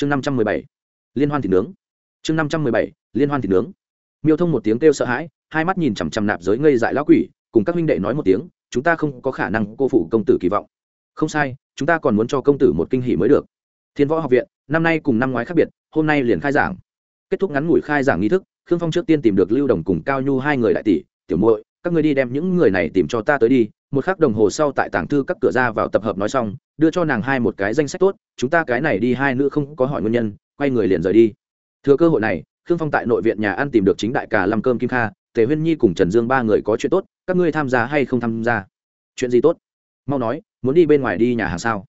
chương năm trăm mười bảy, liên hoan thịt nướng. chương năm trăm mười bảy, liên hoan thịt nướng. miêu thông một tiếng kêu sợ hãi, hai mắt nhìn chằm chằm nạp giới ngây dại lão quỷ, cùng các huynh đệ nói một tiếng, chúng ta không có khả năng cô phụ công tử kỳ vọng. không sai, chúng ta còn muốn cho công tử một kinh hỷ mới được. thiên võ học viện, năm nay cùng năm ngoái khác biệt, hôm nay liền khai giảng. kết thúc ngắn ngủi khai giảng nghi thức, khương phong trước tiên tìm được lưu đồng cùng cao nhu hai người đại tỷ, tiểu muội, các ngươi đi đem những người này tìm cho ta tới đi, một khắc đồng hồ sau tại tảng thư các cửa ra vào tập hợp nói xong đưa cho nàng hai một cái danh sách tốt, chúng ta cái này đi hai nữ không có hỏi nguyên nhân, quay người liền rời đi. Thừa cơ hội này, khương phong tại nội viện nhà ăn tìm được chính đại cả làm cơm kim kha, tề huyên nhi cùng trần dương ba người có chuyện tốt, các ngươi tham gia hay không tham gia? Chuyện gì tốt? Mau nói, muốn đi bên ngoài đi nhà hàng sao?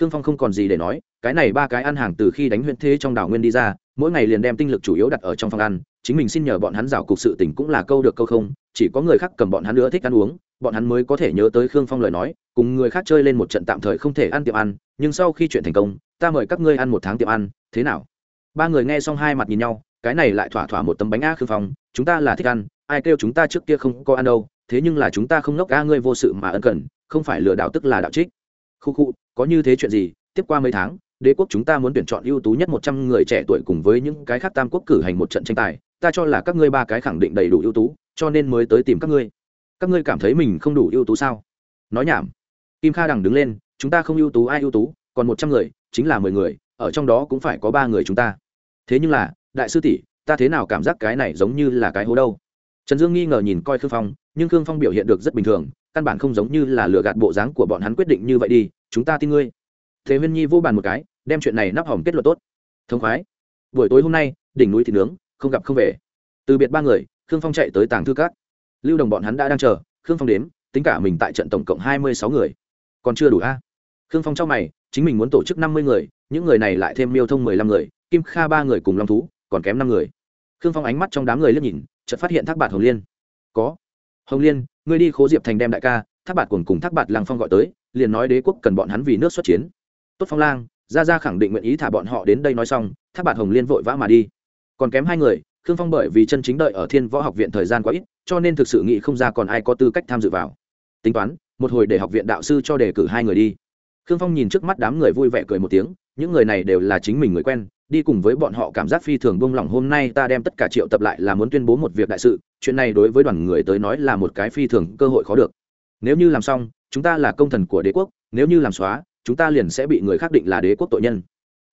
Khương phong không còn gì để nói, cái này ba cái ăn hàng từ khi đánh huyện thế trong đảo nguyên đi ra, mỗi ngày liền đem tinh lực chủ yếu đặt ở trong phòng ăn, chính mình xin nhờ bọn hắn rào cục sự tình cũng là câu được câu không chỉ có người khác cầm bọn hắn nữa thích ăn uống, bọn hắn mới có thể nhớ tới khương phong lời nói, cùng người khác chơi lên một trận tạm thời không thể ăn tiệm ăn, nhưng sau khi chuyện thành công, ta mời các ngươi ăn một tháng tiệm ăn, thế nào? Ba người nghe xong hai mặt nhìn nhau, cái này lại thỏa thỏa một tấm bánh a khương phong, chúng ta là thích ăn, ai kêu chúng ta trước kia không có ăn đâu, thế nhưng là chúng ta không nốc a ngươi vô sự mà ân cần, không phải lừa đảo tức là đạo trích. Khu khu, có như thế chuyện gì, tiếp qua mấy tháng, đế quốc chúng ta muốn tuyển chọn ưu tú nhất một trăm người trẻ tuổi cùng với những cái khác tam quốc cử hành một trận tranh tài, ta cho là các ngươi ba cái khẳng định đầy đủ ưu tú cho nên mới tới tìm các ngươi. Các ngươi cảm thấy mình không đủ ưu tú sao? Nói nhảm. Kim kha đằng đứng lên, chúng ta không ưu tú, ai ưu tú? Còn một trăm người, chính là mười người, ở trong đó cũng phải có ba người chúng ta. Thế nhưng là, đại sư tỷ, ta thế nào cảm giác cái này giống như là cái hố đâu? Trần dương nghi ngờ nhìn coi khương phong, nhưng khương phong biểu hiện được rất bình thường, căn bản không giống như là lừa gạt bộ dáng của bọn hắn quyết định như vậy đi, chúng ta tin ngươi. Thế huyên nhi vô bàn một cái, đem chuyện này nắp hỏng kết luận tốt. Thông khoái. Buổi tối hôm nay, đỉnh núi thì nướng, không gặp không về. Từ biệt ba người khương phong chạy tới tàng thư cát lưu đồng bọn hắn đã đang chờ, khương phong đếm, tính cả mình tại trận tổng cộng hai mươi sáu người. Còn chưa đủ a? Khương phong trong mày, chính mình muốn tổ chức năm mươi người, những người này lại thêm miêu thông mười lăm người, kim kha ba người cùng long thú, còn kém năm người. Khương phong ánh mắt trong đám người liếc nhìn, chợt phát hiện thác bạt hồng liên. Có. Hồng liên, ngươi đi khố diệp thành đem đại ca, thác bạt cùng cùng thác bạt lăng phong gọi tới, liền nói đế quốc cần bọn hắn vì nước xuất chiến. Tốt phong lang, gia gia khẳng định nguyện ý thả bọn họ đến đây nói xong. Thác bạt hồng liên vội vã mà đi. Còn kém hai người khương phong bởi vì chân chính đợi ở thiên võ học viện thời gian quá ít, cho nên thực sự nghĩ không ra còn ai có tư cách tham dự vào. Tính toán, một hồi để học viện đạo sư cho đề cử hai người đi. Khương phong nhìn trước mắt đám người vui vẻ cười một tiếng, những người này đều là chính mình người quen, đi cùng với bọn họ cảm giác phi thường buông lỏng hôm nay ta đem tất cả triệu tập lại là muốn tuyên bố một việc đại sự, chuyện này đối với đoàn người tới nói là một cái phi thường cơ hội khó được. Nếu như làm xong, chúng ta là công thần của đế quốc, nếu như làm xóa, chúng ta liền sẽ bị người khác định là đế quốc tội nhân.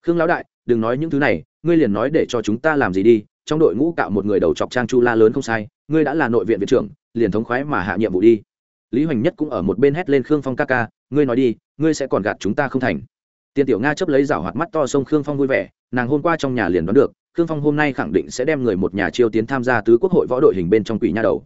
Khương lão đại, đừng nói những thứ này, ngươi liền nói để cho chúng ta làm gì đi trong đội ngũ cạo một người đầu chọc trang chu la lớn không sai, ngươi đã là nội viện viện trưởng, liền thống khoái mà hạ nhiệm vụ đi. Lý hoành nhất cũng ở một bên hét lên khương phong ca ca, ngươi nói đi, ngươi sẽ còn gạt chúng ta không thành. Tiền tiểu nga chấp lấy rảo hoạt mắt to sông khương phong vui vẻ, nàng hôm qua trong nhà liền đoán được, khương phong hôm nay khẳng định sẽ đem người một nhà chiêu tiến tham gia tứ quốc hội võ đội hình bên trong quỷ nha đầu.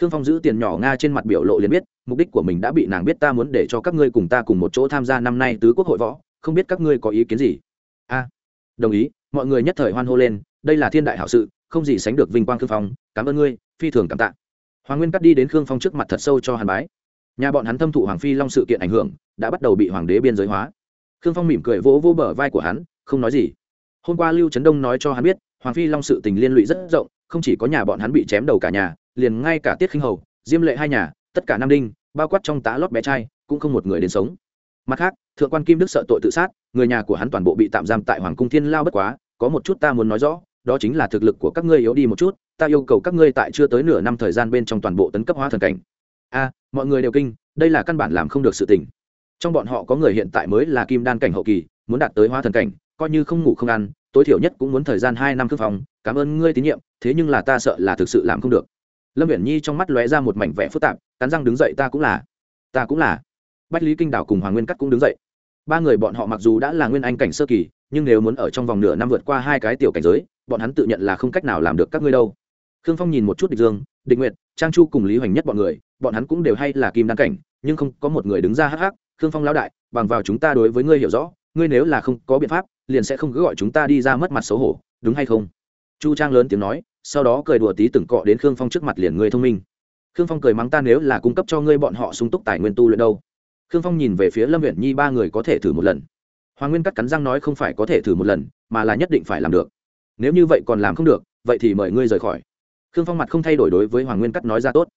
Khương phong giữ tiền nhỏ nga trên mặt biểu lộ liền biết, mục đích của mình đã bị nàng biết ta muốn để cho các ngươi cùng ta cùng một chỗ tham gia năm nay tứ quốc hội võ, không biết các ngươi có ý kiến gì. A, đồng ý, mọi người nhất thời hoan hô lên đây là thiên đại hảo sự, không gì sánh được vinh quang khương phong, cảm ơn ngươi, phi thường cảm tạ. Hoàng nguyên cắt đi đến khương phong trước mặt thật sâu cho hàn bái. Nhà bọn hắn thâm thụ hoàng phi long sự kiện ảnh hưởng, đã bắt đầu bị hoàng đế biên giới hóa. Khương phong mỉm cười vỗ vỗ bờ vai của hắn, không nói gì. Hôm qua lưu trấn đông nói cho hắn biết, hoàng phi long sự tình liên lụy rất rộng, không chỉ có nhà bọn hắn bị chém đầu cả nhà, liền ngay cả tiết khinh hầu, diêm lệ hai nhà, tất cả nam đinh, bao quát trong tá lót bé trai, cũng không một người đến sống. Mặt khác, thượng quan kim đức sợ tội tự sát, người nhà của hắn toàn bộ bị tạm giam tại hoàng cung thiên lao bất quá, có một chút ta muốn nói rõ đó chính là thực lực của các ngươi yếu đi một chút, ta yêu cầu các ngươi tại chưa tới nửa năm thời gian bên trong toàn bộ tấn cấp hóa thần cảnh. A, mọi người đều kinh, đây là căn bản làm không được sự tình. Trong bọn họ có người hiện tại mới là kim đan cảnh hậu kỳ, muốn đạt tới hóa thần cảnh, coi như không ngủ không ăn, tối thiểu nhất cũng muốn thời gian hai năm cư phòng, cảm ơn ngươi tín nhiệm, thế nhưng là ta sợ là thực sự làm không được. Lâm viễn nhi trong mắt lóe ra một mảnh vẻ phức tạp, cắn răng đứng dậy, ta cũng là, ta cũng là. Bách lý kinh đảo cùng hoàng nguyên cắt cũng đứng dậy. Ba người bọn họ mặc dù đã là nguyên anh cảnh sơ kỳ, nhưng nếu muốn ở trong vòng nửa năm vượt qua hai cái tiểu cảnh giới bọn hắn tự nhận là không cách nào làm được các ngươi đâu. Khương phong nhìn một chút địch dương, địch nguyệt, trang chu cùng lý hoành nhất bọn người, bọn hắn cũng đều hay là kim đăng cảnh, nhưng không có một người đứng ra hắc hắc, khương phong lão đại, bằng vào chúng ta đối với ngươi hiểu rõ, ngươi nếu là không có biện pháp, liền sẽ không cứ gọi chúng ta đi ra mất mặt xấu hổ, đúng hay không? Chu trang lớn tiếng nói, sau đó cười đùa tí từng cọ đến khương phong trước mặt liền, ngươi thông minh. Khương phong cười mắng ta nếu là cung cấp cho ngươi bọn họ sung túc tài nguyên tu luyện đâu. Khương phong nhìn về phía lâm huyện nhi ba người có thể thử một lần. Hoàng nguyên cắt cắn răng nói không phải có thể thử một lần, mà là nhất định phải làm được nếu như vậy còn làm không được, vậy thì mời ngươi rời khỏi. Khương phong mặt không thay đổi đối với hoàng nguyên cắt nói ra tốt.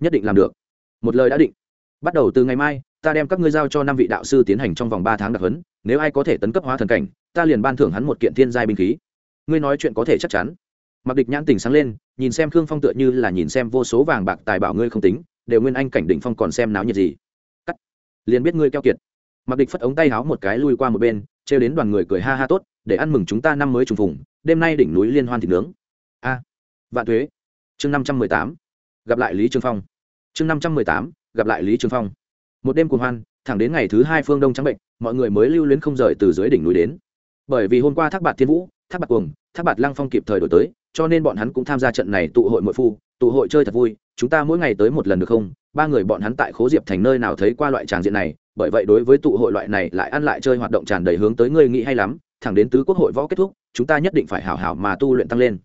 Nhất định làm được. Một lời đã định. Bắt đầu từ ngày mai, ta đem các ngươi giao cho năm vị đạo sư tiến hành trong vòng ba tháng đặc huấn, nếu ai có thể tấn cấp hóa thần cảnh, ta liền ban thưởng hắn một kiện thiên giai binh khí. Ngươi nói chuyện có thể chắc chắn. Mặc địch nhãn tình sáng lên, nhìn xem khương phong tựa như là nhìn xem vô số vàng bạc tài bảo ngươi không tính, đều nguyên anh cảnh đỉnh phong còn xem náo nhiệt gì. Cắt. Liền biết ngươi keo kiệt. Mặc địch phất ống tay háo một cái lui qua một bên, trêu đến đoàn người cười ha ha tốt, để ăn mừng chúng ta năm mới trùng phùng đêm nay đỉnh núi liên hoan thịt nướng. A, vạn thuế. Chương năm trăm mười tám, gặp lại lý trường phong. Chương năm trăm mười tám, gặp lại lý trường phong. Một đêm cuồng hoan, thẳng đến ngày thứ hai phương đông trắng bệnh, mọi người mới lưu luyến không rời từ dưới đỉnh núi đến. Bởi vì hôm qua thác bạt thiên vũ, thác bạt cuồng, thác bạt lăng phong kịp thời đổi tới, cho nên bọn hắn cũng tham gia trận này tụ hội mỗi phu, tụ hội chơi thật vui. Chúng ta mỗi ngày tới một lần được không? Ba người bọn hắn tại khố diệp thành nơi nào thấy qua loại tràng diện này? Bởi vậy đối với tụ hội loại này lại ăn lại chơi hoạt động tràn đầy hướng tới ngươi nghĩ hay lắm thẳng đến tứ quốc hội võ kết thúc, chúng ta nhất định phải hảo hảo mà tu luyện tăng lên.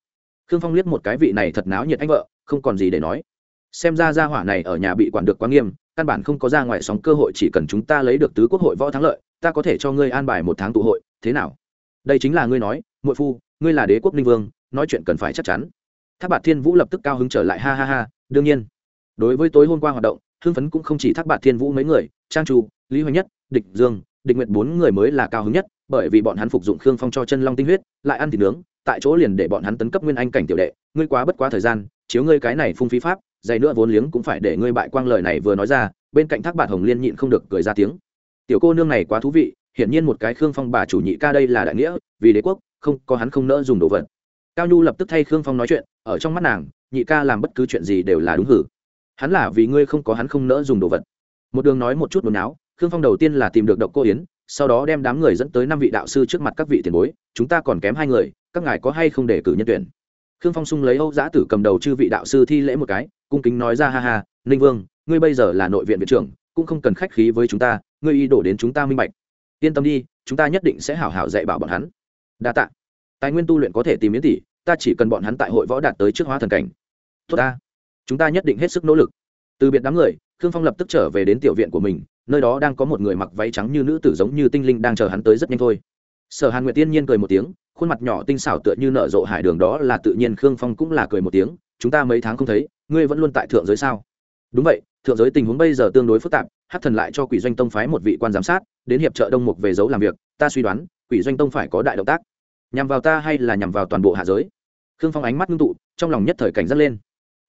Khương phong liếc một cái vị này thật náo nhiệt anh vợ, không còn gì để nói. Xem ra gia hỏa này ở nhà bị quản được quá nghiêm, căn bản không có ra ngoài sóng cơ hội, chỉ cần chúng ta lấy được tứ quốc hội võ thắng lợi, ta có thể cho ngươi an bài một tháng tụ hội, thế nào? Đây chính là ngươi nói, muội phu, ngươi là đế quốc ninh vương, nói chuyện cần phải chắc chắn. Tháp bạt thiên vũ lập tức cao hứng trở lại, ha ha ha, đương nhiên. Đối với tối hôm qua hoạt động, hưng phấn cũng không chỉ thác bạt thiên vũ mấy người, trang trù lý hoành nhất, địch dương, địch nguyện bốn người mới là cao hứng nhất bởi vì bọn hắn phục dụng khương phong cho chân long tinh huyết, lại ăn thịt nướng, tại chỗ liền để bọn hắn tấn cấp nguyên anh cảnh tiểu đệ. Ngươi quá bất quá thời gian, chiếu ngươi cái này phung phí pháp dày nữa vốn liếng cũng phải để ngươi bại quang lời này vừa nói ra, bên cạnh thác bạn hồng liên nhịn không được cười ra tiếng. Tiểu cô nương này quá thú vị, hiển nhiên một cái khương phong bà chủ nhị ca đây là đại nghĩa, vì đế quốc, không, có hắn không nỡ dùng đồ vật. Cao nhu lập tức thay khương phong nói chuyện, ở trong mắt nàng, nhị ca làm bất cứ chuyện gì đều là đúng hử. Hắn là vì ngươi không có hắn không nỡ dùng đồ vật. Một đường nói một chút nôn áo khương phong đầu tiên là tìm được độc cô yến sau đó đem đám người dẫn tới năm vị đạo sư trước mặt các vị tiền bối, chúng ta còn kém hai người, các ngài có hay không để cử nhân tuyển? Khương phong sung lấy âu giã tử cầm đầu chư vị đạo sư thi lễ một cái, cung kính nói ra, ha ha, ninh vương, ngươi bây giờ là nội viện viện trưởng, cũng không cần khách khí với chúng ta, ngươi y đổ đến chúng ta minh bạch. Yên tâm đi, chúng ta nhất định sẽ hảo hảo dạy bảo bọn hắn. Đa tạ. Tài nguyên tu luyện có thể tìm miễn tỷ, ta chỉ cần bọn hắn tại hội võ đạt tới trước hóa thần cảnh. Tốt ta. Chúng ta nhất định hết sức nỗ lực. Từ biệt đám người, khương phong lập tức trở về đến tiểu viện của mình nơi đó đang có một người mặc váy trắng như nữ tử giống như tinh linh đang chờ hắn tới rất nhanh thôi. Sở hàn nguyệt tiên nhiên cười một tiếng, khuôn mặt nhỏ tinh xảo tựa như nở rộ hải đường đó là tự nhiên khương phong cũng là cười một tiếng, chúng ta mấy tháng không thấy, ngươi vẫn luôn tại thượng giới sao? Đúng vậy, thượng giới tình huống bây giờ tương đối phức tạp hát thần lại cho quỷ doanh tông phái một vị quan giám sát, đến hiệp trợ đông mục về giấu làm việc, ta suy đoán, quỷ doanh tông phải có đại động tác. Nhằm vào ta hay là nhằm vào toàn bộ hạ giới? Khương phong ánh mắt ngưng tụ, trong lòng nhất thời cảnh giác lên.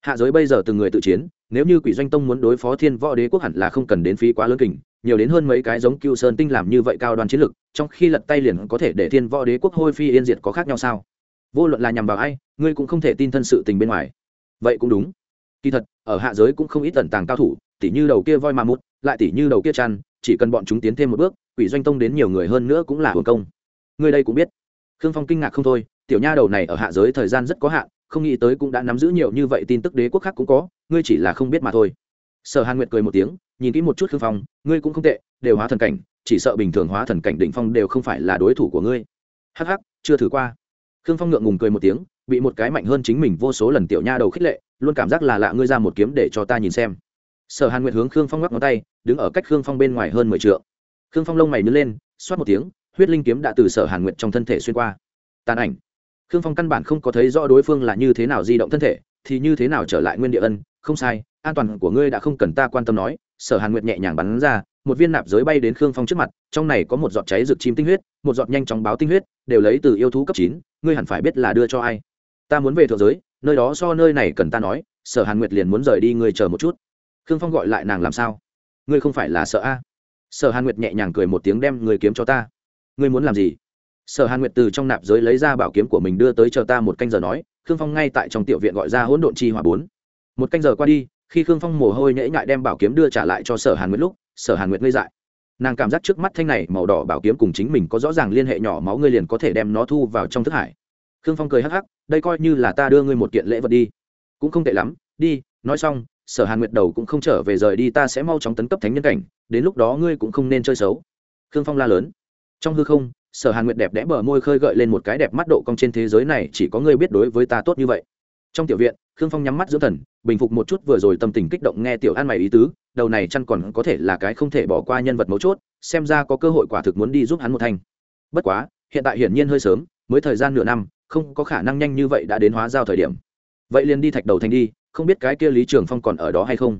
Hạ giới bây giờ từng người tự chiến nếu như quỷ doanh tông muốn đối phó thiên võ đế quốc hẳn là không cần đến phí quá lớn kình, nhiều đến hơn mấy cái giống cựu sơn tinh làm như vậy cao đoan chiến lực, trong khi lật tay liền có thể để thiên võ đế quốc hôi phi yên diệt có khác nhau sao? Vô luận là nhằm vào ai, ngươi cũng không thể tin thân sự tình bên ngoài. Vậy cũng đúng. Kỳ thật, ở hạ giới cũng không ít tần tàng cao thủ, tỉ như đầu kia voi ma mút lại tỉ như đầu kia chăn, chỉ cần bọn chúng tiến thêm một bước, quỷ doanh tông đến nhiều người hơn nữa cũng là hồn công. Người đây cũng biết. Khương phong kinh ngạc không thôi, tiểu nha đầu này ở hạ giới thời gian rất có hạn không nghĩ tới cũng đã nắm giữ nhiều như vậy tin tức đế quốc khác cũng có, ngươi chỉ là không biết mà thôi. Sở hàn nguyệt cười một tiếng, nhìn kỹ một chút khương phong, ngươi cũng không tệ, đều hóa thần cảnh, chỉ sợ bình thường hóa thần cảnh đỉnh phong đều không phải là đối thủ của ngươi. Hắc hắc, chưa thử qua. Khương phong ngượng ngùng cười một tiếng, bị một cái mạnh hơn chính mình vô số lần tiểu nha đầu khích lệ, luôn cảm giác là lạ ngươi ra một kiếm để cho ta nhìn xem. Sở hàn nguyệt hướng khương phong ngắc ngón tay, đứng ở cách khương phong bên ngoài hơn mười t khương phong lông mày nhớ lên, xoát một tiếng, huyết linh kiếm đã từ sở hàn nguyệt trong thân thể xuyên qua. Tàn ảnh khương phong căn bản không có thấy rõ đối phương là như thế nào di động thân thể, thì như thế nào trở lại nguyên địa ân, không sai, an toàn của ngươi đã không cần ta quan tâm nói, sở hàn nguyệt nhẹ nhàng bắn ra, một viên nạp giới bay đến khương phong trước mặt, trong này có một giọt cháy rực chim tinh huyết, một giọt nhanh chóng báo tinh huyết, đều lấy từ yêu thú cấp chín, ngươi hẳn phải biết là đưa cho ai. Ta muốn về thượng giới, nơi đó so nơi này cần ta nói, sở hàn nguyệt liền muốn rời đi ngươi chờ một chút. Khương phong gọi lại nàng làm sao? Ngươi không phải là sợ a? Sở hàn nguyệt nhẹ nhàng cười một tiếng đem người kiếm cho ta. Ngươi muốn làm gì? Sở hàn nguyệt từ trong nạp giới lấy ra bảo kiếm của mình đưa tới chờ ta một canh giờ nói, khương phong ngay tại trong tiểu viện gọi ra hỗn độn chi hỏa bốn. Một canh giờ qua đi, khi khương phong mồ hôi nhễ nhại đem bảo kiếm đưa trả lại cho sở hàn nguyệt lúc, sở hàn nguyệt ngây dại. Nàng cảm giác trước mắt thanh này màu đỏ bảo kiếm cùng chính mình có rõ ràng liên hệ nhỏ máu ngươi liền có thể đem nó thu vào trong thức hải. Khương phong cười hắc hắc, đây coi như là ta đưa ngươi một kiện lễ vật đi. Cũng không tệ lắm, đi, nói xong, sở hàn nguyệt đầu cũng không trở về rời đi, ta sẽ mau chóng tấn cấp thánh nhân cảnh, đến lúc đó ngươi cũng không nên chơi xấu. Khương phong la lớn. Trong hư không sở hàn nguyệt đẹp đẽ bờ môi khơi gợi lên một cái đẹp mắt độ cong trên thế giới này, chỉ có ngươi biết đối với ta tốt như vậy. Trong tiểu viện, khương phong nhắm mắt dưỡng thần, bình phục một chút vừa rồi tâm tình kích động nghe tiểu an mày ý tứ, đầu này chăn còn có thể là cái không thể bỏ qua nhân vật mấu chốt, xem ra có cơ hội quả thực muốn đi giúp hắn một thanh. Bất quá, hiện tại hiển nhiên hơi sớm, mới thời gian nửa năm, không có khả năng nhanh như vậy đã đến hóa giao thời điểm. Vậy liền đi thạch đầu thành đi, không biết cái kia lý trường phong còn ở đó hay không?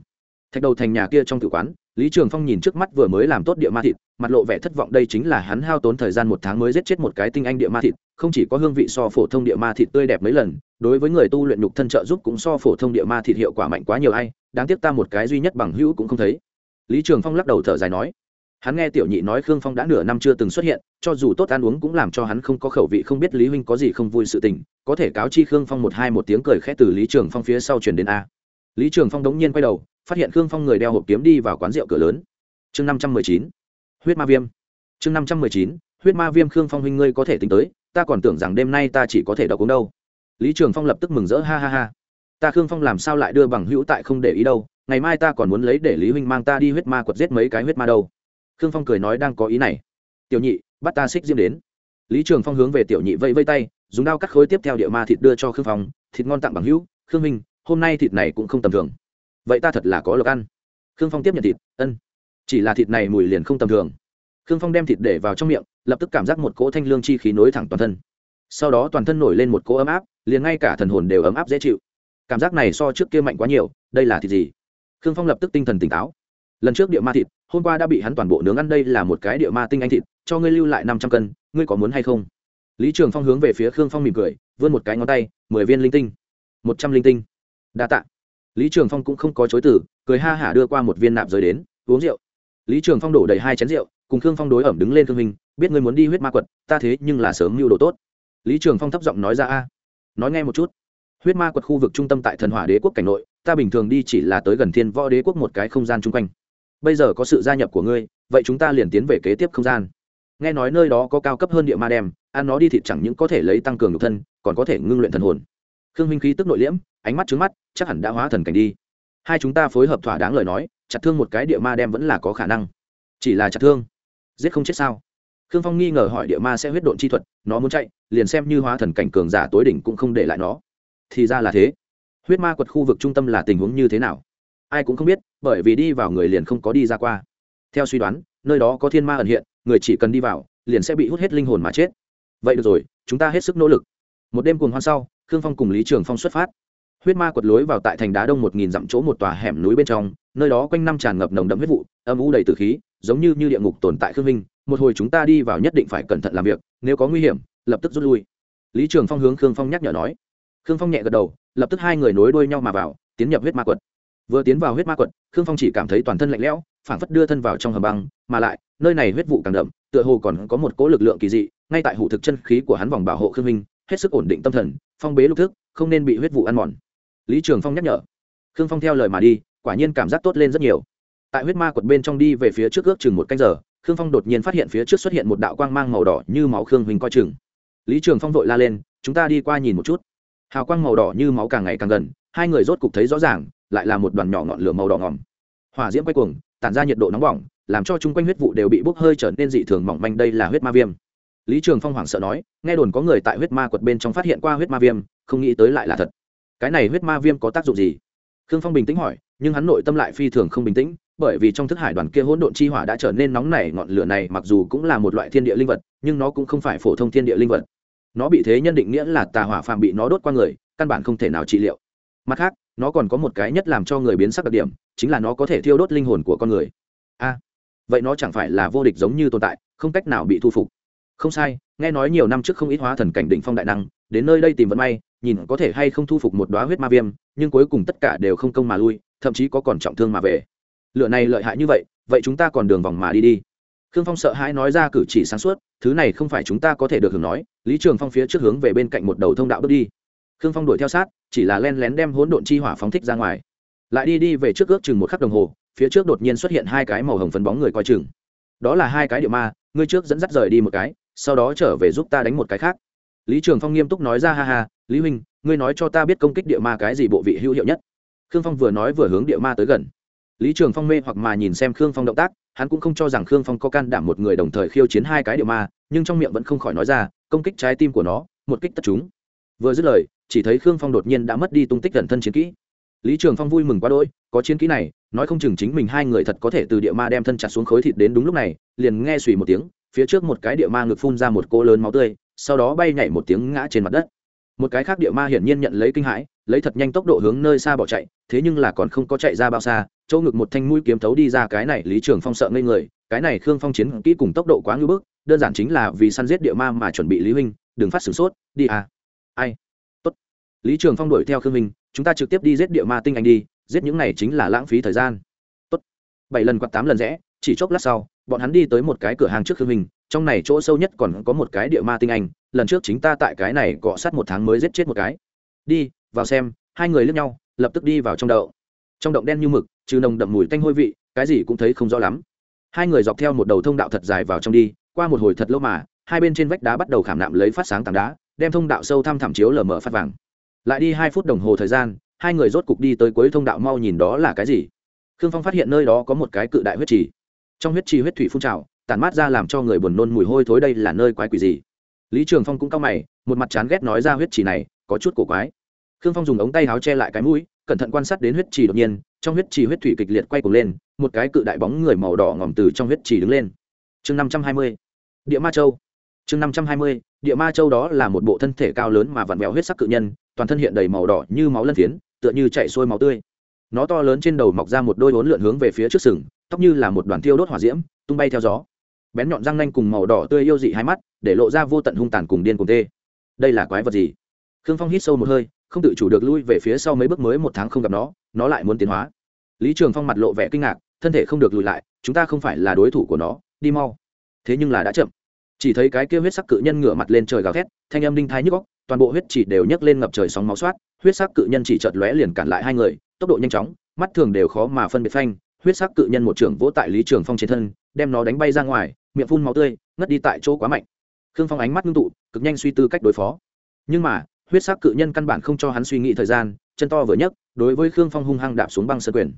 Thạch đầu thành nhà kia trong tử quán lý trường phong nhìn trước mắt vừa mới làm tốt địa ma thịt, mặt lộ vẻ thất vọng, đây chính là hắn hao tốn thời gian một tháng mới giết chết một cái tinh anh địa ma thịt, không chỉ có hương vị so phổ thông địa ma thịt tươi đẹp mấy lần, đối với người tu luyện nhục thân trợ giúp cũng so phổ thông địa ma thịt hiệu quả mạnh quá nhiều ai, đáng tiếc ta một cái duy nhất bằng hữu cũng không thấy. Lý trường phong lắc đầu thở dài nói, hắn nghe tiểu nhị nói khương phong đã nửa năm chưa từng xuất hiện, cho dù tốt ăn uống cũng làm cho hắn không có khẩu vị, không biết lý huynh có gì không vui sự tình, có thể cáo chi khương phong một hai một tiếng cười khẽ từ lý trường phong phía sau chuyển đến a. Lý trường phong đống nhiên quay đầu phát hiện khương phong người đeo hộp kiếm đi vào quán rượu cửa lớn. Chương năm trăm mười chín, huyết ma viêm. Chương năm trăm mười chín, huyết ma viêm khương phong huynh ngươi có thể tính tới, ta còn tưởng rằng đêm nay ta chỉ có thể đọc uống đâu. Lý trường phong lập tức mừng rỡ, ha ha ha. Ta khương phong làm sao lại đưa bằng hữu tại không để ý đâu, ngày mai ta còn muốn lấy để lý huynh mang ta đi huyết ma quật giết mấy cái huyết ma đâu. Khương phong cười nói đang có ý này. Tiểu nhị, bắt ta xích diêm đến. Lý trường phong hướng về tiểu nhị vây vây tay, dùng dao cắt khối tiếp theo địa ma thịt đưa cho khương phong, thịt ngon tặng bằng hữu. Khương minh hôm nay thịt này cũng không tầm thường vậy ta thật là có lộc ăn. Khương phong tiếp nhận thịt, ân, chỉ là thịt này mùi liền không tầm thường. Khương phong đem thịt để vào trong miệng, lập tức cảm giác một cỗ thanh lương chi khí nối thẳng toàn thân. Sau đó toàn thân nổi lên một cỗ ấm áp, liền ngay cả thần hồn đều ấm áp dễ chịu. Cảm giác này so trước kia mạnh quá nhiều, đây là thịt gì? Khương phong lập tức tinh thần tỉnh táo. Lần trước địa ma thịt, hôm qua đã bị hắn toàn bộ nướng ăn, đây là một cái địa ma tinh anh thịt, cho ngươi lưu lại năm trăm cân, ngươi có muốn hay không? Lý trường phong hướng về phía khương phong mỉm cười, vươn một cái ngón tay, mười viên linh tinh. Một trăm linh tinh. Đa tạ lý trường phong cũng không có chối từ, cười ha hả đưa qua một viên nạp rời đến, uống rượu. Lý trường phong đổ đầy hai chén rượu, cùng khương phong đối ẩm đứng lên thương hình biết ngươi muốn đi huyết ma quật, ta thế nhưng là sớm mưu đồ tốt. Lý trường phong thấp giọng nói ra, a, nói nghe một chút. Huyết ma quật khu vực trung tâm tại thần hỏa đế quốc cảnh nội, ta bình thường đi chỉ là tới gần thiên võ đế quốc một cái không gian chung quanh. Bây giờ có sự gia nhập của ngươi, vậy chúng ta liền tiến về kế tiếp không gian. Nghe nói nơi đó có cao cấp hơn địa ma đem, ăn nó đi thịt chẳng những có thể lấy tăng cường nhục thân, còn có thể ngưng luyện thần hồn khương minh khí tức nội liễm, ánh mắt trứng mắt, chắc hẳn đã hóa thần cảnh đi. Hai chúng ta phối hợp thỏa đáng lời nói, chặt thương một cái địa ma đem vẫn là có khả năng. Chỉ là chặt thương, giết không chết sao? Khương phong nghi ngờ hỏi địa ma sẽ huyết độn chi thuật, nó muốn chạy, liền xem như hóa thần cảnh cường giả tối đỉnh cũng không để lại nó. Thì ra là thế. Huyết ma quật khu vực trung tâm là tình huống như thế nào? Ai cũng không biết, bởi vì đi vào người liền không có đi ra qua. Theo suy đoán, nơi đó có thiên ma ẩn hiện, người chỉ cần đi vào, liền sẽ bị hút hết linh hồn mà chết. Vậy được rồi, chúng ta hết sức nỗ lực. Một đêm cuồng hoan sau khương phong cùng lý trường phong xuất phát. Huyết ma quật lối vào tại thành đá đông một nghìn dặm chỗ một tòa hẻm núi bên trong, nơi đó quanh năm tràn ngập nồng đậm huyết vụ, âm u đầy tử khí, giống như như địa ngục tồn tại khương minh, một hồi chúng ta đi vào nhất định phải cẩn thận làm việc, nếu có nguy hiểm, lập tức rút lui. Lý trường phong hướng khương phong nhắc nhở nói. Khương phong nhẹ gật đầu, lập tức hai người nối đuôi nhau mà vào, tiến nhập huyết ma quật. Vừa tiến vào huyết ma quật, khương phong chỉ cảm thấy toàn thân lạnh lẽo, phảng phất đưa thân vào trong hầm băng, mà lại, nơi này huyết vụ càng đậm, tựa hồ còn có một cỗ lực lượng kỳ dị, ngay tại hủ thực chân khí của hắn vòng bảo hộ khương minh hết sức ổn định tâm thần, phong bế lục thức, không nên bị huyết vụ ăn mòn. Lý trường phong nhắc nhở. Khương phong theo lời mà đi, quả nhiên cảm giác tốt lên rất nhiều. Tại huyết ma quật bên trong đi về phía trước ước chừng một canh giờ, khương phong đột nhiên phát hiện phía trước xuất hiện một đạo quang mang màu đỏ như máu khương huỳnh coi chừng. Lý trường phong vội la lên, chúng ta đi qua nhìn một chút. Hào quang màu đỏ như máu càng ngày càng gần, hai người rốt cục thấy rõ ràng, lại là một đoàn nhỏ ngọn lửa màu đỏ ngỏm hỏa diễm quay cuồng, tản ra nhiệt độ nóng bỏng, làm cho chung quanh huyết vụ đều bị bốc hơi trở nên dị thường mỏng manh, đây là huyết ma viêm lý trường phong hoảng sợ nói, nghe đồn có người tại huyết ma quật bên trong phát hiện qua huyết ma viêm, không nghĩ tới lại là thật. Cái này huyết ma viêm có tác dụng gì? Khương phong bình tĩnh hỏi, nhưng hắn nội tâm lại phi thường không bình tĩnh, bởi vì trong thức hải đoàn kia hỗn độn chi hỏa đã trở nên nóng nảy, ngọn lửa này mặc dù cũng là một loại thiên địa linh vật, nhưng nó cũng không phải phổ thông thiên địa linh vật. Nó bị thế nhân định nghĩa là tà hỏa phàm bị nó đốt qua người, căn bản không thể nào trị liệu. Mặt khác, nó còn có một cái nhất làm cho người biến sắc đặc điểm, chính là nó có thể thiêu đốt linh hồn của con người. A, vậy nó chẳng phải là vô địch giống như tồn tại, không cách nào bị thu phục không sai, nghe nói nhiều năm trước không ít hóa thần cảnh đỉnh phong đại năng, đến nơi đây tìm vận may, nhìn có thể hay không thu phục một đoá huyết ma viêm, nhưng cuối cùng tất cả đều không công mà lui, thậm chí có còn trọng thương mà về. Lựa này lợi hại như vậy vậy chúng ta còn đường vòng mà đi đi. Khương phong sợ hãi nói ra cử chỉ sáng suốt, thứ này không phải chúng ta có thể được hưởng nói, lý trường phong phía trước hướng về bên cạnh một đầu thông đạo bước đi. Khương phong đuổi theo sát, chỉ là len lén đem hỗn độn chi hỏa phóng thích ra ngoài. Lại đi đi về trước ước chừng một khắc đồng hồ, phía trước đột nhiên xuất hiện hai cái màu hồng phấn bóng người coi chừng. Đó là hai cái địa ma, ngươi trước dẫn dắt rời đi một cái sau đó trở về giúp ta đánh một cái khác. Lý trường phong nghiêm túc nói ra, ha ha, lý huynh, ngươi nói cho ta biết công kích địa ma cái gì bộ vị hữu hiệu nhất. Khương phong vừa nói vừa hướng địa ma tới gần. Lý trường phong mê hoặc mà nhìn xem khương phong động tác, hắn cũng không cho rằng khương phong có can đảm một người đồng thời khiêu chiến hai cái địa ma, nhưng trong miệng vẫn không khỏi nói ra, công kích trái tim của nó, một kích tất chúng. Vừa dứt lời, chỉ thấy khương phong đột nhiên đã mất đi tung tích gần thân chiến kỹ. Lý trường phong vui mừng quá đỗi, có chiến kỹ này, nói không chừng chính mình hai người thật có thể từ địa ma đem thân chặt xuống khối thịt đến đúng lúc này, liền nghe suy một tiếng phía trước một cái địa ma ngực phun ra một cô lớn máu tươi, sau đó bay nhảy một tiếng ngã trên mặt đất. Một cái khác địa ma hiển nhiên nhận lấy kinh hãi, lấy thật nhanh tốc độ hướng nơi xa bỏ chạy, thế nhưng là còn không có chạy ra bao xa, chỗ ngực một thanh mũi kiếm thấu đi ra cái này lý trường phong sợ ngây người, cái này khương phong chiến kỹ cùng tốc độ quá ngưỡng bức, đơn giản chính là vì săn giết địa ma mà chuẩn bị lý huynh, đừng phát sửng sốt, đi à. Ai? Tốt. Lý trường phong đuổi theo khương minh, chúng ta trực tiếp đi giết địa ma tinh anh đi, giết những này chính là lãng phí thời gian. Tốt. Bảy lần quạt tám lần rẽ, chỉ chốc lát sau bọn hắn đi tới một cái cửa hàng trước khương minh, trong này chỗ sâu nhất còn có một cái địa ma tinh anh, lần trước chính ta tại cái này cọ sát một tháng mới giết chết một cái. Đi, vào xem, hai người lướt nhau, lập tức đi vào trong đậu. Trong động đen như mực, trừ nồng đậm mùi tanh hôi vị, cái gì cũng thấy không rõ lắm. Hai người dọc theo một đầu thông đạo thật dài vào trong đi, qua một hồi thật lâu mà, hai bên trên vách đá bắt đầu khảm nạm lấy phát sáng tảng đá, đem thông đạo sâu thăm thẳm chiếu lờ mờ phát vàng. Lại đi hai phút đồng hồ thời gian, hai người rốt cục đi tới cuối thông đạo mau nhìn đó là cái gì. Khương phong phát hiện nơi đó có một cái cự đại huyết trì trong huyết trì huyết thủy phun trào, tản mát ra làm cho người buồn nôn mùi hôi thối đây là nơi quái quỷ gì? Lý trường phong cũng cao mày, một mặt chán ghét nói ra huyết trì này, có chút cổ quái. Khương phong dùng ống tay áo che lại cái mũi, cẩn thận quan sát đến huyết trì đột nhiên, trong huyết trì huyết thủy kịch liệt quay cuồng lên, một cái cự đại bóng người màu đỏ ngòm từ trong huyết trì đứng lên. Chương năm trăm hai mươi, địa ma châu. Chương năm trăm hai mươi, địa ma châu đó là một bộ thân thể cao lớn mà vặn vẹo huyết sắc cự nhân, toàn thân hiện đầy màu đỏ như máu lân phiến, tựa như chạy xuôi máu tươi nó to lớn trên đầu mọc ra một đôi vốn lượn hướng về phía trước sừng, tóc như là một đoàn thiêu đốt hỏa diễm, tung bay theo gió. Bén nhọn răng nanh cùng màu đỏ tươi yêu dị hai mắt, để lộ ra vô tận hung tàn cùng điên cùng tê. Đây là quái vật gì? Khương phong hít sâu một hơi, không tự chủ được lui về phía sau mấy bước mới một tháng không gặp nó nó lại muốn tiến hóa. Lý trường phong mặt lộ vẻ kinh ngạc, thân thể không được lùi lại, chúng ta không phải là đối thủ của nó, đi mau. Thế nhưng là đã chậm. Chỉ thấy cái kia huyết sắc cự nhân ngửa mặt lên trời gào thét, thanh âm đinh thái nhức góc toàn bộ huyết chỉ đều nhấc lên ngập trời sóng máu soát huyết sắc cự nhân chỉ chợt lóe liền cản lại hai người tốc độ nhanh chóng, mắt thường đều khó mà phân biệt phanh, huyết sắc cự nhân một trưởng vỗ tại lý trường phong trên thân, đem nó đánh bay ra ngoài, miệng phun máu tươi, ngất đi tại chỗ quá mạnh. Khương phong ánh mắt ngưng tụ, cực nhanh suy tư cách đối phó. Nhưng mà, huyết sắc cự nhân căn bản không cho hắn suy nghĩ thời gian, chân to vừa nhấc, đối với khương phong hung hăng đạp xuống băng sơn quyền.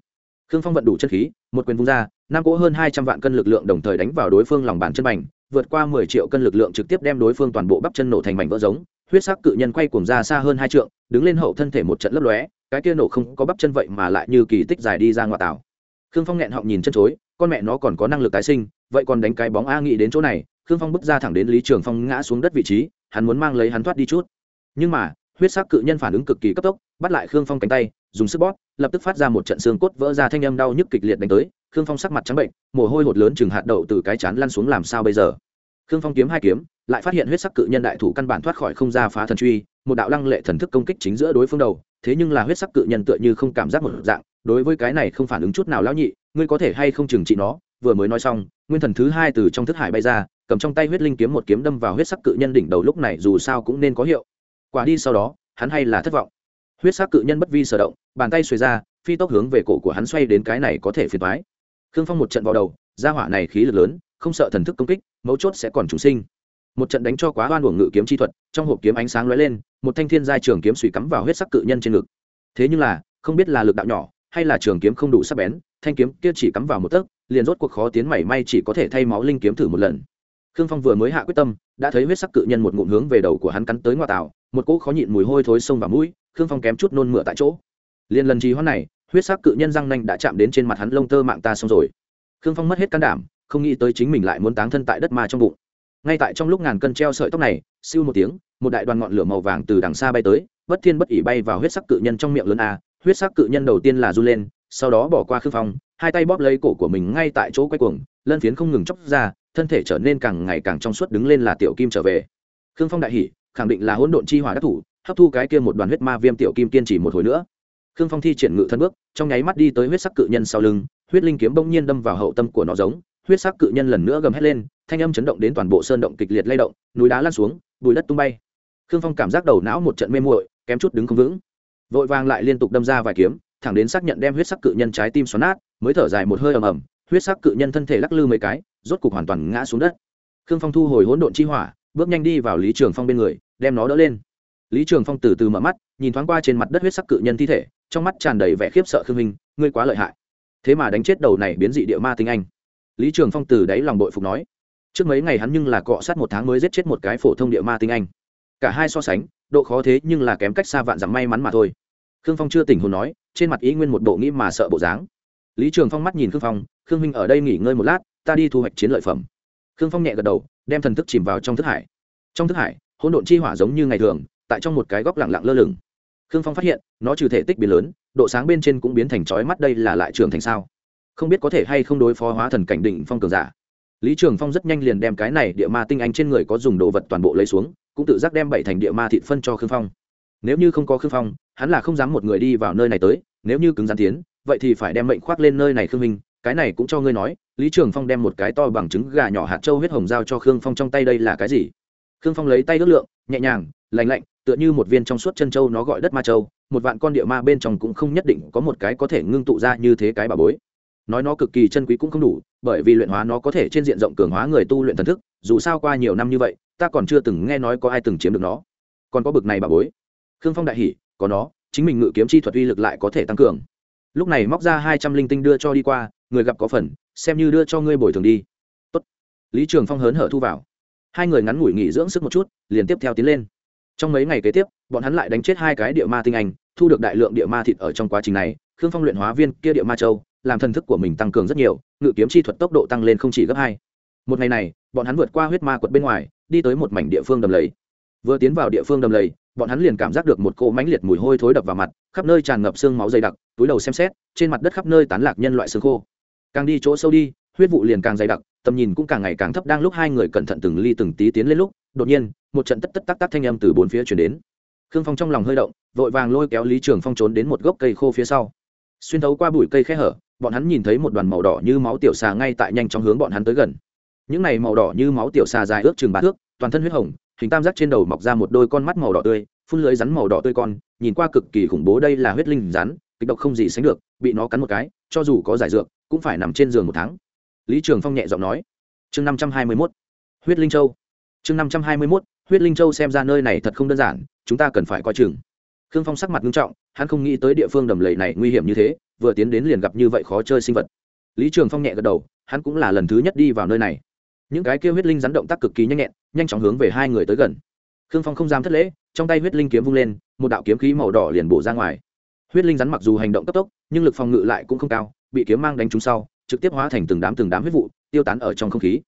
Khương phong vận đủ chân khí, một quyền vung ra nam cỗ hơn hai trăm vạn cân lực lượng đồng thời đánh vào đối phương lòng bàn chân bành vượt qua mười triệu cân lực lượng trực tiếp đem đối phương toàn bộ bắp chân nổ thành mảnh vỡ giống, huyết sắc cự nhân quay cuồng ra xa hơn hai trượng, đứng lên hậu thân thể một trận lấp lóe, cái kia nổ không có bắp chân vậy mà lại như kỳ tích dài đi ra ngoại tảo. Khương phong nghẹn họng nhìn chân chối, con mẹ nó còn có năng lực tái sinh, vậy còn đánh cái bóng a nghĩ đến chỗ này, khương phong bước ra thẳng đến lý trường phong ngã xuống đất vị trí, hắn muốn mang lấy hắn thoát đi chút. Nhưng mà, huyết sắc cự nhân phản ứng cực kỳ cấp tốc, bắt lại khương phong cánh tay, dùng sức bóp lập tức phát ra một trận xương cốt vỡ ra thanh âm đau nhức kịch liệt đánh tới, khương phong sắc mặt trắng bệnh, mồ hôi hột lớn chừng hạt đậu từ cái chán lăn xuống làm sao bây giờ? Khương phong kiếm hai kiếm, lại phát hiện huyết sắc cự nhân đại thủ căn bản thoát khỏi không ra phá thần truy, một đạo lăng lệ thần thức công kích chính giữa đối phương đầu, thế nhưng là huyết sắc cự nhân tựa như không cảm giác một dạng, đối với cái này không phản ứng chút nào lão nhị, ngươi có thể hay không chừng trị nó? Vừa mới nói xong, nguyên thần thứ hai từ trong thức hải bay ra, cầm trong tay huyết linh kiếm một kiếm đâm vào huyết sắc cự nhân đỉnh đầu, lúc này dù sao cũng nên có hiệu. Quả đi sau đó, hắn hay là thất vọng huyết sắc cự nhân bất vi sở động, bàn tay xuề ra, phi tốc hướng về cổ của hắn xoay đến cái này có thể phiền thoái khương phong một trận vào đầu ra hỏa này khí lực lớn, không sợ thần thức công kích, mấu chốt sẽ còn chúng sinh. Một trận đánh cho quá oan uổng ngự kiếm chi thuật, trong hộp kiếm ánh sáng lóe lên, một thanh thiên giai trường kiếm suy cắm vào huyết sắc cự nhân trên ngực. Thế nhưng là, không biết là lực đạo nhỏ, hay là trường kiếm không đủ sắc bén, thanh kiếm kia chỉ cắm vào một tấc, liền rốt cuộc khó tiến mảy may chỉ có thể thay máu linh kiếm thử một lần. Khương phong vừa mới hạ quyết tâm, đã thấy huyết sắc cự nhân một ngụm hướng về đầu của hắn cắn tới ngoại tạo một cỗ khó nhịn mùi hôi thối sông vào mũi khương phong kém chút nôn mửa tại chỗ. Liền lần trì hoãn này, huyết sắc cự nhân răng nanh đã chạm đến trên mặt hắn lông tơ mạng ta xong rồi. Khương phong mất hết can đảm, không nghĩ tới chính mình lại muốn táng thân tại đất ma trong bụng. Ngay tại trong lúc ngàn cân treo sợi tóc này, siêu một tiếng, một đại đoàn ngọn lửa màu vàng từ đằng xa bay tới, bất thiên bất ỉ bay vào huyết sắc cự nhân trong miệng lớn a. Huyết sắc cự nhân đầu tiên là run lên, sau đó bỏ qua khương phong, hai tay bóp lấy cổ của mình ngay tại chỗ quay cuồng, lân phiến không ngừng chóc ra, thân thể trở nên càng ngày càng trong suốt đứng lên là tiểu kim trở về. Khương phong đại hỉ, khẳng định là hỗn độn chi hỏa đắc thủ hấp thu cái kia một đoàn huyết ma viêm tiểu kim kiên trì một hồi nữa. Khương phong thi triển ngự thân bước, trong nháy mắt đi tới huyết sắc cự nhân sau lưng, huyết linh kiếm bỗng nhiên đâm vào hậu tâm của nó giống, huyết sắc cự nhân lần nữa gầm hét lên, thanh âm chấn động đến toàn bộ sơn động kịch liệt lay động, núi đá lăn xuống bùi đất tung bay. Khương phong cảm giác đầu não một trận mê muội, kém chút đứng không vững. Vội vàng lại liên tục đâm ra vài kiếm, thẳng đến xác nhận đem huyết sắc cự nhân trái tim xoắn nát, mới thở dài một hơi ầm ầm, huyết sắc cự nhân thân thể lắc lư mấy cái, rốt cục hoàn toàn ngã xuống đất. Khương phong thu hồi hỗn độn chi hỏa, bước nhanh đi vào lý trường phong bên người, đem nó đỡ lên lý trường phong từ từ mở mắt, nhìn thoáng qua trên mặt đất huyết sắc cự nhân thi thể, trong mắt tràn đầy vẻ khiếp sợ khương minh ngươi quá lợi hại. Thế mà đánh chết đầu này biến dị địa ma tinh anh. Lý trường phong từ đáy lòng bội phục nói, trước mấy ngày hắn nhưng là cọ sát một tháng mới giết chết một cái phổ thông địa ma tinh anh. Cả hai so sánh, độ khó thế nhưng là kém cách xa vạn dặm may mắn mà thôi. Khương phong chưa tỉnh hồn nói, trên mặt ý nguyên một bộ nghĩ mà sợ bộ dáng. Lý trường phong mắt nhìn khương phong, khương minh ở đây nghỉ ngơi một lát, ta đi thu hoạch chiến lợi phẩm. Khương phong nhẹ gật đầu, đem thần thức chìm vào trong thức hải. Trong thức hải, hỗn độn chi hỏa giống như ngày thường tại trong một cái góc lẳng lặng lơ lửng. Khương phong phát hiện, nó trừ thể tích biến lớn, độ sáng bên trên cũng biến thành chói mắt đây là lại trường thành sao? Không biết có thể hay không đối phó hóa thần cảnh định phong cường giả. Lý trường phong rất nhanh liền đem cái này địa ma tinh anh trên người có dùng đồ vật toàn bộ lấy xuống, cũng tự giác đem bảy thành địa ma thịt phân cho khương phong. Nếu như không có khương phong, hắn là không dám một người đi vào nơi này tới, nếu như cứng rắn tiến, vậy thì phải đem mệnh khoác lên nơi này khương minh, cái này cũng cho ngươi nói, lý trường phong đem một cái to bằng trứng gà nhỏ hạt châu huyết hồng giao cho khương phong trong tay đây là cái gì? Khương phong lấy tay ước lượng, nhẹ nhàng lành lạnh tựa như một viên trong suốt chân châu nó gọi đất ma châu một vạn con địa ma bên trong cũng không nhất định có một cái có thể ngưng tụ ra như thế cái bà bối. Nói nó cực kỳ chân quý cũng không đủ, bởi vì luyện hóa nó có thể trên diện rộng cường hóa người tu luyện thần thức, dù sao qua nhiều năm như vậy, ta còn chưa từng nghe nói có ai từng chiếm được nó. Còn có bực này bà bối. Khương phong đại hỉ, có nó, chính mình ngự kiếm chi thuật uy lực lại có thể tăng cường. Lúc này móc ra hai trăm linh tinh đưa cho đi qua, người gặp có phần, xem như đưa cho ngươi bồi thường đi. Tốt. lý trường phong hớn hở thu vào. Hai người ngắn ngủi nghỉ dưỡng sức một chút, liền tiếp theo tiến lên trong mấy ngày kế tiếp, bọn hắn lại đánh chết hai cái địa ma tinh anh, thu được đại lượng địa ma thịt ở trong quá trình này. Khương phong luyện hóa viên kia địa ma châu, làm thần thức của mình tăng cường rất nhiều, ngự kiếm chi thuật tốc độ tăng lên không chỉ gấp hai. Một ngày này, bọn hắn vượt qua huyết ma quật bên ngoài, đi tới một mảnh địa phương đầm lầy. Vừa tiến vào địa phương đầm lầy, bọn hắn liền cảm giác được một cỗ mãnh liệt mùi hôi thối đập vào mặt, khắp nơi tràn ngập xương máu dày đặc, túi đầu xem xét, trên mặt đất khắp nơi tán lạc nhân loại xương khô. Càng đi chỗ sâu đi, huyết vụ liền càng dày đặc, tầm nhìn cũng càng ngày càng thấp, đang lúc hai người cẩn thận từng ly từng tí tiến lên lúc đột nhiên, một trận tất tất tắc tắc thanh âm từ bốn phía chuyển đến. Khương phong trong lòng hơi động, vội vàng lôi kéo lý trường phong trốn đến một gốc cây khô phía sau. Xuyên thấu qua bụi cây khe hở, bọn hắn nhìn thấy một đoàn màu đỏ như máu tiểu xà ngay tại nhanh chóng hướng bọn hắn tới gần. Những này màu đỏ như máu tiểu xà dài ước chừng ba thước, toàn thân huyết hồng, hình tam giác trên đầu mọc ra một đôi con mắt màu đỏ tươi, phun lưới rắn màu đỏ tươi con, nhìn qua cực kỳ khủng bố đây là huyết linh rắn, kịch độc không gì sánh được, bị nó cắn một cái, cho dù có giải dược, cũng phải nằm trên giường một tháng. Lý trường phong nhẹ giọng nói, chương năm trăm hai mươi mốt, huyết linh châu chương năm trăm hai mươi mốt, huyết linh châu xem ra nơi này thật không đơn giản, chúng ta cần phải coi chừng. Khương phong sắc mặt nghiêm trọng, hắn không nghĩ tới địa phương đầm lầy này nguy hiểm như thế, vừa tiến đến liền gặp như vậy khó chơi sinh vật. Lý trường phong nhẹ gật đầu, hắn cũng là lần thứ nhất đi vào nơi này. Những cái kia huyết linh rắn động tác cực kỳ nhanh nhẹn, nhanh chóng hướng về hai người tới gần. Khương phong không dám thất lễ, trong tay huyết linh kiếm vung lên, một đạo kiếm khí màu đỏ liền bổ ra ngoài. Huyết linh rắn mặc dù hành động cấp tốc, nhưng lực phòng ngự lại cũng không cao, bị kiếm mang đánh trúng sau, trực tiếp hóa thành từng đám từng đám huyết vụ, tiêu tán ở trong không khí.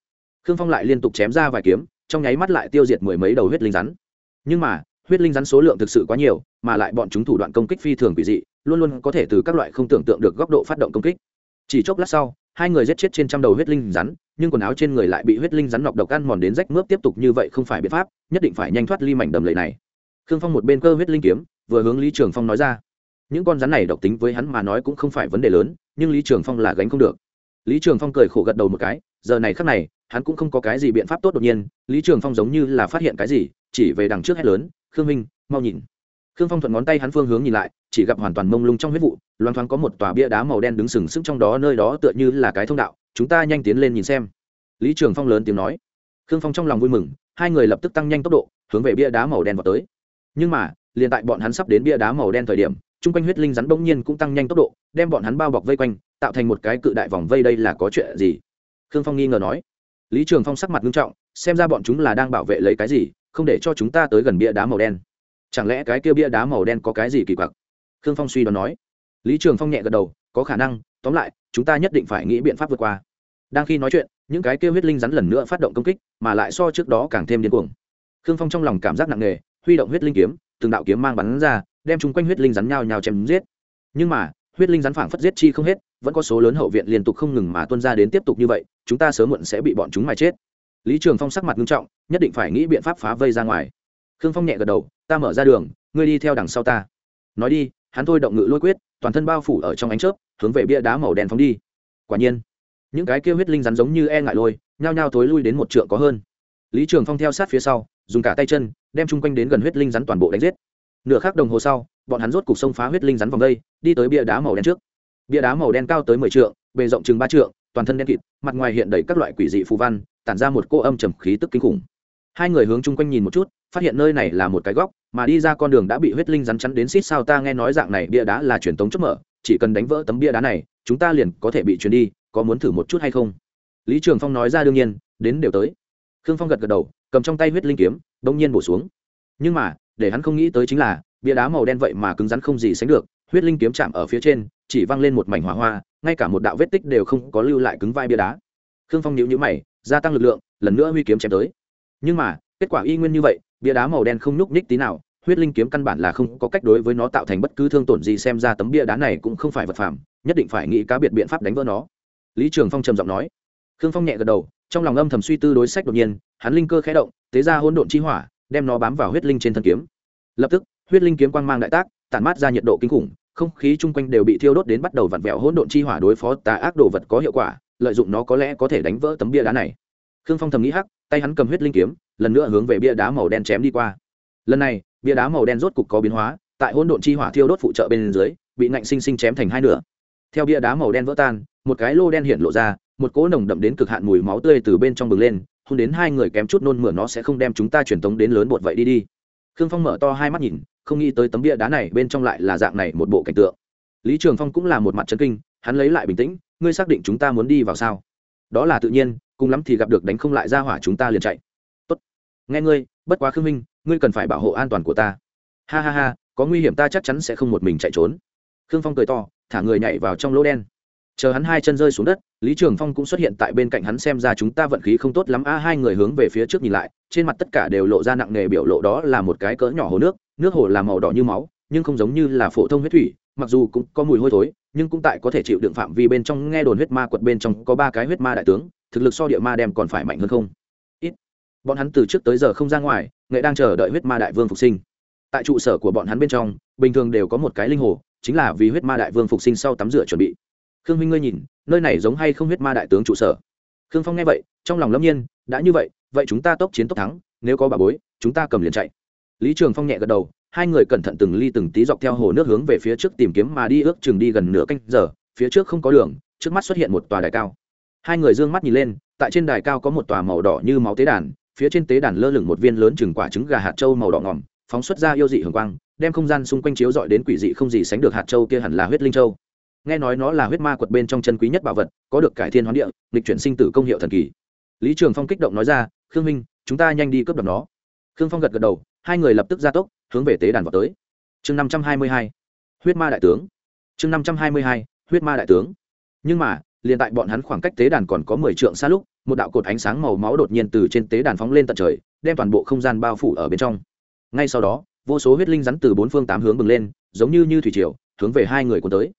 Khương phong lại liên tục chém ra vài kiếm trong nháy mắt lại tiêu diệt mười mấy đầu huyết linh rắn. Nhưng mà, huyết linh rắn số lượng thực sự quá nhiều, mà lại bọn chúng thủ đoạn công kích phi thường quỷ dị, luôn luôn có thể từ các loại không tưởng tượng được góc độ phát động công kích. Chỉ chốc lát sau, hai người giết chết trên trăm đầu huyết linh rắn, nhưng quần áo trên người lại bị huyết linh rắn nọc độc ăn mòn đến rách mướp tiếp tục như vậy không phải biện pháp, nhất định phải nhanh thoát ly mảnh đầm lầy này. Khương phong một bên cơ huyết linh kiếm, vừa hướng lý trường phong nói ra. Những con rắn này độc tính với hắn mà nói cũng không phải vấn đề lớn, nhưng lý trường phong là gánh không được. Lý trường phong cười khổ gật đầu một cái, giờ này khắc này hắn cũng không có cái gì biện pháp tốt đột nhiên, lý trường phong giống như là phát hiện cái gì, chỉ về đằng trước hết lớn, khương minh, mau nhìn. Khương phong thuận ngón tay hắn phương hướng nhìn lại, chỉ gặp hoàn toàn mông lung trong huyết vụ loan thoáng có một tòa bia đá màu đen đứng sừng sững trong đó nơi đó tựa như là cái thông đạo, chúng ta nhanh tiến lên nhìn xem. Lý trường phong lớn tiếng nói. Khương phong trong lòng vui mừng, hai người lập tức tăng nhanh tốc độ, hướng về bia đá màu đen vào tới. Nhưng mà, liền tại bọn hắn sắp đến bia đá màu đen thời điểm, chung quanh huyết linh rắn bỗng nhiên cũng tăng nhanh tốc độ, đem bọn hắn bao bọc vây quanh, tạo thành một cái cự đại vòng vây đây là có chuyện gì? Khương phong nghi ngờ nói lý trường phong sắc mặt nghiêm trọng, xem ra bọn chúng là đang bảo vệ lấy cái gì, không để cho chúng ta tới gần bia đá màu đen. Chẳng lẽ cái kia bia đá màu đen có cái gì kỳ quặc? Khương phong suy đoán nói. Lý trường phong nhẹ gật đầu, có khả năng, tóm lại, chúng ta nhất định phải nghĩ biện pháp vượt qua. Đang khi nói chuyện, những cái kia huyết linh rắn lần nữa phát động công kích, mà lại so trước đó càng thêm điên cuồng. Khương phong trong lòng cảm giác nặng nề, huy động huyết linh kiếm, từng đạo kiếm mang bắn ra, đem chung quanh huyết linh rắn nhào nhào chém giết. Nhưng mà huyết linh rắn phảng phất giết chi không hết, vẫn có số lớn hậu viện liên tục không ngừng mà tuân ra đến tiếp tục như vậy, chúng ta sớm muộn sẽ bị bọn chúng mà chết. Lý trường phong sắc mặt nghiêm trọng, nhất định phải nghĩ biện pháp phá vây ra ngoài. Khương phong nhẹ gật đầu, ta mở ra đường, ngươi đi theo đằng sau ta. Nói đi, hắn thôi động ngự lôi quyết, toàn thân bao phủ ở trong ánh chớp, hướng về bia đá màu đen phóng đi. Quả nhiên, những cái kia huyết linh rắn giống như e ngại lôi, nhao nhao thối lui đến một trượng có hơn. Lý trường phong theo sát phía sau, dùng cả tay chân, đem chung quanh đến gần huyết linh rắn toàn bộ đánh giết. Nửa khắc đồng hồ sau bọn hắn rốt cục sông phá huyết linh rắn vòng đây, đi tới bia đá màu đen trước. Bia đá màu đen cao tới mười trượng, bề rộng chừng ba trượng, toàn thân đen kịt, mặt ngoài hiện đầy các loại quỷ dị phù văn, tản ra một cô âm trầm khí tức kinh khủng. Hai người hướng chung quanh nhìn một chút, phát hiện nơi này là một cái góc, mà đi ra con đường đã bị huyết linh rắn chắn đến xít sao ta nghe nói dạng này bia đá là truyền tống chớp mở, chỉ cần đánh vỡ tấm bia đá này, chúng ta liền có thể bị truyền đi, có muốn thử một chút hay không? Lý trường phong nói ra đương nhiên, đến đều tới. Khương phong gật gật đầu, cầm trong tay huyết linh kiếm đông nhiên bổ xuống. Nhưng mà, để hắn không nghĩ tới chính là bia đá màu đen vậy mà cứng rắn không gì sánh được, huyết linh kiếm chạm ở phía trên, chỉ văng lên một mảnh hỏa hoa, ngay cả một đạo vết tích đều không có lưu lại cứng vai bia đá. Khương phong nhíu nhíu mày, gia tăng lực lượng, lần nữa huy kiếm chém tới. Nhưng mà, kết quả y nguyên như vậy, bia đá màu đen không nhúc nhích tí nào, huyết linh kiếm căn bản là không có cách đối với nó tạo thành bất cứ thương tổn gì xem ra tấm bia đá này cũng không phải vật phẩm nhất định phải nghĩ cá biệt biện pháp đánh vỡ nó. Lý trường phong trầm giọng nói. Khương phong nhẹ gật đầu, trong lòng âm thầm suy tư đối sách đột nhiên, hắn linh cơ khẽ động, tế ra hỗn độn chi hỏa, đem nó bám vào huyết linh trên thân kiếm. Lập tức huyết linh kiếm quang mang đại tác, tản mát ra nhiệt độ kinh khủng, không khí chung quanh đều bị thiêu đốt đến bắt đầu vặn vẹo hỗn độn chi hỏa đối phó tà ác đồ vật có hiệu quả, lợi dụng nó có lẽ có thể đánh vỡ tấm bia đá này. Khương phong thầm nghĩ hắc, tay hắn cầm huyết linh kiếm, lần nữa hướng về bia đá màu đen chém đi qua. Lần này, bia đá màu đen rốt cục có biến hóa, tại hỗn độn chi hỏa thiêu đốt phụ trợ bên dưới, bị ngạnh sinh sinh chém thành hai nửa. Theo bia đá màu đen vỡ tan, một cái lô đen hiện lộ ra, một cỗ nồng đậm đến cực hạn mùi máu tươi từ bên trong bừng lên, hôn đến hai người kém chút nôn mửa nó sẽ không đem chúng ta truyền tống đến lớn bột vậy đi đi. Khương phong mở to hai mắt nhìn không nghĩ tới tấm bia đá này bên trong lại là dạng này một bộ cảnh tượng. Lý trường phong cũng là một mặt chân kinh, hắn lấy lại bình tĩnh, ngươi xác định chúng ta muốn đi vào sao? Đó là tự nhiên, cùng lắm thì gặp được đánh không lại ra hỏa chúng ta liền chạy. Tốt, nghe ngươi, bất quá khương minh, ngươi cần phải bảo hộ an toàn của ta. Ha ha ha, có nguy hiểm ta chắc chắn sẽ không một mình chạy trốn. Khương phong cười to, thả người nhảy vào trong lỗ đen. Chờ hắn hai chân rơi xuống đất, lý trường phong cũng xuất hiện tại bên cạnh hắn xem ra chúng ta vận khí không tốt lắm. A, hai người hướng về phía trước nhìn lại, trên mặt tất cả đều lộ ra nặng nề biểu lộ đó là một cái cỡ nhỏ hồ nước nước hồ là màu đỏ như máu, nhưng không giống như là phổ thông huyết thủy, mặc dù cũng có mùi hôi thối, nhưng cũng tại có thể chịu đựng phạm vi bên trong, nghe đồn huyết ma quật bên trong có ba cái huyết ma đại tướng, thực lực so địa ma đem còn phải mạnh hơn không? Ít. Bọn hắn từ trước tới giờ không ra ngoài, nghệ đang chờ đợi huyết ma đại vương phục sinh. Tại trụ sở của bọn hắn bên trong, bình thường đều có một cái linh hồ, chính là vì huyết ma đại vương phục sinh sau tắm rửa chuẩn bị. Khương huynh ngươi nhìn, nơi này giống hay không huyết ma đại tướng trụ sở? Khương phong nghe vậy, trong lòng lâm nhiên, đã như vậy vậy chúng ta tốc chiến tốc thắng, nếu có bà bối, chúng ta cầm liền chạy lý trường phong nhẹ gật đầu, hai người cẩn thận từng ly từng tí dọc theo hồ nước hướng về phía trước tìm kiếm mà đi ước chừng đi gần nửa canh giờ, phía trước không có đường, trước mắt xuất hiện một tòa đài cao. Hai người d ư ơ n g mắt nhìn lên, tại trên đài cao có một tòa màu đỏ như máu tế đàn, phía trên tế đàn lơ lửng một viên lớn chừng quả trứng gà hạt trâu màu đỏ ngỏm phóng xuất ra yêu dị hường quang, đem không gian xung quanh chiếu dọi đến quỷ dị không gì sánh được hạt trâu kia hẳn là huyết linh châu. Nghe nói nó là huyết ma quật bên trong chân quý nhất bảo vật, có được cải thiên hoán địa lịch chuyển sinh tử công hiệu thần kỳ. Lý trường phong kích động nói ra, khương minh chúng ta nhanh đi cướp đoạt nó. Khương phong gật gật đầu hai người lập tức ra tốc, hướng về tế đàn vào tới. Chương năm trăm hai mươi hai, huyết ma đại tướng. Chương năm trăm hai mươi hai, huyết ma đại tướng. Nhưng mà, liền tại bọn hắn khoảng cách tế đàn còn có mười trượng xa lúc, một đạo cột ánh sáng màu máu đột nhiên từ trên tế đàn phóng lên tận trời, đem toàn bộ không gian bao phủ ở bên trong. Ngay sau đó, vô số huyết linh rắn từ bốn phương tám hướng bừng lên, giống như như thủy triều, hướng về hai người cuốn tới.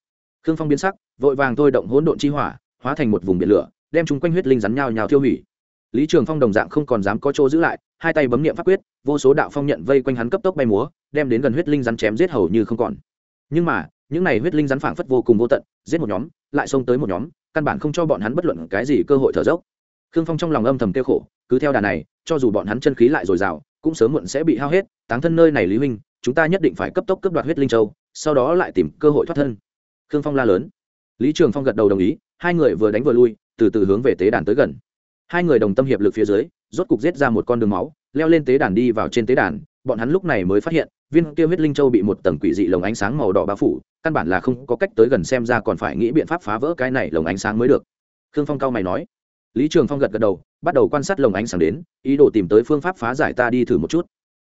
Khương phong biến sắc, vội vàng thôi động hỗn độn chi hỏa, hóa thành một vùng biển lửa, đem chúng quanh huyết linh rắn nhào nhào tiêu hủy lý trường phong đồng dạng không còn dám có chỗ giữ lại, hai tay bấm niệm pháp quyết, vô số đạo phong nhận vây quanh hắn cấp tốc bay múa, đem đến gần huyết linh rắn chém giết hầu như không còn. Nhưng mà, những này huyết linh rắn phảng phất vô cùng vô tận, giết một nhóm, lại xông tới một nhóm, căn bản không cho bọn hắn bất luận cái gì cơ hội thở dốc. Khương phong trong lòng âm thầm tiêu khổ, cứ theo đà này, cho dù bọn hắn chân khí lại dồi dào, cũng sớm muộn sẽ bị hao hết, táng thân nơi này lý huynh, chúng ta nhất định phải cấp tốc cướp đoạt huyết linh châu, sau đó lại tìm cơ hội thoát thân. Khương phong la lớn. Lý trường phong gật đầu đồng ý, hai người vừa đánh vừa lui, từ từ hướng về tế đàn tới gần hai người đồng tâm hiệp lực phía dưới, rốt cục giết ra một con đường máu, leo lên tế đàn đi vào trên tế đàn. Bọn hắn lúc này mới phát hiện, viên tiêu huyết linh châu bị một tầng quỷ dị lồng ánh sáng màu đỏ bao phủ, căn bản là không có cách tới gần xem ra còn phải nghĩ biện pháp phá vỡ cái này lồng ánh sáng mới được. Khương phong cao mày nói. Lý trường phong gật gật đầu, bắt đầu quan sát lồng ánh sáng đến, ý đồ tìm tới phương pháp phá giải ta đi thử một chút.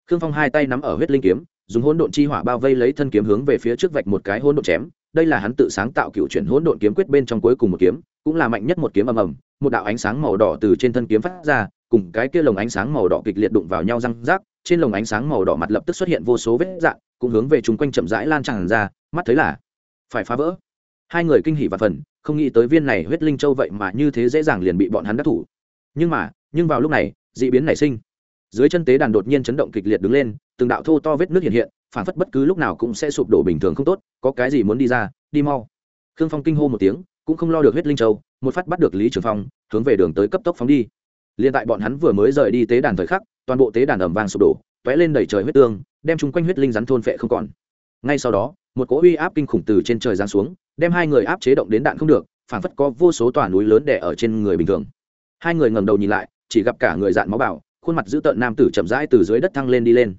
Khương phong hai tay nắm ở huyết linh kiếm, dùng hỗn độn chi hỏa bao vây lấy thân kiếm hướng về phía trước vạch một cái hỗn độn chém đây là hắn tự sáng tạo cựu chuyển hỗn độn kiếm quyết bên trong cuối cùng một kiếm cũng là mạnh nhất một kiếm ầm ầm một đạo ánh sáng màu đỏ từ trên thân kiếm phát ra cùng cái kia lồng ánh sáng màu đỏ kịch liệt đụng vào nhau răng rác trên lồng ánh sáng màu đỏ mặt lập tức xuất hiện vô số vết dạng, cũng hướng về chung quanh chậm rãi lan tràn ra mắt thấy là phải phá vỡ. Hai người kinh hỉ và phần không nghĩ tới viên này huyết linh châu vậy mà như thế dễ dàng liền bị bọn hắn đắc thủ. Nhưng mà nhưng vào lúc này dị biến nảy sinh. Dưới chân tế đàn đột nhiên chấn động kịch liệt đứng lên từng đạo thô to vết nước hiện hiện phản phất bất cứ lúc nào cũng sẽ sụp đổ bình thường không tốt, có cái gì muốn đi ra, đi mau. Khương phong kinh hô một tiếng, cũng không lo được huyết linh châu, một phát bắt được lý trường phong, hướng về đường tới cấp tốc phóng đi. Liền tại bọn hắn vừa mới rời đi tế đàn thời khắc, toàn bộ tế đàn ẩm vàng sụp đổ t lên đầy trời huyết tương, đem chung quanh huyết linh rắn thôn phệ không còn. Ngay sau đó, một cỗ uy áp kinh khủng từ trên trời giáng xuống, đem hai người áp chế động đến đạn không được phản phất có vô số tòa núi lớn đẻ ở trên người bình thường. Hai người ngẩng đầu nhìn lại, chỉ gặp cả người dạn máu bảo khuôn mặt dữ tợn nam tử chậm rãi từ dưới đất thăng lên đi lên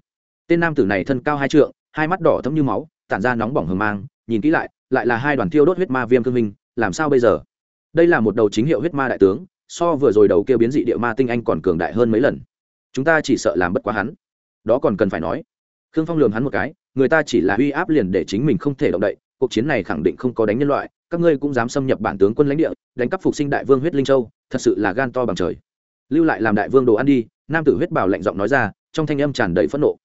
tên nam tử này thân cao hai trượng, hai mắt đỏ thấm như máu, tản ra nóng bỏng hờ mang, nhìn kỹ lại lại là hai đoàn thiêu đốt huyết ma viêm cương minh, làm sao bây giờ? Đây là một đầu chính hiệu huyết ma đại tướng, so vừa rồi đầu kia biến dị địa ma tinh anh còn cường đại hơn mấy lần. Chúng ta chỉ sợ làm bất quá hắn. Đó còn cần phải nói. Khương phong lường hắn một cái, người ta chỉ là uy áp liền để chính mình không thể động đậy, cuộc chiến này khẳng định không có đánh nhân loại, các ngươi cũng dám xâm nhập bản tướng quân lãnh địa, đánh cắp phục sinh đại vương huyết linh châu, thật sự là gan to bằng trời. Lưu lại làm đại vương đồ ăn đi, nam tử huyết bảo lạnh giọng nói ra, trong thanh âm tràn đầy phẫn nộ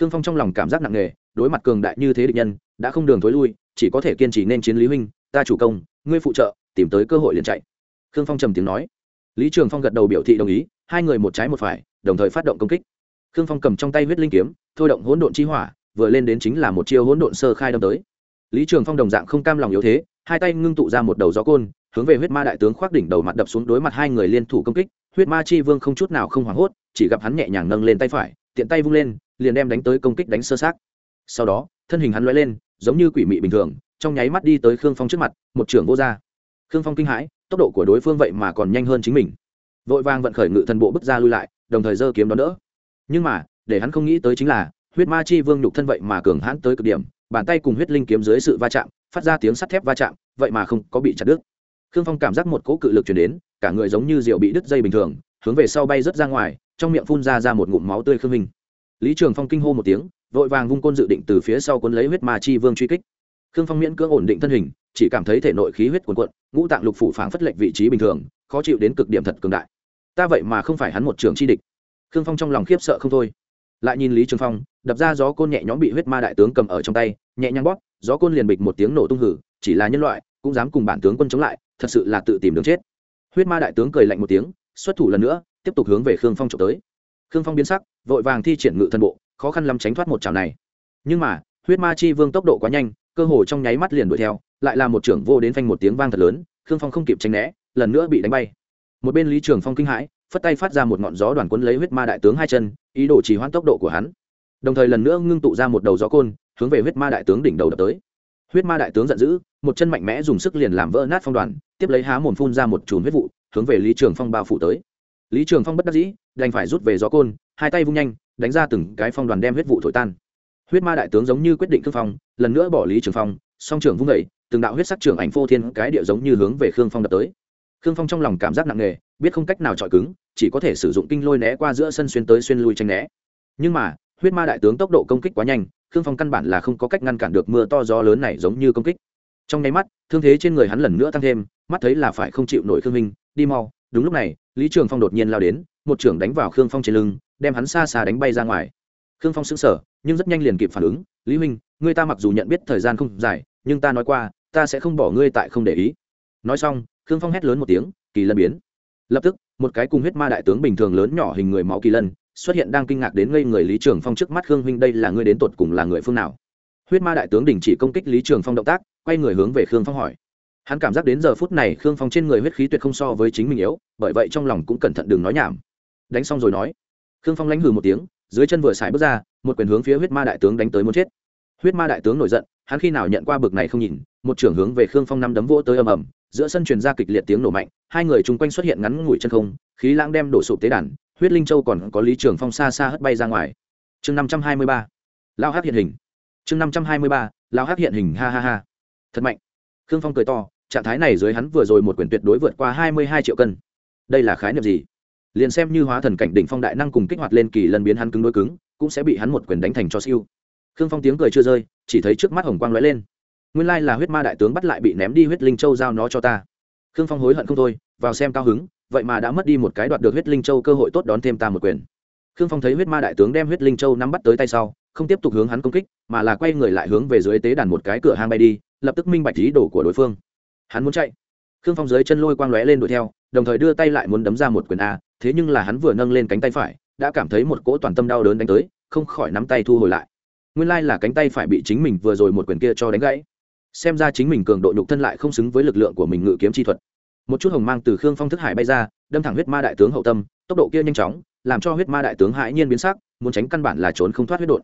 khương phong trong lòng cảm giác nặng nề, đối mặt cường đại như thế địch nhân, đã không đường thối lui, chỉ có thể kiên trì nên chiến lý huynh, ta chủ công, ngươi phụ trợ, tìm tới cơ hội liền chạy. Khương phong trầm tiếng nói. Lý trường phong gật đầu biểu thị đồng ý, hai người một trái một phải, đồng thời phát động công kích. Khương phong cầm trong tay huyết linh kiếm, thôi động hỗn độn chi hỏa, vừa lên đến chính là một chiêu hỗn độn sơ khai đâm tới. Lý trường phong đồng dạng không cam lòng yếu thế, hai tay ngưng tụ ra một đầu gió côn, hướng về huyết ma đại tướng khoác đỉnh đầu mặt đập xuống đối mặt hai người liên thủ công kích. Huyết ma chi vương không chút nào không hoảng hốt, chỉ gặp hắn nhẹ nhàng nâng lên tay phải, tiện tay vung lên liền đem đánh tới công kích đánh sơ sát sau đó, thân hình hắn lóe lên, giống như quỷ mị bình thường, trong nháy mắt đi tới khương phong trước mặt, một trưởng vô ra. Khương phong kinh hãi, tốc độ của đối phương vậy mà còn nhanh hơn chính mình. Vội vàng vận khởi ngự thần bộ bước ra lui lại, đồng thời giơ kiếm đón đỡ. Nhưng mà, để hắn không nghĩ tới chính là, huyết ma chi vương nhục thân vậy mà cường hãn tới cực điểm, bàn tay cùng huyết linh kiếm dưới sự va chạm, phát ra tiếng sắt thép va chạm, vậy mà không có bị chặt đứt. Khương phong cảm giác một cỗ cự lực chuyển đến, cả người giống như rượu bị đứt dây bình thường, hướng về sau bay rớt ra ngoài, trong miệng phun ra ra một ngụm máu tươi khương minh lý trường phong kinh hô một tiếng, vội vàng vung côn dự định từ phía sau cuốn lấy huyết ma chi vương truy kích. Khương phong miễn cưỡng ổn định thân hình, chỉ cảm thấy thể nội khí huyết cuồn cuộn, ngũ tạng lục phủ phảng phất lệnh vị trí bình thường, khó chịu đến cực điểm thật cường đại. Ta vậy mà không phải hắn một trường chi địch. Khương phong trong lòng khiếp sợ không thôi. Lại nhìn lý trường phong, đập ra gió côn nhẹ nhõm bị huyết ma đại tướng cầm ở trong tay, nhẹ nhàng bóp, gió côn liền bịch một tiếng nổ tung hử, chỉ là nhân loại, cũng dám cùng bản tướng quân chống lại, thật sự là tự tìm đường chết. Huyết ma đại tướng cười lạnh một tiếng, xuất thủ lần nữa, tiếp tục hướng về khương phong trộm tới khương phong biến sắc, vội vàng thi triển ngự thần bộ, khó khăn lắm tránh thoát một chảo này. Nhưng mà, huyết ma chi vương tốc độ quá nhanh, cơ hồ trong nháy mắt liền đuổi theo, lại là một trưởng vô đến phanh một tiếng vang thật lớn, khương phong không kịp tránh né, lần nữa bị đánh bay. Một bên lý trường phong kinh hãi, phất tay phát ra một ngọn gió đoàn quấn lấy huyết ma đại tướng hai chân, ý đồ chỉ hoãn tốc độ của hắn. Đồng thời lần nữa ngưng tụ ra một đầu gió côn, hướng về huyết ma đại tướng đỉnh đầu đập tới. Huyết ma đại tướng giận dữ, một chân mạnh mẽ dùng sức liền làm vỡ nát phong đoàn, tiếp lấy há mồm phun ra một chùm huyết vụ, hướng về lý trường phong bao phủ tới. Lý trường phong bất đắc dĩ đành phải rút về gió côn, hai tay vung nhanh, đánh ra từng cái phong đoàn đem huyết vụ thổi tan. Huyết ma đại tướng giống như quyết định thương phong, lần nữa bỏ lý trường phong, song trưởng vung vẩy từng đạo huyết sắc trưởng ảnh phô thiên cái địa giống như hướng về khương phong đập tới. Khương phong trong lòng cảm giác nặng nề, biết không cách nào chọi cứng, chỉ có thể sử dụng kinh lôi né qua giữa sân xuyên tới xuyên lui tranh né. Nhưng mà, huyết ma đại tướng tốc độ công kích quá nhanh, khương phong căn bản là không có cách ngăn cản được mưa to gió lớn này giống như công kích. Trong nháy mắt, thương thế trên người hắn lần nữa tăng thêm, mắt thấy là phải không chịu nổi khương minh, đi mau. Đúng lúc này, lý trường phong đột nhiên lao đến một trưởng đánh vào khương phong trên lưng, đem hắn xa xa đánh bay ra ngoài. Khương phong sững sờ, nhưng rất nhanh liền kịp phản ứng, lý huynh, ngươi ta mặc dù nhận biết thời gian không dài, nhưng ta nói qua, ta sẽ không bỏ ngươi tại không để ý. Nói xong, khương phong hét lớn một tiếng, kỳ lân biến. Lập tức, một cái cùng huyết ma đại tướng bình thường lớn nhỏ hình người máu kỳ lân xuất hiện đang kinh ngạc đến ngây người lý trường phong trước mắt, khương huynh, đây là ngươi đến tột cùng là người phương nào? Huyết ma đại tướng đình chỉ công kích lý trường phong động tác, quay người hướng về khương phong hỏi. Hắn cảm giác đến giờ phút này khương phong trên người huyết khí tuyệt không so với chính mình yếu, bởi vậy trong lòng cũng cẩn thận đừng nói nhảm đánh xong rồi nói. Khương phong lánh hừ một tiếng, dưới chân vừa xài bước ra, một quyền hướng phía huyết ma đại tướng đánh tới muốn chết. Huyết ma đại tướng nổi giận, hắn khi nào nhận qua bực này không nhìn, một trưởng hướng về khương phong năm đấm vỗ tới ầm ầm, giữa sân truyền ra kịch liệt tiếng nổ mạnh, hai người chung quanh xuất hiện ngắn ngủi chân không, khí lãng đem đổ sụp tế đàn, huyết linh châu còn có lý trường phong xa xa hất bay ra ngoài. Chương năm trăm hai mươi ba lao hát hiện hình. Chương năm trăm hai mươi ba lao hát hiện hình, ha ha ha. Thật mạnh. Khương phong cười to, trạng thái này dưới hắn vừa rồi một quyền tuyệt đối vượt qua hai mươi hai triệu cân. Đây là khái niệm gì? Liền xem như hóa thần cảnh đỉnh phong đại năng cùng kích hoạt lên kỳ lần biến hắn cứng đối cứng, cũng sẽ bị hắn một quyền đánh thành cho siêu. Khương phong tiếng cười chưa rơi, chỉ thấy trước mắt hồng quang lóe lên. Nguyên lai là huyết ma đại tướng bắt lại bị ném đi huyết linh châu giao nó cho ta. Khương phong hối hận không thôi, vào xem cao hứng, vậy mà đã mất đi một cái đoạt được huyết linh châu cơ hội tốt đón thêm ta một quyền. Khương phong thấy huyết ma đại tướng đem huyết linh châu nắm bắt tới tay sau, không tiếp tục hướng hắn công kích, mà là quay người lại hướng về dưới tế đàn một cái cửa hang bay đi, lập tức minh bạch ý đồ của đối phương. Hắn muốn chạy. Khương phong dưới chân lôi quang lóe lên đuổi theo, đồng thời đưa tay lại muốn đấm ra một quyền a thế nhưng là hắn vừa nâng lên cánh tay phải, đã cảm thấy một cỗ toàn tâm đau đớn đánh tới, không khỏi nắm tay thu hồi lại. Nguyên lai là cánh tay phải bị chính mình vừa rồi một quyền kia cho đánh gãy. Xem ra chính mình cường độ nhục thân lại không xứng với lực lượng của mình ngự kiếm chi thuật. Một chút hồng mang từ khương phong thức hải bay ra, đâm thẳng huyết ma đại tướng hậu tâm, tốc độ kia nhanh chóng, làm cho huyết ma đại tướng hãi nhiên biến sắc, muốn tránh căn bản là trốn không thoát huyết đột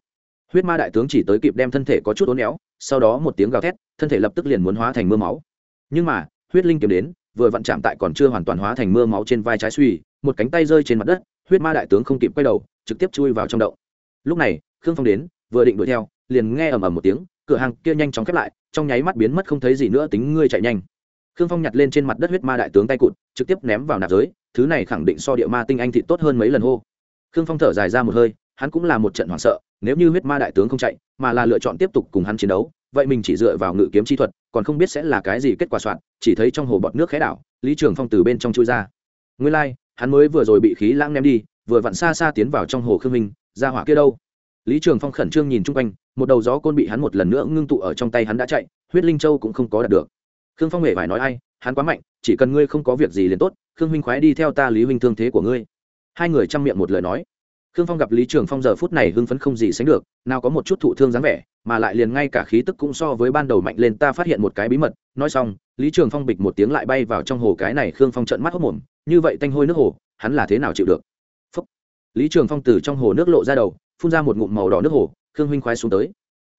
huyết ma đại tướng chỉ tới kịp đem thân thể có chút ố néo sau đó một tiếng gào thét, thân thể lập tức liền muốn hóa thành mưa máu. Nhưng mà, huyết linh kiếm đến, vừa vặn chạm tại còn chưa hoàn toàn hóa thành mưa máu trên vai trái suy một cánh tay rơi trên mặt đất huyết ma đại tướng không kịp quay đầu trực tiếp chui vào trong đậu lúc này khương phong đến vừa định đuổi theo liền nghe ầm ầm một tiếng cửa hàng kia nhanh chóng khép lại trong nháy mắt biến mất không thấy gì nữa tính ngươi chạy nhanh. Khương phong nhặt lên trên mặt đất huyết ma đại tướng tay cụt trực tiếp ném vào nạp giới thứ này khẳng định so địa ma tinh anh thị tốt hơn mấy lần hô. Khương phong thở dài ra một hơi hắn cũng là một trận hoảng sợ nếu như huyết ma đại tướng không chạy mà là lựa chọn tiếp tục cùng hắn chiến đấu vậy mình chỉ dựa vào ngự kiếm chi thuật còn không biết sẽ là cái gì kết quả soạn chỉ thấy trong hồ bọt nước khẽ đảo lý trường phong từ bên trong chui ra. Nguyên lai like, hắn mới vừa rồi bị khí lãng ném đi, vừa vặn xa xa tiến vào trong hồ khương minh, ra hỏa kia đâu? Lý trường phong khẩn trương nhìn chung quanh, một đầu gió côn bị hắn một lần nữa ngưng tụ ở trong tay hắn đã chạy, huyết linh châu cũng không có đạt được. Khương phong hề phải nói ai, hắn quá mạnh, chỉ cần ngươi không có việc gì liền tốt, khương huynh khoái đi theo ta lý huynh thương thế của ngươi. Hai người chăm miệng một lời nói khương phong gặp lý trường phong giờ phút này hưng phấn không gì sánh được, nào có một chút thụ thương dáng vẻ, mà lại liền ngay cả khí tức cũng so với ban đầu mạnh lên ta phát hiện một cái bí mật. Nói xong, lý trường phong bịch một tiếng lại bay vào trong hồ cái này khương phong trợn mắt hốc mồm, như vậy tanh hôi nước hồ, hắn là thế nào chịu được? Phúc. lý trường phong từ trong hồ nước lộ ra đầu, phun ra một ngụm màu đỏ nước hồ, khương huynh khoái xuống tới.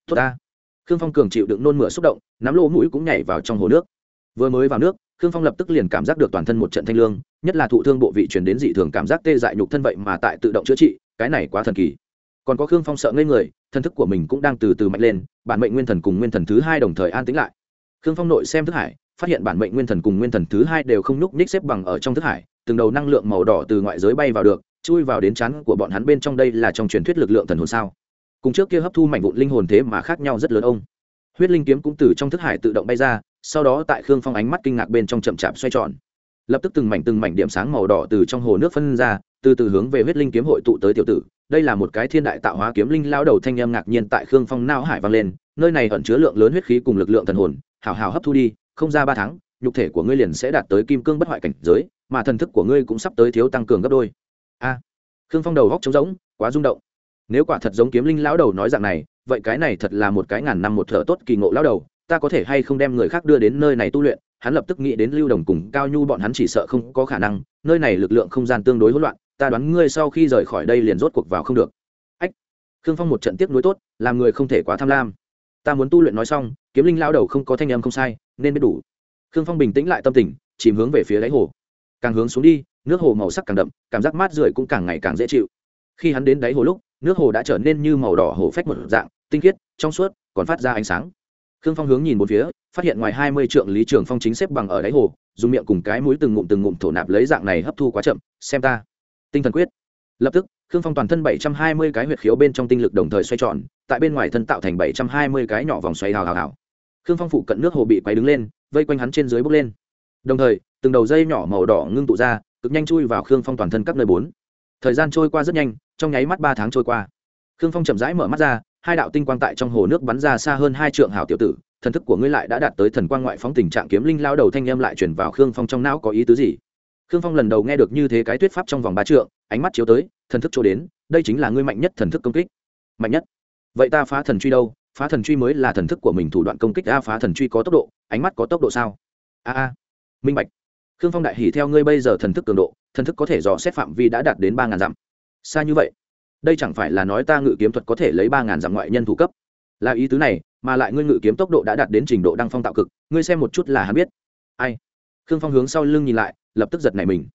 Tốt ta. Khương phong cường chịu đựng nôn mửa xúc động, nắm lỗ mũi cũng nhảy vào trong hồ nước. Vừa mới vào nước khương phong lập tức liền cảm giác được toàn thân một trận thanh lương, nhất là thụ thương bộ vị truyền đến dị thường cảm giác tê dại nhục thân vậy mà tại tự động chữa trị, cái này quá thần kỳ. Còn có khương phong sợ ngây người, thân thức của mình cũng đang từ từ mạnh lên, bản mệnh nguyên thần cùng nguyên thần thứ hai đồng thời an tĩnh lại. Khương phong nội xem thức hải, phát hiện bản mệnh nguyên thần cùng nguyên thần thứ hai đều không nhúc nhích xếp bằng ở trong thức hải, từng đầu năng lượng màu đỏ từ ngoại giới bay vào được, chui vào đến chắn của bọn hắn bên trong đây là trong truyền thuyết lực lượng thần hồn sao. Cùng trước kia hấp thu mảnh vụn linh hồn thế mà khác nhau rất lớn ông huyết linh kiếm cũng từ trong thức hải tự động bay ra, sau đó tại khương phong ánh mắt kinh ngạc bên trong chậm chạp xoay tròn. Lập tức từng mảnh từng mảnh điểm sáng màu đỏ từ trong hồ nước phân ra, từ từ hướng về huyết linh kiếm hội tụ tới tiểu tử. Đây là một cái thiên đại tạo hóa kiếm linh lao đầu thanh em ngạc nhiên tại khương phong nao hải vang lên, nơi này ẩn chứa lượng lớn huyết khí cùng lực lượng thần hồn, hào hào hấp thu đi, không ra ba tháng, nhục thể của ngươi liền sẽ đạt tới kim cương bất hoại cảnh giới, mà thần thức của ngươi cũng sắp tới thiếu tăng cường gấp đôi. A. Khương phong đầu góc trống rỗng, quá rung động. Nếu quả thật giống kiếm linh lão đầu nói dạng này vậy cái này thật là một cái ngàn năm một thợ tốt kỳ ngộ lão đầu, ta có thể hay không đem người khác đưa đến nơi này tu luyện? Hắn lập tức nghĩ đến lưu đồng cùng cao nhu bọn hắn chỉ sợ không có khả năng, nơi này lực lượng không gian tương đối hỗn loạn, ta đoán ngươi sau khi rời khỏi đây liền rốt cuộc vào không được. Ách, khương phong một trận tiếp nối tốt, làm người không thể quá tham lam. Ta muốn tu luyện nói xong, kiếm linh lao đầu không có thanh âm không sai, nên biết đủ. Khương phong bình tĩnh lại tâm tình, chìm hướng về phía đáy hồ. Càng hướng xuống đi, nước hồ màu sắc càng đậm, cảm giác mát rượi cũng càng ngày càng dễ chịu khi hắn đến đáy hồ lúc, nước hồ đã trở nên như màu đỏ hồ phách một dạng, tinh khiết, trong suốt, còn phát ra ánh sáng. Khương phong hướng nhìn một phía, phát hiện ngoài hai mươi trượng lý trường phong chính xếp bằng ở đáy hồ, dùng miệng cùng cái mũi từng ngụm từng ngụm thổ nạp lấy dạng này hấp thu quá chậm, xem ta. Tinh thần quyết. Lập tức, khương phong toàn thân bảy trăm hai mươi cái huyệt khiếu bên trong tinh lực đồng thời xoay tròn, tại bên ngoài thân tạo thành bảy trăm hai mươi cái nhỏ vòng xoay hào hào hào. Khương phong phụ cận nước hồ bị quay đứng lên, vây quanh hắn trên dưới bốc lên. Đồng thời, từng đầu dây nhỏ màu đỏ ngưng tụ ra, cực nhanh chui vào khương phong toàn thân các nơi bốn thời gian trôi qua rất nhanh, trong nháy mắt ba tháng trôi qua. Khương phong chậm rãi mở mắt ra, hai đạo tinh quang tại trong hồ nước bắn ra xa hơn hai trượng hảo tiểu tử, thần thức của ngươi lại đã đạt tới thần quang ngoại phóng tình trạng kiếm linh lao đầu thanh âm lại truyền vào khương phong trong não có ý tứ gì? Khương phong lần đầu nghe được như thế cái tuyết pháp trong vòng ba trượng, ánh mắt chiếu tới, thần thức chỗ đến, đây chính là ngươi mạnh nhất thần thức công kích. Mạnh nhất? Vậy ta phá thần truy đâu? Phá thần truy mới là thần thức của mình thủ đoạn công kích a phá thần truy có tốc độ, ánh mắt có tốc độ sao? A a. Minh bạch khương phong đại hỉ theo ngươi bây giờ thần thức cường độ, thần thức có thể dò xét phạm vi đã đạt đến ba ngàn dặm. Xa như vậy, đây chẳng phải là nói ta ngự kiếm thuật có thể lấy ba ngàn dặm ngoại nhân thủ cấp. Là ý tứ này, mà lại ngươi ngự kiếm tốc độ đã đạt đến trình độ đăng phong tạo cực, ngươi xem một chút là hắn biết. Ai? Khương phong hướng sau lưng nhìn lại, lập tức giật nảy mình.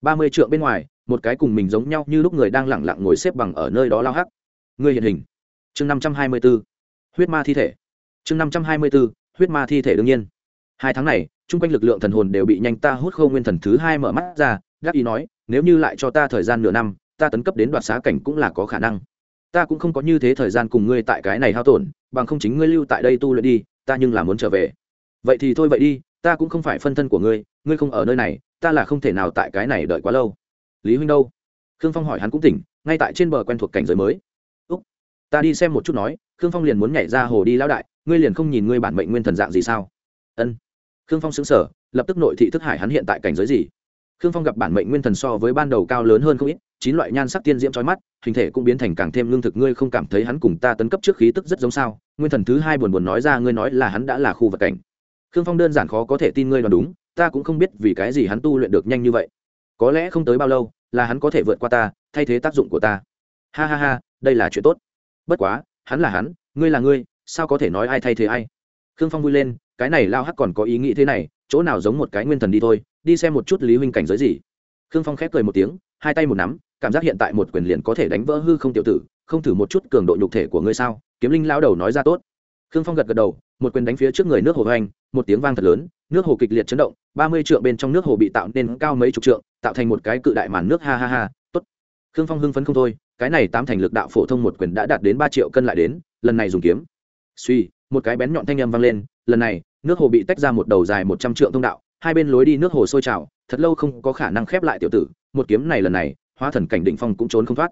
Ba mươi trượng bên ngoài, một cái cùng mình giống nhau như lúc người đang lẳng lặng ngồi xếp bằng ở nơi đó lao hắc. Ngươi hiện hình. Chương năm trăm hai mươi b ố huyết ma thi thể. Chương năm trăm hai mươi b ố huyết ma thi thể đương nhiên. Hai tháng này chung quanh lực lượng thần hồn đều bị nhanh ta hút khô nguyên thần thứ hai mở mắt ra gác ý nói, nếu như lại cho ta thời gian nửa năm, ta tấn cấp đến đoạt xá cảnh cũng là có khả năng. Ta cũng không có như thế thời gian cùng ngươi tại cái này hao tổn, bằng không chính ngươi lưu tại đây tu luyện đi, ta nhưng là muốn trở về. Vậy thì thôi vậy đi, ta cũng không phải phân thân của ngươi ngươi không ở nơi này, ta là không thể nào tại cái này đợi quá lâu. Lý huynh đâu? Khương phong hỏi hắn cũng tỉnh, ngay tại trên bờ quen thuộc cảnh giới mới. Úc, ta đi xem một chút nói, khương phong liền muốn nhảy ra hồ đi lão đại, ngươi liền không nhìn ngươi bản mệnh nguyên thần dạng gì sao? Ân khương phong xứng sở lập tức nội thị thức hải hắn hiện tại cảnh giới gì? Khương phong gặp bản mệnh nguyên thần so với ban đầu cao lớn hơn không ít, chín loại nhan sắc tiên diễm trói mắt, hình thể cũng biến thành càng thêm lương thực, ngươi không cảm thấy hắn cùng ta tấn cấp trước khí tức rất giống sao? Nguyên thần thứ hai buồn buồn nói ra, ngươi nói là hắn đã là khu vật cảnh. Khương phong đơn giản khó có thể tin ngươi đoán đúng, ta cũng không biết vì cái gì hắn tu luyện được nhanh như vậy. Có lẽ không tới bao lâu, là hắn có thể vượt qua ta, thay thế tác dụng của ta. Ha ha ha, đây là chuyện tốt. Bất quá, hắn là hắn, ngươi là ngươi, sao có thể nói ai thay thế ai? Khương phong vui lên cái này lao hắc còn có ý nghĩ thế này, chỗ nào giống một cái nguyên thần đi thôi, đi xem một chút lý huynh cảnh giới gì. Khương phong khép cười một tiếng, hai tay một nắm, cảm giác hiện tại một quyền liền có thể đánh vỡ hư không tiểu tử, không thử một chút cường độ nhục thể của ngươi sao? Kiếm linh lao đầu nói ra tốt. Khương phong gật gật đầu, một quyền đánh phía trước người nước hồ hoành, một tiếng vang thật lớn, nước hồ kịch liệt chấn động, ba mươi trượng bên trong nước hồ bị tạo nên cao mấy chục trượng, tạo thành một cái cự đại màn nước, ha ha ha, tốt. Khương phong hưng phấn không thôi, cái này tám thành lực đạo phổ thông một quyền đã đạt đến ba triệu cân lại đến, lần này dùng kiếm. Suy một cái bén nhọn thanh âm vang lên lần này, nước hồ bị tách ra một đầu dài một trăm trượng thông đạo, hai bên lối đi nước hồ sôi trào, thật lâu không có khả năng khép lại tiểu tử, một kiếm này lần này, hóa thần cảnh định phong cũng trốn không thoát.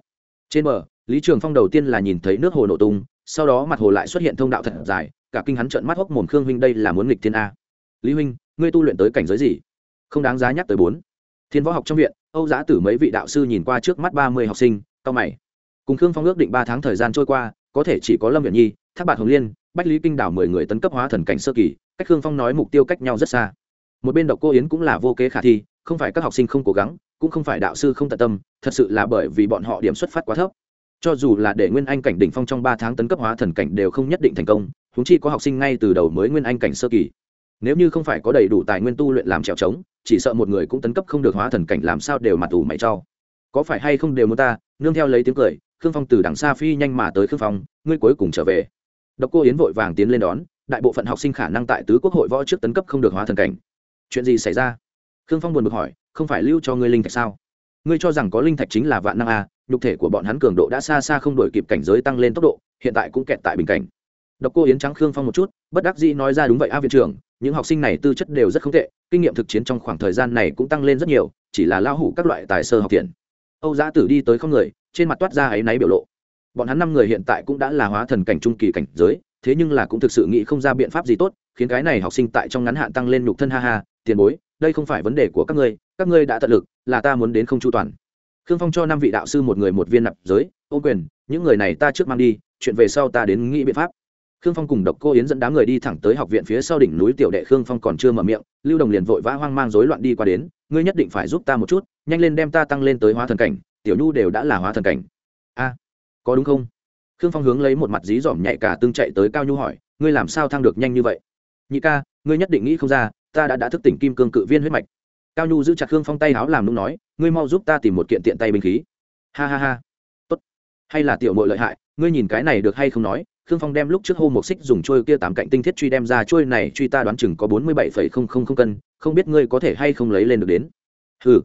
Trên bờ, lý trường phong đầu tiên là nhìn thấy nước hồ nổ tung, sau đó mặt hồ lại xuất hiện thông đạo thật dài, cả kinh hắn trợn mắt hốc mồm khương huynh đây là muốn nghịch thiên a. Lý huynh, ngươi tu luyện tới cảnh giới gì? Không đáng giá nhắc tới bốn. Thiên võ học trong viện, âu giã tử mấy vị đạo sư nhìn qua trước mắt ba mươi học sinh cao mày. Cùng khương phong ước định ba tháng thời gian trôi qua, có thể chỉ có lâm viện nhi, thác bạc hồng liên bách lý kinh đảo mười người tấn cấp hóa thần cảnh sơ kỳ, cách khương phong nói mục tiêu cách nhau rất xa. Một bên độc cô yến cũng là vô kế khả thi, không phải các học sinh không cố gắng, cũng không phải đạo sư không tận tâm, thật sự là bởi vì bọn họ điểm xuất phát quá thấp. Cho dù là để nguyên anh cảnh đỉnh phong trong ba tháng tấn cấp hóa thần cảnh đều không nhất định thành công húng chi có học sinh ngay từ đầu mới nguyên anh cảnh sơ kỳ. Nếu như không phải có đầy đủ tài nguyên tu luyện làm trèo trống, chỉ sợ một người cũng tấn cấp không được hóa thần cảnh làm sao đều mặt ủ mày cho. Có phải hay không đều muốn ta, nương theo lấy tiếng cười, khương phong từ đằng xa phi nhanh mà tới khương phong, ngươi cuối cùng trở về độc cô yến vội vàng tiến lên đón, đại bộ phận học sinh khả năng tại tứ quốc hội võ trước tấn cấp không được hóa thần cảnh. Chuyện gì xảy ra? Khương phong buồn bực hỏi, không phải lưu cho ngươi linh thạch sao? Ngươi cho rằng có linh thạch chính là vạn năng a nhục thể của bọn hắn cường độ đã xa xa không đổi kịp cảnh giới tăng lên tốc độ, hiện tại cũng kẹt tại bình cảnh. Độc cô yến trắng khương phong một chút, bất đắc dĩ nói ra đúng vậy a viện trưởng, những học sinh này tư chất đều rất không tệ, kinh nghiệm thực chiến trong khoảng thời gian này cũng tăng lên rất nhiều, chỉ là lao hủ các loại tài sơ học tiền. Âu giã tử đi tới không người, trên mặt toát ra áy náy biểu lộ bọn hắn năm người hiện tại cũng đã là hóa thần cảnh trung kỳ cảnh giới, thế nhưng là cũng thực sự nghĩ không ra biện pháp gì tốt, khiến cái này học sinh tại trong ngắn hạn tăng lên nhục thân ha ha, tiền bối, đây không phải vấn đề của các ngươi các ngươi đã tận lực, là ta muốn đến không chu toàn. Khương phong cho năm vị đạo sư một người một viên nạp giới, ô quyền, những người này ta trước mang đi, chuyện về sau ta đến nghĩ biện pháp. Khương phong cùng độc cô yến dẫn đám người đi thẳng tới học viện phía sau đỉnh núi tiểu đệ khương phong còn chưa mở miệng, lưu đồng liền vội vã hoang mang rối loạn đi qua đến, ngươi nhất định phải giúp ta một chút, nhanh lên đem ta tăng lên tới hóa thần cảnh, tiểu nhu đều đã là hóa thần cảnh. A có đúng không? Khương phong hướng lấy một mặt dí dỏm nhạy cả tương chạy tới cao nhu hỏi, ngươi làm sao thăng được nhanh như vậy? Nhị ca, ngươi nhất định nghĩ không ra, ta đã đã thức tỉnh kim cương cự viên huyết mạch. Cao nhu giữ chặt khương phong tay háo làm nung nói, ngươi mau giúp ta tìm một kiện tiện tay binh khí. Ha ha ha. Tốt. Hay là tiểu mội lợi hại, ngươi nhìn cái này được hay không nói? Khương phong đem lúc trước hô một xích dùng trôi kia tám cạnh tinh thiết truy đem ra, trôi này truy ta đoán chừng có bốn mươi bảy phẩy không không không cân, không biết ngươi có thể hay không lấy lên được đến. Ừ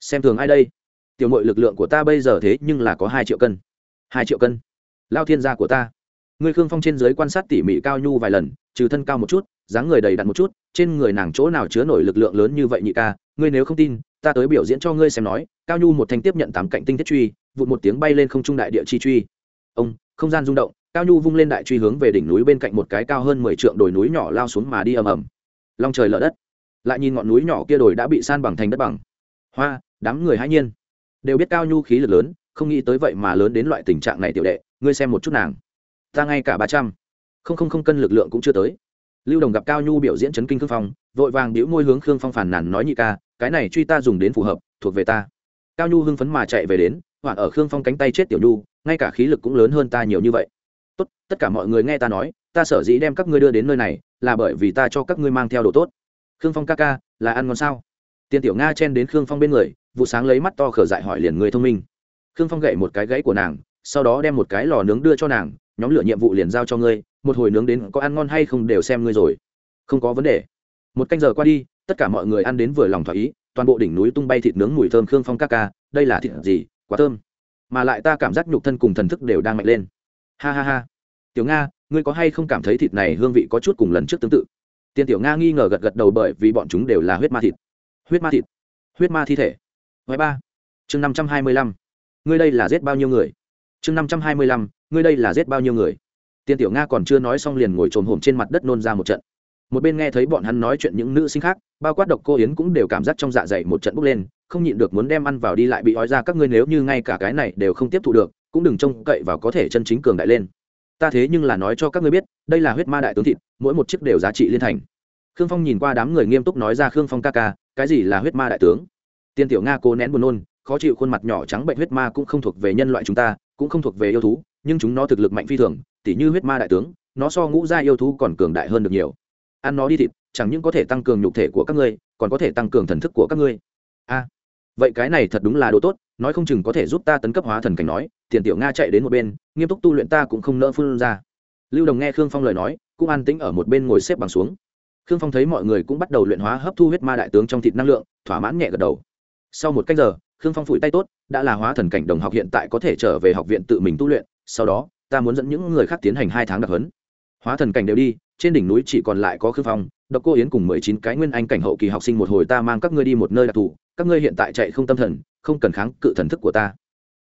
xem thường ai đây? Tiểu mội lực lượng của ta bây giờ thế nhưng là có hai triệu cân hai triệu cân. Lao thiên gia của ta. Ngươi khương phong trên dưới quan sát tỉ mỉ cao nhu vài lần, trừ thân cao một chút, dáng người đầy đặn một chút, trên người nàng chỗ nào chứa nổi lực lượng lớn như vậy nhị ca, ngươi nếu không tin, ta tới biểu diễn cho ngươi xem nói, cao nhu một thanh tiếp nhận tám cạnh tinh thiết truy, vụt một tiếng bay lên không trung đại địa chi truy. Ông, không gian rung động, cao nhu vung lên đại truy hướng về đỉnh núi bên cạnh một cái cao hơn mười trượng đồi núi nhỏ lao xuống mà đi ầm ầm. Long trời lở đất. Lại nhìn ngọn núi nhỏ kia đồi đã bị san bằng thành đất bằng. Hoa, đám người hãy nhiên. Đều biết cao nhu khí lực lớn không nghĩ tới vậy mà lớn đến loại tình trạng này tiểu đệ, ngươi xem một chút nàng. Ta ngay cả ba trăm. Không không không cân lực lượng cũng chưa tới. Lưu đồng gặp cao nhu biểu diễn chấn kinh khương phong, vội vàng đĩu môi hướng khương phong phản nàn nói nhị ca, cái này truy ta dùng đến phù hợp, thuộc về ta. Cao nhu hưng phấn mà chạy về đến hoạn ở khương phong cánh tay chết tiểu nhu, ngay cả khí lực cũng lớn hơn ta nhiều như vậy. Tốt, tất cả mọi người nghe ta nói, ta sở dĩ đem các ngươi đưa đến nơi này, là bởi vì ta cho các ngươi mang theo đồ tốt. Khương phong ca ca, là ăn ngon sao? Tiên tiểu nga chen đến khương phong bên người, vụ sáng lấy mắt to khở dại hỏi liền người thông minh khương phong gậy một cái gãy của nàng, sau đó đem một cái lò nướng đưa cho nàng, nhóm lửa nhiệm vụ liền giao cho ngươi, một hồi nướng đến có ăn ngon hay không đều xem ngươi rồi. Không có vấn đề. Một canh giờ qua đi, tất cả mọi người ăn đến vừa lòng thỏa ý, toàn bộ đỉnh núi tung bay thịt nướng mùi thơm khương phong ca ca, đây là thịt gì? Quá thơm. Mà lại ta cảm giác nhục thân cùng thần thức đều đang mạnh lên. Ha ha ha. Tiểu nga, ngươi có hay không cảm thấy thịt này hương vị có chút cùng lần trước tương tự? Tiên tiểu nga nghi ngờ gật gật đầu bởi vì bọn chúng đều là huyết ma thịt. Huyết ma thịt? Huyết ma thi thể? Hoài ba. Chương năm trăm hai mươi lăm ngươi đây là giết bao nhiêu người? Chương năm trăm hai mươi lăm, ngươi đây là giết bao nhiêu người? Tiên tiểu nga còn chưa nói xong liền ngồi trồm hổm trên mặt đất nôn ra một trận. Một bên nghe thấy bọn hắn nói chuyện những nữ sinh khác, bao quát độc cô yến cũng đều cảm giác trong dạ dày một trận bốc lên, không nhịn được muốn đem ăn vào đi lại bị ói ra, các ngươi nếu như ngay cả cái này đều không tiếp thu được, cũng đừng trông cậy vào có thể chân chính cường đại lên. Ta thế nhưng là nói cho các ngươi biết, đây là huyết ma đại tướng thịt, mỗi một chiếc đều giá trị liên thành. Khương phong nhìn qua đám người nghiêm túc nói ra, khương phong ca ca, cái gì là huyết ma đại tướng? Tiên tiểu nga cố nén buồn nôn khó chịu khuôn mặt nhỏ trắng bệnh huyết ma cũng không thuộc về nhân loại chúng ta, cũng không thuộc về yêu thú, nhưng chúng nó thực lực mạnh phi thường, tỉ như huyết ma đại tướng, nó so ngũ gia yêu thú còn cường đại hơn được nhiều. Ăn nó đi thịt, chẳng những có thể tăng cường nhục thể của các ngươi, còn có thể tăng cường thần thức của các ngươi. A, vậy cái này thật đúng là đồ tốt, nói không chừng có thể giúp ta tấn cấp hóa thần cảnh nói, tiền tiểu nga chạy đến một bên, nghiêm túc tu luyện ta cũng không nỡ phun ra. Lưu đồng nghe khương phong lời nói, cũng an tĩnh ở một bên ngồi xếp bằng xuống. Khương phong thấy mọi người cũng bắt đầu luyện hóa hấp thu huyết ma đại tướng trong thịt năng lượng, thỏa mãn nhẹ gật đầu. Sau một cách giờ khương phong phủi tay tốt, đã là hóa thần cảnh đồng học hiện tại có thể trở về học viện tự mình tu luyện, sau đó, ta muốn dẫn những người khác tiến hành hai tháng đặc huấn. Hóa thần cảnh đều đi, trên đỉnh núi chỉ còn lại có khương phong, độc cô yến cùng mười chín cái nguyên anh cảnh hậu kỳ học sinh một hồi ta mang các ngươi đi một nơi đặc thù, các ngươi hiện tại chạy không tâm thần, không cần kháng cự thần thức của ta.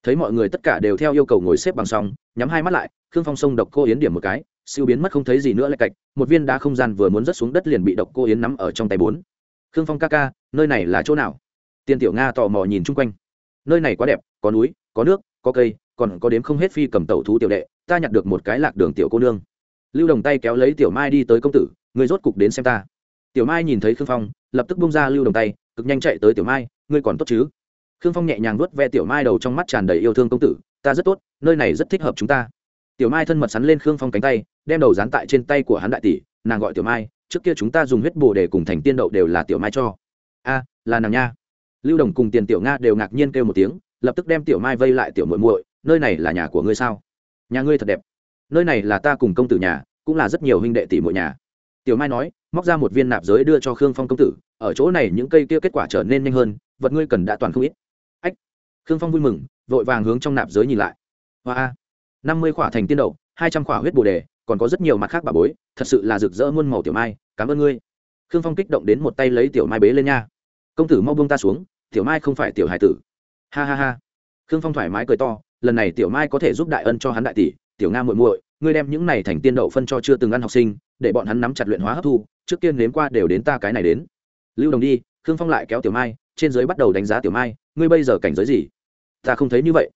Thấy mọi người tất cả đều theo yêu cầu ngồi xếp bằng xong, nhắm hai mắt lại, khương phong xông độc cô yến điểm một cái, siêu biến mất không thấy gì nữa lại cạch, một viên đá không gian vừa muốn rớt xuống đất liền bị độc cô yến nắm ở trong tay bốn. Khương phong ca ca, nơi này là chỗ nào? Tiên tiểu nga tò mò nhìn chung quanh. Nơi này quá đẹp, có núi, có nước, có cây, còn có đếm không hết phi cầm tẩu thú tiểu đệ, ta nhặt được một cái lạc đường tiểu cô nương. Lưu đồng tay kéo lấy tiểu mai đi tới công tử, người rốt cục đến xem ta. Tiểu mai nhìn thấy khương phong, lập tức bung ra lưu đồng tay, cực nhanh chạy tới tiểu mai, ngươi còn tốt chứ? Khương phong nhẹ nhàng nuốt ve tiểu mai đầu trong mắt tràn đầy yêu thương công tử, ta rất tốt, nơi này rất thích hợp chúng ta. Tiểu mai thân mật sắn lên khương phong cánh tay, đem đầu dán tại trên tay của hắn đại tỷ, nàng gọi tiểu mai, trước kia chúng ta dùng huyết bồ để cùng thành tiên đậu đều là tiểu mai cho. A, là nàng nha lưu đồng cùng tiền tiểu nga đều ngạc nhiên kêu một tiếng, lập tức đem tiểu mai vây lại tiểu muội muội, nơi này là nhà của ngươi sao? Nhà ngươi thật đẹp. Nơi này là ta cùng công tử nhà, cũng là rất nhiều huynh đệ tỷ muội nhà. Tiểu mai nói, móc ra một viên nạp giới đưa cho khương phong công tử, ở chỗ này những cây kia kết quả trở nên nhanh hơn, vật ngươi cần đã toàn không ít. Ách, khương phong vui mừng, vội vàng hướng trong nạp giới nhìn lại. Hoa năm mươi khỏa thành tiên đậu, hai trăm khỏa huyết bồ đề, còn có rất nhiều mặt khác bà bối, thật sự là rực rỡ muôn màu tiểu mai, cảm ơn ngươi. Khương phong kích động đến một tay lấy tiểu mai bế lên nha. Công tử mau buông ta xuống tiểu mai không phải tiểu hải tử. Ha ha ha. Khương phong thoải mái cười to, lần này tiểu mai có thể giúp đại ân cho hắn đại tỷ, tiểu nga muội muội, ngươi đem những này thành tiên đậu phân cho chưa từng ăn học sinh, để bọn hắn nắm chặt luyện hóa hấp thu, trước tiên nếm qua đều đến ta cái này đến. Lưu đồng đi, khương phong lại kéo tiểu mai, trên giới bắt đầu đánh giá tiểu mai, ngươi bây giờ cảnh giới gì? Ta không thấy như vậy.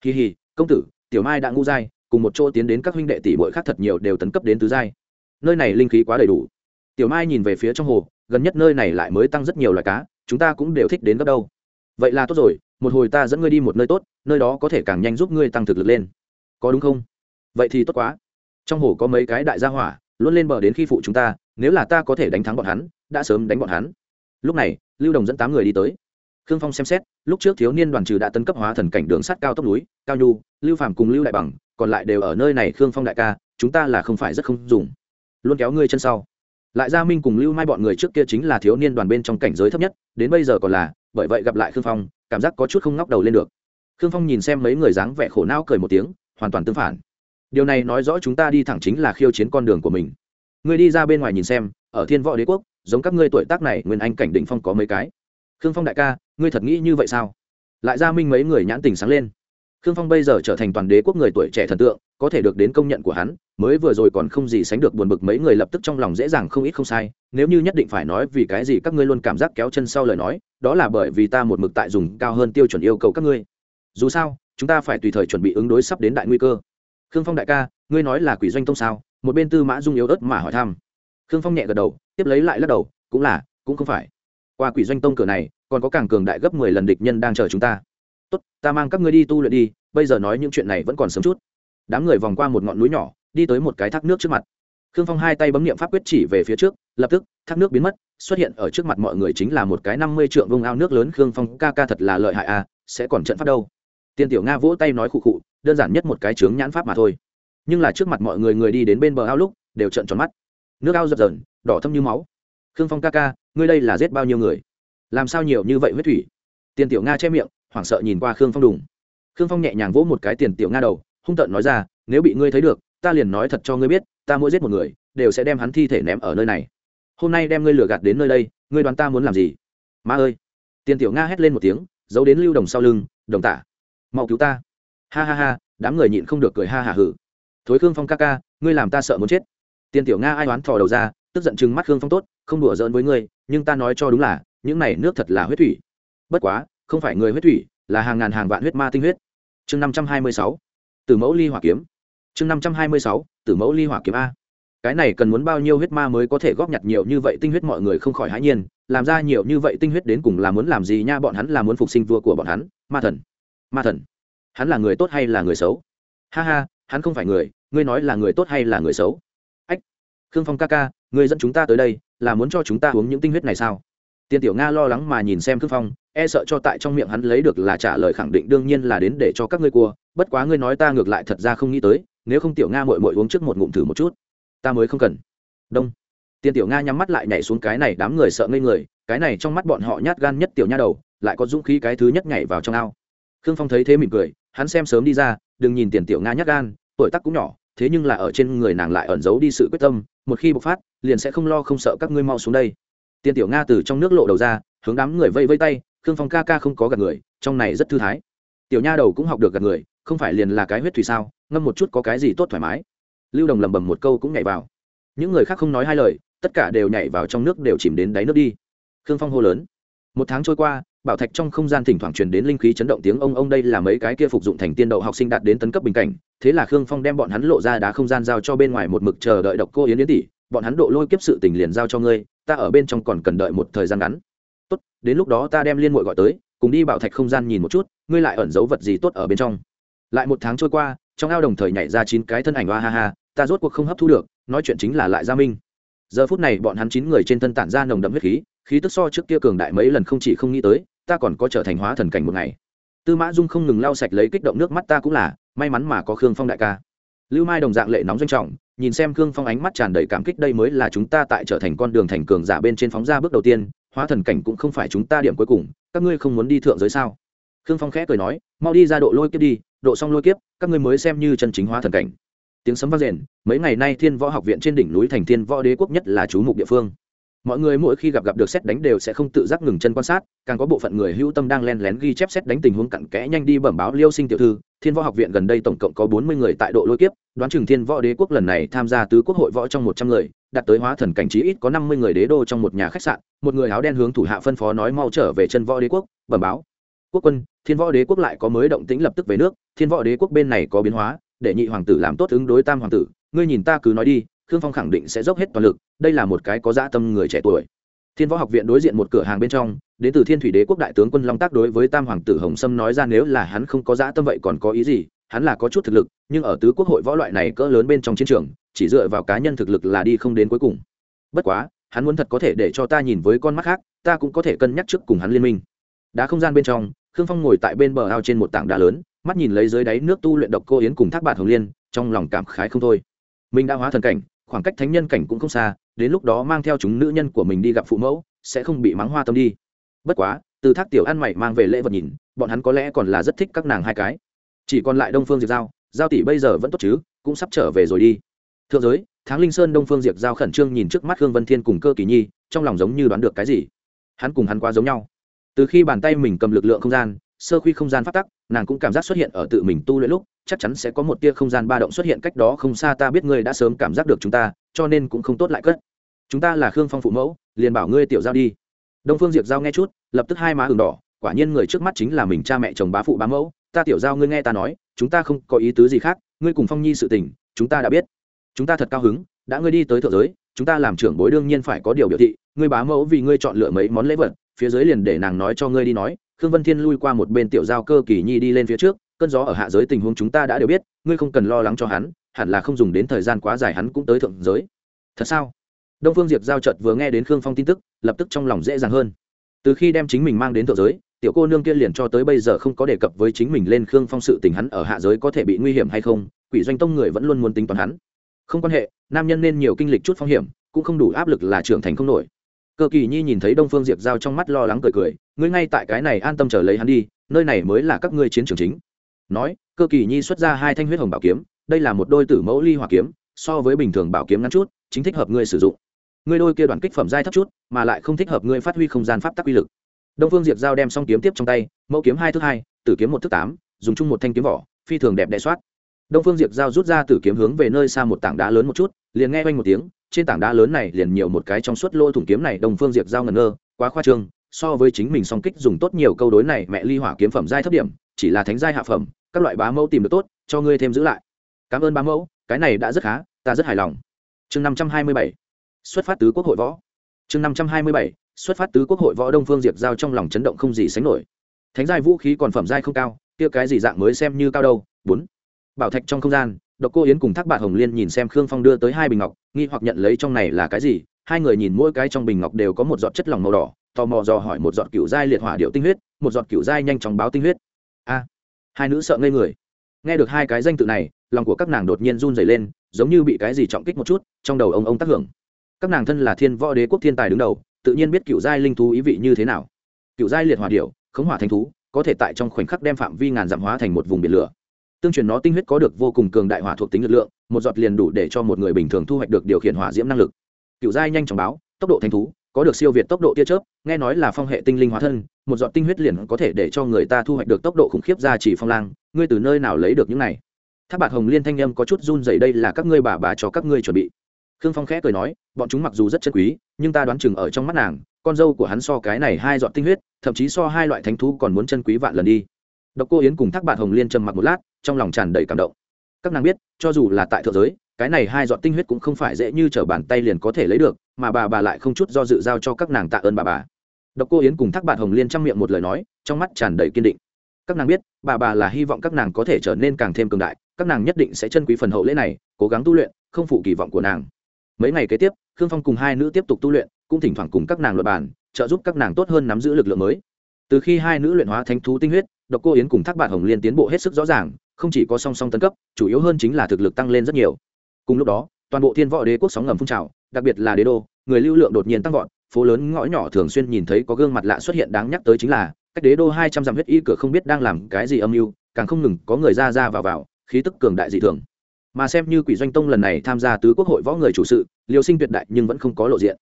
Kỳ hì công tử, tiểu mai đã ngu dai, cùng một chỗ tiến đến các huynh đệ tỷ muội khác thật nhiều đều tấn cấp đến tứ giai. Nơi này linh khí quá đầy đủ. Tiểu mai nhìn về phía trong hồ, gần nhất nơi này lại mới tăng rất nhiều loài cá chúng ta cũng đều thích đến gấp đâu. Vậy là tốt rồi, một hồi ta dẫn ngươi đi một nơi tốt, nơi đó có thể càng nhanh giúp ngươi tăng thực lực lên. Có đúng không? Vậy thì tốt quá. Trong hồ có mấy cái đại gia hỏa, luôn lên bờ đến khi phụ chúng ta, nếu là ta có thể đánh thắng bọn hắn, đã sớm đánh bọn hắn. Lúc này, lưu đồng dẫn tám người đi tới. Khương phong xem xét, lúc trước thiếu niên đoàn trừ đã tấn cấp hóa thần cảnh đường sắt cao tốc núi, cao nhu, lưu phàm cùng lưu đại bằng, còn lại đều ở nơi này khương phong đại ca, chúng ta là không phải rất không dùng. Luôn kéo ngươi chân sau lại gia minh cùng lưu mai bọn người trước kia chính là thiếu niên đoàn bên trong cảnh giới thấp nhất, đến bây giờ còn là, bởi vậy gặp lại khương phong, cảm giác có chút không ngóc đầu lên được. Khương phong nhìn xem mấy người dáng vẻ khổ não cười một tiếng, hoàn toàn tương phản. Điều này nói rõ chúng ta đi thẳng chính là khiêu chiến con đường của mình. Ngươi đi ra bên ngoài nhìn xem, ở thiên võ đế quốc, giống các ngươi tuổi tác này, nguyên anh cảnh định phong có mấy cái? Khương phong đại ca, ngươi thật nghĩ như vậy sao? Lại gia minh mấy người nhãn tình sáng lên khương phong bây giờ trở thành toàn đế quốc người tuổi trẻ thần tượng, có thể được đến công nhận của hắn, mới vừa rồi còn không gì sánh được buồn bực mấy người lập tức trong lòng dễ dàng không ít không sai. Nếu như nhất định phải nói vì cái gì các ngươi luôn cảm giác kéo chân sau lời nói, đó là bởi vì ta một mực tại dùng cao hơn tiêu chuẩn yêu cầu các ngươi. Dù sao, chúng ta phải tùy thời chuẩn bị ứng đối sắp đến đại nguy cơ. Khương phong đại ca, ngươi nói là quỷ doanh tông sao? Một bên tư mã dung yếu ớt mà hỏi thăm. Khương phong nhẹ gật đầu, tiếp lấy lại lắc đầu, cũng là, cũng không phải. Qua quỷ doanh tông cửa này, còn có càng cường đại gấp mười lần địch nhân đang chờ chúng ta tốt, ta mang các ngươi đi tu luyện đi, bây giờ nói những chuyện này vẫn còn sớm chút. Đám người vòng qua một ngọn núi nhỏ, đi tới một cái thác nước trước mặt. Khương phong hai tay bấm nghiệm pháp quyết chỉ về phía trước, lập tức, thác nước biến mất, xuất hiện ở trước mặt mọi người chính là một cái năm mươi trượng vông ao nước lớn. Khương phong, ca ca thật là lợi hại à sẽ còn trận pháp đâu? Tiên tiểu nga vỗ tay nói khụ khụ, đơn giản nhất một cái chướng nhãn pháp mà thôi. Nhưng là trước mặt mọi người người đi đến bên bờ ao lúc, đều trận tròn mắt. Nước ao dập dờn, đỏ thâm như máu. Khương phong ca ca, ngươi đây là giết bao nhiêu người? Làm sao nhiều như vậy huyết thủy? Tiên tiểu nga che miệng hoảng sợ nhìn qua khương phong đùng. Khương phong nhẹ nhàng vỗ một cái tiền tiểu nga đầu, hung tợn nói ra, nếu bị ngươi thấy được, ta liền nói thật cho ngươi biết, ta mỗi giết một người, đều sẽ đem hắn thi thể ném ở nơi này. Hôm nay đem ngươi lừa gạt đến nơi đây, ngươi đoán ta muốn làm gì? Ma ơi! Tiền tiểu nga hét lên một tiếng, giấu đến lưu đồng sau lưng, đồng tả, mau cứu ta. Ha ha ha, đám người nhịn không được cười ha hả hử. Thối khương phong ca ca, ngươi làm ta sợ muốn chết. Tiền tiểu nga ai đoán thò đầu ra, tức giận chừng mắt khương phong tốt, không đùa giỡn với ngươi, nhưng ta nói cho đúng là, những này nước thật là huyết thủy. Bất quá không phải người huyết thủy, là hàng ngàn hàng vạn huyết ma tinh huyết. Chương năm trăm hai mươi sáu từ mẫu ly hỏa kiếm. Chương năm trăm hai mươi sáu từ mẫu ly hỏa kiếm a. Cái này cần muốn bao nhiêu huyết ma mới có thể góp nhặt nhiều như vậy tinh huyết mọi người không khỏi hãi nhiên, làm ra nhiều như vậy tinh huyết đến cùng là muốn làm gì nha, bọn hắn là muốn phục sinh vua của bọn hắn. Ma thần ma thần. Hắn là người tốt hay là người xấu? Ha ha, hắn không phải người, ngươi nói là người tốt hay là người xấu? Ách, khương phong ca ca, ngươi dẫn chúng ta tới đây, là muốn cho chúng ta uống những tinh huyết này sao? Tiên tiểu nga lo lắng mà nhìn xem khương phong e sợ cho tại trong miệng hắn lấy được là trả lời khẳng định đương nhiên là đến để cho các ngươi cua, bất quá ngươi nói ta ngược lại thật ra không nghĩ tới, nếu không tiểu nga mội mội uống trước một ngụm thử một chút, ta mới không cần. Đông. Tiên tiểu nga nhắm mắt lại nhảy xuống cái này đám người sợ ngây người, cái này trong mắt bọn họ nhát gan nhất tiểu nha đầu, lại có dũng khí cái thứ nhất nhảy vào trong ao. Khương phong thấy thế mỉm cười, hắn xem sớm đi ra, đừng nhìn tiền tiểu nga nhát gan, tuổi tác cũng nhỏ, thế nhưng là ở trên người nàng lại ẩn giấu đi sự quyết tâm, một khi bộc phát, liền sẽ không lo không sợ các ngươi mau xuống đây. Tiền tiểu nga từ trong nước lộ đầu ra, hướng đám người vây vây tay khương phong ca ca không có gạt người, trong này rất thư thái. Tiểu nha đầu cũng học được gạt người, không phải liền là cái huyết thủy sao, ngâm một chút có cái gì tốt thoải mái. Lưu đồng lẩm bẩm một câu cũng nhảy vào. Những người khác không nói hai lời, tất cả đều nhảy vào trong nước đều chìm đến đáy nước đi. Khương phong hô lớn. Một tháng trôi qua, bảo thạch trong không gian thỉnh thoảng truyền đến linh khí chấn động tiếng ông ông đây là mấy cái kia phục dụng thành tiên đậu học sinh đạt đến tấn cấp bình cảnh, thế là khương phong đem bọn hắn lộ ra đá không gian giao cho bên ngoài một mực chờ đợi độc cô yến yến tỷ, bọn hắn độ lôi kiếp sự tình liền giao cho ngươi, ta ở bên trong còn cần đợi một thời gian ngắn đến lúc đó ta đem liên muội gọi tới, cùng đi bảo thạch không gian nhìn một chút, ngươi lại ẩn giấu vật gì tốt ở bên trong. Lại một tháng trôi qua, trong ao đồng thời nhảy ra chín cái thân ảnh oa ha ha, ta rốt cuộc không hấp thu được, nói chuyện chính là lại gia minh. Giờ phút này bọn hắn chín người trên thân tản ra nồng đậm huyết khí khí tức so trước kia cường đại mấy lần không chỉ không nghĩ tới, ta còn có trở thành hóa thần cảnh một ngày. Tư mã dung không ngừng lau sạch lấy kích động nước mắt ta cũng là, may mắn mà có khương phong đại ca. Lưu mai đồng dạng lệ nóng doanh trọng, nhìn xem khương phong ánh mắt tràn đầy cảm kích đây mới là chúng ta tại trở thành con đường thành cường giả bên trên phóng ra bước đầu tiên hóa thần cảnh cũng không phải chúng ta điểm cuối cùng, các ngươi không muốn đi thượng giới sao? Khương phong khẽ cười nói, mau đi ra độ lôi kiếp đi, độ xong lôi kiếp, các ngươi mới xem như chân chính hóa thần cảnh. Tiếng sấm vang rền, mấy ngày nay thiên võ học viện trên đỉnh núi thành thiên võ đế quốc nhất là chú mục địa phương. Mọi người mỗi khi gặp gặp được xét đánh đều sẽ không tự giác ngừng chân quan sát, càng có bộ phận người hữu tâm đang len lén ghi chép xét đánh tình huống cặn kẽ nhanh đi bẩm báo liêu sinh tiểu thư. Thiên võ học viện gần đây tổng cộng có bốn mươi người tại độ lôi kiếp, đoán chừng thiên võ đế quốc lần này tham gia tứ quốc hội võ trong một trăm người đặt tới hóa thần cảnh trí ít có năm mươi người đế đô trong một nhà khách sạn, một người áo đen hướng thủ hạ phân phó nói mau trở về chân võ đế quốc, bẩm báo. Quốc quân, thiên võ đế quốc lại có mới động tĩnh lập tức về nước, thiên võ đế quốc bên này có biến hóa, để nhị hoàng tử làm tốt ứng đối tam hoàng tử, ngươi nhìn ta cứ nói đi, khương phong khẳng định sẽ dốc hết toàn lực, đây là một cái có dã tâm người trẻ tuổi. Thiên võ học viện đối diện một cửa hàng bên trong, đến từ thiên thủy đế quốc đại tướng quân long tác đối với tam hoàng tử hồng sâm nói ra nếu là hắn không có dã tâm vậy còn có ý gì hắn là có chút thực lực, nhưng ở tứ quốc hội võ loại này cỡ lớn bên trong chiến trường, chỉ dựa vào cá nhân thực lực là đi không đến cuối cùng. Bất quá, hắn muốn thật có thể để cho ta nhìn với con mắt khác, ta cũng có thể cân nhắc trước cùng hắn liên minh. Đá không gian bên trong, khương phong ngồi tại bên bờ ao trên một tảng đá lớn, mắt nhìn lấy dưới đáy nước tu luyện độc cô yến cùng thác bạn hồng liên, trong lòng cảm khái không thôi. Mình đã hóa thần cảnh, khoảng cách thánh nhân cảnh cũng không xa, đến lúc đó mang theo chúng nữ nhân của mình đi gặp phụ mẫu, sẽ không bị mắng hoa tâm đi. Bất quá, từ thác tiểu ăn mày mang về lễ vật nhìn, bọn hắn có lẽ còn là rất thích các nàng hai cái chỉ còn lại đông phương Diệt giao giao tỷ bây giờ vẫn tốt chứ, cũng sắp trở về rồi đi. Thượng giới tháng linh sơn đông phương Diệt giao khẩn trương nhìn trước mắt hương vân thiên cùng cơ kỳ nhi, trong lòng giống như đoán được cái gì. Hắn cùng hắn quá giống nhau. Từ khi bàn tay mình cầm lực lượng không gian, sơ khuy không gian phát tắc, nàng cũng cảm giác xuất hiện ở tự mình tu luyện lúc, chắc chắn sẽ có một tia không gian ba động xuất hiện cách đó không xa, ta biết ngươi đã sớm cảm giác được chúng ta, cho nên cũng không tốt lại cất. Chúng ta là khương phong phụ mẫu, liền bảo ngươi tiểu giao đi. Đông phương diệp giao nghe chút, lập tức hai má ửng đỏ, quả nhiên người trước mắt chính là mình cha mẹ chồng bá phụ bá mẫu ta tiểu giao ngươi nghe ta nói, chúng ta không có ý tứ gì khác, ngươi cùng phong nhi sự tình, chúng ta đã biết. Chúng ta thật cao hứng, đã ngươi đi tới thượng giới, chúng ta làm trưởng bối đương nhiên phải có điều biểu thị, ngươi bá mẫu vì ngươi chọn lựa mấy món lễ vật, phía dưới liền để nàng nói cho ngươi đi nói. Khương vân thiên lui qua một bên tiểu giao cơ kỳ nhi đi lên phía trước, cơn gió ở hạ giới tình huống chúng ta đã đều biết, ngươi không cần lo lắng cho hắn, hẳn là không dùng đến thời gian quá dài hắn cũng tới thượng giới. Thật sao? Đông phương diệp giao trợt vừa nghe đến khương phong tin tức, lập tức trong lòng dễ dàng hơn. Từ khi đem chính mình mang đến thượng giới tiểu cô nương kia liền cho tới bây giờ không có đề cập với chính mình lên khương phong sự tình hắn ở hạ giới có thể bị nguy hiểm hay không, quỷ doanh tông người vẫn luôn muốn tính toán hắn. Không quan hệ, nam nhân nên nhiều kinh lịch chút phong hiểm, cũng không đủ áp lực là trưởng thành không nổi. Cơ kỳ nhi nhìn thấy đông phương diệp giao trong mắt lo lắng cười cười, ngươi ngay tại cái này an tâm chờ lấy hắn đi, nơi này mới là các ngươi chiến trường chính. Nói, cơ kỳ nhi xuất ra hai thanh huyết hồng bảo kiếm, đây là một đôi tử mẫu ly hỏa kiếm, so với bình thường bảo kiếm ngắn chút, chính thích hợp ngươi sử dụng. Ngươi đôi kia đoàn kích phẩm dai thấp chút, mà lại không thích hợp ngươi phát huy không gian pháp tắc uy lực đông phương diệp giao đem xong kiếm tiếp trong tay, mẫu kiếm hai thước hai, tử kiếm một thước tám, dùng chung một thanh kiếm vỏ, phi thường đẹp đẽ soát. Đông phương diệp giao rút ra tử kiếm hướng về nơi xa một tảng đá lớn một chút, liền nghe oanh một tiếng, trên tảng đá lớn này liền nhiều một cái trong suốt lỗ thủng kiếm này đông phương diệp giao ngẩn ngơ, quá khoa trương, so với chính mình song kích dùng tốt nhiều câu đối này mẹ ly hỏa kiếm phẩm giai thấp điểm, chỉ là thánh giai hạ phẩm, các loại bá mẫu tìm được tốt, cho ngươi thêm giữ lại. Cảm ơn bá mẫu, cái này đã rất khá, ta rất hài lòng. Chương năm trăm hai mươi bảy, xuất phát tứ quốc hội võ. Chương năm trăm hai mươi bảy xuất phát tứ quốc hội võ đông phương diệp giao trong lòng chấn động không gì sánh nổi. Thánh giai vũ khí còn phẩm giai không cao, kia cái gì dạng mới xem như cao đâu? Bốn. Bảo thạch trong không gian, độc cô yến cùng thác bạn hồng liên nhìn xem khương phong đưa tới hai bình ngọc, nghi hoặc nhận lấy trong này là cái gì? Hai người nhìn mỗi cái trong bình ngọc đều có một giọt chất lỏng màu đỏ, tò mò dò hỏi một giọt cựu giai liệt hỏa điệu tinh huyết, một giọt cựu giai nhanh chóng báo tinh huyết. A. Hai nữ sợ ngây người. Nghe được hai cái danh tự này, lòng của các nàng đột nhiên run rẩy lên, giống như bị cái gì trọng kích một chút, trong đầu ông ông tác hưởng. Các nàng thân là thiên võ đế quốc thiên tài đứng đầu tự nhiên biết cựu giai linh thú ý vị như thế nào. Cựu giai liệt hỏa điệu khống hỏa thanh thú, có thể tại trong khoảnh khắc đem phạm vi ngàn dặm hóa thành một vùng biển lửa. Tương truyền nó tinh huyết có được vô cùng cường đại hỏa thuộc tính lực lượng, một giọt liền đủ để cho một người bình thường thu hoạch được điều khiển hỏa diễm năng lực. Cựu giai nhanh chóng báo, tốc độ thanh thú, có được siêu việt tốc độ tia chớp, nghe nói là phong hệ tinh linh hóa thân, một giọt tinh huyết liền có thể để cho người ta thu hoạch được tốc độ khủng khiếp ra chỉ phong lang, ngươi từ nơi nào lấy được những này? Tháp bạt hồng liên thanh âm có chút run dày đây là các ngươi bà bà cho các ngươi chuẩn bị khương phong khẽ cười nói, bọn chúng mặc dù rất chân quý, nhưng ta đoán chừng ở trong mắt nàng, con dâu của hắn so cái này hai giọt tinh huyết, thậm chí so hai loại thánh thú còn muốn chân quý vạn lần đi. Độc cô yến cùng thác bạn hồng liên trầm mặc một lát, trong lòng tràn đầy cảm động. Các nàng biết, cho dù là tại thượng giới, cái này hai giọt tinh huyết cũng không phải dễ như trở bàn tay liền có thể lấy được, mà bà bà lại không chút do dự giao cho các nàng tạ ơn bà bà. Độc cô yến cùng thác bạn hồng liên trang miệng một lời nói, trong mắt tràn đầy kiên định. Các nàng biết, bà bà là hy vọng các nàng có thể trở nên càng thêm cường đại, các nàng nhất định sẽ chân quý phần hậu lễ này, cố gắng tu luyện, không phụ kỳ vọng của nàng mấy ngày kế tiếp, khương phong cùng hai nữ tiếp tục tu luyện, cũng thỉnh thoảng cùng các nàng luật bàn, trợ giúp các nàng tốt hơn nắm giữ lực lượng mới. Từ khi hai nữ luyện hóa thánh thú tinh huyết, độc cô yến cùng thác bạn hồng liên tiến bộ hết sức rõ ràng, không chỉ có song song tấn cấp, chủ yếu hơn chính là thực lực tăng lên rất nhiều. Cùng lúc đó, toàn bộ thiên võ đế quốc sóng ngầm phun trào, đặc biệt là đế đô, người lưu lượng đột nhiên tăng vọt, phố lớn ngõ nhỏ thường xuyên nhìn thấy có gương mặt lạ xuất hiện đáng nhắc tới chính là, cách đế đô hai trăm dặm huyết y cửa không biết đang làm cái gì âm mưu, càng không ngừng có người ra ra vào vào, khí tức cường đại dị thường mà xem như quỷ doanh tông lần này tham gia tứ quốc hội võ người chủ sự liều sinh tuyệt đại nhưng vẫn không có lộ diện.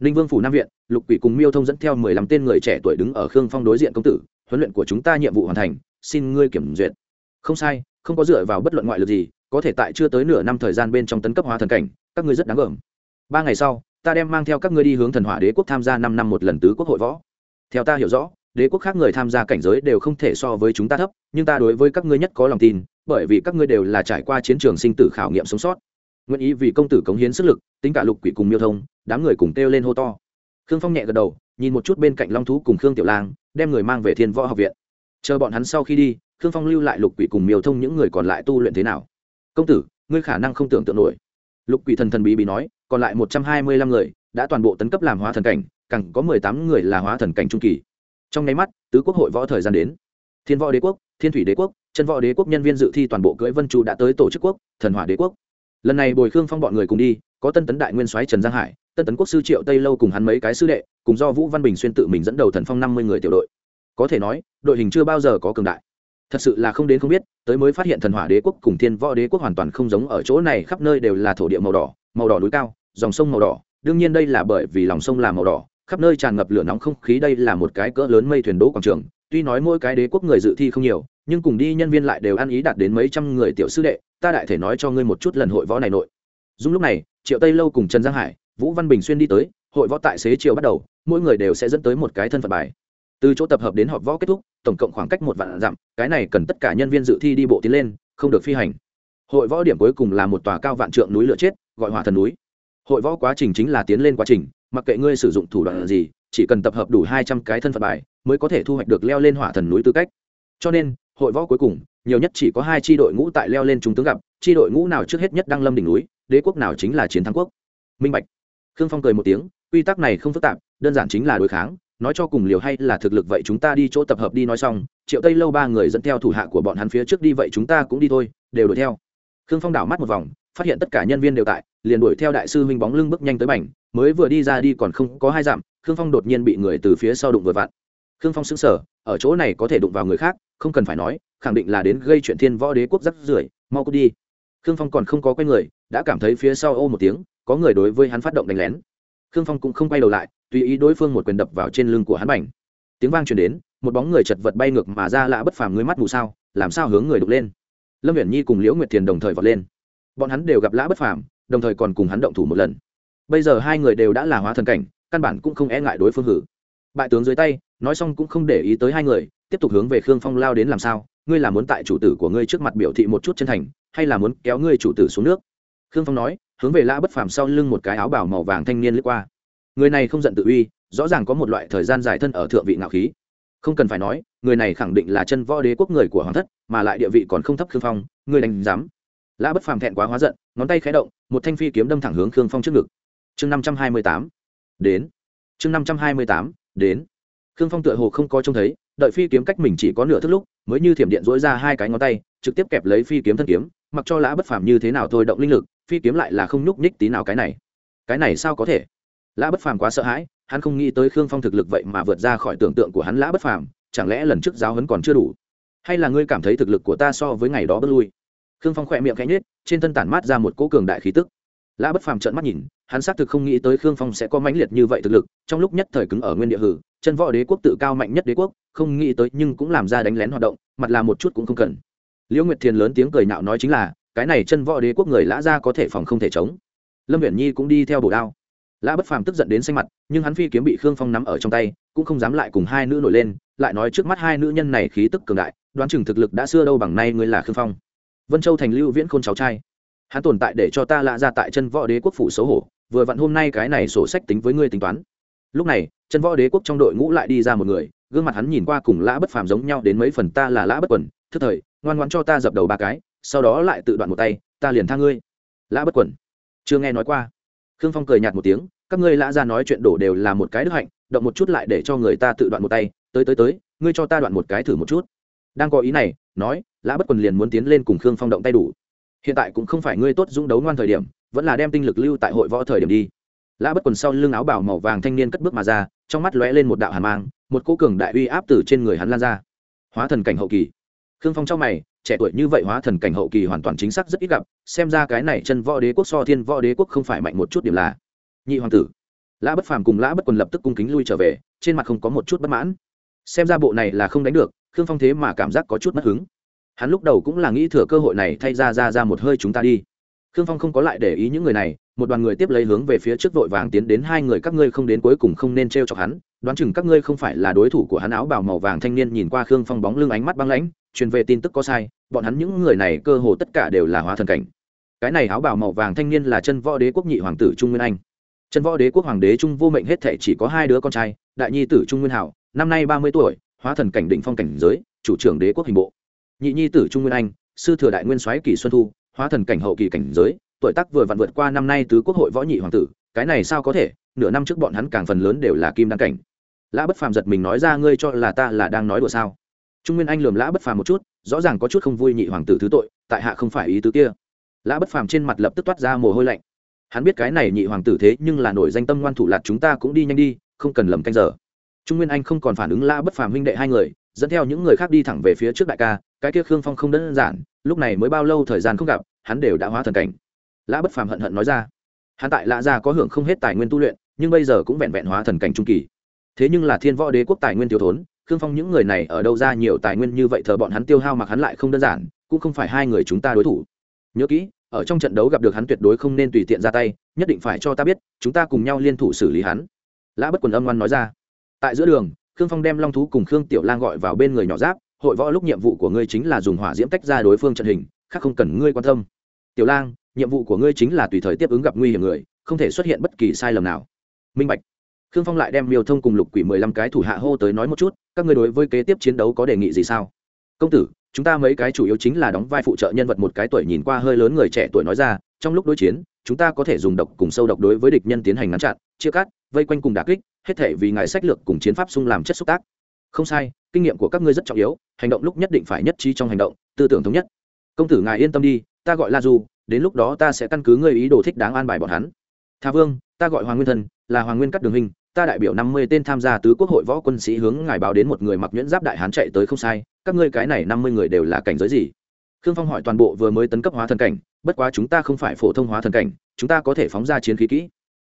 Ninh vương phủ nam viện, lục quỷ cùng miêu thông dẫn theo mười lăm tên người trẻ tuổi đứng ở khương phong đối diện công tử, huấn luyện của chúng ta nhiệm vụ hoàn thành, xin ngươi kiểm duyệt. Không sai, không có dựa vào bất luận ngoại lực gì, có thể tại chưa tới nửa năm thời gian bên trong tấn cấp hóa thần cảnh, các ngươi rất đáng gờm. Ba ngày sau, ta đem mang theo các ngươi đi hướng thần hỏa đế quốc tham gia năm năm một lần tứ quốc hội võ. Theo ta hiểu rõ, đế quốc khác người tham gia cảnh giới đều không thể so với chúng ta thấp, nhưng ta đối với các ngươi nhất có lòng tin bởi vì các ngươi đều là trải qua chiến trường sinh tử khảo nghiệm sống sót. Nguyện ý vì công tử cống hiến sức lực, tính cả lục quỷ cùng miêu thông, đám người cùng kêu lên hô to. Khương phong nhẹ gật đầu, nhìn một chút bên cạnh long thú cùng khương tiểu lang, đem người mang về thiên võ học viện. Chờ bọn hắn sau khi đi, khương phong lưu lại lục quỷ cùng miêu thông những người còn lại tu luyện thế nào? Công tử, ngươi khả năng không tưởng tượng nổi. Lục quỷ thần thần bí bí nói, còn lại một trăm hai mươi lăm người, đã toàn bộ tấn cấp làm hóa thần cảnh càng có mười tám người là hóa thần cảnh trung kỳ. Trong nháy mắt, tứ quốc hội võ thời gian đến. Thiên võ đế quốc thiên thủy đế quốc, chân võ đế quốc nhân viên dự thi toàn bộ cưỡi vân chu đã tới tổ chức quốc, thần hỏa đế quốc. Lần này bồi khương phong bọn người cùng đi, có tân tấn đại nguyên soái trần giang hải, tân tấn quốc sư triệu tây lâu cùng hắn mấy cái sư đệ, cùng do vũ văn bình xuyên tự mình dẫn đầu thần phong năm mươi người tiểu đội. Có thể nói, đội hình chưa bao giờ có cường đại. Thật sự là không đến không biết, tới mới phát hiện thần hỏa đế quốc cùng thiên võ đế quốc hoàn toàn không giống ở chỗ này, khắp nơi đều là thổ địa màu đỏ màu đỏ núi cao, dòng sông màu đỏ. Đương nhiên đây là bởi vì lòng sông là màu đỏ, khắp nơi tràn ngập lửa nóng không khí đây là một cái cỡ lớn mây thuyền đỗ quảng trường. Tuy nói mỗi cái đế quốc người dự thi không nhiều nhưng cùng đi nhân viên lại đều ăn ý đạt đến mấy trăm người tiểu sư đệ, ta đại thể nói cho ngươi một chút lần hội võ này nội. Dung lúc này, triệu tây lâu cùng trần giang hải, vũ văn bình xuyên đi tới, hội võ tại xế chiều bắt đầu, mỗi người đều sẽ dẫn tới một cái thân phận bài. Từ chỗ tập hợp đến họp võ kết thúc, tổng cộng khoảng cách một vạn dặm, cái này cần tất cả nhân viên dự thi đi bộ tiến lên, không được phi hành. Hội võ điểm cuối cùng là một tòa cao vạn trượng núi lửa chết, gọi hỏa thần núi. Hội võ quá trình chính là tiến lên quá trình, mặc kệ ngươi sử dụng thủ đoạn gì, chỉ cần tập hợp đủ hai trăm cái thân phận bài, mới có thể thu hoạch được leo lên hỏa thần núi tư cách. Cho nên hội võ cuối cùng, nhiều nhất chỉ có hai tri đội ngũ tại leo lên trung tướng gặp, tri đội ngũ nào trước hết nhất đăng lâm đỉnh núi, đế quốc nào chính là chiến thắng quốc. Minh bạch. Khương phong cười một tiếng, quy tắc này không phức tạp, đơn giản chính là đối kháng, nói cho cùng liều hay là thực lực vậy chúng ta đi chỗ tập hợp đi nói xong, triệu tây lâu ba người dẫn theo thủ hạ của bọn hắn phía trước đi vậy chúng ta cũng đi thôi, đều đuổi theo. Khương phong đảo mắt một vòng, phát hiện tất cả nhân viên đều tại, liền đuổi theo đại sư huynh bóng lưng bước nhanh tới bảnh mới vừa đi ra đi còn không có hai dặm, khương phong đột nhiên bị người từ phía sau đụng vừa vặn. Khương phong sững sờ, ở chỗ này có thể đụng vào người khác không cần phải nói, khẳng định là đến gây chuyện thiên võ đế quốc rắc rưởi, mau cút đi. Khương phong còn không có quay người, đã cảm thấy phía sau ô một tiếng, có người đối với hắn phát động đánh lén. Khương phong cũng không quay đầu lại, tùy ý đối phương một quyền đập vào trên lưng của hắn bảnh tiếng vang truyền đến, một bóng người chật vật bay ngược mà ra lạ bất phàm người mắt mù sao, làm sao hướng người đục lên. Lâm viễn nhi cùng liễu nguyệt thiền đồng thời vọt lên. Bọn hắn đều gặp lã bất phàm, đồng thời còn cùng hắn động thủ một lần. Bây giờ hai người đều đã là hóa thần cảnh, căn bản cũng không e ngại đối phương hử. Bại tướng dưới tay, nói xong cũng không để ý tới hai người tiếp tục hướng về khương phong lao đến làm sao? Ngươi là muốn tại chủ tử của ngươi trước mặt biểu thị một chút chân thành, hay là muốn kéo ngươi chủ tử xuống nước? Khương phong nói, hướng về lã bất phàm sau lưng một cái áo bảo màu vàng thanh niên lướt qua. Người này không giận tự uy, rõ ràng có một loại thời gian dài thân ở thượng vị ngạo khí. Không cần phải nói, người này khẳng định là chân võ đế quốc người của hoàng thất, mà lại địa vị còn không thấp khương phong, ngươi đánh giám. Lã bất phàm thẹn quá hóa giận, ngón tay khẽ động, một thanh phi kiếm đâm thẳng hướng khương phong trước ngực. Chương năm trăm hai mươi tám, đến. Chương năm trăm hai mươi tám, đến. Khương phong tựa hồ không có trông thấy đợi phi kiếm cách mình chỉ có nửa thức lúc, mới như thiểm điện dỗi ra hai cái ngón tay, trực tiếp kẹp lấy phi kiếm thân kiếm, mặc cho lã bất phàm như thế nào thôi động linh lực, phi kiếm lại là không nhúc nhích tí nào cái này. Cái này sao có thể? Lã bất phàm quá sợ hãi, hắn không nghĩ tới khương phong thực lực vậy mà vượt ra khỏi tưởng tượng của hắn lã bất phàm, chẳng lẽ lần trước giáo hấn còn chưa đủ? Hay là ngươi cảm thấy thực lực của ta so với ngày đó bất lui? Khương phong khỏe miệng khẽ nhếch, trên thân tản mát ra một cỗ cường đại khí tức. Lã bất phàm trợn mắt nhìn, hắn xác thực không nghĩ tới khương phong sẽ có mãnh liệt như vậy thực lực, trong lúc nhất thời cứng ở nguyên địa hử chân võ đế quốc tự cao mạnh nhất đế quốc, không nghĩ tới nhưng cũng làm ra đánh lén hoạt động, mặt là một chút cũng không cần. Liễu nguyệt thiền lớn tiếng cười nạo nói chính là, cái này chân võ đế quốc người lã ra có thể phòng không thể chống. Lâm viễn nhi cũng đi theo bổ đao. Lã bất phàm tức giận đến xanh mặt, nhưng hắn phi kiếm bị khương phong nắm ở trong tay, cũng không dám lại cùng hai nữ nổi lên, lại nói trước mắt hai nữ nhân này khí tức cường đại, đoán chừng thực lực đã xưa đâu bằng nay ngươi là khương phong. Vân châu thành lưu viễn khôn cháu trai. Hắn tồn tại để cho ta lạ ra tại chân võ đế quốc phủ xấu hổ, vừa vặn hôm nay cái này sổ sách tính với ngươi tính toán lúc này, chân võ đế quốc trong đội ngũ lại đi ra một người, gương mặt hắn nhìn qua cùng lã bất phàm giống nhau đến mấy phần ta là lã bất quần, thức thời, ngoan ngoan cho ta dập đầu ba cái, sau đó lại tự đoạn một tay, ta liền tha ngươi. Lã bất quần. Chưa nghe nói qua. Khương phong cười nhạt một tiếng, các ngươi lã ra nói chuyện đổ đều là một cái đức hạnh, động một chút lại để cho người ta tự đoạn một tay, tới tới tới, ngươi cho ta đoạn một cái thử một chút. Đang có ý này, nói, lã bất quần liền muốn tiến lên cùng khương phong động tay đủ. Hiện tại cũng không phải ngươi tốt dũng đấu ngoan thời điểm, vẫn là đem tinh lực lưu tại hội võ thời điểm đi lã bất quần sau lưng áo bảo màu vàng thanh niên cất bước mà ra, trong mắt lóe lên một đạo hàn mang, một cô cường đại uy áp từ trên người hắn lan ra. Hóa thần cảnh hậu kỳ. Khương phong trong mày, trẻ tuổi như vậy hóa thần cảnh hậu kỳ hoàn toàn chính xác rất ít gặp, xem ra cái này chân võ đế quốc so thiên võ đế quốc không phải mạnh một chút điểm là. Nhị hoàng tử. Lã bất phàm cùng lã bất quần lập tức cung kính lui trở về, trên mặt không có một chút bất mãn. Xem ra bộ này là không đánh được, khương phong thế mà cảm giác có chút mất hứng. Hắn lúc đầu cũng là nghĩ thừa cơ hội này thay ra ra ra một hơi chúng ta đi khương phong không có lại để ý những người này, một đoàn người tiếp lấy hướng về phía trước vội vàng tiến đến hai người, các ngươi không đến cuối cùng không nên t r e o chọc hắn, đoán chừng các ngươi không phải là đối thủ của hắn áo bào màu vàng thanh niên nhìn qua khương phong bóng lưng ánh mắt băng lãnh, truyền về tin tức có sai, bọn hắn những người này cơ hồ tất cả đều là hóa thần cảnh. Cái này áo bào màu vàng thanh niên là chân võ đế quốc nhị hoàng tử trung nguyên anh. Chân võ đế quốc hoàng đế trung vô mệnh hết thể chỉ có hai đứa con trai, đại nhi tử trung nguyên hảo, năm nay ba mươi tuổi, hóa thần cảnh định phong cảnh giới, chủ trưởng đế quốc hình bộ. Nhị nhi tử trung nguyên anh, sư thừa đại nguyên soái kỷ xuân thu hóa thần cảnh hậu kỳ cảnh giới, tuổi tác vừa vặn vượt qua năm nay tứ quốc hội võ nhị hoàng tử, cái này sao có thể? Nửa năm trước bọn hắn càng phần lớn đều là kim đăng cảnh. Lã bất phàm giật mình nói ra, ngươi cho là ta là đang nói đùa sao? Trung nguyên anh lườm lã bất phàm một chút, rõ ràng có chút không vui nhị hoàng tử thứ tội, tại hạ không phải ý tứ kia. Lã bất phàm trên mặt lập tức toát ra mồ hôi lạnh. Hắn biết cái này nhị hoàng tử thế nhưng là nổi danh tâm ngoan thủ lạt chúng ta cũng đi nhanh đi, không cần lầm canh giờ. Trung nguyên anh không còn phản ứng, lã bất phàm huynh đệ hai người dẫn theo những người khác đi thẳng về phía trước đại ca, cái kia khương phong không đơn giản, lúc này mới bao lâu thời gian không gặp, hắn đều đã hóa thần cảnh. Lã bất phàm hận hận nói ra, hắn tại lã gia có hưởng không hết tài nguyên tu luyện, nhưng bây giờ cũng vẹn vẹn hóa thần cảnh trung kỳ. Thế nhưng là thiên võ đế quốc tài nguyên thiếu thốn, khương phong những người này ở đâu ra nhiều tài nguyên như vậy thờ bọn hắn tiêu hao mặc hắn lại không đơn giản, cũng không phải hai người chúng ta đối thủ. Nhớ kỹ, ở trong trận đấu gặp được hắn tuyệt đối không nên tùy tiện ra tay, nhất định phải cho ta biết, chúng ta cùng nhau liên thủ xử lý hắn. Lã bất quần âm ngoan nói ra, tại giữa đường khương phong đem long thú cùng khương tiểu lang gọi vào bên người nhỏ giáp, hội võ lúc nhiệm vụ của ngươi chính là dùng hỏa diễm tách ra đối phương trận hình, khác không cần ngươi quan tâm. Tiểu lang, nhiệm vụ của ngươi chính là tùy thời tiếp ứng gặp nguy hiểm người, không thể xuất hiện bất kỳ sai lầm nào. Minh bạch. Khương phong lại đem miêu thông cùng lục quỷ mười lăm cái thủ hạ hô tới nói một chút, các ngươi đối với kế tiếp chiến đấu có đề nghị gì sao? Công tử, chúng ta mấy cái chủ yếu chính là đóng vai phụ trợ nhân vật một cái tuổi nhìn qua hơi lớn người trẻ tuổi nói ra, trong lúc đối chiến, chúng ta có thể dùng độc cùng sâu độc đối với địch nhân tiến hành ngăn chặn, chia cắt vây quanh cùng đà kích, hết thể vì ngài sách lược cùng chiến pháp xung làm chất xúc tác. Không sai, kinh nghiệm của các ngươi rất trọng yếu, hành động lúc nhất định phải nhất trí trong hành động, tư tưởng thống nhất. Công tử ngài yên tâm đi, ta gọi la du, đến lúc đó ta sẽ căn cứ ngươi ý đồ thích đáng an bài bọn hắn. Tha vương, ta gọi hoàng nguyên thần, là hoàng nguyên cắt đường hình, ta đại biểu năm mươi tên tham gia tứ quốc hội võ quân sĩ hướng ngài báo đến một người mặc nhuyễn giáp đại hán chạy tới không sai, các ngươi cái này năm mươi người đều là cảnh giới gì? Khương phong hỏi toàn bộ vừa mới tấn cấp hóa thần cảnh, bất quá chúng ta không phải phổ thông hóa thần cảnh, chúng ta có thể phóng ra chiến khí kỹ.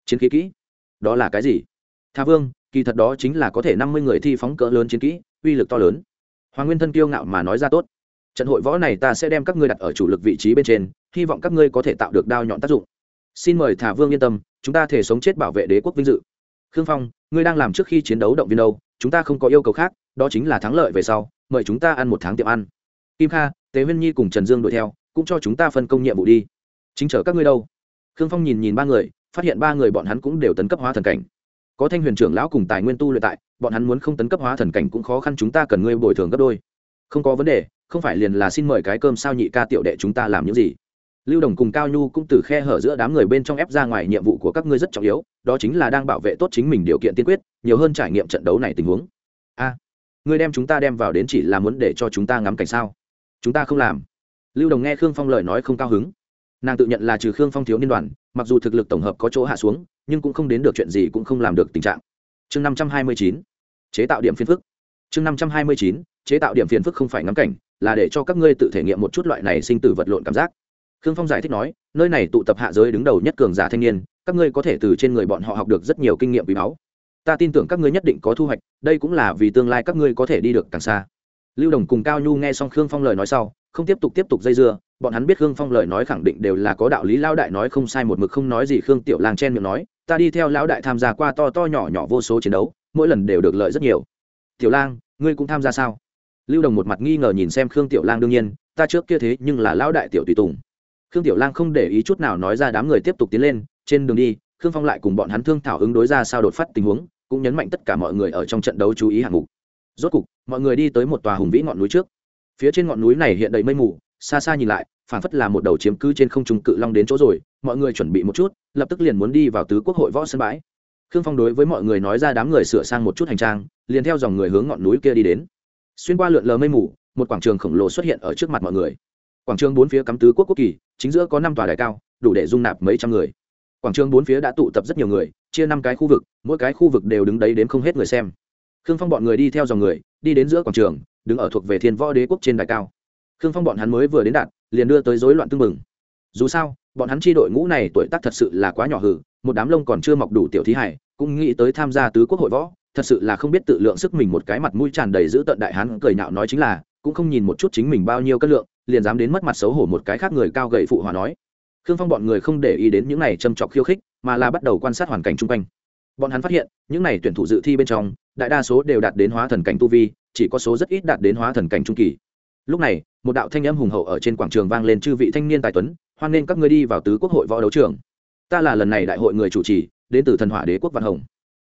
Chiến khí kỹ? Đó là cái gì? Tha vương, kỳ thật đó chính là có thể năm mươi người thi phóng cỡ lớn chiến kỹ, uy lực to lớn. Hoàng nguyên thân kiêu ngạo mà nói ra tốt. Trận hội võ này ta sẽ đem các ngươi đặt ở chủ lực vị trí bên trên, hy vọng các ngươi có thể tạo được đao nhọn tác dụng. Xin mời thả vương yên tâm, chúng ta thể sống chết bảo vệ đế quốc vinh dự. Khương phong, ngươi đang làm trước khi chiến đấu động viên đâu, chúng ta không có yêu cầu khác, đó chính là thắng lợi về sau, mời chúng ta ăn một tháng tiệm ăn. Kim kha, tế huyên nhi cùng trần dương đuổi theo, cũng cho chúng ta phân công nhiệm vụ đi. Chính chở các ngươi đâu. Khương phong nhìn nhìn ba người phát hiện ba người bọn hắn cũng đều tấn cấp hóa thần cảnh. Có thanh huyền trưởng lão cùng tài nguyên tu luyện tại, bọn hắn muốn không tấn cấp hóa thần cảnh cũng khó khăn, chúng ta cần ngươi bồi thường gấp đôi. Không có vấn đề, không phải liền là xin mời cái cơm sao nhị ca tiểu đệ chúng ta làm những gì. Lưu đồng cùng cao nhu cũng từ khe hở giữa đám người bên trong ép ra ngoài nhiệm vụ của các ngươi rất trọng yếu, đó chính là đang bảo vệ tốt chính mình điều kiện tiên quyết, nhiều hơn trải nghiệm trận đấu này tình huống. A, ngươi đem chúng ta đem vào đến chỉ là muốn để cho chúng ta ngắm cảnh sao? Chúng ta không làm. Lưu đồng nghe khương phong lời nói không cao hứng nàng tự nhận là trừ khương phong thiếu niên đoàn, mặc dù thực lực tổng hợp có chỗ hạ xuống, nhưng cũng không đến được chuyện gì cũng không làm được tình trạng. Chương năm trăm hai mươi chín, chế tạo điểm phiền phức. Chương năm trăm hai mươi chín, chế tạo điểm phiền phức không phải ngắm cảnh, là để cho các ngươi tự thể nghiệm một chút loại này sinh tử vật lộn cảm giác. Khương phong giải thích nói, nơi này tụ tập hạ giới đứng đầu nhất cường giả thanh niên, các ngươi có thể từ trên người bọn họ học được rất nhiều kinh nghiệm quý báu. Ta tin tưởng các ngươi nhất định có thu hoạch, đây cũng là vì tương lai các ngươi có thể đi được càng xa. Lưu đồng cùng cao nhu nghe xong khương phong lời nói sau không tiếp tục tiếp tục dây dưa, bọn hắn biết khương phong lời nói khẳng định đều là có đạo lý, lão đại nói không sai một mực không nói gì, khương tiểu lang chen miệng nói, ta đi theo lão đại tham gia qua to to nhỏ nhỏ vô số chiến đấu, mỗi lần đều được lợi rất nhiều. Tiểu lang, ngươi cũng tham gia sao? Lưu đồng một mặt nghi ngờ nhìn xem khương tiểu lang đương nhiên, ta trước kia thế nhưng là lão đại tiểu tùy tùng. Khương tiểu lang không để ý chút nào nói ra đám người tiếp tục tiến lên, trên đường đi, khương phong lại cùng bọn hắn thương thảo ứng đối ra sao đột phát tình huống, cũng nhấn mạnh tất cả mọi người ở trong trận đấu chú ý hạng mục. Rốt cục, mọi người đi tới một tòa hùng vĩ ngọn núi trước phía trên ngọn núi này hiện đầy mây mù, xa xa nhìn lại phản phất là một đầu chiếm cứ trên không trung cự long đến chỗ rồi, mọi người chuẩn bị một chút, lập tức liền muốn đi vào tứ quốc hội võ sân bãi. Khương phong đối với mọi người nói ra đám người sửa sang một chút hành trang, liền theo dòng người hướng ngọn núi kia đi đến. Xuyên qua lượn lờ mây mù, một quảng trường khổng lồ xuất hiện ở trước mặt mọi người. Quảng trường bốn phía cắm tứ quốc quốc kỳ, chính giữa có năm tòa đài cao, đủ để dung nạp mấy trăm người. Quảng trường bốn phía đã tụ tập rất nhiều người, chia năm cái khu vực, mỗi cái khu vực đều đứng đấy đến không hết người xem. Khương phong bọn người đi theo dòng người, đi đến giữa quảng trường đứng ở thuộc về thiên võ đế quốc trên đài cao. Khương phong bọn hắn mới vừa đến đạt, liền đưa tới rối loạn tương mừng dù sao, bọn hắn chi đội ngũ này tuổi tác thật sự là quá nhỏ hử một đám lông còn chưa mọc đủ tiểu thí hải, cũng nghĩ tới tham gia tứ quốc hội võ, thật sự là không biết tự lượng sức mình một cái mặt mũi tràn đầy giữ tận đại hán cười nhạo nói chính là, cũng không nhìn một chút chính mình bao nhiêu cân lượng, liền dám đến mất mặt xấu hổ một cái khác người cao gậy phụ hòa nói. Khương phong bọn người không để ý đến những này châm chọc khiêu khích, mà là bắt đầu quan sát hoàn cảnh chung quanh bọn hắn phát hiện, những này tuyển thủ dự thi bên trong, đại đa số đều đạt đến hóa thần cảnh tu vi, chỉ có số rất ít đạt đến hóa thần cảnh trung kỳ. Lúc này, một đạo thanh âm hùng hậu ở trên quảng trường vang lên chư vị thanh niên tài tuấn, hoan nên các ngươi đi vào tứ quốc hội võ đấu trường. Ta là lần này đại hội người chủ trì, đến từ thần hỏa đế quốc văn hồng.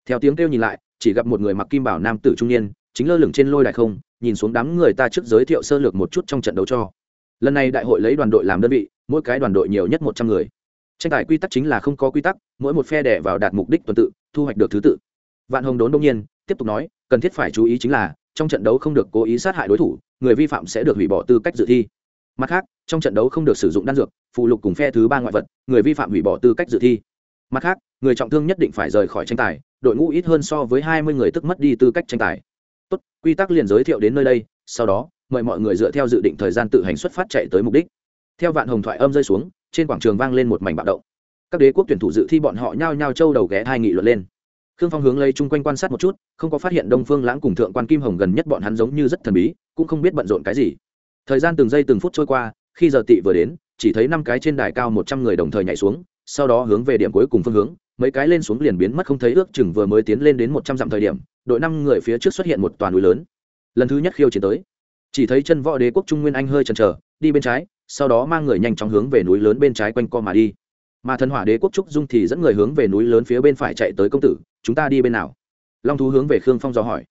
Theo tiếng kêu nhìn lại, chỉ gặp một người mặc kim bảo nam tử trung niên, chính lơ lửng trên lôi đại không, nhìn xuống đám người ta trước giới thiệu sơ lược một chút trong trận đấu cho. Lần này đại hội lấy đoàn đội làm đơn vị, mỗi cái đoàn đội nhiều nhất một trăm người tranh tài quy tắc chính là không có quy tắc, mỗi một phe đẻ vào đạt mục đích tuần tự, thu hoạch được thứ tự. Vạn hồng đốn đông nhiên, tiếp tục nói, cần thiết phải chú ý chính là, trong trận đấu không được cố ý sát hại đối thủ, người vi phạm sẽ được hủy bỏ tư cách dự thi. Mặt khác, trong trận đấu không được sử dụng đan dược, phụ lục cùng phe thứ ba ngoại vật, người vi phạm hủy bỏ tư cách dự thi. Mặt khác, người trọng thương nhất định phải rời khỏi tranh tài, đội ngũ ít hơn so với hai mươi người tức mất đi tư cách tranh tài. Tốt, quy tắc liền giới thiệu đến nơi đây, sau đó, mời mọi người dựa theo dự định thời gian tự hành xuất phát chạy tới mục đích. Theo vạn hồng thoại âm rơi xuống trên quảng trường vang lên một mảnh bạo động. Các đế quốc tuyển thủ dự thi bọn họ nhao nhao châu đầu ghé hai nghị luận lên. Khương phong hướng lấy chung quanh quan sát một chút, không có phát hiện đông phương lãng cùng thượng quan kim hồng gần nhất bọn hắn giống như rất thần bí, cũng không biết bận rộn cái gì. Thời gian từng giây từng phút trôi qua, khi giờ tị vừa đến, chỉ thấy năm cái trên đài cao một trăm người đồng thời nhảy xuống, sau đó hướng về điểm cuối cùng phương hướng, mấy cái lên xuống liền biến mất không thấy ước chừng vừa mới tiến lên đến một trăm dặm thời điểm, đội năm người phía trước xuất hiện một toàn núi lớn. Lần thứ nhất khiêu chiến tới. Chỉ thấy chân võ đế quốc trung nguyên anh hơi chần chờ, đi bên trái sau đó mang người nhanh chóng hướng về núi lớn bên trái quanh co mà đi. Mà thần hỏa đế quốc trúc dung thì dẫn người hướng về núi lớn phía bên phải chạy tới công tử, chúng ta đi bên nào? Long thú hướng về khương phong do hỏi.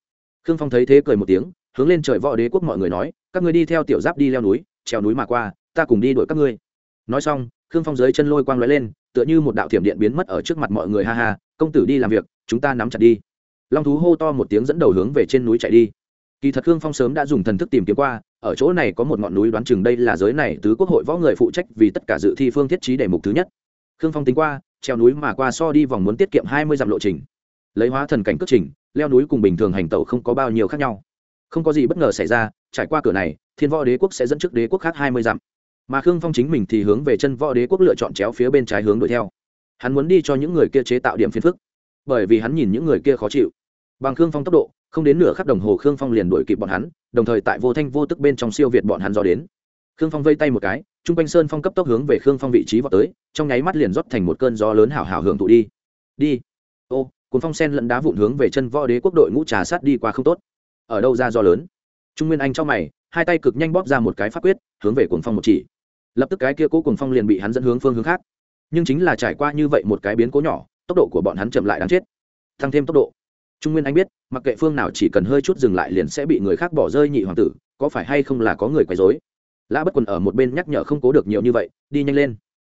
Khương phong thấy thế cười một tiếng, hướng lên trời võ đế quốc mọi người nói, các người đi theo tiểu giáp đi leo núi, trèo núi mà qua, ta cùng đi đuổi các ngươi. Nói xong, khương phong dưới chân lôi quang lóe lên, tựa như một đạo thiểm điện biến mất ở trước mặt mọi người, ha ha, công tử đi làm việc, chúng ta nắm chặt đi. Long thú hô to một tiếng dẫn đầu hướng về trên núi chạy đi. Kỳ thật khương phong sớm đã dùng thần thức tìm kiếm qua ở chỗ này có một ngọn núi đoán chừng đây là giới này tứ quốc hội võ người phụ trách vì tất cả dự thi phương thiết trí đề mục thứ nhất. Khương phong tính qua, treo núi mà qua so đi vòng muốn tiết kiệm hai mươi dặm lộ trình. Lấy hóa thần cảnh cất trình, leo núi cùng bình thường hành tẩu không có bao nhiêu khác nhau. Không có gì bất ngờ xảy ra, trải qua cửa này, thiên võ đế quốc sẽ dẫn trước đế quốc khác hai mươi dặm. Mà khương phong chính mình thì hướng về chân võ đế quốc lựa chọn chéo phía bên trái hướng đuổi theo. Hắn muốn đi cho những người kia chế tạo điểm phiền phức, bởi vì hắn nhìn những người kia khó chịu. Bằng khương phong tốc độ, không đến nửa khắc đồng hồ khương phong liền đuổi kịp bọn hắn đồng thời tại vô thanh vô tức bên trong siêu việt bọn hắn do đến. Khương phong vây tay một cái, trung quanh sơn phong cấp tốc hướng về khương phong vị trí vào tới, trong nháy mắt liền rót thành một cơn gió lớn hảo hảo hưởng thụ đi. Đi. Ô, cuốn phong sen lẫn đá vụn hướng về chân võ đế quốc đội ngũ trà sát đi qua không tốt. Ở đâu ra gió lớn? Trung nguyên anh trong mày, hai tay cực nhanh bóp ra một cái pháp quyết, hướng về cuốn phong một chỉ. Lập tức cái kia cố cuồng phong liền bị hắn dẫn hướng phương hướng khác. Nhưng chính là trải qua như vậy một cái biến cố nhỏ, tốc độ của bọn hắn chậm lại đáng chết. Tăng thêm tốc độ trung nguyên anh biết, mặc kệ phương nào chỉ cần hơi chút dừng lại liền sẽ bị người khác bỏ rơi nhị hoàng tử, có phải hay không là có người quấy rối? Lã bất quần ở một bên nhắc nhở không cố được nhiều như vậy, đi nhanh lên.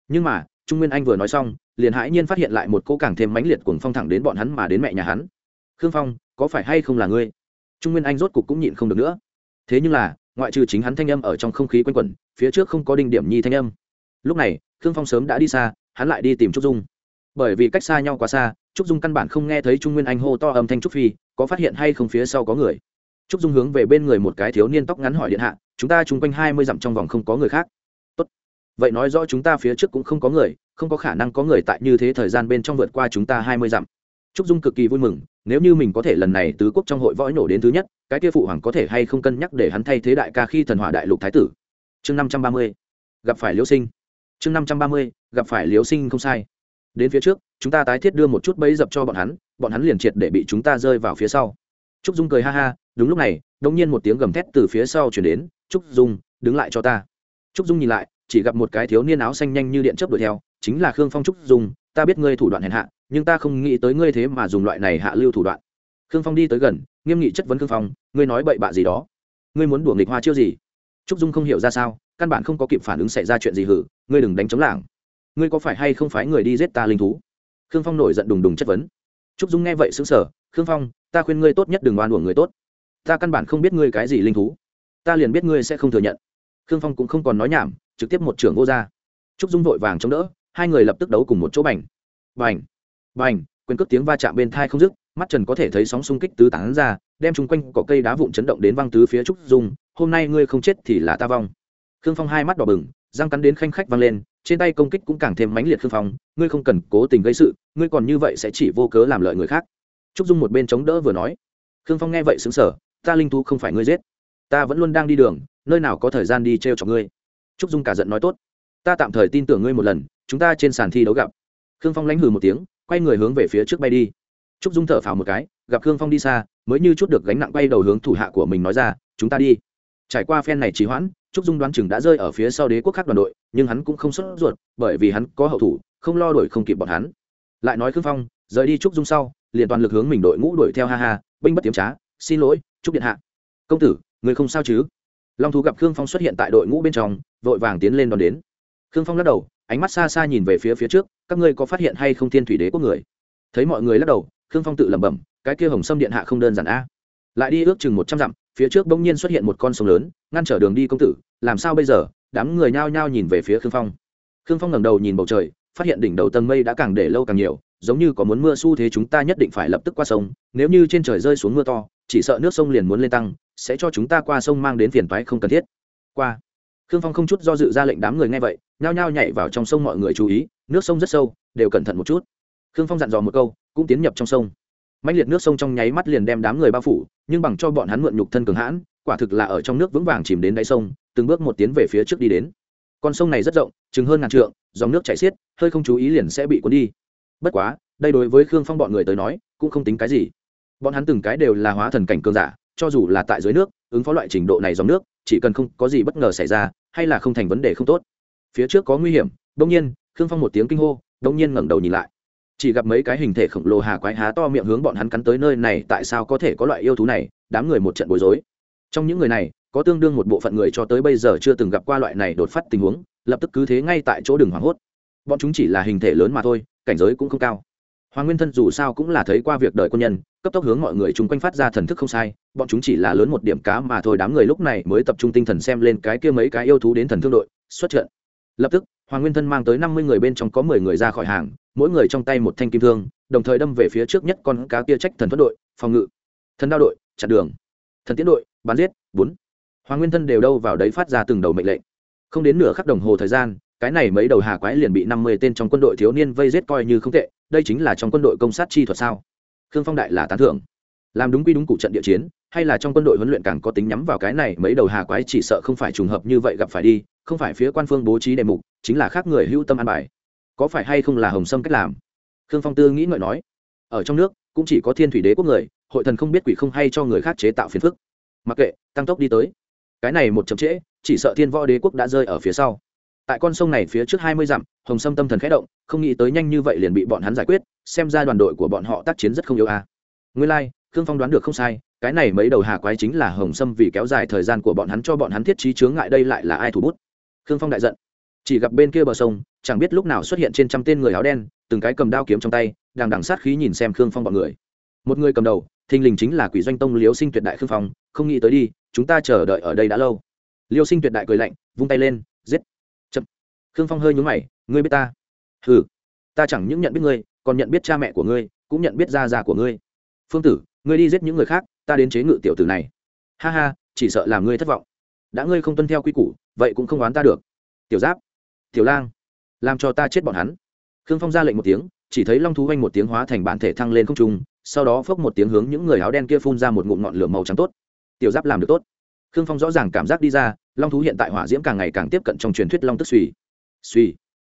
Nhưng mà, trung nguyên anh vừa nói xong, liền hãi nhiên phát hiện lại một cô càng thêm mãnh liệt cuồng phong thẳng đến bọn hắn mà đến mẹ nhà hắn. Khương phong, có phải hay không là ngươi? Trung nguyên anh rốt cục cũng nhịn không được nữa. Thế nhưng là, ngoại trừ chính hắn thanh âm ở trong không khí quanh quẩn, phía trước không có đinh điểm nhi thanh âm. Lúc này, khương phong sớm đã đi xa, hắn lại đi tìm trúc dung bởi vì cách xa nhau quá xa, trúc dung căn bản không nghe thấy trung nguyên anh hô to âm thanh trúc phi, có phát hiện hay không phía sau có người? Trúc dung hướng về bên người một cái thiếu niên tóc ngắn hỏi điện hạ, chúng ta chung quanh hai mươi dặm trong vòng không có người khác. Tốt. vậy nói rõ chúng ta phía trước cũng không có người, không có khả năng có người tại như thế thời gian bên trong vượt qua chúng ta hai mươi dặm. Trúc dung cực kỳ vui mừng, nếu như mình có thể lần này tứ quốc trong hội võ nổ đến thứ nhất, cái kia phụ hoàng có thể hay không cân nhắc để hắn thay thế đại ca khi thần hỏa đại lục thái tử? Chương năm trăm ba mươi. Gặp phải liễu sinh. Chương năm trăm ba mươi, gặp phải liễu sinh không sai đến phía trước, chúng ta tái thiết đưa một chút bẫy dập cho bọn hắn bọn hắn liền triệt để bị chúng ta rơi vào phía sau. Trúc dung cười ha ha, đúng lúc này đông nhiên một tiếng gầm thét từ phía sau chuyển đến, trúc dung, đứng lại cho ta. Trúc dung nhìn lại, chỉ gặp một cái thiếu niên áo xanh nhanh như điện chớp đuổi theo, chính là khương phong trúc dung, ta biết ngươi thủ đoạn hèn hạ, nhưng ta không nghĩ tới ngươi thế mà dùng loại này hạ lưu thủ đoạn. Khương phong đi tới gần, nghiêm nghị chất vấn khương phong, ngươi nói bậy bạ gì đó? Ngươi muốn đuổi nghịch hoa chiêu gì? Trúc dung không hiểu ra sao, căn bản không có kịp phản ứng xảy ra chuyện gì hử, ngươi đừng đánh chống lảng ngươi có phải hay không phải người đi giết ta linh thú? Khương phong nổi giận đùng đùng chất vấn. Trúc dung nghe vậy xứng sở khương phong, ta khuyên ngươi tốt nhất đừng oan uổng người tốt. Ta căn bản không biết ngươi cái gì linh thú. Ta liền biết ngươi sẽ không thừa nhận. Khương phong cũng không còn nói nhảm, trực tiếp một trưởng vô ra. Trúc dung vội vàng chống đỡ, hai người lập tức đấu cùng một chỗ bành. Bành! Bành! Quyền cước tiếng va chạm bên thai không dứt, mắt trần có thể thấy sóng xung kích tứ tán ra, đem chung quanh cỏ cây đá vụn chấn động đến văng tứ phía trúc dung, hôm nay ngươi không chết thì là ta vong. Khương phong hai mắt đỏ bừng, răng cắn đến khanh khách văng lên trên tay công kích cũng càng thêm mãnh liệt khương phong, ngươi không cần cố tình gây sự, ngươi còn như vậy sẽ chỉ vô cớ làm lợi người khác. Trúc dung một bên chống đỡ vừa nói. Khương phong nghe vậy xứng sở ta linh thú không phải ngươi giết, ta vẫn luôn đang đi đường, nơi nào có thời gian đi t r e o chọc ngươi. Trúc dung cả giận nói tốt. Ta tạm thời tin tưởng ngươi một lần, chúng ta trên sàn thi đấu gặp. Khương phong lánh hừ một tiếng, quay người hướng về phía trước bay đi. Trúc dung thở phào một cái, gặp khương phong đi xa, mới như chút được gánh nặng bay đầu hướng thủ hạ của mình nói ra, chúng ta đi trải qua phen này trì hoãn, trúc dung đoán chừng đã rơi ở phía sau đế quốc khác đoàn đội, nhưng hắn cũng không sốt ruột, bởi vì hắn có hậu thủ, không lo đuổi không kịp bọn hắn. Lại nói khương phong, rời đi trúc dung sau, liền toàn lực hướng mình đội ngũ đuổi theo ha ha, binh bất tiếm trá, xin lỗi, trúc điện hạ. Công tử, người không sao chứ? Long thú gặp khương phong xuất hiện tại đội ngũ bên trong, vội vàng tiến lên đón đến. Khương phong lắc đầu, ánh mắt xa xa nhìn về phía phía trước, các ngươi có phát hiện hay không thiên thủy đế quốc người? Thấy mọi người lắc đầu, khương phong tự lẩm bẩm, cái kia hồng sâm điện hạ không đơn giản a. Lại đi ước chừng một trăm dặm phía trước bỗng nhiên xuất hiện một con sông lớn, ngăn trở đường đi công tử, làm sao bây giờ? Đám người nhao nhao nhìn về phía khương phong. Khương phong ngẩng đầu nhìn bầu trời, phát hiện đỉnh đầu tầng mây đã càng để lâu càng nhiều, giống như có muốn mưa xu thế chúng ta nhất định phải lập tức qua sông, nếu như trên trời rơi xuống mưa to, chỉ sợ nước sông liền muốn lên tăng, sẽ cho chúng ta qua sông mang đến phiền toái không cần thiết. Qua. Khương phong không chút do dự ra lệnh đám người nghe vậy, nhao nhao nhảy vào trong sông mọi người chú ý, nước sông rất sâu, đều cẩn thận một chút. Khương phong dặn dò một câu, cũng tiến nhập trong sông. Mạnh liệt nước sông trong nháy mắt liền đem đám người bao phủ nhưng bằng cho bọn hắn mượn nhục thân cường hãn, quả thực là ở trong nước vững vàng chìm đến đáy sông, từng bước một tiến về phía trước đi đến. Con sông này rất rộng, chừng hơn ngàn trượng, dòng nước chảy xiết, hơi không chú ý liền sẽ bị cuốn đi. Bất quá, đây đối với khương phong bọn người tới nói, cũng không tính cái gì. Bọn hắn từng cái đều là hóa thần cảnh cường giả, cho dù là tại dưới nước, ứng phó loại trình độ này dòng nước, chỉ cần không có gì bất ngờ xảy ra, hay là không thành vấn đề không tốt. Phía trước có nguy hiểm đông nhiên, khương phong một tiếng kinh hô đông nhiên ngẩng đầu nhìn lại chỉ gặp mấy cái hình thể khổng lồ hà quái há to miệng hướng bọn hắn cắn tới nơi này, tại sao có thể có loại yêu thú này? Đám người một trận bối rối. Trong những người này, có tương đương một bộ phận người cho tới bây giờ chưa từng gặp qua loại này đột phát tình huống, lập tức cứ thế ngay tại chỗ đường hoảng hốt. Bọn chúng chỉ là hình thể lớn mà thôi, cảnh giới cũng không cao. Hoàng nguyên thân dù sao cũng là thấy qua việc đời quân nhân, cấp tốc hướng mọi người chung quanh phát ra thần thức không sai, bọn chúng chỉ là lớn một điểm cá mà thôi, đám người lúc này mới tập trung tinh thần xem lên cái kia mấy cái yêu thú đến thần thương đội, xuất trận. Lập tức hoàng nguyên thân mang tới năm mươi người bên trong có mười người ra khỏi hàng, mỗi người trong tay một thanh kim thương, đồng thời đâm về phía trước nhất con cá kia trách thần thuất đội, phòng ngự. Thần đao đội, chặn đường. Thần tiến đội, bắn giết, bốn. Hoàng nguyên thân đều đâu vào đấy phát ra từng đầu mệnh lệnh. Không đến nửa khắc đồng hồ thời gian, cái này mấy đầu hà quái liền bị năm mươi tên trong quân đội thiếu niên vây giết coi như không tệ, đây chính là trong quân đội công sát chi thuật sao? Khương phong đại là tán thưởng. Làm đúng quy đúng cụ trận địa chiến hay là trong quân đội huấn luyện càng có tính nhắm vào cái này mấy đầu hà quái chỉ sợ không phải trùng hợp như vậy gặp phải đi không phải phía quan phương bố trí đề mục chính là khác người hữu tâm an bài. Có phải hay không là hồng sâm cách làm? Khương phong tư nghĩ ngợi nói. Ở trong nước cũng chỉ có thiên thủy đế quốc người hội thần không biết quỷ không hay cho người khác chế tạo phiền phức. Mặc kệ tăng tốc đi tới. Cái này một chậm trễ chỉ sợ thiên võ đế quốc đã rơi ở phía sau. Tại con sông này phía trước hai mươi dặm hồng sâm tâm thần khẽ động không nghĩ tới nhanh như vậy liền bị bọn hắn giải quyết xem ra đoàn đội của bọn họ tác chiến rất không yếu a à. nguyên lai、like, khương phong đoán được không sai cái này mấy đầu hà quái chính là hồng sâm vì kéo dài thời gian của bọn hắn cho bọn hắn thiết trí chướng ngại đây lại là ai thủ bút? Khương phong đại giận. Chỉ gặp bên kia bờ sông, chẳng biết lúc nào xuất hiện trên trăm tên người áo đen, từng cái cầm đao kiếm trong tay, đang đằng sát khí nhìn xem khương phong bọn người. Một người cầm đầu, thình lình chính là quỷ doanh tông liếu sinh tuyệt đại khương phong, không nghĩ tới đi, chúng ta chờ đợi ở đây đã lâu. Liêu sinh tuyệt đại cười lạnh, vung tay lên, giết. Chậm. Khương phong hơi nhún mày, ngươi biết ta? Hừ. Ta chẳng những nhận biết ngươi, còn nhận biết cha mẹ của ngươi, cũng nhận biết gia già của ngươi. Phương tử, ngươi đi giết những người khác ta đến chế ngự tiểu tử này. Ha ha, chỉ sợ làm ngươi thất vọng. Đã ngươi không tuân theo quy củ, vậy cũng không oán ta được. Tiểu giáp, tiểu lang, làm cho ta chết bọn hắn. Khương phong ra lệnh một tiếng, chỉ thấy long thú oanh một tiếng hóa thành bản thể thăng lên không trung, sau đó phốc một tiếng hướng những người áo đen kia phun ra một ngụm ngọn lửa màu trắng tốt. Tiểu giáp làm được tốt. Khương phong rõ ràng cảm giác đi ra, long thú hiện tại hỏa diễm càng ngày càng tiếp cận trong truyền thuyết long tức suy. Suy.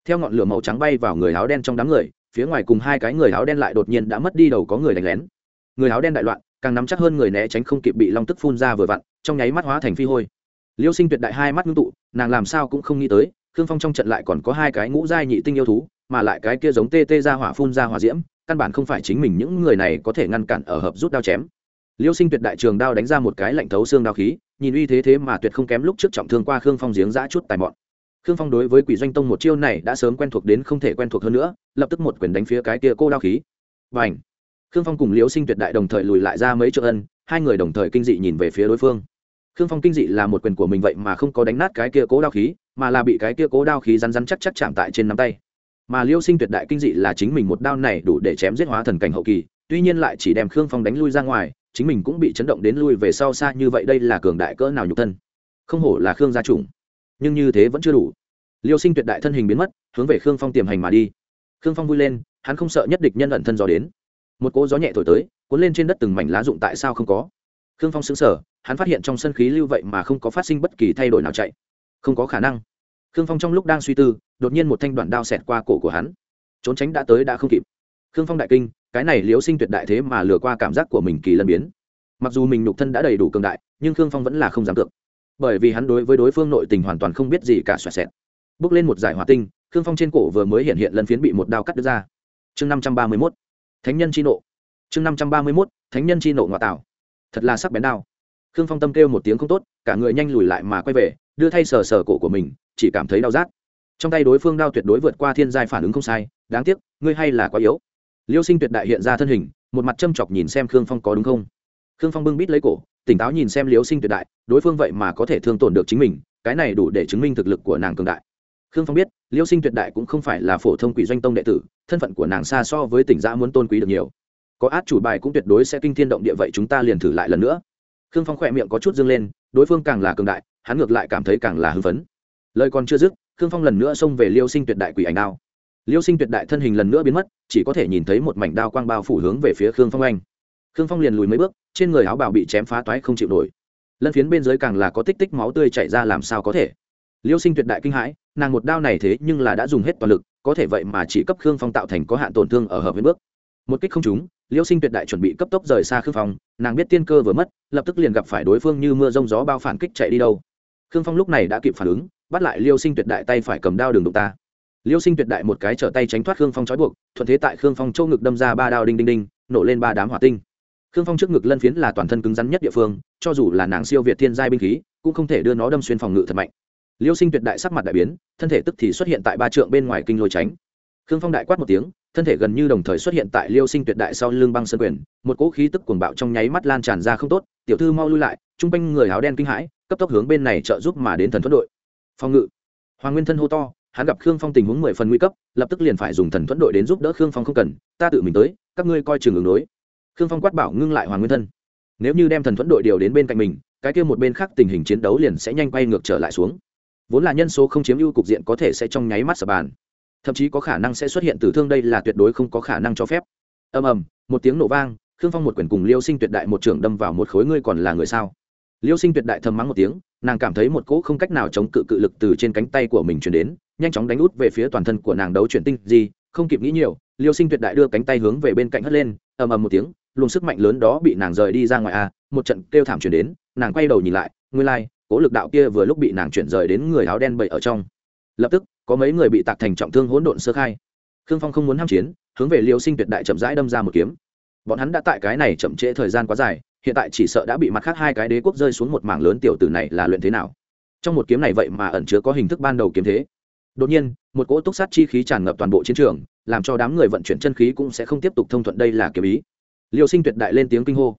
Theo ngọn lửa màu trắng bay vào người áo đen trong đám người, phía ngoài cùng hai cái người áo đen lại đột nhiên đã mất đi đầu có người đánh lén. Người áo đen đại loạn càng nắm chắc hơn người né tránh không kịp bị long tức phun ra vừa vặn, trong nháy mắt hóa thành phi hôi. Liêu sinh tuyệt đại hai mắt ngưng tụ, nàng làm sao cũng không nghĩ tới, khương phong trong trận lại còn có hai cái ngũ giai nhị tinh yêu thú, mà lại cái kia giống tê tê ra hỏa phun ra hỏa diễm, căn bản không phải chính mình những người này có thể ngăn cản ở hợp rút đao chém. Liêu sinh tuyệt đại trường đao đánh ra một cái lạnh thấu xương đao khí, nhìn uy thế thế mà tuyệt không kém lúc trước trọng thương qua khương phong giếng giã chút tài mọn. Khương phong đối với quỷ doanh tông một chiêu này đã sớm quen thuộc đến không thể quen thuộc hơn nữa, lập tức một quyền đánh phía cái kia cô đao khí. Và ảnh khương phong cùng liêu sinh tuyệt đại đồng thời lùi lại ra mấy chỗ ân, hai người đồng thời kinh dị nhìn về phía đối phương. Khương phong kinh dị là một quyền của mình vậy mà không có đánh nát cái kia cố đao khí, mà là bị cái kia cố đao khí rắn rắn chắc chắc chạm tại trên nắm tay. Mà liêu sinh tuyệt đại kinh dị là chính mình một đao này đủ để chém giết hóa thần cảnh hậu kỳ, tuy nhiên lại chỉ đem khương phong đánh lui ra ngoài, chính mình cũng bị chấn động đến lui về sau xa như vậy đây là cường đại cỡ nào nhục thân. Không hổ là khương gia chủng. Nhưng như thế vẫn chưa đủ. Liêu sinh tuyệt đại thân hình biến mất, hướng về khương phong tiềm hành mà đi. Khương phong vui lên, hắn không sợ nhất địch nhân ẩn thân do đến một cỗ gió nhẹ thổi tới, cuốn lên trên đất từng mảnh lá rụng tại sao không có. Khương phong xứng sở hắn phát hiện trong sân khí lưu vậy mà không có phát sinh bất kỳ thay đổi nào chạy. Không có khả năng. Khương phong trong lúc đang suy tư, đột nhiên một thanh đoạn đao xẹt qua cổ của hắn. Trốn tránh đã tới đã không kịp. Khương phong đại kinh, cái này liễu sinh tuyệt đại thế mà lừa qua cảm giác của mình kỳ lân biến. Mặc dù mình nhục thân đã đầy đủ cường đại, nhưng khương phong vẫn là không dám cược bởi vì hắn đối với đối phương nội tình hoàn toàn không biết gì cả xoẹt xẹt. Bước lên một giải hỏa tinh, khương phong trên cổ vừa mới hiện hiện lần phiến bị một đao cắt đứt ra. Chương năm trăm ba mươi mốt thánh nhân chi nộ. Chương năm trăm ba mươi mốt, thánh nhân chi nộ ngoại tạo. Thật là sắc bén đao. Khương phong tâm kêu một tiếng không tốt, cả người nhanh lùi lại mà quay về, đưa thay sờ sờ cổ của mình, chỉ cảm thấy đau rát. Trong tay đối phương đao tuyệt đối vượt qua thiên giai phản ứng không sai, đáng tiếc, ngươi hay là quá yếu. Liêu sinh tuyệt đại hiện ra thân hình, một mặt châm chọc nhìn xem khương phong có đúng không. Khương phong bưng bít lấy cổ, tỉnh táo nhìn xem liêu sinh tuyệt đại, đối phương vậy mà có thể thương tổn được chính mình, cái này đủ để chứng minh thực lực của nàng cường đại khương phong biết, liêu sinh tuyệt đại cũng không phải là phổ thông quỷ doanh tông đệ tử, thân phận của nàng xa so với tỉnh giã muốn tôn quý được nhiều. Có át chủ bài cũng tuyệt đối sẽ kinh thiên động địa vậy chúng ta liền thử lại lần nữa. Khương phong khỏe miệng có chút dâng lên, đối phương càng là cường đại, hắn ngược lại cảm thấy càng là hưng phấn. Lời còn chưa dứt, khương phong lần nữa xông về liêu sinh tuyệt đại quỷ ảnh đao. Liêu sinh tuyệt đại thân hình lần nữa biến mất, chỉ có thể nhìn thấy một mảnh đao quang bao phủ hướng về phía khương phong anh. Khương phong liền lùi mấy bước, trên người áo bào bị chém phá toái không chịu nổi. Lân phiến bên dưới càng là có tích tích máu tươi chảy ra làm sao có thể. Liêu sinh tuyệt đại kinh hãi nàng một đao này thế nhưng là đã dùng hết toàn lực, có thể vậy mà chỉ cấp khương phong tạo thành có hạn tổn thương ở hợp với bước. Một kích không trúng, liêu sinh tuyệt đại chuẩn bị cấp tốc rời xa khương phong, nàng biết tiên cơ vừa mất, lập tức liền gặp phải đối phương như mưa rông gió bao phản kích chạy đi đâu. Khương phong lúc này đã kịp phản ứng, bắt lại liêu sinh tuyệt đại tay phải cầm đao đường đụng ta. Liêu sinh tuyệt đại một cái trở tay tránh thoát khương phong trói buộc, thuận thế tại khương phong châu ngực đâm ra ba đao đinh đinh đinh, nổ lên ba đám hỏa tinh. Khương phong trước ngực lân phiến là toàn thân cứng rắn nhất địa phương, cho dù là nàng siêu việt thiên giai binh khí, cũng không thể đưa nó đâm xuyên phòng ngự thật mạnh liêu sinh tuyệt đại sắc mặt đại biến, thân thể tức thì xuất hiện tại ba trượng bên ngoài kinh lôi tránh. Khương phong đại quát một tiếng, thân thể gần như đồng thời xuất hiện tại liêu sinh tuyệt đại sau lưng băng sơn quyền, một cỗ khí tức cuồng bạo trong nháy mắt lan tràn ra không tốt, tiểu thư mau lui lại, trung quanh người áo đen kinh hãi, cấp tốc hướng bên này trợ giúp mà đến thần thuẫn đội. Phòng ngự. Hoàng nguyên thân hô to, hắn gặp khương phong tình huống mười phần nguy cấp, lập tức liền phải dùng thần thuẫn đội đến giúp đỡ khương phong không cần, ta tự mình tới, các ngươi coi chừng ứng đối. Khương phong quát bảo ngưng lại hoàng nguyên thân. Nếu như đem thần thuẫn đội điều đến bên cạnh mình, cái kia một bên khác tình hình chiến đấu liền sẽ nhanh quay ngược trở lại xuống vốn là nhân số không chiếm ưu cục diện có thể sẽ trong nháy mắt sập bàn. Thậm chí có khả năng sẽ xuất hiện tử thương đây là tuyệt đối không có khả năng cho phép. Ầm ầm, một tiếng nổ vang, khương phong một quyển cùng liêu sinh tuyệt đại một trưởng đâm vào một khối ngươi còn là người sao? Liêu sinh tuyệt đại thầm mắng một tiếng, nàng cảm thấy một cỗ không cách nào chống cự cự lực từ trên cánh tay của mình chuyển đến, nhanh chóng đánh út về phía toàn thân của nàng đấu chuyển tinh gì không kịp nghĩ nhiều, liêu sinh tuyệt đại đưa cánh tay hướng về bên cạnh hất lên, ầm ầm một tiếng, luồng sức mạnh lớn đó bị nàng rời đi ra ngoài a, một trận kêu thảm chuyển đến, nàng quay đầu nhìn lại nguyên lai cỗ lực đạo kia vừa lúc bị nàng chuyển rời đến người áo đen bậy ở trong. Lập tức, có mấy người bị tạc thành trọng thương hỗn độn sơ khai. Khương phong không muốn ham chiến, hướng về liêu sinh tuyệt đại chậm rãi đâm ra một kiếm. Bọn hắn đã tại cái này chậm trễ thời gian quá dài, hiện tại chỉ sợ đã bị mặt khác hai cái đế quốc rơi xuống một mảng lớn tiểu tử này là luyện thế nào. Trong một kiếm này vậy mà ẩn chứa có hình thức ban đầu kiếm thế. Đột nhiên, một cỗ túc sát chi khí tràn ngập toàn bộ chiến trường, làm cho đám người vận chuyển chân khí cũng sẽ không tiếp tục thông thuận đây là kiếm ý. Liêu sinh tuyệt đại lên tiếng kinh hô.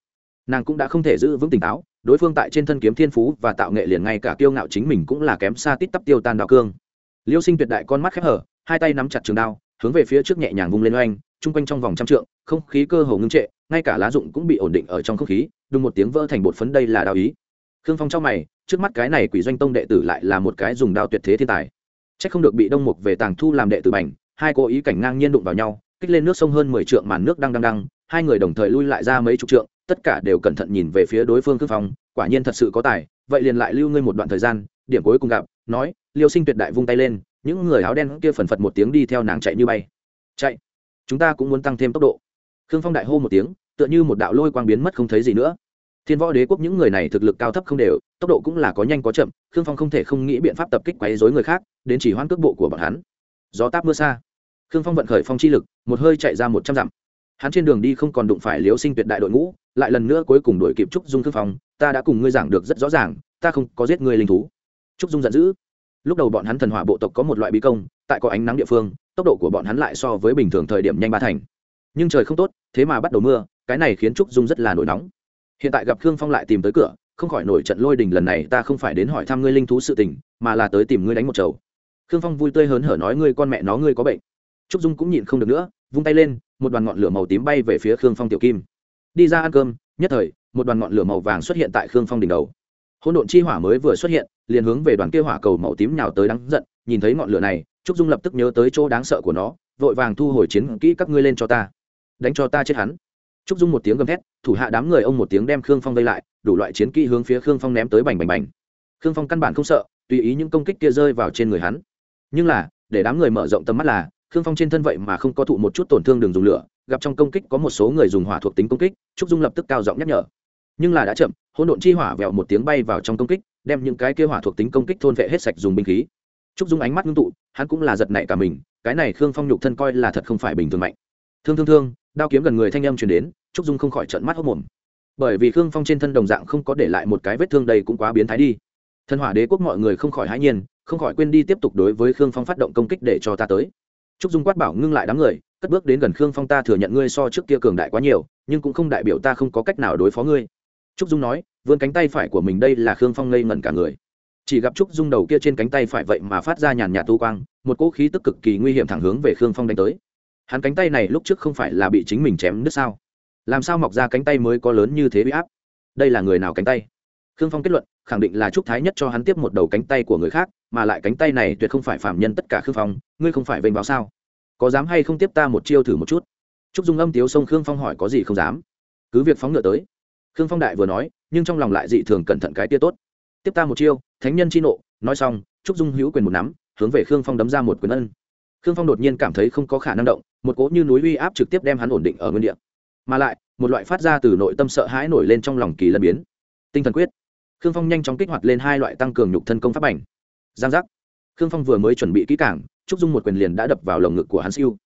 Nàng cũng đã không thể giữ vững tỉnh táo đối phương tại trên thân kiếm thiên phú và tạo nghệ liền ngay cả kiêu ngạo chính mình cũng là kém xa tít tắp tiêu tan đạo cương. Liêu sinh tuyệt đại con mắt khép hở, hai tay nắm chặt trường đao, hướng về phía trước nhẹ nhàng vung lên oanh, chung quanh trong vòng trăm trượng, không khí cơ hồ ngưng trệ, ngay cả lá dụng cũng bị ổn định ở trong không khí, đùng một tiếng vỡ thành bột phấn đây là đao ý. Khương phong trong mày, trước mắt cái này quỷ doanh tông đệ tử lại là một cái dùng đao tuyệt thế thiên tài. Chắc không được bị đông mục về tàng thu làm đệ tử bảnh hai cô ý cảnh ngang nhiên đụng vào nhau, kích lên nước sông hơn mười trượng màn nước đang đang đang, hai người đồng thời lui lại ra mấy chục trượng tất cả đều cẩn thận nhìn về phía đối phương cương phong, quả nhiên thật sự có tài, vậy liền lại lưu ngươi một đoạn thời gian, điểm cuối cùng gặp, nói, liêu sinh tuyệt đại vung tay lên, những người áo đen kia phần phật một tiếng đi theo nàng chạy như bay. Chạy? Chúng ta cũng muốn tăng thêm tốc độ. Khương phong đại hô một tiếng, tựa như một đạo lôi quang biến mất không thấy gì nữa. Thiên võ đế quốc những người này thực lực cao thấp không đều, tốc độ cũng là có nhanh có chậm, khương phong không thể không nghĩ biện pháp tập kích quấy dối người khác, đến chỉ hoãn cước bộ của bọn hắn. Gió táp mưa xa. Khương phong vận khởi phong chi lực, một hơi chạy ra một trăm dặm hắn trên đường đi không còn đụng phải liếu sinh tuyệt đại đội ngũ, lại lần nữa cuối cùng đuổi kịp trúc dung thư phong, ta đã cùng ngươi giảng được rất rõ ràng, ta không có giết ngươi linh thú. Trúc dung giận dữ. Lúc đầu bọn hắn thần hỏa bộ tộc có một loại bí công, tại có ánh nắng địa phương, tốc độ của bọn hắn lại so với bình thường thời điểm nhanh ba thành. Nhưng trời không tốt, thế mà bắt đầu mưa, cái này khiến trúc dung rất là nổi nóng. Hiện tại gặp khương phong lại tìm tới cửa, không khỏi nổi trận lôi đình lần này ta không phải đến hỏi thăm ngươi linh thú sự tình, mà là tới tìm ngươi đánh một chầu. Khương phong vui tươi hớn hở nói ngươi con mẹ nó ngươi có bệnh. Trúc dung cũng nhịn không được nữa vung tay lên, một đoàn ngọn lửa màu tím bay về phía khương phong tiểu kim. Đi ra ăn cơm, nhất thời, một đoàn ngọn lửa màu vàng xuất hiện tại khương phong đỉnh đầu. Hỗn độn chi hỏa mới vừa xuất hiện, liền hướng về đoàn kia hỏa cầu màu tím nhào tới đắng giận, nhìn thấy ngọn lửa này, trúc dung lập tức nhớ tới chỗ đáng sợ của nó, vội vàng thu hồi chiến kỹ các ngươi lên cho ta. Đánh cho ta chết hắn. Trúc dung một tiếng gầm thét, thủ hạ đám người ông một tiếng đem khương phong vây lại, đủ loại chiến kỹ hướng phía khương phong ném tới bành bành bành. Khương phong căn bản không sợ, tùy ý những công kích kia rơi vào trên người hắn. Nhưng là, để đám người mở rộng tầm mắt là khương phong trên thân vậy mà không có thụ một chút tổn thương đường dùng lửa, gặp trong công kích có một số người dùng hỏa thuộc tính công kích, trúc dung lập tức cao giọng nhắc nhở. Nhưng là đã chậm, hỗn độn chi hỏa vẹo một tiếng bay vào trong công kích, đem những cái kia hỏa thuộc tính công kích thôn vệ hết sạch dùng binh khí. Trúc dung ánh mắt ngưng tụ, hắn cũng là giật nảy cả mình, cái này khương phong nhục thân coi là thật không phải bình thường mạnh. Thương thương thương, đao kiếm gần người thanh âm truyền đến, trúc dung không khỏi trợn mắt hốc mồm bởi vì khương phong trên thân đồng dạng không có để lại một cái vết thương đầy cũng quá biến thái đi. Thân hỏa đế quốc mọi người không khỏi hãi nhiên, không khỏi quên đi tiếp tục đối với khương phong phát động công kích để cho ta tới trúc dung quát bảo ngưng lại đám người, cất bước đến gần khương phong ta thừa nhận ngươi so trước kia cường đại quá nhiều, nhưng cũng không đại biểu ta không có cách nào đối phó ngươi. Trúc dung nói, vươn cánh tay phải của mình đây là khương phong ngây ngẩn cả người. Chỉ gặp trúc dung đầu kia trên cánh tay phải vậy mà phát ra nhàn nhạt tu quang, một cỗ khí tức cực kỳ nguy hiểm thẳng hướng về khương phong đánh tới. Hắn cánh tay này lúc trước không phải là bị chính mình chém đứt sao? Làm sao mọc ra cánh tay mới có lớn như thế bị áp? Đây là người nào cánh tay? Khương phong kết luận, khẳng định là trúc thái nhất cho hắn tiếp một đầu cánh tay của người khác mà lại cánh tay này tuyệt không phải phạm nhân tất cả khương phong, ngươi không phải vênh báo sao? Có dám hay không tiếp ta một chiêu thử một chút? Trúc dung âm tiếu sông khương phong hỏi, có gì không dám? Cứ việc phóng ngựa tới. Khương phong đại vừa nói, nhưng trong lòng lại dị thường cẩn thận cái tia tốt. Tiếp ta một chiêu, thánh nhân chi nộ. Nói xong, trúc dung hữu quyền một nắm, hướng về khương phong đấm ra một quyền ân. Khương phong đột nhiên cảm thấy không có khả năng động, một cỗ như núi uy áp trực tiếp đem hắn ổn định ở nguyên địa. Mà lại, một loại phát ra từ nội tâm sợ hãi nổi lên trong lòng kỳ lân biến. Tinh thần quyết. Khương phong nhanh chóng kích hoạt lên hai loại tăng cường nhục thân công pháp ảnh giang giác. Khương phong vừa mới chuẩn bị kỹ cảng trúc dung một quyền liền đã đập vào lồng ngực của hắn siêu.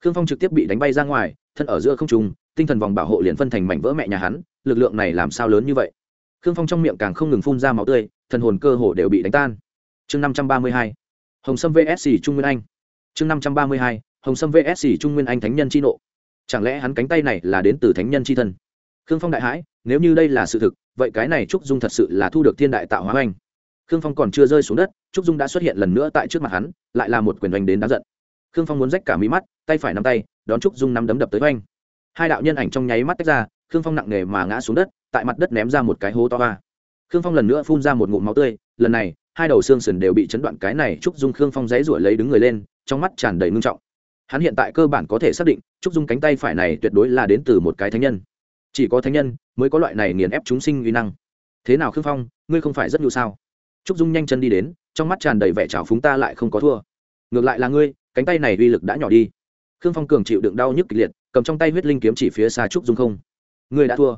Khương phong trực tiếp bị đánh bay ra ngoài, thân ở giữa không trung, tinh thần vòng bảo hộ liền phân thành mảnh vỡ mẹ nhà hắn, lực lượng này làm sao lớn như vậy? Khương phong trong miệng càng không ngừng phun ra máu tươi, thần hồn cơ hồ đều bị đánh tan. Chương năm trăm ba mươi hai, hồng sâm vsc trung nguyên anh. Chương năm trăm ba mươi hai, hồng sâm vsc trung nguyên anh thánh nhân chi nộ. Chẳng lẽ hắn cánh tay này là đến từ thánh nhân chi thân? Khương phong đại hãi, nếu như đây là sự thực, vậy cái này trúc dung thật sự là thu được thiên đại tạo hóa anh khương phong còn chưa rơi xuống đất, trúc dung đã xuất hiện lần nữa tại trước mặt hắn, lại là một quyền oanh đến đáng giận. Khương phong muốn rách cả mí mắt, tay phải nắm tay, đón trúc dung nắm đấm đập tới oanh. Hai đạo nhân ảnh trong nháy mắt tách ra, khương phong nặng nề mà ngã xuống đất, tại mặt đất ném ra một cái hố to va khương phong lần nữa phun ra một ngụm máu tươi, lần này, hai đầu xương sườn đều bị chấn đoạn cái này, trúc dung khương phong dãy ruổi lấy đứng người lên, trong mắt tràn đầy ngưng trọng. Hắn hiện tại cơ bản có thể xác định, trúc dung cánh tay phải này tuyệt đối là đến từ một cái thánh nhân. Chỉ có thánh nhân mới có loại này nghiền ép chúng sinh uy năng. Thế nào khương phong, ngươi không phải rất nhu sao? Trúc dung nhanh chân đi đến, trong mắt tràn đầy vẻ trào phúng ta lại không có thua. Ngược lại là ngươi, cánh tay này uy lực đã nhỏ đi. Khương phong cường chịu đựng đau nhức kịch liệt, cầm trong tay huyết linh kiếm chỉ phía xa trúc dung không. Ngươi đã thua.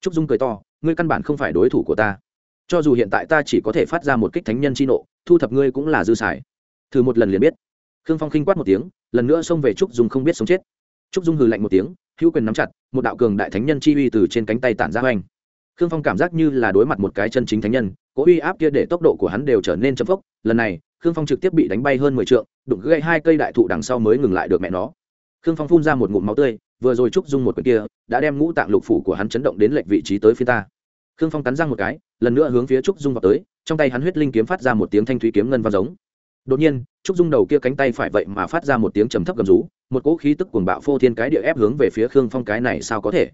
Trúc dung cười to, ngươi căn bản không phải đối thủ của ta. Cho dù hiện tại ta chỉ có thể phát ra một kích thánh nhân chi nộ, thu thập ngươi cũng là dư xài. Thử một lần liền biết. Khương phong khinh quát một tiếng, lần nữa xông về trúc dung không biết sống chết. Trúc dung hừ lạnh một tiếng, hữu quyền nắm chặt, một đạo cường đại thánh nhân chi uy từ trên cánh tay tản ra hoành. Khương phong cảm giác như là đối mặt một cái chân chính thánh nhân cố uy áp kia để tốc độ của hắn đều trở nên chấm phốc. Lần này, khương phong trực tiếp bị đánh bay hơn mười trượng, đụng gãy hai cây đại thụ đằng sau mới ngừng lại được mẹ nó. Khương phong phun ra một ngụm máu tươi, vừa rồi trúc dung một quyền kia, đã đem ngũ tạng lục phủ của hắn chấn động đến lệch vị trí tới phía ta. Khương phong cắn răng một cái, lần nữa hướng phía trúc dung vào tới, trong tay hắn huyết linh kiếm phát ra một tiếng thanh thúy kiếm ngân vang giống. Đột nhiên, trúc dung đầu kia cánh tay phải vậy mà phát ra một tiếng trầm thấp gầm rú, một cỗ khí tức cuồng bạo phô thiên cái địa ép hướng về phía khương phong cái này sao có thể?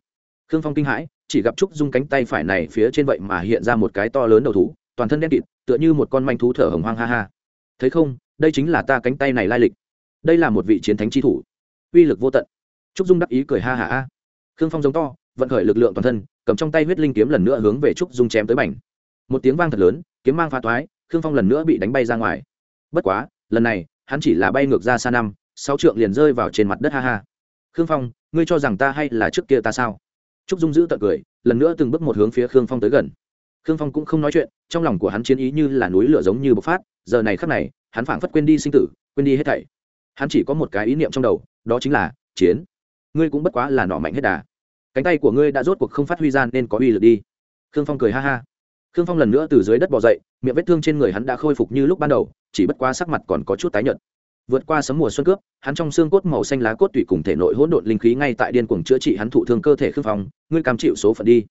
Khương phong kinh hãi chỉ gặp trúc dung cánh tay phải này phía trên vậy mà hiện ra một cái to lớn đầu thú, toàn thân đen kịt, tựa như một con manh thú thở hồng hoang ha ha. Thấy không, đây chính là ta cánh tay này lai lịch. Đây là một vị chiến thánh chi thủ. Uy lực vô tận. Trúc dung đắc ý cười ha hả a khương phong giống to, vận khởi lực lượng toàn thân, cầm trong tay huyết linh kiếm lần nữa hướng về trúc dung chém tới mảnh một tiếng vang thật lớn, kiếm mang pha toái, khương phong lần nữa bị đánh bay ra ngoài. Bất quá, lần này, hắn chỉ là bay ngược ra xa năm, sáu trượng liền rơi vào trên mặt đất ha ha. Khương phong, ngươi cho rằng ta hay là trước kia ta sao? Trúc dung giữ tận cười, lần nữa từng bước một hướng phía khương phong tới gần. Khương phong cũng không nói chuyện, trong lòng của hắn chiến ý như là núi lửa giống như bộc phát, giờ này khắc này, hắn phảng phất quên đi sinh tử, quên đi hết thảy. Hắn chỉ có một cái ý niệm trong đầu, đó chính là chiến. Ngươi cũng bất quá là nọ mạnh hết đà. Cánh tay của ngươi đã rốt cuộc không phát huy ra nên có uy lực đi. Khương phong cười ha ha. Khương phong lần nữa từ dưới đất bò dậy, miệng vết thương trên người hắn đã khôi phục như lúc ban đầu, chỉ bất quá sắc mặt còn có chút tái nhợt vượt qua sấm mùa xuân cướp, hắn trong xương cốt màu xanh lá cốt tủy cùng thể nội hỗn độn linh khí ngay tại điên cuồng chữa trị hắn thụ thương cơ thể khương phong, ngươi cam chịu số phận đi.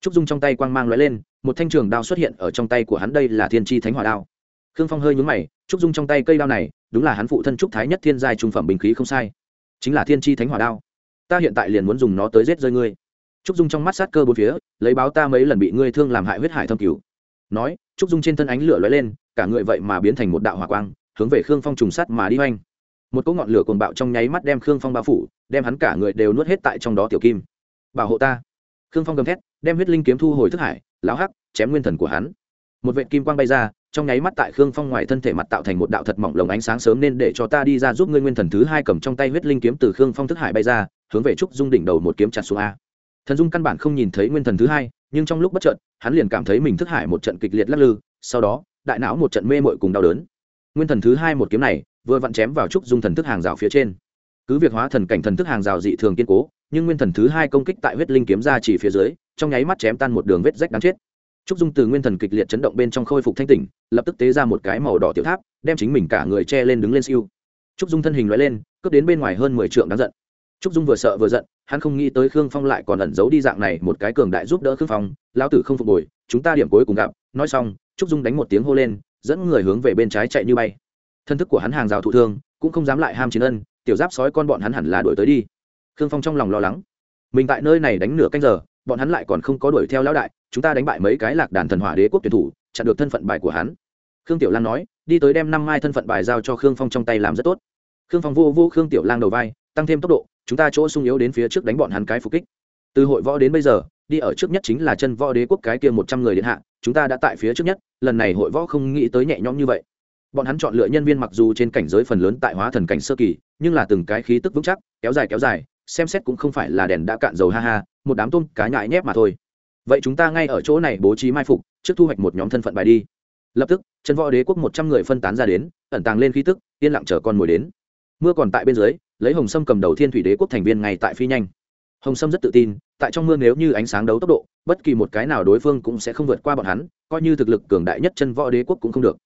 Trúc dung trong tay quang mang lóe lên, một thanh trường đao xuất hiện ở trong tay của hắn, đây là thiên chi thánh hỏa đao. Khương phong hơi nhún mày, trúc dung trong tay cây đao này, đúng là hắn phụ thân trúc thái nhất thiên giai trung phẩm bình khí không sai. Chính là thiên chi thánh hỏa đao. Ta hiện tại liền muốn dùng nó tới giết rơi ngươi. Trúc dung trong mắt sát cơ bốn phía, lấy báo ta mấy lần bị ngươi thương làm hại huyết hải thâm cửu nói, trúc dung trên thân ánh lửa lóe lên, cả người vậy mà biến thành một đạo hỏa quang hướng về khương phong trùng sắt mà đi hoành một cỗ ngọn lửa cuồng bạo trong nháy mắt đem khương phong bao phủ, đem hắn cả người đều nuốt hết tại trong đó tiểu kim. Bảo hộ ta. Khương phong gầm thét, đem huyết linh kiếm thu hồi thức hải, lão hắc, chém nguyên thần của hắn. Một vệ kim quang bay ra, trong nháy mắt tại khương phong ngoài thân thể mặt tạo thành một đạo thật mỏng lồng ánh sáng sớm nên để cho ta đi ra giúp ngươi nguyên thần thứ hai cầm trong tay huyết linh kiếm từ khương phong thức hải bay ra, hướng về trúc dung đỉnh đầu một kiếm chặt xuống a. Thần dung căn bản không nhìn thấy nguyên thần thứ hai, nhưng trong lúc bất chợt, hắn liền cảm thấy mình thức hải một trận kịch liệt lắc lư, sau đó, đại não một trận mê mội cùng đau đớn nguyên thần thứ hai một kiếm này vừa vặn chém vào trúc dung thần thức hàng rào phía trên. Cứ việc hóa thần cảnh thần thức hàng rào dị thường kiên cố, nhưng nguyên thần thứ hai công kích tại huyết linh kiếm ra chỉ phía dưới, trong nháy mắt chém tan một đường vết rách đáng chết. Trúc dung từ nguyên thần kịch liệt chấn động bên trong khôi phục thanh tỉnh, lập tức tế ra một cái màu đỏ tiểu tháp, đem chính mình cả người che lên đứng lên siêu. Trúc dung thân hình loại lên, cướp đến bên ngoài hơn mười trượng đáng giận. Trúc dung vừa sợ vừa giận, hắn không nghĩ tới khương phong lại còn ẩn giấu đi dạng này một cái cường đại giúp đỡ khương phong, lão tử không phục hồi, chúng ta điểm cuối cùng gặp. Nói xong, trúc dung đánh một tiếng hô lên dẫn người hướng về bên trái chạy như bay. Thân thức của hắn hàng rào thụ thương, cũng không dám lại ham chiến ân, tiểu giáp sói con bọn hắn hẳn là đuổi tới đi. Khương phong trong lòng lo lắng. Mình tại nơi này đánh nửa canh giờ, bọn hắn lại còn không có đuổi theo lão đại, chúng ta đánh bại mấy cái lạc đàn thần hỏa đế quốc tuyển thủ, chặn được thân phận bài của hắn. Khương tiểu lan nói, đi tới đem năm mai thân phận bài giao cho khương phong trong tay làm rất tốt. Khương phong vô vô khương tiểu lang đầu vai, tăng thêm tốc độ, chúng ta chỗ sung yếu đến phía trước đánh bọn hắn cái phục kích. Từ hội võ đến bây giờ đi ở trước nhất chính là chân võ đế quốc cái kia một trăm người điện hạ, chúng ta đã tại phía trước nhất, lần này hội võ không nghĩ tới nhẹ nhõm như vậy. Bọn hắn chọn lựa nhân viên mặc dù trên cảnh giới phần lớn tại hóa thần cảnh sơ kỳ, nhưng là từng cái khí tức vững chắc, kéo dài kéo dài, xem xét cũng không phải là đèn đã cạn dầu ha ha, một đám tôm cá nhại nhép mà thôi. Vậy chúng ta ngay ở chỗ này bố trí mai phục, trước thu hoạch một nhóm thân phận bài đi. Lập tức, chân võ đế quốc một trăm người phân tán ra đến, ẩn tàng lên khí tức, yên lặng chờ con mồi đến. Mưa còn tại bên dưới, lấy hồng sâm cầm đầu thiên thủy đế quốc thành viên ngay tại phi nhanh hồng sâm rất tự tin, tại trong mưa nếu như ánh sáng đấu tốc độ, bất kỳ một cái nào đối phương cũng sẽ không vượt qua bọn hắn, coi như thực lực cường đại nhất chân võ đế quốc cũng không được.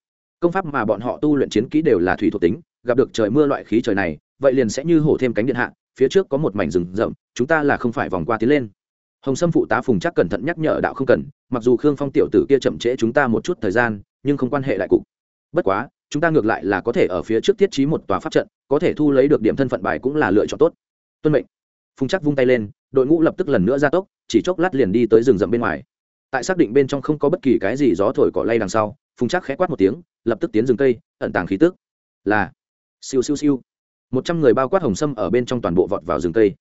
Công pháp mà bọn họ tu luyện chiến kỹ đều là thủy thuộc tính, gặp được trời mưa loại khí trời này, vậy liền sẽ như hổ thêm cánh điện hạ, phía trước có một mảnh rừng rậm, chúng ta là không phải vòng qua tiến lên. Hồng sâm phụ tá phùng chắc cẩn thận nhắc nhở đạo không cần, mặc dù khương phong tiểu tử kia chậm trễ chúng ta một chút thời gian, nhưng không quan hệ lại cục. Bất quá, chúng ta ngược lại là có thể ở phía trước thiết trí một tòa pháp trận, có thể thu lấy được điểm thân phận bài cũng là lựa chọn tốt. Tuân mệnh phùng chắc vung tay lên, đội ngũ lập tức lần nữa ra tốc, chỉ chốc lát liền đi tới rừng rậm bên ngoài. Tại xác định bên trong không có bất kỳ cái gì gió thổi cỏ lay đằng sau, phùng chắc khẽ quát một tiếng, lập tức tiến rừng cây, ẩn tàng khí tức. Là, siêu siêu siêu. Một trăm người bao quát hồng sâm ở bên trong toàn bộ vọt vào rừng cây.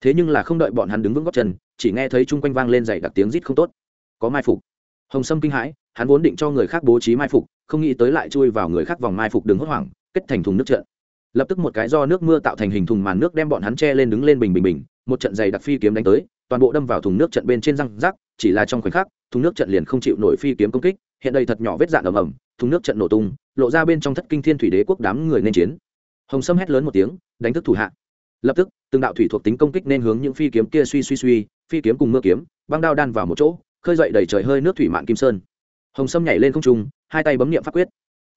Thế nhưng là không đợi bọn hắn đứng vững góc chân, chỉ nghe thấy chung quanh vang lên dày đặc tiếng rít không tốt. Có mai phục. Hồng sâm kinh hãi, hắn vốn định cho người khác bố trí mai phục, không nghĩ tới lại chui vào người khác vòng mai phục đường hốt hoảng, kết thành thùng nước trượt lập tức một cái do nước mưa tạo thành hình thùng màn nước đem bọn hắn che lên đứng lên bình bình bình, một trận dày đặc phi kiếm đánh tới, toàn bộ đâm vào thùng nước trận bên trên răng rác chỉ là trong khoảnh khắc, thùng nước trận liền không chịu nổi phi kiếm công kích, hiện đây thật nhỏ vết dạn ầm ầm, thùng nước trận nổ tung, lộ ra bên trong thất kinh thiên thủy đế quốc đám người nên chiến. Hồng sâm hét lớn một tiếng, đánh thức thủ hạ. Lập tức, từng đạo thủy thuộc tính công kích nên hướng những phi kiếm kia suy suy suy, phi kiếm cùng mưa kiếm, băng đao đan vào một chỗ, khơi dậy đầy trời hơi nước thủy mạng kim sơn. Hồng sâm nhảy lên không trung, hai tay bấm niệm pháp quyết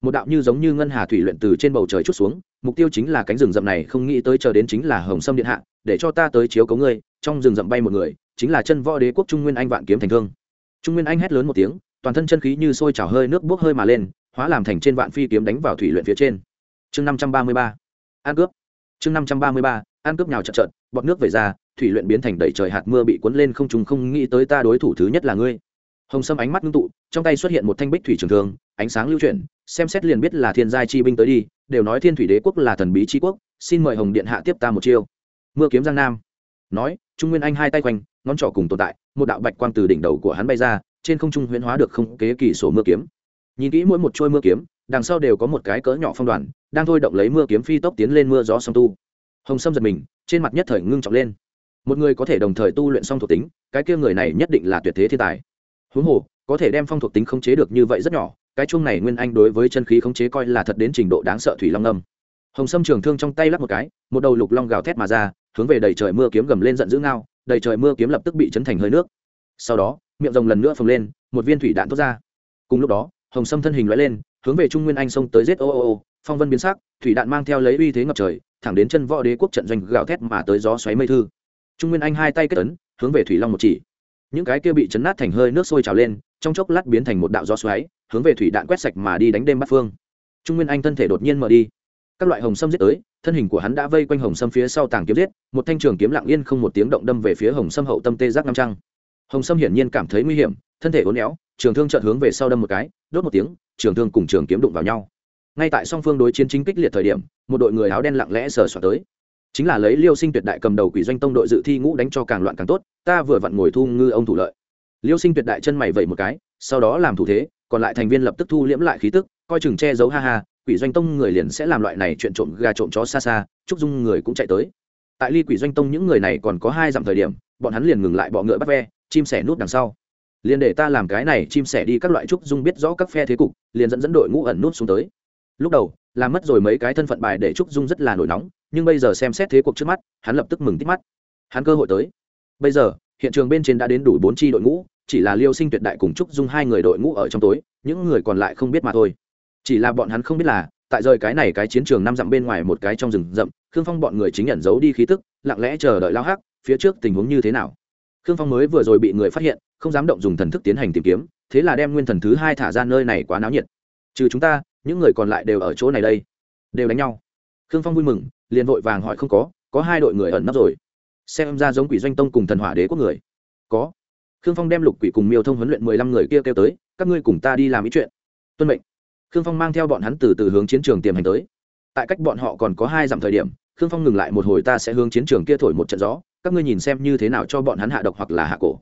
một đạo như giống như ngân hà thủy luyện từ trên bầu trời chút xuống, mục tiêu chính là cánh rừng rậm này không nghĩ tới chờ đến chính là hồng sâm điện hạ, để cho ta tới chiếu cấu ngươi, trong rừng rậm bay một người, chính là chân võ đế quốc trung nguyên anh vạn kiếm thành thương. Trung nguyên anh hét lớn một tiếng, toàn thân chân khí như sôi trào hơi nước bốc hơi mà lên, hóa làm thành trên vạn phi kiếm đánh vào thủy luyện phía trên. Chương năm trăm ba mươi ba an cướp. Chương năm trăm ba mươi ba an cướp nhào chật chật, bọt nước về ra, thủy luyện biến thành đầy trời hạt mưa bị cuốn lên không trùng không nghĩ tới ta đối thủ thứ nhất là ngươi hồng sâm ánh mắt ngưng tụ, trong tay xuất hiện một thanh bích thủy trường thường ánh sáng lưu chuyển, xem xét liền biết là thiên giai chi binh tới đi, đều nói thiên thủy đế quốc là thần bí tri quốc, xin mời hồng điện hạ tiếp ta một chiêu. Mưa kiếm giang nam, nói, trung nguyên anh hai tay quanh, ngón trỏ cùng tồn tại, một đạo bạch quang từ đỉnh đầu của hắn bay ra, trên không trung huyễn hóa được không kế kỳ số mưa kiếm. Nhìn kỹ mỗi một trôi mưa kiếm, đằng sau đều có một cái cỡ nhỏ phong đoàn, đang thôi động lấy mưa kiếm phi tốc tiến lên mưa gió song tu. Hồng sâm giật mình, trên mặt nhất thời ngưng trọng lên. Một người có thể đồng thời tu luyện song thuộc tính, cái kia người này nhất định là tuyệt thế thiên tài huống hồ, có thể đem phong thuộc tính khống chế được như vậy rất nhỏ, cái chuông này nguyên anh đối với chân khí khống chế coi là thật đến trình độ đáng sợ thủy long âm. Hồng sâm trường thương trong tay lắp một cái, một đầu lục long gào thét mà ra, hướng về đầy trời mưa kiếm gầm lên giận dữ ngao, đầy trời mưa kiếm lập tức bị chấn thành hơi nước. Sau đó, miệng rồng lần nữa phồng lên, một viên thủy đạn thoát ra. Cùng lúc đó, hồng sâm thân hình loại lên, hướng về trung nguyên anh xông tới giết ô ô ô, phong vân biến sắc, thủy đạn mang theo lấy uy thế ngập trời, thẳng đến chân võ đế quốc trận doanh gào thét mà tới gió xoáy mây thư. Trung nguyên anh hai tay kết ấn, hướng về thủy long một chỉ những cái kia bị chấn nát thành hơi nước sôi trào lên, trong chốc lát biến thành một đạo gió xoáy, hướng về thủy đạn quét sạch mà đi đánh đêm bắt phương. Trung nguyên anh thân thể đột nhiên mở đi. Các loại hồng sâm giết tới, thân hình của hắn đã vây quanh hồng sâm phía sau tàng kiếm giết, một thanh trường kiếm lặng yên không một tiếng động đâm về phía hồng sâm hậu tâm tê giác năm trăng. Hồng sâm hiển nhiên cảm thấy nguy hiểm, thân thể uốn éo, trường thương chợt hướng về sau đâm một cái, đốt một tiếng, trường thương cùng trường kiếm đụng vào nhau. Ngay tại song phương đối chiến chính kích liệt thời điểm, một đội người áo đen lặng lẽ sờ soạt tới chính là lấy liêu sinh tuyệt đại cầm đầu quỷ doanh tông đội dự thi ngũ đánh cho càng loạn càng tốt, ta vừa vặn ngồi thu ngư ông thủ lợi. Liêu sinh tuyệt đại chân mày vẩy một cái, sau đó làm thủ thế, còn lại thành viên lập tức thu liễm lại khí tức, coi chừng che giấu ha ha, quỷ doanh tông người liền sẽ làm loại này chuyện trộm gà trộm chó xa xa, trúc dung người cũng chạy tới. Tại ly quỷ doanh tông những người này còn có hai dặm thời điểm, bọn hắn liền ngừng lại bọ ngựa bắt ve, chim sẻ nút đằng sau. Liền để ta làm cái này, chim sẻ đi các loại trúc dung biết rõ các phe thế cục, liền dẫn dẫn đội ngũ ẩn nút xuống tới lúc đầu làm mất rồi mấy cái thân phận bài để trúc dung rất là nổi nóng, nhưng bây giờ xem xét thế cuộc trước mắt, hắn lập tức mừng tít mắt. Hắn cơ hội tới. Bây giờ, hiện trường bên trên đã đến đủ bốn tri đội ngũ, chỉ là liêu sinh tuyệt đại cùng trúc dung hai người đội ngũ ở trong tối, những người còn lại không biết mà thôi. Chỉ là bọn hắn không biết là, tại rời cái này cái chiến trường năm dặm bên ngoài một cái trong rừng rậm, khương phong bọn người chính nhận giấu đi khí tức, lặng lẽ chờ đợi lao hắc, phía trước tình huống như thế nào. Khương phong mới vừa rồi bị người phát hiện, không dám động dùng thần thức tiến hành tìm kiếm, thế là đem nguyên thần thứ hai thả ra nơi này quá náo nhiệt. Trừ chúng ta những người còn lại đều ở chỗ này đây. Đều đánh nhau. Khương phong vui mừng, liền vội vàng hỏi không có có hai đội người ẩn nấp rồi. Xem ra giống quỷ doanh tông cùng thần hỏa đế quốc người. Có. Khương phong đem lục quỷ cùng miêu thông huấn luyện mười lăm người kia kêu tới, các ngươi cùng ta đi làm ý chuyện. Tuân mệnh. Khương phong mang theo bọn hắn từ từ hướng chiến trường tiềm hành tới. Tại cách bọn họ còn có hai dặm thời điểm, khương phong ngừng lại một hồi ta sẽ hướng chiến trường kia thổi một trận gió, các ngươi nhìn xem như thế nào cho bọn hắn hạ độc hoặc là hạ cổ.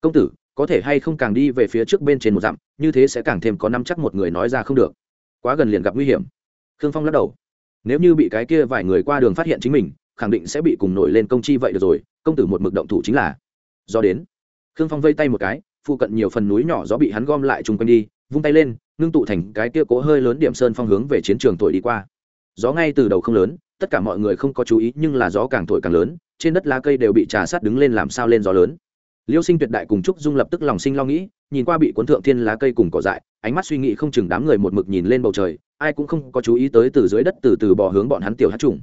Công tử, có thể hay không càng đi về phía trước bên trên một dặm, như thế sẽ càng thêm có năm chắc một người nói ra không được quá gần liền gặp nguy hiểm. Khương phong lắc đầu. Nếu như bị cái kia vài người qua đường phát hiện chính mình, khẳng định sẽ bị cùng nổi lên công chi vậy được rồi, công tử một mực động thủ chính là. Do đến, khương phong vây tay một cái phụ cận nhiều phần núi nhỏ gió bị hắn gom lại chung quanh đi, vung tay lên, ngưng tụ thành cái kia cố hơi lớn điểm sơn phong hướng về chiến trường thổi đi qua. Gió ngay từ đầu không lớn, tất cả mọi người không có chú ý, nhưng là gió càng thổi càng lớn, trên đất lá cây đều bị trà sát đứng lên làm sao lên gió lớn liêu sinh tuyệt đại cùng trúc dung lập tức lòng sinh lo nghĩ, nhìn qua bị cuốn thượng thiên lá cây cùng cỏ dại, ánh mắt suy nghĩ không chừng đám người một mực nhìn lên bầu trời, ai cũng không có chú ý tới từ dưới đất từ từ bò hướng bọn hắn tiểu hát trùng.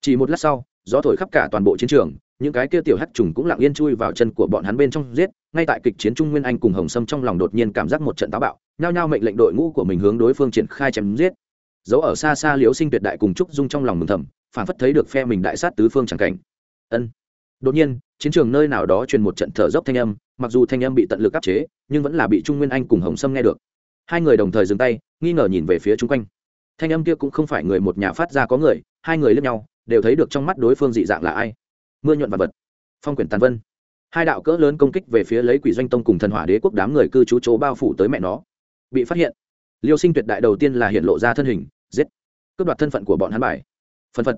Chỉ một lát sau, gió thổi khắp cả toàn bộ chiến trường, những cái kia tiểu hát trùng cũng lặng yên chui vào chân của bọn hắn bên trong giết, ngay tại kịch chiến trung nguyên anh cùng hồng sâm trong lòng đột nhiên cảm giác một trận táo bạo, nhao nhao mệnh lệnh đội ngũ của mình hướng đối phương triển khai chém giết. Dấu ở xa xa liễu sinh tuyệt đại cùng trúc dung trong lòng mừng thầm, phản phất thấy được phe mình đại sát tứ phương chẳng cảnh. Ân đột nhiên, chiến trường nơi nào đó truyền một trận thở dốc thanh âm, mặc dù thanh âm bị tận lực áp chế, nhưng vẫn là bị trung nguyên anh cùng hồng sâm nghe được. Hai người đồng thời dừng tay, nghi ngờ nhìn về phía chung quanh. Thanh âm kia cũng không phải người một nhà phát ra có người, hai người lướt nhau, đều thấy được trong mắt đối phương dị dạng là ai. Mưa nhuận vật vật. Phong quyển tàn vân. Hai đạo cỡ lớn công kích về phía lấy quỷ doanh tông cùng thần hỏa đế quốc đám người cư trú chỗ bao phủ tới mẹ nó. Bị phát hiện. Liêu sinh tuyệt đại đầu tiên là hiện lộ ra thân hình, giết. Cướp đoạt thân phận của bọn hắn bài. Phân phật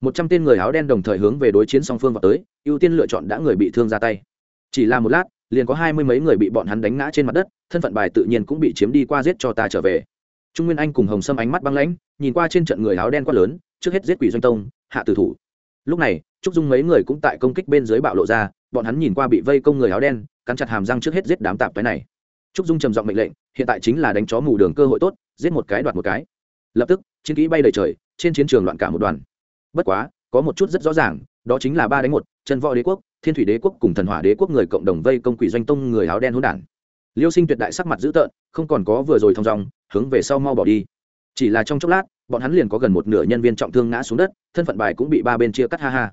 một trăm tên người áo đen đồng thời hướng về đối chiến song phương vào tới, ưu tiên lựa chọn đã người bị thương ra tay. Chỉ là một lát, liền có hai mươi mấy người bị bọn hắn đánh ngã trên mặt đất, thân phận bài tự nhiên cũng bị chiếm đi qua giết cho ta trở về. Trung nguyên anh cùng hồng sâm ánh mắt băng lãnh, nhìn qua trên trận người áo đen quá lớn, trước hết giết quỷ doanh tông, hạ tử thủ. Lúc này, trúc dung mấy người cũng tại công kích bên dưới bạo lộ ra, bọn hắn nhìn qua bị vây công người áo đen, cắn chặt hàm răng trước hết giết đám tạp cái này. Trúc dung trầm giọng mệnh lệnh, hiện tại chính là đánh chó mù đường cơ hội tốt, giết một cái đoạt một cái. Lập tức, chiến kỹ bay đầy trời, trên chiến trường loạn cả một đoàn bất quá, có một chút rất rõ ràng, đó chính là ba đánh một, chân võ đế quốc, thiên thủy đế quốc cùng thần hỏa đế quốc người cộng đồng vây công quỷ doanh tông người áo đen hỗn đản. Liêu sinh tuyệt đại sắc mặt dữ tợn, không còn có vừa rồi thong dong, hướng về sau mau bỏ đi. Chỉ là trong chốc lát, bọn hắn liền có gần một nửa nhân viên trọng thương ngã xuống đất, thân phận bài cũng bị ba bên chia cắt ha ha.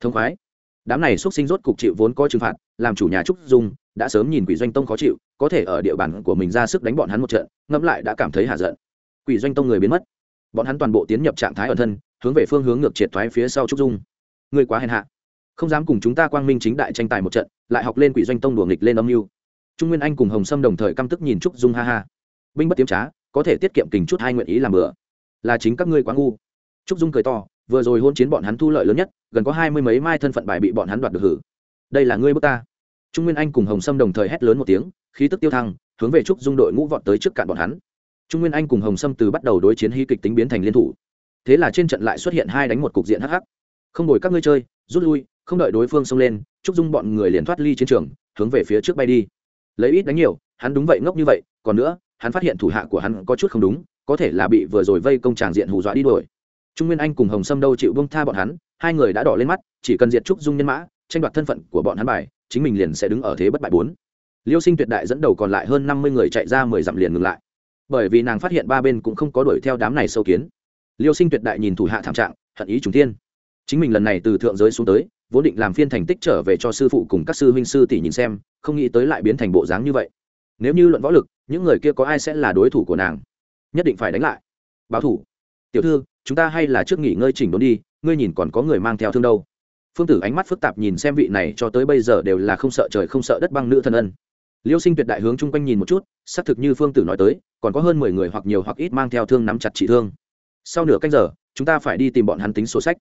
Thông khoái, đám này xuất sinh rốt cục chịu vốn có trừng phạt, làm chủ nhà trúc dung, đã sớm nhìn quỷ doanh tông khó chịu, có thể ở địa bàn của mình ra sức đánh bọn hắn một trận, ngẫm lại đã cảm thấy hạ giận. Quỷ doanh tông người biến mất. Bọn hắn toàn bộ tiến nhập trạng thái ẩn thân hướng về phương hướng ngược triệt thoái phía sau trúc dung. Ngươi quá hèn hạ. Không dám cùng chúng ta quang minh chính đại tranh tài một trận, lại học lên quỷ doanh tông đùa nghịch lên âm mưu. Trung nguyên anh cùng hồng sâm đồng thời căm tức nhìn trúc dung ha ha. Binh bất tiếm trá, có thể tiết kiệm kình chút hai nguyện ý làm bừa. Là chính các ngươi quá ngu. Trúc dung cười to, vừa rồi hôn chiến bọn hắn thu lợi lớn nhất, gần có hai mươi mấy mai thân phận bài bị bọn hắn đoạt được hử. Đây là ngươi bước ta. Trung nguyên anh cùng hồng sâm đồng thời hét lớn một tiếng, khí tức tiêu thăng, hướng về trúc dung đội ngũ vọt tới trước cạn bọn hắn. Trung nguyên anh cùng hồng sâm từ bắt đầu đối chiến hy kịch tính biến thành liên thủ thế là trên trận lại xuất hiện hai đánh một cục diện hắc hắc. Không đổi các ngươi chơi, rút lui, không đợi đối phương xông lên, trúc dung bọn người liền thoát ly chiến trường, hướng về phía trước bay đi. Lấy ít đánh nhiều, hắn đúng vậy ngốc như vậy, còn nữa, hắn phát hiện thủ hạ của hắn có chút không đúng, có thể là bị vừa rồi vây công tràng diện hù dọa đi đuổi. Trung nguyên anh cùng hồng sâm đâu chịu bông tha bọn hắn, hai người đã đỏ lên mắt, chỉ cần diệt trúc dung nhân mã, tranh đoạt thân phận của bọn hắn bài, chính mình liền sẽ đứng ở thế bất bại bốn. Liêu sinh tuyệt đại dẫn đầu còn lại hơn năm mươi người chạy ra mười dặm liền ngừng lại. Bởi vì nàng phát hiện ba bên cũng không có đuổi theo đám này sâu kiến liêu sinh tuyệt đại nhìn thủ hạ thảm trạng, hận ý trùng thiên. Chính mình lần này từ thượng giới xuống tới, vốn định làm phiên thành tích trở về cho sư phụ cùng các sư huynh sư tỷ nhìn xem, không nghĩ tới lại biến thành bộ dáng như vậy. Nếu như luận võ lực, những người kia có ai sẽ là đối thủ của nàng? Nhất định phải đánh lại. Báo thủ. Tiểu thư, chúng ta hay là trước nghỉ ngơi chỉnh đốn đi, ngươi nhìn còn có người mang theo thương đâu. Phương tử ánh mắt phức tạp nhìn xem vị này cho tới bây giờ đều là không sợ trời không sợ đất băng nữ thân ân. Liêu sinh tuyệt đại hướng chung quanh nhìn một chút, xác thực như phương tử nói tới, còn có hơn mười người hoặc nhiều hoặc ít mang theo thương nắm chặt trị thương sau nửa canh giờ, chúng ta phải đi tìm bọn hắn tính sổ sách.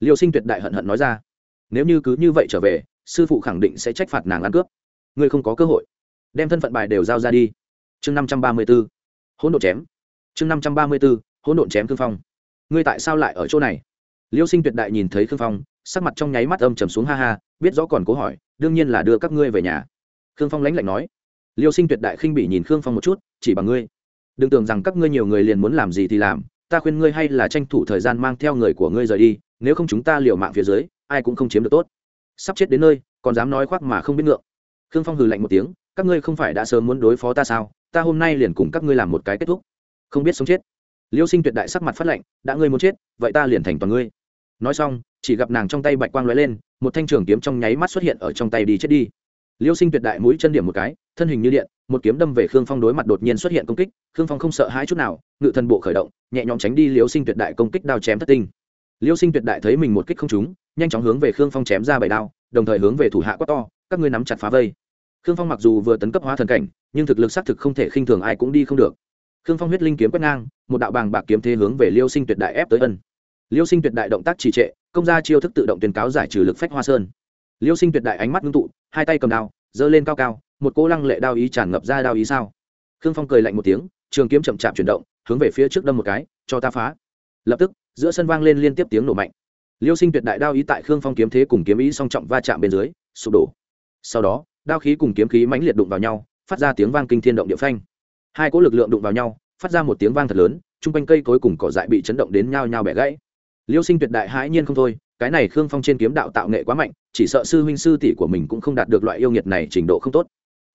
Liêu sinh tuyệt đại hận hận nói ra. Nếu như cứ như vậy trở về, sư phụ khẳng định sẽ trách phạt nàng ăn cướp. Ngươi không có cơ hội. Đem thân phận bài đều giao ra đi. Chương năm trăm ba mươi b ố hỗn độn chém. Chương năm trăm ba mươi b ố hỗn độn chém khương phong. Ngươi tại sao lại ở chỗ này? Liêu sinh tuyệt đại nhìn thấy khương phong, sắc mặt trong nháy mắt âm trầm xuống ha ha, biết rõ còn cố hỏi, đương nhiên là đưa các ngươi về nhà. Khương phong lãnh lạnh nói. Liêu sinh tuyệt đại khinh bị nhìn khương phong một chút, chỉ bằng ngươi. Đừng tưởng rằng các ngươi nhiều người liền muốn làm gì thì làm ta khuyên ngươi hay là tranh thủ thời gian mang theo người của ngươi rời đi, nếu không chúng ta liều mạng phía dưới, ai cũng không chiếm được tốt. Sắp chết đến nơi, còn dám nói khoác mà không biết ngượng. Khương phong hừ lạnh một tiếng, các ngươi không phải đã sớm muốn đối phó ta sao? Ta hôm nay liền cùng các ngươi làm một cái kết thúc. Không biết sống chết. Liêu sinh tuyệt đại sắc mặt phát lạnh, đã ngươi muốn chết, vậy ta liền thành toàn ngươi. Nói xong, chỉ gặp nàng trong tay bạch quang lóe lên, một thanh trường kiếm trong nháy mắt xuất hiện ở trong tay đi chết đi. Liêu sinh tuyệt đại mũi chân điểm một cái thân hình như điện, một kiếm đâm về khương phong đối mặt đột nhiên xuất hiện công kích, khương phong không sợ hãi chút nào, ngự thân bộ khởi động, nhẹ nhõm tránh đi liêu sinh tuyệt đại công kích đao chém thất tinh. Liêu sinh tuyệt đại thấy mình một kích không trúng, nhanh chóng hướng về khương phong chém ra bảy đao, đồng thời hướng về thủ hạ quát to, các ngươi nắm chặt phá vây. Khương phong mặc dù vừa tấn cấp hóa thần cảnh, nhưng thực lực xác thực không thể khinh thường ai cũng đi không được. Khương phong huyết linh kiếm quét ngang, một đạo bàng bạc kiếm thế hướng về liêu sinh tuyệt đại ép tới ân. Liêu sinh tuyệt đại động tác trì trệ, công ra chiêu thức tự động tuyên cáo giải trừ lực phách hoa sơn. Liêu sinh tuyệt đại ánh mắt ngưng tụ, hai tay cầm đao, giơ lên cao cao một cô lăng lệ đao ý tràn ngập ra đao ý sao? Khương phong cười lạnh một tiếng, trường kiếm chậm chạp chuyển động, hướng về phía trước đâm một cái, cho ta phá. Lập tức, giữa sân vang lên liên tiếp tiếng nổ mạnh. Liêu sinh tuyệt đại đao ý tại khương phong kiếm thế cùng kiếm ý song trọng va chạm bên dưới, sụp đổ. Sau đó, đao khí cùng kiếm khí mãnh liệt đụng vào nhau, phát ra tiếng vang kinh thiên động địa phanh. Hai cỗ lực lượng đụng vào nhau, phát ra một tiếng vang thật lớn, chung quanh cây cối cùng cỏ dại bị chấn động đến nhao nhao bẻ gãy. Liêu sinh tuyệt đại hãi nhiên không thôi, cái này khương phong trên kiếm đạo tạo nghệ quá mạnh, chỉ sợ sư huynh sư tỷ của mình cũng không đạt được loại yêu nghiệt này trình độ không tốt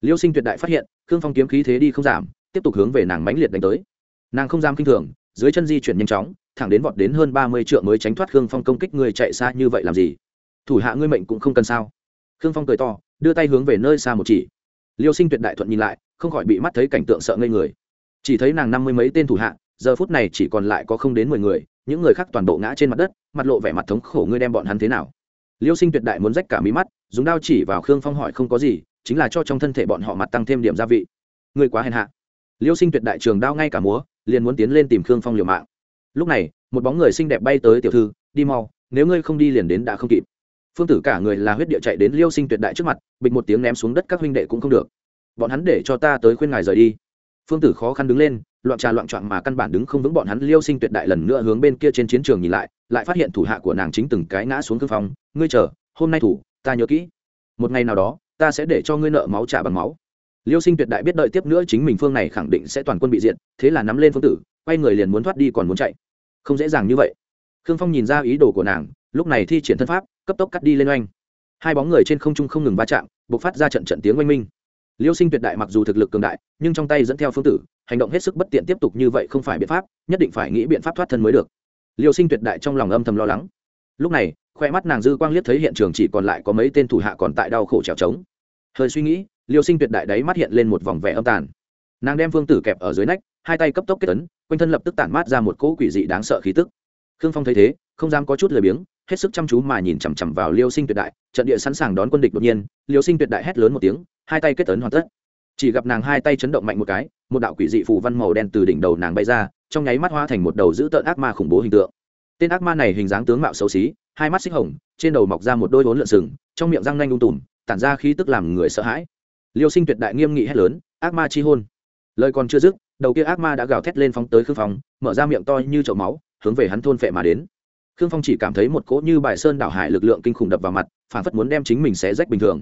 liêu sinh tuyệt đại phát hiện, khương phong kiếm khí thế đi không giảm, tiếp tục hướng về nàng mãnh liệt đánh tới. Nàng không dám kinh thường, dưới chân di chuyển nhanh chóng, thẳng đến vọt đến hơn ba mươi triệu mới tránh thoát khương phong công kích người chạy xa như vậy làm gì? Thủ hạ ngươi mệnh cũng không cần sao? Khương phong cười to, đưa tay hướng về nơi xa một chỉ. Liêu sinh tuyệt đại thuận nhìn lại, không khỏi bị mắt thấy cảnh tượng sợ ngây người. Chỉ thấy nàng năm mươi mấy tên thủ hạ, giờ phút này chỉ còn lại có không đến mười người, những người khác toàn bộ ngã trên mặt đất, mặt lộ vẻ mặt thống khổ ngươi đem bọn hắn thế nào? Liêu sinh tuyệt đại muốn rách cả mí mắt, dùng đao chỉ vào khương phong hỏi không có gì chính là cho trong thân thể bọn họ mặt tăng thêm điểm gia vị. Người quá hèn hạ. Liêu sinh tuyệt đại trường đao ngay cả múa, liền muốn tiến lên tìm khương phong liều mạng. Lúc này, một bóng người xinh đẹp bay tới tiểu thư, đi mau, nếu ngươi không đi liền đến đã không kịp. Phương tử cả người là huyết địa chạy đến liêu sinh tuyệt đại trước mặt, bịch một tiếng ném xuống đất các huynh đệ cũng không được. Bọn hắn để cho ta tới khuyên ngài rời đi. Phương tử khó khăn đứng lên, loạn trà loạn trọn mà căn bản đứng không vững bọn hắn. Liêu sinh tuyệt đại lần nữa hướng bên kia trên chiến trường nhìn lại lại phát hiện thủ hạ của nàng chính từng cái ngã xuống cương phong. Ngươi chờ, hôm nay thủ, ta nhớ kỹ. Một ngày nào đó ta sẽ để cho ngươi nợ máu trả bằng máu. Liêu sinh tuyệt đại biết đợi tiếp nữa chính mình phương này khẳng định sẽ toàn quân bị diện thế là nắm lên phương tử, quay người liền muốn thoát đi còn muốn chạy. Không dễ dàng như vậy. Khương phong nhìn ra ý đồ của nàng, lúc này thi triển thân pháp, cấp tốc cắt đi lên oanh. Hai bóng người trên không trung không ngừng va chạm, bộc phát ra trận trận tiếng oanh minh. Liêu sinh tuyệt đại mặc dù thực lực cường đại, nhưng trong tay dẫn theo phương tử, hành động hết sức bất tiện tiếp tục như vậy không phải biện pháp, nhất định phải nghĩ biện pháp thoát thân mới được. Liêu sinh tuyệt đại trong lòng âm thầm lo lắng. Lúc này, khoe mắt nàng dư quang liếc thấy hiện trường chỉ còn lại có mấy tên thủ hạ còn tại đau khổ trèo trống hơi suy nghĩ, liêu sinh tuyệt đại đấy mắt hiện lên một vòng vẻ âm tàn. Nàng đem phương tử kẹp ở dưới nách, hai tay cấp tốc kết tấn quanh thân lập tức tản mát ra một cỗ quỷ dị đáng sợ khí tức. Khương phong thấy thế, không dám có chút lười biếng, hết sức chăm chú mà nhìn chằm chằm vào liêu sinh tuyệt đại, trận địa sẵn sàng đón quân địch đột nhiên, liêu sinh tuyệt đại hét lớn một tiếng, hai tay kết tấn hoàn tất. Chỉ gặp nàng hai tay chấn động mạnh một cái, một đạo quỷ dị phù văn màu đen từ đỉnh đầu nàng bay ra, trong nháy mắt hoa thành một đầu dữ tợn ác ma khủng bố hình tượng. Tên ác ma này hình dáng tướng mạo xấu xí, hai mắt xích hồng, trên đầu mọc ra một đôi vốn lợn sừng, trong miệng răng nanh lung tùm tản ra khí tức làm người sợ hãi. Liêu sinh tuyệt đại nghiêm nghị hét lớn, ác ma chi hôn. Lời còn chưa dứt, đầu kia ác ma đã gào thét lên phóng tới khương phong, mở ra miệng to như chậu máu, hướng về hắn thôn phệ mà đến. Khương phong chỉ cảm thấy một cỗ như bài sơn đảo hải lực lượng kinh khủng đập vào mặt, phản phất muốn đem chính mình xé rách bình thường.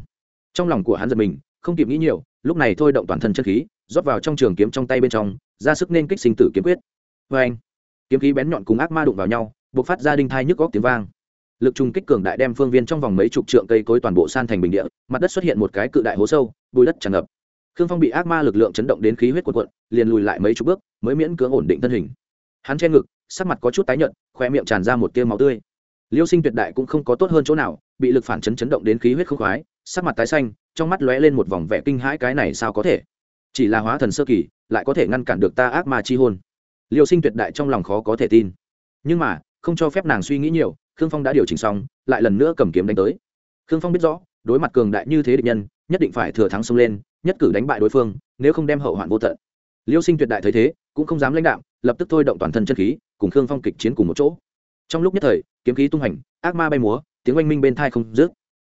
Trong lòng của hắn giật mình, không kịp nghĩ nhiều, lúc này thôi động toàn thân chân khí, rót vào trong trường kiếm trong tay bên trong, ra sức nên kích sinh tử kiếm quyết. Vê anh kiếm khí bén nhọn cùng ác ma đụng vào nhau buộc phát ra đinh thai nhức góc tiếng vang lực trung kích cường đại đem phương viên trong vòng mấy chục trượng cây cối toàn bộ san thành bình địa, mặt đất xuất hiện một cái cự đại hố sâu, bùi đất tràn ngập. Khương phong bị ác ma lực lượng chấn động đến khí huyết cuộn cuộn, liền lùi lại mấy chục bước, mới miễn cưỡng ổn định thân hình. Hắn che ngực, sắc mặt có chút tái nhợt khoe miệng tràn ra một tia máu tươi. Liêu sinh tuyệt đại cũng không có tốt hơn chỗ nào, bị lực phản chấn chấn động đến khí huyết không khoái, sắc mặt tái xanh, trong mắt lóe lên một vòng vẻ kinh hãi cái này sao có thể? Chỉ là hóa thần sơ kỳ, lại có thể ngăn cản được ta ác ma chi hôn liêu sinh tuyệt đại trong lòng khó có thể tin. Nhưng mà, không cho phép nàng suy nghĩ nhiều khương phong đã điều chỉnh xong, lại lần nữa cầm kiếm đánh tới. Khương phong biết rõ, đối mặt cường đại như thế địch nhân, nhất định phải thừa thắng xông lên, nhất cử đánh bại đối phương, nếu không đem hậu hoạn vô tận. Liêu sinh tuyệt đại thấy thế, cũng không dám lãnh đạo lập tức thôi động toàn thân chân khí, cùng khương phong kịch chiến cùng một chỗ. Trong lúc nhất thời, kiếm khí tung hành, ác ma bay múa, tiếng oanh minh bên thai không dứt.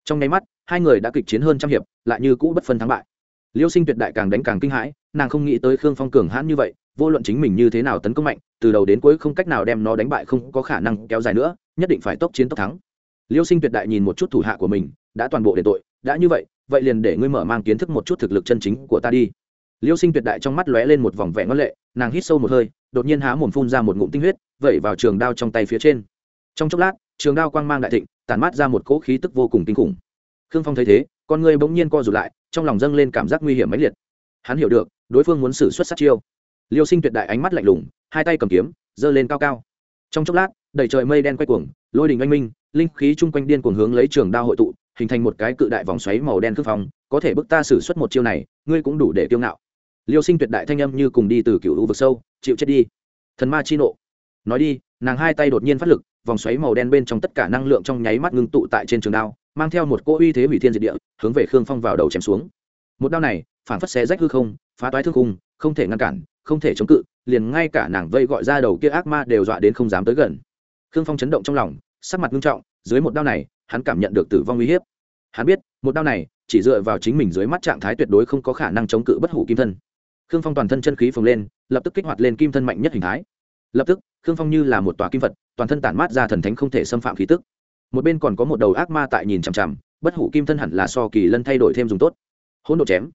Trong nháy mắt, hai người đã kịch chiến hơn trăm hiệp, lại như cũ bất phân thắng bại. Liêu sinh tuyệt đại càng đánh càng kinh hãi, nàng không nghĩ tới khương phong cường hãn như vậy, vô luận chính mình như thế nào tấn công mạnh, từ đầu đến cuối không cách nào đem nó đánh bại không có khả năng kéo dài nữa nhất định phải tốc chiến tốc thắng. Liêu sinh tuyệt đại nhìn một chút thủ hạ của mình, đã toàn bộ để tội, đã như vậy vậy liền để ngươi mở mang kiến thức một chút thực lực chân chính của ta đi. Liêu sinh tuyệt đại trong mắt lóe lên một vòng vẻ ngân lệ, nàng hít sâu một hơi, đột nhiên há mồm phun ra một ngụm tinh huyết, vẩy vào trường đao trong tay phía trên. Trong chốc lát, trường đao quang mang đại thịnh, tản mát ra một cỗ khí tức vô cùng kinh khủng. Khương phong thấy thế, con ngươi bỗng nhiên co rụt lại, trong lòng dâng lên cảm giác nguy hiểm mãnh liệt. Hắn hiểu được, đối phương muốn xử xuất sát chiêu. Liêu sinh tuyệt đại ánh mắt lạnh lùng, hai tay cầm kiếm, giơ lên cao cao. Trong chốc lát đầy trời mây đen quay cuồng, lôi đình oanh minh, linh khí chung quanh điên cuồng hướng lấy trường đao hội tụ, hình thành một cái cự đại vòng xoáy màu đen cương phong, có thể bức ta xử suất một chiêu này, ngươi cũng đủ để tiêu ngạo. Liêu sinh tuyệt đại thanh âm như cùng đi từ cựu u vực sâu, chịu chết đi. Thần ma chi nộ. Nói đi, nàng hai tay đột nhiên phát lực, vòng xoáy màu đen bên trong tất cả năng lượng trong nháy mắt ngưng tụ tại trên trường đao, mang theo một cỗ uy thế hủy thiên diệt địa, hướng về khương phong vào đầu chém xuống. Một đao này, phản phất xé rách hư không, phá toái thương khung, không thể ngăn cản, không thể chống cự, liền ngay cả nàng vây gọi ra đầu kia ác ma đều dọa đến không dám tới gần khương phong chấn động trong lòng, sắc mặt nghiêm trọng, dưới một đao này, hắn cảm nhận được tử vong uy hiếp. Hắn biết, một đao này, chỉ dựa vào chính mình dưới mắt trạng thái tuyệt đối không có khả năng chống cự bất hủ kim thân. Khương phong toàn thân chân khí phồng lên, lập tức kích hoạt lên kim thân mạnh nhất hình thái. Lập tức, khương phong như là một tòa kim vật toàn thân tản mát ra thần thánh không thể xâm phạm khí tức. Một bên còn có một đầu ác ma tại nhìn chằm chằm, bất hủ kim thân hẳn là so kỳ lân thay đổi thêm dùng tốt. Hỗn độ chém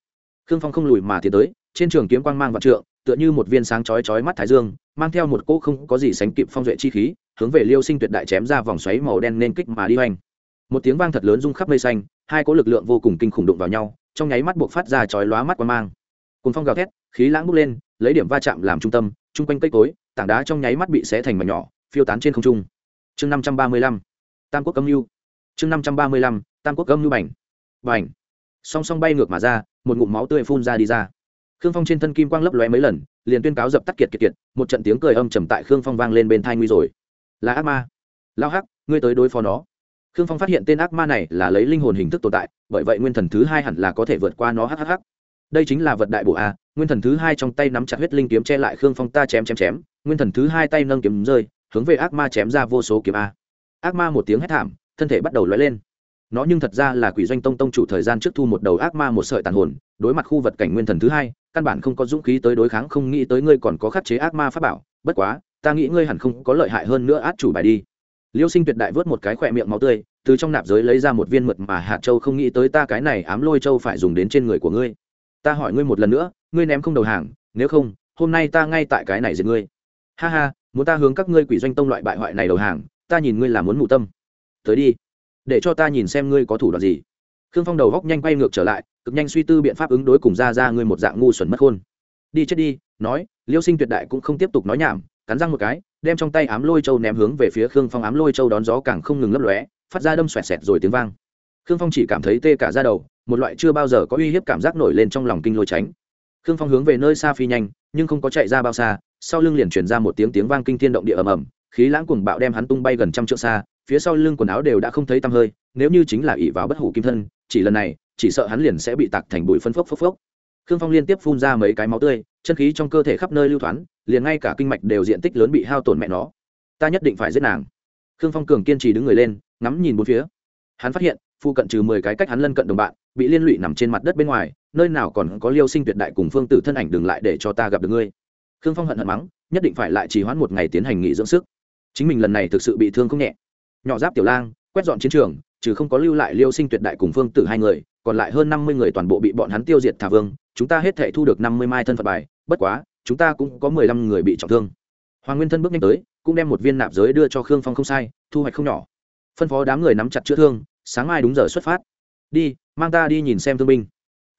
khương phong không lùi mà tiến tới, trên trường kiếm quang mang vạn trượng, tựa như một viên sáng chói chói mắt thái dương, mang theo một cỗ không có gì sánh kịp phong duệ chi khí, hướng về liêu sinh tuyệt đại chém ra vòng xoáy màu đen nên kích mà đi hoành. Một tiếng vang thật lớn rung khắp mây xanh, hai cỗ lực lượng vô cùng kinh khủng đụng vào nhau, trong nháy mắt buộc phát ra chói lóa mắt quang mang. Cùng phong gào thét, khí lãng bốc lên, lấy điểm va chạm làm trung tâm, chung quanh cây cối, tảng đá trong nháy mắt bị xé thành mảnh nhỏ, phiêu tán trên không trung. Chương năm trăm ba mươi lăm, tam quốc âm lưu chương năm trăm ba mươi lăm, tam quốc âm lưu bảnh bảnh song song bay ngược mà ra một ngụm máu tươi phun ra đi ra. Khương phong trên thân kim quang lấp lóe mấy lần, liền tuyên cáo dập tắt kiệt kiệt kiệt, một trận tiếng cười âm trầm tại khương phong vang lên bên thai nguy rồi. Là ác ma. Lao hắc, ngươi tới đối phó nó. Khương phong phát hiện tên ác ma này là lấy linh hồn hình thức tồn tại, bởi vậy nguyên thần thứ hai hẳn là có thể vượt qua nó hhh đây chính là vật đại bổ a, nguyên thần thứ hai trong tay nắm chặt huyết linh kiếm che lại khương phong ta chém chém chém, nguyên thần thứ hai tay nâng kiếm rơi, hướng về ác ma chém ra vô số kiếm a. Ác ma một tiếng hét thảm, thân thể bắt đầu lóe lên nó nhưng thật ra là quỷ doanh tông tông chủ thời gian trước thu một đầu ác ma một sợi tàn hồn, đối mặt khu vật cảnh nguyên thần thứ hai, căn bản không có dũng khí tới đối kháng, không nghĩ tới ngươi còn có khắc chế ác ma pháp bảo. Bất quá, ta nghĩ ngươi hẳn không có lợi hại hơn nữa át chủ bài đi. Liêu sinh tuyệt đại vớt một cái khỏe miệng máu tươi, từ trong nạp giới lấy ra một viên mật mà hạt châu, không nghĩ tới ta cái này ám lôi châu phải dùng đến trên người của ngươi. Ta hỏi ngươi một lần nữa, ngươi ném không đầu hàng, nếu không, hôm nay ta ngay tại cái này giết ngươi. Ha ha, muốn ta hướng các ngươi quỷ doanh tông loại bại hoại này đầu hàng, ta nhìn ngươi là muốn mụ tâm. Tới đi để cho ta nhìn xem ngươi có thủ đoạn gì. Khương phong đầu góc nhanh quay ngược trở lại, cực nhanh suy tư biện pháp ứng đối cùng ra ra ngươi một dạng ngu xuẩn mất khôn. Đi chết đi, nói, liêu sinh tuyệt đại cũng không tiếp tục nói nhảm, cắn răng một cái, đem trong tay ám lôi châu ném hướng về phía khương phong ám lôi châu đón gió càng không ngừng lấp lóe, phát ra đâm xoẹt xẹt rồi tiếng vang. Khương phong chỉ cảm thấy tê cả ra đầu, một loại chưa bao giờ có uy hiếp cảm giác nổi lên trong lòng kinh lôi tránh. Khương phong hướng về nơi xa phi nhanh, nhưng không có chạy ra bao xa, sau lưng liền truyền ra một tiếng tiếng vang kinh thiên động địa ầm ầm, khí lãng cuồng bạo đem hắn tung bay gần trăm trượng xa phía sau lưng quần áo đều đã không thấy tăm hơi, nếu như chính là ỷ vào bất hủ kim thân, chỉ lần này, chỉ sợ hắn liền sẽ bị tạc thành bụi phân phốc phốc phốc. Khương phong liên tiếp phun ra mấy cái máu tươi, chân khí trong cơ thể khắp nơi lưu thoáng liền ngay cả kinh mạch đều diện tích lớn bị hao tổn mẹ nó. Ta nhất định phải giết nàng. Khương phong cường kiên trì đứng người lên, ngắm nhìn bốn phía. Hắn phát hiện, phu cận trừ mười cái cách hắn lân cận đồng bạn, bị liên lụy nằm trên mặt đất bên ngoài, nơi nào còn có liêu sinh tuyệt đại cùng phương tử thân ảnh đừng lại để cho ta gặp được ngươi. Khương phong hận hận mắng, nhất định phải lại trì hoãn một ngày tiến hành nghỉ dưỡng sức. Chính mình lần này thực sự bị thương không nhẹ nhỏ giáp tiểu lang, quét dọn chiến trường, trừ không có lưu lại liêu sinh tuyệt đại cùng phương tử hai người, còn lại hơn năm mươi người toàn bộ bị bọn hắn tiêu diệt thả vương, chúng ta hết thể thu được năm mươi mai thân phật bài, bất quá, chúng ta cũng có mười lăm người bị trọng thương. Hoàng nguyên thân bước nhanh tới, cũng đem một viên nạp giới đưa cho khương phong không sai, thu hoạch không nhỏ. Phân phó đám người nắm chặt chữa thương, sáng mai đúng giờ xuất phát. Đi, mang ta đi nhìn xem thương binh.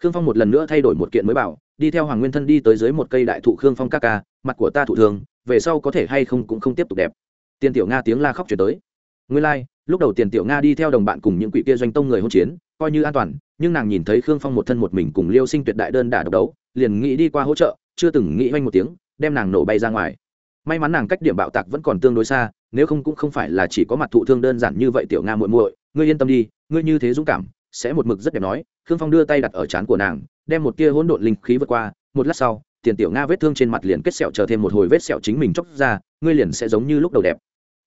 Khương phong một lần nữa thay đổi một kiện mới bảo, đi theo hoàng nguyên thân đi tới dưới một cây đại thụ khương phong ca ca, mặt của ta thụ thường, về sau có thể hay không cũng không tiếp tục đẹp. Tiền tiểu nga tiếng la khóc chuyển tới nguyên lai、like, lúc đầu tiền tiểu nga đi theo đồng bạn cùng những quỷ kia doanh tông người hôn chiến coi như an toàn nhưng nàng nhìn thấy khương phong một thân một mình cùng liêu sinh tuyệt đại đơn đả độc đấu liền nghĩ đi qua hỗ trợ chưa từng nghĩ oanh một tiếng đem nàng nổ bay ra ngoài. May mắn nàng cách điểm bạo tạc vẫn còn tương đối xa nếu không cũng không phải là chỉ có mặt thụ thương đơn giản như vậy tiểu nga muội muội ngươi yên tâm đi ngươi như thế dũng cảm sẽ một mực rất đẹp nói. Khương phong đưa tay đặt ở trán của nàng đem một tia hỗn độn linh khí vượt qua một lát sau tiền tiểu nga vết thương trên mặt liền kết sẹo chờ thêm một hồi vết sẹo chính mình chốc ra ngươi liền sẽ giống như lúc đầu đẹp.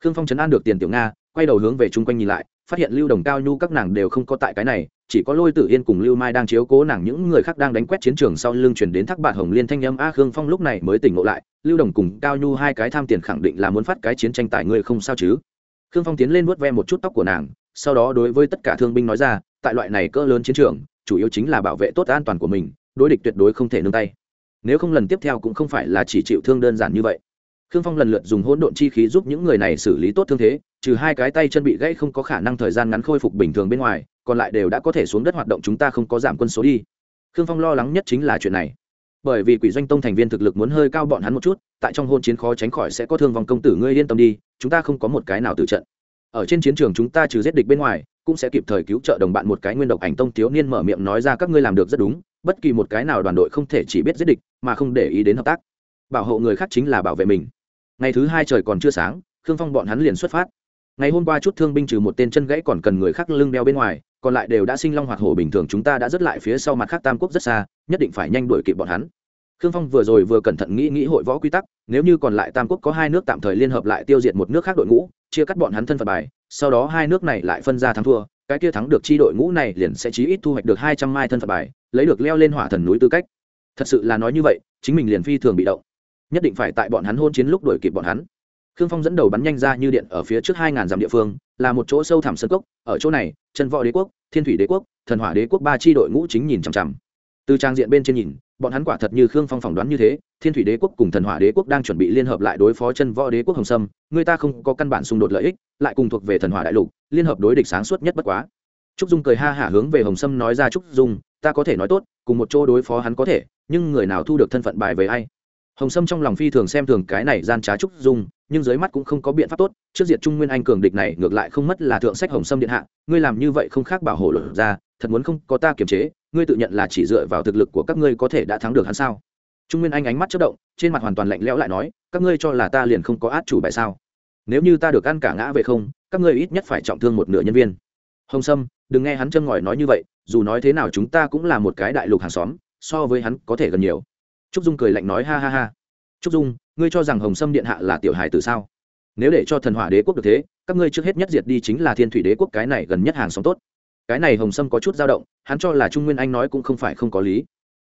Khương phong chấn an được tiền tiểu nga quay đầu hướng về chung quanh nhìn lại, phát hiện lưu đồng cao nhu các nàng đều không có tại cái này, chỉ có lôi tử yên cùng lưu mai đang chiếu cố nàng, những người khác đang đánh quét chiến trường sau lưng chuyển đến thác bạn hồng liên thanh âm a khương phong lúc này mới tỉnh ngộ lại, lưu đồng cùng cao nhu hai cái tham tiền khẳng định là muốn phát cái chiến tranh tại ngươi không sao chứ? Khương phong tiến lên vuốt ve một chút tóc của nàng, sau đó đối với tất cả thương binh nói ra, tại loại này cỡ lớn chiến trường, chủ yếu chính là bảo vệ tốt an toàn của mình, đối địch tuyệt đối không thể nương tay. Nếu không lần tiếp theo cũng không phải là chỉ chịu thương đơn giản như vậy. Khương phong lần lượt dùng hỗn độn chi khí giúp những người này xử lý tốt thương thế trừ hai cái tay chân bị gãy không có khả năng thời gian ngắn khôi phục bình thường bên ngoài, còn lại đều đã có thể xuống đất hoạt động, chúng ta không có giảm quân số đi. Khương phong lo lắng nhất chính là chuyện này. Bởi vì quỷ doanh tông thành viên thực lực muốn hơi cao bọn hắn một chút, tại trong hôn chiến khó tránh khỏi sẽ có thương vong công tử ngươi yên tâm đi, chúng ta không có một cái nào từ trận. Ở trên chiến trường chúng ta trừ giết địch bên ngoài, cũng sẽ kịp thời cứu trợ đồng bạn một cái nguyên độc ảnh tông thiếu niên mở miệng nói ra các ngươi làm được rất đúng, bất kỳ một cái nào đoàn đội không thể chỉ biết giết địch, mà không để ý đến hợp tác. Bảo hộ người khác chính là bảo vệ mình. Ngày thứ hai trời còn chưa sáng, khương phong bọn hắn liền xuất phát ngày hôm qua chút thương binh trừ một tên chân gãy còn cần người khác lưng đeo bên ngoài, còn lại đều đã sinh long hoạt hổ bình thường chúng ta đã rất lại phía sau mặt khác tam quốc rất xa, nhất định phải nhanh đuổi kịp bọn hắn. Khương phong vừa rồi vừa cẩn thận nghĩ nghĩ hội võ quy tắc, nếu như còn lại tam quốc có hai nước tạm thời liên hợp lại tiêu diệt một nước khác đội ngũ, chia cắt bọn hắn thân phận bài, sau đó hai nước này lại phân ra thắng thua, cái kia thắng được chi đội ngũ này liền sẽ chí ít thu hoạch được hai trăm mai thân phận bài, lấy được leo lên hỏa thần núi tư cách. Thật sự là nói như vậy, chính mình liền phi thường bị động. Nhất định phải tại bọn hắn hôn chiến lúc đuổi kịp bọn hắn khương phong dẫn đầu bắn nhanh ra như điện ở phía trước hai ngàn dặm địa phương, là một chỗ sâu thẳm sân cốc, ở chỗ này chân võ đế quốc, thiên thủy đế quốc, thần hỏa đế quốc ba chi đội ngũ chính nhìn chằm chằm. Từ trang diện bên trên nhìn, bọn hắn quả thật như khương phong phỏng đoán như thế, thiên thủy đế quốc cùng thần hỏa đế quốc đang chuẩn bị liên hợp lại đối phó chân võ đế quốc hồng sâm, người ta không có căn bản xung đột lợi ích, lại cùng thuộc về thần hỏa đại lục, liên hợp đối địch sáng suốt nhất bất quá. Trúc dung cười ha hả hướng về hồng sâm nói ra, trúc dung, ta có thể nói tốt, cùng một chỗ đối phó hắn có thể, nhưng người nào thu được thân phận bài về ai? Hồng sâm trong lòng phi thường xem thường cái này gian trá trúc dung, nhưng dưới mắt cũng không có biện pháp tốt. Trước diệt trung nguyên anh cường địch này, ngược lại không mất là thượng sách hồng sâm điện hạ. Ngươi làm như vậy không khác bảo hộ luật ra, thật muốn không có ta kiềm chế, ngươi tự nhận là chỉ dựa vào thực lực của các ngươi có thể đã thắng được hắn sao? Trung nguyên anh ánh mắt chất động, trên mặt hoàn toàn lạnh lẽo lại nói, các ngươi cho là ta liền không có át chủ bài sao? Nếu như ta được ăn cả ngã về không, các ngươi ít nhất phải trọng thương một nửa nhân viên. Hồng sâm, đừng nghe hắn châm ngòi nói như vậy, dù nói thế nào chúng ta cũng là một cái đại lục hàng xóm, so với hắn có thể gần nhiều trúc dung cười lạnh nói, ha ha ha. Trúc dung, ngươi cho rằng hồng sâm điện hạ là tiểu hài từ sao? Nếu để cho thần hỏa đế quốc được thế, các ngươi trước hết nhất diệt đi chính là thiên thủy đế quốc cái này gần nhất hàng xóm tốt. Cái này hồng sâm có chút dao động, hắn cho là trung nguyên anh nói cũng không phải không có lý.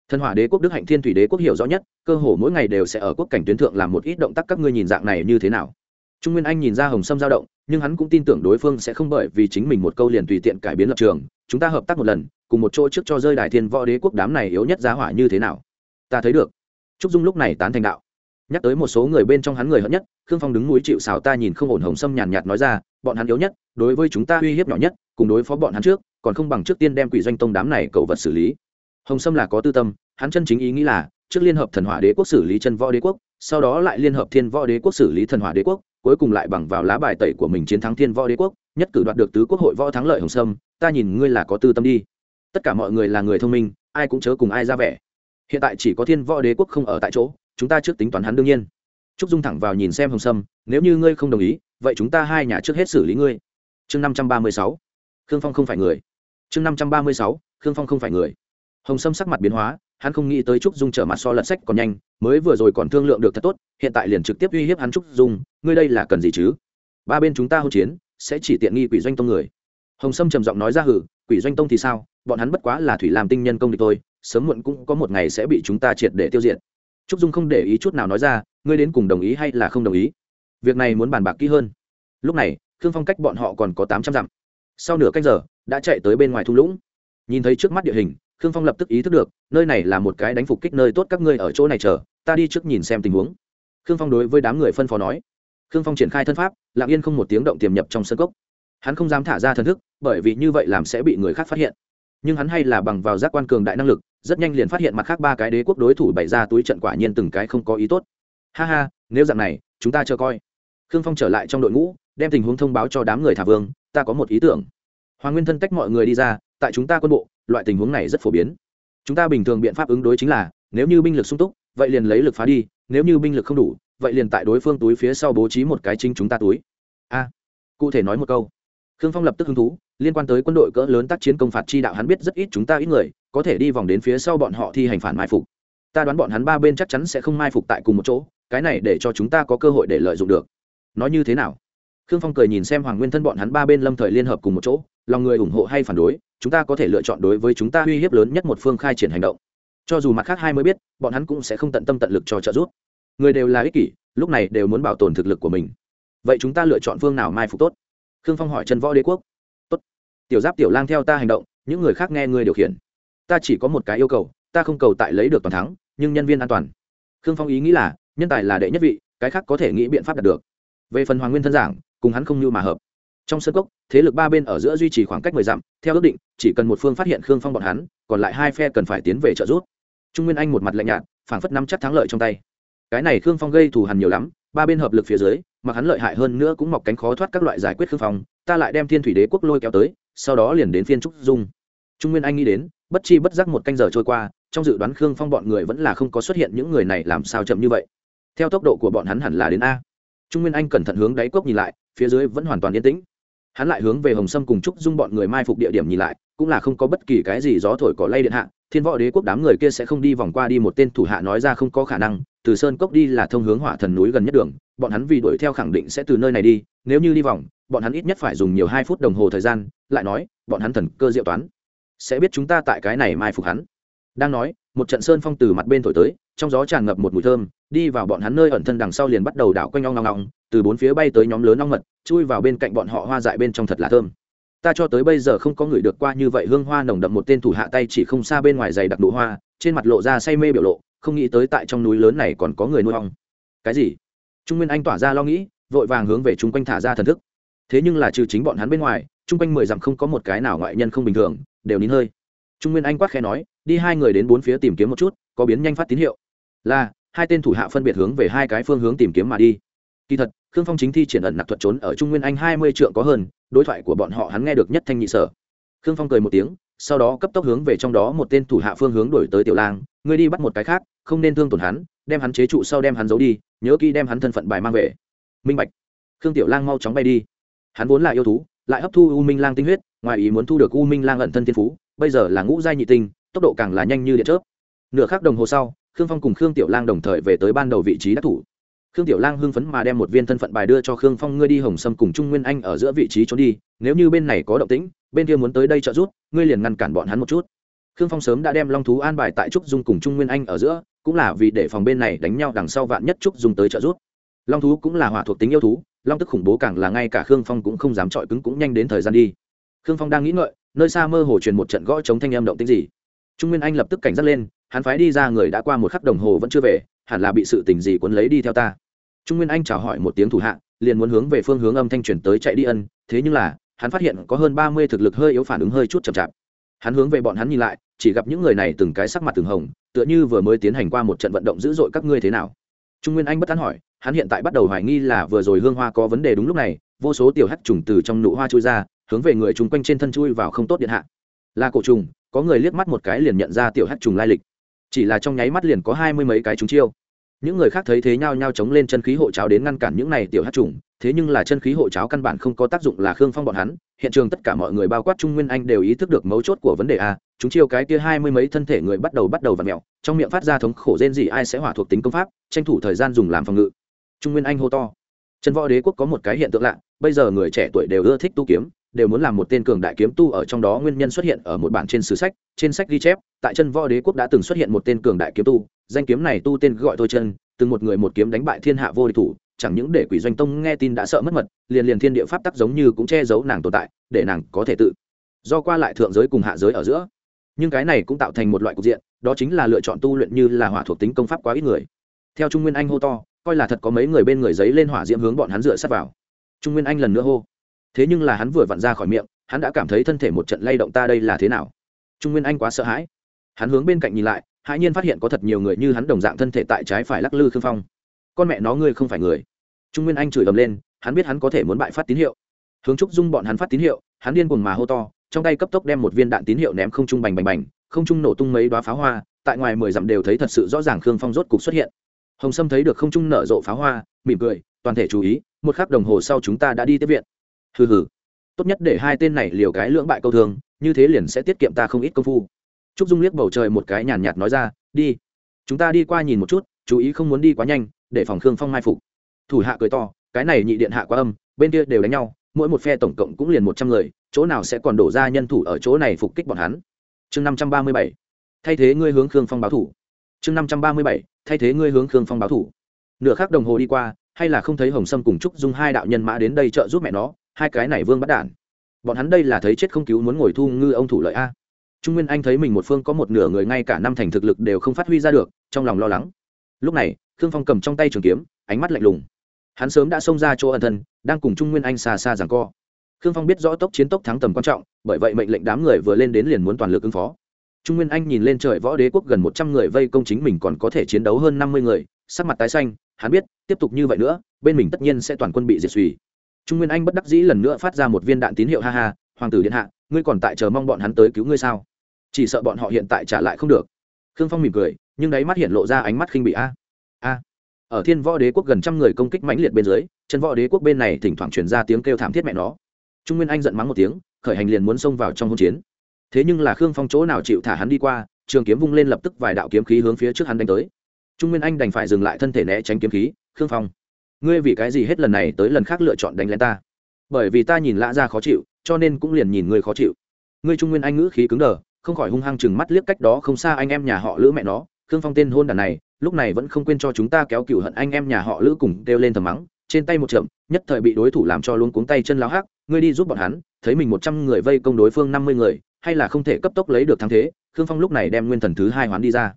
Thần hỏa đế quốc đức hạnh thiên thủy đế quốc hiểu rõ nhất, cơ hồ mỗi ngày đều sẽ ở quốc cảnh tuyến thượng làm một ít động tác, các ngươi nhìn dạng này như thế nào? Trung nguyên anh nhìn ra hồng sâm dao động, nhưng hắn cũng tin tưởng đối phương sẽ không bởi vì chính mình một câu liền tùy tiện cải biến lập trường. Chúng ta hợp tác một lần, cùng một chỗ trước cho rơi đài thiên võ đế quốc đám này yếu nhất giá hỏa như thế nào? Ta thấy được trúc dung lúc này tán thành đạo. Nhắc tới một số người bên trong hắn người hận nhất, khương phong đứng núi chịu xào ta nhìn không ổn hồng sâm nhàn nhạt nói ra, bọn hắn yếu nhất, đối với chúng ta uy hiếp nhỏ nhất, cùng đối phó bọn hắn trước, còn không bằng trước tiên đem quỷ doanh tông đám này cầu vật xử lý. Hồng sâm là có tư tâm, hắn chân chính ý nghĩ là, trước liên hợp thần hỏa đế quốc xử lý chân võ đế quốc, sau đó lại liên hợp thiên võ đế quốc xử lý thần hỏa đế quốc, cuối cùng lại bằng vào lá bài tẩy của mình chiến thắng thiên võ đế quốc, nhất cử đoạt được tứ quốc hội võ thắng lợi hồng sâm, ta nhìn ngươi là có tư tâm đi. Tất cả mọi người là người thông minh, ai cũng chớ cùng ai ra vẻ hiện tại chỉ có thiên võ đế quốc không ở tại chỗ, chúng ta trước tính toán hắn đương nhiên. Trúc dung thẳng vào nhìn xem hồng sâm, nếu như ngươi không đồng ý, vậy chúng ta hai nhà trước hết xử lý ngươi. Chương năm trăm ba mươi sáu. Khương phong không phải người. Chương năm trăm ba mươi sáu. Khương phong không phải người. Hồng sâm sắc mặt biến hóa, hắn không nghĩ tới trúc dung trở mặt so lật sách còn nhanh, mới vừa rồi còn thương lượng được thật tốt, hiện tại liền trực tiếp uy hiếp hắn trúc dung, ngươi đây là cần gì chứ? Ba bên chúng ta hỗn chiến, sẽ chỉ tiện nghi quỷ doanh tông người hồng sâm trầm giọng nói ra hử, quỷ doanh tông thì sao? Bọn hắn bất quá là thủy làm tinh nhân công địch thôi, sớm muộn cũng có một ngày sẽ bị chúng ta triệt để tiêu diệt. Trúc dung không để ý chút nào nói ra, ngươi đến cùng đồng ý hay là không đồng ý? Việc này muốn bàn bạc kỹ hơn. Lúc này, khương phong cách bọn họ còn có tám trăm dặm. Sau nửa canh giờ, đã chạy tới bên ngoài thung lũng. Nhìn thấy trước mắt địa hình, khương phong lập tức ý thức được, nơi này là một cái đánh phục kích nơi tốt các ngươi ở chỗ này chờ, ta đi trước nhìn xem tình huống. Khương phong đối với đám người phân phó nói. Khương phong triển khai thân pháp, lặng yên không một tiếng động tiềm nhập trong sân cốc. Hắn không dám thả ra thần thức bởi vì như vậy làm sẽ bị người khác phát hiện. Nhưng hắn hay là bằng vào giác quan cường đại năng lực, rất nhanh liền phát hiện mặt khác ba cái đế quốc đối thủ bày ra túi trận quả nhiên từng cái không có ý tốt. Ha ha, nếu dạng này, chúng ta chờ coi. Khương phong trở lại trong đội ngũ, đem tình huống thông báo cho đám người thả vương, ta có một ý tưởng. Hoàng nguyên thân tách mọi người đi ra, tại chúng ta quân bộ, loại tình huống này rất phổ biến. Chúng ta bình thường biện pháp ứng đối chính là, nếu như binh lực sung túc, vậy liền lấy lực phá đi, nếu như binh lực không đủ, vậy liền tại đối phương túi phía sau bố trí một cái chính chúng ta túi. A, cụ thể nói một câu. Khương phong lập tức hứng thú liên quan tới quân đội cỡ lớn tác chiến công phạt chi đạo hắn biết rất ít chúng ta ít người, có thể đi vòng đến phía sau bọn họ thi hành phản mai phục. Ta đoán bọn hắn ba bên chắc chắn sẽ không mai phục tại cùng một chỗ, cái này để cho chúng ta có cơ hội để lợi dụng được. Nói như thế nào? Khương phong cười nhìn xem hoàng nguyên thân bọn hắn ba bên lâm thời liên hợp cùng một chỗ, lòng người ủng hộ hay phản đối, chúng ta có thể lựa chọn đối với chúng ta uy hiếp lớn nhất một phương khai triển hành động. Cho dù mặt khác hai mới biết, bọn hắn cũng sẽ không tận tâm tận lực cho trợ giúp. Người đều là ích kỷ, lúc này đều muốn bảo tồn thực lực của mình. Vậy chúng ta lựa chọn phương nào mai phục tốt? Khương phong hỏi trần võ đế quốc tiểu giáp tiểu lang theo ta hành động, những người khác nghe người điều khiển. Ta chỉ có một cái yêu cầu, ta không cầu tại lấy được toàn thắng, nhưng nhân viên an toàn. Khương phong ý nghĩ là, nhân tài là đệ nhất vị, cái khác có thể nghĩ biện pháp đạt được. Về phần hoàng nguyên thân giảng, cùng hắn không như mà hợp. Trong sân cốc, thế lực ba bên ở giữa duy trì khoảng cách mười dặm, theo ước định, chỉ cần một phương phát hiện khương phong bọn hắn, còn lại hai phe cần phải tiến về trợ giúp. Trung nguyên anh một mặt lạnh nhạt, phảng phất nắm chắc thắng lợi trong tay. Cái này khương phong gây thù hằn nhiều lắm, ba bên hợp lực phía dưới, mà hắn lợi hại hơn nữa cũng mọc cánh khó thoát các loại giải quyết khương phong, ta lại đem thiên thủy đế quốc lôi kéo tới sau đó liền đến phiên trúc dung. Trung nguyên anh nghĩ đến, bất chi bất giác một canh giờ trôi qua, trong dự đoán khương phong bọn người vẫn là không có xuất hiện những người này làm sao chậm như vậy. Theo tốc độ của bọn hắn hẳn là đến a. Trung nguyên anh cẩn thận hướng đáy cốc nhìn lại, phía dưới vẫn hoàn toàn yên tĩnh. Hắn lại hướng về hồng sâm cùng trúc dung bọn người mai phục địa điểm nhìn lại, cũng là không có bất kỳ cái gì gió thổi cỏ lay điện hạ, thiên võ đế quốc đám người kia sẽ không đi vòng qua đi một tên thủ hạ nói ra không có khả năng, từ sơn cốc đi là thông hướng hỏa thần núi gần nhất đường, bọn hắn vì đuổi theo khẳng định sẽ từ nơi này đi, nếu như đi vòng bọn hắn ít nhất phải dùng nhiều hai phút đồng hồ thời gian, lại nói, bọn hắn thần cơ diệu toán. Sẽ biết chúng ta tại cái này mai phục hắn. Đang nói, một trận sơn phong từ mặt bên thổi tới, trong gió tràn ngập một mùi thơm, đi vào bọn hắn nơi ẩn thân đằng sau liền bắt đầu đảo quanh ong ngong ngong từ bốn phía bay tới nhóm lớn ong mật, chui vào bên cạnh bọn họ hoa dại bên trong thật là thơm. Ta cho tới bây giờ không có người được qua như vậy hương hoa nồng đậm một tên thủ hạ tay chỉ không xa bên ngoài giày đặc đủ hoa, trên mặt lộ ra say mê biểu lộ, không nghĩ tới tại trong núi lớn này còn có người nuôi ong. Cái gì? Trung nguyên anh tỏa ra lo nghĩ, vội vàng hướng về chung quanh thả ra thần thức thế nhưng là trừ chính bọn hắn bên ngoài, chung quanh mười dặm không có một cái nào ngoại nhân không bình thường, đều nín hơi. Trung nguyên anh quát khẽ nói, đi hai người đến bốn phía tìm kiếm một chút, có biến nhanh phát tín hiệu. Là, hai tên thủ hạ phân biệt hướng về hai cái phương hướng tìm kiếm mà đi. Kỳ thật, khương phong chính thi triển ẩn nặc thuật trốn ở trung nguyên anh hai mươi trượng có hơn, đối thoại của bọn họ hắn nghe được nhất thanh nhị sở. Khương phong cười một tiếng, sau đó cấp tốc hướng về trong đó một tên thủ hạ phương hướng đổi tới tiểu lang, ngươi đi bắt một cái khác, không nên thương tổn hắn, đem hắn chế trụ sau đem hắn giấu đi, nhớ kỹ đem hắn thân phận bài mang về. Minh bạch. Khương tiểu lang mau chóng bay đi hắn vốn là yêu thú, lại hấp thu u minh lang tinh huyết, ngoài ý muốn thu được u minh lang ẩn thân thiên phú, bây giờ là ngũ giai nhị tinh, tốc độ càng là nhanh như điện chớp. Nửa khắc đồng hồ sau, khương phong cùng khương tiểu lang đồng thời về tới ban đầu vị trí đắc thủ. Khương tiểu lang hưng phấn mà đem một viên thân phận bài đưa cho khương phong, ngươi đi hồng sâm cùng trung nguyên anh ở giữa vị trí trốn đi, nếu như bên này có động tĩnh, bên kia muốn tới đây trợ giúp, ngươi liền ngăn cản bọn hắn một chút. Khương phong sớm đã đem long thú an bài tại trúc dung cùng trung nguyên anh ở giữa, cũng là vì để phòng bên này đánh nhau đằng sau vạn nhất trúc dung tới trợ giúp. Long thú cũng là hỏa thuộc tính yêu thú long tức khủng bố càng là ngay cả khương phong cũng không dám chọi cứng cũng nhanh đến thời gian đi. Khương phong đang nghĩ ngợi, nơi xa mơ hồ truyền một trận gõ chống thanh âm động tĩnh gì. Trung nguyên anh lập tức cảnh giác lên, hắn phái đi ra người đã qua một khắc đồng hồ vẫn chưa về, hẳn là bị sự tình gì cuốn lấy đi theo ta. Trung nguyên anh chào hỏi một tiếng thủ hạ, liền muốn hướng về phương hướng âm thanh chuyển tới chạy đi ân, thế nhưng là, hắn phát hiện có hơn ba mươi thực lực hơi yếu phản ứng hơi chút chậm chạp. Hắn hướng về bọn hắn nhìn lại, chỉ gặp những người này từng cái sắc mặt từng hồng, tựa như vừa mới tiến hành qua một trận vận động dữ dội các ngươi thế nào. Trung nguyên anh bất tán hỏi hắn hiện tại bắt đầu hoài nghi là vừa rồi hương hoa có vấn đề đúng lúc này, vô số tiểu hắc trùng từ trong nụ hoa chui ra, hướng về người chung quanh trên thân chui vào không tốt điện hạ. Là cổ trùng, có người liếc mắt một cái liền nhận ra tiểu hắc trùng lai lịch. Chỉ là trong nháy mắt liền có hai mươi mấy cái chúng chiêu. Những người khác thấy thế nhau nhau chống lên chân khí hộ cháo đến ngăn cản những này tiểu hát trùng, thế nhưng là chân khí hộ cháo căn bản không có tác dụng là khương phong bọn hắn, hiện trường tất cả mọi người bao quát trung nguyên anh đều ý thức được mấu chốt của vấn đề a, chúng chiêu cái kia hai mươi mấy thân thể người bắt đầu bắt đầu và mẹo trong miệng phát ra thống khổ rên gì ai sẽ hỏa thuộc tính công pháp, tranh thủ thời gian dùng làm phòng ngự trung nguyên anh hô to. Chân võ đế quốc có một cái hiện tượng lạ, bây giờ người trẻ tuổi đều ưa thích tu kiếm, đều muốn làm một tên cường đại kiếm tu ở trong đó nguyên nhân xuất hiện ở một bản trên sử sách, trên sách ghi chép, tại chân võ đế quốc đã từng xuất hiện một tên cường đại kiếm tu, danh kiếm này tu tên gọi thôi chân, từng một người một kiếm đánh bại thiên hạ vô địch thủ, chẳng những để quỷ doanh tông nghe tin đã sợ mất mật, liền liền thiên địa pháp tắc giống như cũng che giấu nàng tồn tại, để nàng có thể tự do qua lại thượng giới cùng hạ giới ở giữa. Nhưng cái này cũng tạo thành một loại cục diện, đó chính là lựa chọn tu luyện như là hỏa thuộc tính công pháp quá ít người. Theo trung nguyên anh hô to coi là thật có mấy người bên người giấy lên hỏa diễm hướng bọn hắn dựa sát vào. Trung nguyên anh lần nữa hô. Thế nhưng là hắn vừa vặn ra khỏi miệng, hắn đã cảm thấy thân thể một trận lay động ta đây là thế nào? Trung nguyên anh quá sợ hãi. Hắn hướng bên cạnh nhìn lại, hãi nhiên phát hiện có thật nhiều người như hắn đồng dạng thân thể tại trái phải lắc lư khương phong. Con mẹ nó ngươi không phải người. Trung nguyên anh chửi ầm lên, hắn biết hắn có thể muốn bại phát tín hiệu. Hướng trúc dung bọn hắn phát tín hiệu, hắn điên cuồng mà hô to, trong tay cấp tốc đem một viên đạn tín hiệu ném không trung bành bành bành, không trung nổ tung mấy đoá pháo hoa, tại ngoài mười dặm đều thấy thật sự rõ ràng khương phong rốt cục xuất hiện hồng sâm thấy được không trung nở rộ pháo hoa mỉm cười toàn thể chú ý một khắc đồng hồ sau chúng ta đã đi tiếp viện. Hừ hừ. Tốt nhất để hai tên này liều cái lưỡng bại câu thường, như thế liền sẽ tiết kiệm ta không ít công phu. Trúc dung liếc bầu trời một cái nhàn nhạt nói ra đi. Chúng ta đi qua nhìn một chút chú ý không muốn đi quá nhanh để phòng khương phong mai phục. Thủ hạ cười to cái này nhị điện hạ quá âm bên kia đều đánh nhau mỗi một phe tổng cộng cũng liền một trăm người chỗ nào sẽ còn đổ ra nhân thủ ở chỗ này phục kích bọn hắn? Chương năm trăm ba mươi bảy. Thay thế ngươi hướng khương phong báo thủ. Chương năm trăm ba mươi bảy thay thế ngươi hướng khương phong báo thủ. Nửa khắc đồng hồ đi qua, hay là không thấy hồng sâm cùng trúc dung hai đạo nhân mã đến đây trợ giúp mẹ nó, hai cái này vương bắt đản bọn hắn đây là thấy chết không cứu muốn ngồi thu ngư ông thủ lợi a. Trung nguyên anh thấy mình một phương có một nửa người ngay cả năm thành thực lực đều không phát huy ra được, trong lòng lo lắng. Lúc này, khương phong cầm trong tay trường kiếm, ánh mắt lạnh lùng. Hắn sớm đã xông ra chỗ ẩn thân, đang cùng trung nguyên anh xa xa rằng co. Khương phong biết rõ tốc chiến tốc thắng tầm quan trọng, bởi vậy mệnh lệnh đám người vừa lên đến liền muốn toàn lực ứng phó trung nguyên anh nhìn lên trời võ đế quốc gần một trăm người vây công chính mình còn có thể chiến đấu hơn năm mươi người, sắc mặt tái xanh, hắn biết, tiếp tục như vậy nữa, bên mình tất nhiên sẽ toàn quân bị diệt suy. Trung nguyên anh bất đắc dĩ lần nữa phát ra một viên đạn tín hiệu ha ha, hoàng tử điện hạ, ngươi còn tại chờ mong bọn hắn tới cứu ngươi sao? Chỉ sợ bọn họ hiện tại trả lại không được. Khương phong mỉm cười, nhưng đáy mắt hiện lộ ra ánh mắt khinh bị a a. Ở thiên võ đế quốc gần trăm người công kích mãnh liệt bên dưới, chân võ đế quốc bên này thỉnh thoảng truyền ra tiếng kêu thảm thiết mẹ nó. Trung nguyên anh giận mắng một tiếng, khởi hành liền muốn xông vào trong hỗn chiến thế nhưng là khương phong chỗ nào chịu thả hắn đi qua, trường kiếm vung lên lập tức vài đạo kiếm khí hướng phía trước hắn đánh tới. Trung nguyên anh đành phải dừng lại thân thể né tránh kiếm khí, khương phong, ngươi vì cái gì hết lần này tới lần khác lựa chọn đánh lên ta? Bởi vì ta nhìn lã ra khó chịu, cho nên cũng liền nhìn ngươi khó chịu. Ngươi trung nguyên anh ngữ khí cứng đờ, không khỏi hung hăng chừng mắt liếc cách đó không xa anh em nhà họ lữ mẹ nó, khương phong tên hôn đàn này, lúc này vẫn không quên cho chúng ta kéo cựu hận anh em nhà họ lữ cùng kêu lên thầm mắng, trên tay một chậm, nhất thời bị đối thủ làm cho luôn cuống tay chân lao hắc, ngươi đi giúp bọn hắn thấy mình một trăm người vây công đối phương năm mươi người, hay là không thể cấp tốc lấy được thắng thế, khương phong lúc này đem nguyên thần thứ hai hoán đi ra.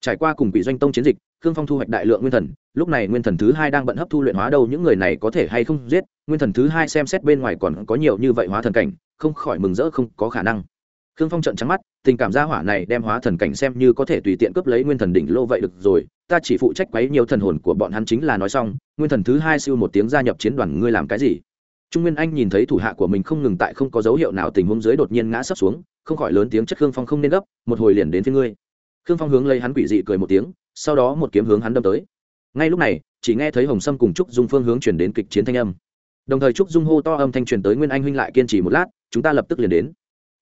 Trải qua cùng quỷ doanh tông chiến dịch, khương phong thu hoạch đại lượng nguyên thần, lúc này nguyên thần thứ hai đang bận hấp thu luyện hóa đâu những người này có thể hay không giết, nguyên thần thứ hai xem xét bên ngoài còn có nhiều như vậy hóa thần cảnh, không khỏi mừng rỡ không có khả năng. Khương phong trận trắng mắt, tình cảm gia hỏa này đem hóa thần cảnh xem như có thể tùy tiện cướp lấy nguyên thần đỉnh lô vậy được rồi, ta chỉ phụ trách quấy nhiều thần hồn của bọn hắn chính là nói xong, nguyên thần thứ hai siêu một tiếng gia nhập chiến đoàn, ngươi làm cái gì? Trung nguyên anh nhìn thấy thủ hạ của mình không ngừng tại không có dấu hiệu nào tình huống dưới đột nhiên ngã sấp xuống, không khỏi lớn tiếng chất khương phong không nên gấp, một hồi liền đến phía ngươi. Khương phong hướng lấy hắn quỷ dị cười một tiếng, sau đó một kiếm hướng hắn đâm tới. Ngay lúc này, chỉ nghe thấy hồng sâm cùng trúc dung phương hướng chuyển đến kịch chiến thanh âm. Đồng thời trúc dung hô to âm thanh truyền tới nguyên anh huynh lại kiên trì một lát, chúng ta lập tức liền đến.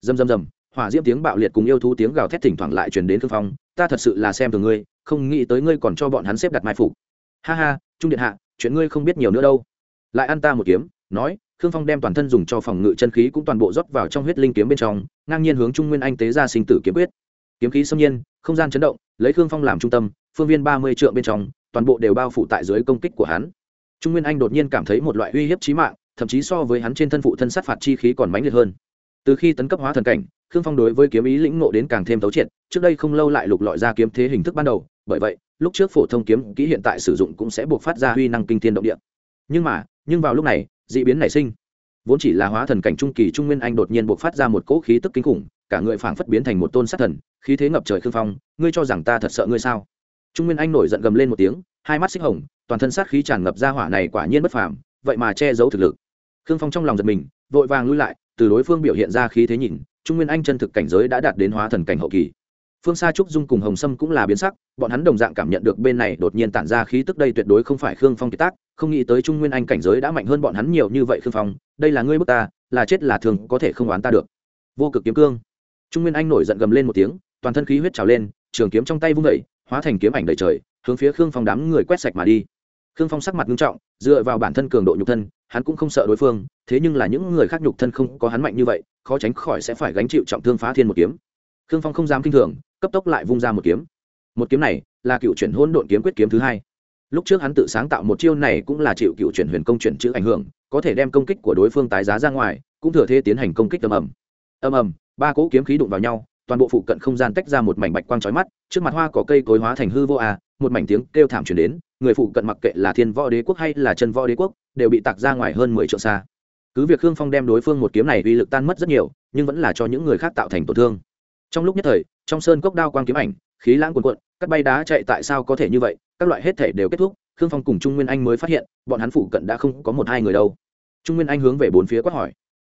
Dầm dầm dầm hỏa diễm tiếng bạo liệt cùng yêu thú tiếng gào thét thỉnh thoảng lại truyền đến khương phong, ta thật sự là xem thường ngươi, không nghĩ tới ngươi còn cho bọn hắn xếp đặt mai phục. Ha ha, trung điện hạ, chuyện ngươi không biết nhiều nữa đâu. Lại ăn ta một kiếm nói, khương phong đem toàn thân dùng cho phòng ngự chân khí cũng toàn bộ rót vào trong huyết linh kiếm bên trong, ngang nhiên hướng trung nguyên anh tế ra sinh tử kiếm quyết. Kiếm khí xâm nhiên, không gian chấn động, lấy khương phong làm trung tâm, phương viên ba mươi trượng bên trong, toàn bộ đều bao phủ tại dưới công kích của hắn. Trung nguyên anh đột nhiên cảm thấy một loại uy hiếp chí mạng, thậm chí so với hắn trên thân phụ thân sát phạt chi khí còn mãnh liệt hơn. Từ khi tấn cấp hóa thần cảnh, khương phong đối với kiếm ý lĩnh ngộ đến càng thêm thấu triệt, trước đây không lâu lại lục lọi ra kiếm thế hình thức ban đầu, bởi vậy, lúc trước phổ thông kiếm kỹ hiện tại sử dụng cũng sẽ buộc phát ra huy năng kinh thiên động địa. Nhưng mà nhưng vào lúc này dị biến nảy sinh. Vốn chỉ là hóa thần cảnh trung kỳ trung nguyên anh đột nhiên buộc phát ra một cỗ khí tức kinh khủng, cả người phảng phất biến thành một tôn sát thần, khí thế ngập trời khương phong, ngươi cho rằng ta thật sợ ngươi sao? Trung nguyên anh nổi giận gầm lên một tiếng, hai mắt xích hồng, toàn thân sát khí tràn ngập ra hỏa này quả nhiên bất phàm, vậy mà che giấu thực lực. Khương phong trong lòng giật mình, vội vàng lui lại, từ đối phương biểu hiện ra khí thế nhìn, trung nguyên anh chân thực cảnh giới đã đạt đến hóa thần cảnh hậu kỳ phương xa trúc dung cùng hồng sâm cũng là biến sắc, bọn hắn đồng dạng cảm nhận được bên này đột nhiên tản ra khí tức đây tuyệt đối không phải khương phong kiệt tác, không nghĩ tới trung nguyên anh cảnh giới đã mạnh hơn bọn hắn nhiều như vậy khương phong, đây là ngươi bước ta, là chết là thường, có thể không oán ta được. Vô cực kiếm cương. Trung nguyên anh nổi giận gầm lên một tiếng, toàn thân khí huyết trào lên, trường kiếm trong tay vung vẩy hóa thành kiếm ảnh đầy trời, hướng phía khương phong đám người quét sạch mà đi. Khương phong sắc mặt nghiêm trọng, dựa vào bản thân cường độ nhục thân, hắn cũng không sợ đối phương, thế nhưng là những người khác nhục thân không có hắn mạnh như vậy, khó tránh khỏi sẽ phải gánh chịu trọng thương phá thiên một kiếm. Khương phong không dám kinh thường cấp tốc lại vung ra một kiếm. Một kiếm này là cựu chuyển hỗn độn kiếm quyết kiếm thứ hai. Lúc trước hắn tự sáng tạo một chiêu này cũng là chịu cựu chuyển huyền công chuyển chữ ảnh hưởng, có thể đem công kích của đối phương tái giá ra ngoài, cũng thừa thế tiến hành công kích âm ầm. Âm ầm, ba cỗ kiếm khí đụng vào nhau, toàn bộ phụ cận không gian tách ra một mảnh bạch quang chói mắt, trước mặt hoa có cây cối hóa thành hư vô à một mảnh tiếng kêu thảm truyền đến, người phụ cận mặc kệ là thiên võ đế quốc hay là chân võ đế quốc, đều bị tạc ra ngoài hơn mười triệu xa. Cứ việc khương phong đem đối phương một kiếm này uy lực tan mất rất nhiều, nhưng vẫn là cho những người khác tạo thành tổn thương. Trong lúc nhất thời trong sơn cốc đao quang kiếm ảnh, khí lãng cuồn cuộn các bay đá chạy tại sao có thể như vậy, các loại hết thể đều kết thúc, khương phong cùng trung nguyên anh mới phát hiện, bọn hắn phụ cận đã không có một hai người đâu. Trung nguyên anh hướng về bốn phía quát hỏi.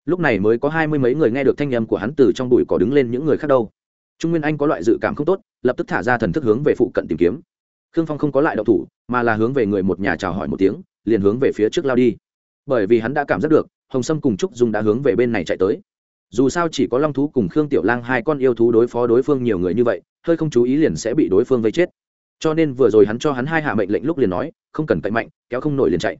Lúc này mới có hai mươi mấy người nghe được thanh âm của hắn từ trong bụi cỏ đứng lên những người khác đâu. Trung nguyên anh có loại dự cảm không tốt, lập tức thả ra thần thức hướng về phụ cận tìm kiếm. Khương phong không có lại đậu thủ, mà là hướng về người một nhà chào hỏi một tiếng, liền hướng về phía trước lao đi. Bởi vì hắn đã cảm giác được, hồng sâm cùng trúc dung đã hướng về bên này chạy tới dù sao chỉ có long thú cùng khương tiểu lang hai con yêu thú đối phó đối phương nhiều người như vậy, hơi không chú ý liền sẽ bị đối phương vây chết. Cho nên vừa rồi hắn cho hắn hai hạ mệnh lệnh lúc liền nói, không cần cậy mạnh, kéo không nổi liền chạy.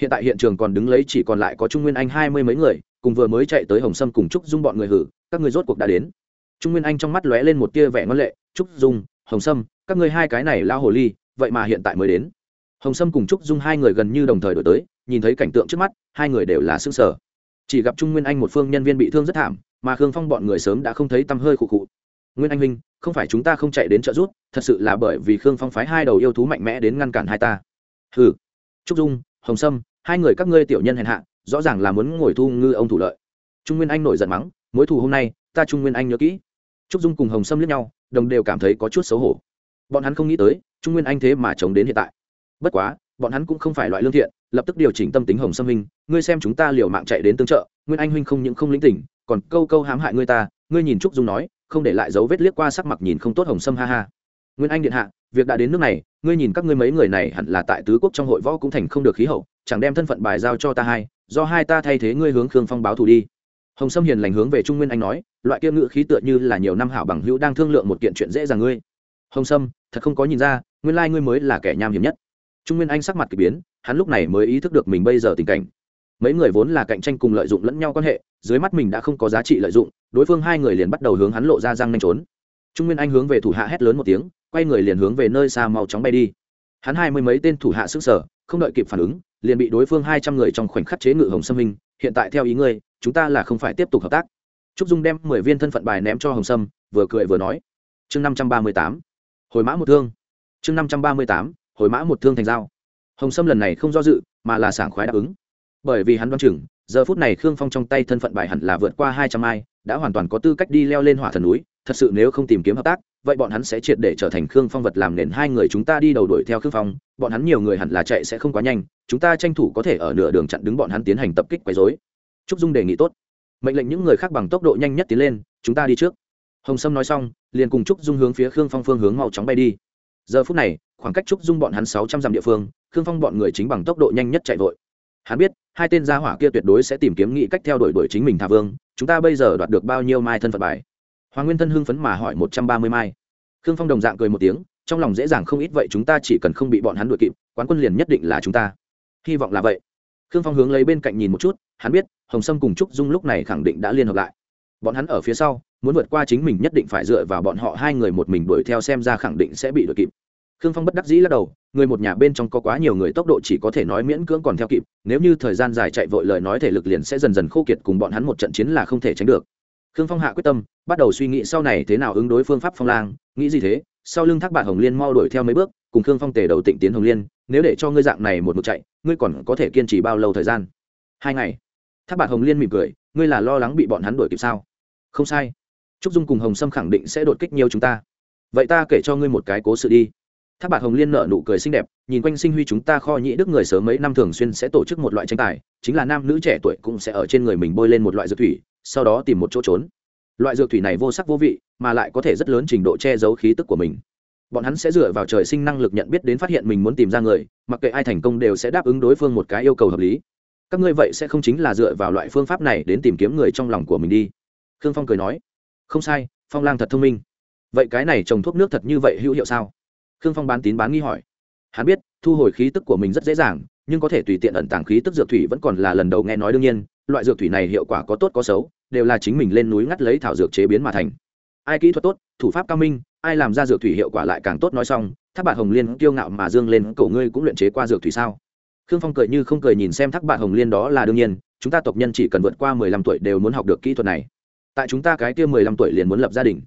Hiện tại hiện trường còn đứng lấy chỉ còn lại có trung nguyên anh hai mươi mấy người, cùng vừa mới chạy tới hồng sâm cùng trúc dung bọn người hử, các người rốt cuộc đã đến. Trung nguyên anh trong mắt lóe lên một tia vẻ ngon lệ, trúc dung, hồng sâm, các ngươi hai cái này lao hồ ly, vậy mà hiện tại mới đến. Hồng sâm cùng trúc dung hai người gần như đồng thời đổi tới, nhìn thấy cảnh tượng trước mắt, hai người đều là xương sở chỉ gặp trung nguyên anh một phương nhân viên bị thương rất thảm, mà khương phong bọn người sớm đã không thấy tăm hơi khụ khụ. Nguyên anh huynh, không phải chúng ta không chạy đến trợ giúp, thật sự là bởi vì khương phong phái hai đầu yêu thú mạnh mẽ đến ngăn cản hai ta. Hừ. Trúc dung, hồng sâm, hai người các ngươi tiểu nhân hèn hạ, rõ ràng là muốn ngồi thu ngư ông thủ lợi. Trung nguyên anh nổi giận mắng, mối thù hôm nay, ta trung nguyên anh nhớ kỹ. Trúc dung cùng hồng sâm liếc nhau, đồng đều cảm thấy có chút xấu hổ. Bọn hắn không nghĩ tới, trung nguyên anh thế mà chống đến hiện tại. Bất quá, bọn hắn cũng không phải loại lương thiện lập tức điều chỉnh tâm tính hồng sâm huynh ngươi xem chúng ta liều mạng chạy đến tương trợ, nguyên anh huynh không những không lĩnh tỉnh, còn câu câu hãm hại ngươi ta, ngươi nhìn trúc dung nói, không để lại dấu vết liếc qua sắc mặt nhìn không tốt hồng sâm ha ha. Nguyên anh điện hạ, việc đã đến nước này, ngươi nhìn các ngươi mấy người này hẳn là tại tứ quốc trong hội võ cũng thành không được khí hậu, chẳng đem thân phận bài giao cho ta hai, do hai ta thay thế ngươi hướng khương phong báo thù đi. Hồng sâm hiền lành hướng về trung nguyên anh nói, loại kia ngự khí tựa như là nhiều năm hảo bằng hữu đang thương lượng một kiện chuyện dễ dàng ngươi. Hồng sâm, thật không có nhìn ra, nguyên lai ngươi mới là kẻ nham hiểm nhất trung nguyên anh sắc mặt k ỳ biến, hắn lúc này mới ý thức được mình bây giờ tình cảnh. Mấy người vốn là cạnh tranh cùng lợi dụng lẫn nhau quan hệ, dưới mắt mình đã không có giá trị lợi dụng, đối phương hai người liền bắt đầu hướng hắn lộ ra răng nhanh trốn. Trung nguyên anh hướng về thủ hạ hét lớn một tiếng, quay người liền hướng về nơi xa mau chóng bay đi. Hắn hai mươi mấy tên thủ hạ sức sở không đợi kịp phản ứng, liền bị đối phương hai trăm người trong khoảnh khắc chế ngự hồng sâm minh, hiện tại theo ý ngươi, chúng ta là không phải tiếp tục hợp tác. Trúc dung đem mười viên thân phận bài ném cho hồng sâm, vừa cười vừa nói. Chương năm trăm ba mươi tám. Hồi mã một thương. Chương năm trăm ba mươi tám hồi mã một thương thành dao hồng sâm lần này không do dự, mà là sảng khoái đáp ứng. Bởi vì hắn đoán chừng, giờ phút này khương phong trong tay thân phận bài hẳn là vượt qua hai trăm ai, đã hoàn toàn có tư cách đi leo lên hỏa thần núi, thật sự nếu không tìm kiếm hợp tác, vậy bọn hắn sẽ triệt để trở thành khương phong vật làm nền hai người chúng ta đi đầu đuổi theo khương phong, bọn hắn nhiều người hẳn là chạy sẽ không quá nhanh, chúng ta tranh thủ có thể ở nửa đường chặn đứng bọn hắn tiến hành tập kích quấy rối. Trúc dung đề nghị tốt. Mệnh lệnh những người khác bằng tốc độ nhanh nhất tiến lên, chúng ta đi trước. Hồng sâm nói xong, liền cùng trúc dung hướng phía khương phong phương hướng mau chóng bay đi giờ phút này, khoảng cách trúc dung bọn hắn sáu trăm dặm địa phương, khương phong bọn người chính bằng tốc độ nhanh nhất chạy vội. Hắn biết, hai tên gia hỏa kia tuyệt đối sẽ tìm kiếm nghị cách theo đuổi đuổi chính mình thả vương, chúng ta bây giờ đoạt được bao nhiêu mai thân phận bài? Hoàng nguyên thân hưng phấn mà hỏi một trăm ba mươi mai. Khương phong đồng dạng cười một tiếng, trong lòng dễ dàng không ít vậy chúng ta chỉ cần không bị bọn hắn đuổi kịp, quán quân liền nhất định là chúng ta. Hy vọng là vậy. Khương phong hướng lấy bên cạnh nhìn một chút, hắn biết, hồng sâm cùng trúc dung lúc này khẳng định đã liên hợp lại. Bọn hắn ở phía sau muốn vượt qua chính mình nhất định phải dựa vào bọn họ hai người một mình đuổi theo xem ra khẳng định sẽ bị đuổi kịp. Khương phong bất đắc dĩ lắc đầu, người một nhà bên trong có quá nhiều người tốc độ chỉ có thể nói miễn cưỡng còn theo kịp, nếu như thời gian dài chạy vội lời nói thể lực liền sẽ dần dần khô kiệt cùng bọn hắn một trận chiến là không thể tránh được. Khương phong hạ quyết tâm, bắt đầu suy nghĩ sau này thế nào ứng đối phương pháp phong lang, nghĩ gì thế, sau lưng thác bạn hồng liên mau đuổi theo mấy bước, cùng khương phong tề đầu tịnh tiến hồng liên, nếu để cho ngươi dạng này một mực chạy, ngươi còn có thể kiên trì bao lâu thời gian? Hai ngày. Thác bạn hồng liên mỉm cười, ngươi là lo lắng bị bọn hắn đuổi kịp sao? Không sai trúc dung cùng hồng sâm khẳng định sẽ đột kích nhiều chúng ta. Vậy ta kể cho ngươi một cái cố sự đi. Thác bạc hồng liên nợ nụ cười xinh đẹp, nhìn quanh sinh huy chúng ta kho nhĩ đức người sớm mấy năm thường xuyên sẽ tổ chức một loại tranh tài, chính là nam nữ trẻ tuổi cũng sẽ ở trên người mình bôi lên một loại dược thủy, sau đó tìm một chỗ trốn. Loại dược thủy này vô sắc vô vị, mà lại có thể rất lớn trình độ che giấu khí tức của mình. Bọn hắn sẽ dựa vào trời sinh năng lực nhận biết đến phát hiện mình muốn tìm ra người, mặc kệ ai thành công đều sẽ đáp ứng đối phương một cái yêu cầu hợp lý. Các ngươi vậy sẽ không chính là dựa vào loại phương pháp này đến tìm kiếm người trong lòng của mình đi. Khương phong cười nói không sai, phong lang thật thông minh. Vậy cái này trồng thuốc nước thật như vậy hữu hiệu sao? Khương phong bán tín bán nghi hỏi. Hắn biết, thu hồi khí tức của mình rất dễ dàng, nhưng có thể tùy tiện ẩn tàng khí tức dược thủy vẫn còn là lần đầu nghe nói đương nhiên, loại dược thủy này hiệu quả có tốt có xấu, đều là chính mình lên núi ngắt lấy thảo dược chế biến mà thành. Ai kỹ thuật tốt, thủ pháp cao minh, ai làm ra dược thủy hiệu quả lại càng tốt nói xong, thác bạn hồng liên kiêu ngạo mà dương lên, cổ ngươi cũng luyện chế qua dược thủy sao? Khương phong cười như không cười nhìn xem thác bạn hồng liên đó là đương nhiên, chúng ta tộc nhân chỉ cần vượt qua mười lăm tuổi đều muốn học được kỹ thuật này tại chúng ta cái kia mười lăm tuổi liền muốn lập gia đình.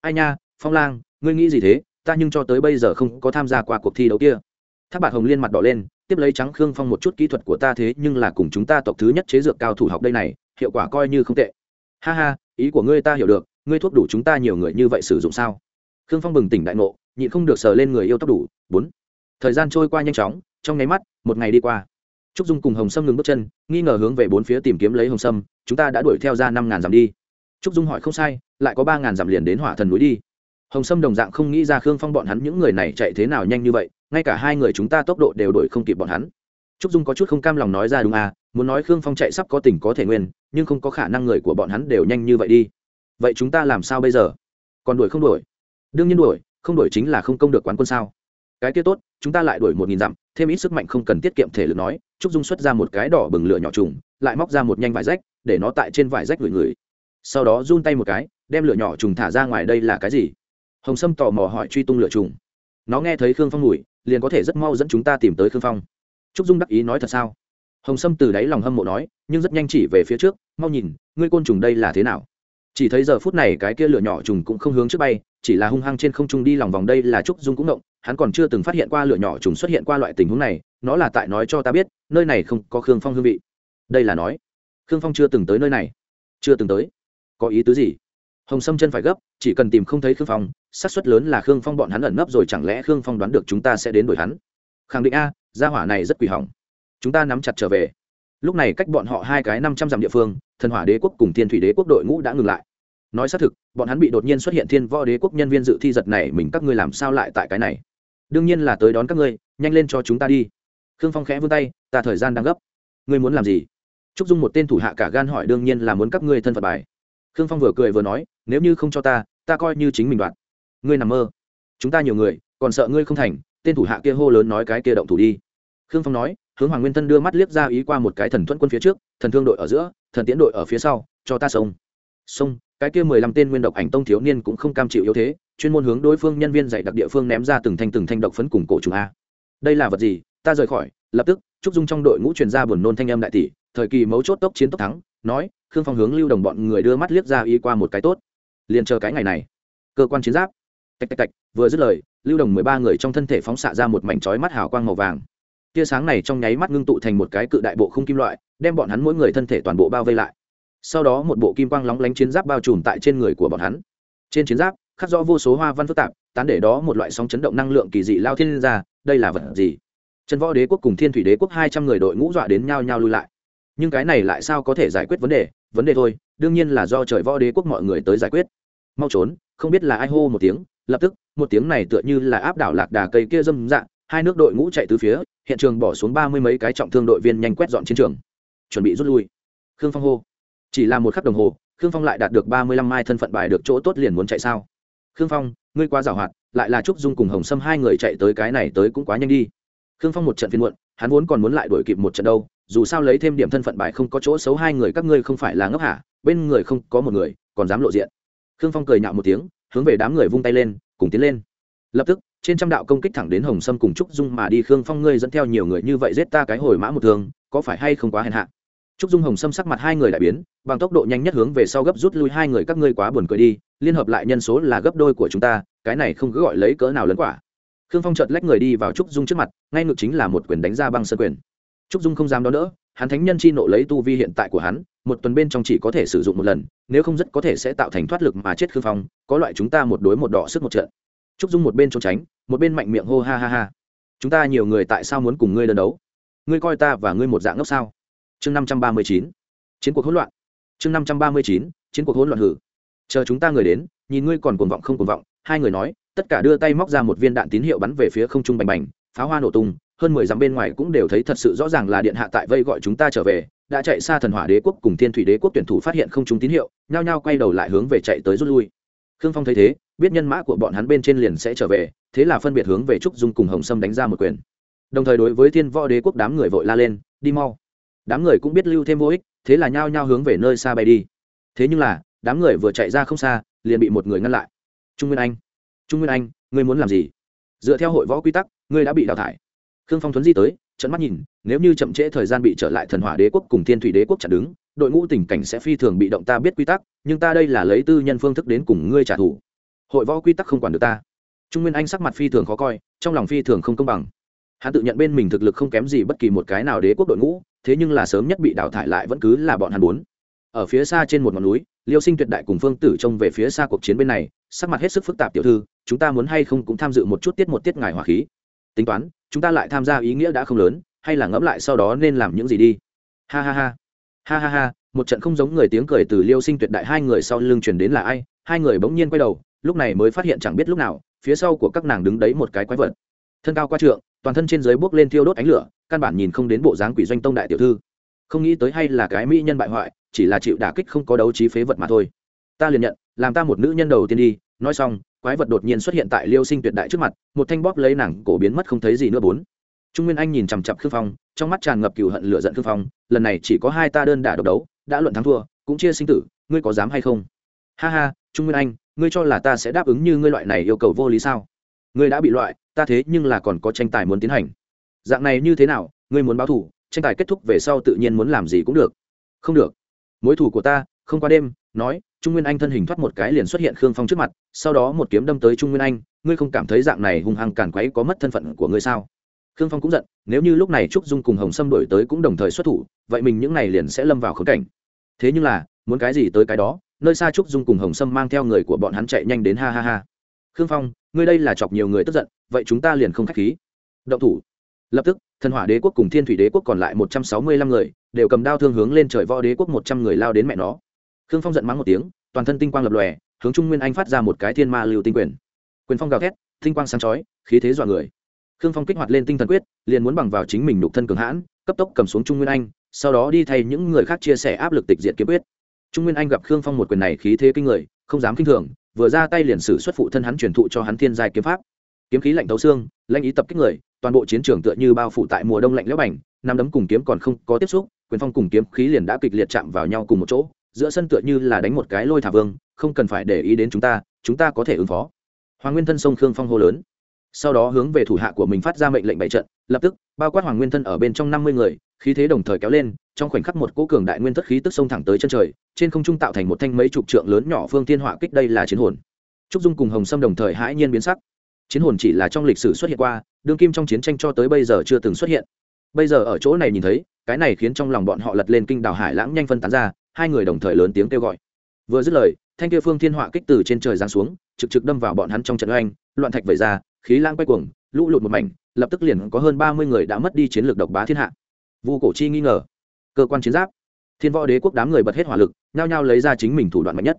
Ai nha, phong lang, ngươi nghĩ gì thế? Ta nhưng cho tới bây giờ không có tham gia qua cuộc thi đấu kia. Thác bạc hồng liên mặt đỏ lên, tiếp lấy trắng khương phong một chút kỹ thuật của ta thế nhưng là cùng chúng ta tộc thứ nhất chế dược cao thủ học đây này, hiệu quả coi như không tệ. Ha ha, ý của ngươi ta hiểu được, ngươi thuốc đủ chúng ta nhiều người như vậy sử dụng sao? Khương phong bừng tỉnh đại ngộ, nhịn không được sờ lên người yêu tóc đủ, bốn. Thời gian trôi qua nhanh chóng, trong nháy mắt, một ngày đi qua. Trúc dung cùng hồng sâm ngừng bước chân, nghi ngờ hướng về bốn phía tìm kiếm lấy hồng sâm, chúng ta đã đuổi theo ra năm ngàn dặm đi trúc dung hỏi không sai, lại có ba ngàn dặm liền đến hỏa thần núi đi. Hồng sâm đồng dạng không nghĩ ra khương phong bọn hắn những người này chạy thế nào nhanh như vậy, ngay cả hai người chúng ta tốc độ đều đuổi không kịp bọn hắn. Trúc dung có chút không cam lòng nói ra đúng à muốn nói khương phong chạy sắp có tình có thể nguyên, nhưng không có khả năng người của bọn hắn đều nhanh như vậy đi. Vậy chúng ta làm sao bây giờ? Còn đuổi không đuổi? Đương nhiên đuổi, không đuổi chính là không công được quán quân sao? Cái kia tốt, chúng ta lại đuổi một nghìn dặm, thêm ít sức mạnh không cần tiết kiệm thể lực nói, trúc dung xuất ra một cái đỏ bừng lửa nhỏ trùng, lại móc ra một nhanh vải rách, để nó tại trên vải rách gửi người sau đó run tay một cái, đem lửa nhỏ trùng thả ra ngoài đây là cái gì? Hồng sâm tò mò hỏi truy tung lửa trùng. Nó nghe thấy khương phong mùi, liền có thể rất mau dẫn chúng ta tìm tới khương phong. Trúc dung đắc ý nói thật sao? Hồng sâm từ đáy lòng hâm mộ nói, nhưng rất nhanh chỉ về phía trước, mau nhìn, ngươi côn trùng đây là thế nào? Chỉ thấy giờ phút này cái kia lửa nhỏ trùng cũng không hướng trước bay, chỉ là hung hăng trên không trung đi lòng vòng đây là trúc dung cũng động, hắn còn chưa từng phát hiện qua lửa nhỏ trùng xuất hiện qua loại tình huống này, nó là tại nói cho ta biết, nơi này không có khương phong hương vị. Đây là nói, khương phong chưa từng tới nơi này. Chưa từng tới có ý tứ gì? Hồng sâm chân phải gấp, chỉ cần tìm không thấy khương phong, xác suất lớn là khương phong bọn hắn ẩn nấp rồi, chẳng lẽ khương phong đoán được chúng ta sẽ đến đuổi hắn? Khẳng định a, gia hỏa này rất quỷ hỏng. Chúng ta nắm chặt trở về. Lúc này cách bọn họ hai cái năm trăm dặm địa phương, thần hỏa đế quốc cùng thiên thủy đế quốc đội ngũ đã ngừng lại. Nói xác thực, bọn hắn bị đột nhiên xuất hiện thiên võ đế quốc nhân viên dự thi giật này, mình các ngươi làm sao lại tại cái này? Đương nhiên là tới đón các ngươi, nhanh lên cho chúng ta đi. Khương phong khẽ vươn tay, ta thời gian đang gấp. Ngươi muốn làm gì? Trúc dung một tên thủ hạ cả gan hỏi đương nhiên là muốn các ngươi thân phận bài khương phong vừa cười vừa nói, nếu như không cho ta ta coi như chính mình đoạt. Ngươi nằm mơ. Chúng ta nhiều người, còn sợ ngươi không thành, tên thủ hạ kia hô lớn nói cái kia động thủ đi. Khương phong nói, hướng hoàng nguyên thân đưa mắt liếc ra ý qua một cái thần thuẫn quân phía trước, thần thương đội ở giữa, thần tiễn đội ở phía sau, cho ta sông. Sông, cái kia mười lăm tên nguyên độc ảnh tông thiếu niên cũng không cam chịu yếu thế, chuyên môn hướng đối phương nhân viên dạy đặc địa phương ném ra từng thanh từng thanh độc phấn cùng cổ trùng a. Đây là vật gì? Ta rời khỏi. Lập tức, trúc dung trong đội ngũ truyền ra buồn nôn thanh âm đại tỷ, thời kỳ mấu chốt tốc chiến tốc thắng, nói khương phong hướng lưu đồng bọn người đưa mắt liếc ra y qua một cái tốt. Liền chờ cái ngày này. Cơ quan chiến giáp. Tạch tạch tạch, vừa dứt lời, lưu đồng mười ba người trong thân thể phóng xạ ra một mảnh chói mắt hào quang màu vàng. Tia sáng này trong nháy mắt ngưng tụ thành một cái cự đại bộ không kim loại, đem bọn hắn mỗi người thân thể toàn bộ bao vây lại. Sau đó một bộ kim quang lóng lánh chiến giáp bao trùm tại trên người của bọn hắn. Trên chiến giáp, khắc rõ vô số hoa văn phức tạp, tán để đó một loại sóng chấn động năng lượng kỳ dị lao thiên ra, đây là vật gì? Trần võ đế quốc cùng thiên thủy đế quốc hai trăm người đội ngũ dọa đến nhau nhau lui lại. Nhưng cái này lại sao có thể giải quyết vấn đề? Vấn đề thôi, đương nhiên là do trời võ đế quốc mọi người tới giải quyết. Mau trốn, không biết là ai hô một tiếng, lập tức, một tiếng này tựa như là áp đảo lạc đà cây kia dâm dạng hai nước đội ngũ chạy từ phía, hiện trường bỏ xuống ba mươi mấy cái trọng thương đội viên nhanh quét dọn chiến trường. Chuẩn bị rút lui. Khương phong hô. Chỉ là một khắc đồng hồ, khương phong lại đạt được ba mươi lăm mai thân phận bài được chỗ tốt liền muốn chạy sao? Khương phong, ngươi quá giảo hoạt, lại là trúc dung cùng hồng sâm hai người chạy tới cái này tới cũng quá nhanh đi. Khương phong một trận phiên muộn, hắn vốn còn muốn lại đuổi kịp một trận đâu dù sao lấy thêm điểm thân phận bài không có chỗ xấu hai người các ngươi không phải là ngốc hả? Bên người không có một người, còn dám lộ diện. Khương phong cười nhạo một tiếng, hướng về đám người vung tay lên, cùng tiến lên. Lập tức, trên trăm đạo công kích thẳng đến hồng sâm cùng trúc dung mà đi. Khương phong ngươi dẫn theo nhiều người như vậy giết ta cái hồi mã một thường có phải hay không quá hèn hạ? Trúc dung hồng sâm sắc mặt hai người đại biến, bằng tốc độ nhanh nhất hướng về sau gấp rút lui hai người các ngươi quá buồn cười đi, liên hợp lại nhân số là gấp đôi của chúng ta, cái này không cứ gọi lấy cỡ nào lớn quả. Khương phong chợt lách người đi vào trúc dung trước mặt, ngay ngược chính là một quyền đánh ra băng sơ quyền trúc dung không dám đó nữa hắn thánh nhân chi nộ lấy tu vi hiện tại của hắn, một tuần bên trong chỉ có thể sử dụng một lần, nếu không rất có thể sẽ tạo thành thoát lực mà chết khương phong, có loại chúng ta một đối một đỏ sức một trận. Trúc dung một bên trốn tránh, một bên mạnh miệng hô ha ha ha. Chúng ta nhiều người tại sao muốn cùng ngươi đơn đấu? Ngươi coi ta và ngươi một dạng ngốc sao? Chương năm trăm ba mươi chín, chiến cuộc hỗn loạn. Chương năm trăm ba mươi chín, chiến cuộc hỗn loạn hử. Chờ chúng ta người đến, nhìn ngươi còn cuồng vọng không cuồng vọng, hai người nói, tất cả đưa tay móc ra một viên đạn tín hiệu bắn về phía không trung bành bành, pháo hoa nổ tung hơn mười dặm bên ngoài cũng đều thấy thật sự rõ ràng là điện hạ tại vây gọi chúng ta trở về, đã chạy xa thần hỏa đế quốc cùng thiên thủy đế quốc tuyển thủ phát hiện không trúng tín hiệu, nhao nhao quay đầu lại hướng về chạy tới rút lui. Khương phong thấy thế, biết nhân mã của bọn hắn bên trên liền sẽ trở về, thế là phân biệt hướng về trúc dung cùng hồng sâm đánh ra một quyền. Đồng thời đối với thiên võ đế quốc đám người vội la lên, đi mau. Đám người cũng biết lưu thêm vô ích, thế là nhao nhao hướng về nơi xa bay đi. Thế nhưng là, đám người vừa chạy ra không xa, liền bị một người ngăn lại. Trung nguyên anh, trung nguyên anh, ngươi muốn làm gì? Dựa theo hội võ quy tắc, ngươi đã bị đào thải khương phong thuấn di tới trận mắt nhìn, nếu như chậm trễ thời gian bị trở lại thần hỏa đế quốc cùng thiên thủy đế quốc chặn đứng, đội ngũ tình cảnh sẽ phi thường bị động ta biết quy tắc, nhưng ta đây là lấy tư nhân phương thức đến cùng ngươi trả thù. Hội võ quy tắc không quản được ta. Trung nguyên anh sắc mặt phi thường khó coi, trong lòng phi thường không công bằng. Hắn tự nhận bên mình thực lực không kém gì bất kỳ một cái nào đế quốc đội ngũ, thế nhưng là sớm nhất bị đào thải lại vẫn cứ là bọn hắn bốn. Ở phía xa trên một ngọn núi, liêu sinh tuyệt đại cùng phương tử trông về phía xa cuộc chiến bên này, sắc mặt hết sức phức tạp tiểu thư, chúng ta muốn hay không cũng tham dự một chút tiết một tiết ngài hỏa khí. Tính toán chúng ta lại tham gia ý nghĩa đã không lớn, hay là ngẫm lại sau đó nên làm những gì đi. Ha ha ha. Ha ha ha, một trận không giống người tiếng cười từ liêu sinh tuyệt đại hai người sau lưng truyền đến là ai, hai người bỗng nhiên quay đầu, lúc này mới phát hiện chẳng biết lúc nào, phía sau của các nàng đứng đấy một cái quái vật. Thân cao qua trượng, toàn thân trên dưới bước lên thiêu đốt ánh lửa, căn bản nhìn không đến bộ dáng quỷ doanh tông đại tiểu thư. Không nghĩ tới hay là cái mỹ nhân bại hoại, chỉ là chịu đả kích không có đấu trí phế vật mà thôi. Ta liền nhận, làm ta một nữ nhân đầu tiên đi, nói xong quái vật đột nhiên xuất hiện tại liêu sinh tuyệt đại trước mặt, một thanh bóp lấy nàng cổ biến mất không thấy gì nữa bốn. Trung nguyên anh nhìn chằm chặp khương phong, trong mắt tràn ngập cừu hận lửa giận khương phong, lần này chỉ có hai ta đơn đả độc đấu, đã luận thắng thua, cũng chia sinh tử, ngươi có dám hay không? Ha ha, trung nguyên anh, ngươi cho là ta sẽ đáp ứng như ngươi loại này yêu cầu vô lý sao? Ngươi đã bị loại, ta thế nhưng là còn có tranh tài muốn tiến hành. Dạng này như thế nào, ngươi muốn báo thủ tranh tài kết thúc về sau tự nhiên muốn làm gì cũng được. Không được. Mối thủ của ta, không qua đêm, nói trung nguyên anh thân hình thoát một cái liền xuất hiện khương phong trước mặt, sau đó một kiếm đâm tới trung nguyên anh, ngươi không cảm thấy dạng này hung hăng càn quấy có mất thân phận của ngươi sao? Khương phong cũng giận, nếu như lúc này trúc dung cùng hồng sâm đổi tới cũng đồng thời xuất thủ, vậy mình những này liền sẽ lâm vào khớp cảnh. Thế nhưng là, muốn cái gì tới cái đó, nơi xa trúc dung cùng hồng sâm mang theo người của bọn hắn chạy nhanh đến ha ha ha. Khương phong, ngươi đây là chọc nhiều người tức giận, vậy chúng ta liền không khách khí. Động thủ. Lập tức, thần hỏa đế quốc cùng thiên thủy đế quốc còn lại một trăm sáu mươi lăm người, đều cầm đao thương hướng lên trời võ đế quốc một trăm người lao đến mẹ nó khương phong giận mắng một tiếng, toàn thân tinh quang lập lòe, hướng trung nguyên anh phát ra một cái thiên ma lưu tinh quyền. Quyền phong gào thét, tinh quang sáng chói, khí thế dọa người. Khương phong kích hoạt lên tinh thần quyết, liền muốn bằng vào chính mình nhục thân cường hãn, cấp tốc cầm xuống trung nguyên anh, sau đó đi thay những người khác chia sẻ áp lực tịch diện kiếm quyết. Trung nguyên anh gặp khương phong một quyền này khí thế kinh người, không dám kinh thường, vừa ra tay liền sử xuất phụ thân hắn truyền thụ cho hắn thiên giai kiếm pháp. Kiếm khí lạnh thấu xương, lanh ý tập kích người, toàn bộ chiến trường tựa như bao phủ tại mùa đông lạnh lẽo bành, năm đấm cùng kiếm còn không có tiếp xúc, quyền phong cùng kiếm khí liền đã kịch liệt chạm vào nhau cùng một chỗ giữa sân tựa như là đánh một cái lôi thả vương, không cần phải để ý đến chúng ta chúng ta có thể ứng phó. Hoàng nguyên thân sông khương phong hô lớn. Sau đó hướng về thủ hạ của mình phát ra mệnh lệnh bày trận, lập tức, bao quát hoàng nguyên thân ở bên trong năm mươi người, khí thế đồng thời kéo lên, trong khoảnh khắc một cỗ cường đại nguyên thất khí tức sông thẳng tới chân trời, trên không trung tạo thành một thanh mấy chục trượng lớn nhỏ phương thiên họa kích đây là chiến hồn. Trúc dung cùng hồng sâm đồng thời hãi nhiên biến sắc. Chiến hồn chỉ là trong lịch sử xuất hiện qua, đương kim trong chiến tranh cho tới bây giờ chưa từng xuất hiện. Bây giờ ở chỗ này nhìn thấy, cái này khiến trong lòng bọn họ lật lên kinh đảo hải lãng nhanh phân tán ra hai người đồng thời lớn tiếng kêu gọi. Vừa dứt lời, thanh kia phương thiên họa kích từ trên trời giáng xuống, trực trực đâm vào bọn hắn trong trận oanh loạn thạch vẩy ra, khí lang quay cuồng, lũ lụt một mảnh, lập tức liền có hơn ba mươi người đã mất đi chiến lược độc bá thiên hạ. Vu cổ chi nghi ngờ. Cơ quan chiến giáp. Thiên võ đế quốc đám người bật hết hỏa lực, nhao nhao lấy ra chính mình thủ đoạn mạnh nhất.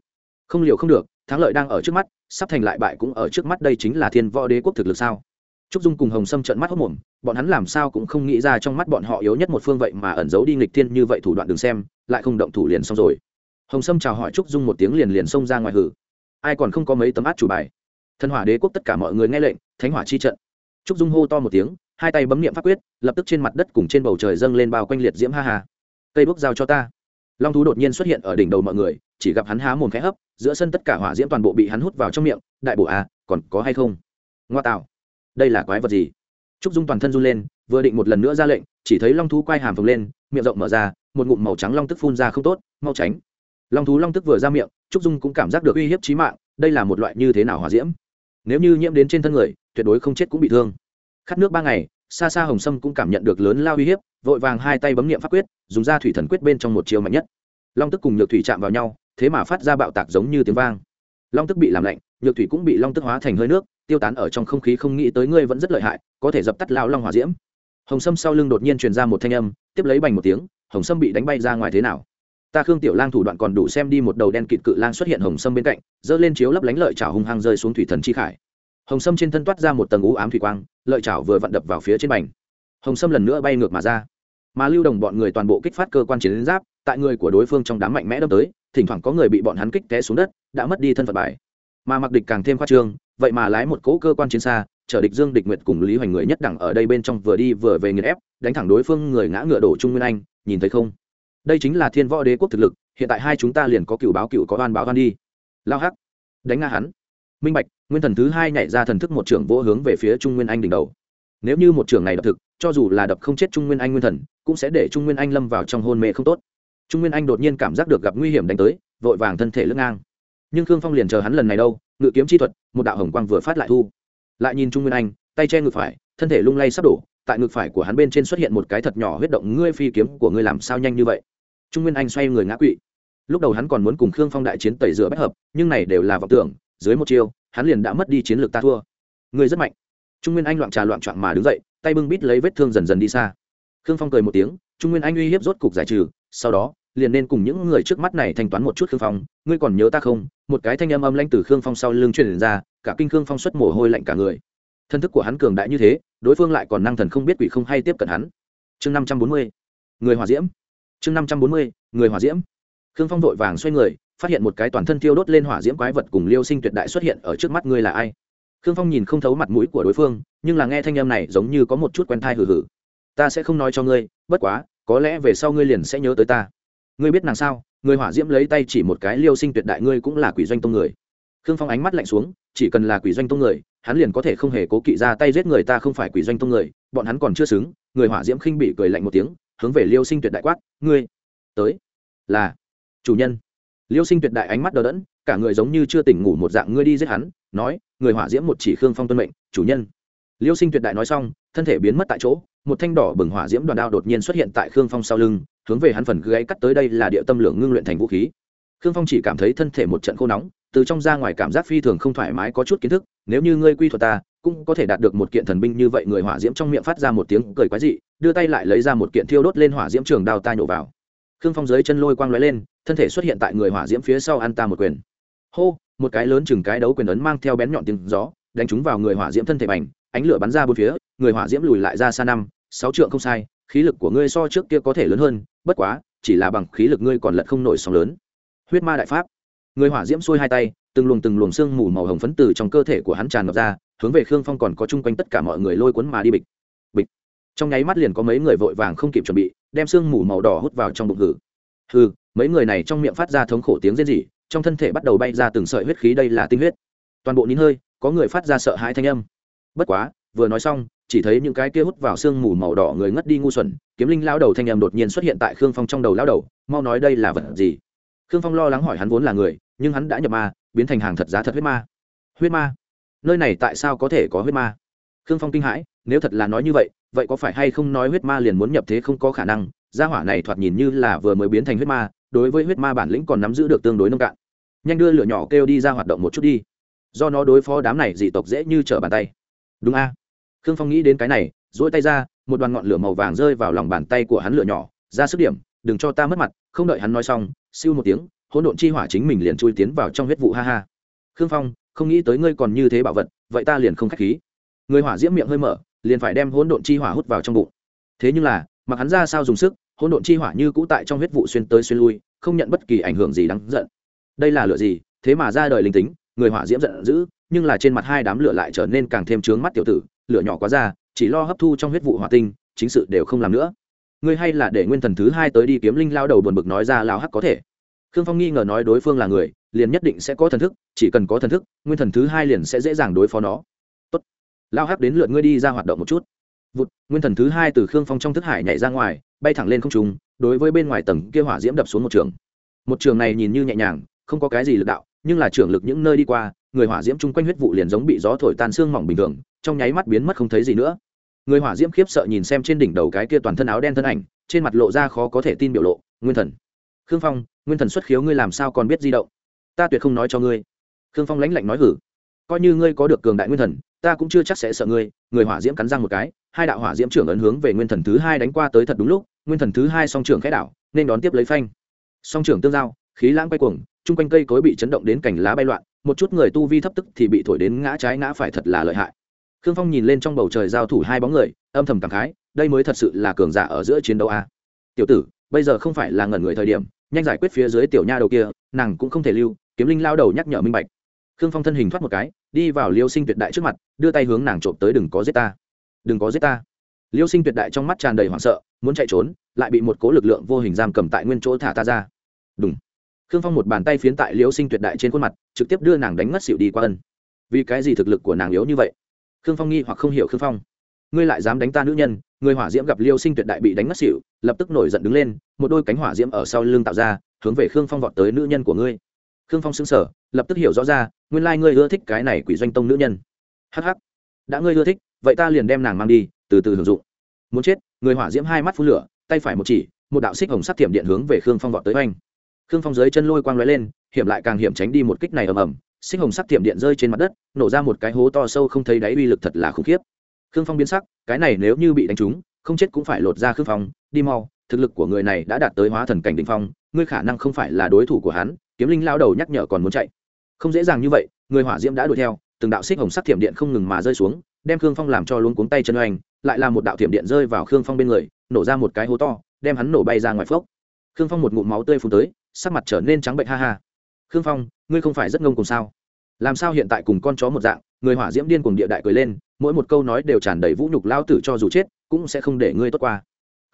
Không liều không được, thắng lợi đang ở trước mắt, sắp thành lại bại cũng ở trước mắt đây chính là thiên võ đế quốc thực lực sao? Trúc dung cùng hồng sâm trận mắt hốc mồm, bọn hắn làm sao cũng không nghĩ ra trong mắt bọn họ yếu nhất một phương vậy mà ẩn giấu đi nghịch thiên như vậy thủ đoạn đừng xem lại không động thủ liền xong rồi. Hồng sâm chào hỏi trúc dung một tiếng liền liền xông ra ngoài hử. Ai còn không có mấy tấm át chủ bài? Thần hỏa đế quốc tất cả mọi người nghe lệnh, thánh hỏa chi trận. Trúc dung hô to một tiếng, hai tay bấm niệm pháp quyết, lập tức trên mặt đất cùng trên bầu trời dâng lên bao quanh liệt diễm ha hà. cây bước giao cho ta. Long thú đột nhiên xuất hiện ở đỉnh đầu mọi người, chỉ gặp hắn há mồm khẽ hấp, giữa sân tất cả hỏa diễm toàn bộ bị hắn hút vào trong miệng, đại bổ à còn có hay không? Ngoa tạo. Đây là quái vật gì? Trúc dung toàn thân run lên, vừa định một lần nữa ra lệnh, chỉ thấy long thú quay hàm phồng lên, miệng rộng mở ra một ngụm màu trắng long tức phun ra không tốt, mau tránh. Long thú long tức vừa ra miệng, trúc dung cũng cảm giác được uy hiếp trí mạng, đây là một loại như thế nào hòa diễm? Nếu như nhiễm đến trên thân người, tuyệt đối không chết cũng bị thương. Khát nước ba ngày xa xa hồng sâm cũng cảm nhận được lớn lao uy hiếp, vội vàng hai tay bấm nghiệm pháp quyết, dùng ra thủy thần quyết bên trong một chiều mạnh nhất. Long tức cùng nhược thủy chạm vào nhau, thế mà phát ra bạo tạc giống như tiếng vang. Long tức bị làm lạnh, nhược thủy cũng bị long tức hóa thành hơi nước, tiêu tán ở trong không khí không nghĩ tới ngươi vẫn rất lợi hại, có thể dập tắt lao long hòa diễm. Hồng sâm sau lưng đột nhiên truyền ra một thanh âm, tiếp lấy bành một tiếng hồng sâm bị đánh bay ra ngoài thế nào? Ta khương tiểu lang thủ đoạn còn đủ xem đi một đầu đen kịt cự lang xuất hiện hồng sâm bên cạnh, giơ lên chiếu lấp lánh lợi chảo hung hăng rơi xuống thủy thần chi khải. Hồng sâm trên thân toát ra một tầng ú ám thủy quang, lợi chảo vừa vặn đập vào phía trên bành. Hồng sâm lần nữa bay ngược mà ra. Mà lưu đồng bọn người toàn bộ kích phát cơ quan chiến giáp, tại người của đối phương trong đám mạnh mẽ đâm tới, thỉnh thoảng có người bị bọn hắn kích té xuống đất, đã mất đi thân phận bài. Mà mặc địch càng thêm khoa trương, vậy mà lái một cỗ cơ quan chiến xa, chở địch dương địch nguyệt cùng lý hoành người nhất đẳng ở đây bên trong vừa đi vừa về nghiền ép, đánh thẳng đối phương người ngã ngựa đổ trung nguyên anh nhìn thấy không? Đây chính là thiên võ đế quốc thực lực, hiện tại hai chúng ta liền có cựu báo cựu có oan báo oan đi. Lao hắc, đánh nga hắn. Minh bạch, nguyên thần thứ hai nhảy ra thần thức một trưởng vỗ hướng về phía trung nguyên anh đỉnh đầu. Nếu như một trưởng này đập thực, cho dù là đập không chết trung nguyên anh nguyên thần, cũng sẽ để trung nguyên anh lâm vào trong hôn mê không tốt. Trung nguyên anh đột nhiên cảm giác được gặp nguy hiểm đánh tới, vội vàng thân thể lưng ngang. Nhưng khương phong liền chờ hắn lần này đâu, ngự kiếm chi thuật, một đạo hồng quang vừa phát lại thu. Lại nhìn trung nguyên anh, tay che ngực phải, thân thể lung lay sắp đổ tại ngực phải của hắn bên trên xuất hiện một cái thật nhỏ huyết động, ngươi phi kiếm của ngươi làm sao nhanh như vậy? Trung nguyên anh xoay người ngã quỵ. Lúc đầu hắn còn muốn cùng khương phong đại chiến tẩy rửa bách hợp, nhưng này đều là vọng tưởng, dưới một chiêu, hắn liền đã mất đi chiến lược ta thua. Ngươi rất mạnh. Trung nguyên anh loạn trà loạn trọn mà đứng dậy, tay bưng bít lấy vết thương dần dần đi xa. Khương phong cười một tiếng, trung nguyên anh uy hiếp rốt cục giải trừ, sau đó, liền nên cùng những người trước mắt này thanh toán một chút khương phong, ngươi còn nhớ ta không? Một cái thanh âm âm lanh từ khương phong sau lưng truyền ra, cả kinh khương phong xuất mồ hôi lạnh cả người. Thân thức của hắn cường đại như thế đối phương lại còn năng thần không biết quỷ không hay tiếp cận hắn. Chương năm trăm bốn mươi, người hòa diễm. Chương năm trăm bốn mươi, người hỏa diễm. Khương phong vội vàng xoay người, phát hiện một cái toàn thân thiêu đốt lên hỏa diễm quái vật cùng liêu sinh tuyệt đại xuất hiện ở trước mắt ngươi là ai? Khương phong nhìn không thấu mặt mũi của đối phương, nhưng là nghe thanh âm này giống như có một chút quen thai hừ hừ. ta sẽ không nói cho ngươi, bất quá, có lẽ về sau ngươi liền sẽ nhớ tới ta. Ngươi biết nàng sao? Người hỏa diễm lấy tay chỉ một cái liêu sinh tuyệt đại, ngươi cũng là quỷ doanh tông người. Khương phong ánh mắt lạnh xuống, chỉ cần là quỷ doanh tông người hắn liền có thể không hề cố kỵ ra tay giết người ta không phải quỷ doanh tông người, bọn hắn còn chưa xứng, người hỏa diễm khinh bị cười lạnh một tiếng, hướng về liêu sinh tuyệt đại quát, ngươi, tới, là, chủ nhân. Liêu sinh tuyệt đại ánh mắt đờ đẫn, cả người giống như chưa tỉnh ngủ một dạng, ngươi đi giết hắn, nói, người hỏa diễm một chỉ khương phong tuân mệnh, chủ nhân. Liêu sinh tuyệt đại nói xong, thân thể biến mất tại chỗ, một thanh đỏ bừng hỏa diễm đoàn đao đột nhiên xuất hiện tại khương phong sau lưng, hướng về hắn phần gáy cắt tới đây là địa tâm lượng ngưng luyện thành vũ khí khương phong chỉ cảm thấy thân thể một trận khô nóng, từ trong ra ngoài cảm giác phi thường không thoải mái có chút kiến thức, nếu như ngươi quy thuật ta, cũng có thể đạt được một kiện thần binh như vậy, người hỏa diễm trong miệng phát ra một tiếng cười quái dị, đưa tay lại lấy ra một kiện thiêu đốt lên hỏa diễm trường đao ta nhổ vào. Khương phong dưới chân lôi quang lóe lên, thân thể xuất hiện tại người hỏa diễm phía sau ăn ta một quyền. Hô, một cái lớn chừng cái đấu quyền ấn mang theo bén nhọn tiếng gió, đánh trúng vào người hỏa diễm thân thể bành, ánh lửa bắn ra bốn phía, người hỏa diễm lùi lại ra xa năm, sáu trượng không sai, khí lực của ngươi so trước kia có thể lớn hơn, bất quá, chỉ là bằng khí lực ngươi còn lật không nổi sóng lớn huyết ma đại pháp. Người hỏa diễm xuôi hai tay, từng luồng từng luồng xương mù màu hồng phấn từ trong cơ thể của hắn tràn ngập ra, hướng về khương phong còn có chung quanh tất cả mọi người lôi cuốn mà đi bịch. Bịch. Trong nháy mắt liền có mấy người vội vàng không kịp chuẩn bị, đem xương mù màu đỏ hút vào trong bụng hử. Hừ, mấy người này trong miệng phát ra thống khổ tiếng rên rỉ, trong thân thể bắt đầu bay ra từng sợi huyết khí, đây là tinh huyết. Toàn bộ nín hơi, có người phát ra sợ hãi thanh âm. Bất quá, vừa nói xong, chỉ thấy những cái kia hút vào xương mù màu đỏ người ngất đi ngu xuẩn, kiếm linh lao đầu thanh âm đột nhiên xuất hiện tại khương phong trong đầu lao đầu, mau nói đây là vật gì? Khương phong lo lắng hỏi hắn vốn là người, nhưng hắn đã nhập ma, biến thành hàng thật giá thật huyết ma. Huyết ma? Nơi này tại sao có thể có huyết ma? Khương phong kinh hãi, nếu thật là nói như vậy vậy có phải hay không nói huyết ma liền muốn nhập thế không có khả năng? Gia hỏa này thoạt nhìn như là vừa mới biến thành huyết ma, đối với huyết ma bản lĩnh còn nắm giữ được tương đối nông cạn. Nhanh đưa lửa nhỏ kêu đi ra hoạt động một chút đi. Do nó đối phó đám này dị tộc dễ như trở bàn tay. Đúng a. Khương phong nghĩ đến cái này dỗi tay ra, một đoàn ngọn lửa màu vàng rơi vào lòng bàn tay của hắn lửa nhỏ, ra sức điểm đừng cho ta mất mặt, không đợi hắn nói xong, siêu một tiếng, hỗn độn chi hỏa chính mình liền chui tiến vào trong huyết vụ ha ha. Khương phong, không nghĩ tới ngươi còn như thế bảo vật, vậy ta liền không khách khí. Người hỏa diễm miệng hơi mở, liền phải đem hỗn độn chi hỏa hút vào trong bụng. Thế nhưng là, mặc hắn ra sao dùng sức, hỗn độn chi hỏa như cũ tại trong huyết vụ xuyên tới xuyên lui, không nhận bất kỳ ảnh hưởng gì đáng giận. Đây là lửa gì, thế mà ra đời linh tính, người hỏa diễm giận dữ, nhưng là trên mặt hai đám lửa lại trở nên càng thêm trướng mắt tiểu tử, lửa nhỏ quá ra, chỉ lo hấp thu trong huyết vụ hỏa tinh, chính sự đều không làm nữa ngươi hay là để nguyên thần thứ hai tới đi kiếm linh lao đầu buồn bực nói ra lao hắc có thể. Khương phong nghi ngờ nói đối phương là người, liền nhất định sẽ có thần thức, chỉ cần có thần thức, nguyên thần thứ hai liền sẽ dễ dàng đối phó nó. Tốt. lao hắc đến lượt ngươi đi ra hoạt động một chút. Vụt, nguyên thần thứ hai từ khương phong trong thức hải nhảy ra ngoài, bay thẳng lên không trung, đối với bên ngoài tầng kia hỏa diễm đập xuống một trường. Một trường này nhìn như nhẹ nhàng, không có cái gì lực đạo, nhưng là trường lực những nơi đi qua, người hỏa diễm chung quanh huyết vụ liền giống bị gió thổi tan xương mỏng bình thường, trong nháy mắt biến mất không thấy gì nữa người hỏa diễm khiếp sợ nhìn xem trên đỉnh đầu cái kia toàn thân áo đen thân ảnh, trên mặt lộ ra khó có thể tin biểu lộ, nguyên thần, khương phong, nguyên thần xuất khiếu ngươi làm sao còn biết di động? Ta tuyệt không nói cho ngươi. Khương phong lãnh lạnh nói, hử, coi như ngươi có được cường đại nguyên thần, ta cũng chưa chắc sẽ sợ ngươi. Người hỏa diễm cắn răng một cái, hai đạo hỏa diễm trưởng ấn hướng về nguyên thần thứ hai đánh qua tới thật đúng lúc, nguyên thần thứ hai song trưởng khẽ đảo, nên đón tiếp lấy phanh. Song trưởng tương giao, khí lãng quay cuồng, chung quanh cây cối bị chấn động đến cành lá bay loạn, một chút người tu vi thấp tức thì bị thổi đến ngã trái ngã phải thật là lợi hại khương phong nhìn lên trong bầu trời giao thủ hai bóng người, âm thầm cảm khái, đây mới thật sự là cường giả ở giữa chiến đấu a. Tiểu tử, bây giờ không phải là ngẩn người thời điểm, nhanh giải quyết phía dưới tiểu nha đầu kia, nàng cũng không thể lưu, kiếm linh lao đầu nhắc nhở minh bạch. Khương phong thân hình thoát một cái, đi vào liêu sinh tuyệt đại trước mặt, đưa tay hướng nàng trộm tới đừng có giết ta. Đừng có giết ta. Liêu sinh tuyệt đại trong mắt tràn đầy hoảng sợ, muốn chạy trốn, lại bị một cố lực lượng vô hình giam cầm tại nguyên chỗ thả ta ra. Đúng khương phong một bàn tay phiến tại liêu sinh tuyệt đại trên khuôn mặt, trực tiếp đưa nàng đánh ngất xỉu đi qua ân. Vì cái gì thực lực của nàng yếu như vậy? Khương phong nghi hoặc không hiểu khương phong. Ngươi lại dám đánh ta nữ nhân, người hỏa diễm gặp liêu sinh tuyệt đại bị đánh ngất xỉu, lập tức nổi giận đứng lên, một đôi cánh hỏa diễm ở sau lưng tạo ra, hướng về khương phong vọt tới nữ nhân của ngươi. Khương phong xứng sở lập tức hiểu rõ ra, nguyên lai ngươi ưa thích cái này quỷ doanh tông nữ nhân. Hh đã ngươi ưa thích, vậy ta liền đem nàng mang đi, từ từ hưởng dụng. Muốn chết, người hỏa diễm hai mắt phun lửa, tay phải một chỉ, một đạo xích hồng sắc thiểm điện hướng về khương phong vọt tới oanh. Khương phong dưới chân lôi quang lóe lên, hiểm lại càng hiểm tránh đi một kích này ầm ầm sinh hồng sắc tiệm điện rơi trên mặt đất, nổ ra một cái hố to sâu không thấy đáy uy lực thật là khủng khiếp. Khương phong biến sắc, cái này nếu như bị đánh trúng, không chết cũng phải lột ra khương phong, đi mau, thực lực của người này đã đạt tới hóa thần cảnh đỉnh phong, ngươi khả năng không phải là đối thủ của hắn, kiếm linh lao đầu nhắc nhở còn muốn chạy. Không dễ dàng như vậy, người hỏa diễm đã đuổi theo, từng đạo xích hồng sắc thiểm điện không ngừng mà rơi xuống, đem khương phong làm cho luống cuống tay chân oanh, lại là một đạo thiểm điện rơi vào khương phong bên người, nổ ra một cái hố to, đem hắn nổ bay ra ngoài phốc. Khương phong một ngụm máu tươi phun tới, sắc mặt trở nên trắng bệnh ha ha khương phong, ngươi không phải rất ngông cùng sao? Làm sao hiện tại cùng con chó một dạng, người hỏa diễm điên cùng địa đại cười lên, mỗi một câu nói đều tràn đầy vũ nhục lao tử cho dù chết, cũng sẽ không để ngươi tốt qua.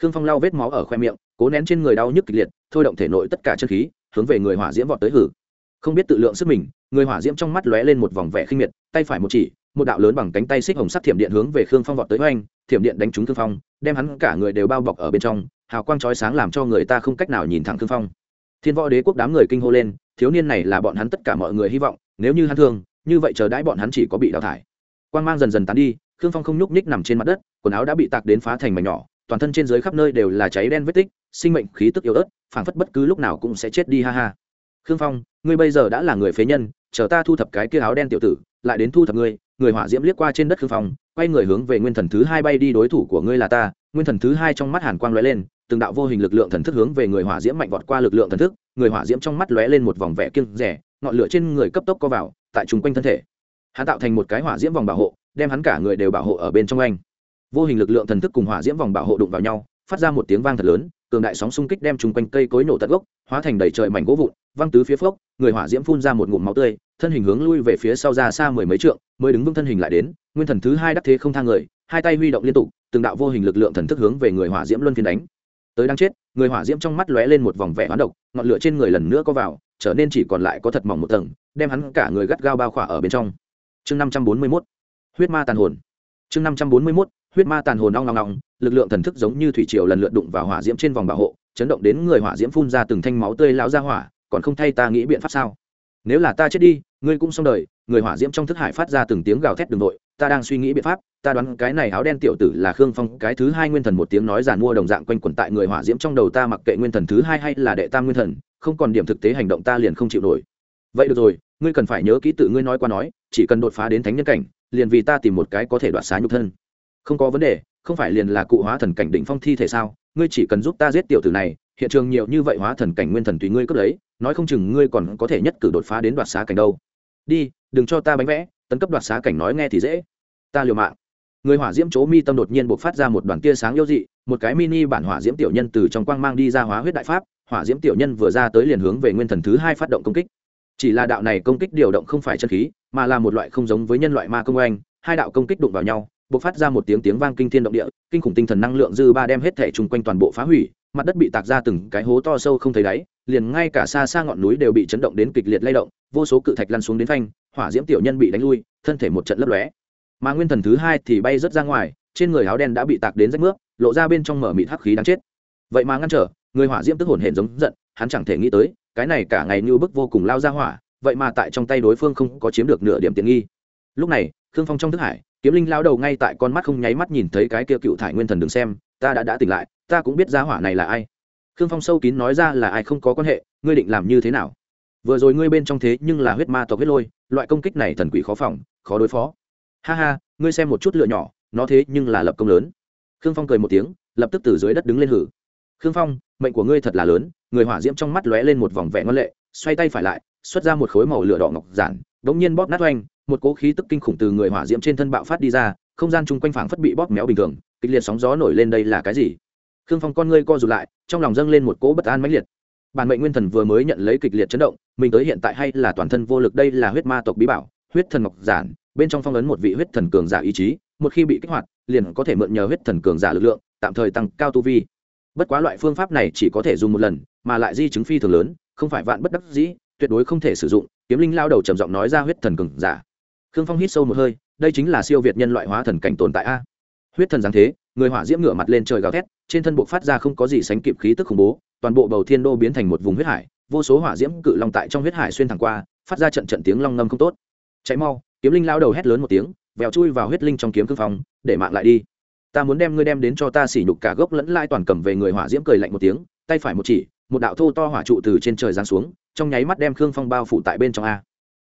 Khương phong lau vết máu ở khoe miệng, cố nén trên người đau nhức kịch liệt, thôi động thể nội tất cả chân khí, hướng về người hỏa diễm vọt tới hử. Không biết tự lượng sức mình, người hỏa diễm trong mắt lóe lên một vòng vẻ khinh miệt, tay phải một chỉ, một đạo lớn bằng cánh tay xích hồng sắt thiểm điện hướng về khương phong vọt tới oanh, thiểm điện đánh trúng khương phong, đem hắn cả người đều bao bọc ở bên trong, hào quang chói sáng làm cho người ta không cách nào nhìn thẳng khương phong. Thiên võ đế quốc đám người kinh hô lên thiếu niên này là bọn hắn tất cả mọi người hy vọng, nếu như hắn thương, như vậy chờ đãi bọn hắn chỉ có bị đào thải. Quang mang dần dần tán đi, khương phong không nhúc nhích nằm trên mặt đất, quần áo đã bị tạc đến phá thành mảnh nhỏ, toàn thân trên dưới khắp nơi đều là cháy đen vết tích, sinh mệnh khí tức yếu ớt, phảng phất bất cứ lúc nào cũng sẽ chết đi, ha ha. Khương phong, ngươi bây giờ đã là người phế nhân, chờ ta thu thập cái kia áo đen tiểu tử, lại đến thu thập ngươi, người hỏa diễm liếc qua trên đất khương phong, quay người hướng về nguyên thần thứ hai bay đi, đối thủ của ngươi là ta. Nguyên thần thứ hai trong mắt hàn quang lóe lên từng đạo vô hình lực lượng thần thức hướng về người hỏa diễm mạnh vọt qua lực lượng thần thức, người hỏa diễm trong mắt lóe lên một vòng vẻ kiêng rẻ ngọn lửa trên người cấp tốc co vào, tại chung quanh thân thể. Hắn tạo thành một cái hỏa diễm vòng bảo hộ, đem hắn cả người đều bảo hộ ở bên trong anh. Vô hình lực lượng thần thức cùng hỏa diễm vòng bảo hộ đụng vào nhau, phát ra một tiếng vang thật lớn, cường đại sóng xung kích đem chung quanh cây cối nổ tận gốc, hóa thành đầy trời mảnh gỗ vụn, văng tứ phía phốc, người hỏa diễm phun ra một ngụm máu tươi, thân hình hướng lui về phía sau ra xa mười mấy trượng, mới đứng vững thân hình lại đến, nguyên thần thứ hai đắc thế không thang người, hai tay huy động liên tục, từng đạo vô hình lực lượng thần thức hướng về người hỏa diễm luân phiên đánh tới đang chết, người hỏa diễm trong mắt lóe lên một vòng vẻ hoán độc, ngọn lửa trên người lần nữa có vào, trở nên chỉ còn lại có thật mỏng một tầng, đem hắn cả người gắt gao bao khỏa ở bên trong. Chương năm trăm bốn mươi mốt, huyết ma tàn hồn. Chương năm trăm bốn mươi mốt, huyết ma tàn hồn ong long long lực lượng thần thức giống như thủy triều lần lượt đụng vào hỏa diễm trên vòng bảo hộ, chấn động đến người hỏa diễm phun ra từng thanh máu tươi lão ra hỏa, còn không thay ta nghĩ biện pháp sao? Nếu là ta chết đi, ngươi cũng xong đời, người hỏa diễm trong thức hải phát ra từng tiếng gào thét đường nội ta đang suy nghĩ biện pháp, ta đoán cái này áo đen tiểu tử là khương phong, cái thứ hai nguyên thần một tiếng nói giàn mua đồng dạng quanh quẩn tại người hỏa diễm trong đầu ta mặc kệ nguyên thần thứ hai hay là đệ tam nguyên thần, không còn điểm thực tế hành động ta liền không chịu nổi. Vậy được rồi, ngươi cần phải nhớ kỹ tự ngươi nói qua nói, chỉ cần đột phá đến thánh nhân cảnh, liền vì ta tìm một cái có thể đoạt xá nhục thân. Không có vấn đề, không phải liền là cụ hóa thần cảnh định phong thi thể sao, ngươi chỉ cần giúp ta giết tiểu tử này, hiện trường nhiều như vậy hóa thần cảnh nguyên thần tùy ngươi cướp lấy nói không chừng ngươi còn có thể nhất cử đột phá đến đoạt xá cảnh đâu. Đi, đừng cho ta bánh vẽ, tấn cấp đoạt xá cảnh nói nghe thì dễ. Ta liều mạng. Người hỏa diễm chỗ mi tâm đột nhiên buộc phát ra một đoàn tia sáng yêu dị, một cái mini bản hỏa diễm tiểu nhân từ trong quang mang đi ra hóa huyết đại pháp, hỏa diễm tiểu nhân vừa ra tới liền hướng về nguyên thần thứ hai phát động công kích. Chỉ là đạo này công kích điều động không phải chân khí, mà là một loại không giống với nhân loại ma công oanh, hai đạo công kích đụng vào nhau, bộc phát ra một tiếng tiếng vang kinh thiên động địa, kinh khủng tinh thần năng lượng dư ba đem hết thể chung quanh toàn bộ phá hủy, mặt đất bị tạc ra từng cái hố to sâu không thấy đáy liền ngay cả xa xa ngọn núi đều bị chấn động đến kịch liệt lay động, vô số cự thạch lăn xuống đến phanh, hỏa diễm tiểu nhân bị đánh lui, thân thể một trận lấp lóe. Mà nguyên thần thứ hai thì bay rớt ra ngoài, trên người áo đen đã bị tạc đến rách nước, lộ ra bên trong mở mịt hắc khí đáng chết. Vậy mà ngăn trở, người hỏa diễm tức hồn hển giống giận, hắn chẳng thể nghĩ tới, cái này cả ngày như bức vô cùng lao ra hỏa, vậy mà tại trong tay đối phương không có chiếm được nửa điểm tiện nghi. Lúc này, khương phong trong thức hải, kiếm linh lao đầu ngay tại con mắt không nháy mắt nhìn thấy cái kia cựu thải nguyên thần đừng xem, ta đã đã tỉnh lại, ta cũng biết ra hỏa này là ai khương phong sâu kín nói ra là ai không có quan hệ, ngươi định làm như thế nào? Vừa rồi ngươi bên trong thế nhưng là huyết ma tộc huyết lôi, loại công kích này thần quỷ khó phòng, khó đối phó. Ha ha, ngươi xem một chút lựa nhỏ, nó thế nhưng là lập công lớn. Khương phong cười một tiếng, lập tức từ dưới đất đứng lên hử. Khương phong, mệnh của ngươi thật là lớn, người hỏa diễm trong mắt lóe lên một vòng vẻ ngân lệ, xoay tay phải lại, xuất ra một khối màu lửa đỏ ngọc giản đống nhiên bóp nát oanh, một cỗ khí tức kinh khủng từ người hỏa diễm trên thân bạo phát đi ra, không gian chung quanh phảng phất bị bóp méo bình thường, kịch liệt sóng gió nổi lên đây là cái gì? Khương phong con ngươi co rụt lại, trong lòng dâng lên một cỗ bất an mãnh liệt. Bản mệnh nguyên thần vừa mới nhận lấy kịch liệt chấn động, mình tới hiện tại hay là toàn thân vô lực, đây là huyết ma tộc bí bảo, huyết thần ngọc giản, bên trong phong ấn một vị huyết thần cường giả ý chí, một khi bị kích hoạt, liền có thể mượn nhờ huyết thần cường giả lực lượng, tạm thời tăng cao tu vi. Bất quá loại phương pháp này chỉ có thể dùng một lần, mà lại di chứng phi thường lớn, không phải vạn bất đắc dĩ, tuyệt đối không thể sử dụng, kiếm linh lao đầu trầm giọng nói ra huyết thần cường giả. Khương phong hít sâu một hơi, đây chính là siêu việt nhân loại hóa thần cảnh tồn tại a. Huyết thần giáng thế người hỏa diễm ngửa mặt lên trời gào thét, trên thân buộc phát ra không có gì sánh kịp khí tức khủng bố, toàn bộ bầu thiên đô biến thành một vùng huyết hải, vô số hỏa diễm cự long tại trong huyết hải xuyên thẳng qua, phát ra trận trận tiếng long ngâm không tốt. Chạy mau, kiếm linh lao đầu hét lớn một tiếng, vèo chui vào huyết linh trong kiếm cương phong, để mạng lại đi. Ta muốn đem ngươi đem đến cho ta xỉ nhục cả gốc lẫn lai toàn cầm về người hỏa diễm cười lạnh một tiếng, tay phải một chỉ, một đạo thô to hỏa trụ từ trên trời giáng xuống, trong nháy mắt đem khương phong bao phủ tại bên trong a.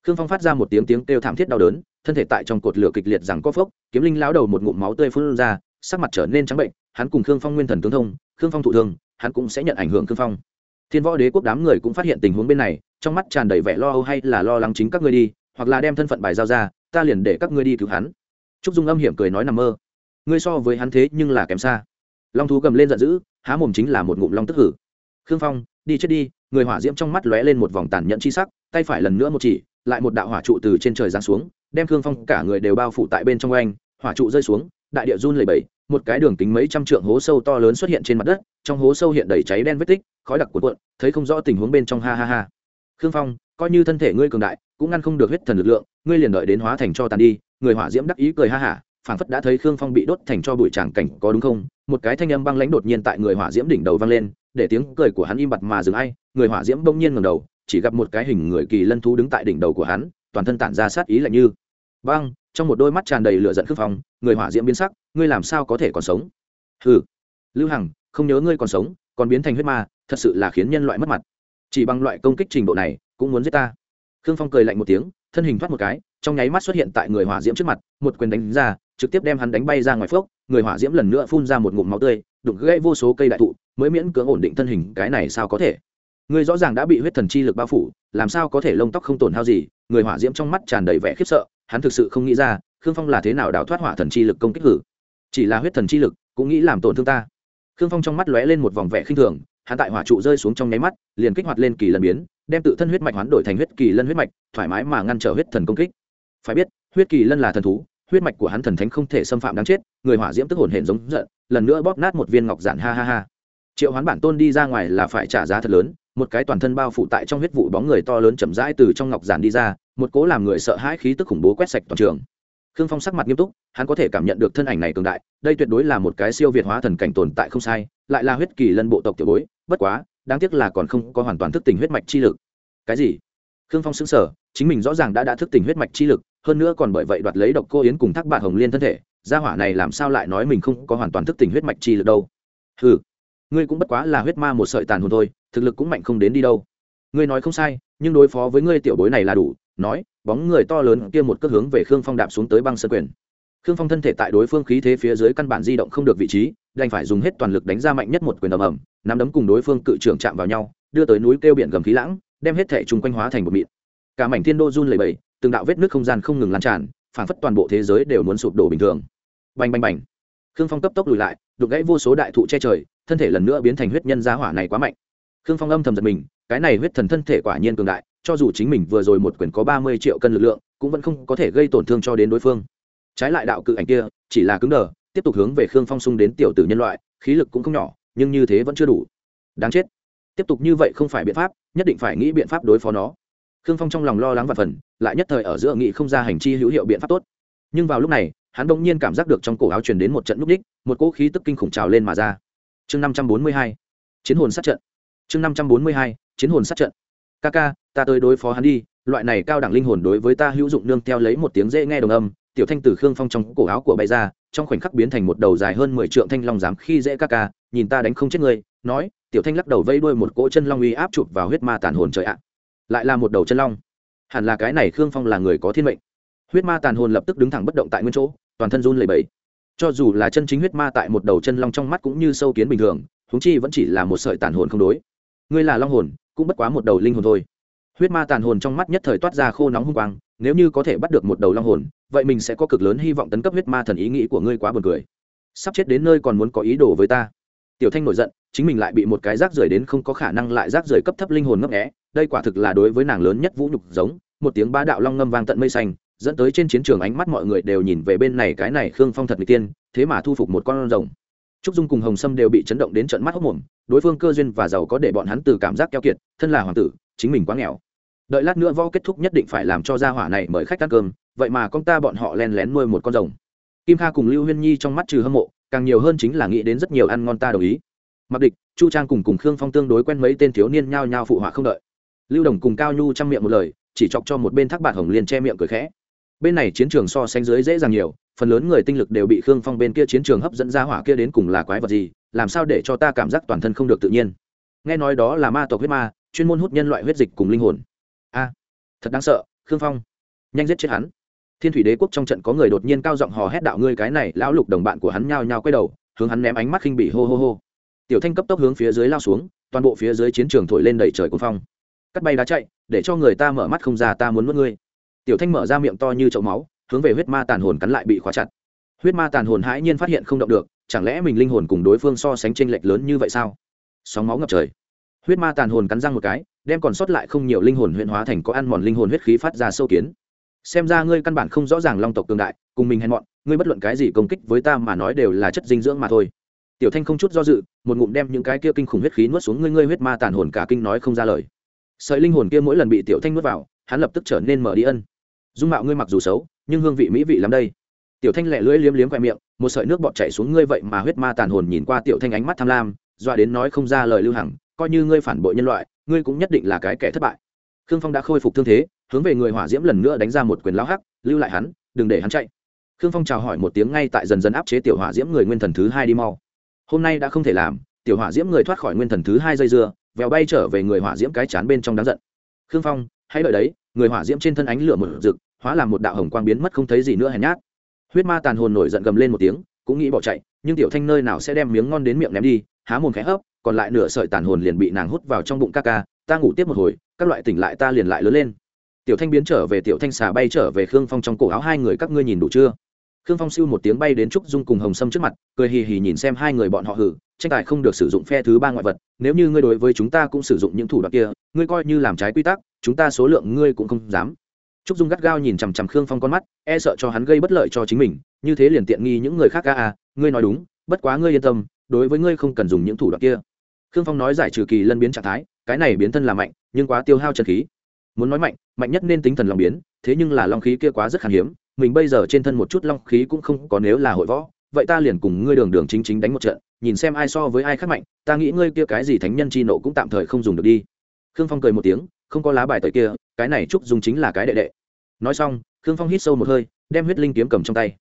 Khương phong phát ra một tiếng tiếng kêu thảm thiết đau đớn, thân thể tại trong cột lửa kịch liệt rằng có phốc, kiếm linh lão đầu một ngụm máu tươi phun ra sắc mặt trở nên trắng bệnh, hắn cùng khương phong nguyên thần tướng thông, khương phong thụ thương, hắn cũng sẽ nhận ảnh hưởng khương phong. Thiên võ đế quốc đám người cũng phát hiện tình huống bên này, trong mắt tràn đầy vẻ lo âu hay là lo lắng chính các ngươi đi, hoặc là đem thân phận bài giao ra, ta liền để các ngươi đi cứu hắn. Trúc dung âm hiểm cười nói nằm mơ. Ngươi so với hắn thế nhưng là kém xa. Long thú gầm lên giận dữ, há mồm chính là một ngụm long tức hử. Khương phong, đi chết đi, người hỏa diễm trong mắt lóe lên một vòng tàn nhẫn chi sắc, tay phải lần nữa một chỉ, lại một đạo hỏa trụ từ trên trời giáng xuống, đem khương phong cả người đều bao phủ tại bên trong oanh, hỏa trụ rơi xuống đại địa run lẩy bẩy, một cái đường kính mấy trăm trượng hố sâu to lớn xuất hiện trên mặt đất, trong hố sâu hiện đầy cháy đen vết tích, khói đặc cuộn cuộn, thấy không rõ tình huống bên trong ha ha ha. Khương phong, coi như thân thể ngươi cường đại, cũng ngăn không được huyết thần lực lượng, ngươi liền đợi đến hóa thành cho tàn đi. Người hỏa diễm đắc ý cười ha hả, phảng phất đã thấy khương phong bị đốt thành cho bụi tràng cảnh, có đúng không? Một cái thanh âm băng lãnh đột nhiên tại người hỏa diễm đỉnh đầu vang lên, để tiếng cười của hắn im bặt mà dừng ai. Người hỏa diễm bỗng nhiên ngẩng đầu, chỉ gặp một cái hình người kỳ lân thú đứng tại đỉnh đầu của hắn, toàn thân tản ra sát ý lạnh như. Băng trong một đôi mắt tràn đầy lửa giận khước phong, người hỏa diễm biến sắc, ngươi làm sao có thể còn sống? Hừ. Lưu hằng, không nhớ ngươi còn sống, còn biến thành huyết ma, thật sự là khiến nhân loại mất mặt. Chỉ bằng loại công kích trình độ này, cũng muốn giết ta. Khương phong cười lạnh một tiếng, thân hình thoát một cái, trong nháy mắt xuất hiện tại người hỏa diễm trước mặt, một quyền đánh ra, trực tiếp đem hắn đánh bay ra ngoài phước, người hỏa diễm lần nữa phun ra một ngụm máu tươi, đụng gãy vô số cây đại thụ, mới miễn cưỡng ổn định thân hình, cái này sao có thể? Người rõ ràng đã bị huyết thần chi lực bao phủ, làm sao có thể lông tóc không tổn hao gì, người hỏa diễm trong mắt tràn đầy vẻ khiếp sợ hắn thực sự không nghĩ ra, khương phong là thế nào đào thoát hỏa thần chi lực công kích hử. Chỉ là huyết thần chi lực, cũng nghĩ làm tổn thương ta. Khương phong trong mắt lóe lên một vòng vẻ khinh thường, hắn tại hỏa trụ rơi xuống trong nháy mắt, liền kích hoạt lên kỳ lân biến, đem tự thân huyết mạch hoán đổi thành huyết kỳ lân huyết mạch, thoải mái mà ngăn trở huyết thần công kích. Phải biết, huyết kỳ lân là thần thú, huyết mạch của hắn thần thánh không thể xâm phạm đáng chết, người hỏa diễm tức hồn hển giống giận, lần nữa bóp nát một viên ngọc giản, ha ha ha triệu hoán bản tôn đi ra ngoài là phải trả giá thật lớn, một cái toàn thân bao phủ tại trong huyết vụ bóng người to lớn chậm rãi từ trong ngọc giản đi ra, một cố làm người sợ hãi khí tức khủng bố quét sạch toàn trường. Khương phong sắc mặt nghiêm túc, hắn có thể cảm nhận được thân ảnh này cường đại, đây tuyệt đối là một cái siêu việt hóa thần cảnh tồn tại không sai, lại là huyết kỳ lân bộ tộc tiểu bối, bất quá, đáng tiếc là còn không có hoàn toàn thức tỉnh huyết mạch chi lực. Cái gì? Khương phong xứng sở chính mình rõ ràng đã đã thức tỉnh huyết mạch chi lực, hơn nữa còn bởi vậy đoạt lấy độc cô yến cùng thác bạn hồng liên thân thể, gia hỏa này làm sao lại nói mình không có hoàn toàn thức tỉnh huyết mạch chi lực đâu? Ừ ngươi cũng bất quá là huyết ma một sợi tàn hồn thôi, thực lực cũng mạnh không đến đi đâu. Ngươi nói không sai, nhưng đối phó với ngươi tiểu bối này là đủ, nói, bóng người to lớn kia một cước hướng về khương phong đạp xuống tới băng sơn quyền. Khương phong thân thể tại đối phương khí thế phía dưới căn bản di động không được vị trí, đành phải dùng hết toàn lực đánh ra mạnh nhất một quyền ầm ầm, nắm đấm cùng đối phương cự trưởng chạm vào nhau, đưa tới núi kêu biển gầm khí lãng, đem hết thể chung quanh hóa thành một mịn. Cả mảnh thiên đô run lẩy bẩy, từng đạo vết nước không gian không ngừng lan tràn phản phất toàn bộ thế giới đều muốn sụp đổ bình thường. Bành bành bành. Khương phong cấp tốc lùi lại, đục gãy vô số đại thụ che trời thân thể lần nữa biến thành huyết nhân giá hỏa này quá mạnh. Khương phong âm thầm giật mình, cái này huyết thần thân thể quả nhiên cường đại, cho dù chính mình vừa rồi một quyền có ba mươi triệu cân lực lượng, cũng vẫn không có thể gây tổn thương cho đến đối phương. Trái lại đạo cự ảnh kia, chỉ là cứng đờ, tiếp tục hướng về khương phong xung đến tiểu tử nhân loại, khí lực cũng không nhỏ, nhưng như thế vẫn chưa đủ. Đáng chết. Tiếp tục như vậy không phải biện pháp, nhất định phải nghĩ biện pháp đối phó nó. Khương phong trong lòng lo lắng và phần, lại nhất thời ở giữa nghị không ra hành chi hữu hiệu biện pháp tốt. Nhưng vào lúc này, hắn bỗng nhiên cảm giác được trong cổ áo truyền đến một trận núp đích một cỗ khí tức kinh khủng trào lên mà ra chương năm trăm bốn mươi hai, chiến hồn sát trận. Chương năm trăm bốn mươi hai, chiến hồn sát trận. Ca ca ta tới đối phó hắn đi, loại này cao đẳng linh hồn đối với ta hữu dụng nương theo lấy một tiếng dễ nghe đồng âm, tiểu thanh Tử khương phong trong cổ áo của bay ra, trong khoảnh khắc biến thành một đầu dài hơn mười trượng thanh long dám khi dễ ca ca nhìn ta đánh không chết người, nói, tiểu thanh lắc đầu vây đuôi một cỗ chân long uy áp chụp vào huyết ma tàn hồn trời ạ. Lại là một đầu chân long. Hẳn là cái này khương phong là người có thiên mệnh. Huyết ma tàn hồn lập tức đứng thẳng bất động tại nguyên chỗ, toàn thân run lẩy bẩy cho dù là chân chính huyết ma tại một đầu chân long trong mắt cũng như sâu kiến bình thường húng chi vẫn chỉ là một sợi tàn hồn không đối. Ngươi là long hồn, cũng bất quá một đầu linh hồn thôi. Huyết ma tàn hồn trong mắt nhất thời toát ra khô nóng hung quang, nếu như có thể bắt được một đầu long hồn, vậy mình sẽ có cực lớn hy vọng tấn cấp huyết ma thần ý nghĩ của ngươi quá buồn cười. Sắp chết đến nơi còn muốn có ý đồ với ta. Tiểu thanh nổi giận, chính mình lại bị một cái rác rưởi đến không có khả năng lại rác rưởi cấp thấp linh hồn ngấp nghé, đây quả thực là đối với nàng lớn nhất vũ nhục giống, một tiếng ba đạo long ngâm vang tận mây xanh dẫn tới trên chiến trường ánh mắt mọi người đều nhìn về bên này cái này khương phong thật mỹ tiên, thế mà thu phục một con rồng. Trúc dung cùng hồng sâm đều bị chấn động đến trận mắt hốc mồm, đối phương cơ duyên và giàu có để bọn hắn từ cảm giác keo kiệt, thân là hoàng tử, chính mình quá nghèo. Đợi lát nữa võ kết thúc nhất định phải làm cho gia hỏa này mời khách ăn cơm, vậy mà con ta bọn họ len lén nuôi một con rồng. Kim kha cùng lưu huyên nhi trong mắt trừ hâm mộ, càng nhiều hơn chính là nghĩ đến rất nhiều ăn ngon ta đồng ý. Mặc địch, chu trang cùng cùng khương phong tương đối quen mấy tên thiếu niên nhao nhao phụ họa không đợi. Lưu đồng cùng cao nhu chăm miệng một lời, chỉ chọc cho một bên thác bạc hồng liền che miệng cười khẽ bên này chiến trường so sánh dưới dễ dàng nhiều, phần lớn người tinh lực đều bị khương phong bên kia chiến trường hấp dẫn ra hỏa kia đến cùng là quái vật gì, làm sao để cho ta cảm giác toàn thân không được tự nhiên. Nghe nói đó là ma tộc huyết ma, chuyên môn hút nhân loại huyết dịch cùng linh hồn. A, thật đáng sợ, khương phong. Nhanh giết chết hắn. Thiên thủy đế quốc trong trận có người đột nhiên cao giọng hò hét đạo ngươi cái này lão lục đồng bạn của hắn nhao nhao quay đầu, hướng hắn ném ánh mắt khinh bị hô hô hô. Tiểu thanh cấp tốc hướng phía dưới lao xuống, toàn bộ phía dưới chiến trường thổi lên đẩy trời cuồng phong. Cắt bay đá chạy, để cho người ta mở mắt không ra, ta muốn nuốt ngươi tiểu thanh mở ra miệng to như chậu máu, hướng về huyết ma tàn hồn cắn lại bị khóa chặt. Huyết ma tàn hồn hãi nhiên phát hiện không động được, chẳng lẽ mình linh hồn cùng đối phương so sánh tranh lệch lớn như vậy sao? Sóng máu ngập trời. Huyết ma tàn hồn cắn răng một cái, đem còn sót lại không nhiều linh hồn huyện hóa thành có ăn mòn linh hồn huyết khí phát ra sâu kiến. Xem ra ngươi căn bản không rõ ràng long tộc cường đại, cùng mình hèn mọn, ngươi bất luận cái gì công kích với ta mà nói đều là chất dinh dưỡng mà thôi. Tiểu thanh không chút do dự, một ngụm đem những cái kia kinh khủng huyết khí nuốt xuống ngươi ngươi huyết ma tàn hồn cả kinh nói không ra lời. Sợi linh hồn kia mỗi lần bị tiểu thanh nuốt vào, hắn lập tức trở nên mở đi ân dung mạo ngươi mặc dù xấu, nhưng hương vị mỹ vị lắm đây. Tiểu thanh lẹ lưỡi liếm liếm khoe miệng, một sợi nước bọt chảy xuống ngươi vậy mà huyết ma tàn hồn nhìn qua tiểu thanh ánh mắt tham lam, dọa đến nói không ra lời lưu hằng, coi như ngươi phản bội nhân loại, ngươi cũng nhất định là cái kẻ thất bại. Khương phong đã khôi phục thương thế, hướng về người hỏa diễm lần nữa đánh ra một quyền lao hắc, lưu lại hắn, đừng để hắn chạy. Khương phong chào hỏi một tiếng ngay tại dần dần áp chế tiểu hỏa diễm người nguyên thần thứ hai đi mau. Hôm nay đã không thể làm, tiểu hỏa diễm người thoát khỏi nguyên thần thứ hai dây dưa, vèo bay trở về người hỏa diễm cái chán bên trong đáng giận. Khương phong hãy đợi đấy, người hỏa diễm trên thân ánh lửa một rực, hóa làm một đạo hồng quang biến mất không thấy gì nữa hèn nhát. Huyết ma tàn hồn nổi giận gầm lên một tiếng, cũng nghĩ bỏ chạy, nhưng tiểu thanh nơi nào sẽ đem miếng ngon đến miệng ném đi, há mồm khẽ hấp, còn lại nửa sợi tàn hồn liền bị nàng hút vào trong bụng ca ca, ta ngủ tiếp một hồi, các loại tỉnh lại ta liền lại lớn lên. Tiểu thanh biến trở về, tiểu thanh xà bay trở về khương phong trong cổ áo, hai người các ngươi nhìn đủ chưa? Khương phong siêu một tiếng bay đến trúc dung cùng hồng sâm trước mặt, cười hì hì nhìn xem hai người bọn họ hử tranh tài không được sử dụng phe thứ ba ngoại vật, nếu như ngươi đối với chúng ta cũng sử dụng những thủ đoạn kia, ngươi coi như làm trái quy tắc, chúng ta số lượng ngươi cũng không dám. Trúc dung gắt gao nhìn chằm chằm khương phong con mắt e sợ cho hắn gây bất lợi cho chính mình, như thế liền tiện nghi những người khác ca à ngươi nói đúng, bất quá ngươi yên tâm, đối với ngươi không cần dùng những thủ đoạn kia. Khương phong nói giải trừ kỳ lân biến trạng thái, cái này biến thân là mạnh, nhưng quá tiêu hao chân khí. Muốn nói mạnh mạnh nhất nên tính thần long biến, thế nhưng là long khí kia quá rất khan hiếm, mình bây giờ trên thân một chút long khí cũng không có nếu là hội võ vậy ta liền cùng ngươi đường đường chính chính đánh một trận, nhìn xem ai so với ai khác mạnh, ta nghĩ ngươi kia cái gì thánh nhân chi nộ cũng tạm thời không dùng được đi. Khương phong cười một tiếng, không có lá bài tới kia, cái này trúc dùng chính là cái đệ đệ. Nói xong, khương phong hít sâu một hơi, đem huyết linh kiếm cầm trong tay.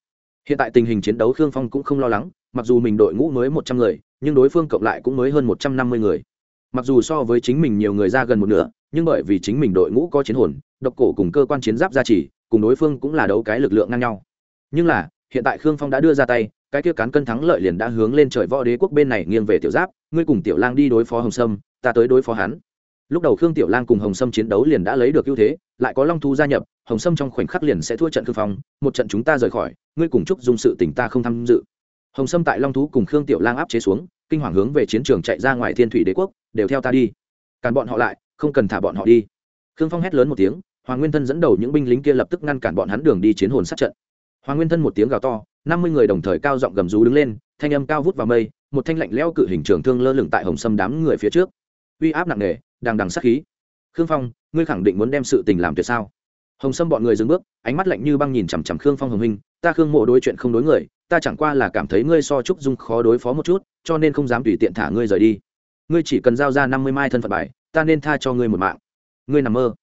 Hiện tại tình hình chiến đấu khương phong cũng không lo lắng, mặc dù mình đội ngũ mới một trăm người, nhưng đối phương cộng lại cũng mới hơn một trăm năm mươi người. Mặc dù so với chính mình nhiều người ra gần một nửa, nhưng bởi vì chính mình đội ngũ có chiến hồn, độc cổ cùng cơ quan chiến giáp gia trì, cùng đối phương cũng là đấu cái lực lượng ngang nhau. Nhưng là, hiện tại khương phong đã đưa ra tay cái kia cán cân thắng lợi liền đã hướng lên trời võ đế quốc bên này nghiêng về tiểu giáp, ngươi cùng tiểu lang đi đối phó hồng sâm, ta tới đối phó hắn. Lúc đầu khương tiểu lang cùng hồng sâm chiến đấu liền đã lấy được ưu thế, lại có long thu gia nhập, hồng sâm trong khoảnh khắc liền sẽ thua trận khương phong, một trận chúng ta rời khỏi, ngươi cùng chúc dung sự tỉnh ta không tham dự. Hồng sâm tại long thú cùng khương tiểu lang áp chế xuống, kinh hoàng hướng về chiến trường chạy ra ngoài thiên thủy đế quốc, đều theo ta đi. Càn bọn họ lại, không cần thả bọn họ đi. Khương phong hét lớn một tiếng, hoàng nguyên thân dẫn đầu những binh lính kia lập tức ngăn cản bọn hắn đường đi chiến hồn sát trận. Hoàng nguyên thân một tiếng gào to năm mươi người đồng thời cao giọng gầm rú đứng lên, thanh âm cao vút vào mây, một thanh lạnh lẽo cự hình trường thương lơ lửng tại hồng sâm đám người phía trước. Uy áp nặng nề đang đằng sát khí. Khương phong, ngươi khẳng định muốn đem sự tình làm tuyệt sao? Hồng sâm bọn người dừng bước, ánh mắt lạnh như băng nhìn chằm chằm khương phong hồng hình, ta khương mộ đối chuyện không đối người, ta chẳng qua là cảm thấy ngươi so trúc dung khó đối phó một chút, cho nên không dám tùy tiện thả ngươi rời đi. Ngươi chỉ cần giao ra năm mươi mai thân phận bài, ta nên tha cho ngươi một mạng. Ngươi nằm mơ.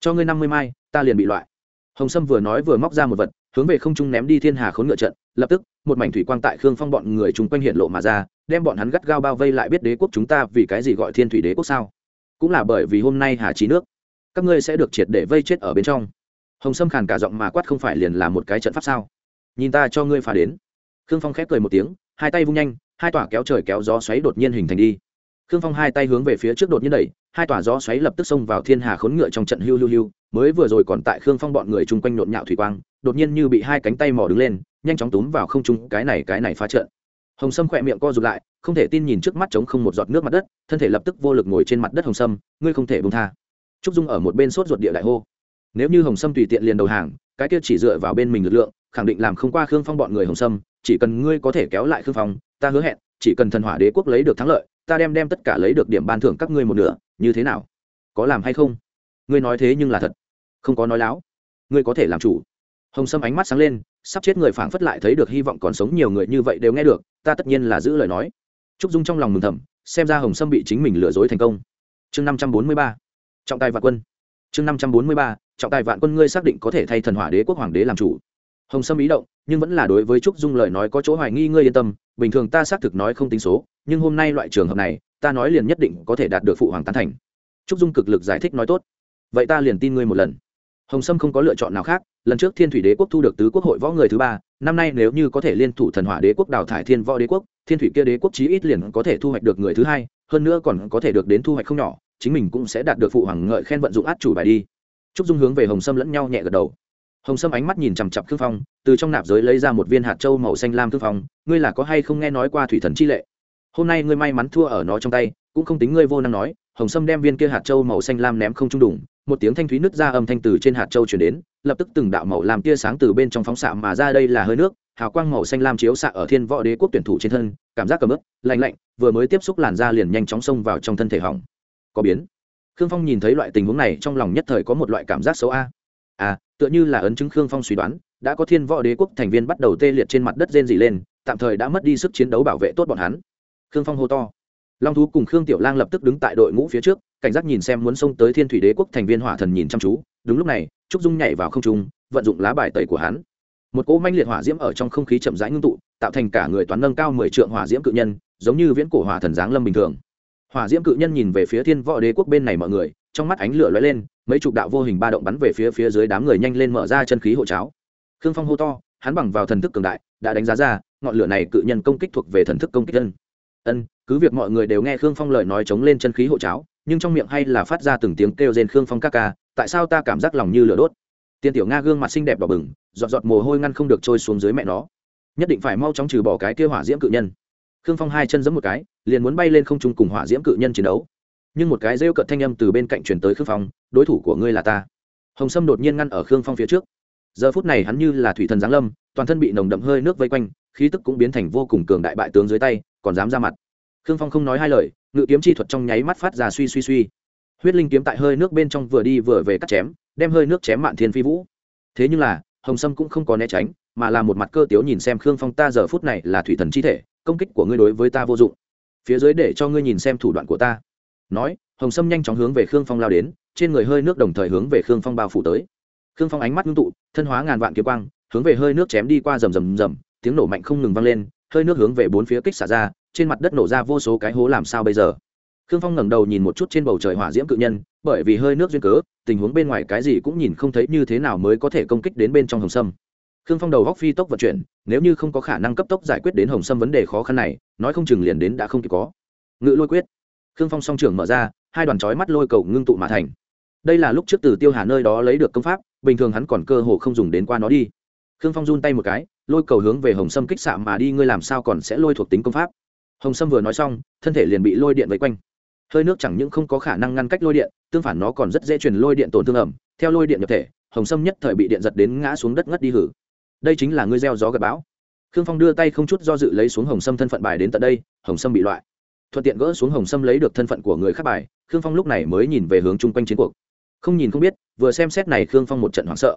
Cho ngươi năm mươi mai, ta liền bị loại hồng sâm vừa nói vừa móc ra một vật, hướng về không trung ném đi thiên hà khốn ngựa trận, lập tức, một mảnh thủy quang tại khương phong bọn người chung quanh hiện lộ mà ra, đem bọn hắn gắt gao bao vây lại biết đế quốc chúng ta vì cái gì gọi thiên thủy đế quốc sao? Cũng là bởi vì hôm nay hà trí nước, các ngươi sẽ được triệt để vây chết ở bên trong. Hồng sâm khàn cả giọng mà quát không phải liền là một cái trận pháp sao? Nhìn ta cho ngươi phá đến. Khương phong khép cười một tiếng, hai tay vung nhanh, hai tỏa kéo trời kéo gió xoáy đột nhiên hình thành đi khương phong hai tay hướng về phía trước đột nhiên đẩy, hai tòa gió xoáy lập tức xông vào thiên hà khốn ngựa trong trận hưu hưu hưu mới vừa rồi còn tại khương phong bọn người chung quanh nhộn nhạo thủy quang, đột nhiên như bị hai cánh tay mò đứng lên, nhanh chóng túm vào không trung, cái này cái này phá trận. Hồng sâm khỏe miệng co rụt lại, không thể tin nhìn trước mắt trống không một giọt nước mặt đất, thân thể lập tức vô lực ngồi trên mặt đất hồng sâm, ngươi không thể bông tha. Trúc dung ở một bên sốt ruột địa đại hô. Nếu như hồng sâm tùy tiện liền đầu hàng, cái kia chỉ dựa vào bên mình lực lượng, khẳng định làm không qua khương phong bọn người hồng sâm, chỉ cần ngươi có thể kéo lại khương phong, ta hứa hẹn chỉ cần thần hỏa đế quốc lấy được thắng lợi, ta đem đem tất cả lấy được điểm ban thưởng các ngươi một nửa, như thế nào? Có làm hay không? Ngươi nói thế nhưng là thật. Không có nói láo. Ngươi có thể làm chủ. Hồng sâm ánh mắt sáng lên, sắp chết người phảng phất lại thấy được hy vọng còn sống nhiều người như vậy đều nghe được, ta tất nhiên là giữ lời nói. Trúc dung trong lòng mừng thầm, xem ra hồng sâm bị chính mình lừa dối thành công. Chương năm trăm bốn mươi ba, trọng tài vạn quân. Chương năm trăm bốn mươi ba, trọng tài vạn quân ngươi xác định có thể thay thần hỏa đế quốc hoàng đế làm chủ hồng sâm ý động, nhưng vẫn là đối với trúc dung lời nói có chỗ hoài nghi, ngươi yên tâm, bình thường ta xác thực nói không tính số, nhưng hôm nay loại trường hợp này, ta nói liền nhất định có thể đạt được phụ hoàng tán thành. Trúc dung cực lực giải thích nói, tốt, vậy ta liền tin ngươi một lần. Hồng sâm không có lựa chọn nào khác, lần trước thiên thủy đế quốc thu được tứ quốc hội võ người thứ ba, năm nay nếu như có thể liên thủ thần hỏa đế quốc, đào thải thiên võ đế quốc, thiên thủy kia đế quốc chí ít liền có thể thu hoạch được người thứ hai, hơn nữa còn có thể được đến thu hoạch không nhỏ, chính mình cũng sẽ đạt được phụ hoàng ngợi khen vận dụng át chủ bài đi. Trúc dung hướng về hồng sâm lẫn nhau nhẹ gật đầu hồng sâm ánh mắt nhìn chằm chặp khương phong, từ trong nạp giới lấy ra một viên hạt châu màu xanh lam khương phong, ngươi là có hay không nghe nói qua thủy thần chi lệ? Hôm nay ngươi may mắn thua ở nó trong tay, cũng không tính ngươi vô năng nói, hồng sâm đem viên kia hạt châu màu xanh lam ném không trung đủng một tiếng thanh thúy nứt ra âm thanh từ trên hạt châu chuyển đến, lập tức từng đạo màu làm tia sáng từ bên trong phóng xạ mà ra đây là hơi nước, hào quang màu xanh lam chiếu xạ ở thiên võ đế quốc tuyển thủ trên thân, cảm giác cầm ướp lạnh lạnh, vừa mới tiếp xúc làn da liền nhanh chóng xông vào trong thân thể hỏng. Có biến. Khương phong nhìn thấy loại tình huống này trong lòng nhất thời có một loại cảm giác xấu a à tựa như là ấn chứng khương phong suy đoán, đã có thiên võ đế quốc thành viên bắt đầu tê liệt trên mặt đất rên dỉ lên, tạm thời đã mất đi sức chiến đấu bảo vệ tốt bọn hắn. Khương phong hô to. Long thú cùng khương tiểu lang lập tức đứng tại đội ngũ phía trước, cảnh giác nhìn xem muốn xông tới thiên thủy đế quốc thành viên hỏa thần nhìn chăm chú, đúng lúc này, trúc dung nhảy vào không trung, vận dụng lá bài tẩy của hắn. Một cỗ manh liệt hỏa diễm ở trong không khí chậm rãi ngưng tụ, tạo thành cả người toán nâng cao mười trượng hỏa diễm cự nhân, giống như viễn cổ hỏa thần giáng lâm bình thường. Hỏa diễm cự nhân nhìn về phía thiên võ đế quốc bên này mọi người trong mắt ánh lửa lóe lên, mấy chục đạo vô hình ba động bắn về phía phía dưới đám người nhanh lên mở ra chân khí hộ cháo. Khương phong hô to, hắn bằng vào thần thức cường đại, đã đánh giá ra, ngọn lửa này cự nhân công kích thuộc về thần thức công kích dân ân, cứ việc mọi người đều nghe khương phong lời nói chống lên chân khí hộ cháo, nhưng trong miệng hay là phát ra từng tiếng kêu rên khương phong ca ca, tại sao ta cảm giác lòng như lửa đốt? Tiên tiểu nga gương mặt xinh đẹp đỏ bừng, giọt giọt mồ hôi ngăn không được trôi xuống dưới mẹ nó. Nhất định phải mau chóng trừ bỏ cái kia hỏa diễm cự nhân. Khương phong hai chân giẫm một cái, liền muốn bay lên không trung cùng hỏa diễm cự nhân chiến đấu nhưng một cái rêu cợt thanh âm từ bên cạnh truyền tới khương phong, đối thủ của ngươi là ta. Hồng sâm đột nhiên ngăn ở khương phong phía trước. Giờ phút này hắn như là thủy thần giáng lâm, toàn thân bị nồng đậm hơi nước vây quanh, khí tức cũng biến thành vô cùng cường đại bại tướng dưới tay, còn dám ra mặt. Khương phong không nói hai lời, ngự kiếm chi thuật trong nháy mắt phát ra suy suy suy. Huyết linh kiếm tại hơi nước bên trong vừa đi vừa về cắt chém, đem hơi nước chém mạn thiên phi vũ. Thế nhưng là, hồng sâm cũng không có né tránh, mà là một mặt cơ tiếu nhìn xem khương phong, ta giờ phút này là thủy thần chi thể, công kích của ngươi đối với ta vô dụng. Phía dưới để cho ngươi nhìn xem thủ đoạn của ta nói, hồng sâm nhanh chóng hướng về khương phong lao đến, trên người hơi nước đồng thời hướng về khương phong bao phủ tới. Khương phong ánh mắt ngưng tụ, thân hóa ngàn vạn kiếm quang, hướng về hơi nước chém đi qua rầm rầm rầm, tiếng nổ mạnh không ngừng vang lên, hơi nước hướng về bốn phía kích xả ra, trên mặt đất nổ ra vô số cái hố làm sao bây giờ? Khương phong ngẩng đầu nhìn một chút trên bầu trời hỏa diễm cự nhân, bởi vì hơi nước duyên cớ, tình huống bên ngoài cái gì cũng nhìn không thấy như thế nào mới có thể công kích đến bên trong hồng sâm. Khương phong đầu góc phi tốc vận chuyển, nếu như không có khả năng cấp tốc giải quyết đến hồng sâm vấn đề khó khăn này, nói không chừng liền đến đã không kịp có. Ngự lôi quyết khương phong song trưởng mở ra, hai đoàn chói mắt lôi cầu ngưng tụ mà thành. Đây là lúc trước từ tiêu hà nơi đó lấy được công pháp, bình thường hắn còn cơ hồ không dùng đến qua nó đi. Khương phong run tay một cái, lôi cầu hướng về hồng sâm kích xạ mà đi, ngươi làm sao còn sẽ lôi thuộc tính công pháp? Hồng sâm vừa nói xong, thân thể liền bị lôi điện vây quanh. Hơi nước chẳng những không có khả năng ngăn cách lôi điện, tương phản nó còn rất dễ truyền lôi điện tổn thương ẩm. Theo lôi điện nhập thể, hồng sâm nhất thời bị điện giật đến ngã xuống đất ngất đi hử. Đây chính là ngươi gieo gió gặp bão. Khương phong đưa tay không chút do dự lấy xuống hồng sâm thân phận bài đến tận đây, hồng sâm bị loại thuận tiện gỡ xuống hồng sâm lấy được thân phận của người khác bài, khương phong lúc này mới nhìn về hướng chung quanh chiến cuộc. Không nhìn không biết, vừa xem xét này khương phong một trận hoảng sợ.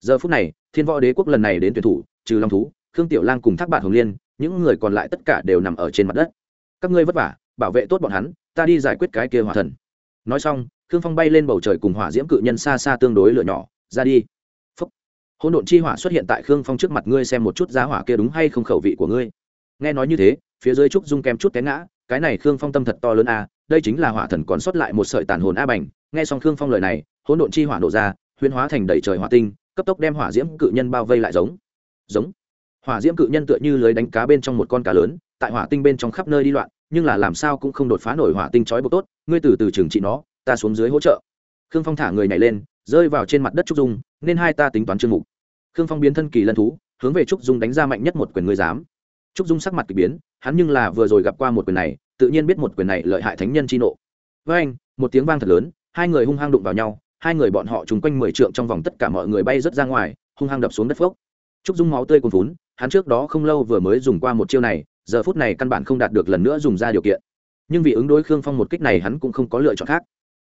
Giờ phút này, thiên võ đế quốc lần này đến tuyển thủ, trừ long thú, khương tiểu lang cùng thác bạn hồng liên, những người còn lại tất cả đều nằm ở trên mặt đất. Các ngươi vất vả, bảo vệ tốt bọn hắn, ta đi giải quyết cái kia hỏa thần. Nói xong, khương phong bay lên bầu trời cùng hỏa diễm cự nhân xa xa tương đối lửa nhỏ, ra đi. Phúc. hỗn độn chi hỏa xuất hiện tại khương phong trước mặt ngươi xem một chút giá hỏa kia đúng hay không khẩu vị của ngươi. Nghe nói như thế, phía dưới trúc dung kém chút té ngã cái này khương phong tâm thật to lớn a, đây chính là hỏa thần còn sót lại một sợi tàn hồn a bành. Nghe xong khương phong lời này, hỗn độn chi hỏa nổ ra huyễn hóa thành đầy trời hỏa tinh, cấp tốc đem hỏa diễm cự nhân bao vây lại giống. Giống. Hỏa diễm cự nhân tựa như lưới đánh cá bên trong một con cá lớn, tại hỏa tinh bên trong khắp nơi đi loạn, nhưng là làm sao cũng không đột phá nổi hỏa tinh trói buộc tốt, ngươi từ từ trừng trị nó, ta xuống dưới hỗ trợ. Khương phong thả người nhảy lên, rơi vào trên mặt đất trúc dung, nên hai ta tính toán chương mục. Khương phong biến thân kỳ lân thú, hướng về trúc dung đánh ra mạnh nhất một quyền ngươi dám trúc dung sắc mặt k ỳ biến, hắn nhưng là vừa rồi gặp qua một quyền này, tự nhiên biết một quyền này lợi hại thánh nhân chi nộ. Với anh, một tiếng vang thật lớn, hai người hung hăng đụng vào nhau, hai người bọn họ trùng quanh mười trượng trong vòng tất cả mọi người bay rớt ra ngoài, hung hăng đập xuống đất phốc. Trúc dung máu tươi cuồn vốn hắn trước đó không lâu vừa mới dùng qua một chiêu này, giờ phút này căn bản không đạt được lần nữa dùng ra điều kiện. Nhưng vì ứng đối khương phong một kích này hắn cũng không có lựa chọn khác.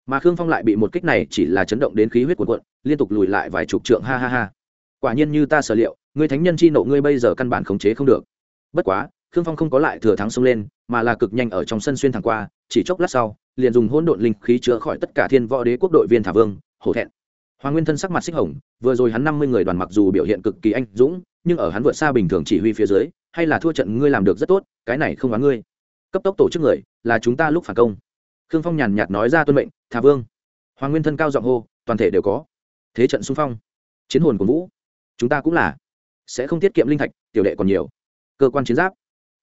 Mà khương phong lại bị một kích này chỉ là chấn động đến khí huyết cuộn cuộn, liên tục lùi lại vài chục trượng, ha ha ha. Quả nhiên như ta sở liệu, người thánh nhân chi nộ ngươi bây giờ căn bản khống chế không được bất quá, khương phong không có lại thừa thắng xông lên, mà là cực nhanh ở trong sân xuyên thẳng qua, chỉ chốc lát sau, liền dùng hỗn độn linh khí chữa khỏi tất cả thiên võ đế quốc đội viên thả vương, hổ thẹn. Hoàng nguyên thân sắc mặt xích hồng, vừa rồi hắn năm mươi người đoàn mặc dù biểu hiện cực kỳ anh dũng, nhưng ở hắn vượt xa bình thường chỉ huy phía dưới, hay là thua trận ngươi làm được rất tốt, cái này không oán ngươi. Cấp tốc tổ chức người, là chúng ta lúc phản công. Khương phong nhàn nhạt nói ra tuân mệnh, thả vương. Hoàng nguyên thân cao giọng hô, toàn thể đều có. Thế trận xung phong. Chiến hồn của vũ. Chúng ta cũng là. Sẽ không tiết kiệm linh thạch, tiểu đệ còn nhiều cơ quan chiến giáp.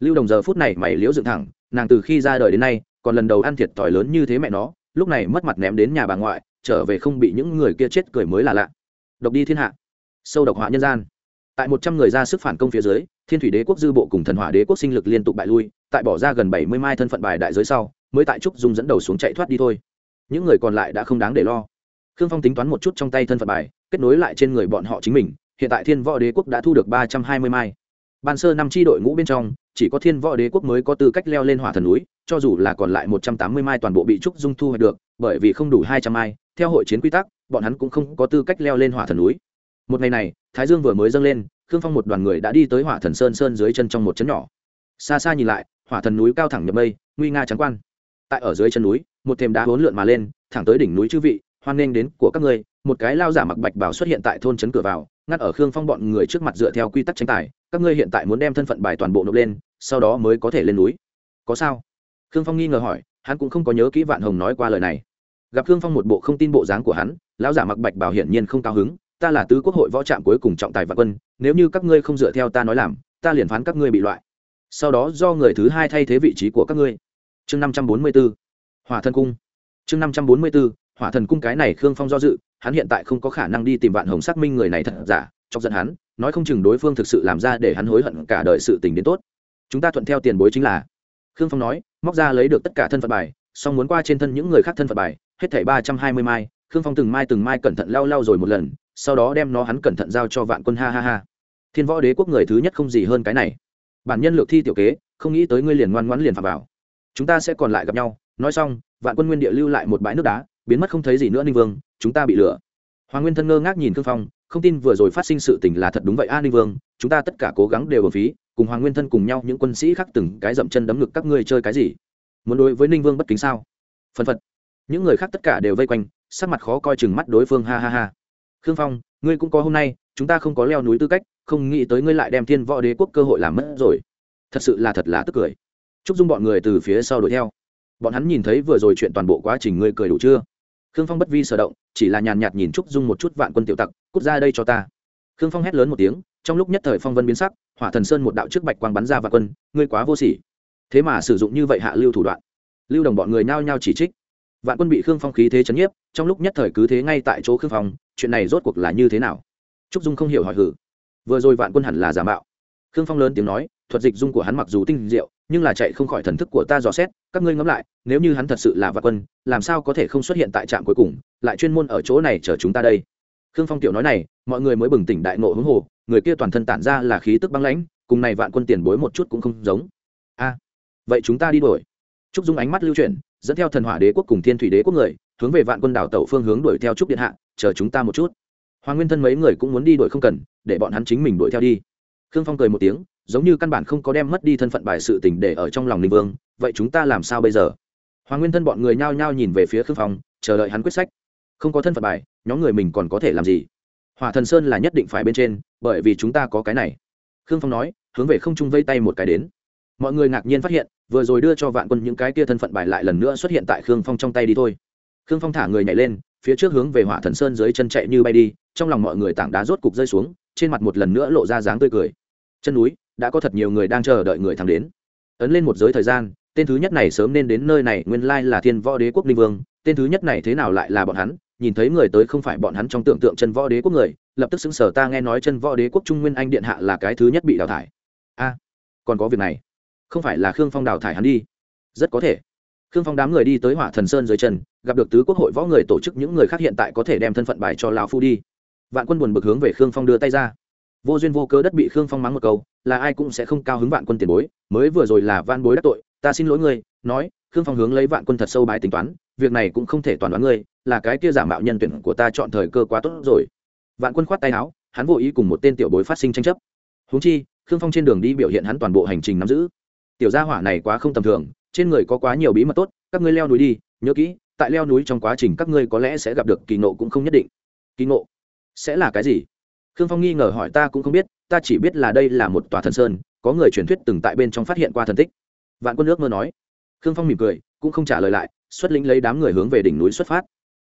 Lưu đồng giờ phút này mày liễu dựng thẳng, nàng từ khi ra đời đến nay, còn lần đầu ăn thiệt thòi lớn như thế mẹ nó, lúc này mất mặt ném đến nhà bà ngoại, trở về không bị những người kia chết cười mới là lạ. Độc đi thiên hạ. Sâu độc họa nhân gian. Tại một trăm người ra sức phản công phía dưới, thiên thủy đế quốc dư bộ cùng thần hỏa đế quốc sinh lực liên tục bại lui, tại bỏ ra gần bảy mươi mai thân phận bài đại giới sau, mới tại trúc dung dẫn đầu xuống chạy thoát đi thôi. Những người còn lại đã không đáng để lo. Khương phong tính toán một chút trong tay thân phận bài, kết nối lại trên người bọn họ chính mình, hiện tại thiên võ đế quốc đã thu được ba trăm hai mươi mai ban sơ năm tri đội ngũ bên trong, chỉ có thiên võ đế quốc mới có tư cách leo lên hỏa thần núi, cho dù là còn lại một trăm tám mươi mai toàn bộ bị trúc dung thu hoạch được, bởi vì không đủ hai trăm mai, theo hội chiến quy tắc, bọn hắn cũng không có tư cách leo lên hỏa thần núi. Một ngày này, thái dương vừa mới dâng lên, khương phong một đoàn người đã đi tới hỏa thần sơn sơn dưới chân trong một chấn nhỏ. Xa xa nhìn lại, hỏa thần núi cao thẳng nhập mây, nguy nga trắng quan. Tại ở dưới chân núi, một thềm đá hỗn lượn mà lên, thẳng tới đỉnh núi chư vị, hoan nghênh đến của các ngươi, một cái lao giả mặc bạch bảo xuất hiện tại thôn trấn cửa vào ngắt ở khương phong bọn người trước mặt dựa theo quy tắc tranh tài, các ngươi hiện tại muốn đem thân phận bài toàn bộ nộp lên, sau đó mới có thể lên núi. Có sao? Khương phong nghi ngờ hỏi, hắn cũng không có nhớ kỹ vạn hồng nói qua lời này. Gặp khương phong một bộ không tin bộ dáng của hắn, lão giả mặc bạch bảo hiển nhiên không cao hứng, ta là tứ quốc hội võ trạm cuối cùng trọng tài vạn quân, nếu như các ngươi không dựa theo ta nói làm, ta liền phán các ngươi bị loại. Sau đó do người thứ hai thay thế vị trí của các ngươi. Chương năm trăm bốn mươi 544 hòa thần cung. Chương năm trăm bốn mươi 544 hỏa thần cung cái này khương phong do dự, hắn hiện tại không có khả năng đi tìm vạn hồng xác minh người này thật giả, chọc giận hắn, nói không chừng đối phương thực sự làm ra để hắn hối hận cả đời sự tình đến tốt. Chúng ta thuận theo tiền bối chính là, khương phong nói, móc ra lấy được tất cả thân phận bài song muốn qua trên thân những người khác thân phận bài, hết thảy ba trăm hai mươi mai, khương phong từng mai từng mai cẩn thận lau lau rồi một lần, sau đó đem nó hắn cẩn thận giao cho vạn quân ha ha ha. Thiên võ đế quốc người thứ nhất không gì hơn cái này. Bản nhân lược thi tiểu kế, không nghĩ tới ngươi liền ngoan ngoãn liền phạm vào. Chúng ta sẽ còn lại gặp nhau. Nói xong, vạn quân nguyên địa lưu lại một bãi nước đá biến mất không thấy gì nữa ninh vương, chúng ta bị lừa. Hoàng nguyên thân ngơ ngác nhìn khương phong, không tin vừa rồi phát sinh sự tình là thật đúng vậy a ninh vương, chúng ta tất cả cố gắng đều ở phí, cùng hoàng nguyên thân cùng nhau những quân sĩ khác từng cái dậm chân đấm ngực các ngươi chơi cái gì? Muốn đối với ninh vương bất kính sao? Phân phật. Những người khác tất cả đều vây quanh, sắc mặt khó coi chừng mắt đối phương, ha ha ha. Khương phong, ngươi cũng có hôm nay, chúng ta không có leo núi tư cách, không nghĩ tới ngươi lại đem thiên võ đế quốc cơ hội làm mất rồi. Thật sự là thật là tức cười. Chúc dung bọn người từ phía sau đuổi theo. Bọn hắn nhìn thấy vừa rồi chuyện toàn bộ quá trình, ngươi cười đủ chưa? Khương phong bất vi sở động, chỉ là nhàn nhạt nhìn trúc dung một chút vạn quân tiểu tặc, cút ra đây cho ta. Khương phong hét lớn một tiếng, trong lúc nhất thời phong vân biến sắc, hỏa thần sơn một đạo trước bạch quang bắn ra vạn quân, ngươi quá vô sỉ. Thế mà sử dụng như vậy hạ lưu thủ đoạn. Lưu đồng bọn người nhao nhao chỉ trích. Vạn quân bị khương phong khí thế chấn nhiếp, trong lúc nhất thời cứ thế ngay tại chỗ khương phong, chuyện này rốt cuộc là như thế nào? Trúc dung không hiểu hỏi hử. Vừa rồi vạn quân hẳn là giả mạo khương phong lớn tiếng nói, thuật dịch dung của hắn mặc dù tinh diệu, nhưng là chạy không khỏi thần thức của ta dò xét, các ngươi ngẫm lại, nếu như hắn thật sự là vạn quân, làm sao có thể không xuất hiện tại trạm cuối cùng, lại chuyên môn ở chỗ này chờ chúng ta đây? Khương phong tiểu nói này, mọi người mới bừng tỉnh đại nộ hướng hồ, người kia toàn thân tản ra là khí tức băng lãnh, cùng này vạn quân tiền bối một chút cũng không giống. A, vậy chúng ta đi đuổi. Trúc dung ánh mắt lưu chuyển, dẫn theo thần hỏa đế quốc cùng thiên thủy đế quốc người, hướng về vạn quân đảo tẩu phương hướng đuổi theo trúc điện hạ, chờ chúng ta một chút. Hoàng nguyên thân mấy người cũng muốn đi đuổi không cần, để bọn hắn chính mình đuổi theo đi khương phong cười một tiếng, giống như căn bản không có đem mất đi thân phận bài sự tình để ở trong lòng ninh vương, vậy chúng ta làm sao bây giờ? Hoàng nguyên thân bọn người nhao nhao nhìn về phía khương phong, chờ đợi hắn quyết sách. Không có thân phận bài, nhóm người mình còn có thể làm gì? Hỏa thần sơn là nhất định phải bên trên, bởi vì chúng ta có cái này. Khương phong nói, hướng về không trung vây tay một cái đến. Mọi người ngạc nhiên phát hiện, vừa rồi đưa cho vạn quân những cái kia thân phận bài lại lần nữa xuất hiện tại khương phong trong tay đi thôi. Khương phong thả người nhảy lên, phía trước hướng về hỏa thần sơn dưới chân chạy như bay đi, trong lòng mọi người tảng đá rốt cục rơi xuống trên mặt một lần nữa lộ ra dáng tươi cười. Chân núi, đã có thật nhiều người đang chờ đợi người thắng đến. Ấn lên một giới thời gian, tên thứ nhất này sớm nên đến nơi này, nguyên lai là thiên võ đế quốc ninh vương. Tên thứ nhất này thế nào lại là bọn hắn? Nhìn thấy người tới không phải bọn hắn trong tưởng tượng chân võ đế quốc người, lập tức xứng sở ta nghe nói chân võ đế quốc trung nguyên anh điện hạ là cái thứ nhất bị đào thải. A, còn có việc này. Không phải là khương phong đào thải hắn đi? Rất có thể. Khương phong đám người đi tới hỏa thần sơn dưới chân, gặp được tứ quốc hội võ người tổ chức, những người khác hiện tại có thể đem thân phận bài cho lão phu đi vạn quân buồn bực hướng về khương phong đưa tay ra. Vô duyên vô cớ đất bị khương phong mắng một câu, là ai cũng sẽ không cao hứng vạn quân tiền bối, mới vừa rồi là van bối đắc tội, ta xin lỗi ngươi, nói, khương phong hướng lấy vạn quân thật sâu bái tính toán, việc này cũng không thể toàn đoán ngươi, là cái kia giả mạo nhân tuyển của ta chọn thời cơ quá tốt rồi. Vạn quân khoát tay áo, hắn vô ý cùng một tên tiểu bối phát sinh tranh chấp. Huống chi, khương phong trên đường đi biểu hiện hắn toàn bộ hành trình nắm giữ. Tiểu gia hỏa này quá không tầm thường, trên người có quá nhiều bí mật tốt, các ngươi leo núi đi, nhớ kỹ, tại leo núi trong quá trình các ngươi có lẽ sẽ gặp được kỳ nộ cũng không nhất định. Kỳ nộ sẽ là cái gì? Khương phong nghi ngờ hỏi ta cũng không biết, ta chỉ biết là đây là một tòa thần sơn, có người truyền thuyết từng tại bên trong phát hiện qua thần tích. Vạn quân nước mơ nói. Khương phong mỉm cười, cũng không trả lời lại, xuất lĩnh lấy đám người hướng về đỉnh núi xuất phát.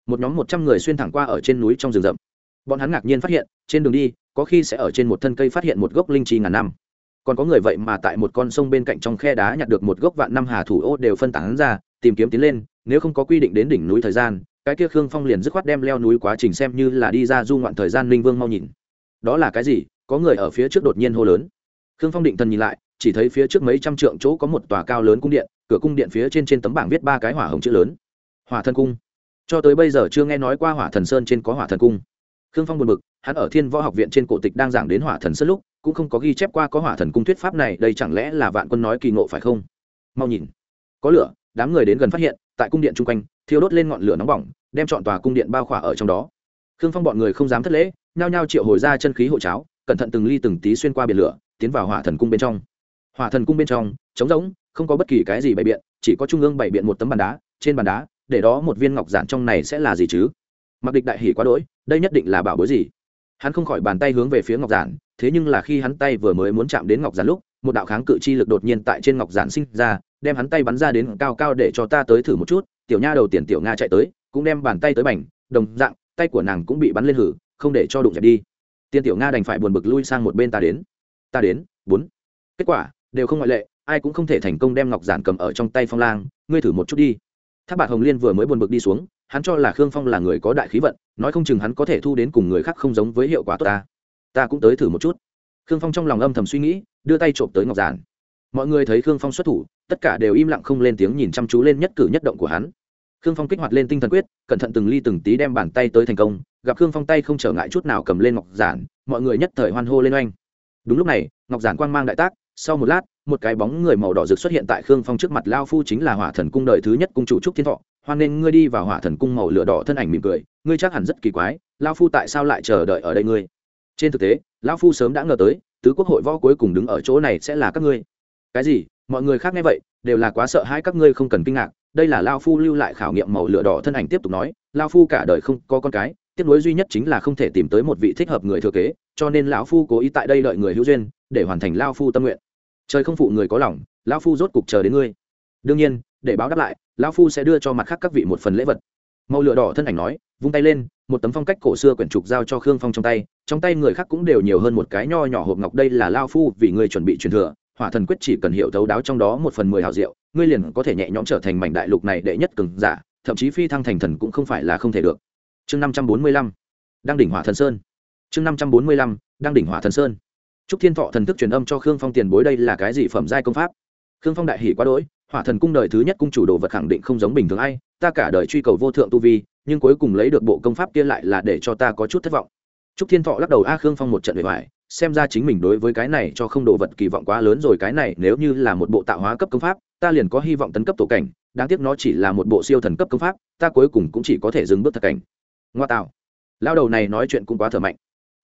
Một nhóm một trăm người xuyên thẳng qua ở trên núi trong rừng rậm. Bọn hắn ngạc nhiên phát hiện, trên đường đi, có khi sẽ ở trên một thân cây phát hiện một gốc linh chi ngàn năm. Còn có người vậy mà tại một con sông bên cạnh trong khe đá nhặt được một gốc vạn năm hà thủ ô đều phân tán ra, tìm kiếm tiến lên, nếu không có quy định đến đỉnh núi thời gian cái kia khương phong liền dứt khoát đem leo núi quá trình xem như là đi ra du ngoạn thời gian linh vương mau nhìn. Đó là cái gì? Có người ở phía trước đột nhiên hô lớn. Khương phong định thần nhìn lại, chỉ thấy phía trước mấy trăm trượng chỗ có một tòa cao lớn cung điện, cửa cung điện phía trên trên tấm bảng viết ba cái hỏa hồng chữ lớn. Hỏa thần cung. Cho tới bây giờ chưa nghe nói qua hỏa thần sơn trên có hỏa thần cung. Khương phong buồn bực, hắn ở thiên võ học viện trên cổ tịch đang giảng đến hỏa thần sơn lúc, cũng không có ghi chép qua có hỏa thần cung thuyết pháp này, đây chẳng lẽ là vạn quân nói kỳ ngộ phải không? Mau nhìn. Có lửa, đám người đến gần phát hiện tại cung điện chung quanh, thiêu đốt lên ngọn lửa nóng bỏng, đem chọn tòa cung điện bao khỏa ở trong đó. Khương phong bọn người không dám thất lễ, nhao nhao triệu hồi ra chân khí hộ cháo, cẩn thận từng ly từng tí xuyên qua biển lửa, tiến vào hỏa thần cung bên trong. Hỏa thần cung bên trong, trống rỗng, không có bất kỳ cái gì bày biện, chỉ có trung ương bày biện một tấm bàn đá, trên bàn đá, để đó một viên ngọc giản trong này sẽ là gì chứ? Mặc địch đại hỉ quá đỗi, đây nhất định là bảo bối gì? Hắn không khỏi bàn tay hướng về phía ngọc giản, thế nhưng là khi hắn tay vừa mới muốn chạm đến ngọc giản lúc, một đạo kháng cự chi lực đột nhiên tại trên ngọc giản sinh ra đem hắn tay bắn ra đến cao cao để cho ta tới thử một chút, tiểu nha đầu tiền tiểu nga chạy tới, cũng đem bàn tay tới bành, đồng dạng, tay của nàng cũng bị bắn lên hử, không để cho đụng dẹp đi. Tiên tiểu nga đành phải buồn bực lui sang một bên ta đến. Ta đến, bốn. Kết quả, đều không ngoại lệ, ai cũng không thể thành công đem ngọc giản cầm ở trong tay phong lang, ngươi thử một chút đi. Tháp bạc hồng liên vừa mới buồn bực đi xuống, hắn cho là khương phong là người có đại khí vận, nói không chừng hắn có thể thu đến cùng người khác không giống với hiệu quả tốt ta. Ta cũng tới thử một chút. Khương phong trong lòng âm thầm suy nghĩ, đưa tay trộm tới ngọc giản mọi người thấy khương phong xuất thủ, tất cả đều im lặng không lên tiếng nhìn chăm chú lên nhất cử nhất động của hắn. Khương phong kích hoạt lên tinh thần quyết, cẩn thận từng ly từng tí đem bàn tay tới thành công, gặp khương phong tay không trở ngại chút nào cầm lên ngọc giản, mọi người nhất thời hoan hô lên oanh. Đúng lúc này, ngọc giản quang mang đại tác, sau một lát, một cái bóng người màu đỏ rực xuất hiện tại khương phong trước mặt lao phu chính là hỏa thần cung đời thứ nhất cung chủ trúc thiên thọ. Hoan nên ngươi đi vào hỏa thần cung màu lửa đỏ thân ảnh mỉm cười, ngươi chắc hẳn rất kỳ quái, lao phu tại sao lại chờ đợi ở đây ngươi? Trên thực tế, lao phu sớm đã ngờ tới, tứ quốc hội võ cuối cùng đứng ở chỗ này sẽ là các ngươi cái gì? Mọi người khác nghe vậy, đều là quá sợ hai các ngươi không cần kinh ngạc. Đây là lao phu lưu lại khảo nghiệm màu lửa đỏ thân ảnh tiếp tục nói, lao phu cả đời không có con cái tiếc nối duy nhất chính là không thể tìm tới một vị thích hợp người thừa kế, cho nên lão phu cố ý tại đây đợi người hữu duyên, để hoàn thành lao phu tâm nguyện. Trời không phụ người có lòng lão phu rốt cục chờ đến ngươi. Đương nhiên, để báo đáp lại lão phu sẽ đưa cho mặt khác các vị một phần lễ vật. Màu lửa đỏ thân ảnh nói, vung tay lên, một tấm phong cách cổ xưa quyển trục giao cho khương phong trong tay trong tay người khác cũng đều nhiều hơn một cái nho nhỏ hộp ngọc, đây là lao phu vì người chuẩn bị truyền thừa hỏa thần quyết chỉ cần hiểu thấu đáo trong đó một phần mười hào diệu ngươi liền có thể nhẹ nhõm trở thành mảnh đại lục này đệ nhất cường giả thậm chí phi thăng thành thần cũng không phải là không thể được chương năm trăm bốn mươi lăm đang đỉnh hỏa thần sơn chương năm trăm bốn mươi lăm đang đỉnh hỏa thần sơn Trúc Thiên Thọ thần thức truyền âm cho Khương Phong tiền bối đây là cái gì phẩm giai công pháp? Khương Phong đại hỉ quá đỗi, Hỏa Thần cung đời thứ nhất cung chủ đồ vật khẳng định không giống bình thường ai, ta cả đời truy cầu vô thượng tu vi, nhưng cuối cùng lấy được bộ công pháp kia lại là để cho ta có chút thất vọng. Trúc Thiên Thọ lắc đầu a Khương Phong một trận bề bại, xem ra chính mình đối với cái này cho không đồ vật kỳ vọng quá lớn rồi. Cái này nếu như là một bộ tạo hóa cấp công pháp, ta liền có hy vọng tấn cấp tổ cảnh, đáng tiếc nó chỉ là một bộ siêu thần cấp công pháp, ta cuối cùng cũng chỉ có thể dừng bước thật cảnh. Ngoa tạo. Lão đầu này nói chuyện cũng quá thở mạnh.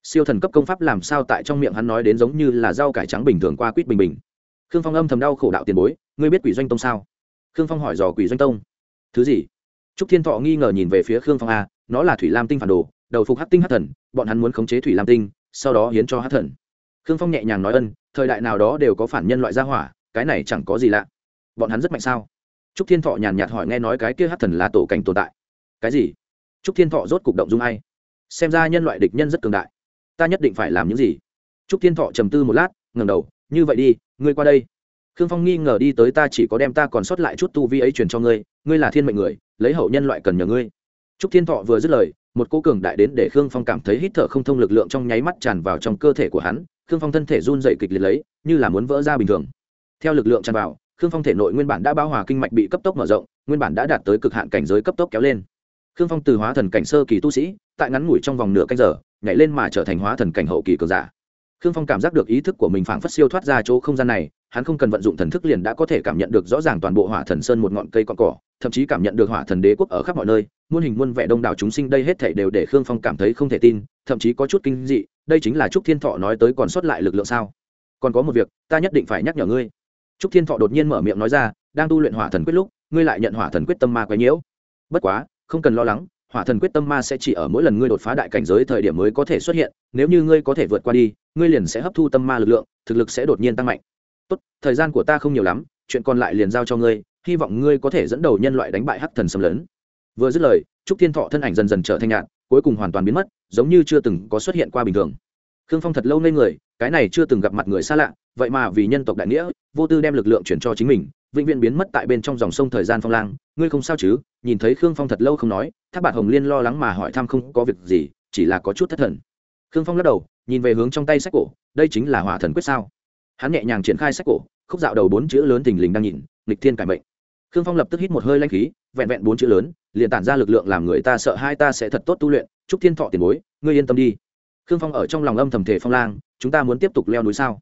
Siêu thần cấp công pháp làm sao tại trong miệng hắn nói đến giống như là rau cải trắng bình thường qua quýt bình bình. Khương phong âm thầm đau khổ đạo tiền bối ngươi biết quỷ doanh tông sao? Khương phong hỏi dò quỷ doanh tông. Thứ gì? Trúc thiên thọ nghi ngờ nhìn về phía khương phong a nó là thủy lam tinh phản đồ đầu phục hắc tinh hắc thần bọn hắn muốn khống chế thủy lam tinh sau đó hiến cho hát thần. Khương phong nhẹ nhàng nói ân, thời đại nào đó đều có phản nhân loại gia hỏa, cái này chẳng có gì lạ. Bọn hắn rất mạnh sao? Trúc thiên thọ nhàn nhạt hỏi nghe nói cái kia hát thần là tổ cảnh tồn tại. Cái gì? Trúc thiên thọ rốt cục động dung ai? Xem ra nhân loại địch nhân rất cường đại. Ta nhất định phải làm những gì? Trúc thiên thọ trầm tư một lát ngầm đầu, như vậy đi, ngươi qua đây. Khương phong nghi ngờ đi tới ta chỉ có đem ta còn sót lại chút tu vi ấy truyền cho ngươi ngươi là thiên mệnh người, lấy hậu nhân loại cần nhờ ngươi. Trúc thiên thọ vừa dứt lời một cô cường đại đến để khương phong cảm thấy hít thở không thông lực lượng trong nháy mắt tràn vào trong cơ thể của hắn, khương phong thân thể run dậy kịch liệt lấy, như là muốn vỡ ra bình thường. Theo lực lượng tràn vào, khương phong thể nội nguyên bản đã bao hòa kinh mạch bị cấp tốc mở rộng, nguyên bản đã đạt tới cực hạn cảnh giới cấp tốc kéo lên. Khương phong từ hóa thần cảnh sơ kỳ tu sĩ, tại ngắn ngủi trong vòng nửa canh giờ, nhảy lên mà trở thành hóa thần cảnh hậu kỳ cường giả. Khương phong cảm giác được ý thức của mình phảng phất siêu thoát ra chỗ không gian này, hắn không cần vận dụng thần thức liền đã có thể cảm nhận được rõ ràng toàn bộ hỏa thần sơn một ngọn cây con cỏ, thậm chí cảm nhận được hỏa thần đế quốc ở khắp mọi nơi muôn hình muôn vẻ đông đảo chúng sinh đây hết thảy đều để khương phong cảm thấy không thể tin, thậm chí có chút kinh dị, đây chính là trúc thiên thọ nói tới còn sót lại lực lượng sao? Còn có một việc, ta nhất định phải nhắc nhở ngươi. Trúc thiên thọ đột nhiên mở miệng nói ra, đang tu luyện hỏa thần quyết lúc, ngươi lại nhận hỏa thần quyết tâm ma quấy nhiễu. Bất quá, không cần lo lắng, hỏa thần quyết tâm ma sẽ chỉ ở mỗi lần ngươi đột phá đại cảnh giới thời điểm mới có thể xuất hiện, nếu như ngươi có thể vượt qua đi, ngươi liền sẽ hấp thu tâm ma lực lượng, thực lực sẽ đột nhiên tăng mạnh. Tốt, thời gian của ta không nhiều lắm, chuyện còn lại liền giao cho ngươi, hy vọng ngươi có thể dẫn đầu nhân loại đánh bại hắc thần xâm lấn vừa dứt lời, trúc thiên thọ thân ảnh dần dần trở thành nhạn cuối cùng hoàn toàn biến mất, giống như chưa từng có xuất hiện qua bình thường. Khương phong thật lâu ngây người, cái này chưa từng gặp mặt người xa lạ, vậy mà vì nhân tộc đại nghĩa, vô tư đem lực lượng chuyển cho chính mình, vĩnh viễn biến mất tại bên trong dòng sông thời gian phong lang, ngươi không sao chứ? Nhìn thấy khương phong thật lâu không nói, thác bạt hồng liên lo lắng mà hỏi thăm không có việc gì, chỉ là có chút thất thần. Khương phong lắc đầu, nhìn về hướng trong tay sách cổ, đây chính là hỏa thần quyết sao? Hắn nhẹ nhàng triển khai sách cổ, khúc dạo đầu bốn chữ lớn thình lình đang nhìn, nghịch thiên cải mệnh khương phong lập tức hít một hơi lanh khí, vẹn vẹn bốn chữ lớn, liền tản ra lực lượng làm người ta sợ hai ta sẽ thật tốt tu luyện. Chúc thiên thọ tiền bối, ngươi yên tâm đi. Khương phong ở trong lòng âm thầm thể phong lang, chúng ta muốn tiếp tục leo núi sao?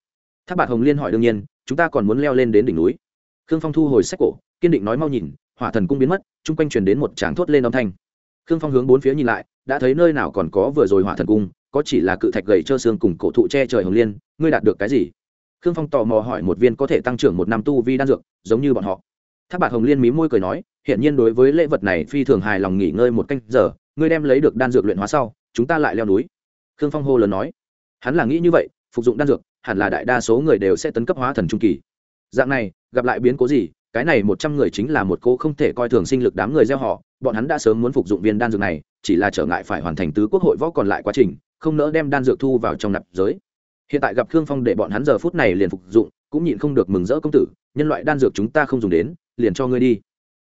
Thác bạt hồng liên hỏi đương nhiên, chúng ta còn muốn leo lên đến đỉnh núi. Khương phong thu hồi sách cổ, kiên định nói mau nhìn, hỏa thần cung biến mất, chung quanh truyền đến một tràng thốt lên âm thanh. Khương phong hướng bốn phía nhìn lại, đã thấy nơi nào còn có vừa rồi hỏa thần cung, có chỉ là cự thạch gầy trơ xương cùng cổ thụ che trời hồng liên, ngươi đạt được cái gì? Khương phong tò mò hỏi một viên có thể tăng trưởng một năm tu vi đan dược, giống như bọn họ thác bạc hồng liên mí môi cười nói hiện nhiên đối với lễ vật này phi thường hài lòng nghỉ ngơi một canh giờ, ngươi đem lấy được đan dược luyện hóa sau, chúng ta lại leo núi. Khương phong hô lớn nói, hắn là nghĩ như vậy, phục dụng đan dược, hẳn là đại đa số người đều sẽ tấn cấp hóa thần trung kỳ. Dạng này, gặp lại biến cố gì, cái này một trăm người chính là một cô không thể coi thường sinh lực đám người gieo họ, bọn hắn đã sớm muốn phục dụng viên đan dược này, chỉ là trở ngại phải hoàn thành tứ quốc hội võ còn lại quá trình, không nỡ đem đan dược thu vào trong nạp giới. Hiện tại gặp khương phong để bọn hắn giờ phút này liền phục dụng, cũng nhịn không được mừng rỡ công tử, nhân loại đan dược chúng ta không dùng đến liền cho ngươi đi.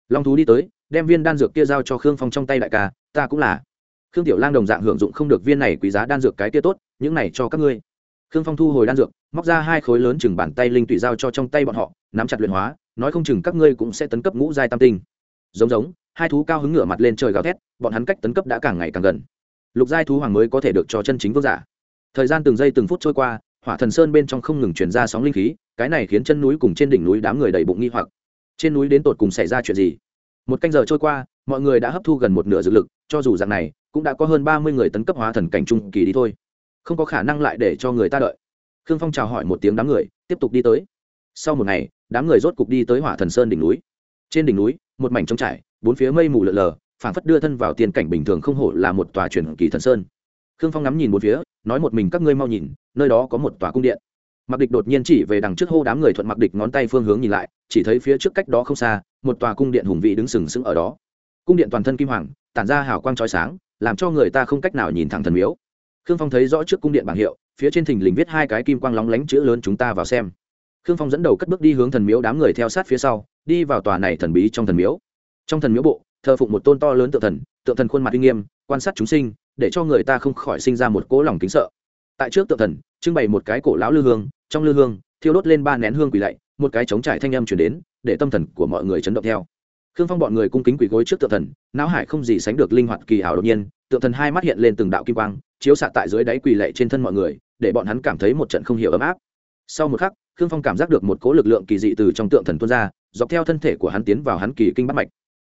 Long thú đi tới, đem viên đan dược kia giao cho khương phong trong tay đại ca, ta cũng là. Khương tiểu lang đồng dạng hưởng dụng không được viên này quý giá đan dược cái kia tốt, những này cho các ngươi. Khương phong thu hồi đan dược, móc ra hai khối lớn chừng bàn tay linh tụy giao cho trong tay bọn họ, nắm chặt luyện hóa, nói không chừng các ngươi cũng sẽ tấn cấp ngũ giai tam tinh. Giống giống, hai thú cao hứng ngửa mặt lên trời gào thét, bọn hắn cách tấn cấp đã càng ngày càng gần. Lục giai thú hoàng mới có thể được cho chân chính vương giả. Thời gian từng giây từng phút trôi qua, hỏa thần sơn bên trong không ngừng chuyển ra sóng linh khí, cái này khiến chân núi cùng trên đỉnh núi đám người đầy bụng nghi hoặc trên núi đến tột cùng xảy ra chuyện gì? Một canh giờ trôi qua, mọi người đã hấp thu gần một nửa dược lực, cho dù dạng này, cũng đã có hơn ba mươi người tấn cấp hóa thần cảnh trung kỳ đi thôi. Không có khả năng lại để cho người ta đợi. Khương phong chào hỏi một tiếng đám người, tiếp tục đi tới. Sau một ngày, đám người rốt cục đi tới hỏa thần sơn đỉnh núi. Trên đỉnh núi, một mảnh trống trải, bốn phía mây mù lợn lờ, phảng phất đưa thân vào tiền cảnh bình thường không hổ là một tòa truyền kỳ thần sơn. Khương phong ngắm nhìn bốn phía, nói một mình các ngươi mau nhìn, nơi đó có một tòa cung điện mặc địch đột nhiên chỉ về đằng trước hô đám người thuận mặc địch ngón tay phương hướng nhìn lại, chỉ thấy phía trước cách đó không xa, một tòa cung điện hùng vị đứng sừng sững ở đó. Cung điện toàn thân kim hoàng, tản ra hào quang trói sáng, làm cho người ta không cách nào nhìn thẳng thần miếu. Khương phong thấy rõ trước cung điện bảng hiệu, phía trên thình lình viết hai cái kim quang lóng lánh chữ lớn chúng ta vào xem. Khương phong dẫn đầu cất bước đi hướng thần miếu đám người theo sát phía sau, đi vào tòa này thần bí trong thần miếu. Trong thần miếu bộ, thờ phụng một tôn to lớn tượng thần tượng thần khuôn mặt uy nghiêm, quan sát chúng sinh, để cho người ta không khỏi sinh ra một cỗ lòng kính sợ. Tại trước tượng thần trưng bày một cái cổ lão lư hương, trong lư hương, thiêu đốt lên ba nén hương quỳ lạy, một cái chống trải thanh âm chuyển đến, để tâm thần của mọi người chấn động theo. Khương phong bọn người cung kính quỳ gối trước tượng thần, não hải không gì sánh được linh hoạt kỳ ảo đột nhiên, tượng thần hai mắt hiện lên từng đạo kim quang, chiếu xạ tại dưới đáy quỳ lệ trên thân mọi người, để bọn hắn cảm thấy một trận không hiểu ấm áp. Sau một khắc, khương phong cảm giác được một cỗ lực lượng kỳ dị từ trong tượng thần tuôn ra, dọc theo thân thể của hắn tiến vào hắn kỳ kinh bắt mạch.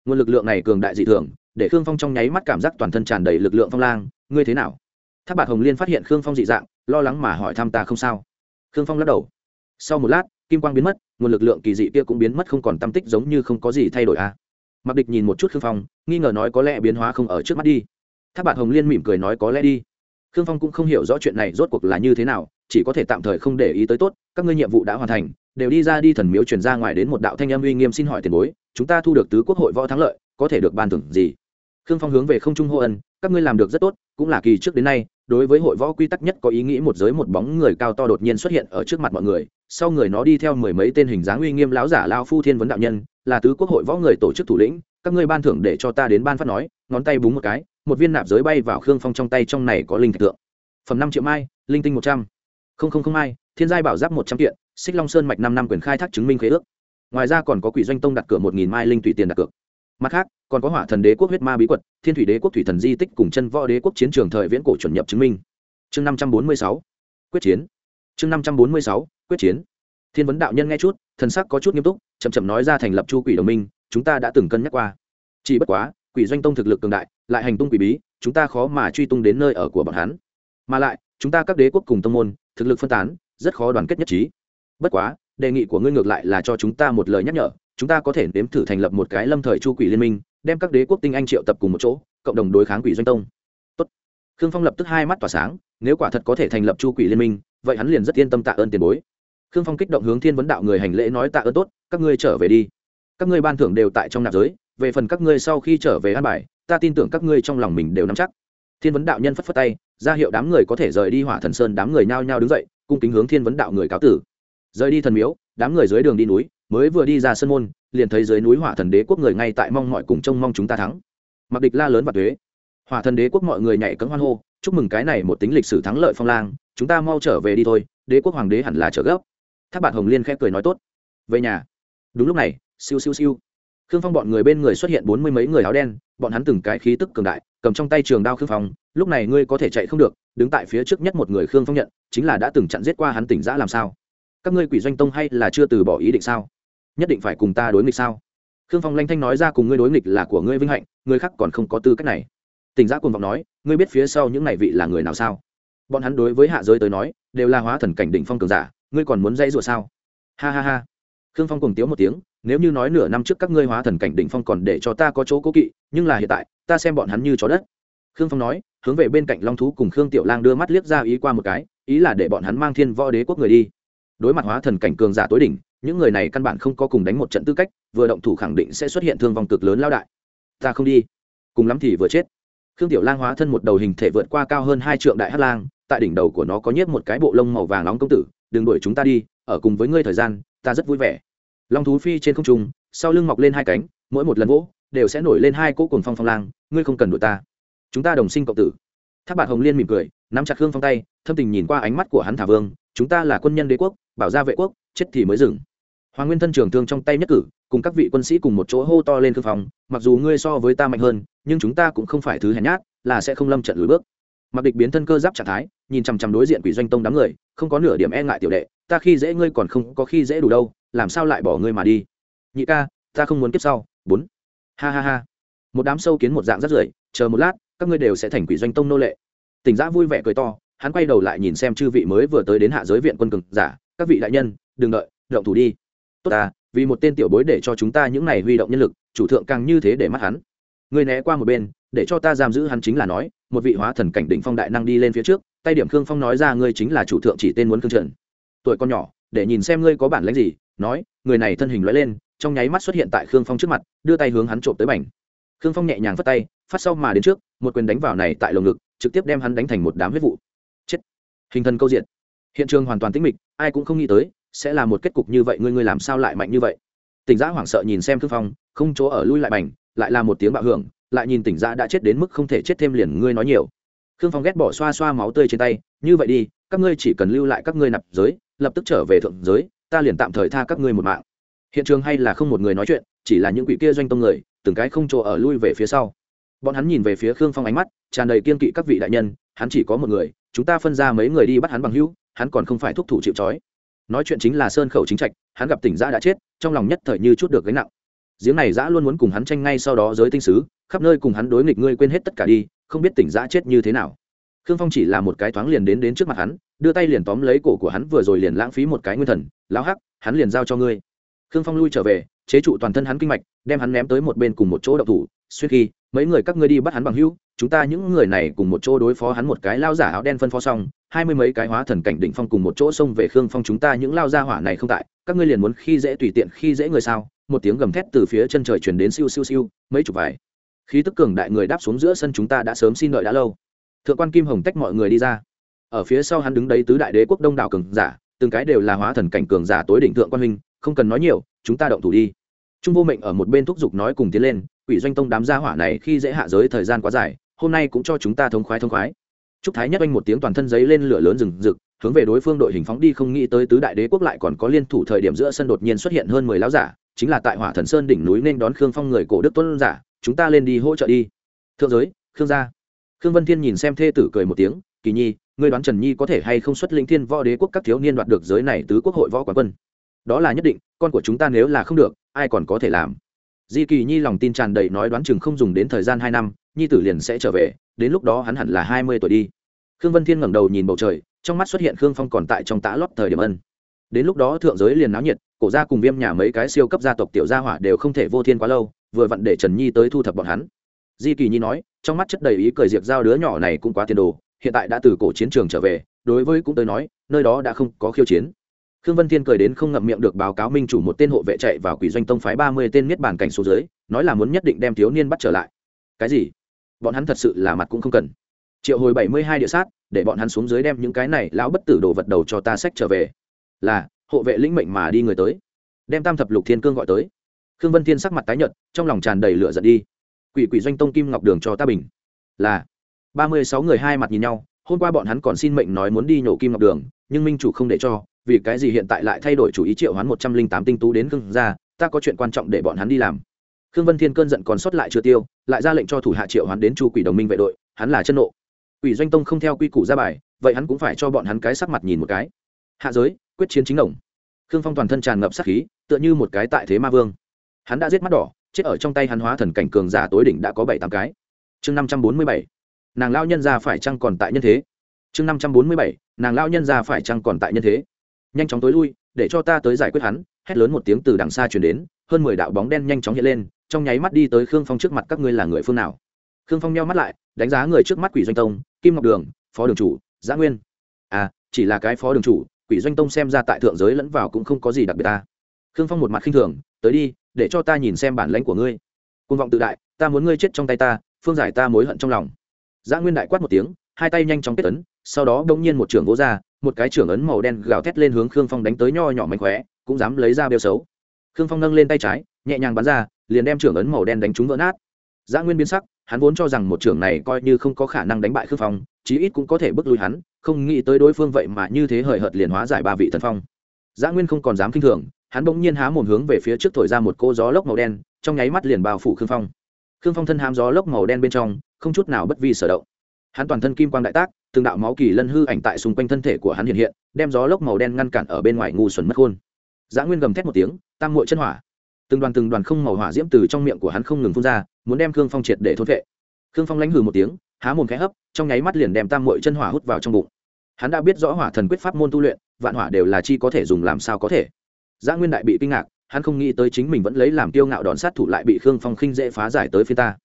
Nguồn lực lượng này cường đại dị thường, để khương phong trong nháy mắt cảm giác toàn thân tràn đầy lực lượng phong lang. Ngươi thế nào? Tháp bạc hồng liên phát hiện khương phong dị dạng lo lắng mà hỏi thăm ta không sao? Khương phong lắc đầu. Sau một lát, kim quang biến mất, nguồn lực lượng kỳ dị kia cũng biến mất không còn tâm tích giống như không có gì thay đổi a à. mặc địch nhìn một chút khương phong, nghi ngờ nói có lẽ biến hóa không ở trước mắt đi. Tháp bạn hồng liên mỉm cười nói có lẽ đi. Khương phong cũng không hiểu rõ chuyện này rốt cuộc là như thế nào, chỉ có thể tạm thời không để ý tới tốt, các ngươi nhiệm vụ đã hoàn thành, đều đi ra đi thần miếu truyền ra ngoài đến một đạo thanh âm uy nghiêm xin hỏi tiền bối, chúng ta thu được tứ quốc hội võ thắng lợi, có thể được ban thưởng gì? Khương phong hướng về không trung hô ân, các ngươi làm được rất tốt, cũng là kỳ trước đến nay đối với hội võ quy tắc nhất có ý nghĩ một giới một bóng người cao to đột nhiên xuất hiện ở trước mặt mọi người, sau người nó đi theo mười mấy tên hình dáng uy nghiêm láo giả lao phu thiên vấn đạo nhân, là tứ quốc hội võ người tổ chức thủ lĩnh, các ngươi ban thưởng để cho ta đến ban phát nói, ngón tay búng một cái, một viên nạp giới bay vào khương phong trong tay trong này có linh thạch tượng. Phẩm năm triệu mai, linh tinh một trăm. Không không không mai, thiên giai bảo giáp một trăm kiện, xích long sơn mạch năm năm quyền khai thác chứng minh khế ước. Ngoài ra còn có quỷ doanh tông đặt cửa một nghìn mai linh tùy tiền đặt cược mặt khác, còn có hỏa thần đế quốc huyết ma bí quật, thiên thủy đế quốc thủy thần di tích cùng chân võ đế quốc chiến trường thời viễn cổ chuẩn nhập chứng minh. Chương năm trăm bốn mươi sáu, quyết chiến. Chương năm trăm bốn mươi sáu, quyết chiến. Thiên vấn đạo nhân nghe chút, thần sắc có chút nghiêm túc, chậm chậm nói ra thành lập chu quỷ đồng minh, chúng ta đã từng cân nhắc qua. Chỉ bất quá, quỷ doanh tông thực lực cường đại, lại hành tung quỷ bí, chúng ta khó mà truy tung đến nơi ở của bọn hắn. Mà lại, chúng ta các đế quốc cùng tông môn, thực lực phân tán, rất khó đoàn kết nhất trí. Bất quá, đề nghị của ngươi ngược lại là cho chúng ta một lời nhắc nhở chúng ta có thể nếm thử thành lập một cái lâm thời chu quỷ liên minh, đem các đế quốc tinh anh triệu tập cùng một chỗ, cộng đồng đối kháng quỷ doanh tông. Tốt. khương phong lập tức hai mắt tỏa sáng, nếu quả thật có thể thành lập chu quỷ liên minh, vậy hắn liền rất yên tâm tạ ơn tiền bối. Khương phong kích động hướng thiên vấn đạo người hành lễ nói tạ ơn tốt, các ngươi trở về đi. Các ngươi ban thưởng đều tại trong nạp giới, về phần các ngươi sau khi trở về an bài, ta tin tưởng các ngươi trong lòng mình đều nắm chắc. Thiên vấn đạo nhân phất phất tay, ra hiệu đám người có thể rời đi hỏa thần sơn, đám người nhao nhao đứng dậy, cung kính hướng thiên vấn đạo người cáo tử. Rời đi thần miếu, đám người dưới đường đi núi mới vừa đi ra sân môn, liền thấy dưới núi hỏa thần đế quốc người ngay tại mong mọi cùng trông mong chúng ta thắng. Mặc địch la lớn và thuế. Hỏa thần đế quốc mọi người nhảy cấm hoan hô, chúc mừng cái này một tính lịch sử thắng lợi phong lang, chúng ta mau trở về đi thôi, đế quốc hoàng đế hẳn là trở gấp. Tháp bạn hồng liên khẽ cười nói tốt. Về nhà. Đúng lúc này, siêu siêu siêu. Khương phong bọn người bên người xuất hiện bốn mươi mấy người áo đen, bọn hắn từng cái khí tức cường đại, cầm trong tay trường đao khương phong, lúc này ngươi có thể chạy không được, đứng tại phía trước nhất một người khương phong nhận, chính là đã từng chặn giết qua hắn tỉnh giã làm sao? Các ngươi quỷ doanh tông hay là chưa từ bỏ ý định sao? Nhất định phải cùng ta đối nghịch sao? Khương phong lanh thanh nói ra cùng ngươi đối nghịch là của ngươi vinh hạnh, người khác còn không có tư cách này. Tỉnh giã cuồng vọng nói, ngươi biết phía sau những này vị là người nào sao? Bọn hắn đối với hạ giới tới nói, đều là hóa thần cảnh đỉnh phong cường giả, ngươi còn muốn dây rủa sao? Ha ha ha. Khương phong cùng tiếu một tiếng, nếu như nói nửa năm trước các ngươi hóa thần cảnh đỉnh phong còn để cho ta có chỗ cố kỵ, nhưng là hiện tại, ta xem bọn hắn như chó đất. Khương phong nói, hướng về bên cạnh long thú cùng khương tiểu lang đưa mắt liếc ra ý qua một cái, ý là để bọn hắn mang thiên võ đế quốc người đi. Đối mặt hóa thần cảnh cường giả tối đỉnh những người này căn bản không có cùng đánh một trận tư cách, vừa động thủ khẳng định sẽ xuất hiện thương vong cực lớn lao đại. Ta không đi. Cùng lắm thì vừa chết. Khương tiểu lang hóa thân một đầu hình thể vượt qua cao hơn hai trượng đại hát lang, tại đỉnh đầu của nó có nhiếp một cái bộ lông màu vàng nóng công tử, đừng đuổi chúng ta đi, ở cùng với ngươi thời gian, ta rất vui vẻ. Long thú phi trên không trung, sau lưng mọc lên hai cánh, mỗi một lần vỗ, đều sẽ nổi lên hai cỗ cồn phong phong lang, ngươi không cần đuổi ta. Chúng ta đồng sinh cộng tử. Tháp bạc hồng liên mỉm cười, nắm chặt khương phong tay, thâm tình nhìn qua ánh mắt của hắn thả vương, chúng ta là quân nhân đế quốc, bảo gia vệ quốc, chết thì mới dừng hoàng nguyên thân trưởng thương trong tay nhất cử, cùng các vị quân sĩ cùng một chỗ hô to lên khương phong, mặc dù ngươi so với ta mạnh hơn, nhưng chúng ta cũng không phải thứ hèn nhát, là sẽ không lâm trận lùi bước. Mặc địch biến thân cơ giáp trạng thái, nhìn chằm chằm đối diện quỷ doanh tông đám người, không có nửa điểm e ngại tiểu đệ, ta khi dễ ngươi còn không có khi dễ đủ đâu, làm sao lại bỏ ngươi mà đi? Nhị ca, ta không muốn kiếp sau. Bốn. Ha ha ha. Một đám sâu kiến một dạng rất rưởi, chờ một lát, các ngươi đều sẽ thành quỷ doanh tông nô lệ. Tỉnh giã vui vẻ cười to, hắn quay đầu lại nhìn xem chư vị mới vừa tới đến hạ giới viện quân cường giả, các vị đại nhân, đừng đợi, động thủ đi tốt ta, vì một tên tiểu bối để cho chúng ta những này huy động nhân lực, chủ thượng càng như thế để mắt hắn. Ngươi né qua một bên, để cho ta giam giữ hắn chính là nói, một vị hóa thần cảnh đỉnh phong đại năng đi lên phía trước, tay điểm khương phong nói ra ngươi chính là chủ thượng chỉ tên muốn khương trần. Tuổi con nhỏ, để nhìn xem ngươi có bản lãnh gì, nói, người này thân hình lóe lên, trong nháy mắt xuất hiện tại khương phong trước mặt, đưa tay hướng hắn trộm tới bành. Khương phong nhẹ nhàng phất tay, phát sau mà đến trước, một quyền đánh vào này tại lồng ngực, trực tiếp đem hắn đánh thành một đám huyết vụ. Chết. Hình thân câu diện. Hiện trường hoàn toàn tĩnh mịch, ai cũng không nghĩ tới sẽ là một kết cục như vậy, ngươi ngươi làm sao lại mạnh như vậy? Tỉnh giã hoảng sợ nhìn xem thương phong, không chỗ ở lui lại bành, lại là một tiếng bạo hưởng, lại nhìn tỉnh giã đã chết đến mức không thể chết thêm liền, ngươi nói nhiều. Khương phong ghét bỏ xoa xoa máu tươi trên tay, như vậy đi, các ngươi chỉ cần lưu lại các ngươi nạp giới, lập tức trở về thượng giới, ta liền tạm thời tha các ngươi một mạng. Hiện trường hay là không một người nói chuyện, chỉ là những quỷ kia doanh tông người, từng cái không chỗ ở lui về phía sau. Bọn hắn nhìn về phía khương phong ánh mắt, tràn đầy kiên kỵ các vị đại nhân, hắn chỉ có một người, chúng ta phân ra mấy người đi bắt hắn bằng hữu, hắn còn không phải thúc thủ chịu trói nói chuyện chính là sơn khẩu chính trạch, hắn gặp tỉnh giã đã chết, trong lòng nhất thời như chút được gánh nặng. Giếng này giã luôn muốn cùng hắn tranh ngay sau đó giới tinh sứ, khắp nơi cùng hắn đối nghịch ngươi quên hết tất cả đi, không biết tỉnh giã chết như thế nào. Khương phong chỉ là một cái thoáng liền đến đến trước mặt hắn, đưa tay liền tóm lấy cổ của hắn, vừa rồi liền lãng phí một cái nguyên thần, lão hắc, hắn liền giao cho ngươi. Khương phong lui trở về, chế trụ toàn thân hắn kinh mạch, đem hắn ném tới một bên cùng một chỗ đậu thủ suýt khi mấy người các ngươi đi bắt hắn bằng hữu, chúng ta những người này cùng một chỗ đối phó hắn một cái lao giả áo đen phân phó xong, hai mươi mấy cái hóa thần cảnh đỉnh phong cùng một chỗ xông về khương phong chúng ta những lao gia hỏa này không tại, các ngươi liền muốn khi dễ tùy tiện, khi dễ người sao? Một tiếng gầm thét từ phía chân trời chuyển đến siêu siêu siêu, mấy chục vải khí tức cường đại người đáp xuống giữa sân chúng ta đã sớm xin đợi đã lâu. Thượng quan kim hồng tách mọi người đi ra. Ở phía sau hắn đứng đấy tứ đại đế quốc đông đảo cường giả, từng cái đều là hóa thần cảnh cường giả tối đỉnh thượng quan huynh, không cần nói nhiều, chúng ta động thủ đi. Trung vô mệnh ở một bên thúc giục nói cùng tiến lên quỷ doanh tông đám gia hỏa này khi dễ hạ giới thời gian quá dài, hôm nay cũng cho chúng ta thống khoái thống khoái. Trúc thái nhất anh một tiếng toàn thân giấy lên lửa lớn rừng rực, hướng về đối phương đội hình phóng đi không nghĩ tới tứ đại đế quốc lại còn có liên thủ thời điểm giữa sân đột nhiên xuất hiện hơn mười lão giả, chính là tại hỏa thần sơn đỉnh núi nên đón khương phong người cổ đức tuấn giả, chúng ta lên đi hỗ trợ đi. Thượng giới, khương gia. Khương vân thiên nhìn xem thê tử cười một tiếng, kỳ nhi, ngươi đoán trần nhi có thể hay không xuất linh thiên võ đế quốc các thiếu niên đoạt được giới này tứ quốc hội võ quán quân? Đó là nhất định, con của chúng ta nếu là không được, ai còn có thể làm? Di kỳ nhi lòng tin tràn đầy nói đoán chừng không dùng đến thời gian hai năm, nhi tử liền sẽ trở về, đến lúc đó hắn hẳn là hai mươi tuổi đi. Khương vân thiên ngẩng đầu nhìn bầu trời, trong mắt xuất hiện khương phong còn tại trong tã lót thời điểm ân. Đến lúc đó thượng giới liền náo nhiệt, cổ gia cùng viêm nhà mấy cái siêu cấp gia tộc tiểu gia hỏa đều không thể vô thiên quá lâu, vừa vặn để trần nhi tới thu thập bọn hắn. Di kỳ nhi nói, trong mắt chất đầy ý cười diệt giao đứa nhỏ này cũng quá tiền đồ, hiện tại đã từ cổ chiến trường trở về, đối với cũng tới nói, nơi đó đã không có khiêu chiến khương vân thiên cười đến không ngậm miệng được báo cáo minh chủ một tên hộ vệ chạy vào quỷ doanh tông phái ba mươi tên niết bàn cảnh số dưới, nói là muốn nhất định đem thiếu niên bắt trở lại. Cái gì? Bọn hắn thật sự là mặt cũng không cần. Triệu hồi bảy mươi hai địa sát, để bọn hắn xuống dưới đem những cái này lão bất tử đồ vật đầu cho ta sách trở về. Là, hộ vệ lĩnh mệnh mà đi người tới. Đem tam thập lục thiên cương gọi tới. Khương vân thiên sắc mặt tái nhợt, trong lòng tràn đầy lửa giận đi. Quỷ quỷ doanh tông kim ngọc đường cho ta bình. Là, ba mươi sáu người hai mặt nhìn nhau, hôm qua bọn hắn còn xin mệnh nói muốn đi nhổ kim ngọc đường, nhưng minh chủ không để cho vì cái gì hiện tại lại thay đổi chủ ý triệu hoán một trăm linh tám tinh tú đến khương gia, ta có chuyện quan trọng để bọn hắn đi làm. Khương vân thiên cơn giận còn sót lại chưa tiêu, lại ra lệnh cho thủ hạ triệu hoán đến chu quỷ đồng minh vệ đội, hắn là chân nộ. Quỷ doanh tông không theo quy củ ra bài, vậy hắn cũng phải cho bọn hắn cái sắc mặt nhìn một cái. Hạ giới, quyết chiến chính đồng khương phong toàn thân tràn ngập sắc khí, tựa như một cái tại thế ma vương. Hắn đã giết mắt đỏ, chết ở trong tay hắn hóa thần cảnh cường giả tối đỉnh đã có bảy tám cái. Chương năm trăm bốn mươi bảy, nàng lao nhân ra phải chăng còn tại nhân thế? Chương năm trăm bốn mươi bảy, nàng lao nhân ra phải chăng còn tại nhân thế? Nhanh chóng tối lui, để cho ta tới giải quyết hắn. Hét lớn một tiếng từ đằng xa chuyển đến, hơn mười đạo bóng đen nhanh chóng hiện lên, trong nháy mắt đi tới khương phong trước mặt, các ngươi là người phương nào? Khương phong nheo mắt lại, đánh giá người trước mắt quỷ doanh tông, kim ngọc đường, phó đường chủ, giã nguyên. À chỉ là cái phó đường chủ, quỷ doanh tông xem ra tại thượng giới lẫn vào cũng không có gì đặc biệt ta. Khương phong một mặt khinh thường, tới đi, để cho ta nhìn xem bản lãnh của ngươi. Côn vọng tự đại, ta muốn ngươi chết trong tay ta, phương giải ta mối hận trong lòng. Giã nguyên đại quát một tiếng hai tay nhanh chóng kết ấn, sau đó đông nhiên một trưởng gỗ ra, một cái trưởng ấn màu đen gào thét lên hướng khương phong đánh tới nho nhỏ mánh khóe, cũng dám lấy ra bêu xấu. Khương phong nâng lên tay trái, nhẹ nhàng bắn ra, liền đem trưởng ấn màu đen đánh trúng vỡ nát. Giã nguyên biến sắc, hắn vốn cho rằng một trưởng này coi như không có khả năng đánh bại khương phong, chí ít cũng có thể bước lui hắn, không nghĩ tới đối phương vậy mà như thế hời hợt liền hóa giải ba vị thần phong. Giã nguyên không còn dám kinh thường, hắn bỗng nhiên há mồm hướng về phía trước thổi ra một cô gió lốc màu đen, trong nháy mắt liền bao phủ khương phong. Khương phong thân hám gió lốc màu đen bên trong, không chút nào bất vi sở động hắn toàn thân kim quang đại tác, từng đạo máu kỳ lân hư ảnh tại xung quanh thân thể của hắn hiện hiện, đem gió lốc màu đen ngăn cản ở bên ngoài ngu xuẩn mất khôn giã nguyên gầm thét một tiếng tăng mội chân hỏa. Từng đoàn từng đoàn không màu hỏa diễm từ trong miệng của hắn không ngừng phun ra, muốn đem khương phong triệt để thốt vệ. Khương phong lánh hừ một tiếng, há mồm khẽ hấp, trong nháy mắt liền đem tam mội chân hỏa hút vào trong bụng. Hắn đã biết rõ hỏa thần quyết pháp môn tu luyện, vạn hỏa đều là chi có thể dùng làm sao có thể. Giã nguyên đại bị kinh ngạc, hắn không nghĩ tới chính mình vẫn lấy làm tiêu ngạo đòn sát thủ lại bị khương phong khinh dễ phá giải tới phía ta.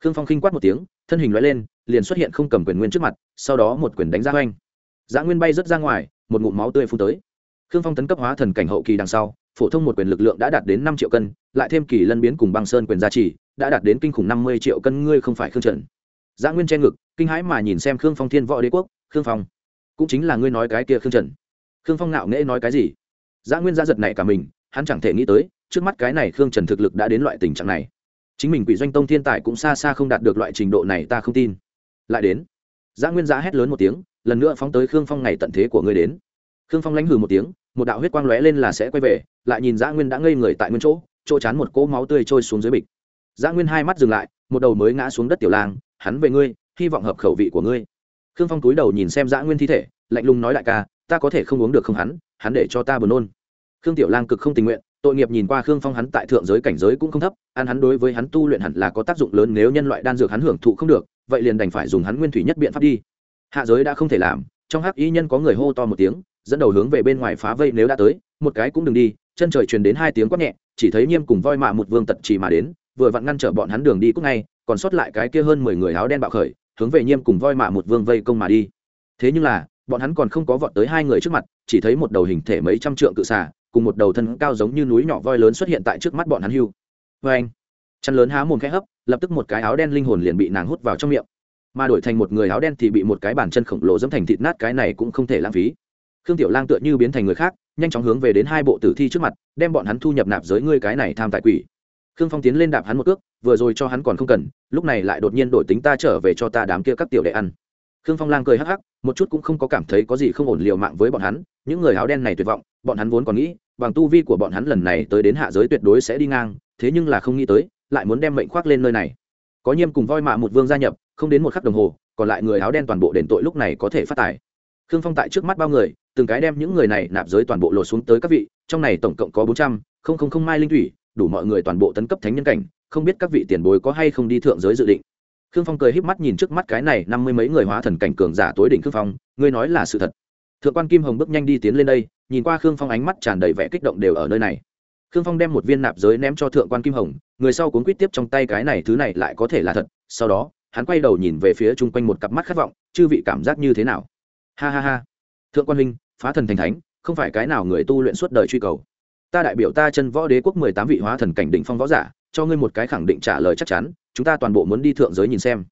Khương phong khinh quát một tiếng, thân hình loại lên liền xuất hiện không cầm quyền nguyên trước mặt, sau đó một quyền đánh ra oanh giã nguyên bay rớt ra ngoài, một ngụm máu tươi phun tới. Khương phong tấn cấp hóa thần cảnh hậu kỳ đằng sau, phổ thông một quyền lực lượng đã đạt đến năm triệu cân, lại thêm kỳ lân biến cùng băng sơn quyền gia trì, đã đạt đến kinh khủng năm mươi triệu cân, ngươi không phải khương trần. Giã nguyên che ngực, kinh hãi mà nhìn xem khương phong thiên võ đế quốc, khương phong, cũng chính là ngươi nói cái kia khương trần. Khương phong ngạo nghễ nói cái gì? Giã nguyên ra giật này cả mình, hắn chẳng thể nghĩ tới, trước mắt cái này khương trần thực lực đã đến loại tình trạng này. Chính mình quỷ doanh tông thiên tài cũng xa xa không đạt được loại trình độ này, ta không tin lại đến. Giã nguyên giã hét lớn một tiếng, lần nữa phóng tới khương phong ngày tận thế của ngươi đến. Khương phong lánh hừ một tiếng, một đạo huyết quang lóe lên là sẽ quay về, lại nhìn giã nguyên đã ngây người tại nguyên chỗ chỗ chán một cỗ máu tươi trôi xuống dưới bịch. Giã nguyên hai mắt dừng lại, một đầu mới ngã xuống đất tiểu lang, hắn về ngươi, hy vọng hợp khẩu vị của ngươi. Khương phong túi đầu nhìn xem giã nguyên thi thể, lạnh lùng nói đại ca, ta có thể không uống được không hắn hắn để cho ta buồn nôn. Khương tiểu lang cực không tình nguyện tội nghiệp nhìn qua khương phong hắn tại thượng giới cảnh giới cũng không thấp, ăn hắn đối với hắn tu luyện hẳn là có tác dụng lớn nếu nhân loại đan dược hắn hưởng thụ không được, vậy liền đành phải dùng hắn nguyên thủy nhất biện pháp đi. Hạ giới đã không thể làm, trong hắc y nhân có người hô to một tiếng, dẫn đầu hướng về bên ngoài phá vây nếu đã tới, một cái cũng đừng đi, chân trời truyền đến hai tiếng quát nhẹ, chỉ thấy nhiêm cùng voi mạ một vương tật chỉ mà đến, vừa vặn ngăn trở bọn hắn đường đi cúc ngay, còn sót lại cái kia hơn mười người áo đen bạo khởi, hướng về nhiêm cùng voi mạ một vương vây công mà đi. Thế nhưng là, bọn hắn còn không có vọt tới hai người trước mặt, chỉ thấy một đầu hình thể mấy trăm trượng cự xà cùng một đầu thân cao giống như núi nhỏ voi lớn xuất hiện tại trước mắt bọn hắn hưu. Vê anh, chăn lớn há mồm khẽ hấp, lập tức một cái áo đen linh hồn liền bị nàng hút vào trong miệng. Mà đổi thành một người áo đen thì bị một cái bàn chân khổng lồ dẫm thành thịt nát, cái này cũng không thể lãng phí. Khương tiểu lang tựa như biến thành người khác, nhanh chóng hướng về đến hai bộ tử thi trước mặt, đem bọn hắn thu nhập nạp giới ngươi cái này tham tài quỷ. Khương phong tiến lên đạp hắn một cước, vừa rồi cho hắn còn không cần, lúc này lại đột nhiên đổi tính ta trở về cho ta đám kia các tiểu đệ ăn. Khương phong lang cười hắc hắc, một chút cũng không có cảm thấy có gì không ổn liều mạng với bọn hắn, những người áo đen này tuyệt vọng, bọn hắn vốn còn nghĩ bằng tu vi của bọn hắn lần này tới đến hạ giới tuyệt đối sẽ đi ngang, thế nhưng là không nghĩ tới, lại muốn đem mệnh khoác lên nơi này. Có nhiêm cùng voi mạ một vương gia nhập, không đến một khắc đồng hồ, còn lại người áo đen toàn bộ đền tội lúc này có thể phát tài. Khương phong tại trước mắt bao người, từng cái đem những người này nạp giới toàn bộ lột xuống tới các vị, trong này tổng cộng có bốn trăm, không không không mai linh thủy, đủ mọi người toàn bộ tấn cấp thánh nhân cảnh, không biết các vị tiền bối có hay không đi thượng giới dự định. Khương phong cười híp mắt nhìn trước mắt cái này năm mươi mấy người hóa thần cảnh cường giả tối đỉnh khương phong, ngươi nói là sự thật. Thượng quan kim hồng bước nhanh đi tiến lên đây nhìn qua khương phong ánh mắt tràn đầy vẻ kích động đều ở nơi này. Khương phong đem một viên nạp giới ném cho thượng quan kim hồng, người sau cuốn quýt tiếp trong tay cái này, thứ này lại có thể là thật. Sau đó, hắn quay đầu nhìn về phía chung quanh một cặp mắt khát vọng, chư vị cảm giác như thế nào? Ha ha ha. Thượng quan huynh, phá thần thành thánh, không phải cái nào người tu luyện suốt đời truy cầu. Ta đại biểu ta chân võ đế quốc mười tám vị hóa thần cảnh đỉnh phong võ giả, cho ngươi một cái khẳng định trả lời chắc chắn, chúng ta toàn bộ muốn đi thượng giới nhìn xem.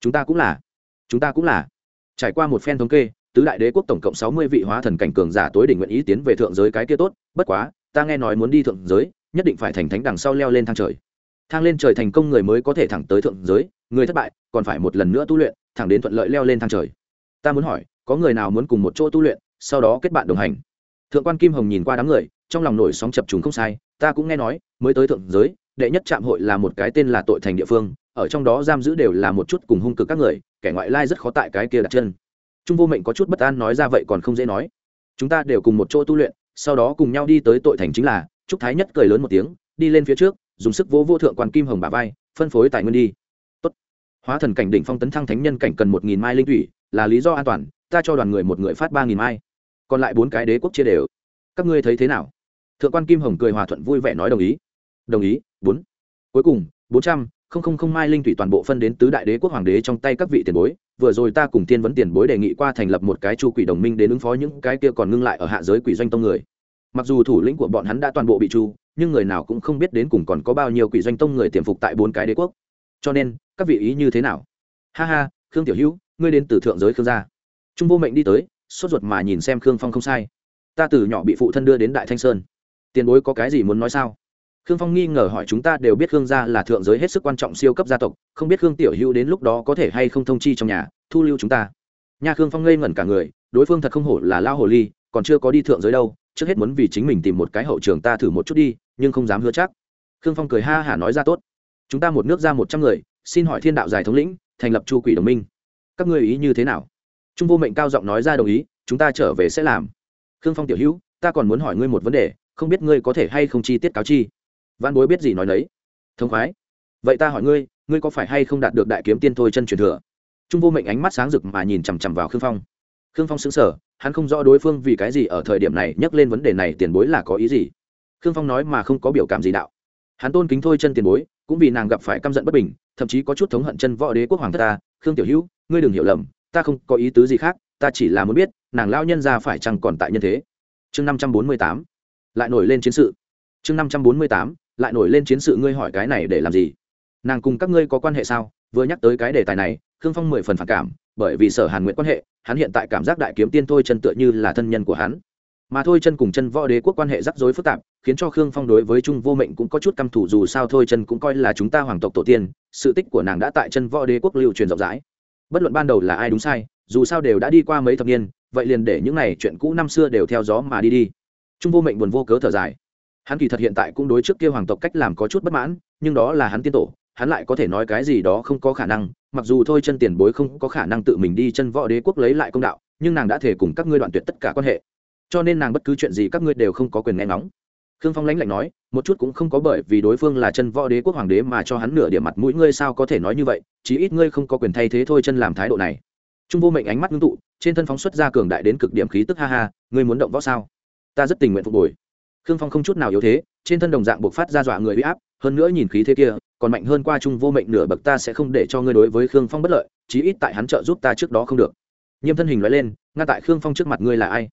Chúng ta cũng là, chúng ta cũng là. Trải qua một phen thống kê tứ đại đế quốc tổng cộng sáu mươi vị hóa thần cảnh cường giả tối đỉnh nguyện ý tiến về thượng giới cái kia tốt, bất quá, ta nghe nói muốn đi thượng giới, nhất định phải thành thánh đằng sau leo lên thang trời. Thang lên trời thành công người mới có thể thẳng tới thượng giới, người thất bại, còn phải một lần nữa tu luyện, thẳng đến thuận lợi leo lên thang trời. Ta muốn hỏi, có người nào muốn cùng một chỗ tu luyện, sau đó kết bạn đồng hành? Thượng quan kim hồng nhìn qua đám người, trong lòng nổi sóng chập trùng không sai, ta cũng nghe nói, mới tới thượng giới, đệ nhất trạm hội là một cái tên là tội thành địa phương, ở trong đó giam giữ đều là một chút cùng hung cực các người, kẻ ngoại lai rất khó tại cái kia đặt chân trung vô mệnh có chút bất an nói ra vậy còn không dễ nói. Chúng ta đều cùng một chỗ tu luyện, sau đó cùng nhau đi tới tội thành chính là, trúc thái nhất cười lớn một tiếng, đi lên phía trước, dùng sức vỗ vô thượng quan kim hồng bà vai, phân phối tài nguyên đi. Tốt. hóa thần cảnh đỉnh phong tấn thăng thánh nhân cảnh cần một nghìn mai linh thủy, là lý do an toàn, ta cho đoàn người một người phát ba nghìn mai. Còn lại bốn cái đế quốc chia đều. Các ngươi thấy thế nào? Thượng quan kim hồng cười hòa thuận vui vẻ nói đồng ý. Đồng ý, bốn. Cuối cùng, bốn trăm, không không không mai linh thủy toàn bộ phân đến tứ đại đế quốc hoàng đế trong tay các vị tiền bối vừa rồi ta cùng tiên vấn tiền bối đề nghị qua thành lập một cái chu quỷ đồng minh đến ứng phó những cái kia còn ngưng lại ở hạ giới quỷ doanh tông người. Mặc dù thủ lĩnh của bọn hắn đã toàn bộ bị chu nhưng người nào cũng không biết đến cùng còn có bao nhiêu quỷ doanh tông người tiềm phục tại bốn cái đế quốc. Cho nên, các vị ý như thế nào? Ha ha, khương tiểu hữu, ngươi đến từ thượng giới khương gia. Trung vô mệnh đi tới, sốt ruột mà nhìn xem khương phong không sai. Ta từ nhỏ bị phụ thân đưa đến đại thanh sơn. Tiền bối có cái gì muốn nói sao? Khương phong nghi ngờ hỏi chúng ta đều biết khương gia là thượng giới hết sức quan trọng siêu cấp gia tộc, không biết khương tiểu hữu đến lúc đó có thể hay không thông chi trong nhà, thu lưu chúng ta. Nhà khương phong ngây ngẩn cả người, đối phương thật không hổ là lao hồ ly, còn chưa có đi thượng giới đâu, trước hết muốn vì chính mình tìm một cái hậu trường ta thử một chút đi, nhưng không dám hứa chắc. Khương phong cười ha hả nói ra tốt. Chúng ta một nước ra một trăm người, xin hỏi thiên đạo giải thống lĩnh, thành lập chu quỷ đồng minh. Các ngươi ý như thế nào? Trung vô mệnh cao giọng nói ra đồng ý, chúng ta trở về sẽ làm. Khương phong tiểu hữu, ta còn muốn hỏi ngươi một vấn đề, không biết ngươi có thể hay không chi tiết cáo chi? Văn bối biết gì nói nấy. Thông khoái. Vậy ta hỏi ngươi ngươi có phải hay không đạt được đại kiếm tiên thôi chân truyền thừa? Trung vô mệnh ánh mắt sáng rực mà nhìn chằm chằm vào khương phong. Khương phong xứng sở hắn không rõ đối phương vì cái gì ở thời điểm này nhắc lên vấn đề này tiền bối là có ý gì. Khương phong nói mà không có biểu cảm gì đạo. Hắn tôn kính thôi chân tiền bối, cũng vì nàng gặp phải căm giận bất bình, thậm chí có chút thống hận chân võ đế quốc hoàng thất ta, khương tiểu hữu, ngươi đừng hiểu lầm, ta không có ý tứ gì khác, ta chỉ là muốn biết, nàng lao nhân ra phải chăng còn tại nhân thế. Chương năm trăm bốn mươi tám. Lại nổi lên chiến sự. Chương năm trăm bốn mươi tám lại nổi lên chiến sự ngươi hỏi cái này để làm gì? Nàng cùng các ngươi có quan hệ sao? Vừa nhắc tới cái đề tài này, khương phong mười phần phản cảm, bởi vì sở hàn nguyện quan hệ, hắn hiện tại cảm giác đại kiếm tiên thôi chân tựa như là thân nhân của hắn. Mà thôi chân cùng chân võ đế quốc quan hệ rắc rối phức tạp, khiến cho khương phong đối với trung vô mệnh cũng có chút căm thủ dù sao thôi chân cũng coi là chúng ta hoàng tộc tổ tiên, sự tích của nàng đã tại chân võ đế quốc lưu truyền rộng rãi. Bất luận ban đầu là ai đúng sai, dù sao đều đã đi qua mấy thập niên, vậy liền để những này chuyện cũ năm xưa đều theo gió mà đi đi. Trung vô mệnh buồn vô cớ thở dài hắn kỳ thật hiện tại cũng đối trước kia hoàng tộc cách làm có chút bất mãn, nhưng đó là hắn tiên tổ, hắn lại có thể nói cái gì đó không có khả năng, mặc dù thôi chân tiền bối không có khả năng tự mình đi chân võ đế quốc lấy lại công đạo, nhưng nàng đã thể cùng các ngươi đoạn tuyệt tất cả quan hệ. Cho nên nàng bất cứ chuyện gì các ngươi đều không có quyền nghe ngóng. Khương phong lãnh lạnh nói, một chút cũng không có bởi vì đối phương là chân võ đế quốc hoàng đế mà cho hắn nửa điểm mặt mũi, ngươi sao có thể nói như vậy, chí ít ngươi không có quyền thay thế thôi chân làm thái độ này. Trung vô mệnh ánh mắt ngưng tụ, trên thân phóng xuất ra cường đại đến cực điểm khí tức, ha ha, ngươi muốn động võ sao? Ta rất tình nguyện phục hồi khương phong không chút nào yếu thế, trên thân đồng dạng buộc phát ra dọa người huy áp, hơn nữa nhìn khí thế kia, còn mạnh hơn qua trung vô mệnh nửa bậc ta sẽ không để cho ngươi đối với khương phong bất lợi, chí ít tại hắn trợ giúp ta trước đó không được. Nhiêm thân hình nói lên ngay tại khương phong trước mặt ngươi là ai?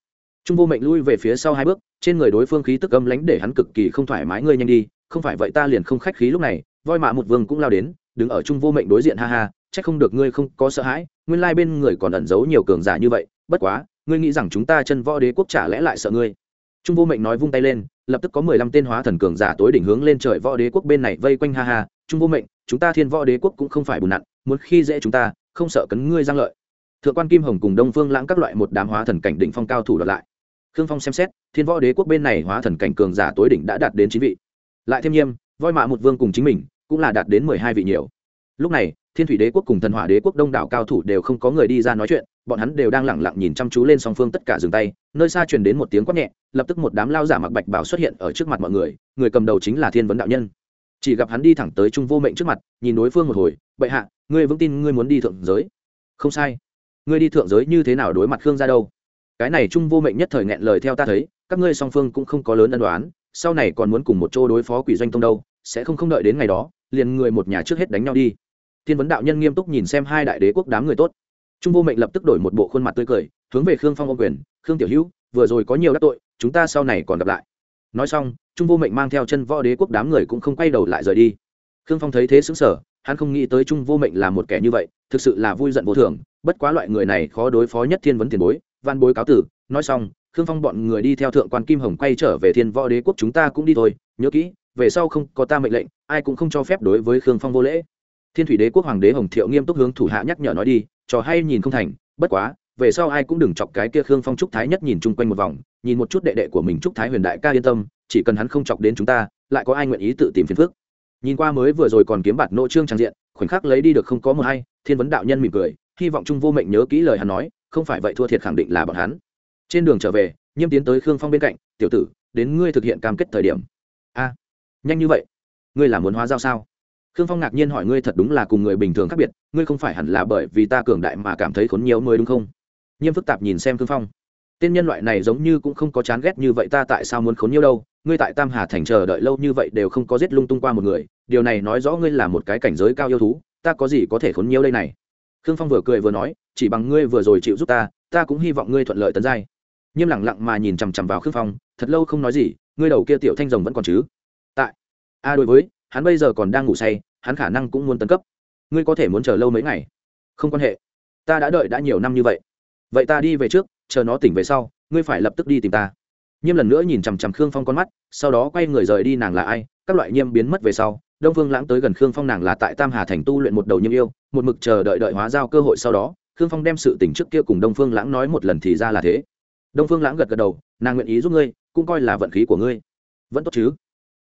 Trung vô mệnh lui về phía sau hai bước, trên người đối phương khí tức âm lánh để hắn cực kỳ không thoải mái, ngươi nhanh đi, không phải vậy ta liền không khách khí lúc này, voi mạ một vương cũng lao đến, đứng ở trung vô mệnh đối diện ha ha, chắc không được ngươi không có sợ hãi, nguyên lai bên người còn ẩn giấu nhiều cường giả như vậy, bất quá, ngươi nghĩ rằng chúng ta chân võ đế quốc chả lẽ lại sợ ngươi? Trung vô mệnh nói vung tay lên, lập tức có mười lăm tên hóa thần cường giả tối đỉnh hướng lên trời võ đế quốc bên này vây quanh ha ha. Trung vô mệnh, chúng ta thiên võ đế quốc cũng không phải bùn nặn, muốn khi dễ chúng ta, không sợ cấn ngươi giang lợi. Thượng quan kim hồng cùng đông phương lãng các loại một đám hóa thần cảnh đỉnh phong cao thủ đợt lại. Khương phong xem xét, thiên võ đế quốc bên này hóa thần cảnh cường giả tối đỉnh đã đạt đến chín vị. Lại thêm nhiêm voi mạ một vương cùng chính mình, cũng là đạt đến mười hai vị nhiều. Lúc này, thiên thủy đế quốc cùng thần hỏa đế quốc đông đảo cao thủ đều không có người đi ra nói chuyện, bọn hắn đều đang lẳng lặng nhìn chăm chú lên song phương tất cả dừng tay nơi xa truyền đến một tiếng quát nhẹ, lập tức một đám lao giả mặc bạch bảo xuất hiện ở trước mặt mọi người người cầm đầu chính là thiên vấn đạo nhân. Chỉ gặp hắn đi thẳng tới trung vô mệnh trước mặt, nhìn đối phương một hồi, bệ hạ, ngươi vững tin ngươi muốn đi thượng giới? Không sai. Ngươi đi thượng giới như thế nào đối mặt khương ra đâu? Cái này trung vô mệnh nhất thời nghẹn lời theo ta thấy, các ngươi song phương cũng không có lớn ân đoán sau này còn muốn cùng một chỗ đối phó quỷ doanh tông đâu, sẽ không không đợi đến ngày đó, liền người một nhà trước hết đánh nhau đi. Thiên vấn đạo nhân nghiêm túc nhìn xem hai đại đế quốc đám người tốt. Trung vô mệnh lập tức đổi một bộ khuôn mặt tươi cười, hướng về khương phong ô quyền khương tiểu hữu, vừa rồi có nhiều đắc tội, chúng ta sau này còn gặp lại. Nói xong, trung vô mệnh mang theo chân võ đế quốc đám người cũng không quay đầu lại rời đi. Khương phong thấy thế xứng sở hắn không nghĩ tới trung vô mệnh là một kẻ như vậy, thực sự là vui giận vô thường, bất quá loại người này khó đối phó nhất thiên vấn tiền bối, văn bối cáo tử. Nói xong, khương phong bọn người đi theo thượng quan kim hồng quay trở về thiên võ đế quốc chúng ta cũng đi thôi, nhớ kỹ, về sau không có ta mệnh lệnh, ai cũng không cho phép đối với khương phong vô lễ. Thiên thủy đế quốc hoàng đế hồng thiệu nghiêm túc hướng thủ hạ nhắc nhở nói đi, trò hay nhìn không thành, bất quá về sau ai cũng đừng chọc cái kia khương phong trúc thái nhất nhìn chung quanh một vòng, nhìn một chút đệ đệ của mình trúc thái huyền đại ca yên tâm, chỉ cần hắn không chọc đến chúng ta, lại có ai nguyện ý tự tìm phiền phức. Nhìn qua mới vừa rồi còn kiếm bạt nộ trương trang diện, khoảnh khắc lấy đi được không có một hay thiên vấn đạo nhân mỉm cười, hy vọng trung vô mệnh nhớ kỹ lời hắn nói, không phải vậy thua thiệt khẳng định là bọn hắn. Trên đường trở về, nhiêm tiến tới khương phong bên cạnh, tiểu tử, đến ngươi thực hiện cam kết thời điểm. A, nhanh như vậy? Ngươi là muốn hóa giao sao? Khương phong ngạc nhiên hỏi, ngươi thật đúng là cùng người bình thường khác biệt, ngươi không phải hẳn là bởi vì ta cường đại mà cảm thấy khốn nhiều mới đúng không? Nghiêm phức tạp nhìn xem khương phong. Tên nhân loại này giống như cũng không có chán ghét như vậy, ta tại sao muốn khốn nhiêu đâu? Ngươi tại tam hà thành chờ đợi lâu như vậy đều không có giết lung tung qua một người. Điều này nói rõ ngươi là một cái cảnh giới cao yêu thú, ta có gì có thể khốn nhiêu đây này? Khương phong vừa cười vừa nói, chỉ bằng ngươi vừa rồi chịu giúp ta ta cũng hy vọng ngươi thuận lợi tấn giai. Nghiêm lặng lặng mà nhìn chằm chằm vào khương phong, thật lâu không nói gì, ngươi đầu kia tiểu thanh rồng vẫn còn chứ? Tại. A đối với, hắn bây giờ còn đang ngủ say, hắn khả năng cũng muốn tấn cấp. Ngươi có thể muốn chờ lâu mấy ngày? Không quan hệ. Ta đã đợi đã nhiều năm như vậy vậy ta đi về trước, chờ nó tỉnh về sau, ngươi phải lập tức đi tìm ta. Nhiêm lần nữa nhìn chằm chằm khương phong con mắt, sau đó quay người rời đi nàng là ai, các loại nhiêm biến mất về sau, đông phương lãng tới gần khương phong nàng là tại tam hà thành tu luyện một đầu nhiêm yêu, một mực chờ đợi đợi hóa giao cơ hội sau đó, khương phong đem sự tình trước kia cùng đông phương lãng nói một lần thì ra là thế. Đông phương lãng gật gật đầu, nàng nguyện ý giúp ngươi, cũng coi là vận khí của ngươi. Vẫn tốt chứ?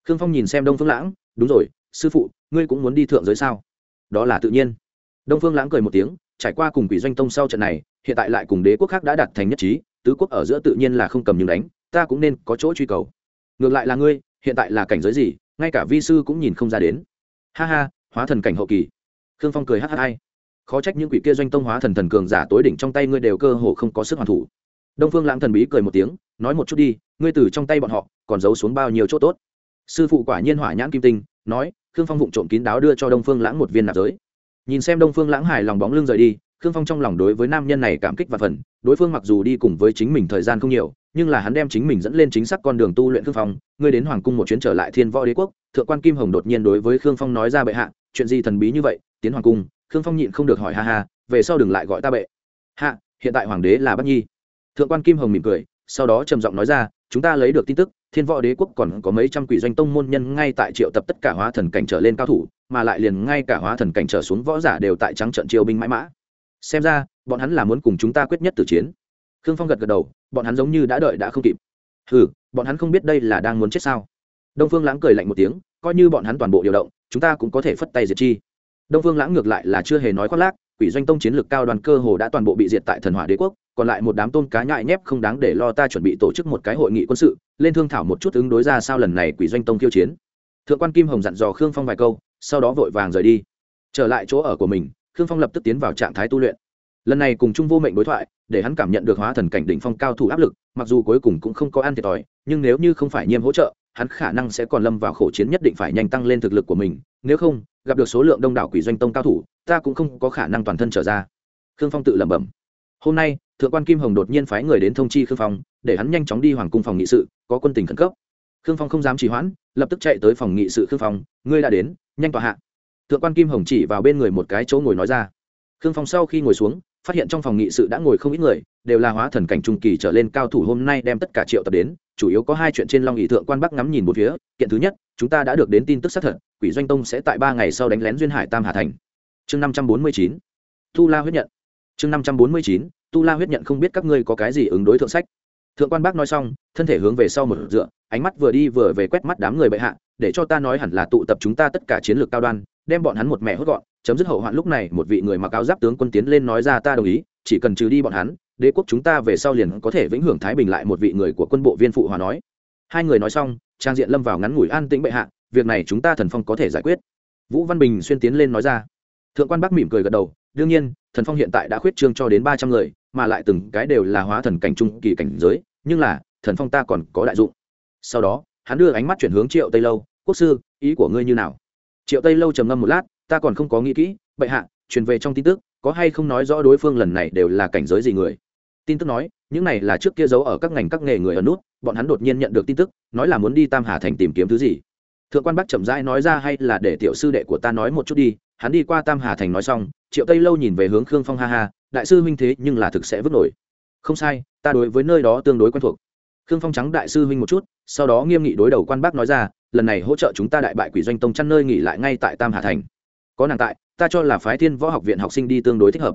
Khương phong nhìn xem đông phương lãng, đúng rồi, sư phụ, ngươi cũng muốn đi thượng giới sao? Đó là tự nhiên. Đông phương lãng cười một tiếng, trải qua cùng quỷ doanh tông sau trận này hiện tại lại cùng đế quốc khác đã đạt thành nhất trí, tứ quốc ở giữa tự nhiên là không cầm nhưng đánh, ta cũng nên có chỗ truy cầu. Ngược lại là ngươi, hiện tại là cảnh giới gì, ngay cả vi sư cũng nhìn không ra đến. Ha ha, hóa thần cảnh hậu kỳ. Khương phong cười hh hai khó trách những quỷ kia doanh tông hóa thần thần cường giả tối đỉnh trong tay ngươi đều cơ hồ không có sức hoàn thủ. Đông phương lãng thần bí cười một tiếng, nói một chút đi, ngươi từ trong tay bọn họ, còn giấu xuống bao nhiêu chỗ tốt? Sư phụ quả nhiên hỏa nhãn kim tinh, nói, khương phong vụng trộm kín đáo đưa cho đông phương lãng một viên nạp giới. Nhìn xem đông phương lãng hài lòng bóng lưng rời đi khương phong trong lòng đối với nam nhân này cảm kích và phần, đối phương mặc dù đi cùng với chính mình thời gian không nhiều, nhưng là hắn đem chính mình dẫn lên chính xác con đường tu luyện khương phong. Ngươi đến hoàng cung một chuyến trở lại thiên võ đế quốc, thượng quan kim hồng đột nhiên đối với khương phong nói ra bệ hạ, chuyện gì thần bí như vậy, tiến hoàng cung. Khương phong nhịn không được hỏi ha ha, về sau đừng lại gọi ta bệ. Hạ, hiện tại hoàng đế là bắc nhi. Thượng quan kim hồng mỉm cười, sau đó trầm giọng nói ra, chúng ta lấy được tin tức, thiên võ đế quốc còn có mấy trăm quỷ doanh tông môn nhân ngay tại triệu tập tất cả hóa thần cảnh trở lên cao thủ, mà lại liền ngay cả hóa thần cảnh trở xuống võ giả đều tại trắng trận chiêu binh mãi mã xem ra, bọn hắn là muốn cùng chúng ta quyết nhất tử chiến. Khương phong gật gật đầu, bọn hắn giống như đã đợi đã không kịp. Ừ bọn hắn không biết đây là đang muốn chết sao? Đông phương lãng cười lạnh một tiếng, coi như bọn hắn toàn bộ điều động, chúng ta cũng có thể phất tay diệt chi. Đông phương lãng ngược lại là chưa hề nói khoác lác, quỷ doanh tông chiến lược cao đoàn cơ hồ đã toàn bộ bị diệt tại thần hỏa đế quốc, còn lại một đám tôn cá nhại nhép không đáng để lo ta chuẩn bị tổ chức một cái hội nghị quân sự, lên thương thảo một chút ứng đối ra sao lần này quỷ doanh tông khiêu chiến. Thượng quan kim hồng dặn dò khương phong vài câu, sau đó vội vàng rời đi. Trở lại chỗ ở của mình khương phong lập tức tiến vào trạng thái tu luyện. Lần này cùng chung vô mệnh đối thoại, để hắn cảm nhận được hóa thần cảnh đỉnh phong cao thủ áp lực, mặc dù cuối cùng cũng không có ăn thiệt thòi, nhưng nếu như không phải nhiêm hỗ trợ, hắn khả năng sẽ còn lâm vào khổ chiến nhất định phải nhanh tăng lên thực lực của mình, nếu không, gặp được số lượng đông đảo quỷ doanh tông cao thủ, ta cũng không có khả năng toàn thân trở ra. Khương phong tự lẩm bẩm. Hôm nay, thượng quan kim hồng đột nhiên phái người đến thông chi khương phong, để hắn nhanh chóng đi hoàng cung phòng nghị sự, có quân tình khẩn cấp. Khương phong không dám trì hoãn, lập tức chạy tới phòng nghị sự khương phong, ngươi đã đến, nhanh tòa hạ thượng quan kim hồng chỉ vào bên người một cái chỗ ngồi nói ra. Khương phong sau khi ngồi xuống, phát hiện trong phòng nghị sự đã ngồi không ít người, đều là hóa thần cảnh trung kỳ trở lên cao thủ hôm nay đem tất cả triệu tập đến, chủ yếu có hai chuyện trên long ỵ thượng quan bắc ngắm nhìn một phía, kiện thứ nhất, chúng ta đã được đến tin tức xác thật, quỷ doanh tông sẽ tại ba ngày sau đánh lén duyên hải tam hà thành. Chương năm trăm bốn mươi chín tu la huyết nhận. Chương năm trăm bốn mươi chín tu la huyết nhận không biết các ngươi có cái gì ứng đối thượng sách. Thượng quan bác nói xong, thân thể hướng về sau một dựa, ánh mắt vừa đi vừa về quét mắt đám người bệ hạ, để cho ta nói hẳn là tụ tập chúng ta tất cả chiến lược cao đoan đem bọn hắn một mẹ hốt gọn, chấm dứt hậu hoạn lúc này, một vị người mặc áo giáp tướng quân tiến lên nói ra, ta đồng ý, chỉ cần trừ đi bọn hắn, đế quốc chúng ta về sau liền có thể vĩnh hưởng thái bình lại. Một vị người của quân bộ viên phụ hòa nói. Hai người nói xong, trang diện lâm vào ngắn ngủi an tĩnh bệ hạ, việc này chúng ta thần phong có thể giải quyết. Vũ văn bình xuyên tiến lên nói ra. Thượng quan bắc mỉm cười gật đầu, đương nhiên, thần phong hiện tại đã khuyết trương cho đến ba trăm người, mà lại từng cái đều là hóa thần cảnh trung kỳ cảnh giới, nhưng là, thần phong ta còn có đại dụng. Sau đó, hắn đưa ánh mắt chuyển hướng triệu tây lâu, quốc sư, ý của ngươi như nào? Triệu tây lâu trầm ngâm một lát, ta còn không có nghĩ kỹ, bệ hạ, truyền về trong tin tức, có hay không nói rõ đối phương lần này đều là cảnh giới gì người? Tin tức nói, những này là trước kia giấu ở các ngành các nghề người ở nút, bọn hắn đột nhiên nhận được tin tức, nói là muốn đi tam hà thành tìm kiếm thứ gì. Thượng quan bắc chậm rãi nói ra hay là để tiểu sư đệ của ta nói một chút đi, hắn đi qua tam hà thành nói xong, triệu tây lâu nhìn về hướng khương phong ha ha, đại sư huynh thế nhưng là thực sẽ vứt nổi. Không sai, ta đối với nơi đó tương đối quen thuộc khương phong trắng đại sư huynh một chút, sau đó nghiêm nghị đối đầu quan bác nói ra, lần này hỗ trợ chúng ta đại bại quỷ doanh tông chăn nơi nghỉ lại ngay tại tam hà thành. Có nàng tại, ta cho là phái thiên võ học viện học sinh đi tương đối thích hợp.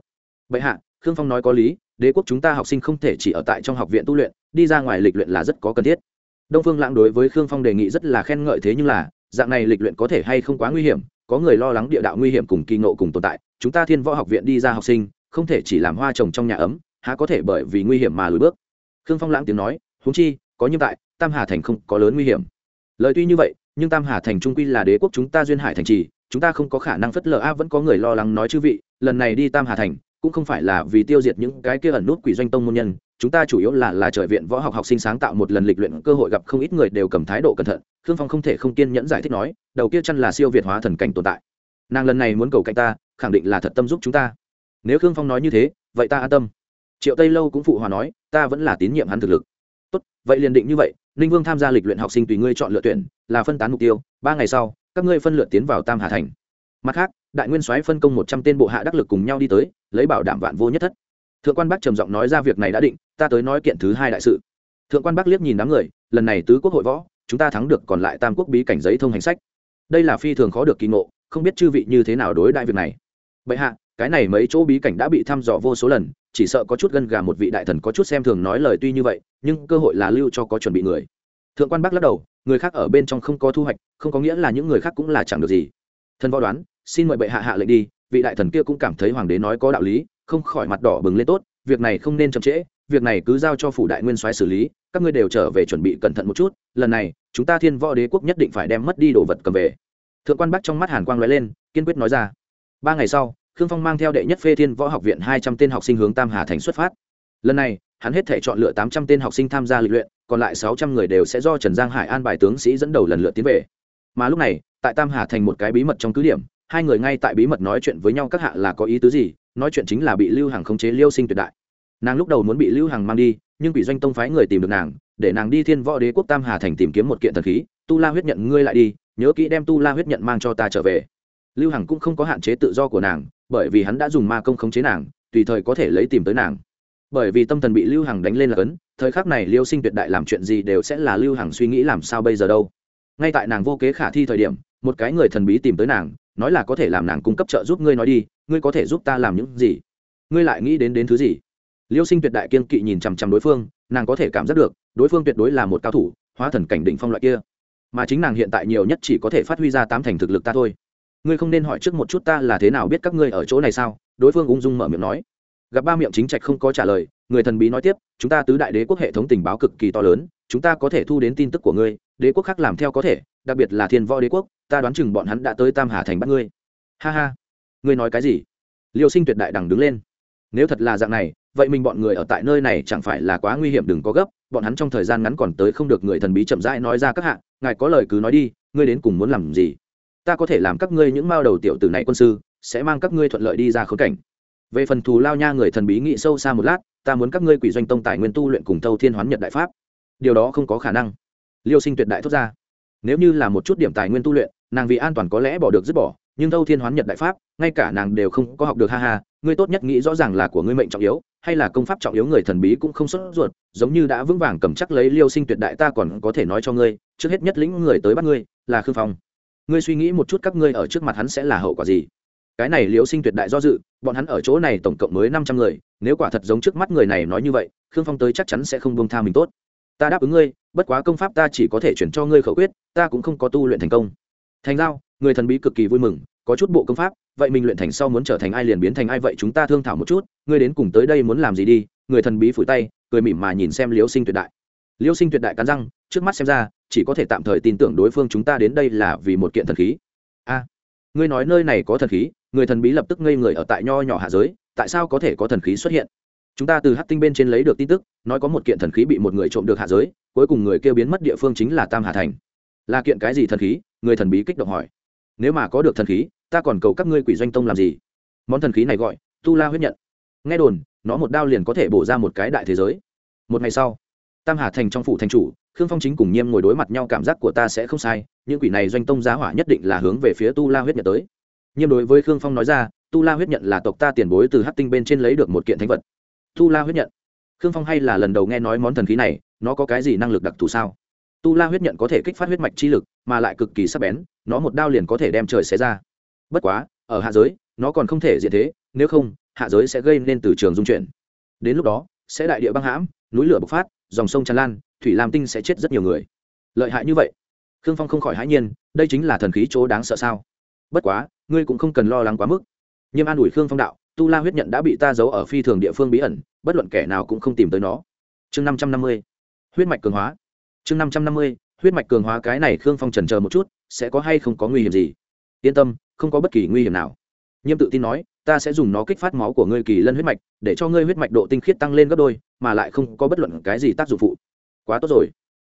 Bệ hạ, khương phong nói có lý, đế quốc chúng ta học sinh không thể chỉ ở tại trong học viện tu luyện, đi ra ngoài lịch luyện là rất có cần thiết. Đông phương lãng đối với khương phong đề nghị rất là khen ngợi thế nhưng là, dạng này lịch luyện có thể hay không quá nguy hiểm, có người lo lắng địa đạo nguy hiểm cùng kỳ ngộ cùng tồn tại, chúng ta thiên võ học viện đi ra học sinh, không thể chỉ làm hoa trồng trong nhà ấm, há có thể bởi vì nguy hiểm mà lùi bước. Khương phong lãng tiếng nói huống chi, có như tại, tam hà thành không có lớn nguy hiểm. Lời tuy như vậy, nhưng tam hà thành trung quy là đế quốc chúng ta duyên hải thành trì, chúng ta không có khả năng phất lờ a vẫn có người lo lắng nói chư vị, lần này đi tam hà thành, cũng không phải là vì tiêu diệt những cái kia ẩn nút quỷ doanh tông môn nhân, chúng ta chủ yếu là là trời viện võ học học sinh sáng tạo một lần lịch luyện cơ hội gặp không ít người đều cầm thái độ cẩn thận, khương phong không thể không kiên nhẫn giải thích nói, đầu kia chăn là siêu việt hóa thần cảnh tồn tại. Nàng lần này muốn cầu cạnh ta, khẳng định là thật tâm giúp chúng ta. Nếu khương phong nói như thế, vậy ta an tâm. Triệu tây lâu cũng phụ hòa nói, ta vẫn là tín nhiệm hắn thực lực vậy liền định như vậy, ninh vương tham gia lịch luyện học sinh tùy ngươi chọn lựa tuyển, là phân tán mục tiêu, ba ngày sau, các ngươi phân lượt tiến vào tam hà thành. Mặt khác, đại nguyên soái phân công một trăm tên bộ hạ đắc lực cùng nhau đi tới, lấy bảo đảm vạn vô nhất thất. Thượng quan bắc trầm giọng nói ra việc này đã định, ta tới nói kiện thứ hai đại sự. Thượng quan bắc liếc nhìn đám người, lần này tứ quốc hội võ, chúng ta thắng được còn lại tam quốc bí cảnh giấy thông hành sách. Đây là phi thường khó được kỳ ngộ, không biết chư vị như thế nào đối đại việc này. Bệ hạ, cái này mấy chỗ bí cảnh đã bị thăm dò vô số lần chỉ sợ có chút gân gà một vị đại thần có chút xem thường nói lời tuy như vậy, nhưng cơ hội là lưu cho có chuẩn bị người. Thượng quan bắc lắc đầu, người khác ở bên trong không có thu hoạch, không có nghĩa là những người khác cũng là chẳng được gì. Thần võ đoán, xin mời bệ hạ hạ lệnh đi, vị đại thần kia cũng cảm thấy hoàng đế nói có đạo lý, không khỏi mặt đỏ bừng lên tốt, việc này không nên chậm trễ, việc này cứ giao cho phủ đại nguyên soái xử lý, các ngươi đều trở về chuẩn bị cẩn thận một chút, lần này, chúng ta thiên võ đế quốc nhất định phải đem mất đi đồ vật cầm về. Thượng quan bắc trong mắt hàn quang lóe lên, kiên quyết nói ra. Ba ngày sau khương phong mang theo đệ nhất phê thiên võ học viện hai trăm tên học sinh hướng tam hà thành xuất phát. Lần này, hắn hết thể chọn lựa tám trăm tên học sinh tham gia lịch luyện, còn lại sáu trăm người đều sẽ do trần giang hải an bài tướng sĩ dẫn đầu lần lượt tiến về. Mà lúc này, tại tam hà thành một cái bí mật trong cứ điểm, hai người ngay tại bí mật nói chuyện với nhau các hạ là có ý tứ gì, nói chuyện chính là bị lưu Hằng khống chế liêu sinh tuyệt đại. Nàng lúc đầu muốn bị lưu Hằng mang đi, nhưng bị doanh tông phái người tìm được nàng, để nàng đi thiên võ đế quốc tam hà thành tìm kiếm một kiện thần khí, tu la huyết nhận ngươi lại đi, nhớ kỹ đem tu la huyết nhận mang cho ta trở về. Lưu hằng cũng không có hạn chế tự do của nàng bởi vì hắn đã dùng ma công khống chế nàng, tùy thời có thể lấy tìm tới nàng. Bởi vì tâm thần bị lưu hằng đánh lên là cấn, thời khắc này liêu sinh tuyệt đại làm chuyện gì đều sẽ là lưu hằng suy nghĩ làm sao bây giờ đâu. Ngay tại nàng vô kế khả thi thời điểm, một cái người thần bí tìm tới nàng, nói là có thể làm nàng cung cấp trợ giúp ngươi nói đi, ngươi có thể giúp ta làm những gì? Ngươi lại nghĩ đến đến thứ gì? Liêu sinh tuyệt đại kiên kỵ nhìn chằm chằm đối phương, nàng có thể cảm giác được, đối phương tuyệt đối là một cao thủ, hóa thần cảnh đỉnh phong loại kia. Mà chính nàng hiện tại nhiều nhất chỉ có thể phát huy ra tám thành thực lực ta thôi ngươi không nên hỏi trước một chút ta là thế nào biết các ngươi ở chỗ này sao? Đối phương ung dung mở miệng nói. Gặp ba miệng chính trạch không có trả lời người thần bí nói tiếp chúng ta tứ đại đế quốc hệ thống tình báo cực kỳ to lớn chúng ta có thể thu đến tin tức của ngươi đế quốc khác làm theo có thể đặc biệt là thiên võ đế quốc ta đoán chừng bọn hắn đã tới tam hà thành bắt ngươi. Ha ha. Ngươi nói cái gì? Liêu sinh tuyệt đại đằng đứng lên. Nếu thật là dạng này vậy mình bọn người ở tại nơi này chẳng phải là quá nguy hiểm đừng có gấp bọn hắn trong thời gian ngắn còn tới không được người thần bí chậm rãi nói ra các hạng, ngài có lời cứ nói đi ngươi đến cùng muốn làm gì? Ta có thể làm các ngươi những mao đầu tiểu tử này quân sư, sẽ mang các ngươi thuận lợi đi ra khốn cảnh. Về phần thù lao nha người thần bí nghĩ sâu xa một lát, ta muốn các ngươi quỷ doanh tông tài nguyên tu luyện cùng thâu thiên hoán nhật đại pháp. Điều đó không có khả năng. Liêu sinh tuyệt đại thốt ra. Nếu như là một chút điểm tài nguyên tu luyện, nàng vì an toàn có lẽ bỏ được dứt bỏ, nhưng thâu thiên hoán nhật đại pháp, ngay cả nàng đều không có học được ha ha, ngươi tốt nhất nghĩ rõ ràng là của ngươi mệnh trọng yếu, hay là công pháp trọng yếu người thần bí cũng không xuất ruột, giống như đã vững vàng cầm chắc lấy liêu sinh tuyệt đại ta còn có thể nói cho ngươi, trước hết nhất lĩnh người tới bắt ngươi, là khương phong ngươi suy nghĩ một chút các ngươi ở trước mặt hắn sẽ là hậu quả gì? Cái này Liễu sinh tuyệt đại do dự, bọn hắn ở chỗ này tổng cộng mới năm trăm người, nếu quả thật giống trước mắt người này nói như vậy, khương phong tới chắc chắn sẽ không buông tha mình tốt. Ta đáp ứng ngươi, bất quá công pháp ta chỉ có thể chuyển cho ngươi khẩu quyết, ta cũng không có tu luyện thành công. Thành giao, người thần bí cực kỳ vui mừng, có chút bộ công pháp, vậy mình luyện thành sau muốn trở thành ai liền biến thành ai vậy chúng ta thương thảo một chút, ngươi đến cùng tới đây muốn làm gì đi? Người thần bí phủi tay, cười mỉm mà nhìn xem liễu sinh tuyệt đại. Liễu sinh tuyệt đại cắn răng, trước mắt xem ra chỉ có thể tạm thời tin tưởng đối phương chúng ta đến đây là vì một kiện thần khí. A, ngươi nói nơi này có thần khí, người thần bí lập tức ngây người ở tại nho nhỏ hạ giới, tại sao có thể có thần khí xuất hiện? Chúng ta từ hát tinh bên trên lấy được tin tức, nói có một kiện thần khí bị một người trộm được hạ giới, cuối cùng người kêu biến mất địa phương chính là tam hà thành. Là kiện cái gì thần khí? Người thần bí kích động hỏi. Nếu mà có được thần khí, ta còn cầu các ngươi quỷ doanh tông làm gì? Món thần khí này gọi, tu la huyết nhận. Nghe đồn, nó một đao liền có thể bổ ra một cái đại thế giới. Một ngày sau, tam hà thành trong phủ thành chủ khương phong chính cùng nhiêm ngồi đối mặt nhau cảm giác của ta sẽ không sai, những quỷ này doanh tông giá hỏa nhất định là hướng về phía tu la huyết nhật tới. Nhiêm đối với khương phong nói ra, tu la huyết nhận là tộc ta tiền bối từ hát tinh bên trên lấy được một kiện thánh vật. Tu la huyết nhận khương phong hay là lần đầu nghe nói món thần khí này, nó có cái gì năng lực đặc thù sao? Tu la huyết nhận có thể kích phát huyết mạch chi lực, mà lại cực kỳ sắc bén, nó một đao liền có thể đem trời xé ra. Bất quá, ở hạ giới, nó còn không thể diện thế, nếu không, hạ giới sẽ gây nên từ trường dung chuyển. Đến lúc đó, sẽ đại địa băng hãm, núi lửa bộc phát, dòng sông tràn lan thủy lam tinh sẽ chết rất nhiều người. Lợi hại như vậy? Khương phong không khỏi hãi nhiên, đây chính là thần khí chỗ đáng sợ sao? Bất quá, ngươi cũng không cần lo lắng quá mức. Nhưng an ủi khương phong đạo, tu la huyết nhận đã bị ta giấu ở phi thường địa phương bí ẩn, bất luận kẻ nào cũng không tìm tới nó. Chương năm trăm năm mươi. Huyết mạch cường hóa. Chương năm trăm năm mươi. Huyết mạch cường hóa cái này khương phong trần chờ một chút, sẽ có hay không có nguy hiểm gì? Yên tâm, không có bất kỳ nguy hiểm nào. Nhiêm tự tin nói, ta sẽ dùng nó kích phát máu của ngươi kỳ lân huyết mạch, để cho ngươi huyết mạch độ tinh khiết tăng lên gấp đôi, mà lại không có bất luận cái gì tác dụng phụ quá tốt rồi.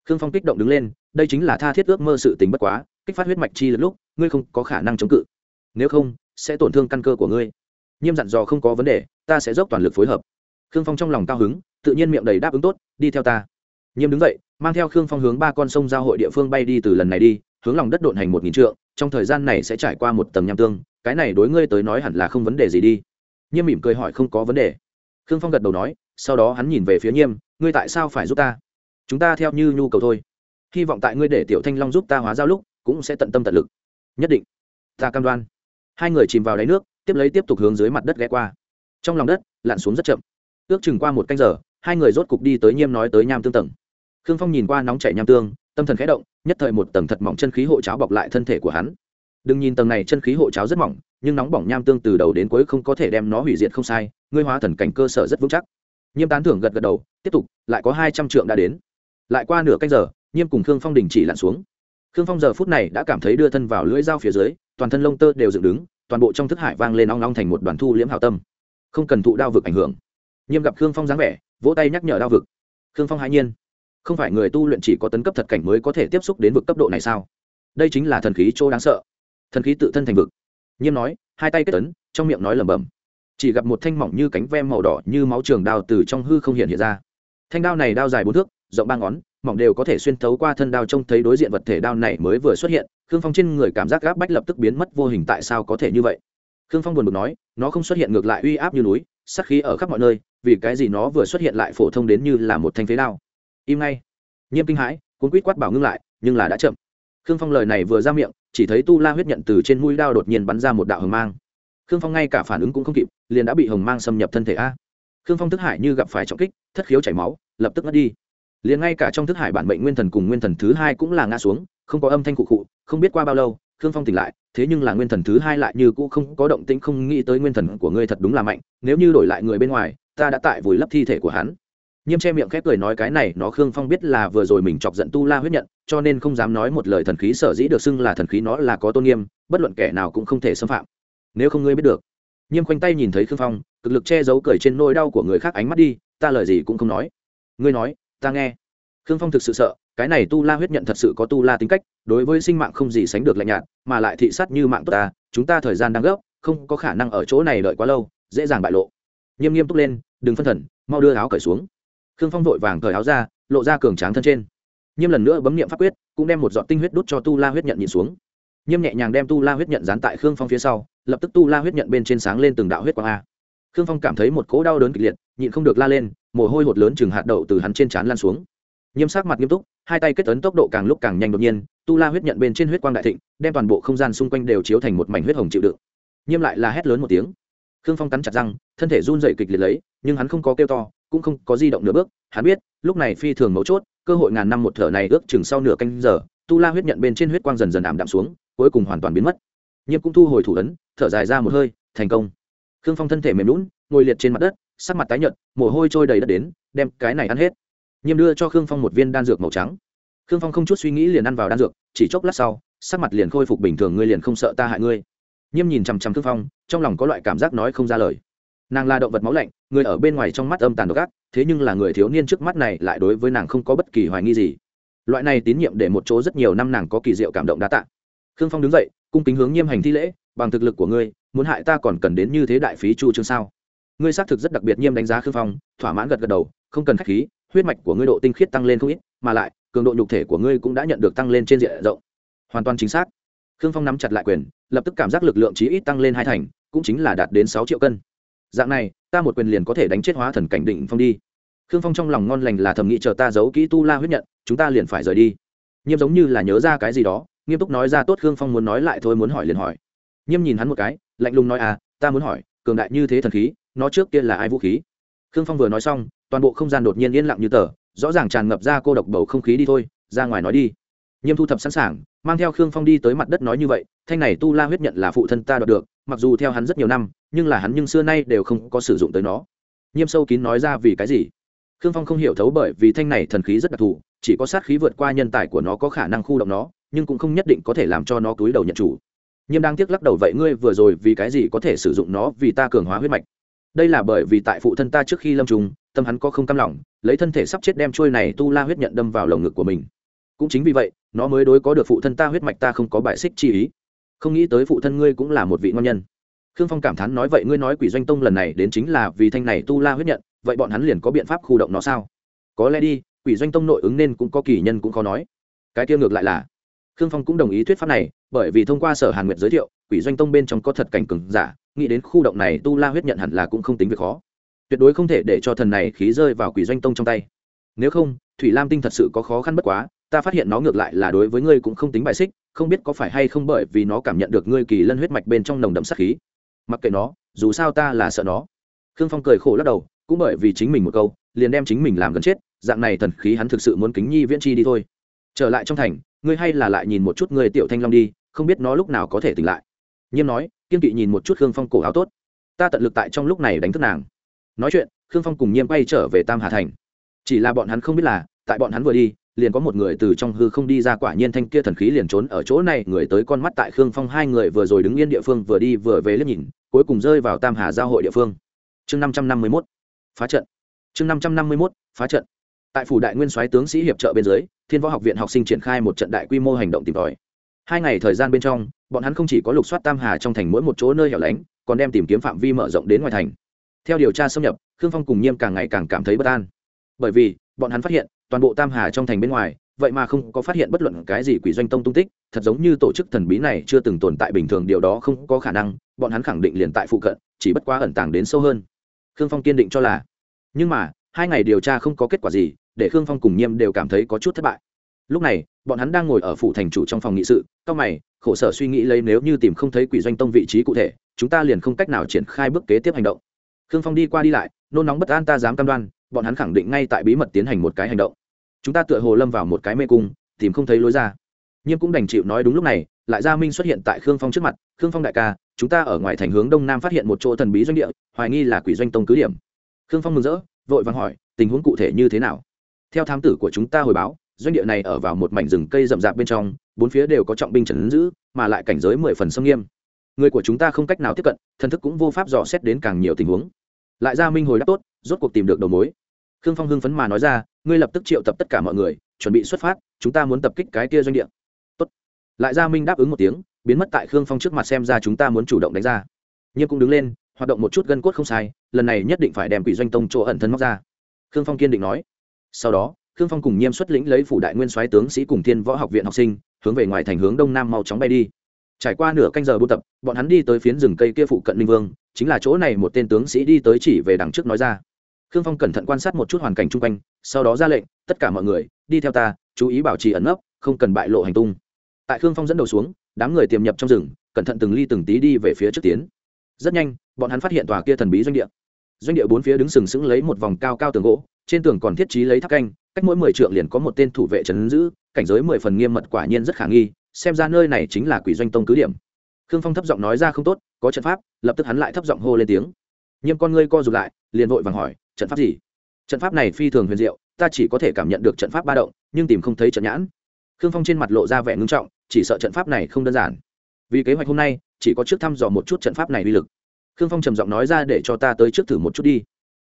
Khương phong kích động đứng lên, đây chính là tha thiết ước mơ sự tình bất quá, kích phát huyết mạch chi lẫn lúc, ngươi không có khả năng chống cự. Nếu không, sẽ tổn thương căn cơ của ngươi. Nhiêm dặn dò không có vấn đề, ta sẽ dốc toàn lực phối hợp. Khương phong trong lòng cao hứng, tự nhiên miệng đầy đáp ứng tốt, đi theo ta. Nhiêm đứng dậy, mang theo khương phong hướng ba con sông giao hội địa phương bay đi từ lần này đi, hướng lòng đất độn hành một nghìn trượng, trong thời gian này sẽ trải qua một tầng nham tương, cái này đối ngươi tới nói hẳn là không vấn đề gì đi. Nhiêm mỉm cười hỏi không có vấn đề. Khương phong gật đầu nói, sau đó hắn nhìn về phía nhiêm ngươi tại sao phải giúp ta? Chúng ta theo như nhu cầu thôi. Hy vọng tại ngươi để tiểu thanh long giúp ta hóa giao lúc, cũng sẽ tận tâm tận lực. Nhất định. Ta cam đoan. Hai người chìm vào đáy nước, tiếp lấy tiếp tục hướng dưới mặt đất ghé qua. Trong lòng đất, lặn xuống rất chậm. Ước chừng qua một canh giờ, hai người rốt cục đi tới nhiêm nói tới nham tương tầng. Khương phong nhìn qua nóng chảy nham tương, tâm thần khẽ động, nhất thời một tầng thật mỏng chân khí hộ cháo bọc lại thân thể của hắn. Đừng nhìn tầng này chân khí hộ cháo rất mỏng, nhưng nóng bỏng nham tương từ đầu đến cuối không có thể đem nó hủy diệt không sai, ngươi hóa thần cảnh cơ sở rất vững chắc. Nhiêm tán thưởng gật gật đầu, tiếp tục, lại có hai trăm trượng đã đến lại qua nửa canh giờ, nhiêm cùng khương phong đình chỉ lặn xuống. Khương phong giờ phút này đã cảm thấy đưa thân vào lưỡi dao phía dưới, toàn thân lông tơ đều dựng đứng, toàn bộ trong thức hải vang lên ong ong thành một đoàn thu liễm hảo tâm. Không cần thụ đao vực ảnh hưởng. Nhiêm gặp khương phong dáng vẻ, vỗ tay nhắc nhở đao vực. Khương phong hãi nhiên. Không phải người tu luyện chỉ có tấn cấp thật cảnh mới có thể tiếp xúc đến vực cấp độ này sao? Đây chính là thần khí chỗ đáng sợ. Thần khí tự thân thành vực. Nhiêm nói, hai tay kết tấn trong miệng nói lẩm bẩm. Chỉ gặp một thanh mỏng như cánh ve màu đỏ như máu trường đao từ trong hư không hiện hiện ra. Thanh đao này đao dài bốn thước rộng ba ngón, mỏng đều có thể xuyên thấu qua thân đao trông thấy đối diện vật thể đao này mới vừa xuất hiện, khương phong trên người cảm giác gáp bách lập tức biến mất vô hình tại sao có thể như vậy? Khương phong buồn bực nói, nó không xuất hiện ngược lại uy áp như núi sắc khí ở khắp mọi nơi, vì cái gì nó vừa xuất hiện lại phổ thông đến như là một thanh phế đao? Im ngay. Nhiêm kinh hãi, cuốn quýt quát bảo ngưng lại, nhưng là đã chậm. Khương phong lời này vừa ra miệng, chỉ thấy tu la huyết nhận từ trên mũi đao đột nhiên bắn ra một đạo hồng mang. Khương phong ngay cả phản ứng cũng không kịp, liền đã bị hồng mang xâm nhập thân thể a. Khương phong thức hải như gặp phải trọng kích, thất khiếu chảy máu, lập tức ngất đi liền ngay cả trong thức hải bản mệnh nguyên thần cùng nguyên thần thứ hai cũng là ngã xuống, không có âm thanh cụ cụ không biết qua bao lâu, khương phong tỉnh lại, thế nhưng là nguyên thần thứ hai lại như cũ không có động tĩnh, không nghĩ tới nguyên thần của ngươi thật đúng là mạnh, nếu như đổi lại người bên ngoài, ta đã tại vùi lấp thi thể của hắn. Nhiêm che miệng khép cười nói cái này, nó khương phong biết là vừa rồi mình chọc giận tu la huyết nhận, cho nên không dám nói một lời thần khí sở dĩ được xưng là thần khí nó là có tôn nghiêm, bất luận kẻ nào cũng không thể xâm phạm. Nếu không ngươi biết được. Nhiêm khoanh tay nhìn thấy khương phong, cực lực che giấu cười trên nỗi đau của người khác ánh mắt đi, ta lời gì cũng không nói. Ngươi nói ta nghe. Khương phong thực sự sợ, cái này tu la huyết nhận thật sự có tu la tính cách, đối với sinh mạng không gì sánh được lạnh nhạt, mà lại thị sát như mạng tốt ta, chúng ta thời gian đang gấp, không có khả năng ở chỗ này đợi quá lâu, dễ dàng bại lộ. Nghiêm nghiêm túc lên, đừng phân thần, mau đưa áo cởi xuống. Khương phong vội vàng cởi áo ra, lộ ra cường tráng thân trên. Nhiêm lần nữa bấm nghiệm pháp quyết, cũng đem một giọt tinh huyết đút cho tu la huyết nhận nhìn xuống. Nhiêm nhẹ nhàng đem tu la huyết nhận dán tại khương phong phía sau, lập tức tu la huyết nhận bên trên sáng lên từng đạo huyết quang a khương phong cảm thấy một cỗ đau đớn kịch liệt, nhịn không được la lên, mồ hôi hột lớn chừng hạt đậu từ hắn trên trán lan xuống. Nhiêm sắc mặt nghiêm túc, hai tay kết ấn tốc độ càng lúc càng nhanh đột nhiên, tu la huyết nhận bên trên huyết quang đại thịnh, đem toàn bộ không gian xung quanh đều chiếu thành một mảnh huyết hồng chịu đựng. Nhiêm lại là hét lớn một tiếng. Khương phong cắn chặt răng, thân thể run dậy kịch liệt lấy, nhưng hắn không có kêu to, cũng không có di động nửa bước. Hắn biết, lúc này phi thường mấu chốt, cơ hội ngàn năm một thở này ước chừng sau nửa canh giờ, tu la huyết nhận bên trên huyết quang dần dần ảm đạm xuống, cuối cùng hoàn toàn biến mất. Nhiêm cũng thu hồi thủ ấn, thở dài ra một hơi, thành công khương phong thân thể mềm lún ngồi liệt trên mặt đất, sắc mặt tái nhợt, mồ hôi trôi đầy đất đến, đem cái này ăn hết. Nhiêm đưa cho khương phong một viên đan dược màu trắng. Khương phong không chút suy nghĩ liền ăn vào đan dược, chỉ chốc lát sau, sắc mặt liền khôi phục bình thường, ngươi liền không sợ ta hại ngươi? Nhiêm nhìn chằm chằm khương phong, trong lòng có loại cảm giác nói không ra lời. Nàng là động vật máu lạnh, người ở bên ngoài trong mắt âm tàn độc ác, thế nhưng là người thiếu niên trước mắt này lại đối với nàng không có bất kỳ hoài nghi gì. Loại này tín nhiệm để một chỗ rất nhiều năm nàng có kỳ diệu cảm động đa tạ. Khương phong đứng dậy, cung kính hướng nhiêm hành thi lễ, bằng thực lực của ngươi muốn hại ta còn cần đến như thế đại phí chu trương sao? Ngươi xác thực rất đặc biệt nghiêm đánh giá khương phong, thỏa mãn gật gật đầu, không cần khách khí, huyết mạch của ngươi độ tinh khiết tăng lên không ít, mà lại, cường độ nhục thể của ngươi cũng đã nhận được tăng lên trên diện rộng. Hoàn toàn chính xác. Khương phong nắm chặt lại quyền, lập tức cảm giác lực lượng chí ít tăng lên hai thành, cũng chính là đạt đến sáu triệu cân. Dạng này, ta một quyền liền có thể đánh chết hóa thần cảnh định phong đi. Khương phong trong lòng ngon lành là thầm nghĩ chờ ta giấu kỹ tu la huyết nhận, chúng ta liền phải rời đi. Nhiêm giống như là nhớ ra cái gì đó, nghiêm túc nói ra tốt khương phong muốn nói lại thôi muốn hỏi liền hỏi. Nhiêm nhìn hắn một cái lạnh lùng nói à ta muốn hỏi, cường đại như thế thần khí, nó trước kia là ai vũ khí? Khương phong vừa nói xong, toàn bộ không gian đột nhiên yên lặng như tờ, rõ ràng tràn ngập ra cô độc bầu không khí đi thôi, ra ngoài nói đi. Nhiêm thu thập sẵn sàng, mang theo khương phong đi tới mặt đất nói như vậy, thanh này tu la huyết nhận là phụ thân ta đoạt được, mặc dù theo hắn rất nhiều năm, nhưng là hắn nhưng xưa nay đều không có sử dụng tới nó. Nhiêm sâu kín nói ra, vì cái gì? Khương phong không hiểu thấu bởi vì thanh này thần khí rất đặc thù, chỉ có sát khí vượt qua nhân tài của nó có khả năng khu động nó, nhưng cũng không nhất định có thể làm cho nó túi đầu nhận chủ nhiêm đang tiếc lắc đầu, vậy ngươi vừa rồi vì cái gì có thể sử dụng nó vì ta cường hóa huyết mạch? Đây là bởi vì tại phụ thân ta trước khi lâm trùng, tâm hắn có không cam lòng, lấy thân thể sắp chết đem trôi này tu la huyết nhận đâm vào lồng ngực của mình. Cũng chính vì vậy, nó mới đối có được phụ thân ta huyết mạch ta không có bại xích chi ý. Không nghĩ tới phụ thân ngươi cũng là một vị ngon nhân. Khương phong cảm thán nói, vậy ngươi nói quỷ doanh tông lần này đến chính là vì thanh này tu la huyết nhận, vậy bọn hắn liền có biện pháp khu động nó sao? Có lẽ đi, quỷ doanh tông nội ứng nên cũng có kỳ nhân cũng khó nói. Cái kia ngược lại là khương phong cũng đồng ý thuyết pháp này, bởi vì thông qua sở hàn nguyệt giới thiệu, quỷ doanh tông bên trong có thật cảnh cừng giả, nghĩ đến khu động này tu la huyết nhận hẳn là cũng không tính việc khó. Tuyệt đối không thể để cho thần này khí rơi vào quỷ doanh tông trong tay. Nếu không, thủy lam tinh thật sự có khó khăn bất quá, ta phát hiện nó ngược lại là đối với ngươi cũng không tính bài xích, không biết có phải hay không bởi vì nó cảm nhận được ngươi kỳ lân huyết mạch bên trong nồng đậm sát khí. Mặc kệ nó, dù sao ta là sợ nó. Khương phong cười khổ lắc đầu, cũng bởi vì chính mình một câu, liền đem chính mình làm gần chết, dạng này thần khí hắn thực sự muốn kính nhi viễn chi đi thôi trở lại trong thành, ngươi hay là lại nhìn một chút người tiểu thanh long đi, không biết nó lúc nào có thể tỉnh lại. Nhiên nói, kiên kỵ nhìn một chút khương phong cổ áo tốt. Ta tận lực tại trong lúc này đánh thức nàng. Nói chuyện, khương phong cùng nhiêm bay trở về tam hà thành. Chỉ là bọn hắn không biết là, tại bọn hắn vừa đi, liền có một người từ trong hư không đi ra quả nhiên thanh kia thần khí liền trốn ở chỗ này, người tới con mắt tại khương phong hai người vừa rồi đứng yên địa phương vừa đi vừa về liếc nhìn, cuối cùng rơi vào tam hà giao hội địa phương. Chương năm trăm năm mươi mốt, phá trận. Chương năm trăm năm mươi mốt, phá trận tại phủ đại nguyên soái tướng sĩ hiệp trợ bên dưới, thiên võ học viện học sinh triển khai một trận đại quy mô hành động tìm tòi. Hai ngày thời gian bên trong, bọn hắn không chỉ có lục soát tam hà trong thành mỗi một chỗ nơi hẻo lánh, còn đem tìm kiếm phạm vi mở rộng đến ngoài thành. Theo điều tra xâm nhập, khương phong cùng nhiêm càng ngày càng cảm thấy bất an. Bởi vì, bọn hắn phát hiện, toàn bộ tam hà trong thành bên ngoài, vậy mà không có phát hiện bất luận cái gì quỷ doanh tông tung tích, thật giống như tổ chức thần bí này chưa từng tồn tại bình thường, điều đó không có khả năng, bọn hắn khẳng định liền tại phụ cận, chỉ bất quá ẩn tàng đến sâu hơn. Khương phong kiên định cho là, nhưng mà, hai ngày điều tra không có kết quả gì để khương phong cùng nhiêm đều cảm thấy có chút thất bại. Lúc này, bọn hắn đang ngồi ở phủ thành chủ trong phòng nghị sự, cao mày, khổ sở suy nghĩ lấy nếu như tìm không thấy quỷ doanh tông vị trí cụ thể, chúng ta liền không cách nào triển khai bước kế tiếp hành động. Khương phong đi qua đi lại, nôn nóng bất an ta dám cam đoan, bọn hắn khẳng định ngay tại bí mật tiến hành một cái hành động. Chúng ta tựa hồ lâm vào một cái mê cung, tìm không thấy lối ra. Nhiêm cũng đành chịu nói đúng lúc này, lại gia minh xuất hiện tại khương phong trước mặt, khương phong đại ca, chúng ta ở ngoài thành hướng đông nam phát hiện một chỗ thần bí doanh địa, hoài nghi là quỷ doanh tông cứ điểm. Khương phong mừng rỡ, vội vàng hỏi, tình huống cụ thể như thế nào? Theo thám tử của chúng ta hồi báo, doanh địa này ở vào một mảnh rừng cây rậm rạp bên trong, bốn phía đều có trọng binh trần giữ, mà lại cảnh giới mười phần sông nghiêm. Người của chúng ta không cách nào tiếp cận, thần thức cũng vô pháp dò xét đến càng nhiều tình huống. Lại gia minh hồi đáp tốt, rốt cuộc tìm được đầu mối. Khương phong hưng phấn mà nói ra, ngươi lập tức triệu tập tất cả mọi người, chuẩn bị xuất phát, chúng ta muốn tập kích cái kia doanh địa. Tốt. Lại gia minh đáp ứng một tiếng, biến mất tại khương phong trước mặt xem ra chúng ta muốn chủ động đánh ra. Nhưng cũng đứng lên, hoạt động một chút gân cốt không sai, lần này nhất định phải đem quỷ doanh tông chỗ ẩn thân móc ra. Khương phong kiên định nói sau đó, khương phong cùng nhiêm xuất lĩnh lấy phủ đại nguyên soái tướng sĩ cùng thiên võ học viện học sinh, hướng về ngoài thành hướng đông nam mau chóng bay đi. Trải qua nửa canh giờ buôn tập, bọn hắn đi tới phiến rừng cây kia phụ cận linh vương, chính là chỗ này một tên tướng sĩ đi tới chỉ về đằng trước nói ra. Khương phong cẩn thận quan sát một chút hoàn cảnh chung quanh, sau đó ra lệnh, tất cả mọi người, đi theo ta, chú ý bảo trì ẩn nấp, không cần bại lộ hành tung. Tại khương phong dẫn đầu xuống, đám người tiềm nhập trong rừng, cẩn thận từng ly từng tí đi về phía trước tiến. Rất nhanh, bọn hắn phát hiện tòa kia thần bí doanh địa. Doanh địa bốn phía đứng sừng sững lấy một vòng cao cao tường gỗ trên tường còn thiết trí lấy tháp canh, cách mỗi mười trượng liền có một tên thủ vệ trấn giữ, cảnh giới mười phần nghiêm mật quả nhiên rất khả nghi, xem ra nơi này chính là quỷ doanh tông cứ điểm. Khương phong thấp giọng nói ra không tốt, có trận pháp, lập tức hắn lại thấp giọng hô lên tiếng. Nhiêm con ngươi co rụt lại, liền vội vàng hỏi, trận pháp gì? Trận pháp này phi thường huyền diệu, ta chỉ có thể cảm nhận được trận pháp ba động, nhưng tìm không thấy trận nhãn. Khương phong trên mặt lộ ra vẻ ngưng trọng, chỉ sợ trận pháp này không đơn giản. Vì kế hoạch hôm nay, chỉ có trước thăm dò một chút trận pháp này uy lực. Khương phong trầm giọng nói ra để cho ta tới trước thử một chút đi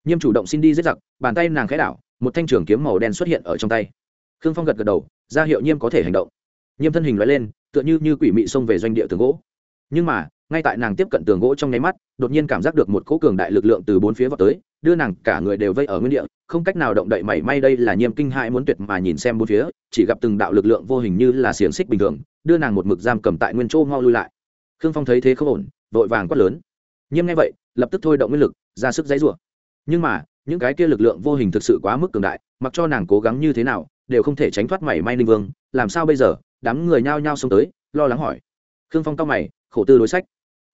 nhiêm chủ động xin đi giết giặc, bàn tay nàng khẽ đảo, một thanh trường kiếm màu đen xuất hiện ở trong tay. Khương phong gật gật đầu, ra hiệu nhiêm có thể hành động. Nhiêm thân hình loại lên, tựa như như quỷ mị xông về doanh địa tường gỗ. Nhưng mà, ngay tại nàng tiếp cận tường gỗ trong nháy mắt, đột nhiên cảm giác được một cỗ cường đại lực lượng từ bốn phía vào tới, đưa nàng cả người đều vây ở nguyên địa, không cách nào động đậy mảy may đây là nhiêm kinh hãi muốn tuyệt mà nhìn xem bốn phía, chỉ gặp từng đạo lực lượng vô hình như là xiềng xích bình thường, đưa nàng một mực giam cầm tại nguyên chỗ ngao lui lại. Khương phong thấy thế không ổn, vội vàng quát lớn. Nhiêm nghe vậy, lập tức thôi động nguyên lực, ra sức dãy rủa nhưng mà, những cái kia lực lượng vô hình thực sự quá mức cường đại, mặc cho nàng cố gắng như thế nào, đều không thể tránh thoát mảy may ninh vương, làm sao bây giờ? Đám người nhao nhao xông tới, lo lắng hỏi. Khương phong cao mày, khổ tư đối sách.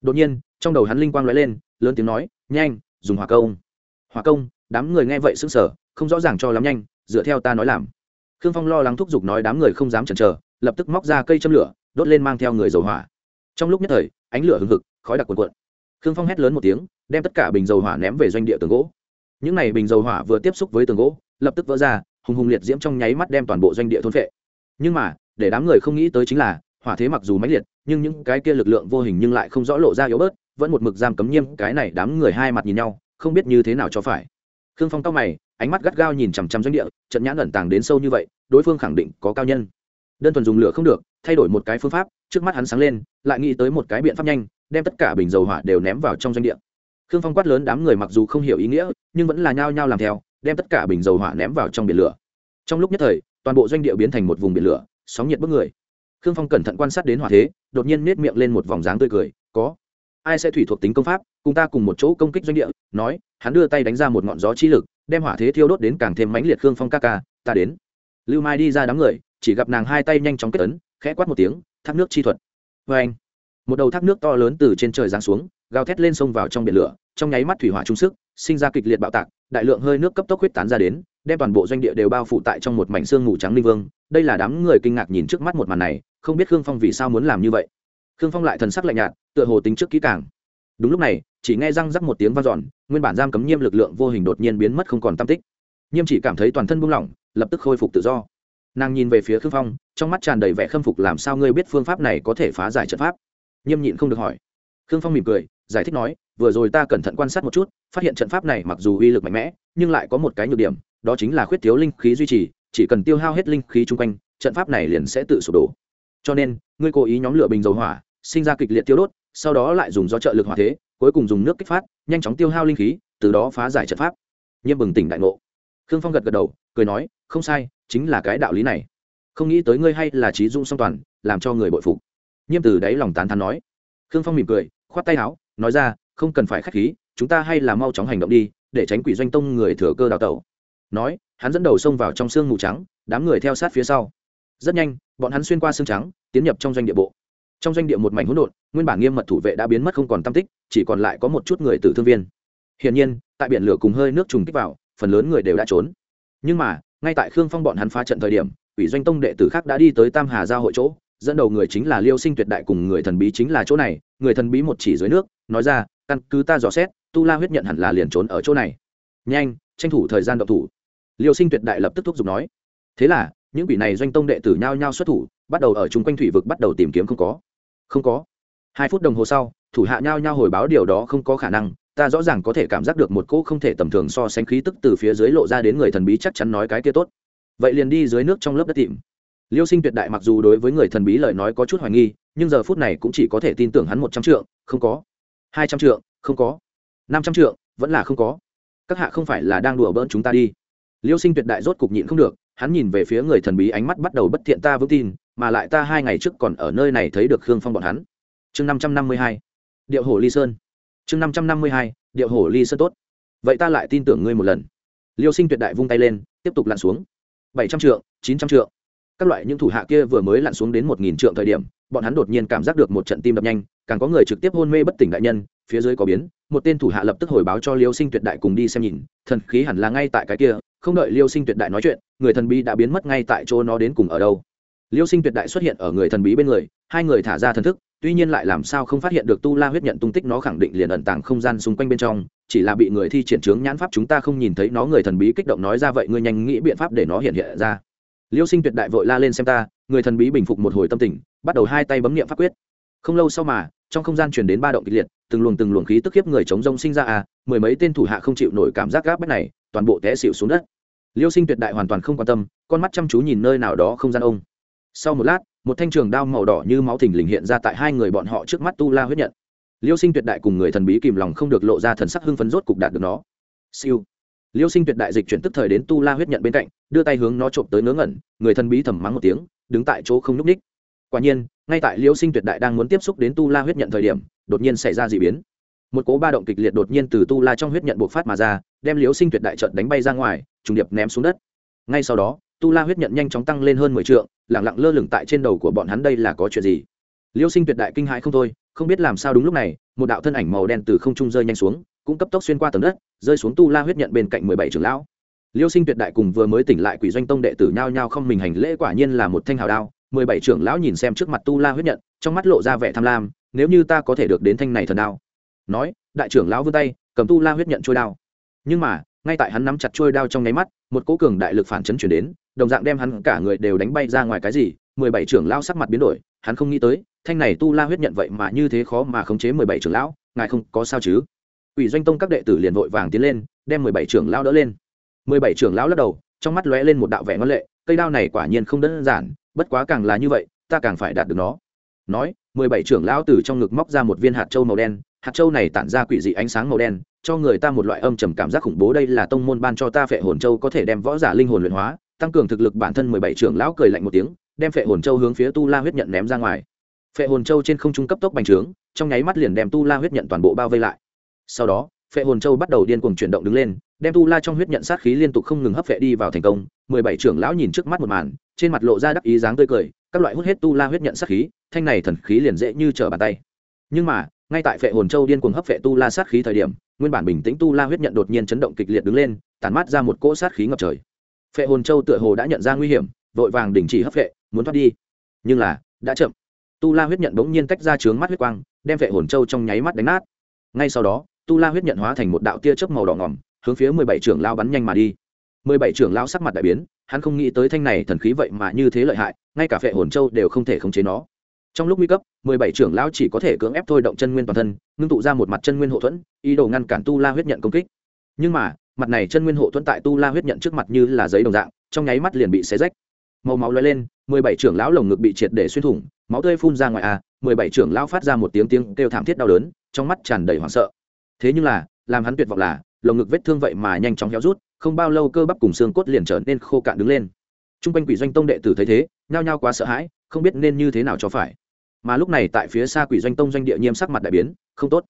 Đột nhiên, trong đầu hắn linh quang lóe lên, lớn tiếng nói, nhanh, dùng hỏa công. Hỏa công? Đám người nghe vậy sững sờ, không rõ ràng cho lắm nhanh, dựa theo ta nói làm. Khương phong lo lắng thúc giục nói đám người không dám chần chờ, lập tức móc ra cây châm lửa, đốt lên mang theo người dầu hỏa. Trong lúc nhất thời, ánh lửa hừng hực, khói đặc cuồn cuộn. Khương phong hét lớn một tiếng, đem tất cả bình dầu hỏa ném về doanh địa tường gỗ những này bình dầu hỏa vừa tiếp xúc với tường gỗ, lập tức vỡ ra, hùng hùng liệt diễm trong nháy mắt đem toàn bộ doanh địa thôn phệ. Nhưng mà, để đám người không nghĩ tới chính là, hỏa thế mặc dù mãnh liệt, nhưng những cái kia lực lượng vô hình nhưng lại không rõ lộ ra yếu bớt, vẫn một mực giam cấm nghiêm cái này đám người hai mặt nhìn nhau, không biết như thế nào cho phải. Khương phong cao mày, ánh mắt gắt gao nhìn chằm chằm doanh địa, trận nhãn ẩn tàng đến sâu như vậy, đối phương khẳng định có cao nhân. Đơn thuần dùng lửa không được, thay đổi một cái phương pháp, trước mắt hắn sáng lên, lại nghĩ tới một cái biện pháp nhanh, đem tất cả bình dầu hỏa đều ném vào trong doanh địa khương phong quát lớn đám người mặc dù không hiểu ý nghĩa, nhưng vẫn là nhao nhao làm theo, đem tất cả bình dầu hỏa ném vào trong biển lửa. Trong lúc nhất thời, toàn bộ doanh địa biến thành một vùng biển lửa, sóng nhiệt bức người. Khương phong cẩn thận quan sát đến hỏa thế, đột nhiên nết miệng lên một vòng dáng tươi cười, có. Ai sẽ thủy thuộc tính công pháp, cùng ta cùng một chỗ công kích doanh địa? Nói, hắn đưa tay đánh ra một ngọn gió chi lực, đem hỏa thế thiêu đốt đến càng thêm mãnh liệt khương phong ca ca, ta đến. Lưu mai đi ra đám người, chỉ gặp nàng hai tay nhanh chóng kết ấn, khẽ quát một tiếng, thác nước chi thuật. Vê anh một đầu thác nước to lớn từ trên trời giáng xuống gào thét lên sông vào trong biển lửa, trong nháy mắt thủy hỏa trung sức, sinh ra kịch liệt bạo tạc, đại lượng hơi nước cấp tốc huyết tán ra đến, đem toàn bộ doanh địa đều bao phủ tại trong một mảnh xương ngủ trắng linh vương. Đây là đám người kinh ngạc nhìn trước mắt một màn này, không biết khương phong vì sao muốn làm như vậy. Khương phong lại thần sắc lạnh nhạt, tựa hồ tính trước kỹ càng. Đúng lúc này, chỉ nghe răng rắc một tiếng vang dọn, nguyên bản giam cấm nhiêm lực lượng vô hình đột nhiên biến mất không còn tam tích. Nhiêm chỉ cảm thấy toàn thân buông lỏng, lập tức khôi phục tự do. Nàng nhìn về phía khương phong, trong mắt tràn đầy vẻ khâm phục, làm sao ngươi biết phương pháp này có thể phá giải trận pháp? Nhiêm nhịn không được hỏi. Khương phong mỉm cười giải thích nói, vừa rồi ta cẩn thận quan sát một chút, phát hiện trận pháp này mặc dù uy lực mạnh mẽ, nhưng lại có một cái nhược điểm, đó chính là khuyết thiếu linh khí duy trì, chỉ cần tiêu hao hết linh khí chung quanh, trận pháp này liền sẽ tự sụp đổ. Cho nên, ngươi cố ý nhóm lửa bình dầu hỏa, sinh ra kịch liệt tiêu đốt, sau đó lại dùng do trợ lực hỏa thế, cuối cùng dùng nước kích phát, nhanh chóng tiêu hao linh khí, từ đó phá giải trận pháp. Nhiêm bừng tỉnh đại ngộ. Khương phong gật gật đầu, cười nói, không sai, chính là cái đạo lý này. Không nghĩ tới ngươi hay là trí dung song toàn, làm cho người bội phục. Nhiêm từ đáy lòng tán thán nói. Khương phong mỉm cười, khoát tay áo nói ra, không cần phải khách khí, chúng ta hay là mau chóng hành động đi, để tránh quỷ doanh tông người thừa cơ đào tẩu. Nói, hắn dẫn đầu xông vào trong sương mù trắng, đám người theo sát phía sau. Rất nhanh, bọn hắn xuyên qua xương trắng, tiến nhập trong doanh địa bộ. Trong doanh địa một mảnh hỗn độn, nguyên bản nghiêm mật thủ vệ đã biến mất không còn tam tích, chỉ còn lại có một chút người tử thương viên. Hiển nhiên, tại biển lửa cùng hơi nước trùng kích vào, phần lớn người đều đã trốn. Nhưng mà, ngay tại khương phong bọn hắn phá trận thời điểm ủy doanh tông đệ tử khác đã đi tới tam hà giao hội chỗ dẫn đầu người chính là liêu sinh tuyệt đại cùng người thần bí chính là chỗ này, người thần bí một chỉ dưới nước, nói ra, căn cứ ta dò xét, tu la huyết nhận hẳn là liền trốn ở chỗ này. Nhanh, tranh thủ thời gian độc thủ. Liêu sinh tuyệt đại lập tức thúc giục nói. Thế là, những vị này doanh tông đệ tử nhao nhao xuất thủ, bắt đầu ở chung quanh thủy vực bắt đầu tìm kiếm không có. Không có. Hai phút đồng hồ sau, thủ hạ nhao nhao hồi báo điều đó không có khả năng, ta rõ ràng có thể cảm giác được một cỗ không thể tầm thường so sánh khí tức từ phía dưới lộ ra đến người thần bí chắc chắn nói cái kia tốt. Vậy liền đi dưới nước trong lớp đất tìm liêu sinh tuyệt đại mặc dù đối với người thần bí lời nói có chút hoài nghi, nhưng giờ phút này cũng chỉ có thể tin tưởng hắn một trăm trượng, không có. Hai trăm trượng, không có. Năm trăm trượng, vẫn là không có. Các hạ không phải là đang đùa bỡn chúng ta đi. Liêu sinh tuyệt đại rốt cục nhịn không được, hắn nhìn về phía người thần bí ánh mắt bắt đầu bất thiện ta vững tin, mà lại ta hai ngày trước còn ở nơi này thấy được khương phong bọn hắn. Chương năm trăm năm mươi hai, điệu hổ ly sơn. Chương năm trăm năm mươi hai, điệu hổ ly sơn tốt. Vậy ta lại tin tưởng ngươi một lần. Liêu sinh tuyệt đại vung tay lên, tiếp tục lặn xuống. Bảy trăm trượng, chín trăm trượng các loại những thủ hạ kia vừa mới lặn xuống đến một nghìn trượng thời điểm, bọn hắn đột nhiên cảm giác được một trận tim đập nhanh, càng có người trực tiếp hôn mê bất tỉnh đại nhân, phía dưới có biến, một tên thủ hạ lập tức hồi báo cho liêu sinh tuyệt đại cùng đi xem nhìn, thần khí hẳn là ngay tại cái kia, không đợi liêu sinh tuyệt đại nói chuyện, người thần bí đã biến mất ngay tại chỗ nó đến cùng ở đâu. Liêu sinh tuyệt đại xuất hiện ở người thần bí bên người, hai người thả ra thần thức, tuy nhiên lại làm sao không phát hiện được tu la huyết nhận tung tích nó khẳng định liền ẩn tàng không gian xung quanh bên trong, chỉ là bị người thi triển trướng nhãn pháp chúng ta không nhìn thấy nó người thần bí kích động nói ra vậy ngươi nhanh nghĩ biện pháp để nó hiện hiện ra liêu sinh tuyệt đại vội la lên xem ta, người thần bí bình phục một hồi tâm tình, bắt đầu hai tay bấm nghiệm pháp quyết. Không lâu sau mà, trong không gian chuyển đến ba động kịch liệt, từng luồng từng luồng khí tức khiếp người chống rông sinh ra à mười mấy tên thủ hạ không chịu nổi cảm giác gáp bách này, toàn bộ té xịu xuống đất. Liêu sinh tuyệt đại hoàn toàn không quan tâm, con mắt chăm chú nhìn nơi nào đó không gian ông. Sau một lát, một thanh trường đao màu đỏ như máu thình lình hiện ra tại hai người bọn họ trước mắt tu la huyết nhận. Liêu sinh tuyệt đại cùng người thần bí kìm lòng không được lộ ra thần sắc hưng phấn rốt cục đạt được nó. Siêu liêu sinh tuyệt đại dịch chuyển tức thời đến tu la huyết nhận bên cạnh, đưa tay hướng nó trộm tới ngớ ngẩn, người thần bí thầm mắng một tiếng, đứng tại chỗ không n ú c ních quả nhiên, ngay tại liêu sinh tuyệt đại đang muốn tiếp xúc đến tu la huyết nhận thời điểm, đột nhiên xảy ra d ị biến. Một cố ba động kịch liệt đột nhiên từ tu la trong huyết nhận bộc phát mà ra, đem liêu sinh tuyệt đại trận đánh bay ra ngoài, trùng điệp ném xuống đất. Ngay sau đó, tu la huyết nhận nhanh chóng tăng lên hơn mười t lẳng lặng lơ lửng tại trên đầu của bọn hắn đây là có chuyện gì? Liêu sinh tuyệt đại kinh hãi không thôi, không biết làm sao đúng lúc này, một đạo thân ảnh màu đen từ không trung rơi nhanh xuống cũng cấp tốc xuyên qua tầng đất, rơi xuống tu la huyết nhận bên cạnh mười bảy trưởng lão. Liêu sinh tuyệt đại cùng vừa mới tỉnh lại quỷ doanh tông đệ tử nhao nhao không mình hành lễ quả nhiên là một thanh hào đao, mười bảy trưởng lão nhìn xem trước mặt tu la huyết nhận, trong mắt lộ ra vẻ tham lam, nếu như ta có thể được đến thanh này thần đao. Nói, đại trưởng lão vươn tay, cầm tu la huyết nhận trôi đao. Nhưng mà, ngay tại hắn nắm chặt trôi đao trong nháy mắt, một cỗ cường đại lực phản chấn chuyển đến, đồng dạng đem hắn cả người đều đánh bay ra ngoài cái gì, mười bảy trưởng lão sắc mặt biến đổi, hắn không nghĩ tới, thanh này tu la huyết nhận vậy mà như thế khó mà khống chế mười bảy trưởng lão, ngài không có sao chứ? Quỷ doanh tông các đệ tử liền vội vàng tiến lên, đem mười bảy trưởng lão đỡ lên. Mười bảy trưởng lão lắc đầu, trong mắt lóe lên một đạo vẻ ngân lệ, cây đao này quả nhiên không đơn giản, bất quá càng là như vậy, ta càng phải đạt được nó. Nói, mười bảy trưởng lão từ trong ngực móc ra một viên hạt trâu màu đen, hạt trâu này tản ra quỷ dị ánh sáng màu đen, cho người ta một loại âm trầm cảm giác khủng bố đây là tông môn ban cho ta phệ hồn châu có thể đem võ giả linh hồn luyện hóa, tăng cường thực lực bản thân mười bảy trưởng lão cười lạnh một tiếng, đem phệ hồn châu hướng phía tu la huyết nhận ném ra ngoài. Phệ hồn châu trên không trung cấp tốc bành trướng, trong nháy mắt liền đem tu la huyết nhận toàn bộ bao vây lại sau đó, phệ hồn châu bắt đầu điên cuồng chuyển động đứng lên, đem tu la trong huyết nhận sát khí liên tục không ngừng hấp phệ đi vào thành công. Mười bảy trưởng lão nhìn trước mắt một màn, trên mặt lộ ra đắc ý dáng tươi cười, các loại hút hết tu la huyết nhận sát khí, thanh này thần khí liền dễ như trở bàn tay. Nhưng mà, ngay tại phệ hồn châu điên cuồng hấp phệ tu la sát khí thời điểm, nguyên bản bình tĩnh tu la huyết nhận đột nhiên chấn động kịch liệt đứng lên tàn mát ra một cỗ sát khí ngập trời. Phệ hồn châu tựa hồ đã nhận ra nguy hiểm, vội vàng đình chỉ hấp phệ, muốn thoát đi. Nhưng là, đã chậm. Tu la huyết nhận bỗng nhiên tách ra trướng mắt huyết quang, đem phệ hồn châu trong nháy mắt đánh nát. Ngay sau đó tu la huyết nhận hóa thành một đạo tia chớp màu đỏ ngỏm hướng phía mười bảy trưởng lao bắn nhanh mà đi. Mười bảy trưởng lao sắc mặt đại biến, hắn không nghĩ tới thanh này thần khí vậy mà như thế lợi hại, ngay cả phệ hồn châu đều không thể khống chế nó. Trong lúc nguy cấp, mười bảy trưởng lão chỉ có thể cưỡng ép thôi động chân nguyên toàn thân, ngưng tụ ra một mặt chân nguyên hộ thuẫn, ý đồ ngăn cản tu la huyết nhận công kích. Nhưng mà, mặt này chân nguyên hộ thuẫn tại tu la huyết nhận trước mặt như là giấy đồng dạng, trong nháy mắt liền bị xé rách. Màu máu lóe lên, mười bảy trưởng lão lồng ngực bị triệt để xuyên thủng, máu tươi phun ra ngoài a. mười bảy trưởng lão phát ra một tiếng tiếng kêu thảm thiết đau đớn, trong mắt tràn đầy hoảng sợ thế nhưng là, làm hắn tuyệt vọng là, lồng ngực vết thương vậy mà nhanh chóng héo rút, không bao lâu cơ bắp cùng xương cốt liền trở nên khô cạn đứng lên. T r u n g quanh quỷ doanh tông đệ tử thấy thế, nhao nhao quá sợ hãi, không biết nên như thế nào cho phải. Mà lúc này tại phía xa quỷ doanh tông doanh địa nhiêm sắc mặt đại biến, không tốt.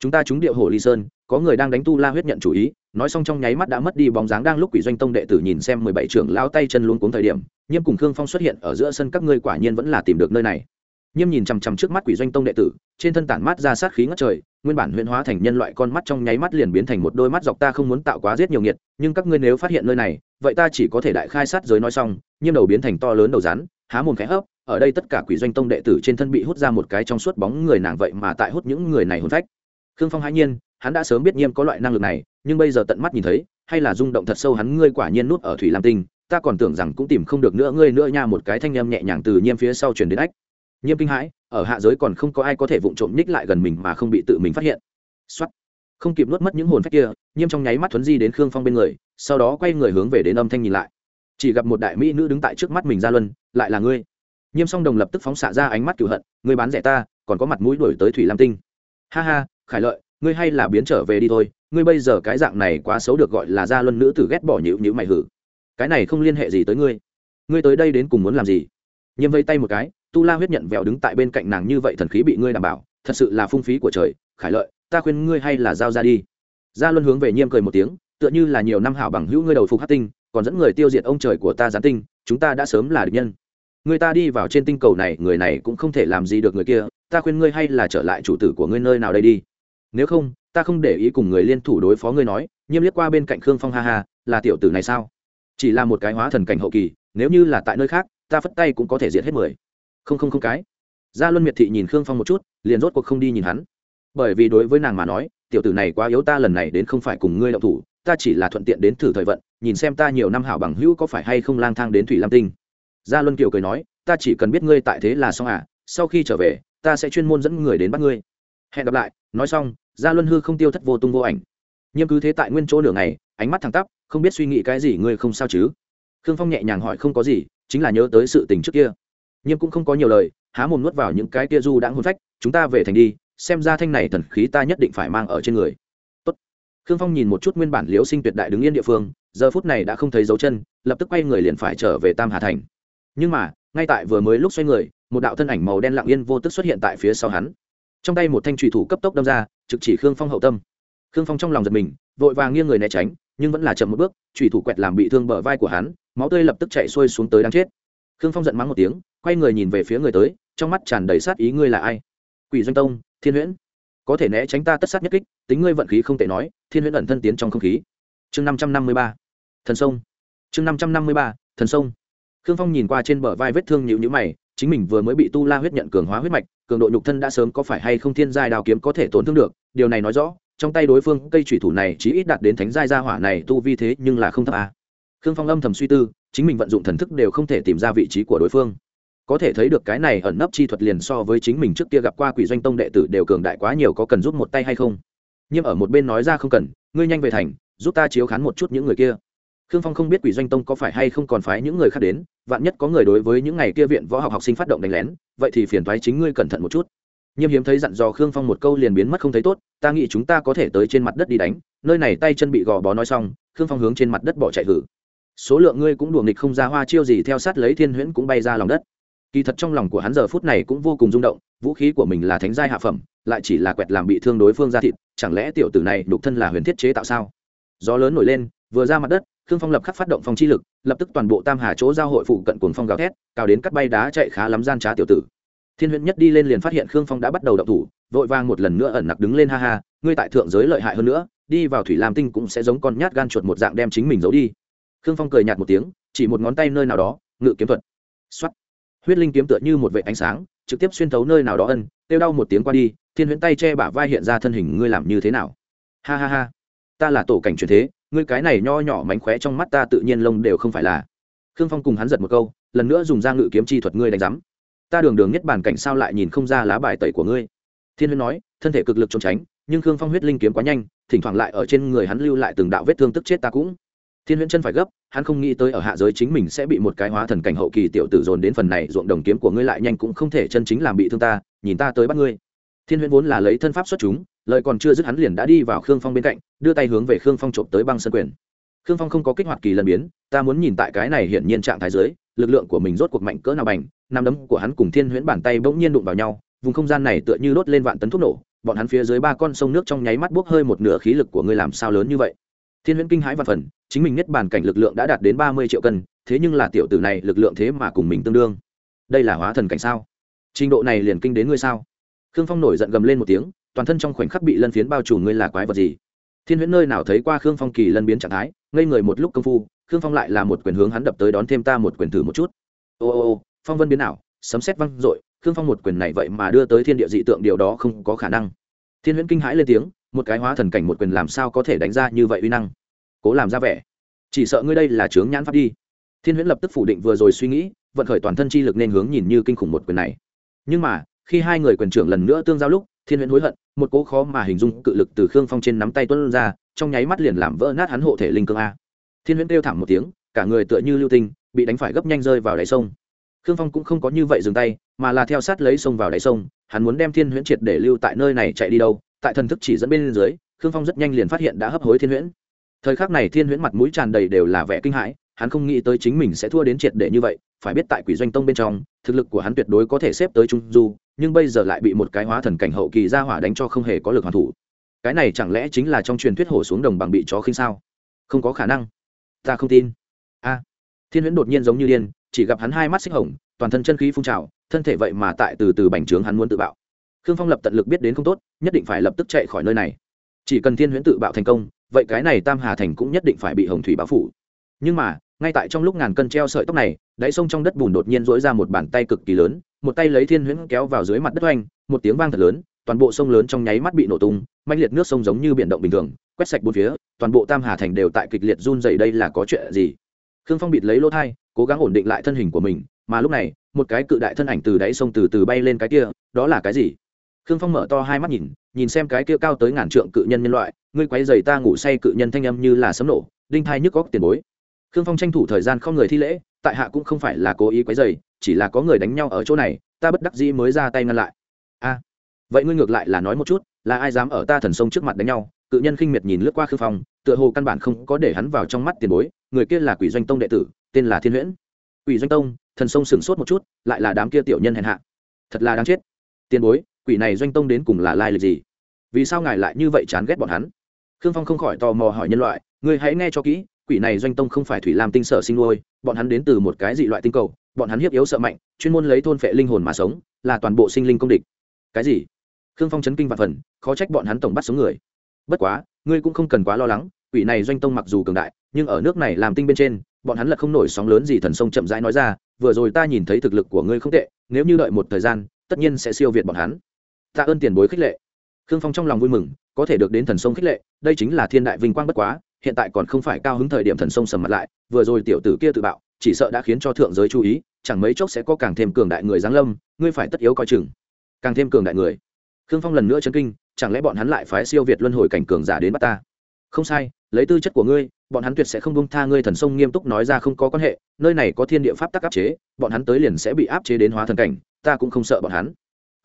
Chúng ta trúng địa hồ ly sơn, có người đang đánh tu la huyết nhận chủ ý, nói xong trong nháy mắt đã mất đi bóng dáng đang lúc quỷ doanh tông đệ tử nhìn xem mười bảy trưởng lao tay chân luôn cuống thời điểm nhiêm cùng khương phong xuất hiện ở giữa sân các ngươi quả nhiên vẫn là tìm được nơi này nhiêm nhìn chằm chằm trước mắt quỷ doanh tông đệ tử, trên thân tản mát ra sát khí ngất trời, nguyên bản huyễn hóa thành nhân loại con mắt trong nháy mắt liền biến thành một đôi mắt dọc ta không muốn tạo quá giết nhiều nghiệt, nhưng các ngươi nếu phát hiện nơi này, vậy ta chỉ có thể đại khai sát giới nói xong nhiêm đầu biến thành to lớn đầu rắn, há mồm khẽ hấp, ở đây tất cả quỷ doanh tông đệ tử trên thân bị hút ra một cái trong suốt bóng người nàng vậy mà tại hút những người này hôn phách. Khương phong hãi nhiên, hắn đã sớm biết nhiêm có loại năng lực này, nhưng bây giờ tận mắt nhìn thấy, hay là rung động thật sâu hắn ngươi quả nhiên nút ở thủy lam tinh, ta còn tưởng rằng cũng tìm không được nữa, ngươi nữa nha một cái thanh em nhẹ nhàng từ nhiêm phía sau truyền đến ách nhiêm kinh hãi, ở hạ giới còn không có ai có thể vụng trộm ních lại gần mình mà không bị tự mình phát hiện. Xuất không kịp nuốt mất những hồn phách kia nhiêm trong nháy mắt thuấn di đến khương phong bên người, sau đó quay người hướng về đến âm thanh nhìn lại. Chỉ gặp một đại mỹ nữ đứng tại trước mắt mình ra luân, lại là ngươi? Nhiêm song đồng lập tức phóng xạ ra ánh mắt cựu hận, ngươi bán rẻ ta, còn có mặt mũi đuổi tới thủy lam tinh. Ha ha, khải lợi, ngươi hay là biến trở về đi thôi, ngươi bây giờ cái dạng này quá xấu được gọi là gia luân nữ tử ghét bỏ nhữ nhữ mày hử. Cái này không liên hệ gì tới ngươi. Ngươi tới đây đến cùng muốn làm gì? Nhiễm vây tay một cái, tu la huyết nhận vẹo đứng tại bên cạnh nàng như vậy thần khí bị ngươi đảm bảo, thật sự là phung phí của trời. Khải lợi, ta khuyên ngươi hay là giao ra đi. Gia luân hướng về nhiêm cười một tiếng, tựa như là nhiều năm hảo bằng hữu ngươi đầu phục hát tinh, còn dẫn người tiêu diệt ông trời của ta gián tinh, chúng ta đã sớm là địch nhân. Người ta đi vào trên tinh cầu này, người này cũng không thể làm gì được người kia, ta khuyên ngươi hay là trở lại chủ tử của ngươi nơi nào đây đi. Nếu không, ta không để ý cùng người liên thủ đối phó ngươi nói, nhiêm liếc qua bên cạnh khương phong ha ha, là tiểu tử này sao? Chỉ là một cái hóa thần cảnh hậu kỳ, nếu như là tại nơi khác ta phất tay cũng có thể diệt hết mười. Không không không cái. Gia luân miệt thị nhìn khương phong một chút, liền rốt cuộc không đi nhìn hắn. Bởi vì đối với nàng mà nói, tiểu tử này quá yếu ta lần này đến không phải cùng ngươi động thủ, ta chỉ là thuận tiện đến thử thời vận, nhìn xem ta nhiều năm hảo bằng hữu có phải hay không lang thang đến thủy lam tinh. Gia luân kiều cười nói, ta chỉ cần biết ngươi tại thế là xong à sau khi trở về, ta sẽ chuyên môn dẫn người đến bắt ngươi. Hẹn gặp lại, nói xong, gia luân hư không tiêu thất vô tung vô ảnh. Nhưng cứ thế tại nguyên chỗ nửa ngày, ánh mắt thẳng tắp, không biết suy nghĩ cái gì ngươi không sao chứ? Khương phong nhẹ nhàng hỏi không có gì chính là nhớ tới sự tình trước kia. Nhưng cũng không có nhiều lời, há mồm nuốt vào những cái kia du đã hôn phách, chúng ta về thành đi, xem ra thanh này thần khí ta nhất định phải mang ở trên người. Tốt. khương phong nhìn một chút nguyên bản liễu sinh tuyệt đại đứng yên địa phương, giờ phút này đã không thấy dấu chân, lập tức quay người liền phải trở về tam hà thành. Nhưng mà, ngay tại vừa mới lúc xoay người, một đạo thân ảnh màu đen lặng yên vô tức xuất hiện tại phía sau hắn. Trong tay một thanh trùy thủ cấp tốc đâm ra, trực chỉ khương phong hậu tâm. Khương phong trong lòng giật mình, vội vàng nghiêng người né tránh, nhưng vẫn là chậm một bước trùy thủ quẹt làm bị thương bờ vai của hắn máu tươi lập tức chạy xuôi xuống tới đang chết. Khương phong giận mắng một tiếng, quay người nhìn về phía người tới, trong mắt tràn đầy sát ý ngươi là ai? Quỷ doanh tông, thiên huyễn. Có thể né tránh ta tất sát nhất kích, tính ngươi vận khí không tệ nói, thiên huyễn ẩn thân tiến trong không khí. Chương năm trăm năm mươi ba, thần sông. Chương năm trăm năm mươi ba, thần sông. Khương phong nhìn qua trên bờ vai vết thương nhịu nhữ mày, chính mình vừa mới bị tu la huyết nhận cường hóa huyết mạch, cường độ nhục thân đã sớm có phải hay không thiên giai đào kiếm có thể tổn thương được, điều này nói rõ, trong tay đối phương, cây thủy thủ này chỉ ít đạt đến thánh giai gia hỏa này tu vi thế nhưng là không thấp à? Khương phong âm thầm suy tư, chính mình vận dụng thần thức đều không thể tìm ra vị trí của đối phương. Có thể thấy được cái này ẩn nấp chi thuật liền so với chính mình trước kia gặp qua quỷ doanh tông đệ tử đều cường đại quá nhiều có cần giúp một tay hay không? Nhưng ở một bên nói ra không cần, ngươi nhanh về thành, giúp ta chiếu khán một chút những người kia. Khương phong không biết quỷ doanh tông có phải hay không còn phái những người khác đến, vạn nhất có người đối với những ngày kia viện võ học học sinh phát động đánh lén, vậy thì phiền thoái chính ngươi cẩn thận một chút. Nhiêm hiếm thấy dặn dò khương phong một câu liền biến mất không thấy tốt, ta nghĩ chúng ta có thể tới trên mặt đất đi đánh, nơi này tay chân bị gò bó nói xong, khương phong hướng trên mặt đất bỏ chạy hử số lượng ngươi cũng đùa nghịch không ra hoa chiêu gì theo sát lấy thiên huyễn cũng bay ra lòng đất. Kỳ thật trong lòng của hắn giờ phút này cũng vô cùng rung động, vũ khí của mình là thánh giai hạ phẩm, lại chỉ là quẹt làm bị thương đối phương ra thịt, chẳng lẽ tiểu tử này đục thân là huyền thiết chế tạo sao? Gió lớn nổi lên, vừa ra mặt đất, khương phong lập khắc phát động phong chi lực, lập tức toàn bộ tam hà chỗ giao hội phụ cận cuồng phong gào thét, cao đến cắt bay đá chạy khá lắm gian trá tiểu tử. Thiên huyễn nhất đi lên liền phát hiện khương phong đã bắt đầu động thủ, vội vàng một lần nữa ẩn nặc đứng lên ha ha, ngươi tại thượng giới lợi hại hơn nữa, đi vào thủy lam tinh cũng sẽ giống con nhát gan chuột một dạng đem chính mình giấu đi khương phong cười nhạt một tiếng, chỉ một ngón tay nơi nào đó, ngự kiếm thuật. Xuất huyết linh kiếm tựa như một vệ ánh sáng, trực tiếp xuyên thấu nơi nào đó ân tiêu đau một tiếng qua đi, thiên huyễn tay che bả vai hiện ra thân hình ngươi làm như thế nào? Ha ha ha. Ta là tổ cảnh truyền thế, ngươi cái này nho nhỏ mánh khóe trong mắt ta tự nhiên lông đều không phải là. Khương phong cùng hắn giật một câu, lần nữa dùng ra ngự kiếm chi thuật ngươi đánh giám. Ta đường đường nhất bản cảnh sao lại nhìn không ra lá bài tẩy của ngươi? Thiên huyễn nói, thân thể cực lực trốn tránh, nhưng khương phong huyết linh kiếm quá nhanh, thỉnh thoảng lại ở trên người hắn lưu lại từng đạo vết thương tức chết ta cũng thiên huyễn chân phải gấp, hắn không nghĩ tới ở hạ giới chính mình sẽ bị một cái hóa thần cảnh hậu kỳ tiểu tử dồn đến phần này, ruộng đồng kiếm của ngươi lại nhanh cũng không thể chân chính làm bị thương ta, nhìn ta tới bắt ngươi. Thiên huyễn vốn là lấy thân pháp xuất chúng, lời còn chưa dứt hắn liền đã đi vào khương phong bên cạnh, đưa tay hướng về khương phong trộm tới băng sân quyền. Khương phong không có kích hoạt kỳ lần biến, ta muốn nhìn tại cái này hiển nhiên trạng thái dưới, lực lượng của mình rốt cuộc mạnh cỡ nào bành nắm đấm của hắn cùng thiên huyễn bàn tay bỗng nhiên đụng vào nhau, vùng không gian này tựa như đốt lên vạn tấn thuốc nổ, bọn hắn phía dưới ba con sông nước trong nháy mắt bốc hơi một nửa khí lực của ngươi làm sao lớn như vậy? Thiên huyễn kinh hãi và phần chính mình nhất bản cảnh lực lượng đã đạt đến ba mươi triệu cân thế nhưng là tiểu tử này lực lượng thế mà cùng mình tương đương. Đây là hóa thần cảnh sao? Trình độ này liền kinh đến ngươi sao? Khương phong nổi giận gầm lên một tiếng toàn thân trong khoảnh khắc bị lân phiến bao trùm ngươi là quái vật gì? Thiên huyễn nơi nào thấy qua khương phong kỳ lân biến trạng thái ngây người một lúc công phu khương phong lại là một quyền hướng hắn đập tới đón thêm ta một quyền thử một chút. Ô ô ô phong vân biến nào sấm xét văng rội, khương phong một quyền này vậy mà đưa tới thiên địa dị tượng điều đó không có khả năng. Thiên huyễn kinh hãi lên tiếng một cái hóa thần cảnh một quyền làm sao có thể đánh ra như vậy uy năng? Cố làm ra vẻ. Chỉ sợ ngươi đây là chướng nhãn pháp đi. Thiên huyễn lập tức phủ định vừa rồi suy nghĩ, vận khởi toàn thân chi lực nên hướng nhìn như kinh khủng một quyền này. Nhưng mà, khi hai người quyền trưởng lần nữa tương giao lúc, thiên huyễn hối hận, một cố khó mà hình dung cự lực từ khương phong trên nắm tay tuân ra, trong nháy mắt liền làm vỡ nát hắn hộ thể linh cương a. Thiên huyễn kêu thảm một tiếng, cả người tựa như lưu tinh, bị đánh phải gấp nhanh rơi vào đáy sông. Khương phong cũng không có như vậy dừng tay, mà là theo sát lấy sông vào đáy sông, hắn muốn đem thiên huyễn triệt để lưu tại nơi này chạy đi đâu, tại thần thức chỉ dẫn bên dưới, khương phong rất nhanh liền phát hiện đã hấp hối thiên huyễn thời khắc này thiên huyễn mặt mũi tràn đầy đều là vẻ kinh hãi, hắn không nghĩ tới chính mình sẽ thua đến triệt để như vậy, phải biết tại quỷ doanh tông bên trong, thực lực của hắn tuyệt đối có thể xếp tới trung du, nhưng bây giờ lại bị một cái hóa thần cảnh hậu kỳ ra hỏa đánh cho không hề có lực hoàn thủ. Cái này chẳng lẽ chính là trong truyền thuyết hổ xuống đồng bằng bị chó khinh sao? Không có khả năng. Ta không tin. A. Thiên huyễn đột nhiên giống như điên, chỉ gặp hắn hai mắt xích hồng, toàn thân chân khí phun trào, thân thể vậy mà tại từ từ bành trướng hắn muốn tự bạo. Khương phong lập tận lực biết đến không tốt, nhất định phải lập tức chạy khỏi nơi này. Chỉ cần thiên huyễn tự bạo thành công vậy cái này tam hà thành cũng nhất định phải bị hồng thủy báo phủ. Nhưng mà, ngay tại trong lúc ngàn cân treo sợi tóc này, đáy sông trong đất bùn đột nhiên dỗi ra một bàn tay cực kỳ lớn, một tay lấy thiên huyễn kéo vào dưới mặt đất oanh, một tiếng vang thật lớn, toàn bộ sông lớn trong nháy mắt bị nổ tung mạnh liệt nước sông giống như biển động bình thường, quét sạch bốn phía, toàn bộ tam hà thành đều tại kịch liệt run dày đây là có chuyện gì? Khương phong bịt lấy lỗ thai, cố gắng ổn định lại thân hình của mình, mà lúc này, một cái cự đại thân ảnh từ đáy sông từ từ bay lên cái kia, đó là cái gì? Khương phong mở to hai mắt nhìn nhìn xem cái kia cao tới ngàn trượng cự nhân nhân loại, ngươi quấy giày ta ngủ say cự nhân thanh âm như là sấm nổ, đinh thai nhức góc tiền bối. Khương phong tranh thủ thời gian không người thi lễ, tại hạ cũng không phải là cố ý quấy giày chỉ là có người đánh nhau ở chỗ này, ta bất đắc dĩ mới ra tay ngăn lại. A, vậy ngươi ngược lại là nói một chút, là ai dám ở ta thần sông trước mặt đánh nhau? Cự nhân khinh miệt nhìn lướt qua khương phong, tựa hồ căn bản không có để hắn vào trong mắt tiền bối, người kia là quỷ doanh tông đệ tử, tên là thiên huyễn. Quỷ doanh tông, thần sông sửng sốt một chút, lại là đám kia tiểu nhân hèn hạ. Thật là đáng chết. Tiền bối quỷ này doanh tông đến cùng là lai lịch gì? Vì sao ngài lại như vậy chán ghét bọn hắn? Khương phong không khỏi tò mò hỏi nhân loại người hãy nghe cho kỹ, quỷ này doanh tông không phải thủy lam tinh sở sinh nuôi, bọn hắn đến từ một cái dị loại tinh cầu, bọn hắn hiếp yếu sợ mạnh, chuyên môn lấy thôn phệ linh hồn mà sống, là toàn bộ sinh linh công địch. Cái gì? Khương phong chấn kinh và phần, khó trách bọn hắn tổng bắt sống người. Bất quá, ngươi cũng không cần quá lo lắng, quỷ này doanh tông mặc dù cường đại, nhưng ở nước này làm tinh bên trên, bọn hắn là không nổi sóng lớn gì thần sông chậm rãi nói ra, vừa rồi ta nhìn thấy thực lực của ngươi không tệ, nếu như đợi một thời gian, tất nhiên sẽ siêu việt bọn hắn tạ ơn tiền bối khích lệ. Khương phong trong lòng vui mừng, có thể được đến thần sông khích lệ, đây chính là thiên đại vinh quang bất quá, hiện tại còn không phải cao hứng thời điểm thần sông sầm mặt lại, vừa rồi tiểu tử kia tự bạo, chỉ sợ đã khiến cho thượng giới chú ý, chẳng mấy chốc sẽ có càng thêm cường đại người giáng lâm, ngươi phải tất yếu coi chừng. Càng thêm cường đại người. Khương phong lần nữa chấn kinh, chẳng lẽ bọn hắn lại phái siêu việt luân hồi cảnh cường giả đến bắt ta? Không sai, lấy tư chất của ngươi, bọn hắn tuyệt sẽ không bông tha ngươi, thần sông nghiêm túc nói ra không có quan hệ, nơi này có thiên địa pháp tắc áp chế, bọn hắn tới liền sẽ bị áp chế đến hóa thần cảnh, ta cũng không sợ bọn hắn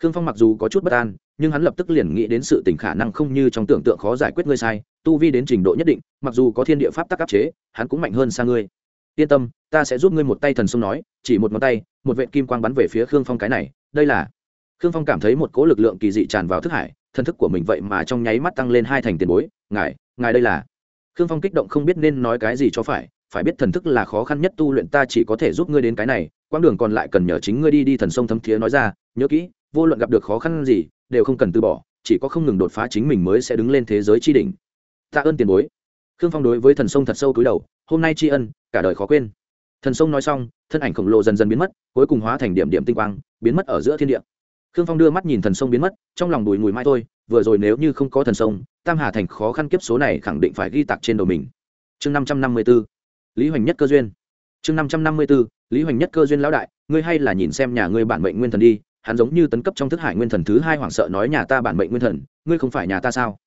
khương phong mặc dù có chút bất an, nhưng hắn lập tức liền nghĩ đến sự tình khả năng không như trong tưởng tượng khó giải quyết ngươi sai, tu vi đến trình độ nhất định, mặc dù có thiên địa pháp tắc áp chế, hắn cũng mạnh hơn xa ngươi. Yên tâm, ta sẽ giúp ngươi một tay thần sông nói, chỉ một ngón tay, một vệ kim quang bắn về phía khương phong cái này, đây là khương phong cảm thấy một cỗ lực lượng kỳ dị tràn vào thức hải, thân thức của mình vậy mà trong nháy mắt tăng lên hai thành tiền bối, ngài ngài đây là khương phong kích động không biết nên nói cái gì cho phải phải biết thần thức là khó khăn nhất tu luyện ta chỉ có thể giúp ngươi đến cái này, quãng đường còn lại cần nhờ chính ngươi đi đi thần sông thấm thiế nói ra, nhớ kỹ vô luận gặp được khó khăn gì, đều không cần từ bỏ, chỉ có không ngừng đột phá chính mình mới sẽ đứng lên thế giới tri đỉnh. Tạ ơn tiền bối. Khương phong đối với thần sông thật sâu cúi đầu, hôm nay tri ân, cả đời khó quên. Thần sông nói xong, thân ảnh khổng lồ dần dần biến mất, cuối cùng hóa thành điểm điểm tinh quang, biến mất ở giữa thiên địa. Khương phong đưa mắt nhìn thần sông biến mất, trong lòng đùi mùi mai thôi, vừa rồi nếu như không có thần sông, tam hà thành khó khăn kiếp số này khẳng định phải ghi tạc trên đầu mình. Chương năm trăm năm mươi b ố lý hoành nhất cơ duyên. Chương năm trăm năm mươi b ố lý hoành nhất cơ duyên lão đại, ngươi hay là nhìn xem nhà ngươi bản mệnh nguyên thần đi hắn giống như tấn cấp trong thức hải nguyên thần thứ hai hoảng sợ nói nhà ta bản mệnh nguyên thần, ngươi không phải nhà ta sao?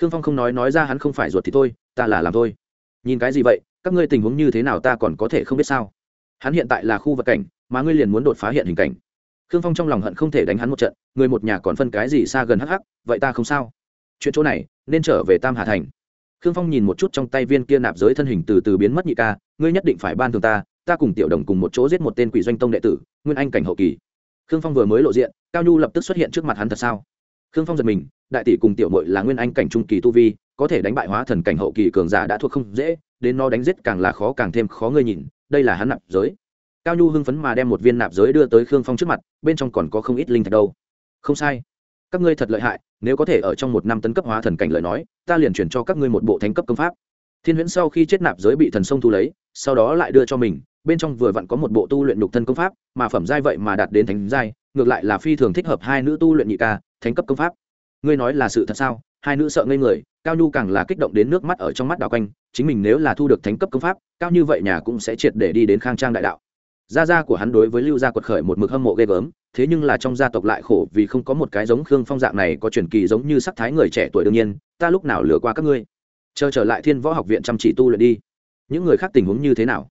Khương phong không nói nói ra hắn không phải ruột thì thôi, ta là làm thôi. Nhìn cái gì vậy, các ngươi tình huống như thế nào ta còn có thể không biết sao? Hắn hiện tại là khu vật cảnh, mà ngươi liền muốn đột phá hiện hình cảnh. Khương phong trong lòng hận không thể đánh hắn một trận, người một nhà còn phân cái gì xa gần hắc hắc, vậy ta không sao. Chuyện chỗ này, nên trở về tam hà thành. Khương phong nhìn một chút trong tay viên kia nạp giới thân hình từ từ biến mất nhị ca, ngươi nhất định phải ban thường ta ta cùng tiểu đồng cùng một chỗ giết một tên quỷ doanh tông đệ tử, nguyên anh cảnh hậu kỳ khương phong vừa mới lộ diện, cao nhu lập tức xuất hiện trước mặt hắn thật sao? Khương phong giật mình, đại tỷ cùng tiểu mội là nguyên anh cảnh trung kỳ tu vi, có thể đánh bại hóa thần cảnh hậu kỳ cường giả đã thuộc không dễ, đến nó đánh giết càng là khó càng thêm khó ngươi nhìn, đây là hắn nạp giới. Cao nhu hưng phấn mà đem một viên nạp giới đưa tới khương phong trước mặt, bên trong còn có không ít linh thạch đâu. Không sai. Các ngươi thật lợi hại, nếu có thể ở trong một năm tấn cấp hóa thần cảnh lời nói, ta liền chuyển cho các ngươi một bộ thánh cấp công pháp. Thiên huyễn sau khi chết nạp giới bị thần sông thu lấy, sau đó lại đưa cho mình bên trong vừa vặn có một bộ tu luyện nhục thân công pháp, mà phẩm giai vậy mà đạt đến thánh giai, ngược lại là phi thường thích hợp hai nữ tu luyện nhị ca, thánh cấp công pháp. Ngươi nói là sự thật sao? Hai nữ sợ ngây người, cao nhu càng là kích động đến nước mắt ở trong mắt đào quanh, chính mình nếu là thu được thánh cấp công pháp, cao như vậy nhà cũng sẽ triệt để đi đến khang trang đại đạo. Gia gia của hắn đối với lưu gia quật khởi một mực hâm mộ ghê gớm, thế nhưng là trong gia tộc lại khổ vì không có một cái giống khương phong dạng này có truyền kỳ giống như sắc thái người trẻ tuổi đương nhiên, ta lúc nào lừa qua các ngươi? Chờ trở lại thiên võ học viện chăm chỉ tu luyện đi. Những người khác tình huống như thế nào?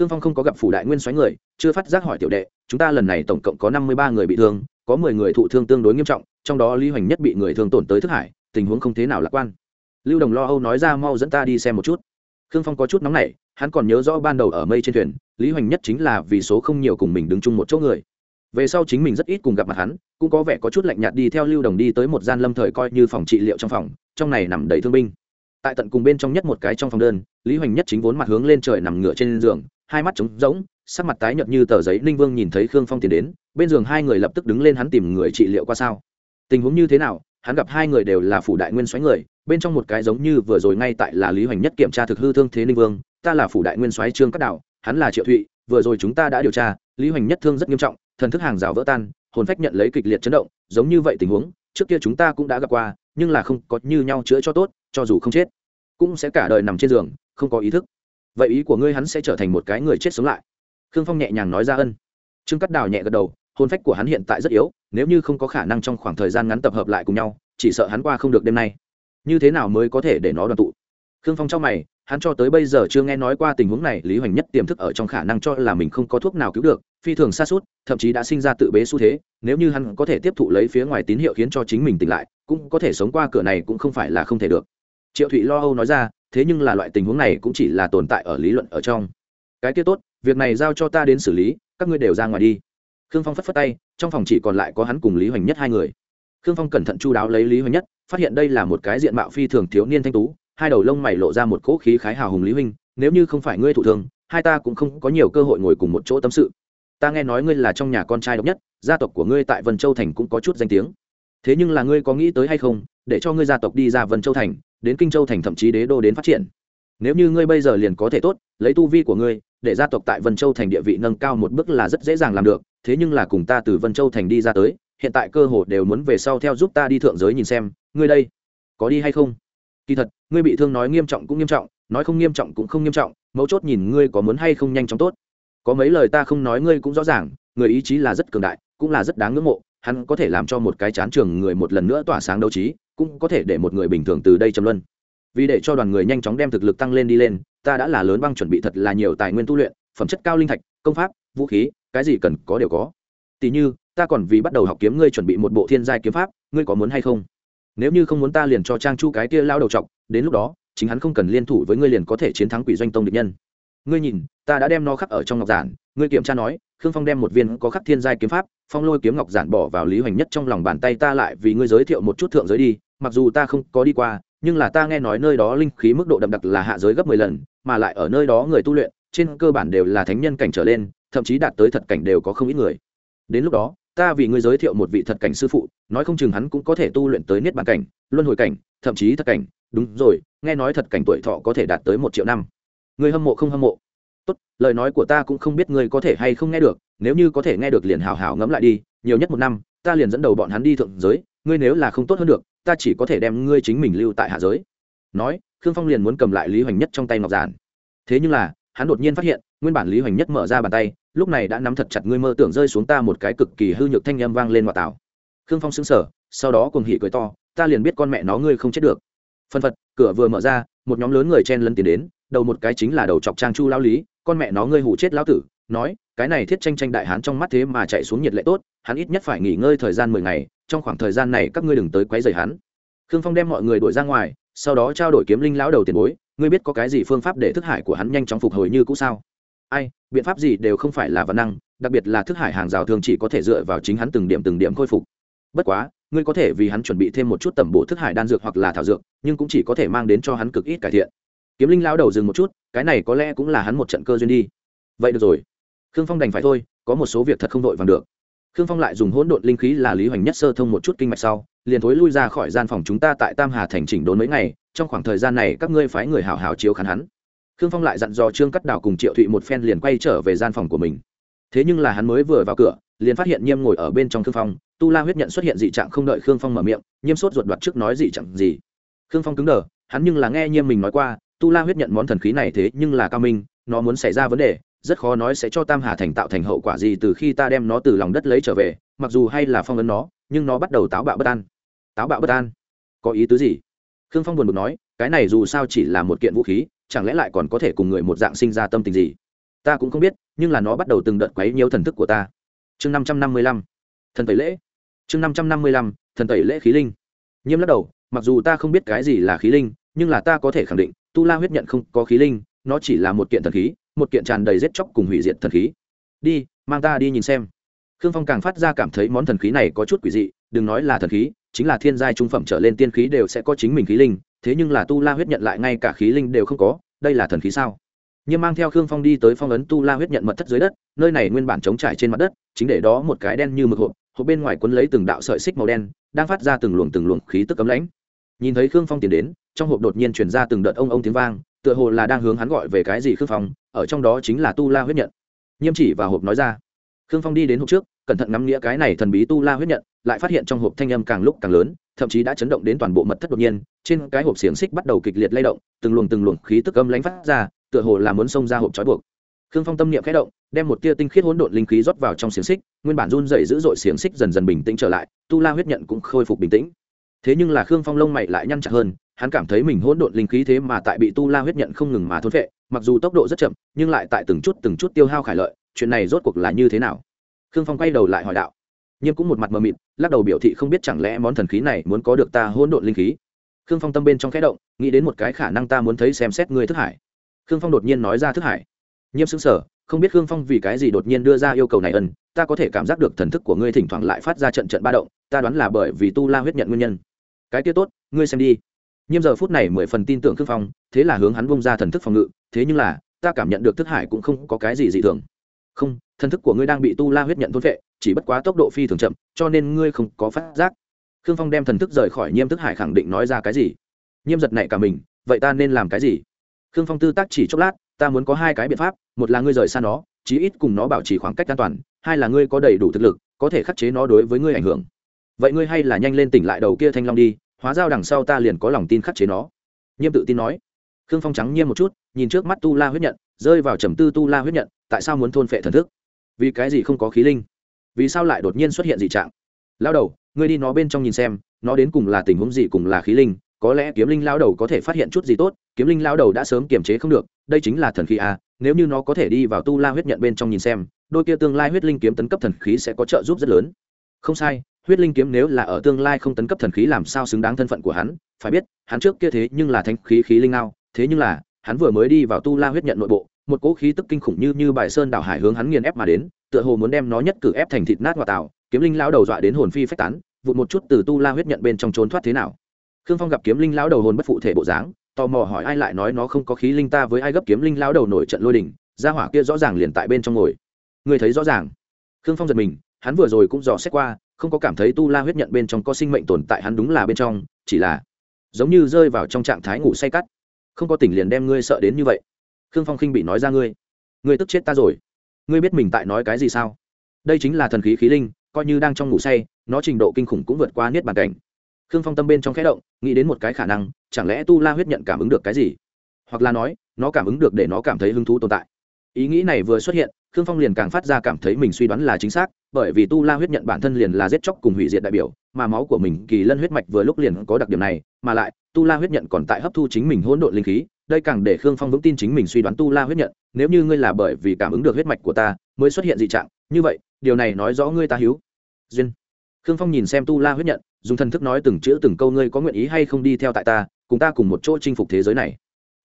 Khương phong không có gặp phủ đại nguyên xoáy người, chưa phát giác hỏi tiểu đệ, chúng ta lần này tổng cộng có năm mươi ba người bị thương, có mười người thụ thương tương đối nghiêm trọng, trong đó lý hoành nhất bị người thương tổn tới thức hải, tình huống không thế nào lạc quan. Lưu đồng lo âu nói ra, mau dẫn ta đi xem một chút. Khương phong có chút nóng nảy, hắn còn nhớ rõ ban đầu ở mây trên thuyền, lý hoành nhất chính là vì số không nhiều cùng mình đứng chung một chỗ người. Về sau chính mình rất ít cùng gặp mặt hắn, cũng có vẻ có chút lạnh nhạt đi theo lưu đồng đi tới một gian lâm thời coi như phòng trị liệu trong phòng, trong này nằm đầy thương binh. Tại tận cùng bên trong nhất một cái trong phòng đơn, lý hoành nhất chính vốn mặt hướng lên trời nằm ngửa trên giường hai mắt trống rỗng, sắc mặt tái nhợt như tờ giấy. Ninh vương nhìn thấy khương phong tiến đến, bên giường hai người lập tức đứng lên hắn tìm người trị liệu qua sao. Tình huống như thế nào? Hắn gặp hai người đều là phủ đại nguyên soái người, bên trong một cái giống như vừa rồi ngay tại là lý hoành nhất kiểm tra thực hư thương thế ninh vương, ta là phủ đại nguyên soái trương cát đạo, hắn là triệu thụy, vừa rồi chúng ta đã điều tra, lý hoành nhất thương rất nghiêm trọng, thần thức hàng rào vỡ tan, hồn phách nhận lấy kịch liệt chấn động, giống như vậy tình huống, trước kia chúng ta cũng đã gặp qua, nhưng là không có như nhau chữa cho tốt, cho dù không chết, cũng sẽ cả đời nằm trên giường, không có ý thức vậy ý của ngươi hắn sẽ trở thành một cái người chết sống lại. Khương phong nhẹ nhàng nói ra ân. Trương cắt đào nhẹ gật đầu, hồn phách của hắn hiện tại rất yếu, nếu như không có khả năng trong khoảng thời gian ngắn tập hợp lại cùng nhau, chỉ sợ hắn qua không được đêm nay. Như thế nào mới có thể để nó đoàn tụ? Khương phong trong mày, hắn cho tới bây giờ chưa nghe nói qua tình huống này, lý hoành nhất tiềm thức ở trong khả năng cho là mình không có thuốc nào cứu được, phi thường xa suốt thậm chí đã sinh ra tự bế xu thế, nếu như hắn có thể tiếp thụ lấy phía ngoài tín hiệu khiến cho chính mình tỉnh lại, cũng có thể sống qua cửa này cũng không phải là không thể được. Triệu thụy lo âu nói ra thế nhưng là loại tình huống này cũng chỉ là tồn tại ở lý luận ở trong. Cái kia tốt, việc này giao cho ta đến xử lý, các ngươi đều ra ngoài đi. Khương phong phất phất tay, trong phòng chỉ còn lại có hắn cùng lý hoành nhất hai người. Khương phong cẩn thận chu đáo lấy lý hoành nhất, phát hiện đây là một cái diện mạo phi thường thiếu niên thanh tú, hai đầu lông mày lộ ra một cỗ khí khái hào hùng lý huynh nếu như không phải ngươi thụ thường hai ta cũng không có nhiều cơ hội ngồi cùng một chỗ tâm sự. Ta nghe nói ngươi là trong nhà con trai độc nhất, gia tộc của ngươi tại vân châu thành cũng có chút danh tiếng. Thế nhưng là ngươi có nghĩ tới hay không, để cho ngươi gia tộc đi ra vân châu thành đến kinh châu thành thậm chí đế đô đến phát triển. Nếu như ngươi bây giờ liền có thể tốt, lấy tu vi của ngươi, để gia tộc tại vân châu thành địa vị nâng cao một bước là rất dễ dàng làm được, thế nhưng là cùng ta từ vân châu thành đi ra tới, hiện tại cơ hội đều muốn về sau theo giúp ta đi thượng giới nhìn xem, ngươi đây, có đi hay không? Kỳ thật, ngươi bị thương nói nghiêm trọng cũng nghiêm trọng, nói không nghiêm trọng cũng không nghiêm trọng, mấu chốt nhìn ngươi có muốn hay không nhanh chóng tốt. Có mấy lời ta không nói ngươi cũng rõ ràng, người ý chí là rất cường đại, cũng là rất đáng ngưỡng mộ, hắn có thể làm cho một cái chán trường người một lần nữa tỏa sáng đấu trí cũng có thể để một người bình thường từ đây châm luân. Vì để cho đoàn người nhanh chóng đem thực lực tăng lên đi lên, ta đã là lớn băng chuẩn bị thật là nhiều tài nguyên tu luyện, phẩm chất cao linh thạch, công pháp, vũ khí, cái gì cần có đều có. Tỉ như, ta còn vì bắt đầu học kiếm ngươi chuẩn bị một bộ thiên giai kiếm pháp, ngươi có muốn hay không? Nếu như không muốn ta liền cho trang chu cái kia lao đầu trọc đến lúc đó, chính hắn không cần liên thủ với ngươi liền có thể chiến thắng quỷ doanh tông địch nhân. Ngươi nhìn, ta đã đem nó khắc ở trong ngọc giản, ngươi kiểm tra nói, khương phong đem một viên có khắc thiên giai kiếm pháp, phong lôi kiếm ngọc giản bỏ vào lý hoành nhất trong lòng bàn tay ta lại vì ngươi giới thiệu một chút thượng giới đi mặc dù ta không có đi qua, nhưng là ta nghe nói nơi đó linh khí mức độ đậm đặc là hạ giới gấp mười lần, mà lại ở nơi đó người tu luyện, trên cơ bản đều là thánh nhân cảnh trở lên, thậm chí đạt tới thật cảnh đều có không ít người. Đến lúc đó, ta vì ngươi giới thiệu một vị thật cảnh sư phụ, nói không chừng hắn cũng có thể tu luyện tới niết bàn cảnh, luân hồi cảnh, thậm chí thật cảnh. Đúng rồi, nghe nói thật cảnh tuổi thọ có thể đạt tới một triệu năm. Người hâm mộ không hâm mộ? Tốt, lời nói của ta cũng không biết ngươi có thể hay không nghe được, nếu như có thể nghe được liền hào hào ngẫm lại đi, nhiều nhất một năm, ta liền dẫn đầu bọn hắn đi thượng giới, ngươi nếu là không tốt hơn được ta chỉ có thể đem ngươi chính mình lưu tại hạ giới. Nói, khương phong liền muốn cầm lại lý hoành nhất trong tay ngọc giản. Thế nhưng là, hắn đột nhiên phát hiện, nguyên bản lý hoành nhất mở ra bàn tay, lúc này đã nắm thật chặt ngươi mơ tưởng rơi xuống ta một cái cực kỳ hư nhược thanh âm vang lên ngoại tảo. Khương phong sững sờ, sau đó cùng hỉ cười to, ta liền biết con mẹ nó ngươi không chết được. Phân phật, cửa vừa mở ra, một nhóm lớn người chen lấn tiến đến, đầu một cái chính là đầu chọc trang chu lao lý, con mẹ nó ngươi hủ chết lão tử, nói, cái này thiết tranh tranh đại hán trong mắt thế mà chạy xuống nhiệt lệ tốt, hắn ít nhất phải nghỉ ngơi thời gian mười ngày trong khoảng thời gian này các ngươi đừng tới quấy rầy hắn. Khương phong đem mọi người đuổi ra ngoài, sau đó trao đổi kiếm linh lão đầu tiền bối, ngươi biết có cái gì phương pháp để thức hải của hắn nhanh chóng phục hồi như cũ sao? Ai, biện pháp gì đều không phải là văn năng, đặc biệt là thức hải hàng rào thường chỉ có thể dựa vào chính hắn từng điểm từng điểm khôi phục. Bất quá, ngươi có thể vì hắn chuẩn bị thêm một chút tẩm bổ thức hải đan dược hoặc là thảo dược, nhưng cũng chỉ có thể mang đến cho hắn cực ít cải thiện. Kiếm linh lão đầu dừng một chút, cái này có lẽ cũng là hắn một trận cơ duyên đi. Vậy được rồi. Khương phong đành phải thôi, có một số việc thật không đội vàng được khương phong lại dùng hỗn độn linh khí là lý hoành nhất sơ thông một chút kinh mạch sau, liền thối lui ra khỏi gian phòng chúng ta tại tam hà thành chỉnh đốn mấy ngày, trong khoảng thời gian này các ngươi phái người hào hào chiếu khán hắn. Khương phong lại dặn dò trương cắt đào cùng triệu thụy một phen liền quay trở về gian phòng của mình. Thế nhưng là hắn mới vừa vào cửa, liền phát hiện nhiêm ngồi ở bên trong khương phong, tu la huyết nhận xuất hiện dị trạng không đợi khương phong mở miệng, nhiêm sốt ruột đoạt trước nói dị trạng gì. Khương phong cứng đờ, hắn nhưng là nghe nhiêm mình nói qua, tu la huyết nhận món thần khí này thế nhưng là cao minh, nó muốn xảy ra vấn đề rất khó nói sẽ cho tam hà thành tạo thành hậu quả gì từ khi ta đem nó từ lòng đất lấy trở về, mặc dù hay là phong ấn nó, nhưng nó bắt đầu táo bạo bất an. Táo bạo bất an? Có ý tứ gì? Khương phong buồn bực nói, cái này dù sao chỉ là một kiện vũ khí, chẳng lẽ lại còn có thể cùng người một dạng sinh ra tâm tình gì? Ta cũng không biết, nhưng là nó bắt đầu từng đợt quấy nhiều thần thức của ta. Chương năm trăm năm mươi lăm. Thần tẩy lễ. Chương năm trăm năm mươi lăm. Thần tẩy lễ khí linh. Nhiêm lắc đầu, mặc dù ta không biết cái gì là khí linh, nhưng là ta có thể khẳng định, tu la huyết nhận không có khí linh, nó chỉ là một kiện thần khí một kiện tràn đầy giết chóc cùng hủy diệt thần khí. Đi, mang ta đi nhìn xem. Khương phong càng phát ra cảm thấy món thần khí này có chút quỷ dị, đừng nói là thần khí, chính là thiên giai trung phẩm trở lên tiên khí đều sẽ có chính mình khí linh, thế nhưng là tu la huyết nhận lại ngay cả khí linh đều không có, đây là thần khí sao? Nhưng mang theo khương phong đi tới phong ấn tu la huyết nhận mật thất dưới đất, nơi này nguyên bản trống trải trên mặt đất, chính để đó một cái đen như mực hộp hộp bên ngoài quấn lấy từng đạo sợi xích màu đen, đang phát ra từng luồng từng luồng khí tức cấm lãnh. Nhìn thấy khương phong tiến đến, trong hộp đột nhiên truyền ra từng đợt ông ông tiếng vang, tựa hồ là đang hướng hắn gọi về cái gì khương phong ở trong đó chính là tu la huyết nhận. Nhiêm chỉ và hộp nói ra. Khương phong đi đến hộp trước, cẩn thận ngắm nghĩa cái này thần bí tu la huyết nhận, lại phát hiện trong hộp thanh âm càng lúc càng lớn, thậm chí đã chấn động đến toàn bộ mật thất đột nhiên, trên cái hộp xiềng xích bắt đầu kịch liệt lay động, từng luồng từng luồng khí tức âm lãnh phát ra, tựa hồ là muốn xông ra hộp trói buộc. Khương phong tâm niệm khẽ động, đem một tia tinh khiết hỗn độn linh khí rót vào trong xiềng xích, nguyên bản run dày dữ dội xiềng xích dần dần bình tĩnh trở lại, tu la huyết nhận cũng khôi phục bình tĩnh. Thế nhưng là khương phong lông mày lại nhăn chặt hơn, hắn cảm thấy mình hỗn độn linh khí thế mà tại bị tu la huyết nhận không ngừng mà thôn phệ mặc dù tốc độ rất chậm, nhưng lại tại từng chút từng chút tiêu hao khải lợi, chuyện này rốt cuộc là như thế nào? Khương phong quay đầu lại hỏi đạo. Nhưng cũng một mặt mờ mịt, lắc đầu biểu thị không biết chẳng lẽ món thần khí này muốn có được ta hỗn độn linh khí. Khương phong tâm bên trong khẽ động, nghĩ đến một cái khả năng ta muốn thấy xem xét ngươi thức hải. Khương phong đột nhiên nói ra thức hải. Nhiễm xứng sở không biết khương phong vì cái gì đột nhiên đưa ra yêu cầu này ân, ta có thể cảm giác được thần thức của ngươi thỉnh thoảng lại phát ra trận trận ba động, ta đoán là bởi vì tu la huyết nhận nguyên nhân. Cái kia tốt, ngươi xem đi. Nhiễm giờ phút này mười phần tin tưởng khương phong, thế là hướng hắn bông ra thần thức phòng ngự thế nhưng là, ta cảm nhận được thức hải cũng không có cái gì dị thường. Không thần thức của ngươi đang bị tu la huyết nhận thôn vệ chỉ bất quá tốc độ phi thường chậm, cho nên ngươi không có phát giác. Khương phong đem thần thức rời khỏi Nhiêm thức hải khẳng định nói ra cái gì? Nhiêm giật này cả mình, vậy ta nên làm cái gì? Khương phong tư tác chỉ chốc lát, ta muốn có hai cái biện pháp, một là ngươi rời xa nó, chí ít cùng nó bảo trì khoảng cách an toàn, hai là ngươi có đầy đủ thực lực, có thể khắc chế nó đối với ngươi ảnh hưởng. Vậy ngươi hay là nhanh lên tỉnh lại đầu kia thanh long đi, hóa giao đằng sau ta liền có lòng tin khắc chế nó. Nhiêm tự tin nói khương phong trắng nhiên một chút, nhìn trước mắt tu la huyết nhận, rơi vào trầm tư tu la huyết nhận, tại sao muốn thôn phệ thần thức? Vì cái gì không có khí linh? Vì sao lại đột nhiên xuất hiện dị trạng? Lao đầu, ngươi đi nó bên trong nhìn xem, nó đến cùng là tình huống gì cùng là khí linh? Có lẽ kiếm linh lao đầu có thể phát hiện chút gì tốt, kiếm linh lao đầu đã sớm kiềm chế không được, đây chính là thần khí à nếu như nó có thể đi vào tu la huyết nhận bên trong nhìn xem, đôi kia tương lai huyết linh kiếm tấn cấp thần khí sẽ có trợ giúp rất lớn. Không sai, huyết linh kiếm nếu là ở tương lai không tấn cấp thần khí làm sao xứng đáng thân phận của hắn? Phải biết, hắn trước kia thế nhưng là thanh khí khí linh nào thế nhưng là, hắn vừa mới đi vào tu la huyết nhận nội bộ, một cỗ khí tức kinh khủng như như bài sơn đảo hải hướng hắn nghiền ép mà đến, tựa hồ muốn đem nó nhất cử ép thành thịt nát hòa tạo kiếm linh lão đầu dọa đến hồn phi phách tán, vụt một chút từ tu la huyết nhận bên trong trốn thoát thế nào. Khương phong gặp kiếm linh lão đầu hồn bất phụ thể bộ dáng, tò mò hỏi ai lại nói nó không có khí linh ta với ai gấp kiếm linh lão đầu nổi trận lôi đỉnh ra hỏa kia rõ ràng liền tại bên trong ngồi. Người thấy rõ ràng. Khương phong giật mình, hắn vừa rồi cũng dò xét qua, không có cảm thấy tu la huyết nhận bên trong có sinh mệnh tồn tại hắn đúng là bên trong, chỉ là giống như rơi vào trong trạng thái ngủ say cắt không có tỉnh liền đem ngươi sợ đến như vậy. Khương phong khinh bị nói ra ngươi. Ngươi tức chết ta rồi. Ngươi biết mình tại nói cái gì sao? Đây chính là thần khí khí linh, coi như đang trong ngủ say, nó trình độ kinh khủng cũng vượt qua niết bàn cảnh. Khương phong tâm bên trong khẽ động, nghĩ đến một cái khả năng, chẳng lẽ tu la huyết nhận cảm ứng được cái gì? Hoặc là nói, nó cảm ứng được để nó cảm thấy hứng thú tồn tại. Ý nghĩ này vừa xuất hiện, khương phong liền càng phát ra cảm thấy mình suy đoán là chính xác, bởi vì tu la huyết nhận bản thân liền là giết chóc cùng hủy diệt đại biểu, mà máu của mình, kỳ lân huyết mạch vừa lúc liền có đặc điểm này, mà lại tu la huyết nhận còn tại hấp thu chính mình hỗn độn linh khí, đây càng để khương phong vững tin chính mình suy đoán tu la huyết nhận, nếu như ngươi là bởi vì cảm ứng được huyết mạch của ta, mới xuất hiện dị trạng, như vậy, điều này nói rõ ngươi ta hiếu. Duyên. Khương phong nhìn xem tu la huyết nhận, dùng thần thức nói từng chữ từng câu ngươi có nguyện ý hay không đi theo tại ta, cùng ta cùng một chỗ chinh phục thế giới này.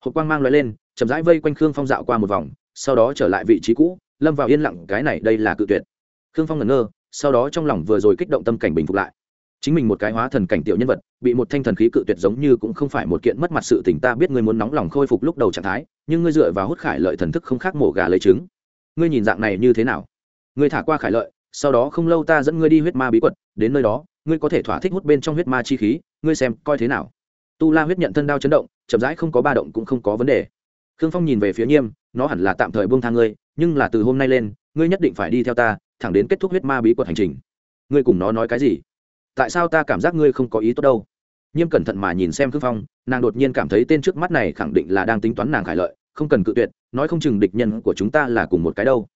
Hộp quang mang loại lên, chậm rãi vây quanh khương phong dạo qua một vòng, sau đó trở lại vị trí cũ, lâm vào yên lặng, cái này đây là cự tuyệt. Khương phong ngẩn ngơ, sau đó trong lòng vừa rồi kích động tâm cảnh bình phục lại chính mình một cái hóa thần cảnh tiểu nhân vật, bị một thanh thần khí cự tuyệt giống như cũng không phải một kiện mất mặt sự tình, ta biết ngươi muốn nóng lòng khôi phục lúc đầu trạng thái, nhưng ngươi dựa vào hút khải lợi thần thức không khác mổ gà lấy trứng. Ngươi nhìn dạng này như thế nào? Ngươi thả qua khải lợi, sau đó không lâu ta dẫn ngươi đi huyết ma bí quật, đến nơi đó, ngươi có thể thỏa thích hút bên trong huyết ma chi khí, ngươi xem coi thế nào. Tu la huyết nhận thân đao chấn động, chậm rãi không có ba động cũng không có vấn đề. Khương phong nhìn về phía nghiêm, nó hẳn là tạm thời buông tha ngươi, nhưng là từ hôm nay lên, ngươi nhất định phải đi theo ta, thẳng đến kết thúc huyết ma bí quật hành trình. Ngươi cùng nó nói cái gì? Tại sao ta cảm giác ngươi không có ý tốt đâu? Nhiêm cẩn thận mà nhìn xem khương phong, nàng đột nhiên cảm thấy tên trước mắt này khẳng định là đang tính toán nàng khải lợi, không cần cự tuyệt, nói không chừng địch nhân của chúng ta là cùng một cái đâu.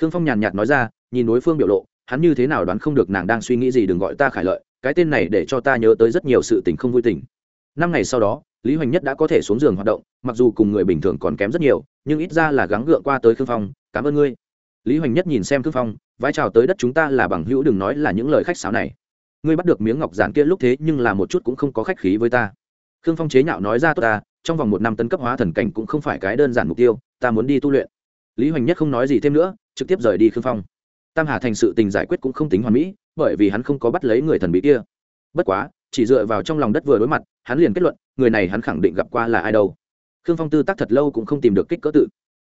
Khương phong nhàn nhạt nói ra, nhìn đối phương biểu lộ, hắn như thế nào đoán không được nàng đang suy nghĩ gì đừng gọi ta khải lợi, cái tên này để cho ta nhớ tới rất nhiều sự tình không vui tình. Năm ngày sau đó, lý hoành nhất đã có thể xuống giường hoạt động, mặc dù cùng người bình thường còn kém rất nhiều, nhưng ít ra là gắng gượng qua tới khương phong, cảm ơn ngươi. Lý hoành nhất nhìn xem khương phong vai trào tới đất chúng ta là bằng hữu, đừng nói là những lời khách sáo này ngươi bắt được miếng ngọc giản kia lúc thế nhưng là một chút cũng không có khách khí với ta. Khương phong chế nhạo nói ra, tốt ta, trong vòng một năm tấn cấp hóa thần cảnh cũng không phải cái đơn giản mục tiêu, ta muốn đi tu luyện. Lý hoành nhất không nói gì thêm nữa, trực tiếp rời đi khương phong. Tam hà thành sự tình giải quyết cũng không tính hoàn mỹ, bởi vì hắn không có bắt lấy người thần bí kia. Bất quá, chỉ dựa vào trong lòng đất vừa đối mặt, hắn liền kết luận, người này hắn khẳng định gặp qua là ai đâu. Khương phong tư tác thật lâu cũng không tìm được kích cỡ tự.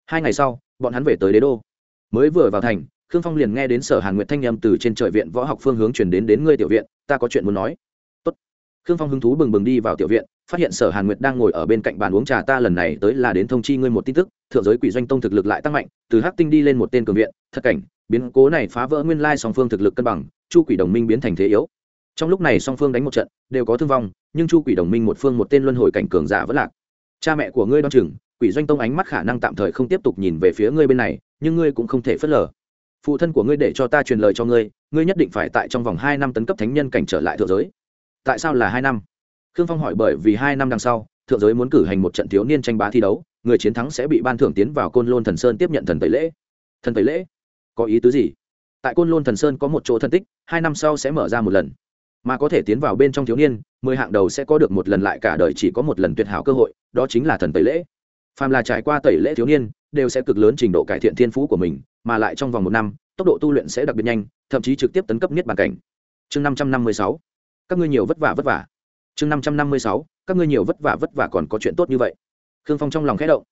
Hai ngày sau, bọn hắn về tới đế đô. Mới vừa vào thành khương phong liền nghe đến sở hàn nguyệt thanh â m từ trên trời viện võ học phương hướng chuyển đến đến ngươi tiểu viện, ta có chuyện muốn nói. Tốt. khương phong hứng thú bừng bừng đi vào tiểu viện, phát hiện sở hàn nguyệt đang ngồi ở bên cạnh bàn uống trà ta lần này tới là đến thông chi ngươi một tin tức, thượng giới quỷ doanh tông thực lực lại tăng mạnh, từ hắc tinh đi lên một tên cường viện, thật cảnh, biến cố này phá vỡ nguyên lai song phương thực lực cân bằng, chu quỷ đồng minh biến thành thế yếu. Trong lúc này song phương đánh một trận, đều có thương vong, nhưng chu quỷ đồng minh một phương một tên luân hồi cảnh cường giả vẫn lạc. Cha mẹ của ngươi đoan chừng, quỷ doanh tông ánh mắt khả năng tạm thời không tiếp tục nhìn về phía ngươi bên này, nhưng ngươi cũng không thể phớt lờ phụ thân của ngươi để cho ta truyền lời cho ngươi ngươi nhất định phải tại trong vòng hai năm tấn cấp thánh nhân cảnh trở lại thượng giới. Tại sao là hai năm? Khương phong hỏi bởi vì hai năm đằng sau, thượng giới muốn cử hành một trận thiếu niên tranh bá thi đấu, người chiến thắng sẽ bị ban thưởng tiến vào côn lôn thần sơn tiếp nhận thần tẩy lễ. Thần tẩy lễ? Có ý tứ gì? Tại côn lôn thần sơn có một chỗ thân tích, hai năm sau sẽ mở ra một lần. Mà có thể tiến vào bên trong thiếu niên, mười hạng đầu sẽ có được một lần lại cả đời chỉ có một lần tuyệt hảo cơ hội, đó chính là thần tẩy lễ. Phàm là trải qua tẩy lễ thiếu niên, đều sẽ cực lớn trình độ cải thiện thiên phú của mình mà lại trong vòng một năm, tốc độ tu luyện sẽ đặc biệt nhanh, thậm chí trực tiếp tấn cấp nhất bản cảnh. Chương năm trăm năm mươi sáu. Các ngươi nhiều vất vả vất vả. Chương năm trăm năm mươi sáu. Các ngươi nhiều vất vả vất vả còn có chuyện tốt như vậy. Khương phong trong lòng khẽ động.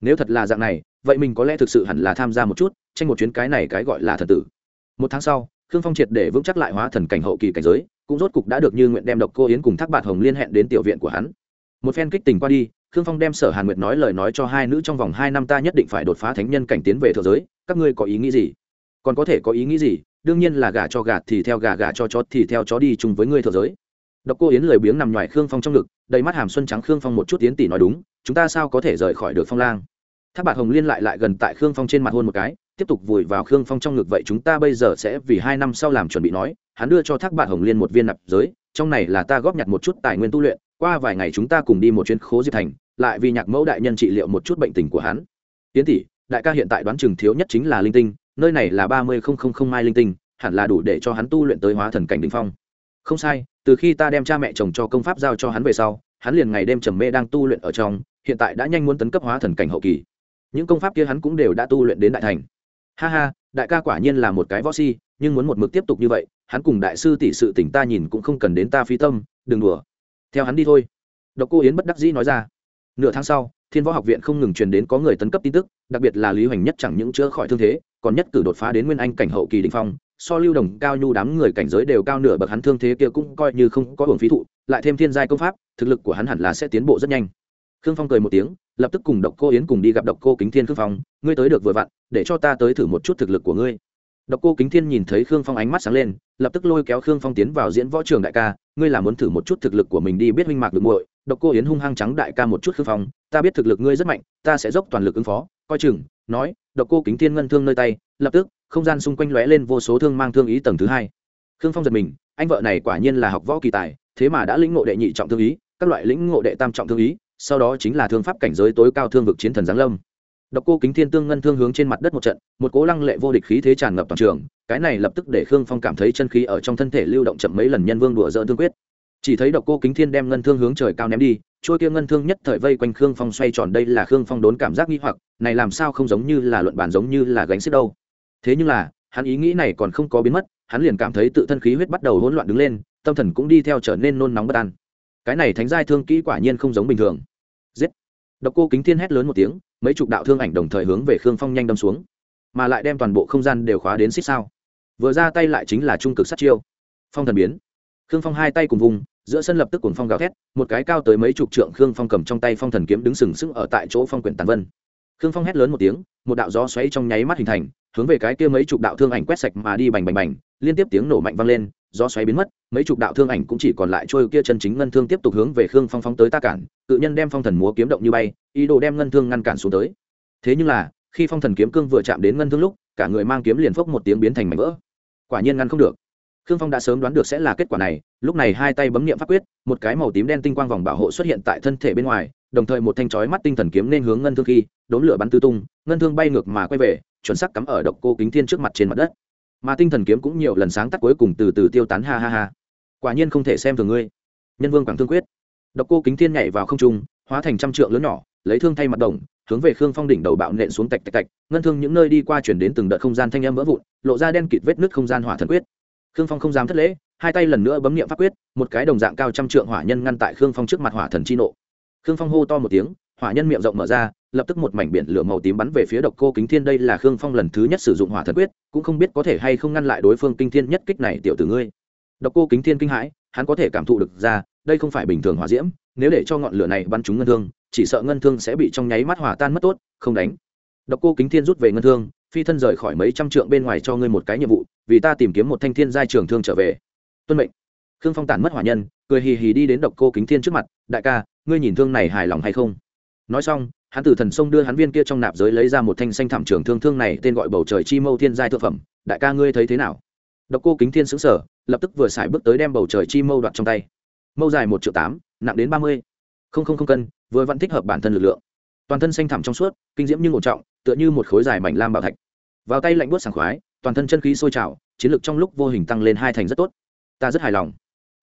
Nếu thật là dạng này, vậy mình có lẽ thực sự hẳn là tham gia một chút, tranh một chuyến cái này cái gọi là thần tử. Một tháng sau, khương phong triệt để vững chắc lại hóa thần cảnh hậu kỳ cảnh giới, cũng rốt cục đã được như nguyện đem độc cô yến cùng thác bạt hồng liên hẹn đến tiểu viện của hắn. Một phen kích tình qua đi, khương phong đem sở hàn nguyệt nói lời nói cho hai nữ trong vòng hai năm ta nhất định phải đột phá thánh nhân cảnh tiến về thượng giới các ngươi có ý nghĩ gì? Còn có thể có ý nghĩ gì? Đương nhiên là gà cho gà thì theo gà gà cho chó thì theo chó đi chung với ngươi thượng giới. Độc cô yến lười biếng nằm ngoài khương phong trong ngực, đầy mắt hàm xuân trắng khương phong một chút tiến tỷ nói đúng, chúng ta sao có thể rời khỏi được phong lang? Thác bạc hồng liên lại lại gần tại khương phong trên mặt hôn một cái, tiếp tục vùi vào khương phong trong ngực vậy chúng ta bây giờ sẽ vì hai năm sau làm chuẩn bị nói, hắn đưa cho thác bạn hồng liên một viên nạp giới, trong này là ta góp nhặt một chút tài nguyên tu luyện, qua vài ngày chúng ta cùng đi một chuyến khố diệp thành, lại vì nhạc mẫu đại nhân trị liệu một chút bệnh tình của hắn. Tiến tỷ đại ca hiện tại đoán chừng thiếu nhất chính là linh tinh, nơi này là ba mươi không không không mai linh tinh, hẳn là đủ để cho hắn tu luyện tới hóa thần cảnh đ ỉ n h phong. Không sai, từ khi ta đem cha mẹ chồng cho công pháp giao cho hắn về sau, hắn liền ngày đêm trầm mê đang tu luyện ở trong, hiện tại đã nhanh muốn tấn cấp hóa thần cảnh hậu kỳ. Những công pháp kia hắn cũng đều đã tu luyện đến đại thành. Ha ha, đại ca quả nhiên là một cái võ si, nhưng muốn một mực tiếp tục như vậy, hắn cùng đại sư tỷ sự tỉnh ta nhìn cũng không cần đến ta phi tâm, đừng đùa. Theo hắn đi thôi. Độc cô yến bất đắc dĩ nói ra nửa tháng sau, thiên võ học viện không ngừng truyền đến có người tấn cấp tin tức, đặc biệt là lý hoành nhất chẳng những chữa khỏi thương thế, còn nhất cử đột phá đến nguyên anh cảnh hậu kỳ đình phong, so lưu đồng, cao nhu đám người cảnh giới đều cao nửa bậc, hắn thương thế kia cũng coi như không có hưởng phí thụ, lại thêm thiên giai công pháp, thực lực của hắn hẳn là sẽ tiến bộ rất nhanh. Khương phong cười một tiếng, lập tức cùng độc cô yến cùng đi gặp độc cô kính thiên khương phong, ngươi tới được vừa vặn, để cho ta tới thử một chút thực lực của ngươi. Độc cô kính thiên nhìn thấy khương phong ánh mắt sáng lên, lập tức lôi kéo khương phong tiến vào diễn võ trường đại ca, ngươi là muốn thử một chút thực lực của mình đi, biết huynh mạc được muội độc cô yến hung hăng trắng đại ca một chút khương phong, ta biết thực lực ngươi rất mạnh, ta sẽ dốc toàn lực ứng phó. Coi chừng, nói, độc cô kính thiên ngân thương nơi tay. Lập tức, không gian xung quanh lóe lên vô số thương mang thương ý tầng thứ hai. Khương phong giật mình, anh vợ này quả nhiên là học võ kỳ tài, thế mà đã lĩnh ngộ đệ nhị trọng thương ý, các loại lĩnh ngộ đệ tam trọng thương ý, sau đó chính là thương pháp cảnh giới tối cao thương vực chiến thần giáng lâm. Độc cô kính thiên tương ngân thương hướng trên mặt đất một trận, một cố lăng lệ vô địch khí thế tràn ngập toàn trường, cái này lập tức để khương phong cảm thấy chân khí ở trong thân thể lưu động chậm mấy lần nhân vương đùa dỡ thương quyết chỉ thấy độc cô kính thiên đem ngân thương hướng trời cao ném đi trôi kia ngân thương nhất thời vây quanh khương phong xoay tròn đây là khương phong đốn cảm giác nghi hoặc, này làm sao không giống như là luận bàn giống như là gánh xếp đâu. Thế nhưng là, hắn ý nghĩ này còn không có biến mất, hắn liền cảm thấy tự thân khí huyết bắt đầu hỗn loạn đứng lên, tâm thần cũng đi theo trở nên nôn nóng bất an. Cái này thánh giai thương kỹ quả nhiên không giống bình thường. Giết! Độc cô kính thiên hét lớn một tiếng, mấy chục đạo thương ảnh đồng thời hướng về khương phong nhanh đâm xuống. Mà lại đem toàn bộ không gian đều khóa đến xích sao. Vừa ra tay lại chính là trung cực sát chiêu. Phong thần biến. Khương phong hai tay cùng vùng giữa sân lập tức cuồng phong gào thét, một cái cao tới mấy chục trượng khương phong cầm trong tay phong thần kiếm đứng sừng sững ở tại chỗ phong quyển tàn vân. Khương phong hét lớn một tiếng, một đạo gió xoáy trong nháy mắt hình thành, hướng về cái kia mấy chục đạo thương ảnh quét sạch mà đi bành bành bành, liên tiếp tiếng nổ mạnh vang lên, gió xoáy biến mất, mấy chục đạo thương ảnh cũng chỉ còn lại trôi kia chân chính ngân thương tiếp tục hướng về khương phong phong tới ta cản, tự nhân đem phong thần múa kiếm động như bay, ý đồ đem ngân thương ngăn cản xuống tới. Thế nhưng là, khi phong thần kiếm cương vừa chạm đến ngân thương lúc, cả người mang kiếm liền phốc một tiếng biến thành mảnh vỡ. Quả nhiên ngăn không được khương phong đã sớm đoán được sẽ là kết quả này, lúc này hai tay bấm niệm pháp quyết, một cái màu tím đen tinh quang vòng bảo hộ xuất hiện tại thân thể bên ngoài, đồng thời một thanh chói mắt tinh thần kiếm nên hướng ngân thương khi, đốn lửa bắn tứ tung, ngân thương bay ngược mà quay về, chuẩn sắc cắm ở độc cô kính thiên trước mặt trên mặt đất. Mà tinh thần kiếm cũng nhiều lần sáng tắt cuối cùng từ từ tiêu tán, ha ha ha. Quả nhiên không thể xem thường ngươi. Nhân vương quảng thương quyết. Độc cô kính thiên nhảy vào không trung, hóa thành trăm trượng lớn nhỏ, lấy thương thay mặt đồng, hướng về khương phong đỉnh đầu bạo nện xuống tạch tạch tạch. Ngân thương những nơi đi qua chuyển đến từng đợt không gian thanh âm vỡ vụn, lộ ra đen kịt vết nứt không gian hỏa thần quyết khương phong không dám thất lễ, hai tay lần nữa bấm nghiệm pháp quyết, một cái đồng dạng cao trăm trượng hỏa nhân ngăn tại khương phong trước mặt hỏa thần chi nộ. Khương phong hô to một tiếng, hỏa nhân miệng rộng mở ra, lập tức một mảnh biển lửa màu tím bắn về phía độc cô kính thiên đây là khương phong lần thứ nhất sử dụng hỏa thần quyết, cũng không biết có thể hay không ngăn lại đối phương kinh thiên nhất kích này, tiểu tử ngươi. Độc cô kính thiên kinh hãi, hắn có thể cảm thụ được ra, đây không phải bình thường hỏa diễm, nếu để cho ngọn lửa này bắn trúng ngân thương, chỉ sợ ngân thương sẽ bị trong nháy mắt hòa tan mất tốt, không đánh. Độc cô kính thiên rút về ngân thương phi thân rời khỏi mấy trăm trượng bên ngoài cho ngươi một cái nhiệm vụ, vì ta tìm kiếm một thanh thiên giai trường thương trở về. Tuân mệnh. Khương phong tản mất hỏa nhân, cười hì hì đi đến độc cô kính thiên trước mặt, đại ca, ngươi nhìn thương này hài lòng hay không? Nói xong, hắn từ thần sông đưa hắn viên kia trong nạp giới lấy ra một thanh xanh thảm trường thương thương này tên gọi bầu trời chi mâu thiên giai thượng phẩm. Đại ca, ngươi thấy thế nào? Độc cô kính thiên xứng sở lập tức vừa xài bước tới đem bầu trời chi mâu đoạt trong tay. Mâu dài một triệu tám, nặng đến ba mươi. Không không không cân, vừa vẫn thích hợp bản thân lực lượng. Toàn thân xanh thảm trong suốt, kinh diễm nhưng ổn trọng tựa như một khối dài mảnh lam bảo thạch. Vào tay lạnh buốt sảng khoái, toàn thân chân khí sôi trào, chiến lược trong lúc vô hình tăng lên hai thành rất tốt. Ta rất hài lòng.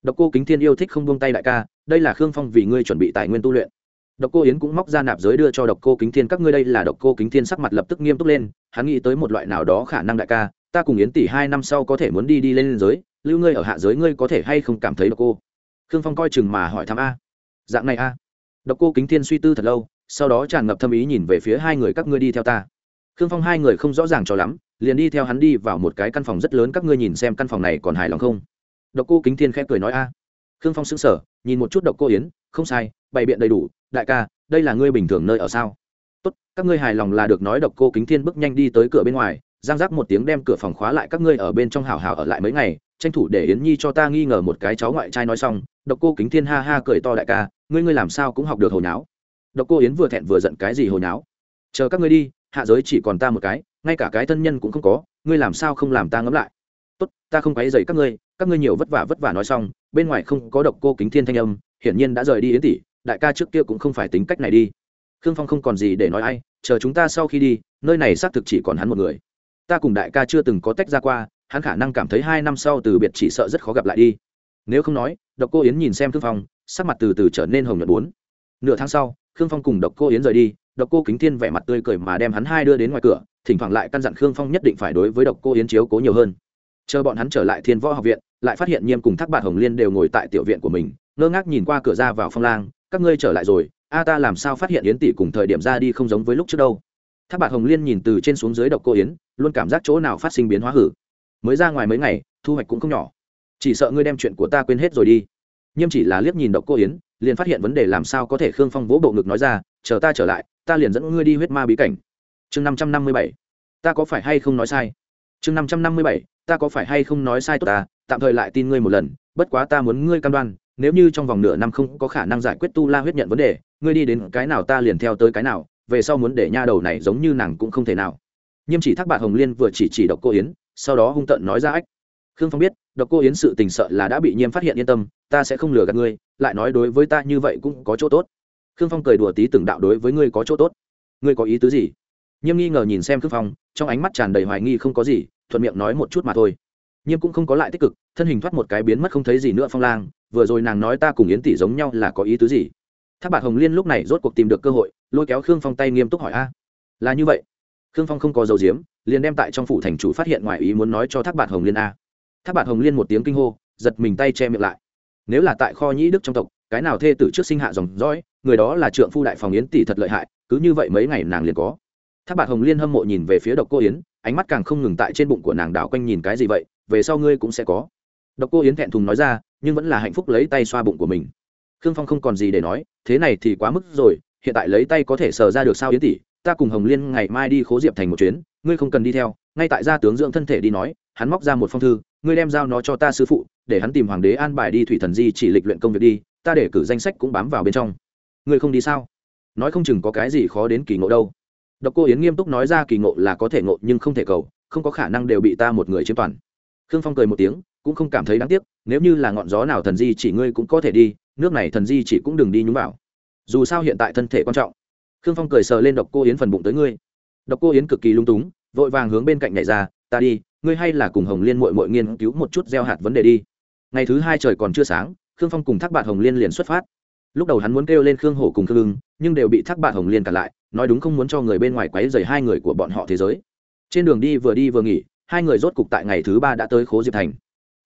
Độc cô kính thiên yêu thích không buông tay đại ca, đây là khương phong vì ngươi chuẩn bị tài nguyên tu luyện. Độc cô yến cũng móc ra nạp giới đưa cho độc cô kính thiên, các ngươi đây là độc cô kính thiên sắc mặt lập tức nghiêm túc lên, hắn nghĩ tới một loại nào đó khả năng đại ca, ta cùng yến tỷ hai năm sau có thể muốn đi đi lên giới, lưu ngươi ở hạ giới ngươi có thể hay không cảm thấy độc cô? Khương phong coi chừng mà hỏi thăm a. Dạng này a. Độc cô kính thiên suy tư thật lâu sau đó tràn ngập thâm ý nhìn về phía hai người các ngươi đi theo ta. Khương phong hai người không rõ ràng cho lắm, liền đi theo hắn đi vào một cái căn phòng rất lớn, các ngươi nhìn xem căn phòng này còn hài lòng không? Độc cô kính thiên khẽ cười nói a. Khương phong sững sờ, nhìn một chút độc cô yến, không sai, bày biện đầy đủ, đại ca, đây là ngươi bình thường nơi ở sao? Tốt, các ngươi hài lòng là được, nói độc cô kính thiên bước nhanh đi tới cửa bên ngoài, giang giác một tiếng đem cửa phòng khóa lại, các ngươi ở bên trong hào hào ở lại mấy ngày, tranh thủ để yến nhi cho ta nghi ngờ một cái, cháu ngoại trai nói xong, độc cô kính thiên ha ha cười to, đại ca, ngươi ngươi làm sao cũng học được hồi nháo độc cô yến vừa thẹn vừa giận cái gì hồi náo, chờ các ngươi đi hạ giới chỉ còn ta một cái ngay cả cái thân nhân cũng không có ngươi làm sao không làm ta ngẫm lại? Tốt ta không quấy dày các ngươi các ngươi nhiều vất vả vất vả nói xong bên ngoài không có độc cô kính thiên thanh âm hiển nhiên đã rời đi yến tỷ đại ca trước kia cũng không phải tính cách này đi. Khương phong không còn gì để nói ai chờ chúng ta sau khi đi nơi này xác thực chỉ còn hắn một người. Ta cùng đại ca chưa từng có tách ra qua hắn khả năng cảm thấy hai năm sau từ biệt chỉ sợ rất khó gặp lại đi. Nếu không nói độc cô yến nhìn xem khương phong sắc mặt từ từ trở nên hồng nhuận bốn nửa tháng sau, khương phong cùng độc cô yến rời đi, độc cô kính thiên vẻ mặt tươi cười mà đem hắn hai đưa đến ngoài cửa, thỉnh thoảng lại căn dặn khương phong nhất định phải đối với độc cô yến chiếu cố nhiều hơn. Chờ bọn hắn trở lại thiên võ học viện, lại phát hiện nhiêm cùng thác bạc hồng liên đều ngồi tại tiểu viện của mình, ngơ ngác nhìn qua cửa ra vào phong lang, các ngươi trở lại rồi, a ta làm sao phát hiện yến tỷ cùng thời điểm ra đi không giống với lúc trước đâu? Thác bạc hồng liên nhìn từ trên xuống dưới độc cô yến, luôn cảm giác chỗ nào phát sinh biến hóa hử. Mới ra ngoài mấy ngày, thu hoạch cũng không nhỏ. Chỉ sợ ngươi đem chuyện của ta quên hết rồi đi. Nhiêm chỉ là liếc nhìn độc cô yến liền phát hiện vấn đề làm sao có thể khương phong vỗ bộ ngực nói ra, chờ ta trở lại, ta liền dẫn ngươi đi huyết ma bí cảnh. Chương năm trăm năm mươi bảy. Ta có phải hay không nói sai? Chương năm trăm năm mươi bảy. Ta có phải hay không nói sai tốt ta? Tạm thời lại tin ngươi một lần, bất quá ta muốn ngươi cam đoan, nếu như trong vòng nửa năm không có khả năng giải quyết tu la huyết nhận vấn đề, ngươi đi đến cái nào ta liền theo tới cái nào, về sau muốn để nha đầu này giống như nàng cũng không thể nào. Nghiêm chỉ thác bạn hồng liên vừa chỉ chỉ độc cô yến, sau đó hung tợn nói ra ách. Khương phong biết độc cô yến sự tình sợ là đã bị nhiêm phát hiện yên tâm, ta sẽ không lừa gạt ngươi, lại nói đối với ta như vậy cũng có chỗ tốt. Khương phong cười đùa tí từng đạo đối với ngươi có chỗ tốt. Ngươi có ý tứ gì? Nhiêm nghi ngờ nhìn xem khương phong, trong ánh mắt tràn đầy hoài nghi không có gì, thuận miệng nói một chút mà thôi. Nhiêm cũng không có lại tích cực, thân hình thoát một cái biến mất không thấy gì nữa phong lang, vừa rồi nàng nói ta cùng yến tỷ giống nhau là có ý tứ gì? Tháp bạc hồng liên lúc này rốt cuộc tìm được cơ hội, lôi kéo khương phong tay nghiêm túc hỏi a. Là như vậy. Khương phong không có dấu diếm, liền đem tại trong phủ thành chủ phát hiện ngoài ý muốn nói cho thác bạc hồng liên a thác Bạt hồng liên một tiếng kinh hô, giật mình tay che miệng lại. Nếu là tại kho nhĩ đức trong tộc, cái nào thê tử trước sinh hạ dòng dõi, người đó là trượng phu đại phòng yến tỷ thật lợi hại, cứ như vậy mấy ngày nàng liền có. Thác Bạt hồng liên hâm mộ nhìn về phía độc cô yến, ánh mắt càng không ngừng tại trên bụng của nàng đảo quanh nhìn cái gì vậy, về sau ngươi cũng sẽ có. Độc cô yến thẹn thùng nói ra, nhưng vẫn là hạnh phúc lấy tay xoa bụng của mình. Khương phong không còn gì để nói, thế này thì quá mức rồi, hiện tại lấy tay có thể sờ ra được sao yến tỷ, ta cùng hồng liên ngày mai đi khố diệp thành một chuyến, ngươi không cần đi theo, ngay tại gia tướng dưỡng thân thể đi nói, hắn móc ra một phong thư ngươi đem giao nó cho ta sư phụ, để hắn tìm hoàng đế an bài đi thủy thần di chỉ lịch luyện công việc đi, ta để cử danh sách cũng bám vào bên trong. Ngươi không đi sao? Nói không chừng có cái gì khó đến kỳ ngộ đâu. Độc cô yến nghiêm túc nói ra kỳ ngộ là có thể ngộ nhưng không thể cầu, không có khả năng đều bị ta một người chiếm toàn. Khương phong cười một tiếng, cũng không cảm thấy đáng tiếc, nếu như là ngọn gió nào thần di chỉ ngươi cũng có thể đi, nước này thần di chỉ cũng đừng đi nhúng vào. Dù sao hiện tại thân thể quan trọng. Khương phong cười sờ lên độc cô yến phần bụng tới ngươi. Độc cô yến cực kỳ lung túng, vội vàng hướng bên cạnh nhảy ra, ta đi ngươi hay là cùng hồng liên mội mội nghiên cứu một chút gieo hạt vấn đề đi. Ngày thứ hai trời còn chưa sáng, khương phong cùng thác bạn hồng liên liền xuất phát. Lúc đầu hắn muốn kêu lên khương hổ cùng khương ưng, nhưng đều bị thác bạn hồng liên cản lại, nói đúng không muốn cho người bên ngoài quấy dày hai người của bọn họ thế giới. Trên đường đi vừa đi vừa nghỉ, hai người rốt cục tại ngày thứ ba đã tới khố diệp thành.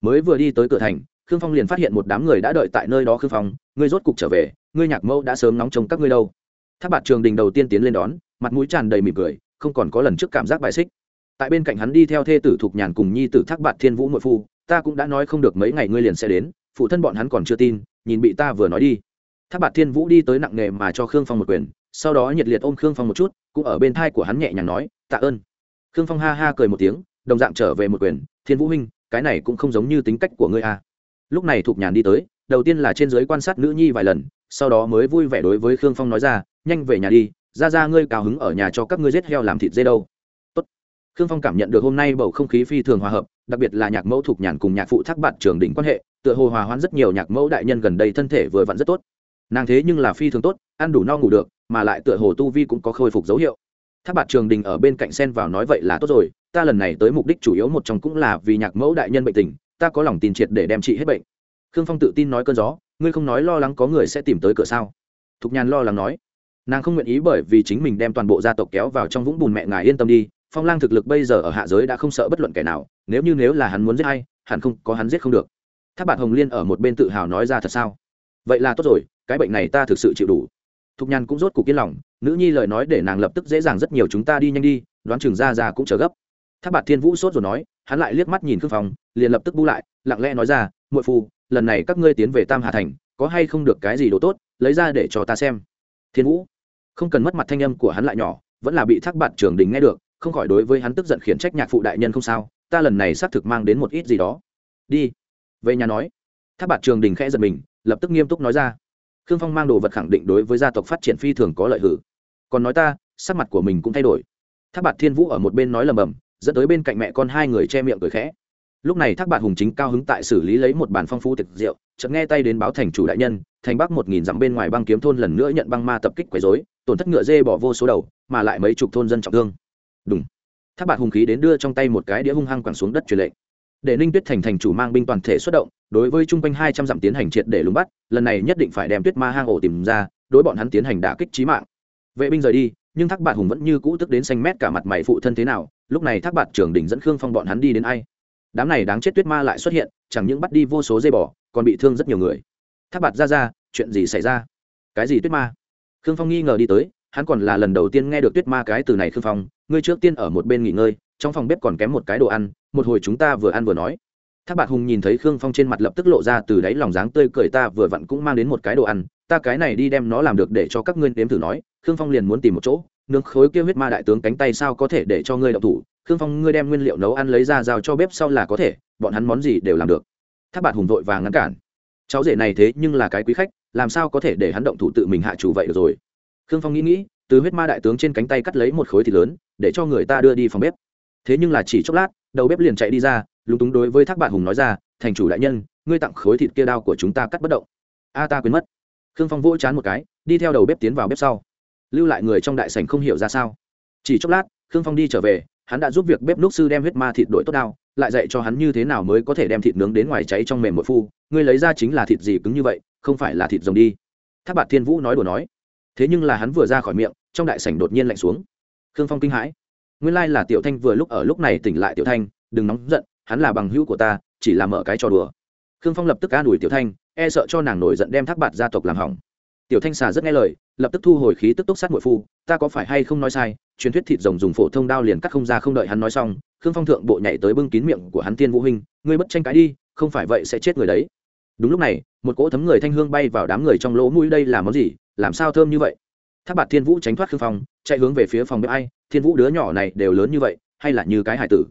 Mới vừa đi tới cửa thành, khương phong liền phát hiện một đám người đã đợi tại nơi đó khương phong, ngươi rốt cục trở về, ngươi nhạc mẫu đã sớm nóng trông các ngươi đâu. Thác bạt trường đình đầu tiên tiến lên đón, mặt mũi tràn đầy mỉm cười, không còn có lần trước cảm giác bài xích tại bên cạnh hắn đi theo thê tử thục nhàn cùng nhi tử thác bạt thiên vũ nội phu, ta cũng đã nói không được mấy ngày ngươi liền sẽ đến, phụ thân bọn hắn còn chưa tin, nhìn bị ta vừa nói đi. Thác bạt thiên vũ đi tới nặng nề mà cho khương phong một quyền, sau đó nhiệt liệt ôm khương phong một chút, cũng ở bên thai của hắn nhẹ nhàng nói, tạ ơn. Khương phong ha ha cười một tiếng, đồng dạng trở về một quyền, thiên vũ huynh, cái này cũng không giống như tính cách của ngươi a à. lúc này thục nhàn đi tới, đầu tiên là trên giới quan sát nữ nhi vài lần, sau đó mới vui vẻ đối với khương phong nói ra, nhanh về nhà đi, ra ra ngươi cao hứng ở nhà cho các ngươi giết heo làm thịt dê đâu khương phong cảm nhận được hôm nay bầu không khí phi thường hòa hợp, đặc biệt là nhạc mẫu thuộc nhàn cùng nhạc phụ thác bạn trường đỉnh quan hệ, tựa hồ hòa hoãn rất nhiều nhạc mẫu đại nhân gần đây thân thể vừa vặn rất tốt. Nàng thế nhưng là phi thường tốt, ăn đủ no ngủ được, mà lại tựa hồ tu vi cũng có khôi phục dấu hiệu. Thác bạn trường đình ở bên cạnh sen vào nói vậy là tốt rồi, ta lần này tới mục đích chủ yếu một trong cũng là vì nhạc mẫu đại nhân bệnh tình, ta có lòng tin triệt để đem trị hết bệnh. Khương phong tự tin nói cơn gió, ngươi không nói lo lắng có người sẽ tìm tới cửa sao? Thục nhàn lo lắng nói. Nàng không nguyện ý bởi vì chính mình đem toàn bộ gia tộc kéo vào trong vũng bùn mẹ ngài yên tâm đi phong lang thực lực bây giờ ở hạ giới đã không sợ bất luận kẻ nào, nếu như nếu là hắn muốn giết hay hẳn không có hắn giết không được. Tháp bạt hồng liên ở một bên tự hào nói ra thật sao? Vậy là tốt rồi, cái bệnh này ta thực sự chịu đủ. Thục nhàn cũng rốt cuộc yên lòng, nữ nhi lời nói để nàng lập tức dễ dàng rất nhiều, chúng ta đi nhanh đi, đoán chừng ra ra cũng chờ gấp. Tháp bạt thiên vũ sốt rồi nói, hắn lại liếc mắt nhìn khương phong, liền lập tức bu lại, lặng lẽ nói ra, muội phu, lần này các ngươi tiến về tam hà thành, có hay không được cái gì đồ tốt, lấy ra để cho ta xem. Thiên vũ, không cần mất mặt thanh âm của hắn lại nhỏ, vẫn là bị thác bạn trường đình nghe được không khỏi đối với hắn tức giận khiển trách nhạc phụ đại nhân không sao, ta lần này xác thực mang đến một ít gì đó. Đi. Về nhà nói. Thác bạt trường đình khẽ giật mình, lập tức nghiêm túc nói ra. Khương phong mang đồ vật khẳng định đối với gia tộc phát triển phi thường có lợi hử. Còn nói ta, sắc mặt của mình cũng thay đổi. Thác bạt thiên vũ ở một bên nói lầm bầm, dẫn tới bên cạnh mẹ con hai người che miệng cười khẽ. Lúc này thác bạt hùng chính cao hứng tại xử lý lấy một bàn phong phú thực rượu, chợt nghe tay đến báo thành chủ đại nhân, thành bắc một nghìn dặm bên ngoài băng kiếm thôn lần nữa nhận băng ma tập kích quấy rối, tổn thất ngựa dê bỏ vô số đầu, mà lại mấy chục thôn dân trọng thương đúng tháp bạt hùng khí đến đưa trong tay một cái đĩa hung hăng quẳng xuống đất truyền lệnh. Để ninh tuyết thành thành chủ mang binh toàn thể xuất động đối với chung quanh hai trăm dặm tiến hành triệt để lùng bắt lần này nhất định phải đem tuyết ma hang ổ tìm ra đối bọn hắn tiến hành đả kích trí mạng. Vệ binh rời đi nhưng thác bạt hùng vẫn như cũ tức đến xanh mét cả mặt mày phụ thân thế nào lúc này thác bạt trưởng đỉnh dẫn khương phong bọn hắn đi đến ai. Đám này đáng chết tuyết ma lại xuất hiện chẳng những bắt đi vô số dây bỏ, còn bị thương rất nhiều người. Thác bạt ra ra chuyện gì xảy ra? Cái gì tuyết ma? Khương phong nghi ngờ đi tới hắn còn là lần đầu tiên nghe được tuyết ma cái từ này khương phong ngươi trước tiên ở một bên nghỉ ngơi trong phòng bếp còn kém một cái đồ ăn một hồi chúng ta vừa ăn vừa nói thác bạc hùng nhìn thấy khương phong trên mặt lập tức lộ ra từ đáy lòng dáng tươi cười ta vừa vặn cũng mang đến một cái đồ ăn ta cái này đi đem nó làm được để cho các ngươi nếm thử nói khương phong liền muốn tìm một chỗ nướng khối kia huyết ma đại tướng cánh tay sao có thể để cho ngươi đậu thủ khương phong ngươi đem nguyên liệu nấu ăn lấy ra giao cho bếp sau là có thể bọn hắn món gì đều làm được thác bạt hùng vội vàng ngăn cản cháu rể này thế nhưng là cái quý khách làm sao có thể để hắn động thủ tự mình hạ chủ vậy được rồi khương phong nghĩ nghĩ, từ huyết ma đại tướng trên cánh tay cắt lấy một khối thịt lớn, để cho người ta đưa đi phòng bếp. Thế nhưng là chỉ chốc lát, đầu bếp liền chạy đi ra, lúng túng đối với thác bạn hùng nói ra, thành chủ đại nhân, ngươi tặng khối thịt kia đao của chúng ta cắt bất động. A, ta quên mất. Khương phong vỗ chán một cái, đi theo đầu bếp tiến vào bếp sau. Lưu lại người trong đại sảnh không hiểu ra sao. Chỉ chốc lát, khương phong đi trở về, hắn đã giúp việc bếp núc sư đem huyết ma thịt đổi tốt đao, lại dạy cho hắn như thế nào mới có thể đem thịt nướng đến ngoài cháy trong mềm một phu. Ngươi lấy ra chính là thịt gì cứng như vậy, không phải là thịt rồng đi. Tháp bạt thiên vũ nói đùa nói thế nhưng là hắn vừa ra khỏi miệng, trong đại sảnh đột nhiên lạnh xuống. Khương phong kinh hãi. Nguyên lai là tiểu thanh vừa lúc ở lúc này tỉnh lại tiểu thanh, đừng nóng giận, hắn là bằng hữu của ta, chỉ là mở cái trò đùa. Khương phong lập tức an ủi tiểu thanh e sợ cho nàng nổi giận đem thác bạt gia tộc làm hỏng. Tiểu thanh xà rất nghe lời, lập tức thu hồi khí tức tốc sát nội phu, ta có phải hay không nói sai, truyền thuyết thịt rồng dùng phổ thông đao liền cắt không ra không đợi hắn nói xong, khương phong thượng bộ nhảy tới bưng kín miệng của hắn tiên vũ huynh, ngươi bất tranh cãi đi, không phải vậy sẽ chết người đấy đúng lúc này, một cỗ thấm người thanh hương bay vào đám người trong lỗ mũi, đây là món gì? Làm sao thơm như vậy? Tháp bạt thiên vũ tránh thoát khương phong, chạy hướng về phía phòng bếp ai? Thiên vũ đứa nhỏ này đều lớn như vậy, hay là như cái hải tử?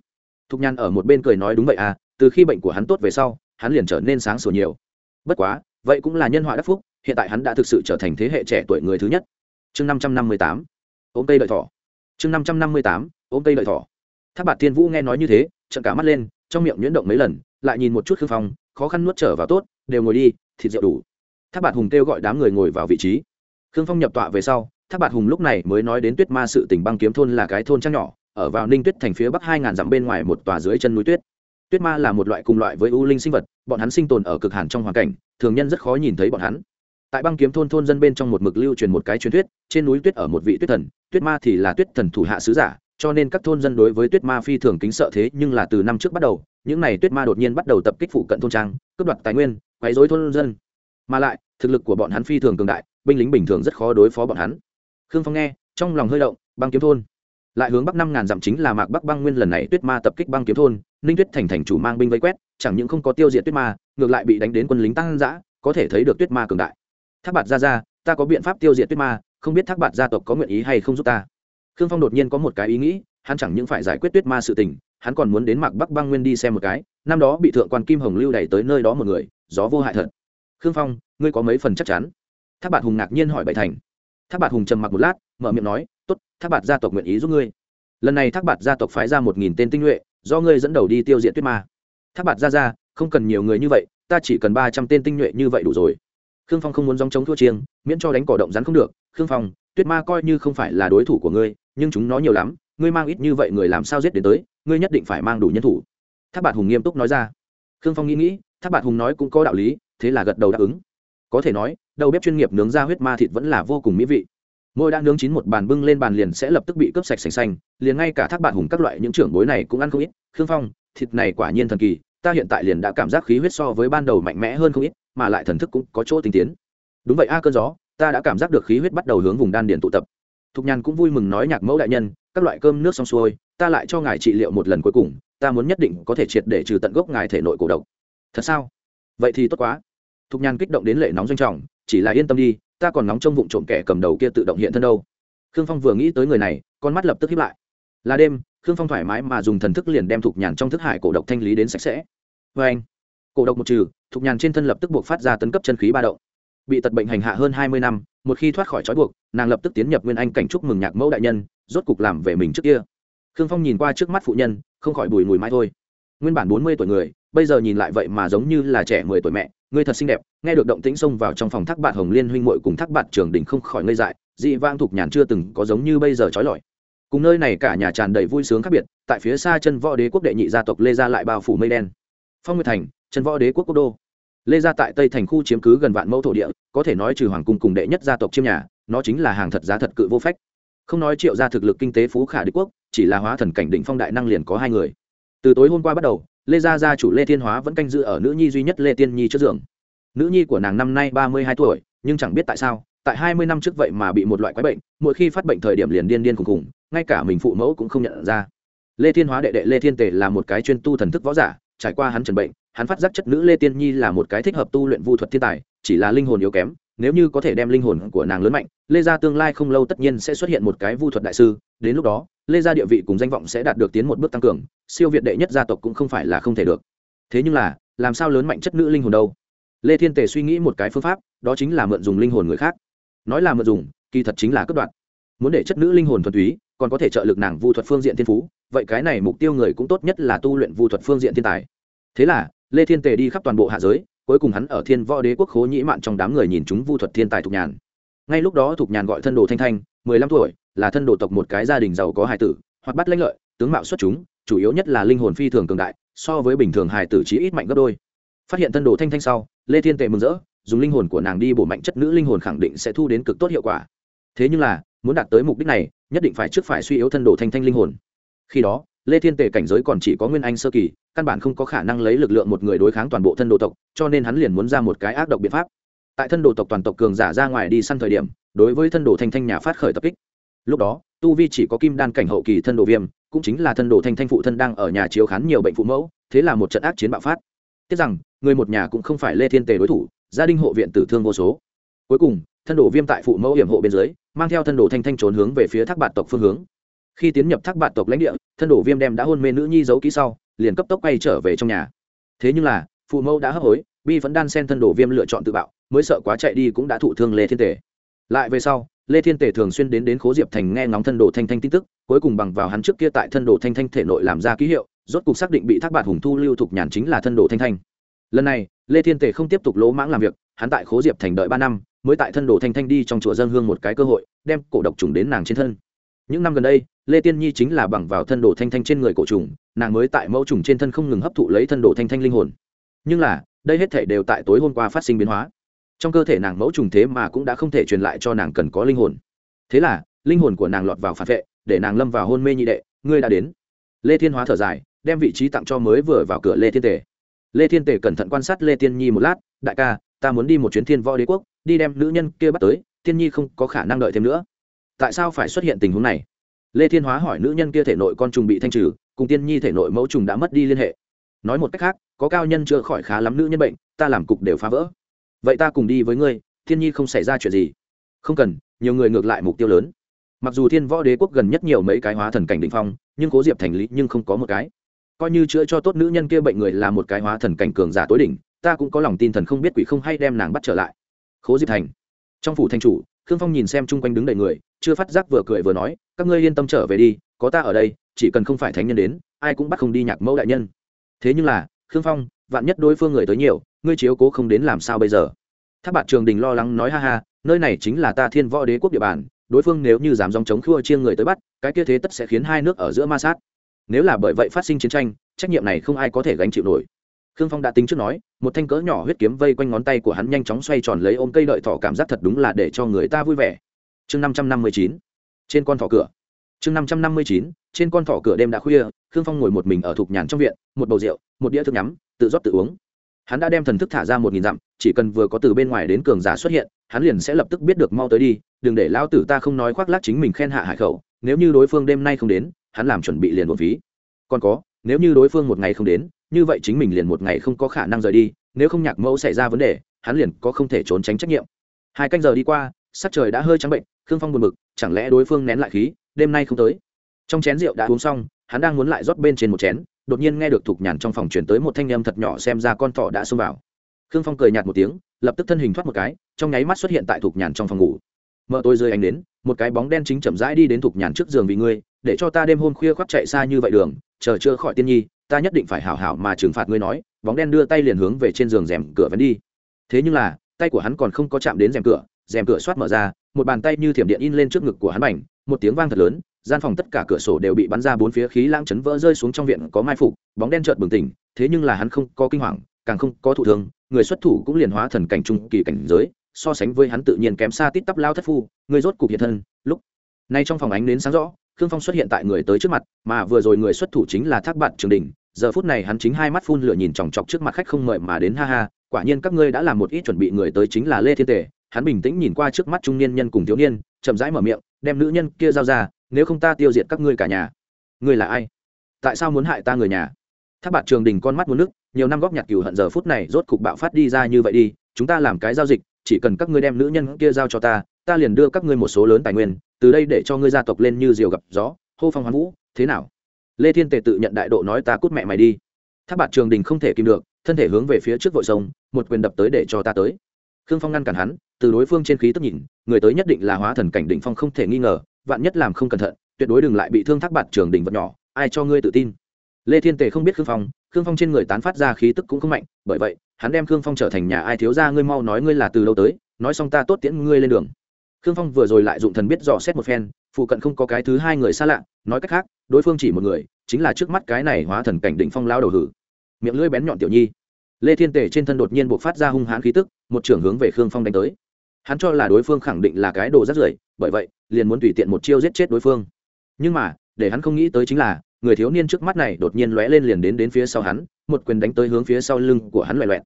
Thục nhan ở một bên cười nói đúng vậy à từ khi bệnh của hắn tốt về sau, hắn liền trở nên sáng sủa nhiều. Bất quá, vậy cũng là nhân họa đắc phúc, hiện tại hắn đã thực sự trở thành thế hệ trẻ tuổi người thứ nhất. Chương năm trăm năm mươi tám, ôm cây đợi thỏ. Chương năm trăm năm mươi tám, ôm cây đợi thỏ. Tháp bạt thiên vũ nghe nói như thế trận cả mắt lên, trong miệng nhuyễn động mấy lần, lại nhìn một chút khương phong, khó khăn nuốt trở vào tốt đều ngồi đi, thịt rượu đủ. Tháp bạt hùng kêu gọi đám người ngồi vào vị trí. Khương phong nhập tọa về sau tháp bạt hùng lúc này mới nói đến tuyết ma sự tỉnh băng kiếm thôn là cái thôn trang nhỏ, ở vào ninh tuyết thành phía bắc hai ngàn dặm bên ngoài một tòa dưới chân núi tuyết. Tuyết ma là một loại cùng loại với u linh sinh vật, bọn hắn sinh tồn ở cực hàn trong hoàn cảnh, thường nhân rất khó nhìn thấy bọn hắn. Tại băng kiếm thôn thôn dân bên trong một mực lưu truyền một cái truyền thuyết, trên núi tuyết ở một vị tuyết thần, tuyết ma thì là tuyết thần thủ hạ sứ giả cho nên các thôn dân đối với tuyết ma phi thường kính sợ thế nhưng là từ năm trước bắt đầu, những n à y tuyết ma đột nhiên bắt đầu tập kích phụ cận thôn trang, cướp đoạt tài nguyên, quấy dối thôn dân. Mà lại, thực lực của bọn hắn phi thường cường đại, binh lính bình thường rất khó đối phó bọn hắn. Khương phong nghe, trong lòng hơi động, băng kiếm thôn. Lại hướng bắc năm ngàn dặm chính là mạc bắc băng nguyên lần này tuyết ma tập kích băng kiếm thôn, ninh tuyết thành thành chủ mang binh vây quét, chẳng những không có tiêu diệt tuyết ma, ngược lại bị đánh đến quân lính tăng giã có thể thấy được tuyết ma cường đại. Thác bạt ra ra ta có biện pháp tiêu diệt tuyết ma, không biết thác bạt gia tộc có nguyện ý hay không giúp ta? Khương phong đột nhiên có một cái ý nghĩ, hắn chẳng những phải giải quyết tuyết ma sự tình, hắn còn muốn đến mạc bắc băng nguyên đi xem một cái, năm đó bị thượng quan kim hồng lưu đẩy tới nơi đó một người, gió vô hại thật. Khương phong, ngươi có mấy phần chắc chắn? Thác bạt hùng ngạc nhiên hỏi bảy thành. Thác bạt hùng trầm mặc một lát, mở miệng nói, tốt, thác bạt gia tộc nguyện ý giúp ngươi. Lần này thác bạt gia tộc phái ra một nghìn tên tinh nhuệ, do ngươi dẫn đầu đi tiêu diệt tuyết ma. Thác bạt gia ra không cần nhiều người như vậy, ta chỉ cần ba trăm tên tinh nhuệ như vậy đủ rồi. Khương phong không muốn dòng chống thua chiêng, miễn cho đánh cỏ động rắn không được. Khương phong, tuyết ma coi như không phải là đối thủ của ngươi nhưng chúng nó nhiều lắm, ngươi mang ít như vậy người làm sao giết đến tới, ngươi nhất định phải mang đủ nhân thủ. Tháp bạt hùng nghiêm túc nói ra. Khương phong nghĩ nghĩ tháp bạt hùng nói cũng có đạo lý, thế là gật đầu đáp ứng. Có thể nói, đầu bếp chuyên nghiệp nướng ra huyết ma thịt vẫn là vô cùng mỹ vị. Ngôi đã nướng chín một bàn bưng lên bàn liền sẽ lập tức bị cướp sạch sành xanh, liền ngay cả thác bạn hùng các loại những trưởng bối này cũng ăn không ít. Khương phong, thịt này quả nhiên thần kỳ, ta hiện tại liền đã cảm giác khí huyết so với ban đầu mạnh mẽ hơn không ít, mà lại thần thức cũng có chỗ tinh tiến. Đúng vậy a cơn gió, ta đã cảm giác được khí huyết bắt đầu hướng vùng đan điền tụ tập thục nhàn cũng vui mừng nói nhạc mẫu đại nhân, các loại cơm nước xong xuôi, ta lại cho ngài trị liệu một lần cuối cùng, ta muốn nhất định có thể triệt để trừ tận gốc ngài thể nội cổ độc. Thật sao? Vậy thì tốt quá. Thục nhàn kích động đến lệ nóng doanh trọng, chỉ là yên tâm đi, ta còn nóng trong vụ trộm kẻ cầm đầu kia tự động hiện thân đâu. Khương phong vừa nghĩ tới người này, con mắt lập tức hiếp lại. Là đêm, khương phong thoải mái mà dùng thần thức liền đem thục nhàn trong thức hải cổ độc thanh lý đến sạch sẽ. Vê anh, cổ độc một trừ, thục nhàn trên thân lập tức buộc phát ra tấn cấp chân khí ba động. Bị tật bệnh hành hạ hơn hai mươi năm một khi thoát khỏi trói buộc, nàng lập tức tiến nhập nguyên anh cảnh chúc mừng nhạc mẫu đại nhân, rốt cục làm về mình trước kia. Khương phong nhìn qua trước mắt phụ nhân, không khỏi bùi mùi mai thôi. Nguyên bản bốn mươi tuổi người, bây giờ nhìn lại vậy mà giống như là trẻ mười tuổi mẹ, ngươi thật xinh đẹp, nghe được động tĩnh xông vào trong phòng thác bạn hồng liên huynh muội cùng thác bạn trường đình không khỏi ngây dại, dị vang thục nhàn chưa từng có giống như bây giờ trói lọi. Cùng nơi này cả nhà tràn đầy vui sướng khác biệt, tại phía xa chân võ đế quốc đệ nhị gia tộc lê gia lại bao phủ mây đen. Phong nguyệt thành, chân võ đế quốc quốc đô lê gia tại tây thành khu chiếm cứ gần vạn mẫu thổ địa, có thể nói trừ hoàng cung cùng đệ nhất gia tộc chiêm nhà, nó chính là hàng thật giá thật cự vô phách. Không nói triệu gia thực lực kinh tế phú khả đế quốc, chỉ là hóa thần cảnh đỉnh phong đại năng liền có hai người. Từ tối hôm qua bắt đầu, lê gia gia chủ lê thiên hóa vẫn canh giữ ở nữ nhi duy nhất lê tiên nhi trước giường. Nữ nhi của nàng năm nay ba mươi hai tuổi, nhưng chẳng biết tại sao, tại hai mươi năm trước vậy mà bị một loại quái bệnh, mỗi khi phát bệnh thời điểm liền điên điên khùng khùng, ngay cả mình phụ mẫu cũng không nhận ra. Lê thiên hóa đệ đệ lê thiên tề là một cái chuyên tu thần thức võ giả, trải qua hắn trần bệnh hắn phát giác chất nữ lê tiên nhi là một cái thích hợp tu luyện vu thuật thiên tài, chỉ là linh hồn yếu kém, nếu như có thể đem linh hồn của nàng lớn mạnh, lê gia tương lai không lâu tất nhiên sẽ xuất hiện một cái vu thuật đại sư, đến lúc đó, lê gia địa vị cùng danh vọng sẽ đạt được tiến một bước tăng cường, siêu việt đệ nhất gia tộc cũng không phải là không thể được. Thế nhưng là, làm sao lớn mạnh chất nữ linh hồn đâu? Lê thiên tề suy nghĩ một cái phương pháp, đó chính là mượn dùng linh hồn người khác. Nói là mượn dùng, kỳ thật chính là cất đoạn muốn để chất nữ linh hồn thuần túy, còn có thể trợ lực nàng vu thuật phương diện thiên phú, vậy cái này mục tiêu người cũng tốt nhất là tu luyện vu thuật phương diện thiên tài. Thế là lê thiên tề đi khắp toàn bộ hạ giới, cuối cùng hắn ở thiên võ đế quốc khố nhĩ mạn trong đám người nhìn chúng vu thuật thiên tài thục nhàn. Ngay lúc đó thục nhàn gọi thân đồ thanh thanh, mười lăm tuổi, là thân đồ tộc một cái gia đình giàu có hài tử hoặc bắt lãnh lợi, tướng mạo xuất chúng, chủ yếu nhất là linh hồn phi thường cường đại, so với bình thường hài tử chỉ ít mạnh gấp đôi. Phát hiện thân đồ thanh thanh sau, lê thiên tề mừng rỡ, dùng linh hồn của nàng đi bổ mạnh chất nữ linh hồn khẳng định sẽ thu đến cực tốt hiệu quả. Thế nhưng là, muốn đạt tới mục đích này, nhất định phải trước phải suy yếu thân đồ thanh thanh linh hồn. Khi đó lê thiên tề cảnh giới còn chỉ có nguyên anh sơ kỳ, căn bản không có khả năng lấy lực lượng một người đối kháng toàn bộ thân đồ tộc, cho nên hắn liền muốn ra một cái ác độc biện pháp. Tại thân đồ tộc toàn tộc cường giả ra ngoài đi săn thời điểm, đối với thân đồ thanh thanh nhà phát khởi tập kích. Lúc đó, tu vi chỉ có kim đan cảnh hậu kỳ thân đồ viêm, cũng chính là thân đồ thanh thanh phụ thân đang ở nhà chiếu khán nhiều bệnh phụ mẫu, thế là một trận ác chiến bạo phát. Tiếc rằng, người một nhà cũng không phải lê thiên tề đối thủ, gia đình hộ viện tử thương vô số. Cuối cùng, thân đồ viêm tại phụ mẫu hiểm hộ bên dưới, mang theo thân đồ thanh thanh trốn hướng về phía thác bạt tộc phương hướng khi tiến nhập thác bạn tộc lãnh địa, thân đồ viêm đem đã hôn mê nữ nhi giấu kỹ sau, liền cấp tốc quay trở về trong nhà. Thế nhưng là, phụ mẫu đã hấp hối, bi vẫn đan sen thân đồ viêm lựa chọn tự bạo, mới sợ quá chạy đi cũng đã thụ thương lê thiên tề. Lại về sau, lê thiên tề thường xuyên đến đến khố diệp thành nghe ngóng thân đồ thanh thanh tin tức, cuối cùng bằng vào hắn trước kia tại thân đồ thanh thanh thể nội làm ra ký hiệu, rốt cục xác định bị thác bạt hùng thu lưu thục nhàn chính là thân đồ thanh thanh. Lần này, lê thiên tề không tiếp tục lỗ mãng làm việc, hắn tại khố diệp thành đợi ba năm, mới tại thân đồ thanh thanh đi trong chùa dân hương một cái cơ hội, đem cổ độc trùng đến nàng trên thân những năm gần đây, lê tiên nhi chính là bằng vào thân đồ thanh thanh trên người cổ trùng, nàng mới tại mẫu trùng trên thân không ngừng hấp thụ lấy thân đồ thanh thanh linh hồn. Nhưng là, đây hết thể đều tại tối hôm qua phát sinh biến hóa. Trong cơ thể nàng mẫu trùng thế mà cũng đã không thể truyền lại cho nàng cần có linh hồn. Thế là, linh hồn của nàng lọt vào phản vệ, để nàng lâm vào hôn mê nhị đệ, ngươi đã đến. Lê thiên hóa thở dài, đem vị trí tặng cho mới vừa vào cửa lê thiên tề. Lê thiên tề cẩn thận quan sát lê tiên nhi một lát, đại ca, ta muốn đi một chuyến thiên võ đế quốc, đi đem nữ nhân kia bắt tới, tiên nhi không có khả năng đợi thêm nữa tại sao phải xuất hiện tình huống này? Lê thiên hóa hỏi nữ nhân kia thể nội con trùng bị thanh trừ, cùng tiên nhi thể nội mẫu trùng đã mất đi liên hệ. Nói một cách khác, có cao nhân chữa khỏi khá lắm nữ nhân bệnh, ta làm cục đều phá vỡ. Vậy ta cùng đi với ngươi, thiên nhi không xảy ra chuyện gì. Không cần, nhiều người ngược lại mục tiêu lớn. Mặc dù thiên võ đế quốc gần nhất nhiều mấy cái hóa thần cảnh định phong, nhưng cố diệp thành lý nhưng không có một cái. Coi như chữa cho tốt nữ nhân kia bệnh người là một cái hóa thần cảnh cường giả tối đỉnh, ta cũng có lòng tin thần không biết quỷ không hay đem nàng bắt trở lại. Khố diệp thành. Trong phủ thanh chủ, khương phong nhìn xem chung quanh đứng đầy người chưa phát giác vừa cười vừa nói, các ngươi yên tâm trở về đi, có ta ở đây, chỉ cần không phải thánh nhân đến, ai cũng bắt không đi nhạc mẫu đại nhân. Thế nhưng là, khương phong, vạn nhất đối phương người tới nhiều, ngươi chiếu cố không đến làm sao bây giờ? Tháp bạn trường đình lo lắng nói, ha ha, nơi này chính là ta thiên võ đế quốc địa bàn, đối phương nếu như dám dòng chống khua chiêng người tới bắt, cái kia thế tất sẽ khiến hai nước ở giữa ma sát. Nếu là bởi vậy phát sinh chiến tranh, trách nhiệm này không ai có thể gánh chịu nổi. Khương phong đã tính trước nói, một thanh cỡ nhỏ huyết kiếm vây quanh ngón tay của hắn nhanh chóng xoay tròn lấy ôm cây đợi thỏ cảm giác thật đúng là để cho người ta vui vẻ chương năm trăm năm mươi chín, trên con thỏ cửa. Chương năm trăm năm mươi chín, trên con thỏ cửa đêm đã khuya, khương phong ngồi một mình ở thục nhàn trong viện, một bầu rượu, một đĩa thức nhắm, tự rót tự uống. Hắn đã đem thần thức thả ra một nghìn dặm, chỉ cần vừa có từ bên ngoài đến cường giả xuất hiện, hắn liền sẽ lập tức biết được mau tới đi, đừng để lão tử ta không nói khoác lác chính mình khen hạ hải khẩu, nếu như đối phương đêm nay không đến, hắn làm chuẩn bị liền một phí còn có, nếu như đối phương một ngày không đến, như vậy chính mình liền một ngày không có khả năng rời đi, nếu không nhạc mẫu xảy ra vấn đề, hắn liền có không thể trốn tránh trách nhiệm. Hai canh giờ đi qua, sắc trời đã hơi trắng bệnh khương phong buồn bực, chẳng lẽ đối phương nén lại khí, đêm nay không tới? Trong chén rượu đã uống xong, hắn đang muốn lại rót bên trên một chén, đột nhiên nghe được thục nhàn trong phòng chuyển tới một thanh âm thật nhỏ xem ra con thỏ đã xông vào. Khương phong cười nhạt một tiếng, lập tức thân hình thoát một cái, trong nháy mắt xuất hiện tại thục nhàn trong phòng ngủ. Mợ tôi rơi ánh đến, một cái bóng đen chính chậm rãi đi đến thục nhàn trước giường vì ngươi, để cho ta đêm hôm khuya khoác chạy xa như vậy đường, chờ chưa khỏi tiên nhi, ta nhất định phải hảo hảo mà trừng phạt ngươi nói, bóng đen đưa tay liền hướng về trên giường rèm cửa vẫn đi. Thế nhưng là, tay của hắn còn không có chạm đến rèm cửa rèm cửa xoát mở ra một bàn tay như thiểm điện in lên trước ngực của hắn bảnh một tiếng vang thật lớn, gian phòng tất cả cửa sổ đều bị bắn ra bốn phía khí lãng chấn vỡ rơi xuống trong viện có mai phục, bóng đen chợt bừng tỉnh, thế nhưng là hắn không có kinh hoàng, càng không có thụ thương, người xuất thủ cũng liền hóa thần cảnh trung kỳ cảnh giới, so sánh với hắn tự nhiên kém xa tít tắp lao thất phu, người rốt cục hiện thân, lúc nay trong phòng ánh đến sáng rõ, khương phong xuất hiện tại người tới trước mặt, mà vừa rồi người xuất thủ chính là thác bạn trường đình, giờ phút này hắn chính hai mắt phun lửa nhìn chòng chọc trước mặt khách không mời mà đến, ha ha, quả nhiên các ngươi đã làm một ít chuẩn bị người tới chính là lê thiên tề hắn bình tĩnh nhìn qua trước mắt trung niên nhân cùng thiếu niên, chậm rãi mở miệng, đem nữ nhân kia giao ra, nếu không ta tiêu diệt các ngươi cả nhà. Ngươi là ai? Tại sao muốn hại ta người nhà? Tháp bạt trường đình con mắt muốn nước, nhiều năm góp nhặt cừu hận giờ phút này rốt cục bạo phát đi ra như vậy đi, chúng ta làm cái giao dịch, chỉ cần các ngươi đem nữ nhân kia giao cho ta ta liền đưa các ngươi một số lớn tài nguyên, từ đây để cho ngươi gia tộc lên như diều gặp gió. Hô phong hoán vũ, thế nào? Lê thiên tề tự nhận đại độ nói, ta cút mẹ mày đi. Tháp bạt trường đình không thể kìm được, thân thể hướng về phía trước vội sông, một quyền đập tới để cho ta tới. Khương phong ngăn cản hắn từ đối phương trên khí tức nhìn, người tới nhất định là hóa thần cảnh đỉnh phong không thể nghi ngờ, vạn nhất làm không cẩn thận, tuyệt đối đừng lại bị thương thác bạt trường đỉnh vật nhỏ, ai cho ngươi tự tin? Lê thiên tề không biết khương phong khương phong trên người tán phát ra khí tức cũng không mạnh, bởi vậy, hắn đem khương phong trở thành nhà ai thiếu ra ngươi mau nói ngươi là từ lâu tới, nói xong ta tốt tiễn ngươi lên đường. Khương phong vừa rồi lại dụng thần biết dò xét một phen, phụ cận không có cái thứ hai người xa lạ, nói cách khác, đối phương chỉ một người, chính là trước mắt cái này hóa thần cảnh đỉnh phong lao đầu hử. Miệng lưỡi bén nhọn tiểu nhi. Lê thiên Tề trên thân đột nhiên buộc phát ra hung hãn khí tức, một trưởng hướng về khương phong đánh tới hắn cho là đối phương khẳng định là cái đồ rất rưởi, bởi vậy, liền muốn tùy tiện một chiêu giết chết đối phương. Nhưng mà, để hắn không nghĩ tới chính là, người thiếu niên trước mắt này đột nhiên lóe lên liền đến đến phía sau hắn, một quyền đánh tới hướng phía sau lưng của hắn loẹ loẹt.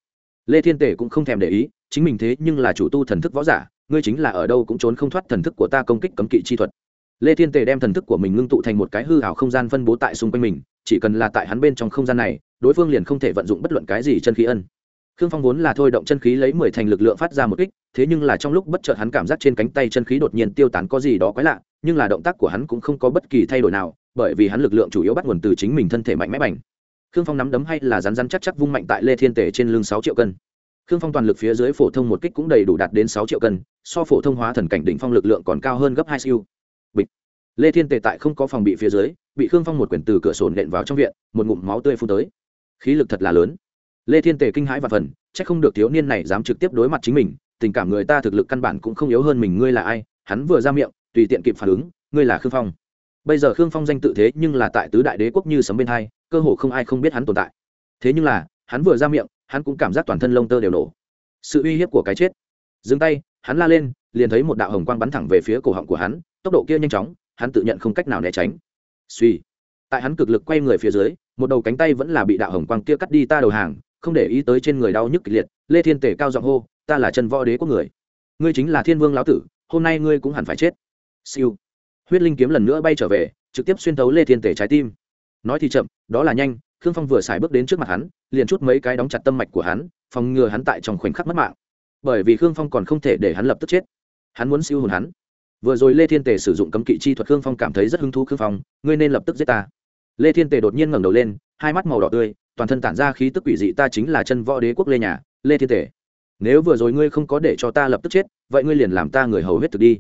Lê thiên tể cũng không thèm để ý, chính mình thế nhưng là chủ tu thần thức võ giả, ngươi chính là ở đâu cũng trốn không thoát thần thức của ta công kích cấm kỵ chi thuật. Lê thiên tề đem thần thức của mình ngưng tụ thành một cái hư hảo không gian phân bố tại xung quanh mình, chỉ cần là tại hắn bên trong không gian này, đối phương liền không thể vận dụng bất luận cái gì chân khí ân khương phong vốn là thôi động chân khí lấy mười thành lực lượng phát ra một kích, thế nhưng là trong lúc bất chợt hắn cảm giác trên cánh tay chân khí đột nhiên tiêu tán có gì đó quái lạ, nhưng là động tác của hắn cũng không có bất kỳ thay đổi nào, bởi vì hắn lực lượng chủ yếu bắt nguồn từ chính mình thân thể mạnh mẽ bành. Khương phong nắm đấm hay là rắn rắn chắc chắc vung mạnh tại lê thiên tề trên lưng sáu triệu cân. Khương phong toàn lực phía dưới phổ thông một kích cũng đầy đủ đạt đến sáu triệu cân, so phổ thông hóa thần cảnh đỉnh phong lực lượng còn cao hơn gấp hai siêu. Bịch. Lê thiên tề tại không có phòng bị phía dưới, bị khương phong một quyển từ cửa sổ nện vào trong viện, một ngụm máu tươi phun tới. Khí lực thật là lớn lê thiên tề kinh hãi và phần c h ắ c không được thiếu niên này dám trực tiếp đối mặt chính mình, tình cảm người ta thực lực căn bản cũng không yếu hơn mình, ngươi là ai? Hắn vừa ra miệng, tùy tiện kịp phản ứng, ngươi là khương phong. Bây giờ khương phong danh tự thế nhưng là tại tứ đại đế quốc như sấm bên hai, cơ hồ không ai không biết hắn tồn tại. Thế nhưng là, hắn vừa ra miệng, hắn cũng cảm giác toàn thân lông tơ đều nổ. Sự uy hiếp của cái chết. Dừng tay, hắn la lên, liền thấy một đạo hồng quang bắn thẳng về phía cổ họng của hắn, tốc độ kia nhanh chóng, hắn tự nhận không cách nào né tránh. Suy tại hắn cực lực quay người phía dưới, một đầu cánh tay vẫn là bị đạo hồng quang kia cắt đi ta đầu hàng không để ý tới trên người đau nhức kịch liệt, lê thiên tể cao giọng hô, ta là chân võ đế của người. Ngươi chính là thiên vương lão tử, hôm nay ngươi cũng hẳn phải chết. Siêu. Huyết linh kiếm lần nữa bay trở về, trực tiếp xuyên thấu lê thiên tể trái tim. Nói thì chậm, đó là nhanh, khương phong vừa xài bước đến trước mặt hắn, liền chút mấy cái đóng chặt tâm mạch của hắn, phòng ngừa hắn tại trong khoảnh khắc mất mạng. Bởi vì khương phong còn không thể để hắn lập tức chết. Hắn muốn siêu hồn hắn. Vừa rồi lê thiên tề sử dụng cấm kỵ chi thuật, khương phong cảm thấy rất hứng thú, khương phong, ngươi nên lập tức giết ta. Lê thiên tề đột nhiên ngẩng đầu lên, hai mắt màu đỏ tươi toàn thân tản ra khí tức quỷ dị, ta chính là chân võ đế quốc lê nhà, lê thiên tề nếu vừa rồi ngươi không có để cho ta lập tức chết, vậy ngươi liền làm ta người hầu hết thực đi.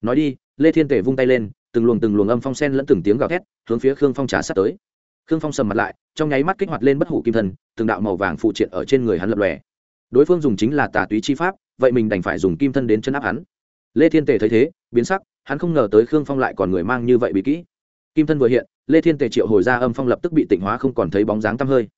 Nói đi, lê thiên tề vung tay lên, từng luồng từng luồng âm phong sen lẫn từng tiếng gào thét, hướng phía khương phong trà sát tới. Khương phong sầm mặt lại, trong nháy mắt kích hoạt lên bất hủ kim thân từng đạo màu vàng phụ triện ở trên người hắn lập lòe. Đối phương dùng chính là tà túy chi pháp, vậy mình đành phải dùng kim thân đến chân áp hắn. Lê thiên tề thấy thế, biến sắc, hắn không ngờ tới khương phong lại còn người mang như vậy bị kỹ. Kim thân vừa hiện, lê thiên tề triệu hồi ra âm phong lập tức bị tịnh hóa không còn thấy bóng dáng tăm hơi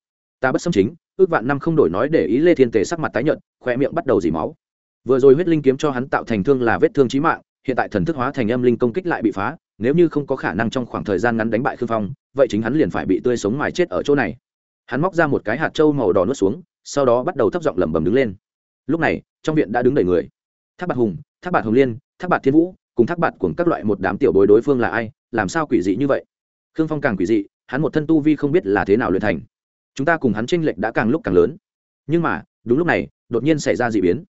ta bất xâm chính, ước vạn năm không đổi nói để ý lê thiên tề sắc mặt tái nhợt khoe miệng bắt đầu dỉ máu. Vừa rồi huyết linh kiếm cho hắn tạo thành thương là vết thương chí mạng, hiện tại thần thức hóa thành âm linh công kích lại bị phá, nếu như không có khả năng trong khoảng thời gian ngắn đánh bại khương phong, vậy chính hắn liền phải bị tươi sống mài chết ở chỗ này. Hắn móc ra một cái hạt trâu màu đỏ nuốt xuống, sau đó bắt đầu thấp giọng lẩm bẩm đứng lên. Lúc này, trong viện đã đứng đầy người. Thác bạt hùng, thác bạt hồng liên, thác bạt thiên vũ, cùng thác bạt cùng các loại một đám tiểu bối đối phương là ai, làm sao quỷ dị như vậy? Khương phong càng quỷ dị, hắn một thân tu vi không biết là thế nào luyện thành chúng ta cùng hắn tranh lệch đã càng lúc càng lớn. Nhưng mà, đúng lúc này, đột nhiên xảy ra d ị biến.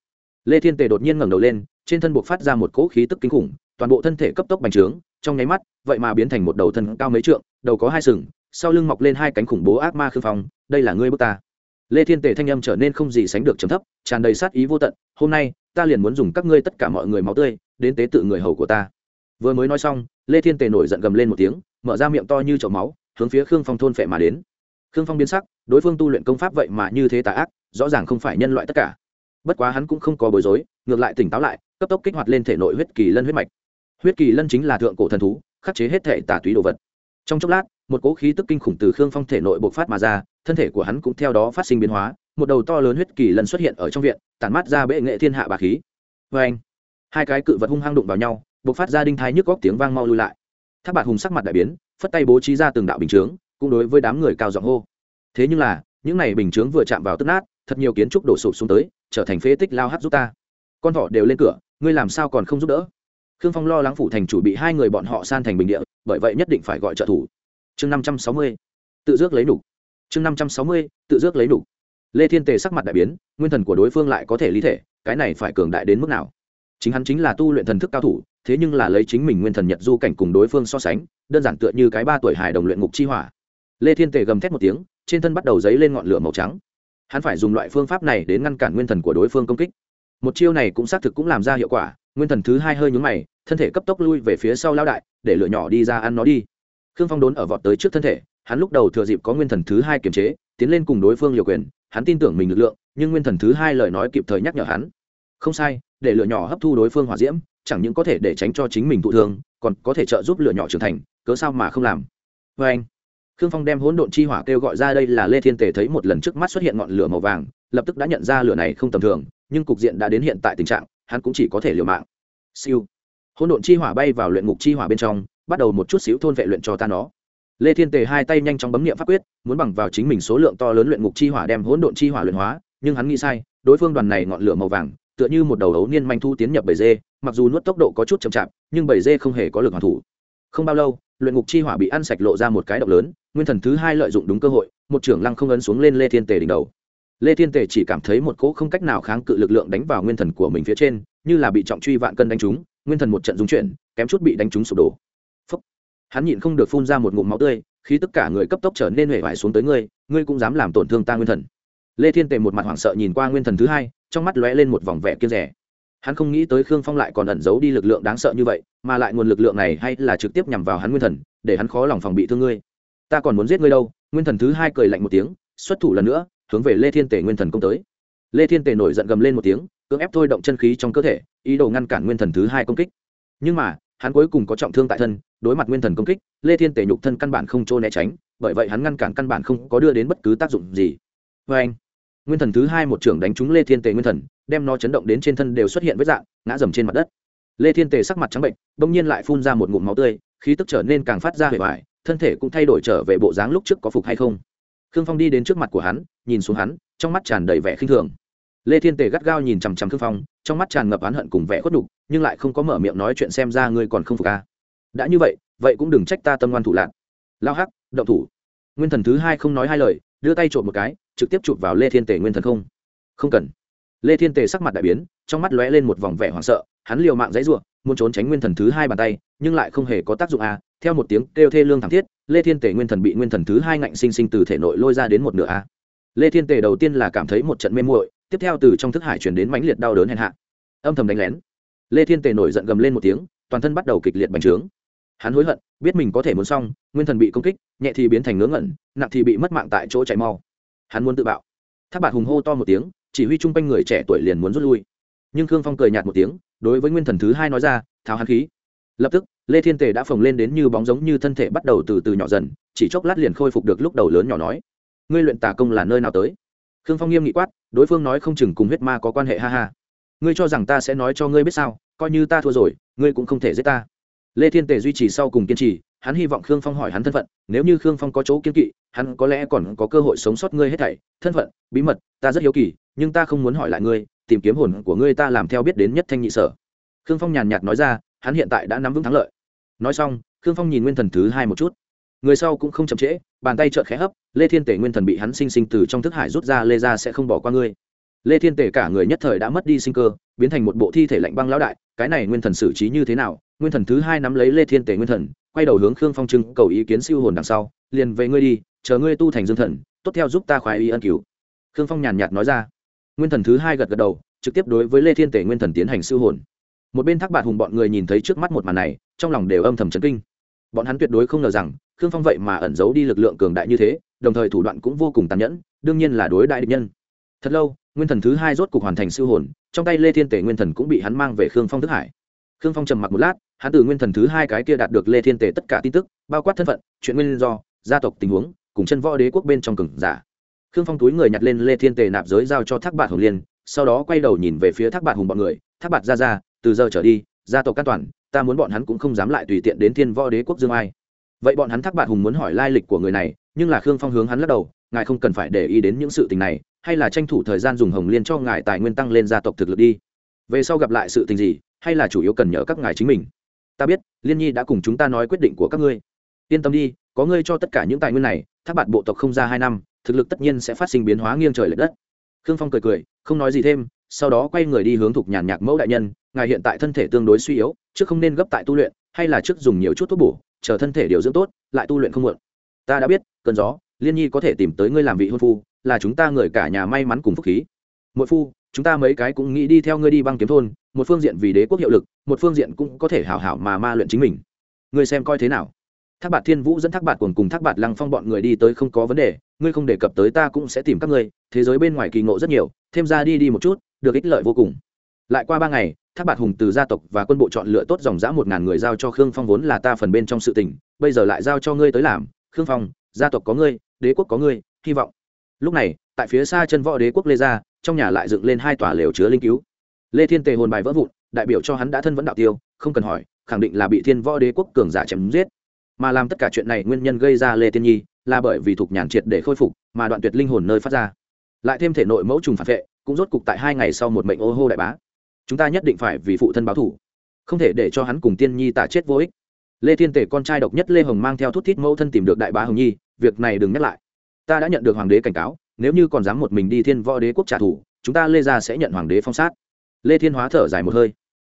Lê thiên tề đột nhiên ngẩng đầu lên, trên thân buộc phát ra một cỗ khí tức kinh khủng, toàn bộ thân thể cấp tốc bành trướng, trong nháy mắt, vậy mà biến thành một đầu thân cao mấy trượng, đầu có hai sừng, sau lưng mọc lên hai cánh khủng bố ác ma khương phong, đây là ngươi bước ta. Lê thiên tề thanh âm trở nên không gì sánh được trầm thấp, tràn đầy sát ý vô tận, hôm nay, ta liền muốn dùng các ngươi tất cả mọi người máu tươi, đến tế tự người hầu của ta. Vừa mới nói xong, lê thiên tề nổi giận gầm lên một tiếng, mở ra miệng to như chậu máu, hướng phía khương phong thôn phệ mà đến. Khương phong biến sắc đối phương tu luyện công pháp vậy mà như thế tà ác, rõ ràng không phải nhân loại tất cả. Bất quá hắn cũng không có bối rối, ngược lại tỉnh táo lại, cấp tốc kích hoạt lên thể nội huyết kỳ lân huyết mạch. Huyết kỳ lân chính là thượng cổ thần thú, khắc chế hết thể tà túy đồ vật. Trong chốc lát, một cỗ khí tức kinh khủng từ khương phong thể nội bộc phát mà ra, thân thể của hắn cũng theo đó phát sinh biến hóa, một đầu to lớn huyết kỳ lân xuất hiện ở trong viện, tản mát ra bệ nghệ thiên hạ bà khí. Vê anh hai cái cự vật hung hăng đụng vào nhau, bộc phát ra đinh thái nhức góc tiếng vang mau lui lại. Tháp bạc hùng sắc mặt đại biến, phất tay bố trí ra từng đạo bình chướng, cũng đối với đám người cao giọng hô thế nhưng là, những này bình chướng vừa chạm vào tức nát, thật nhiều kiến trúc đổ sụp xuống tới, trở thành phế tích lao hát giúp ta. Con thỏ đều lên cửa, ngươi làm sao còn không giúp đỡ? Khương phong lo lắng phủ thành chủ bị hai người bọn họ san thành bình địa, bởi vậy nhất định phải gọi trợ thủ. Chương năm trăm sáu mươi, tự dước lấy đủ. Chương năm trăm sáu mươi, tự dước lấy đủ. Lê thiên tề sắc mặt đại biến, nguyên thần của đối phương lại có thể lý thể, cái này phải cường đại đến mức nào? Chính hắn chính là tu luyện thần thức cao thủ, thế nhưng là lấy chính mình nguyên thần nhật du cảnh cùng đối phương so sánh, đơn giản tựa như cái ba tuổi hài đồng luyện ngục chi hỏa. Lê thiên tề gầm thét một tiếng trên thân bắt đầu dấy lên ngọn lửa màu trắng. Hắn phải dùng loại phương pháp này đến ngăn cản nguyên thần của đối phương công kích. Một chiêu này cũng xác thực cũng làm ra hiệu quả, nguyên thần thứ hai hơi nhúng mày, thân thể cấp tốc lui về phía sau lao đại, để lửa nhỏ đi ra ăn nó đi. Khương phong đốn ở vọt tới trước thân thể, hắn lúc đầu thừa dịp có nguyên thần thứ hai kiềm chế, tiến lên cùng đối phương liều quyền, hắn tin tưởng mình lực lượng, nhưng nguyên thần thứ hai lời nói kịp thời nhắc nhở hắn. Không sai, để lửa nhỏ hấp thu đối phương hỏa diễm, chẳng những có thể để tránh cho chính mình thụ thương, còn có thể trợ giúp lửa nhỏ trưởng thành, cớ sao mà không làm? Vê anh khương phong đem hỗn độn chi hỏa kêu gọi ra đây là lê thiên tề thấy một lần trước mắt xuất hiện ngọn lửa màu vàng, lập tức đã nhận ra lửa này không tầm thường, nhưng cục diện đã đến hiện tại tình trạng, hắn cũng chỉ có thể liều mạng. Siêu. Hỗn độn chi hỏa bay vào luyện ngục chi hỏa bên trong, bắt đầu một chút xíu thôn vệ luyện cho ta nó. Lê thiên tề hai tay nhanh chóng bấm nghiệm pháp quyết, muốn bằng vào chính mình số lượng to lớn luyện ngục chi hỏa đem hỗn độn chi hỏa luyện hóa, nhưng hắn nghĩ sai, đối phương đoàn này ngọn lửa màu vàng, tựa như một đầu ấu niên manh thu tiến nhập bầy dê, mặc dù nuốt tốc độ có chút chậm chạp, nhưng bầy dê không hề có lực hoàn thủ. Không bao lâu luyện ngục chi hỏa bị ăn sạch lộ ra một cái động lớn, nguyên thần thứ hai lợi dụng đúng cơ hội, một trưởng lăng không ấn xuống lên lê thiên tề đỉnh đầu. Lê thiên tề chỉ cảm thấy một cỗ không cách nào kháng cự lực lượng đánh vào nguyên thần của mình phía trên, như là bị trọng truy vạn cân đánh trúng, nguyên thần một trận dung chuyển, kém chút bị đánh trúng sụp đổ. Phúc. hắn nhịn không được phun ra một ngụm máu tươi khi tất cả người cấp tốc trở nên huệ vải xuống tới ngươi ngươi cũng dám làm tổn thương ta nguyên thần. Lê thiên tề một mặt hoảng sợ nhìn qua nguyên thần thứ hai, trong mắt lóe lên một vòng vẻ kiên rẻ hắn không nghĩ tới khương phong lại còn ẩn giấu đi lực lượng đáng sợ như vậy, mà lại nguồn lực lượng này hay là trực tiếp nhằm vào hắn nguyên thần, để hắn khó lòng phòng bị thương ngươi. Ta còn muốn giết ngươi đâu? Nguyên thần thứ hai cười lạnh một tiếng, xuất thủ lần nữa, hướng về lê thiên tề nguyên thần công tới. Lê thiên tề nổi giận gầm lên một tiếng, cưỡng ép thôi động chân khí trong cơ thể, ý đồ ngăn cản nguyên thần thứ hai công kích. Nhưng mà, hắn cuối cùng có trọng thương tại thân, đối mặt nguyên thần công kích, lê thiên tề nhục thân căn bản không trô né tránh, bởi vậy hắn ngăn cản căn bản không có đưa đến bất cứ tác dụng gì. Vê anh nguyên thần thứ hai một trưởng đánh trúng lê thiên tề nguyên thần, đem nó chấn động đến trên thân đều xuất hiện vết dạng, ngã dầm trên mặt đất. Lê thiên tề sắc mặt trắng bệnh, bỗng nhiên lại phun ra một ngụm máu tươi, khí tức trở nên càng phát ra hề hoài, thân thể cũng thay đổi trở về bộ dáng lúc trước có phục hay không. Khương phong đi đến trước mặt của hắn, nhìn xuống hắn, trong mắt tràn đầy vẻ khinh thường. Lê thiên tề gắt gao nhìn chằm chằm khương phong, trong mắt tràn ngập oán hận cùng vẻ khuất đục nhưng lại không có mở miệng nói chuyện xem ra ngươi còn không phục ca đã như vậy vậy cũng đừng trách ta tâm ngoan thủ lạc lao hắc, động thủ nguyên thần thứ hai không nói hai lời, đưa tay trộm một cái, trực tiếp chụp vào lê thiên tề nguyên thần không. Không cần. Lê thiên tề sắc mặt đại biến, trong mắt lóe lên một vòng vẻ hoảng sợ, hắn liều mạng dãy ruộng muốn trốn tránh nguyên thần thứ hai bàn tay, nhưng lại không hề có tác dụng a theo một tiếng kêu thê lương thảm thiết, lê thiên tề nguyên thần bị nguyên thần thứ hai ngạnh sinh sinh từ thể nội lôi ra đến một nửa a lê thiên tề đầu tiên là cảm thấy một trận mê muội, tiếp theo từ trong thức hải chuyển đến mãnh liệt đau đớn hèn hạ. Âm thầm đánh lén. Lê thiên tề nổi giận gầm lên một tiếng, toàn thân bắt đầu kịch liệt bành trướng hắn hối hận, biết mình có thể muốn xong, nguyên thần bị công kích, nhẹ thì biến thành ngớ ngẩn, nặng thì bị mất mạng tại chỗ chạy mau. Hắn muốn tự bạo. Tháp bạt hùng hô to một tiếng, chỉ huy chung quanh người trẻ tuổi liền muốn rút lui. Nhưng khương phong cười nhạt một tiếng, đối với nguyên thần thứ hai nói ra, tháo hắn khí. Lập tức, lê thiên tề đã phồng lên đến như bóng giống như thân thể bắt đầu từ từ nhỏ dần, chỉ chốc lát liền khôi phục được lúc đầu lớn nhỏ nói, ngươi luyện tà công là nơi nào tới? Khương phong nghiêm nghị quát, đối phương nói không chừng cùng huyết ma có quan hệ, ha ha. Ngươi cho rằng ta sẽ nói cho ngươi biết sao? Coi như ta thua rồi, ngươi cũng không thể giết ta lê thiên tề duy trì sau cùng kiên trì, hắn hy vọng khương phong hỏi hắn thân phận, nếu như khương phong có chỗ kiên kỵ, hắn có lẽ còn có cơ hội sống sót ngươi hết thảy. Thân phận, bí mật, ta rất hiếu kỳ, nhưng ta không muốn hỏi lại ngươi, tìm kiếm hồn của ngươi ta làm theo biết đến nhất thanh nhị sở. Khương phong nhàn nhạt nói ra, hắn hiện tại đã nắm vững thắng lợi. Nói xong, khương phong nhìn nguyên thần thứ hai một chút. Người sau cũng không chậm trễ, bàn tay trợn khẽ hấp, lê thiên tể nguyên thần bị hắn sinh sinh từ trong thức hải rút ra, lê ra sẽ không bỏ qua ngươi. Lê thiên tể cả người nhất thời đã mất đi sinh cơ, biến thành một bộ thi thể lạnh băng lão đại, cái này nguyên thần xử trí như thế nào nguyên thần thứ hai nắm lấy lê thiên tể nguyên thần, quay đầu hướng khương phong trưng cầu ý kiến siêu hồn đằng sau, liền về ngươi đi, chờ ngươi tu thành dương thần, tốt theo giúp ta khoái y ân cứu khương phong nhàn nhạt nói ra. Nguyên thần thứ hai gật gật đầu, trực tiếp đối với lê thiên tể nguyên thần tiến hành siêu hồn. Một bên thác bạn hùng bọn người nhìn thấy trước mắt một màn này, trong lòng đều âm thầm chấn kinh. Bọn hắn tuyệt đối không ngờ rằng, khương phong vậy mà ẩn giấu đi lực lượng cường đại như thế, đồng thời thủ đoạn cũng vô cùng tàn nhẫn, đương nhiên là đối đại địch nhân. Thật lâu, nguyên thần thứ hai rốt cục hoàn thành siêu hồn, trong tay lê thiên tể nguyên thần cũng bị hắn mang về khương phong thức hải. Khương phong trầm mặc một lát hắn từ nguyên thần thứ hai cái kia đạt được lê thiên tể tất cả tin tức, bao quát thân phận, chuyện nguyên do, gia tộc tình huống, cùng chân võ đế quốc bên trong cường giả. Khương phong túi người nhặt lên lê thiên tề nạp giới giao cho thác bạc hồng liên, sau đó quay đầu nhìn về phía thác bạc hùng bọn người, thác bạc ra ra, từ giờ trở đi, gia tộc an toàn, ta muốn bọn hắn cũng không dám lại tùy tiện đến thiên võ đế quốc dương ai. Vậy bọn hắn thác bạc hùng muốn hỏi lai lịch của người này, nhưng là khương phong hướng hắn lắc đầu, ngài không cần phải để ý đến những sự tình này, hay là tranh thủ thời gian dùng hồng liên cho ngài tài nguyên tăng lên gia tộc thực lực đi. Về sau gặp lại sự tình gì, hay là chủ yếu cần nhớ các ngài chính mình ta biết, liên nhi đã cùng chúng ta nói quyết định của các ngươi. Yên tâm đi, có ngươi cho tất cả những tài nguyên này, thác bạt bộ tộc không ra hai năm, thực lực tất nhiên sẽ phát sinh biến hóa nghiêng trời l ệ đất. Khương phong cười cười, không nói gì thêm, sau đó quay người đi hướng thục nhàn nhạc mẫu đại nhân, ngài hiện tại thân thể tương đối suy yếu, trước không nên gấp tại tu luyện, hay là trước dùng nhiều chút thuốc bổ, chờ thân thể điều dưỡng tốt, lại tu luyện không muộn. Ta đã biết, cơn gió, liên nhi có thể tìm tới ngươi làm vị hôn phu, là chúng ta người cả nhà may mắn cùng phúc khí. Mỗi phu, chúng ta mấy cái cũng nghĩ đi theo ngươi đi băng kiếm thôn một phương diện vì đế quốc hiệu lực, một phương diện cũng có thể hảo hảo mà ma luyện chính mình. Người xem coi thế nào? Thác bạt thiên vũ dẫn thác bạt cùng cùng thác bạt lăng phong bọn người đi tới không có vấn đề, ngươi không đề cập tới ta cũng sẽ tìm các ngươi, thế giới bên ngoài kỳ ngộ rất nhiều, thêm ra đi đi một chút, được ích lợi vô cùng. Lại qua ba ngày, thác bạt hùng từ gia tộc và quân bộ chọn lựa tốt dòng dã một ngàn người giao cho khương phong vốn là ta phần bên trong sự tình, bây giờ lại giao cho ngươi tới làm. Khương phong, gia tộc có ngươi, đế quốc có ngươi, hy vọng. Lúc này, tại phía xa chân võ đế quốc lê gia, trong nhà lại dựng lên hai tòa lều chứa linh cứu lê thiên tề hồn bài vỡ vụn, đại biểu cho hắn đã thân vẫn đạo tiêu, không cần hỏi, khẳng định là bị thiên võ đế quốc cường giả chém giết. Mà làm tất cả chuyện này nguyên nhân gây ra lê tiên nhi, là bởi vì thuộc nhàn triệt để khôi phục, mà đoạn tuyệt linh hồn nơi phát ra. Lại thêm thể nội mẫu trùng phản vệ, cũng rốt cục tại hai ngày sau một mệnh ô hô đại bá. Chúng ta nhất định phải vì phụ thân báo thủ, không thể để cho hắn cùng tiên nhi tả chết vô ích. Lê thiên tể con trai độc nhất lê hồng mang theo thút thít mẫu thân tìm được đại bá hồng nhi, việc này đừng nhắc lại. Ta đã nhận được hoàng đế cảnh cáo, nếu như còn dám một mình đi thiên võ đế quốc trả thù, chúng ta lê gia sẽ nhận hoàng đế phong sát lê thiên hóa thở dài một hơi.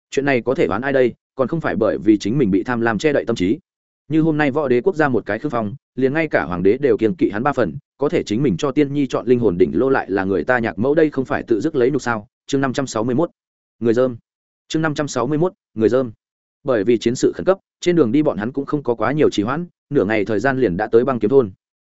Chuyện này có thể đoán ai đây, còn không phải bởi vì chính mình bị tham lam che đậy tâm trí. Như hôm nay võ đế quốc gia một cái khư phong, liền ngay cả hoàng đế đều kiên kỵ hắn ba phần, có thể chính mình cho tiên nhi chọn linh hồn đỉnh lô lại là người ta nhạc mẫu đây không phải tự dứt lấy nhục sao? Chương năm trăm sáu mươi mốt. Người dơm. Chương năm trăm sáu mươi mốt, người dơm. Bởi vì chiến sự khẩn cấp, trên đường đi bọn hắn cũng không có quá nhiều trì hoãn, nửa ngày thời gian liền đã tới băng kiếm thôn.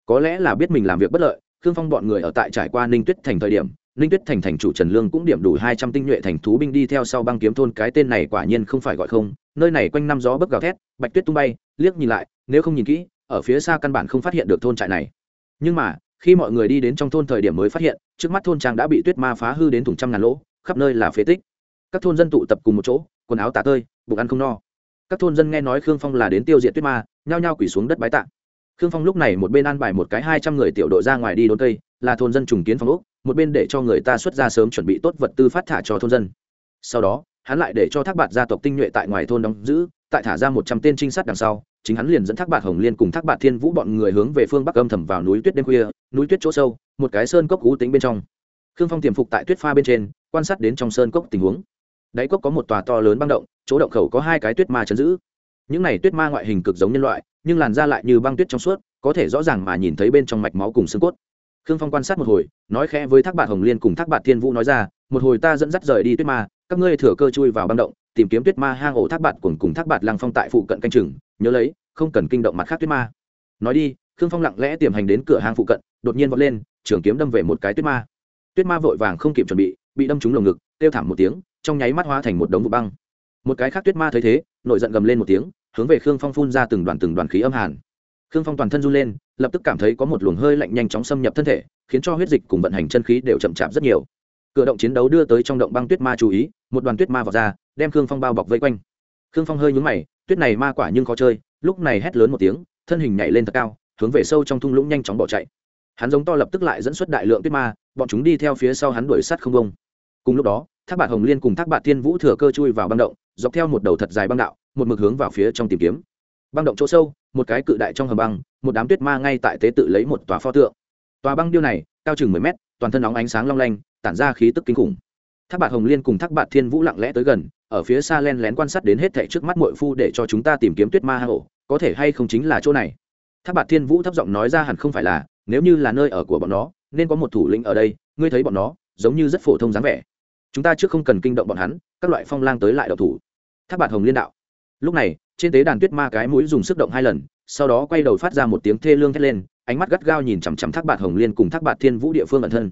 Có lẽ là biết mình làm việc bất lợi khương phong bọn người ở tại trải qua ninh tuyết thành thời điểm ninh tuyết thành thành chủ trần lương cũng điểm đủ hai trăm tinh nhuệ thành thú binh đi theo sau băng kiếm thôn, cái tên này quả nhiên không phải gọi không. Nơi này quanh năm gió bấc gào thét, bạch tuyết tung bay, liếc nhìn lại, nếu không nhìn kỹ, ở phía xa căn bản không phát hiện được thôn trại này. Nhưng mà, khi mọi người đi đến trong thôn thời điểm mới phát hiện, trước mắt thôn trang đã bị tuyết ma phá hư đến thùng trăm ngàn lỗ, khắp nơi là phế tích. Các thôn dân tụ tập cùng một chỗ, quần áo tả tơi, bụng ăn không no. Các thôn dân nghe nói khương phong là đến tiêu diệt tuyết ma, nhao nhao quỳ xuống đất bái tạ. Khương phong lúc này một bên ăn bài một cái hai trăm người tiểu đội ra ngoài đi đốn cây, là thôn dân trùng kiến phong úc một bên để cho người ta xuất ra sớm chuẩn bị tốt vật tư phát thả cho thôn dân. Sau đó, hắn lại để cho thác bạt gia tộc tinh nhuệ tại ngoài thôn đóng giữ, tại thả ra một trăm tên trinh sát đằng sau, chính hắn liền dẫn thác bạt hồng liên cùng thác bạt thiên vũ bọn người hướng về phương bắc âm thầm vào núi tuyết đêm khuya, núi tuyết chỗ sâu, một cái sơn cốc cú tính bên trong. Khương phong tiềm phục tại tuyết pha bên trên, quan sát đến trong sơn cốc tình huống. Đáy cốc có một tòa to lớn băng động, chỗ động khẩu có hai cái tuyết ma chấn giữ. Những này tuyết ma ngoại hình cực giống nhân loại, nhưng làn da lại như băng tuyết trong suốt, có thể rõ ràng mà nhìn thấy bên trong mạch máu cùng xương cốt khương phong quan sát một hồi, nói khẽ với thác bạc hồng liên cùng thác bạc thiên vũ nói ra, một hồi ta dẫn dắt rời đi tuyết ma, các ngươi thừa cơ chui vào băng động, tìm kiếm tuyết ma hang ổ thác bạc cùng cùng thác bạc lăng phong tại phụ cận canh chừng, nhớ lấy, không cần kinh động mặt khác tuyết ma. Nói đi, khương phong lặng lẽ tiềm hành đến cửa hang phụ cận, đột nhiên vọt lên, trường kiếm đâm về một cái tuyết ma. Tuyết ma vội vàng không kịp chuẩn bị bị đâm trúng lồng ngực, kêu thảm một tiếng, trong nháy mắt hóa thành một đống vụ băng. Một cái khác tuyết ma thấy thế nội giận gầm lên một tiếng, hướng về khương phong phun ra từng đoàn từng đoàn khí âm hàn khương phong toàn thân run lên, lập tức cảm thấy có một luồng hơi lạnh nhanh chóng xâm nhập thân thể, khiến cho huyết dịch cùng vận hành chân khí đều chậm chạp rất nhiều. Cửa động chiến đấu đưa tới trong động băng tuyết ma chú ý, một đoàn tuyết ma vào ra, đem khương phong bao bọc vây quanh. Khương phong hơi nhúng mày, tuyết này ma quả nhưng khó chơi, lúc này hét lớn một tiếng, thân hình nhảy lên thật cao, hướng về sâu trong thung lũng nhanh chóng bỏ chạy. Hắn giống to lập tức lại dẫn xuất đại lượng tuyết ma, bọn chúng đi theo phía sau hắn đuổi sát không bông. Cùng lúc đó, thác bạc hồng liên cùng thác bạc thiên vũ thừa cơ chui vào băng động, dọc theo một đầu thật dài băng đạo, một mực hướng vào phía trong tìm kiếm băng động chỗ sâu, một cái cự đại trong hầm băng, một đám tuyết ma ngay tại tế tự lấy một tòa pho tượng. Tòa băng điêu này, cao chừng mười mét, toàn thân óng ánh sáng long lanh, tản ra khí tức kinh khủng. Thác bạc hồng liên cùng thác bạc thiên vũ lặng lẽ tới gần, ở phía xa len lén quan sát đến hết thảy trước mắt mội phu để cho chúng ta tìm kiếm tuyết ma hạ hổ có thể hay không chính là chỗ này. Thác bạc thiên vũ thấp giọng nói ra hẳn không phải là, nếu như là nơi ở của bọn nó, nên có một thủ lĩnh ở đây, ngươi thấy bọn nó, giống như rất phổ thông dáng vẻ. Chúng ta trước không cần kinh động bọn hắn, các loại phong lang tới lại đậu thủ. Thác bạc hồng liên đạo. Lúc này trên tế đàn tuyết ma cái mũi dùng sức động hai lần, sau đó quay đầu phát ra một tiếng thê lương thét lên, ánh mắt gắt gao nhìn chằm chằm thác bạc hồng liên cùng thác bạc thiên vũ địa phương ẩn thân.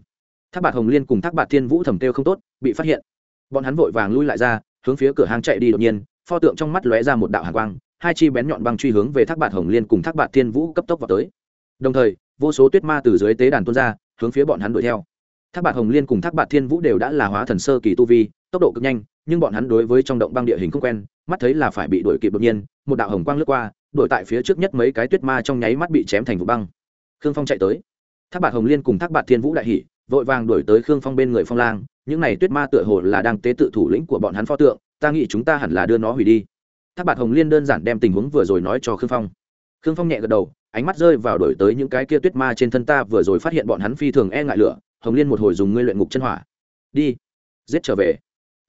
Thác bạc hồng liên cùng thác bạc thiên vũ thầm têu không tốt, bị phát hiện. Bọn hắn vội vàng lui lại ra, hướng phía cửa hàng chạy đi đột nhiên, pho tượng trong mắt lóe ra một đạo hàng quang, hai chi bén nhọn băng truy hướng về thác bạc hồng liên cùng thác bạc thiên vũ cấp tốc vào tới. Đồng thời, vô số tuyết ma từ dưới tế đàn tuôn ra, hướng phía bọn hắn đuổi theo. Thác bạc hồng liên cùng thác bạc thiên vũ đều đã là hóa thần sơ kỳ tu vi, tốc độ cực nhanh nhưng bọn hắn đối với trong động băng địa hình không quen, mắt thấy là phải bị đuổi kịp đột nhiên, một đạo hồng quang lướt qua đuổi tại phía trước nhất mấy cái tuyết ma trong nháy mắt bị chém thành vụ băng. Khương phong chạy tới. Thác bạc hồng liên cùng thác bạc thiên vũ đại hỉ, vội vàng đuổi tới khương phong bên người phong lang, những này tuyết ma tựa hồ là đang tế tự thủ lĩnh của bọn hắn pho tượng, ta nghĩ chúng ta hẳn là đưa nó hủy đi. Thác bạc hồng liên đơn giản đem tình huống vừa rồi nói cho khương phong. Khương phong nhẹ gật đầu, ánh mắt rơi vào đổi tới những cái kia tuyết ma trên thân ta vừa rồi phát hiện bọn hắn phi thường e ngại lửa, hồng liên một hồi dùng ngươi luyện ngục chân hỏa. Đi, giết trở về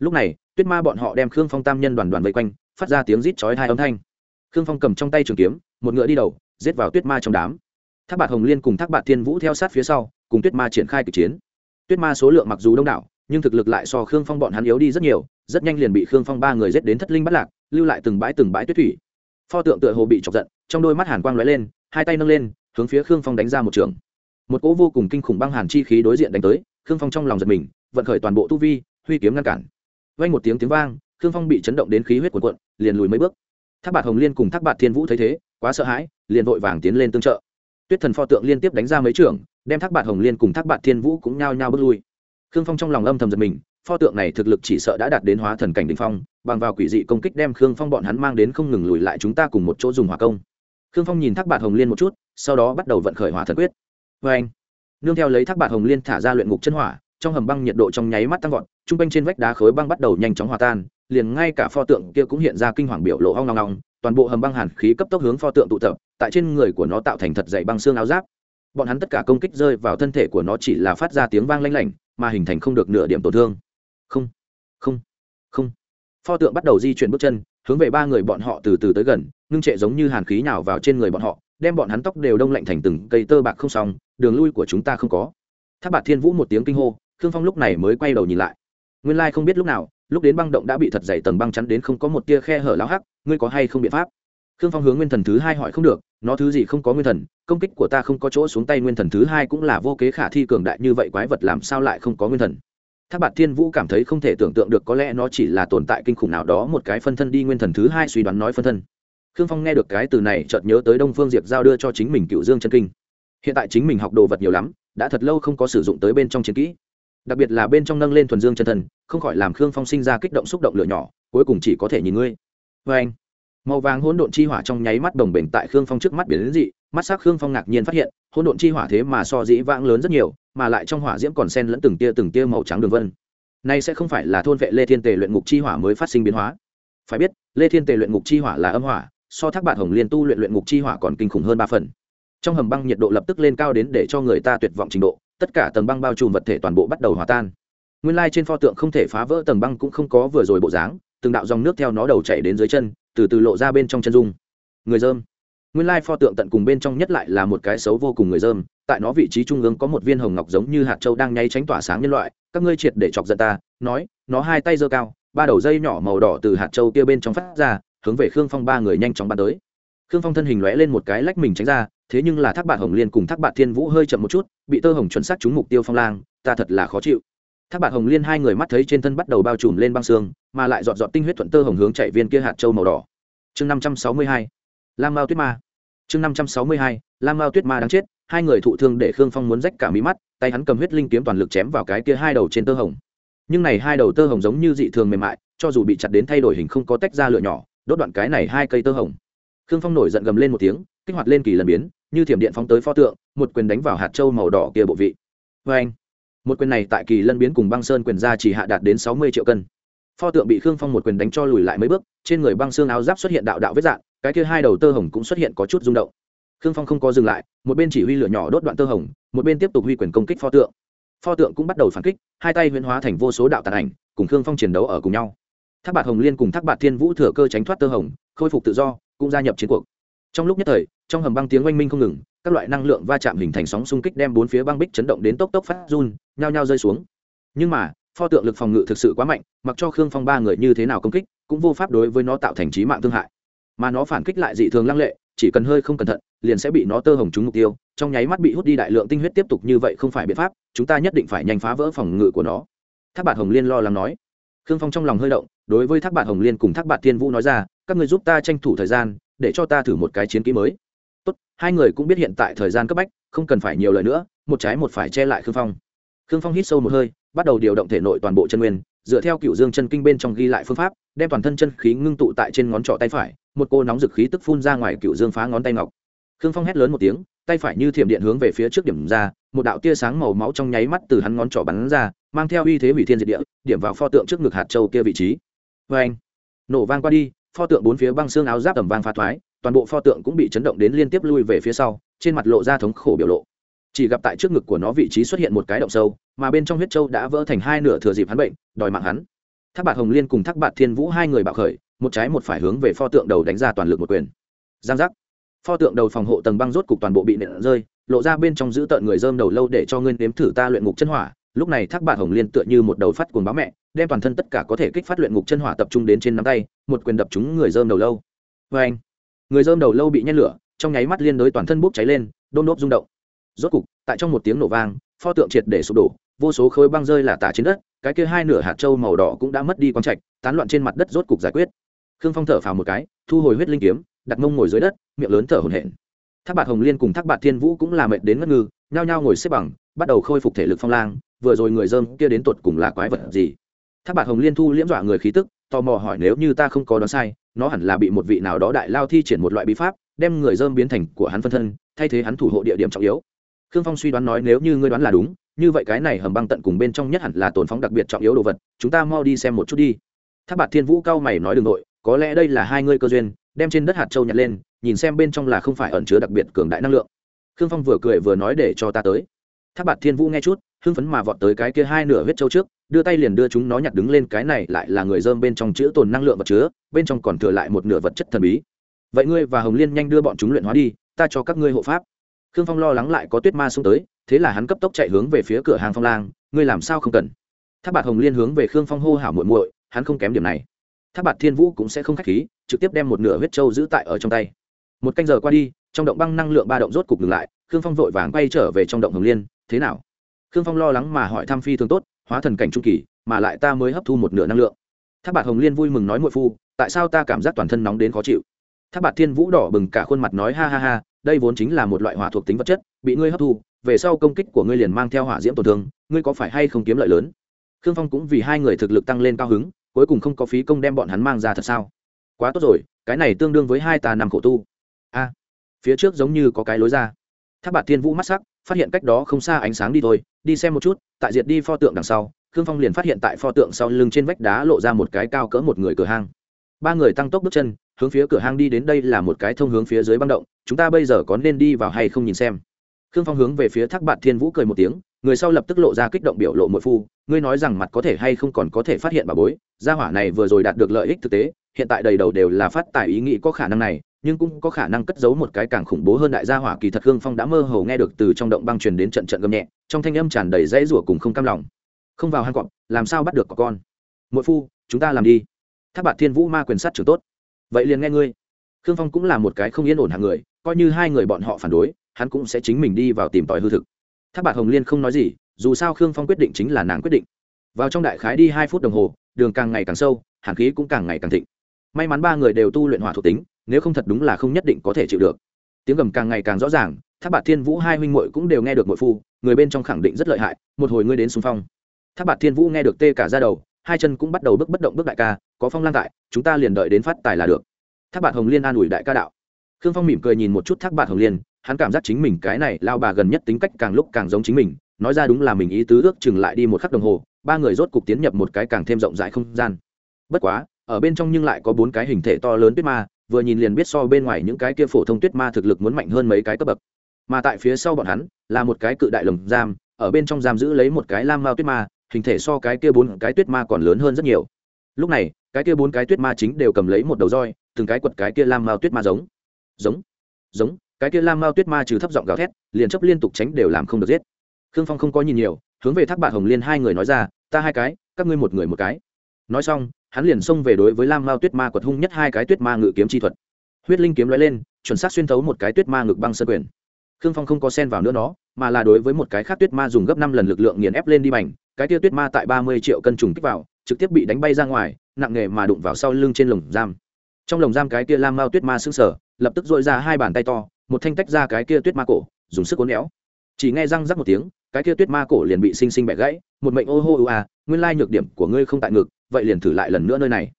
lúc này, tuyết ma bọn họ đem khương phong tam nhân đoàn đoàn vây quanh, phát ra tiếng rít chói hai âm thanh. Khương phong cầm trong tay trường kiếm, một ngựa đi đầu, giết vào tuyết ma trong đám. Thác bạc hồng liên cùng thác bạc thiên vũ theo sát phía sau, cùng tuyết ma triển khai cử chiến. Tuyết ma số lượng mặc dù đông đảo, nhưng thực lực lại so khương phong bọn hắn yếu đi rất nhiều, rất nhanh liền bị khương phong ba người giết đến thất linh bắt lạc, lưu lại từng bãi từng bãi tuyết thủy. Pho tượng tựa hồ bị chọc giận, trong đôi mắt hàn quang lóe lên, hai tay nâng lên, hướng phía khương phong đánh ra một trường. Một cỗ vô cùng kinh khủng băng hàn chi khí đối diện đánh tới, khương phong trong lòng giật mình, vận khởi toàn bộ tu vi, huy kiếm ngăn cản vang một tiếng tiếng vang, khương phong bị chấn động đến khí huyết cuộn cuộn, liền lùi mấy bước. Thác bạt hồng liên cùng thác bạt thiên vũ thấy thế, quá sợ hãi, liền vội vàng tiến lên tương trợ. Tuyết thần pho tượng liên tiếp đánh ra mấy trường đem thác bạt hồng liên cùng thác bạt thiên vũ cũng nhao nhao bước lui. Khương phong trong lòng âm thầm giật mình, pho tượng này thực lực chỉ sợ đã đạt đến hóa thần cảnh đ ỉ n h phong, bằng vào quỷ dị công kích đem khương phong bọn hắn mang đến không ngừng lùi lại chúng ta cùng một chỗ dùng hỏa công. Khương phong nhìn thác bạt hồng liên một chút, sau đó bắt đầu vận khởi hỏa thần quyết. Vê anh nương theo lấy thác bạt hồng liên thả ra luyện ngục chân hỏa trong hầm băng nhiệt độ trong nháy mắt tăng vọt t r u n g quanh trên vách đá khối băng bắt đầu nhanh chóng hòa tan, liền ngay cả pho tượng kia cũng hiện ra kinh hoàng biểu lộ hoang ngong ngong toàn bộ hầm băng hàn khí cấp tốc hướng pho tượng tụ tập, tại trên người của nó tạo thành thật dày băng xương áo giáp. Bọn hắn tất cả công kích rơi vào thân thể của nó chỉ là phát ra tiếng vang lanh lảnh, mà hình thành không được nửa điểm tổn thương. Không không không. Pho tượng bắt đầu di chuyển bước chân, hướng về ba người bọn họ từ từ tới gần, ngưng trệ giống như hàn khí nào vào trên người bọn họ, đem bọn hắn tóc đều đông lạnh thành từng cây tơ bạc không xong, đường lui của chúng ta không có. Tháp bạc thiên vũ một tiếng kinh hô khương phong lúc này mới quay đầu nhìn lại. Nguyên lai không biết lúc nào, lúc đến băng động đã bị thật dày tầng băng chắn đến không có một tia khe hở lao hắc, ngươi có hay không biện pháp? Khương phong hướng nguyên thần thứ hai hỏi không được, nó thứ gì không có nguyên thần, công kích của ta không có chỗ xuống tay nguyên thần thứ hai cũng là vô kế khả thi cường đại như vậy quái vật làm sao lại không có nguyên thần? Tháp bạt thiên vũ cảm thấy không thể tưởng tượng được có lẽ nó chỉ là tồn tại kinh khủng nào đó một cái phân thân đi nguyên thần thứ hai suy đoán nói phân thân. Khương phong nghe được cái từ này chợt nhớ tới đông phương diệp giao đưa cho chính mình cựu dương chân kinh. Hiện tại chính mình học đồ vật nhiều lắm, đã thật lâu không có sử dụng tới bên trong chiến kỹ đặc biệt là bên trong nâng lên thuần dương chân thần, không khỏi làm khương phong sinh ra kích động xúc động lửa nhỏ, cuối cùng chỉ có thể nhìn ngươi. Vê anh, màu vàng hỗn độn chi hỏa trong nháy mắt đồng bền tại khương phong trước mắt biển đến dị, mắt sắc khương phong ngạc nhiên phát hiện, hỗn độn chi hỏa thế mà so dĩ vãng lớn rất nhiều, mà lại trong hỏa diễm còn sen lẫn từng tia từng tia màu trắng đường vân. Nay sẽ không phải là thôn vệ lê thiên tề luyện ngục chi hỏa mới phát sinh biến hóa. Phải biết, lê thiên tề luyện ngục chi hỏa là âm hỏa, so thác bạn hồng liên tu luyện luyện ngục chi hỏa còn kinh khủng hơn ba phần. Trong hầm băng nhiệt độ lập tức lên cao đến để cho người ta tuyệt vọng trình độ tất cả tầng băng bao trùm vật thể toàn bộ bắt đầu hòa tan. Nguyên lai trên pho tượng không thể phá vỡ tầng băng cũng không có vừa rồi bộ dáng, từng đạo dòng nước theo nó đầu chảy đến dưới chân, từ từ lộ ra bên trong chân dung. Người dơm. Nguyên lai pho tượng tận cùng bên trong nhất lại là một cái xấu vô cùng người dơm, tại nó vị trí trung ương có một viên hồng ngọc giống như hạt châu đang nháy tránh tỏa sáng nhân loại, các ngươi triệt để chọc giận ta, nói, nó hai tay giơ cao, ba đầu dây nhỏ màu đỏ từ hạt châu kia bên trong phát ra, hướng về khương phong ba người nhanh chóng bắn tới khương phong thân hình lóe lên một cái lách mình tránh ra, thế nhưng là thác bạn hồng liên cùng thác bạn thiên vũ hơi chậm một chút, bị tơ hồng chuẩn xác trúng mục tiêu phong lang, ta thật là khó chịu. Thác bạn hồng liên hai người mắt thấy trên thân bắt đầu bao trùm lên băng xương, mà lại dọn dọn tinh huyết thuận tơ hồng hướng chạy viên kia hạt châu màu đỏ. Chương năm trăm sáu mươi hai, lam mao tuyết ma. Chương năm trăm sáu mươi hai, lam mao tuyết ma đáng chết, hai người thụ thương để khương phong muốn rách cả mí mắt, tay hắn cầm huyết linh kiếm toàn lực chém vào cái kia hai đầu trên tơ hồng. Nhưng này hai đầu tơ hồng giống như dị thường mềm mại, cho dù bị chặt đến thay đổi hình không có tách ra lửa nhỏ, đốt đoạn cái này hai cây tơ hồng khương phong nổi giận gầm lên một tiếng, kích hoạt lên kỳ lần biến, như thiểm điện phóng tới pho tượng, một quyền đánh vào hạt châu màu đỏ kia bộ vị. Vê anh, một quyền này tại kỳ lân biến cùng băng sơn quyền ra chỉ hạ đạt đến sáu mươi triệu cân. Pho tượng bị khương phong một quyền đánh cho lùi lại mấy bước, trên người băng xương áo giáp xuất hiện đạo đạo vết dạng, cái kia hai đầu tơ hồng cũng xuất hiện có chút rung động. Khương phong không có dừng lại, một bên chỉ huy lửa nhỏ đốt đoạn tơ hồng, một bên tiếp tục huy quyền công kích pho tượng. Pho tượng cũng bắt đầu phản kích, hai tay huyễn hóa thành vô số đạo tàn ảnh, cùng khương phong chiến đấu ở cùng nhau. Thác bạt hồng liên cùng thác bạt thiên vũ thừa cơ tránh thoát tơ hồng, khôi phục tự do cũng gia nhập chiến cuộc. Trong lúc nhất thời, trong hầm băng tiếng oanh minh không ngừng, các loại năng lượng va chạm hình thành sóng xung kích đem bốn phía băng bích chấn động đến tốc tốc phát run, nhao nhao rơi xuống. Nhưng mà, pho tượng lực phòng ngự thực sự quá mạnh, mặc cho khương phong ba người như thế nào công kích, cũng vô pháp đối với nó tạo thành trí mạng thương hại. Mà nó phản kích lại dị thường lăng lệ, chỉ cần hơi không cẩn thận, liền sẽ bị nó tơ hồng trúng mục tiêu, trong nháy mắt bị hút đi đại lượng tinh huyết tiếp tục như vậy không phải biện pháp, chúng ta nhất định phải nhanh phá vỡ phòng ngự của nó. Thác bạt hồng liên lo lắng nói. Khương phong trong lòng hơi động, đối với thác bạt hồng liên cùng thác bạt thiên vũ nói ra các người giúp ta tranh thủ thời gian, để cho ta thử một cái chiến kỹ mới. Tốt, hai người cũng biết hiện tại thời gian cấp bách, không cần phải nhiều lời nữa, một trái một phải che lại khương phong. Khương phong hít sâu một hơi, bắt đầu điều động thể nội toàn bộ chân nguyên, dựa theo cựu dương chân kinh bên trong ghi lại phương pháp, đem toàn thân chân khí ngưng tụ tại trên ngón trỏ tay phải, một cô nóng dực khí tức phun ra ngoài cựu dương phá ngón tay ngọc. Khương phong hét lớn một tiếng, tay phải như thiểm điện hướng về phía trước điểm ra, một đạo tia sáng màu máu trong nháy mắt từ hắn ngón trỏ bắn ra, mang theo uy thế hủy thiên diệt địa, điểm vào pho tượng trước ngực hạt châu kia vị trí. Vê anh nổ vang qua đi pho tượng bốn phía băng xương áo giáp tầm vang phá thoái, toàn bộ pho tượng cũng bị chấn động đến liên tiếp lui về phía sau, trên mặt lộ ra thống khổ biểu lộ. Chỉ gặp tại trước ngực của nó vị trí xuất hiện một cái động sâu, mà bên trong huyết châu đã vỡ thành hai nửa thừa dịp hắn bệnh, đòi mạng hắn. Thác bạt hồng liên cùng thác bạt thiên vũ hai người bạo khởi, một trái một phải hướng về pho tượng đầu đánh ra toàn lực một quyền. Giang giác. Pho tượng đầu phòng hộ tầng băng rốt cục toàn bộ bị nện rơi, lộ ra bên trong giữ tợn người dơm đầu lâu để cho ngươi nếm thử ta luyện ngục chân hỏa. Lúc này thác bạt hồng liên tựa như một đầu phát cuồng báo mẹ, đem toàn thân tất cả có thể kích phát luyện ngục chân hỏa tập trung đến trên nắm tay một quyền đập trúng người dơm đầu lâu. Vê anh, người dơm đầu lâu bị nhen lửa, trong nháy mắt liên đối toàn thân bốc cháy lên, đôn đốp rung động. Rốt cục, tại trong một tiếng nổ vang, pho tượng triệt để sụp đổ, vô số khối băng rơi là tả trên đất, cái kia hai nửa hạt trâu màu đỏ cũng đã mất đi quang trạch, tán loạn trên mặt đất rốt cục giải quyết. Khương phong thở phào một cái, thu hồi huyết linh kiếm, đặt mông ngồi dưới đất, miệng lớn thở hổn hển. Thác bạt hồng liên cùng thác bạt thiên vũ cũng là mệt đến ngất ngư, nhao nhao ngồi xếp bằng, bắt đầu khôi phục thể lực phong lang, vừa rồi người dơm kia đến tột cùng là quái vật gì? Thác bạt hồng liên thu liễm dọa người khí tức tò mò hỏi nếu như ta không có đoán sai, nó hẳn là bị một vị nào đó đại lao thi triển một loại bí pháp, đem người dơm biến thành của hắn phân thân, thay thế hắn thủ hộ địa điểm trọng yếu. Khương phong suy đoán nói nếu như ngươi đoán là đúng, như vậy cái này hầm băng tận cùng bên trong nhất hẳn là tồn phóng đặc biệt trọng yếu đồ vật, chúng ta mau đi xem một chút đi. Thác bạt thiên vũ cao mày nói đừng nội, có lẽ đây là hai ngươi cơ duyên, đem trên đất hạt châu nhặt lên, nhìn xem bên trong là không phải ẩn chứa đặc biệt cường đại năng lượng. Khương phong vừa cười vừa nói để cho ta tới. Tháp bạt thiên vũ nghe chút, hưng phấn mà vọt tới cái kia hai nửa huyết châu trước đưa tay liền đưa chúng nó nhặt đứng lên, cái này lại là người dơm bên trong chứa tồn năng lượng vật chứa, bên trong còn thừa lại một nửa vật chất thần bí. Vậy ngươi và hồng liên nhanh đưa bọn chúng luyện hóa đi, ta cho các ngươi hộ pháp. Khương phong lo lắng lại có tuyết ma xuống tới, thế là hắn cấp tốc chạy hướng về phía cửa hàng phong lang, ngươi làm sao không cần. Tháp bạt hồng liên hướng về khương phong hô hảo muội muội, hắn không kém điểm này. Tháp bạt thiên vũ cũng sẽ không khách khí, trực tiếp đem một nửa huyết châu giữ tại ở trong tay. Một canh giờ qua đi, trong động băng năng lượng ba động rốt cục ngừng lại, khương phong vội vàng quay trở về trong động hồng liên, thế nào? Khương phong lo lắng mà hỏi thăm phi thường tốt hóa thần cảnh trung kỳ, mà lại ta mới hấp thu một nửa năng lượng. Tháp bạt hồng liên vui mừng nói muội phu, tại sao ta cảm giác toàn thân nóng đến khó chịu? Tháp bạt thiên vũ đỏ bừng cả khuôn mặt nói ha ha ha, đây vốn chính là một loại hỏa thuộc tính vật chất, bị ngươi hấp thu, về sau công kích của ngươi liền mang theo hỏa diễm tổn thương, ngươi có phải hay không kiếm lợi lớn? Khương phong cũng vì hai người thực lực tăng lên cao hứng, cuối cùng không có phí công đem bọn hắn mang ra thật sao? Quá tốt rồi, cái này tương đương với hai tà nằm khổ tu. A, phía trước giống như có cái lối ra. Tháp bạt thiên vũ mắt sắc, phát hiện cách đó không xa ánh sáng đi thôi đi xem một chút, tại diệt đi pho tượng đằng sau, khương phong liền phát hiện tại pho tượng sau lưng trên vách đá lộ ra một cái cao cỡ một người cửa hang. Ba người tăng tốc bước chân, hướng phía cửa hang đi đến đây là một cái thông hướng phía dưới băng động, chúng ta bây giờ có nên đi vào hay không nhìn xem. Khương phong hướng về phía thác bạn thiên vũ cười một tiếng, người sau lập tức lộ ra kích động biểu lộ mội phu, ngươi nói rằng mặt có thể hay không còn có thể phát hiện bà bối, gia hỏa này vừa rồi đạt được lợi ích thực tế, hiện tại đầy đầu đều là phát tài ý nghĩ có khả năng này nhưng cũng có khả năng cất giấu một cái càng khủng bố hơn đại gia hỏa kỳ thật hương phong đã mơ hồ nghe được từ trong động băng truyền đến trận trận gầm nhẹ, trong thanh âm tràn đầy dãy rủa cùng không cam lòng. Không vào hang cọp, làm sao bắt được có con? Mỗi phu, chúng ta làm đi. Tháp bạt thiên vũ ma quyền sát trưởng tốt. Vậy liền nghe ngươi. Khương phong cũng là một cái không yên ổn hàng người, coi như hai người bọn họ phản đối, hắn cũng sẽ chính mình đi vào tìm tòi hư thực. Tháp bạt hồng liên không nói gì, dù sao khương phong quyết định chính là nàng quyết định. Vào trong đại khái đi hai phút đồng hồ, đường càng ngày càng sâu, hàn khí cũng càng ngày càng thịnh. May mắn ba người đều tu luyện hỏa thuộc tính nếu không thật đúng là không nhất định có thể chịu được. Tiếng gầm càng ngày càng rõ ràng tháp bạt thiên vũ hai huynh muội cũng đều nghe được muội phu, người bên trong khẳng định rất lợi hại, một hồi ngươi đến xung phong. Tháp bạt thiên vũ nghe được tê cả ra đầu, hai chân cũng bắt đầu bước bất động bước đại ca, có phong lan tại, chúng ta liền đợi đến phát tài là được. Tháp bạt hồng liên an ủi đại ca đạo. Khương phong mỉm cười nhìn một chút thác bạt hồng liên, hắn cảm giác chính mình cái này lao bà gần nhất tính cách càng lúc càng giống chính mình, nói ra đúng là mình ý tứ ước chừng lại đi một khắc đồng hồ, ba người rốt cục tiến nhập một cái càng thêm rộng rãi không gian. Bất quá, ở bên trong nhưng lại có bốn cái hình thể to lớn tuyết ma vừa nhìn liền biết so bên ngoài những cái kia phổ thông tuyết ma thực lực muốn mạnh hơn mấy cái cấp bậc. Mà tại phía sau bọn hắn, là một cái cự đại lồng giam, ở bên trong giam giữ lấy một cái lam mao tuyết ma, hình thể so cái kia bốn cái tuyết ma còn lớn hơn rất nhiều. Lúc này, cái kia bốn cái tuyết ma chính đều cầm lấy một đầu roi, từng cái quật cái kia lam mao tuyết ma giống. Giống giống, cái kia lam mao tuyết ma trừ thấp giọng gào thét, liền chấp liên tục tránh đều làm không được giết. Khương phong không có nhìn nhiều, hướng về thác bạn hồng liên hai người nói ra, ta hai cái, các ngươi một người một cái nói xong, hắn liền xông về đối với lam mao tuyết ma quật hung nhất hai cái tuyết ma ngự kiếm chi thuật. Huyết linh kiếm lóe lên, chuẩn xác xuyên thấu một cái tuyết ma ngực băng sơ quyền. Khương phong không có sen vào nữa nó, mà là đối với một cái khác tuyết ma dùng gấp năm lần lực lượng nghiền ép lên đi mảnh cái kia tuyết ma tại ba mươi triệu cân trùng kích vào, trực tiếp bị đánh bay ra ngoài, nặng nề mà đụng vào sau lưng trên lồng giam. Trong lồng giam cái kia lam mao tuyết ma sững sờ, lập tức dội ra hai bàn tay to, một thanh tách ra cái kia tuyết ma cổ, dùng sức cố néo chỉ nghe răng rắc một tiếng cái kia tuyết ma cổ liền bị sinh sinh bẻ gãy, một mệnh ô hô ưu à nguyên lai nhược điểm của ngươi không tại ngực, vậy liền thử lại lần nữa nơi này.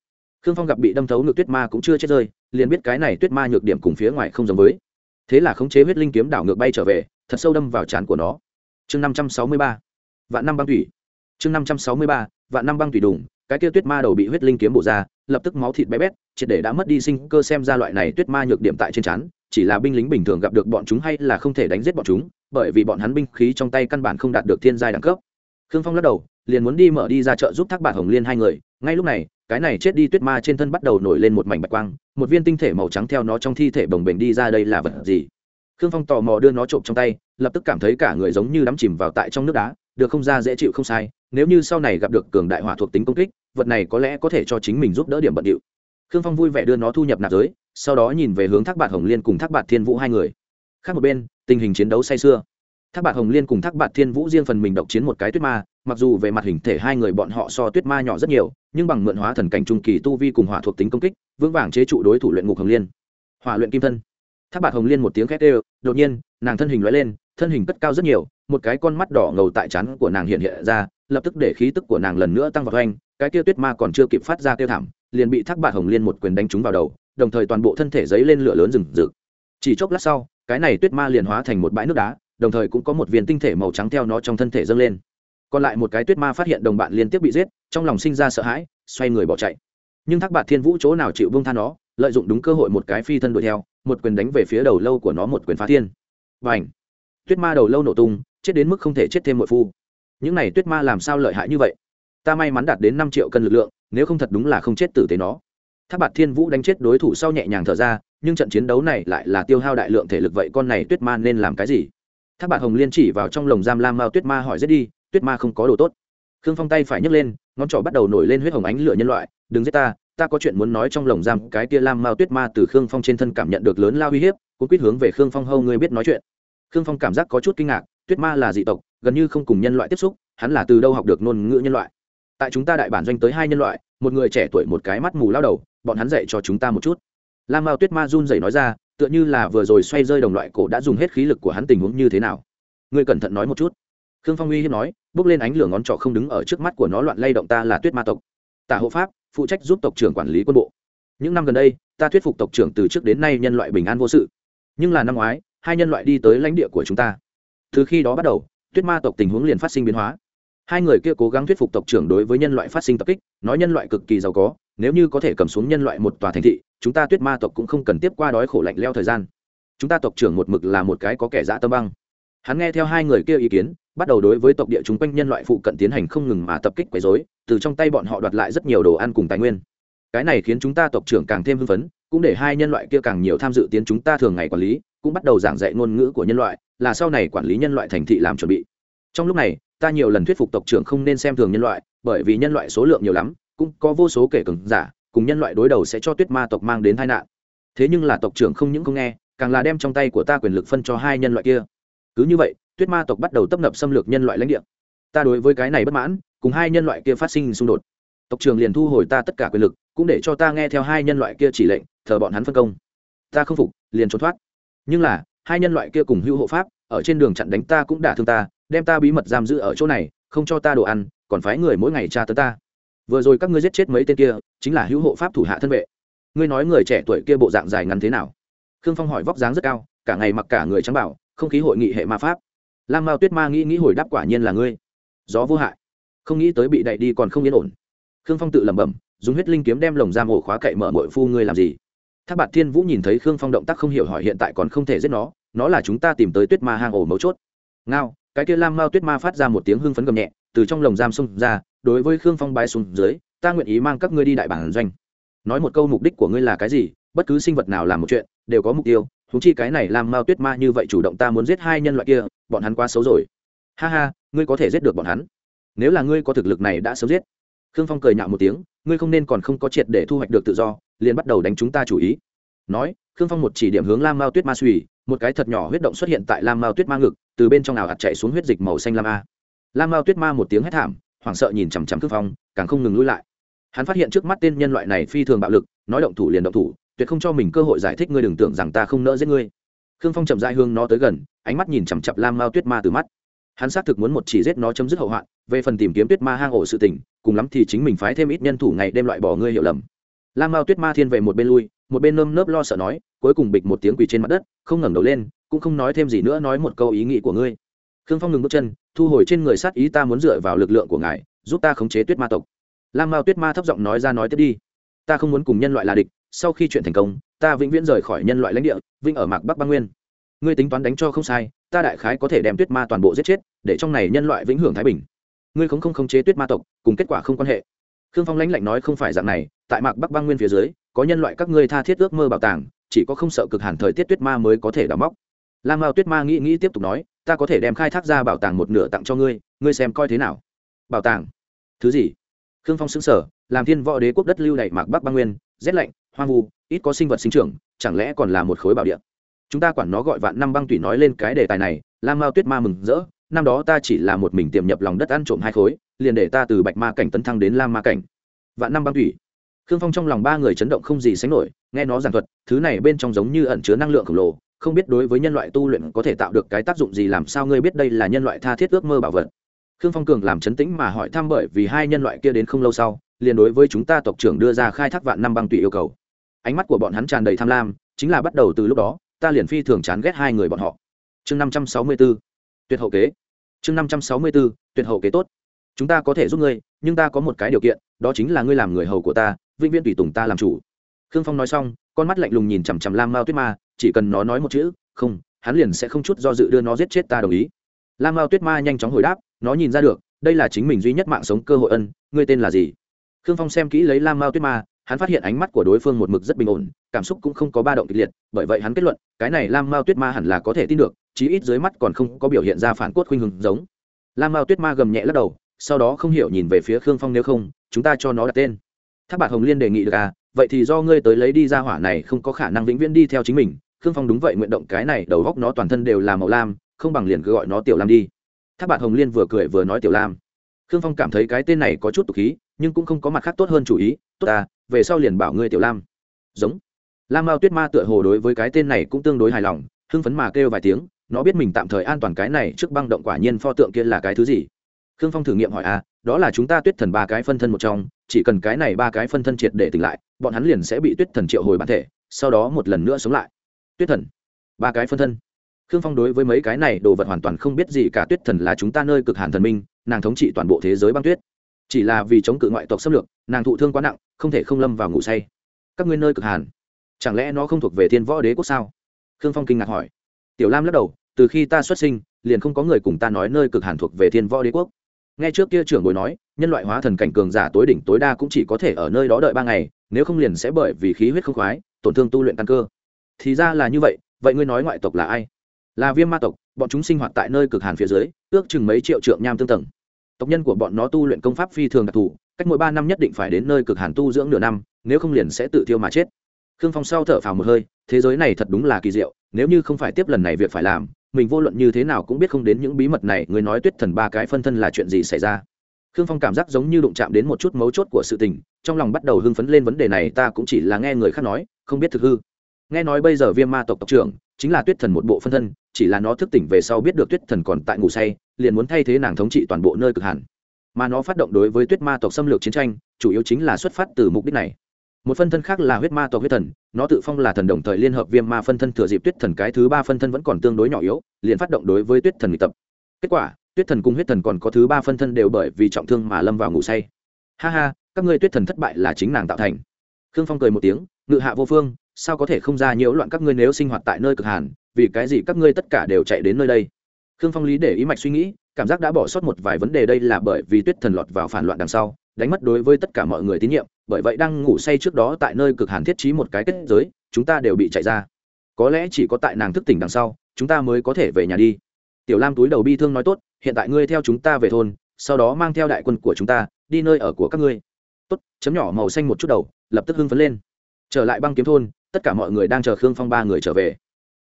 Khương phong gặp bị đâm thấu ngực tuyết ma cũng chưa chết rơi, liền biết cái này tuyết ma nhược điểm cùng phía ngoài không giống với. Thế là khống chế huyết linh kiếm đảo ngược bay trở về, thật sâu đâm vào trán của nó. Chương năm trăm sáu mươi ba, vạn năm băng thủy chương năm trăm sáu mươi ba, vạn năm băng thủy đùng, cái kia tuyết ma đầu bị huyết linh kiếm bổ ra, lập tức máu thịt bé bét, triệt để đã mất đi sinh cơ xem ra loại này tuyết ma nhược điểm tại trên trán chỉ là binh lính bình thường gặp được bọn chúng hay là không thể đánh giết bọn chúng, bởi vì bọn hắn binh khí trong tay căn bản không đạt được thiên giai đẳng cấp. Khương phong lắc đầu, liền muốn đi mở đi ra chợ giúp thác bạn hồng liên hai người. Ngay lúc này, cái này chết đi tuyết ma trên thân bắt đầu nổi lên một mảnh bạch quang, một viên tinh thể màu trắng theo nó trong thi thể bồng bềnh đi ra đây là vật gì? Khương phong tò mò đưa nó trộm trong tay, lập tức cảm thấy cả người giống như đắm chìm vào tại trong nước đá, được không ra dễ chịu không sai, nếu như sau này gặp được cường đại hỏa thuộc tính công kích, vật này có lẽ có thể cho chính mình giúp đỡ điểm bận điệu. Khương phong vui vẻ đưa nó thu nhập nạp giới sau đó nhìn về hướng thác bạt hồng liên cùng thác bạt thiên vũ hai người. Khác một bên, tình hình chiến đấu say sưa. Thác bạt hồng liên cùng thác bạt thiên vũ riêng phần mình độc chiến một cái tuyết ma, mặc dù về mặt hình thể hai người bọn họ so tuyết ma nhỏ rất nhiều, nhưng bằng mượn hóa thần cảnh trung kỳ tu vi cùng hỏa thuộc tính công kích, vững vàng chế trụ đối thủ luyện ngục hồng liên. Hỏa luyện kim thân. Thác bạt hồng liên một tiếng khét ê đột nhiên, nàng thân hình lóe lên, thân hình cất cao rất nhiều, một cái con mắt đỏ ngầu tại chắn của nàng hiện hiện ra, lập tức để khí tức của nàng lần nữa tăng vào oanh cái kia tuyết ma còn chưa kịp phát ra tiêu thảm, liền bị thác bạt hồng liên một quyền đánh trúng vào đầu đồng thời toàn bộ thân thể giấy lên lửa lớn rừng rực. Chỉ chốc lát sau, cái này tuyết ma liền hóa thành một bãi nước đá, đồng thời cũng có một viên tinh thể màu trắng theo nó trong thân thể dâng lên. Còn lại một cái tuyết ma phát hiện đồng bạn liên tiếp bị giết, trong lòng sinh ra sợ hãi, xoay người bỏ chạy. Nhưng thác bạt thiên vũ chỗ nào chịu vương tha nó, lợi dụng đúng cơ hội một cái phi thân đuổi theo, một quyền đánh về phía đầu lâu của nó một quyền phá thiên. Và ảnh tuyết ma đầu lâu nổ tung, chết đến mức không thể chết thêm một phu. Những này tuyết ma làm sao lợi hại như vậy? Ta may mắn đạt đến năm triệu cân lực lượng, nếu không thật đúng là không chết tử tế nó tháp bạt thiên vũ đánh chết đối thủ sau nhẹ nhàng thở ra, nhưng trận chiến đấu này lại là tiêu hao đại lượng thể lực vậy con này tuyết ma nên làm cái gì? Tháp bạt hồng liên chỉ vào trong lồng giam lam mao tuyết ma hỏi giết đi, tuyết ma không có đồ tốt. Khương phong tay phải nhấc lên, ngón trỏ bắt đầu nổi lên huyết hồng ánh lửa nhân loại, đừng giết ta ta có chuyện muốn nói trong lồng giam. Cái kia lam mao tuyết ma từ khương phong trên thân cảm nhận được lớn lao uy hiếp cũng quyết hướng về khương phong, hâu người biết nói chuyện. Khương phong cảm giác có chút kinh ngạc, tuyết ma là dị tộc, gần như không cùng nhân loại tiếp xúc, hắn là từ đâu học được ngôn ngữ nhân loại? Tại chúng ta đại bản doanh tới hai nhân loại, một người trẻ tuổi, một cái mắt mù lao đầu bọn hắn dạy cho chúng ta một chút. Lam mao tuyết ma run rẩy nói ra, tựa như là vừa rồi xoay rơi đồng loại cổ đã dùng hết khí lực của hắn tình huống như thế nào. Ngươi cẩn thận nói một chút. Khương phong uy hiếp nói, bước lên ánh lửa ngón trỏ không đứng ở trước mắt của nó loạn lay động ta là tuyết ma tộc. Tả hộ pháp, phụ trách giúp tộc trưởng quản lý quân bộ. Những năm gần đây, ta thuyết phục tộc trưởng từ trước đến nay nhân loại bình an vô sự. Nhưng là năm ngoái, hai nhân loại đi tới lãnh địa của chúng ta. Từ khi đó bắt đầu, tuyết ma tộc tình huống liền phát sinh biến hóa. Hai người kia cố gắng thuyết phục tộc trưởng đối với nhân loại phát sinh tập kích, nói nhân loại cực kỳ giàu có nếu như có thể cầm xuống nhân loại một tòa thành thị, chúng ta tuyết ma tộc cũng không cần tiếp qua đói khổ lạnh leo thời gian. Chúng ta tộc trưởng một mực là một cái có kẻ dã tâm băng. Hắn nghe theo hai người kia ý kiến, bắt đầu đối với tộc địa chúng quanh nhân loại phụ cận tiến hành không ngừng mà tập kích quấy dối từ trong tay bọn họ đoạt lại rất nhiều đồ ăn cùng tài nguyên. Cái này khiến chúng ta tộc trưởng càng thêm hưng phấn, cũng để hai nhân loại kia càng nhiều tham dự tiến chúng ta thường ngày quản lý, cũng bắt đầu giảng dạy ngôn ngữ của nhân loại, là sau này quản lý nhân loại thành thị làm chuẩn bị. Trong lúc này, ta nhiều lần thuyết phục tộc trưởng không nên xem thường nhân loại, bởi vì nhân loại số lượng nhiều lắm cũng có vô số kể cường giả, cùng nhân loại đối đầu sẽ cho tuyết ma tộc mang đến tai nạn. Thế nhưng là tộc trưởng không những không nghe, càng là đem trong tay của ta quyền lực phân cho hai nhân loại kia. Cứ như vậy, tuyết ma tộc bắt đầu tấp nập xâm lược nhân loại lãnh địa. Ta đối với cái này bất mãn, cùng hai nhân loại kia phát sinh xung đột. Tộc trưởng liền thu hồi ta tất cả quyền lực, cũng để cho ta nghe theo hai nhân loại kia chỉ lệnh, thờ bọn hắn phân công. Ta không phục, liền trốn thoát. Nhưng là, hai nhân loại kia cùng hữu hộ pháp, ở trên đường chặn đánh ta cũng đả thương ta, đem ta bí mật giam giữ ở chỗ này, không cho ta đồ ăn, còn phái người mỗi ngày tra tấn ta vừa rồi các ngươi giết chết mấy tên kia, chính là hữu hộ pháp thủ hạ thân vệ. Ngươi nói người trẻ tuổi kia bộ dạng dài ngắn thế nào? Khương phong hỏi vóc dáng rất cao, cả ngày mặc cả người trắng bảo không khí hội nghị hệ ma pháp. Lam mao tuyết ma nghĩ nghĩ hồi đáp quả nhiên là ngươi. Gió vô hại. Không nghĩ tới bị đẩy đi còn không yên ổn. Khương phong tự lẩm bẩm, dùng huyết linh kiếm đem lồng giam ổ khóa cậy mở mội phu ngươi làm gì? Thác bạt thiên vũ nhìn thấy khương phong động tác không hiểu hỏi hiện tại còn không thể giết nó nó là chúng ta tìm tới tuyết ma hang ổ mấu chốt. Ngao, cái kia lam mao tuyết ma phát ra một tiếng hưng phấn gầm nhẹ từ trong lồng giam xông ra, đối với khương phong bái xuống dưới, ta nguyện ý mang các ngươi đi đại bản doanh. Nói một câu mục đích của ngươi là cái gì, bất cứ sinh vật nào làm một chuyện, đều có mục tiêu. Thú chi cái này làm mao tuyết ma như vậy chủ động ta muốn giết hai nhân loại kia, bọn hắn quá xấu rồi. Ha ha, ngươi có thể giết được bọn hắn. Nếu là ngươi có thực lực này đã sớm giết. Khương phong cười nhạo một tiếng, ngươi không nên còn không có triệt để thu hoạch được tự do, liền bắt đầu đánh chúng ta chủ ý. Nói, khương phong một chỉ điểm hướng lam mao tuyết ma suy, một cái thật nhỏ huyết động xuất hiện tại lam mao tuyết ma ngực, từ bên trong ảo hạt chạy xuống huyết dịch màu xanh lam a lam mao tuyết ma một tiếng hét thảm, hoảng sợ nhìn chằm chằm khương phong, càng không ngừng lui lại. Hắn phát hiện trước mắt tên nhân loại này phi thường bạo lực, nói động thủ liền động thủ, tuyệt không cho mình cơ hội giải thích ngươi đừng tưởng rằng ta không nỡ giết ngươi. Khương phong chậm dại hương nó tới gần, ánh mắt nhìn chằm chặp lam mao tuyết ma từ mắt. Hắn xác thực muốn một chỉ giết nó chấm dứt hậu hoạn, về phần tìm kiếm tuyết ma hang ổ sự tình, cùng lắm thì chính mình phái thêm ít nhân thủ ngày đêm loại bỏ ngươi hiểu lầm. Lam mao tuyết ma thiên về một bên lui, một bên nơm nớp lo sợ nói, cuối cùng bịch một tiếng quỳ trên mặt đất, không ngẩng đầu lên, cũng không nói thêm gì nữa nói một câu ý nghĩ của ngươi khương phong ngừng bước chân, thu hồi trên người sát ý ta muốn dựa vào lực lượng của ngài, giúp ta khống chế tuyết ma tộc. Lam mao tuyết ma thấp giọng nói ra nói tiếp đi. Ta không muốn cùng nhân loại là địch, sau khi chuyện thành công, ta vĩnh viễn rời khỏi nhân loại lãnh địa vinh ở mạc bắc băng nguyên. Ngươi tính toán đánh cho không sai, ta đại khái có thể đem tuyết ma toàn bộ giết chết, để trong này nhân loại vĩnh hưởng thái bình. Ngươi không không khống chế tuyết ma tộc, cùng kết quả không quan hệ. Khương phong lãnh lạnh nói không phải dạng này, tại mạc bắc băng nguyên phía dưới, có nhân loại các ngươi tha thiết ước mơ bảo tàng, chỉ có không sợ cực hẳn thời tiết tuyết ma mới có thể đào móc. Lam mao tuyết ma nghĩ nghĩ tiếp tục nói ta có thể đem khai thác ra bảo tàng một nửa tặng cho ngươi ngươi xem coi thế nào. Bảo tàng? Thứ gì? Khương phong xứng sở làm thiên võ đế quốc đất lưu đ mạc bắc băng nguyên, rét lạnh, hoang vu, ít có sinh vật sinh trưởng, chẳng lẽ còn là một khối bảo địa? Chúng ta quản nó gọi vạn năm băng tủy nói lên cái đề tài này, lam mao tuyết ma mừng rỡ, năm đó ta chỉ là một mình tiềm nhập lòng đất ăn trộm hai khối, liền để ta từ bạch ma cảnh tấn thăng đến lam ma cảnh. Vạn năm băng thủy khương phong trong lòng ba người chấn động không gì sánh nổi, nghe nó giảng thuật, thứ này bên trong giống như ẩn chứa năng lượng khổng lồ không biết đối với nhân loại tu luyện có thể tạo được cái tác dụng gì, làm sao ngươi biết đây là nhân loại tha thiết ước mơ bảo vật? Khương phong cường làm chấn tĩnh mà hỏi thăm bởi vì hai nhân loại kia đến không lâu sau, liền đối với chúng ta tộc trưởng đưa ra khai thác vạn năm băng tùy yêu cầu. Ánh mắt của bọn hắn tràn đầy tham lam, chính là bắt đầu từ lúc đó, ta liền phi thường chán ghét hai người bọn họ. Chương năm trăm sáu mươi 564 tuyệt hậu kế. Chương năm trăm sáu mươi 564 tuyệt hậu kế tốt. Chúng ta có thể giúp ngươi, nhưng ta có một cái điều kiện, đó chính là ngươi làm người hầu của ta, vĩnh viễn tùy tùng ta làm chủ khương phong nói xong, con mắt lạnh lùng nhìn chằm chằm lam mao tuyết ma, chỉ cần nó nói một chữ, không, hắn liền sẽ không chút do dự đưa nó giết chết ta đồng ý. Lam mao tuyết ma nhanh chóng hồi đáp, nó nhìn ra được, đây là chính mình duy nhất mạng sống cơ hội ân, ngươi tên là gì? Khương phong xem kỹ lấy lam mao tuyết ma, hắn phát hiện ánh mắt của đối phương một mực rất bình ổn, cảm xúc cũng không có ba động kịch liệt, bởi vậy hắn kết luận, cái này lam mao tuyết ma hẳn là có thể tin được, chí ít dưới mắt còn không có biểu hiện ra phản cốt khuynh hừng giống. Lam mao tuyết ma gầm nhẹ lắc đầu, sau đó không hiểu nhìn về phía khương phong nếu không, chúng ta cho nó đặt tên. Tháp bạc hồng liên đề nghị được à vậy thì do ngươi tới lấy đi ra hỏa này không có khả năng vĩnh viễn đi theo chính mình, khương phong đúng vậy nguyện động cái này đầu góc nó toàn thân đều là màu lam, không bằng liền cứ gọi nó tiểu lam đi. Tháp bạn hồng liên vừa cười vừa nói tiểu lam. Khương phong cảm thấy cái tên này có chút tục khí, nhưng cũng không có mặt khác tốt hơn chủ ý, tốt à về sau liền bảo ngươi tiểu lam. Giống. Lam mao tuyết ma tựa hồ đối với cái tên này cũng tương đối hài lòng, hưng phấn mà kêu vài tiếng, nó biết mình tạm thời an toàn cái này trước băng động quả nhiên pho tượng kia là cái thứ gì khương phong thử nghiệm hỏi à đó là chúng ta tuyết thần ba cái phân thân một trong, chỉ cần cái này ba cái phân thân triệt để tỉnh lại, bọn hắn liền sẽ bị tuyết thần triệu hồi bản thể, sau đó một lần nữa sống lại. Tuyết thần? Ba cái phân thân? Khương phong đối với mấy cái này đồ vật hoàn toàn không biết gì cả, tuyết thần là chúng ta nơi cực hàn thần minh, nàng thống trị toàn bộ thế giới băng tuyết. Chỉ là vì chống cự ngoại tộc xâm lược, nàng thụ thương quá nặng, không thể không lâm vào ngủ say. Các ngươi nơi cực hàn chẳng lẽ nó không thuộc về thiên võ đế quốc sao? Khương phong kinh ngạc hỏi. Tiểu lam lắc đầu, từ khi ta xuất sinh, liền không có người cùng ta nói nơi cực hàn thuộc về thiên võ đế quốc nghe trước kia trưởng bối nói, nhân loại hóa thần cảnh cường giả tối đỉnh tối đa cũng chỉ có thể ở nơi đó đợi ba ngày, nếu không liền sẽ bởi vì khí huyết không khoái, tổn thương tu luyện căn cơ. Thì ra là như vậy vậy ngươi nói ngoại tộc là ai? Là viêm ma tộc, bọn chúng sinh hoạt tại nơi cực hàn phía dưới, ước chừng mấy triệu trượng nham tương tầng. Tộc nhân của bọn nó tu luyện công pháp phi thường đặc thù, cách mỗi ba năm nhất định phải đến nơi cực hàn tu dưỡng nửa năm, nếu không liền sẽ tự thiêu mà chết. Khương phong sau thở phào một hơi, thế giới này thật đúng là kỳ diệu, nếu như không phải tiếp lần này việc phải làm mình vô luận như thế nào cũng biết không đến những bí mật này, người nói tuyết thần ba cái phân thân là chuyện gì xảy ra. Khương phong cảm giác giống như đụng chạm đến một chút mấu chốt của sự tình, trong lòng bắt đầu hưng phấn lên vấn đề này, ta cũng chỉ là nghe người khác nói, không biết thực hư. Nghe nói bây giờ viêm ma tộc tộc trưởng chính là tuyết thần một bộ phân thân, chỉ là nó thức tỉnh về sau biết được tuyết thần còn tại ngủ say, liền muốn thay thế nàng thống trị toàn bộ nơi cực hẳn mà nó phát động đối với tuyết ma tộc xâm lược chiến tranh, chủ yếu chính là xuất phát từ mục đích này một phân thân khác là huyết ma tộc huyết thần, nó tự phong là thần đồng thời liên hợp viêm ma phân thân thừa dịp tuyết thần cái thứ ba phân thân vẫn còn tương đối nhỏ yếu, liền phát động đối với tuyết thần nghịch tập. Kết quả, tuyết thần cùng huyết thần còn có thứ ba phân thân đều bởi vì trọng thương mà lâm vào ngủ say. Ha ha, các ngươi tuyết thần thất bại là chính nàng tạo thành. Khương phong cười một tiếng, ngự hạ vô phương, sao có thể không ra nhiễu loạn các ngươi nếu sinh hoạt tại nơi cực hàn, vì cái gì các ngươi tất cả đều chạy đến nơi đây? Khương phong lý để ý mạch suy nghĩ, cảm giác đã bỏ sót một vài vấn đề đây là bởi vì tuyết thần lọt vào phản loạn đằng sau đánh mất đối với tất cả mọi người tín nhiệm, bởi vậy đang ngủ say trước đó tại nơi cực hàn thiết trí một cái kết giới, chúng ta đều bị chạy ra. Có lẽ chỉ có tại nàng thức tỉnh đằng sau, chúng ta mới có thể về nhà đi. Tiểu lam túi đầu bi thương nói tốt, hiện tại ngươi theo chúng ta về thôn, sau đó mang theo đại quân của chúng ta, đi nơi ở của các ngươi. Tốt, chấm nhỏ màu xanh một chút đầu, lập tức hưng phấn lên. Trở lại băng kiếm thôn, tất cả mọi người đang chờ khương phong ba người trở về.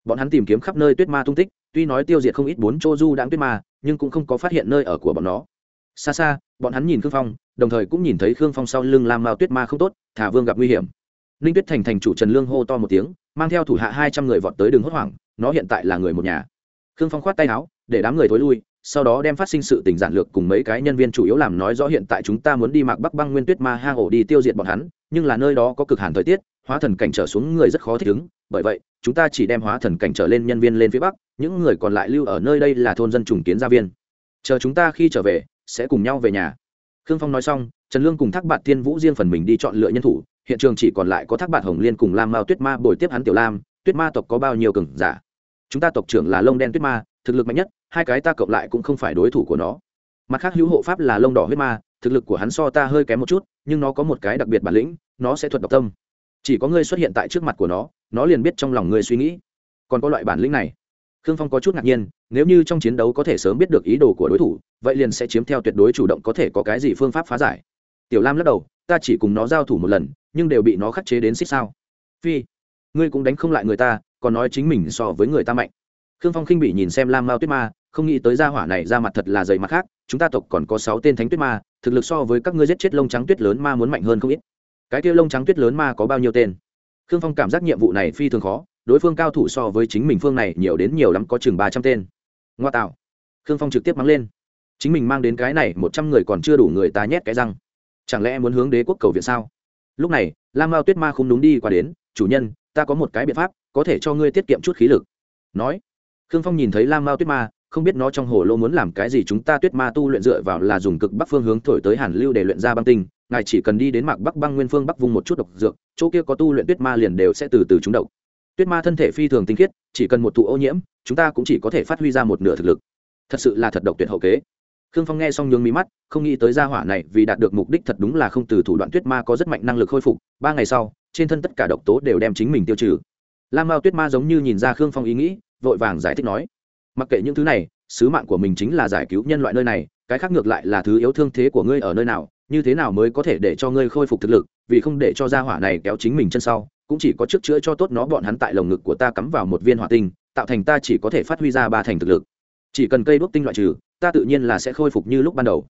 Bọn hắn tìm kiếm khắp nơi tuyết ma tung tích, tuy nói tiêu diệt không ít bốn chỗ du đãng tuyết ma, nhưng cũng không có phát hiện nơi ở của bọn nó. Xa xa bọn hắn nhìn khương phong, đồng thời cũng nhìn thấy khương phong sau lưng lam mao tuyết ma không tốt, thả vương gặp nguy hiểm. Ninh tuyết thành thành chủ trần lương hô to một tiếng, mang theo thủ hạ hai trăm người vọt tới đường hốt hoảng, nó hiện tại là người một nhà. Khương phong khoát tay áo, để đám người thối lui, sau đó đem phát sinh sự tình giản lược cùng mấy cái nhân viên chủ yếu làm nói rõ hiện tại chúng ta muốn đi mạc bắc băng nguyên tuyết ma hang ổ đi tiêu diệt bọn hắn, nhưng là nơi đó có cực hàn thời tiết, hóa thần cảnh trở xuống người rất khó thích ứng, bởi vậy, chúng ta chỉ đem hóa thần cảnh trở lên nhân viên lên phía bắc, những người còn lại lưu ở nơi đây là thôn dân trùng kiến gia viên chờ chúng ta khi trở về, sẽ cùng nhau về nhà. Khương phong nói xong, trần lương cùng thác bạn tiên vũ riêng phần mình đi chọn lựa nhân thủ. Hiện trường chỉ còn lại có thác bạn hồng liên cùng lam mao tuyết ma bồi tiếp hắn tiểu lam. Tuyết ma tộc có bao nhiêu cường giả? Chúng ta tộc trưởng là lông đen tuyết ma, thực lực mạnh nhất, hai cái ta cộng lại cũng không phải đối thủ của nó. Mặt khác hữu hộ pháp là lông đỏ huyết ma, thực lực của hắn so ta hơi kém một chút, nhưng nó có một cái đặc biệt bản lĩnh, nó sẽ thuật độc tâm. Chỉ có ngươi xuất hiện tại trước mặt của nó nó liền biết trong lòng ngươi suy nghĩ. Còn có loại bản lĩnh này khương phong có chút ngạc nhiên, nếu như trong chiến đấu có thể sớm biết được ý đồ của đối thủ, vậy liền sẽ chiếm theo tuyệt đối chủ động có thể có cái gì phương pháp phá giải. Tiểu lam lắc đầu, ta chỉ cùng nó giao thủ một lần, nhưng đều bị nó khắc chế đến xích sao. Phi, ngươi cũng đánh không lại người ta, còn nói chính mình so với người ta mạnh. Khương phong khinh bị nhìn xem lam mao tuyết ma, không nghĩ tới gia hỏa này ra mặt thật là dày mặt khác, chúng ta tộc còn có sáu tên thánh tuyết ma, thực lực so với các ngươi giết chết lông trắng tuyết lớn ma muốn mạnh hơn không ít. Cái kia lông trắng tuyết lớn ma có bao nhiêu tên? Khương phong cảm giác nhiệm vụ này phi thường khó đối phương cao thủ so với chính mình phương này nhiều đến nhiều lắm có chừng ba trăm tên. Ngoa tạo. Khương phong trực tiếp mắng lên. Chính mình mang đến cái này một trăm người còn chưa đủ người ta nhét cái răng. Chẳng lẽ muốn hướng đế quốc cầu viện sao? Lúc này, lam mao tuyết ma không đúng đi qua đến, chủ nhân, ta có một cái biện pháp, có thể cho ngươi tiết kiệm chút khí lực. Nói. Khương phong nhìn thấy lam mao tuyết ma, không biết nó trong hồ lô muốn làm cái gì chúng ta tuyết ma tu luyện dựa vào là dùng cực bắc phương hướng thổi tới hàn lưu để luyện ra băng tinh, ngài chỉ cần đi đến mạc bắc băng nguyên phương bắc vùng một chút độc dược, chỗ kia có tu luyện tuyết ma liền đều sẽ từ từ trúng độc tuyết ma thân thể phi thường tinh khiết, chỉ cần một thụ ô nhiễm, chúng ta cũng chỉ có thể phát huy ra một nửa thực lực. Thật sự là thật độc tuyệt hậu kế. Khương phong nghe xong nhướng mí mắt, không nghĩ tới gia hỏa này vì đạt được mục đích thật đúng là không từ thủ đoạn tuyết ma có rất mạnh năng lực khôi phục, ba ngày sau, trên thân tất cả độc tố đều đem chính mình tiêu trừ. Lam mao tuyết ma giống như nhìn ra khương phong ý nghĩ, vội vàng giải thích nói, mặc kệ những thứ này, sứ mạng của mình chính là giải cứu nhân loại nơi này, cái khác ngược lại là thứ yếu thương thế của ngươi ở nơi nào, như thế nào mới có thể để cho ngươi khôi phục thực lực, vì không để cho gia hỏa này kéo chính mình chân sau cũng chỉ có trước chữa cho tốt nó bọn hắn tại lồng ngực của ta cắm vào một viên hỏa tinh, tạo thành ta chỉ có thể phát huy ra ba thành thực lực. Chỉ cần cây đuốc tinh loại trừ, ta tự nhiên là sẽ khôi phục như lúc ban đầu.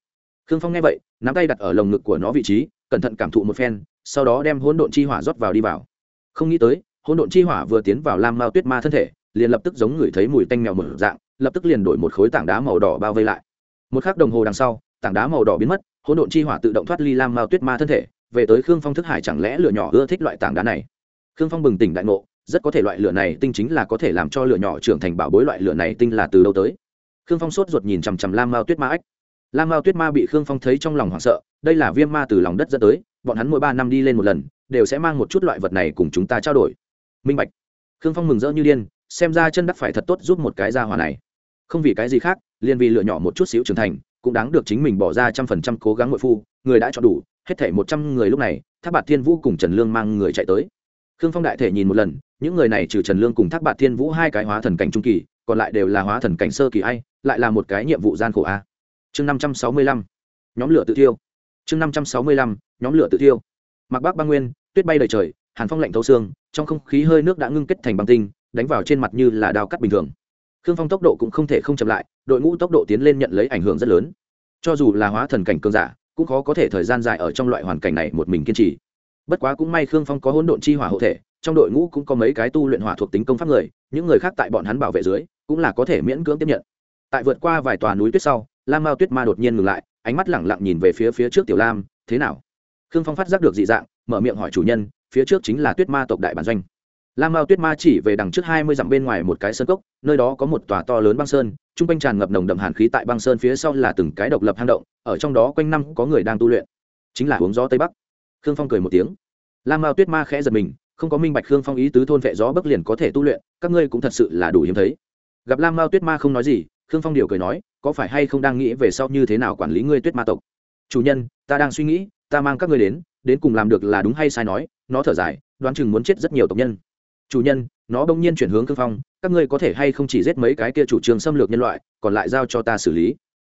Khương phong nghe vậy, nắm tay đặt ở lồng ngực của nó vị trí, cẩn thận cảm thụ một phen, sau đó đem hỗn độn chi hỏa rót vào đi vào. Không nghĩ tới, hỗn độn chi hỏa vừa tiến vào lam mao tuyết ma thân thể, liền lập tức giống người thấy mùi tanh mèo mở dạng, lập tức liền đổi một khối tảng đá màu đỏ bao vây lại. Một khắc đồng hồ đằng sau, tảng đá màu đỏ biến mất, hỗn độn chi hỏa tự động thoát ly lam mao tuyết ma thân thể, về tới khương phong thức hải chẳng lẽ lửa nhỏ ưa thích loại tảng đá này? Khương phong bừng tỉnh đại ngộ, rất có thể loại lửa này tinh chính là có thể làm cho lửa nhỏ trưởng thành bảo bối loại lửa này tinh là từ đâu tới. Khương phong sốt ruột nhìn chằm chằm lam mao tuyết ma ếch. Lam mao tuyết ma bị khương phong thấy trong lòng hoảng sợ, đây là viêm ma từ lòng đất dẫn tới, bọn hắn mỗi ba năm đi lên một lần, đều sẽ mang một chút loại vật này cùng chúng ta trao đổi. Minh bạch. Khương phong mừng rỡ như điên, xem ra chân đắc phải thật tốt giúp một cái gia hỏa này. Không vì cái gì khác, liền vì lựa nhỏ một chút xíu trưởng thành, cũng đáng được chính mình bỏ ra trăm phần trăm cố gắng nội phu, người đã chọn đủ, hết thể một trăm người lúc này Tháp bạt thiên vũ cùng trần lương mang người chạy tới khương phong đại thể nhìn một lần, những người này trừ trần lương cùng thác bạt thiên vũ hai cái hóa thần cảnh trung kỳ, còn lại đều là hóa thần cảnh sơ kỳ ai, lại là một cái nhiệm vụ gian khổ a. Chương năm trăm sáu mươi lăm, nhóm lửa tự thiêu. Chương năm trăm sáu mươi lăm, nhóm lửa tự thiêu. Mặc bắc băng nguyên, tuyết bay đầy trời, hàn phong lạnh thấu xương, trong không khí hơi nước đã ngưng kết thành băng tinh, đánh vào trên mặt như là đao cắt bình thường. Khương phong tốc độ cũng không thể không chậm lại, đội ngũ tốc độ tiến lên nhận lấy ảnh hưởng rất lớn. Cho dù là hóa thần cảnh cường giả, cũng khó có thể thời gian dài ở trong loại hoàn cảnh này một mình kiên trì bất quá cũng may khương phong có hỗn độn chi hỏa hộ thể, trong đội ngũ cũng có mấy cái tu luyện hỏa thuộc tính công pháp người, những người khác tại bọn hắn bảo vệ dưới, cũng là có thể miễn cưỡng tiếp nhận. Tại vượt qua vài tòa núi tuyết sau, lam mao tuyết ma đột nhiên ngừng lại, ánh mắt lẳng lặng nhìn về phía phía trước tiểu lam, thế nào? Khương phong phát giác được dị dạng, mở miệng hỏi chủ nhân, phía trước chính là tuyết ma tộc đại bản doanh. Lam mao tuyết ma chỉ về đằng trước hai mươi dặm bên ngoài một cái sơn cốc, nơi đó có một tòa to lớn băng sơn t r u n g quanh tràn ngập nồng đậm hàn khí tại băng sơn phía sau là từng cái độc lập hang động, ở trong đó quanh năm có người đang tu luyện, chính là uống gió tây bắc khương phong cười một tiếng. Lam mao tuyết ma khẽ giật mình, không có minh bạch khương phong ý tứ thôn vệ gió bắc liền có thể tu luyện, các ngươi cũng thật sự là đủ hiếm thấy. Gặp lam mao tuyết ma không nói gì, khương phong điều cười nói, có phải hay không đang nghĩ về sau như thế nào quản lý ngươi tuyết ma tộc? Chủ nhân, ta đang suy nghĩ, ta mang các ngươi đến đến cùng làm được là đúng hay sai nói, nó thở dài, đoán chừng muốn chết rất nhiều tộc nhân. Chủ nhân, nó bỗng nhiên chuyển hướng Khương phong, các ngươi có thể hay không chỉ giết mấy cái kia chủ trương xâm lược nhân loại, còn lại giao cho ta xử lý.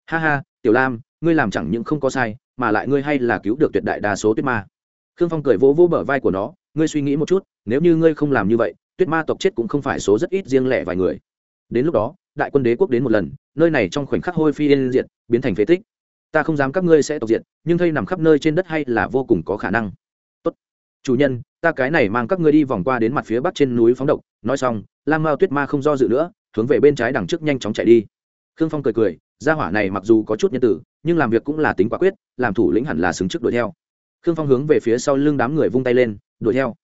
Ha ha, tiểu lam ngươi làm chẳng những không có sai, mà lại ngươi hay là cứu được tuyệt đại đa số tuyết ma. Khương phong cười vỗ vỗ bờ vai của nó, ngươi suy nghĩ một chút, nếu như ngươi không làm như vậy, tuyết ma tộc chết cũng không phải số rất ít riêng lẻ vài người. Đến lúc đó, đại quân đế quốc đến một lần, nơi này trong khoảnh khắc hôi phi yên diệt, biến thành phế tích. Ta không dám các ngươi sẽ tộc diệt, nhưng thây nằm khắp nơi trên đất hay là vô cùng có khả năng. Tốt. Chủ nhân, ta cái này mang các ngươi đi vòng qua đến mặt phía bắc trên núi phóng độc. Nói xong, lam mao tuyết ma không do dự nữa, hướng về bên trái đằng trước nhanh chóng chạy đi. Khương phong cười cười, gia hỏa này mặc dù có chút nhân tử nhưng làm việc cũng là tính quả quyết, làm thủ lĩnh hẳn là xứng trước đuổi theo. Khương phong hướng về phía sau lưng đám người vung tay lên, đuổi theo.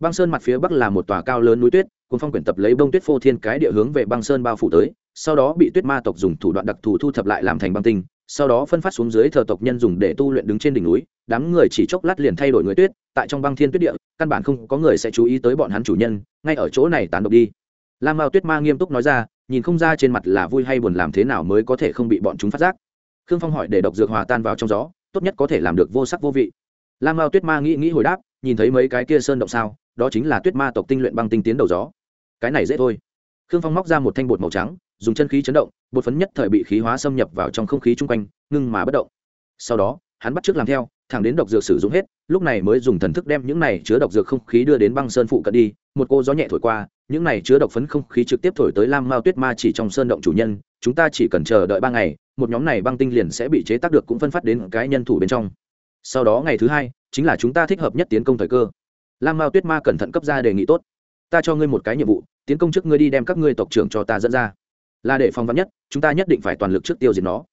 Băng sơn mặt phía bắc là một tòa cao lớn núi tuyết cùng phong quyển tập lấy bông tuyết phô thiên cái địa hướng về băng sơn bao phủ tới, sau đó bị tuyết ma tộc dùng thủ đoạn đặc thù thu thập lại làm thành băng tinh, sau đó phân phát xuống dưới thờ tộc nhân dùng để tu luyện đứng trên đỉnh núi, đám người chỉ chốc lát liền thay đổi người tuyết, tại trong băng thiên tuyết địa, căn bản không có người sẽ chú ý tới bọn hắn chủ nhân, ngay ở chỗ này tán độc đi. Lam mao tuyết ma nghiêm túc nói ra, nhìn không ra trên mặt là vui hay buồn làm thế nào mới có thể không bị bọn chúng phát giác khương phong hỏi để độc dược hòa tan vào trong gió, tốt nhất có thể làm được vô sắc vô vị. Lam mao tuyết ma nghĩ nghĩ hồi đáp, nhìn thấy mấy cái kia sơn động sao, đó chính là tuyết ma tộc tinh luyện băng tinh tiến đầu gió. Cái này dễ thôi. Khương phong móc ra một thanh bột màu trắng, dùng chân khí chấn động, bột phấn nhất thời bị khí hóa xâm nhập vào trong không khí chung quanh, ngưng mà bất động. Sau đó, hắn bắt trước làm theo, thẳng đến độc dược sử dụng hết, lúc này mới dùng thần thức đem những này chứa độc dược không khí đưa đến băng sơn phụ cận đi, một cô gió nhẹ thổi qua, những này chứa độc phấn không khí trực tiếp thổi tới lam mao tuyết ma chỉ trong sơn động chủ nhân chúng ta chỉ cần chờ đợi ba ngày, một nhóm này băng tinh liền sẽ bị chế tác được cũng phân phát đến cái nhân thủ bên trong. Sau đó ngày thứ hai, chính là chúng ta thích hợp nhất tiến công thời cơ. Lam mao tuyết ma cẩn thận cấp ra đề nghị tốt. Ta cho ngươi một cái nhiệm vụ, tiến công trước ngươi đi đem các ngươi tộc trưởng cho ta dẫn ra. Là để phòng vắn nhất, chúng ta nhất định phải toàn lực trước tiêu diệt nó.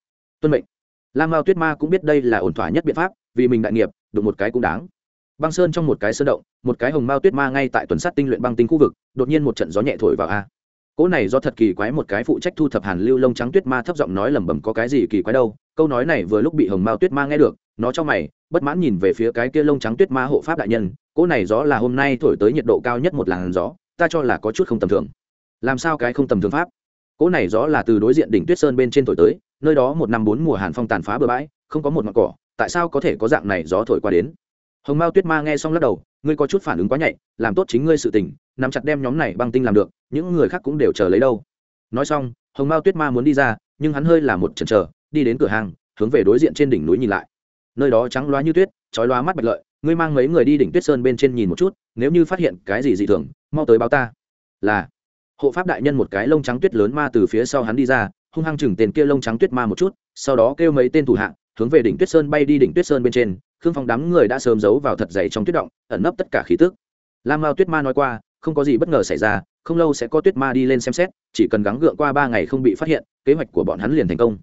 Tuân mệnh. Lam mao tuyết ma cũng biết đây là ổn thỏa nhất biện pháp, vì mình đại nghiệp, đụng một cái cũng đáng. Băng sơn trong một cái sơn động, một cái hồng mao tuyết ma ngay tại tuần sát tinh luyện băng tinh khu vực, đột nhiên một trận gió nhẹ thổi vào a cỗ này do thật kỳ quái một cái phụ trách thu thập hàn lưu lông trắng tuyết ma thấp giọng nói lẩm bẩm có cái gì kỳ quái đâu, câu nói này vừa lúc bị hồng mao tuyết ma nghe được, nó cho mày, bất mãn nhìn về phía cái kia lông trắng tuyết ma hộ pháp đại nhân cỗ này gió là hôm nay thổi tới nhiệt độ cao nhất một làn gió, ta cho là có chút không tầm thường. Làm sao cái không tầm thường pháp? Cỗ này gió là từ đối diện đỉnh tuyết sơn bên trên thổi tới, nơi đó một năm bốn mùa hàn phong tàn phá bừa bãi, không có một ngọn cỏ, tại sao có thể có dạng này gió thổi qua đến? Hồng mao tuyết ma nghe xong lắc đầu ngươi có chút phản ứng quá nhạy, làm tốt chính ngươi sự tình, nắm chặt đem nhóm này băng tinh làm được, những người khác cũng đều chờ lấy đâu. Nói xong, hồng mao tuyết ma muốn đi ra, nhưng hắn hơi là một chần chờ, đi đến cửa hàng, hướng về đối diện trên đỉnh núi nhìn lại. Nơi đó trắng loá như tuyết trói loá mắt bạch lợi, ngươi mang mấy người đi đỉnh tuyết sơn bên trên nhìn một chút, nếu như phát hiện cái gì dị thường, mau tới báo ta. Là, hộ pháp đại nhân một cái lông trắng tuyết lớn ma từ phía sau hắn đi ra, hung hăng chừng tên kia lông trắng tuyết ma một chút, sau đó kêu mấy tên thủ hạng hướng về đỉnh tuyết sơn bay đi đỉnh tuyết sơn bên trên khương phong đám người đã sớm giấu vào thật dày trong tuyết động, ẩn nấp tất cả khí tức. Lam mao tuyết ma nói qua, không có gì bất ngờ xảy ra, không lâu sẽ có tuyết ma đi lên xem xét, chỉ cần gắng gượng qua ba ngày không bị phát hiện, kế hoạch của bọn hắn liền thành công.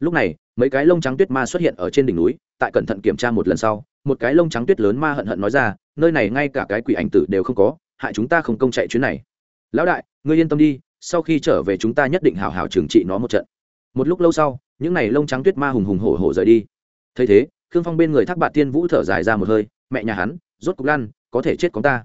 Lúc này, mấy cái lông trắng tuyết ma xuất hiện ở trên đỉnh núi, tại cẩn thận kiểm tra một lần sau, một cái lông trắng tuyết lớn ma hận hận nói ra, nơi này ngay cả cái quỷ ảnh tử đều không có, hại chúng ta không công chạy chuyến này. Lão đại, ngươi yên tâm đi, sau khi trở về chúng ta nhất định hào hào trừng trị nó một trận. Một lúc lâu sau, những n à y lông trắng tuyết ma hùng hùng hổ hổ rời đi. Thấy thế khương phong bên người thác bạt tiên vũ thở dài ra một hơi, mẹ nhà hắn, rốt cục lăn có thể chết con ta.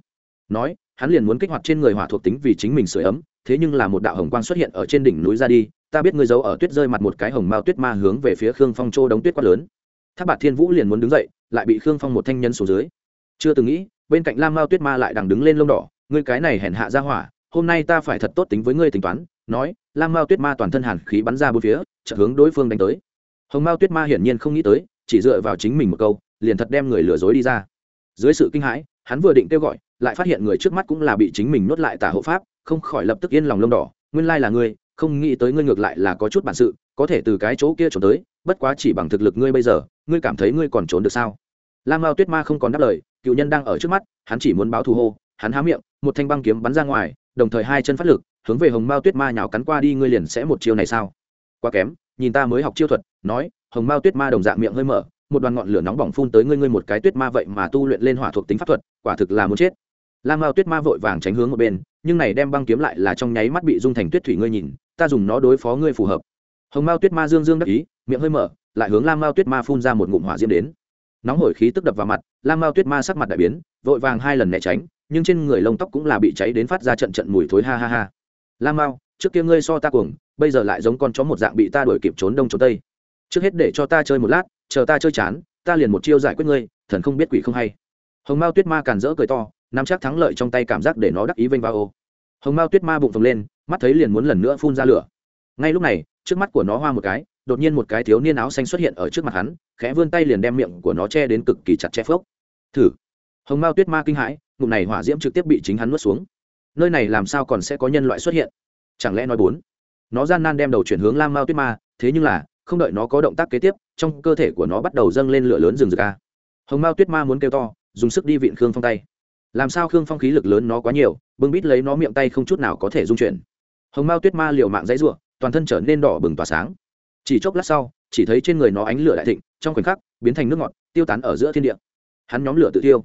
Nói, hắn liền muốn kích hoạt trên người hỏa thuộc tính vì chính mình sửa ấm, thế nhưng là một đạo hồng quang xuất hiện ở trên đỉnh núi ra đi, ta biết ngươi giấu ở tuyết rơi mặt một cái hồng mao tuyết ma hướng về phía khương phong châu đống tuyết quát lớn. Thác bạt thiên vũ liền muốn đứng dậy, lại bị khương phong một thanh nhân xuống dưới. Chưa từng nghĩ, bên cạnh lam mao tuyết ma lại đằng đứng lên lông đỏ, ngươi cái này hèn hạ ra hỏa, hôm nay ta phải thật tốt tính với ngươi tính toán. Nói, lam mao tuyết ma toàn thân hàn khí bắn ra bốn phía, chợt hướng đối phương đánh tới. Hồng mao tuyết ma hiển nhiên không nghĩ tới chỉ dựa vào chính mình một câu, liền thật đem người lừa dối đi ra. Dưới sự kinh hãi, hắn vừa định kêu gọi, lại phát hiện người trước mắt cũng là bị chính mình nuốt lại tả hộ pháp, không khỏi lập tức yên lòng lông đỏ. Nguyên lai là ngươi, không nghĩ tới ngươi ngược lại là có chút bản sự, có thể từ cái chỗ kia trốn tới, bất quá chỉ bằng thực lực ngươi bây giờ, ngươi cảm thấy ngươi còn trốn được sao? Lam mao tuyết ma không còn đáp lời, cựu nhân đang ở trước mắt, hắn chỉ muốn báo thù hô, hắn há miệng, một thanh băng kiếm bắn ra ngoài, đồng thời hai chân phát lực, hướng về hồng mao tuyết ma nhào cắn qua đi, ngươi liền sẽ một chiêu này sao? Quá kém, nhìn ta mới học chiêu thuật, nói hồng mao tuyết ma đồng dạng miệng hơi mở, một đoàn ngọn lửa nóng bỏng phun tới ngươi ngươi một cái tuyết ma vậy mà tu luyện lên hỏa thuộc tính pháp thuật, quả thực là muốn chết. Lam mao tuyết ma vội vàng tránh hướng một bên, nhưng này đem băng kiếm lại là trong nháy mắt bị dung thành tuyết thủy ngươi nhìn, ta dùng nó đối phó ngươi phù hợp. Hồng mao tuyết ma dương dương đắc ý, miệng hơi mở, lại hướng lam mao tuyết ma phun ra một ngụm hỏa diễm đến. Nóng hổi khí tức đập vào mặt lam mao tuyết ma sắc mặt đại biến, vội vàng hai lần né tránh, nhưng trên người lông tóc cũng là bị cháy đến phát ra trận trận mùi thối ha ha ha. Lam mao, trước kia ngươi so ta cuồng, bây giờ lại giống con chó một dạng bị ta đuổi kịp trốn đông trốn tây trước hết để cho ta chơi một lát, chờ ta chơi chán, ta liền một chiêu giải quyết ngươi, thần không biết quỷ không hay. Hồng mao tuyết ma càn rỡ cười to, nắm chắc thắng lợi trong tay cảm giác để nó đắc ý vênh vào ô hồng mao tuyết ma bụng phồng lên, mắt thấy liền muốn lần nữa phun ra lửa. Ngay lúc này, trước mắt của nó hoa một cái, đột nhiên một cái thiếu niên áo xanh xuất hiện ở trước mặt hắn, khẽ vươn tay liền đem miệng của nó che đến cực kỳ chặt che phốc. Thử. Hồng mao tuyết ma kinh hãi, ngụm này hỏa diễm trực tiếp bị chính hắn nuốt xuống. Nơi này làm sao còn sẽ có nhân loại xuất hiện? Chẳng lẽ nói bốn? Nó gian nan đem đầu chuyển hướng lam mao tuyết ma, thế nhưng là không đợi nó có động tác kế tiếp, trong cơ thể của nó bắt đầu dâng lên lửa lớn rừng rực a. Hồng mao tuyết ma muốn kêu to, dùng sức đi vịn khương phong tay. Làm sao khương phong khí lực lớn nó quá nhiều, bưng bít lấy nó miệng tay không chút nào có thể dung chuyển. Hồng mao tuyết ma liều mạng dãy ruộng toàn thân trở nên đỏ bừng tỏa sáng. Chỉ chốc lát sau, chỉ thấy trên người nó ánh lửa đại thịnh, trong khoảnh khắc, biến thành nước ngọt, tiêu tán ở giữa thiên địa. Hắn nhóm lửa tự tiêu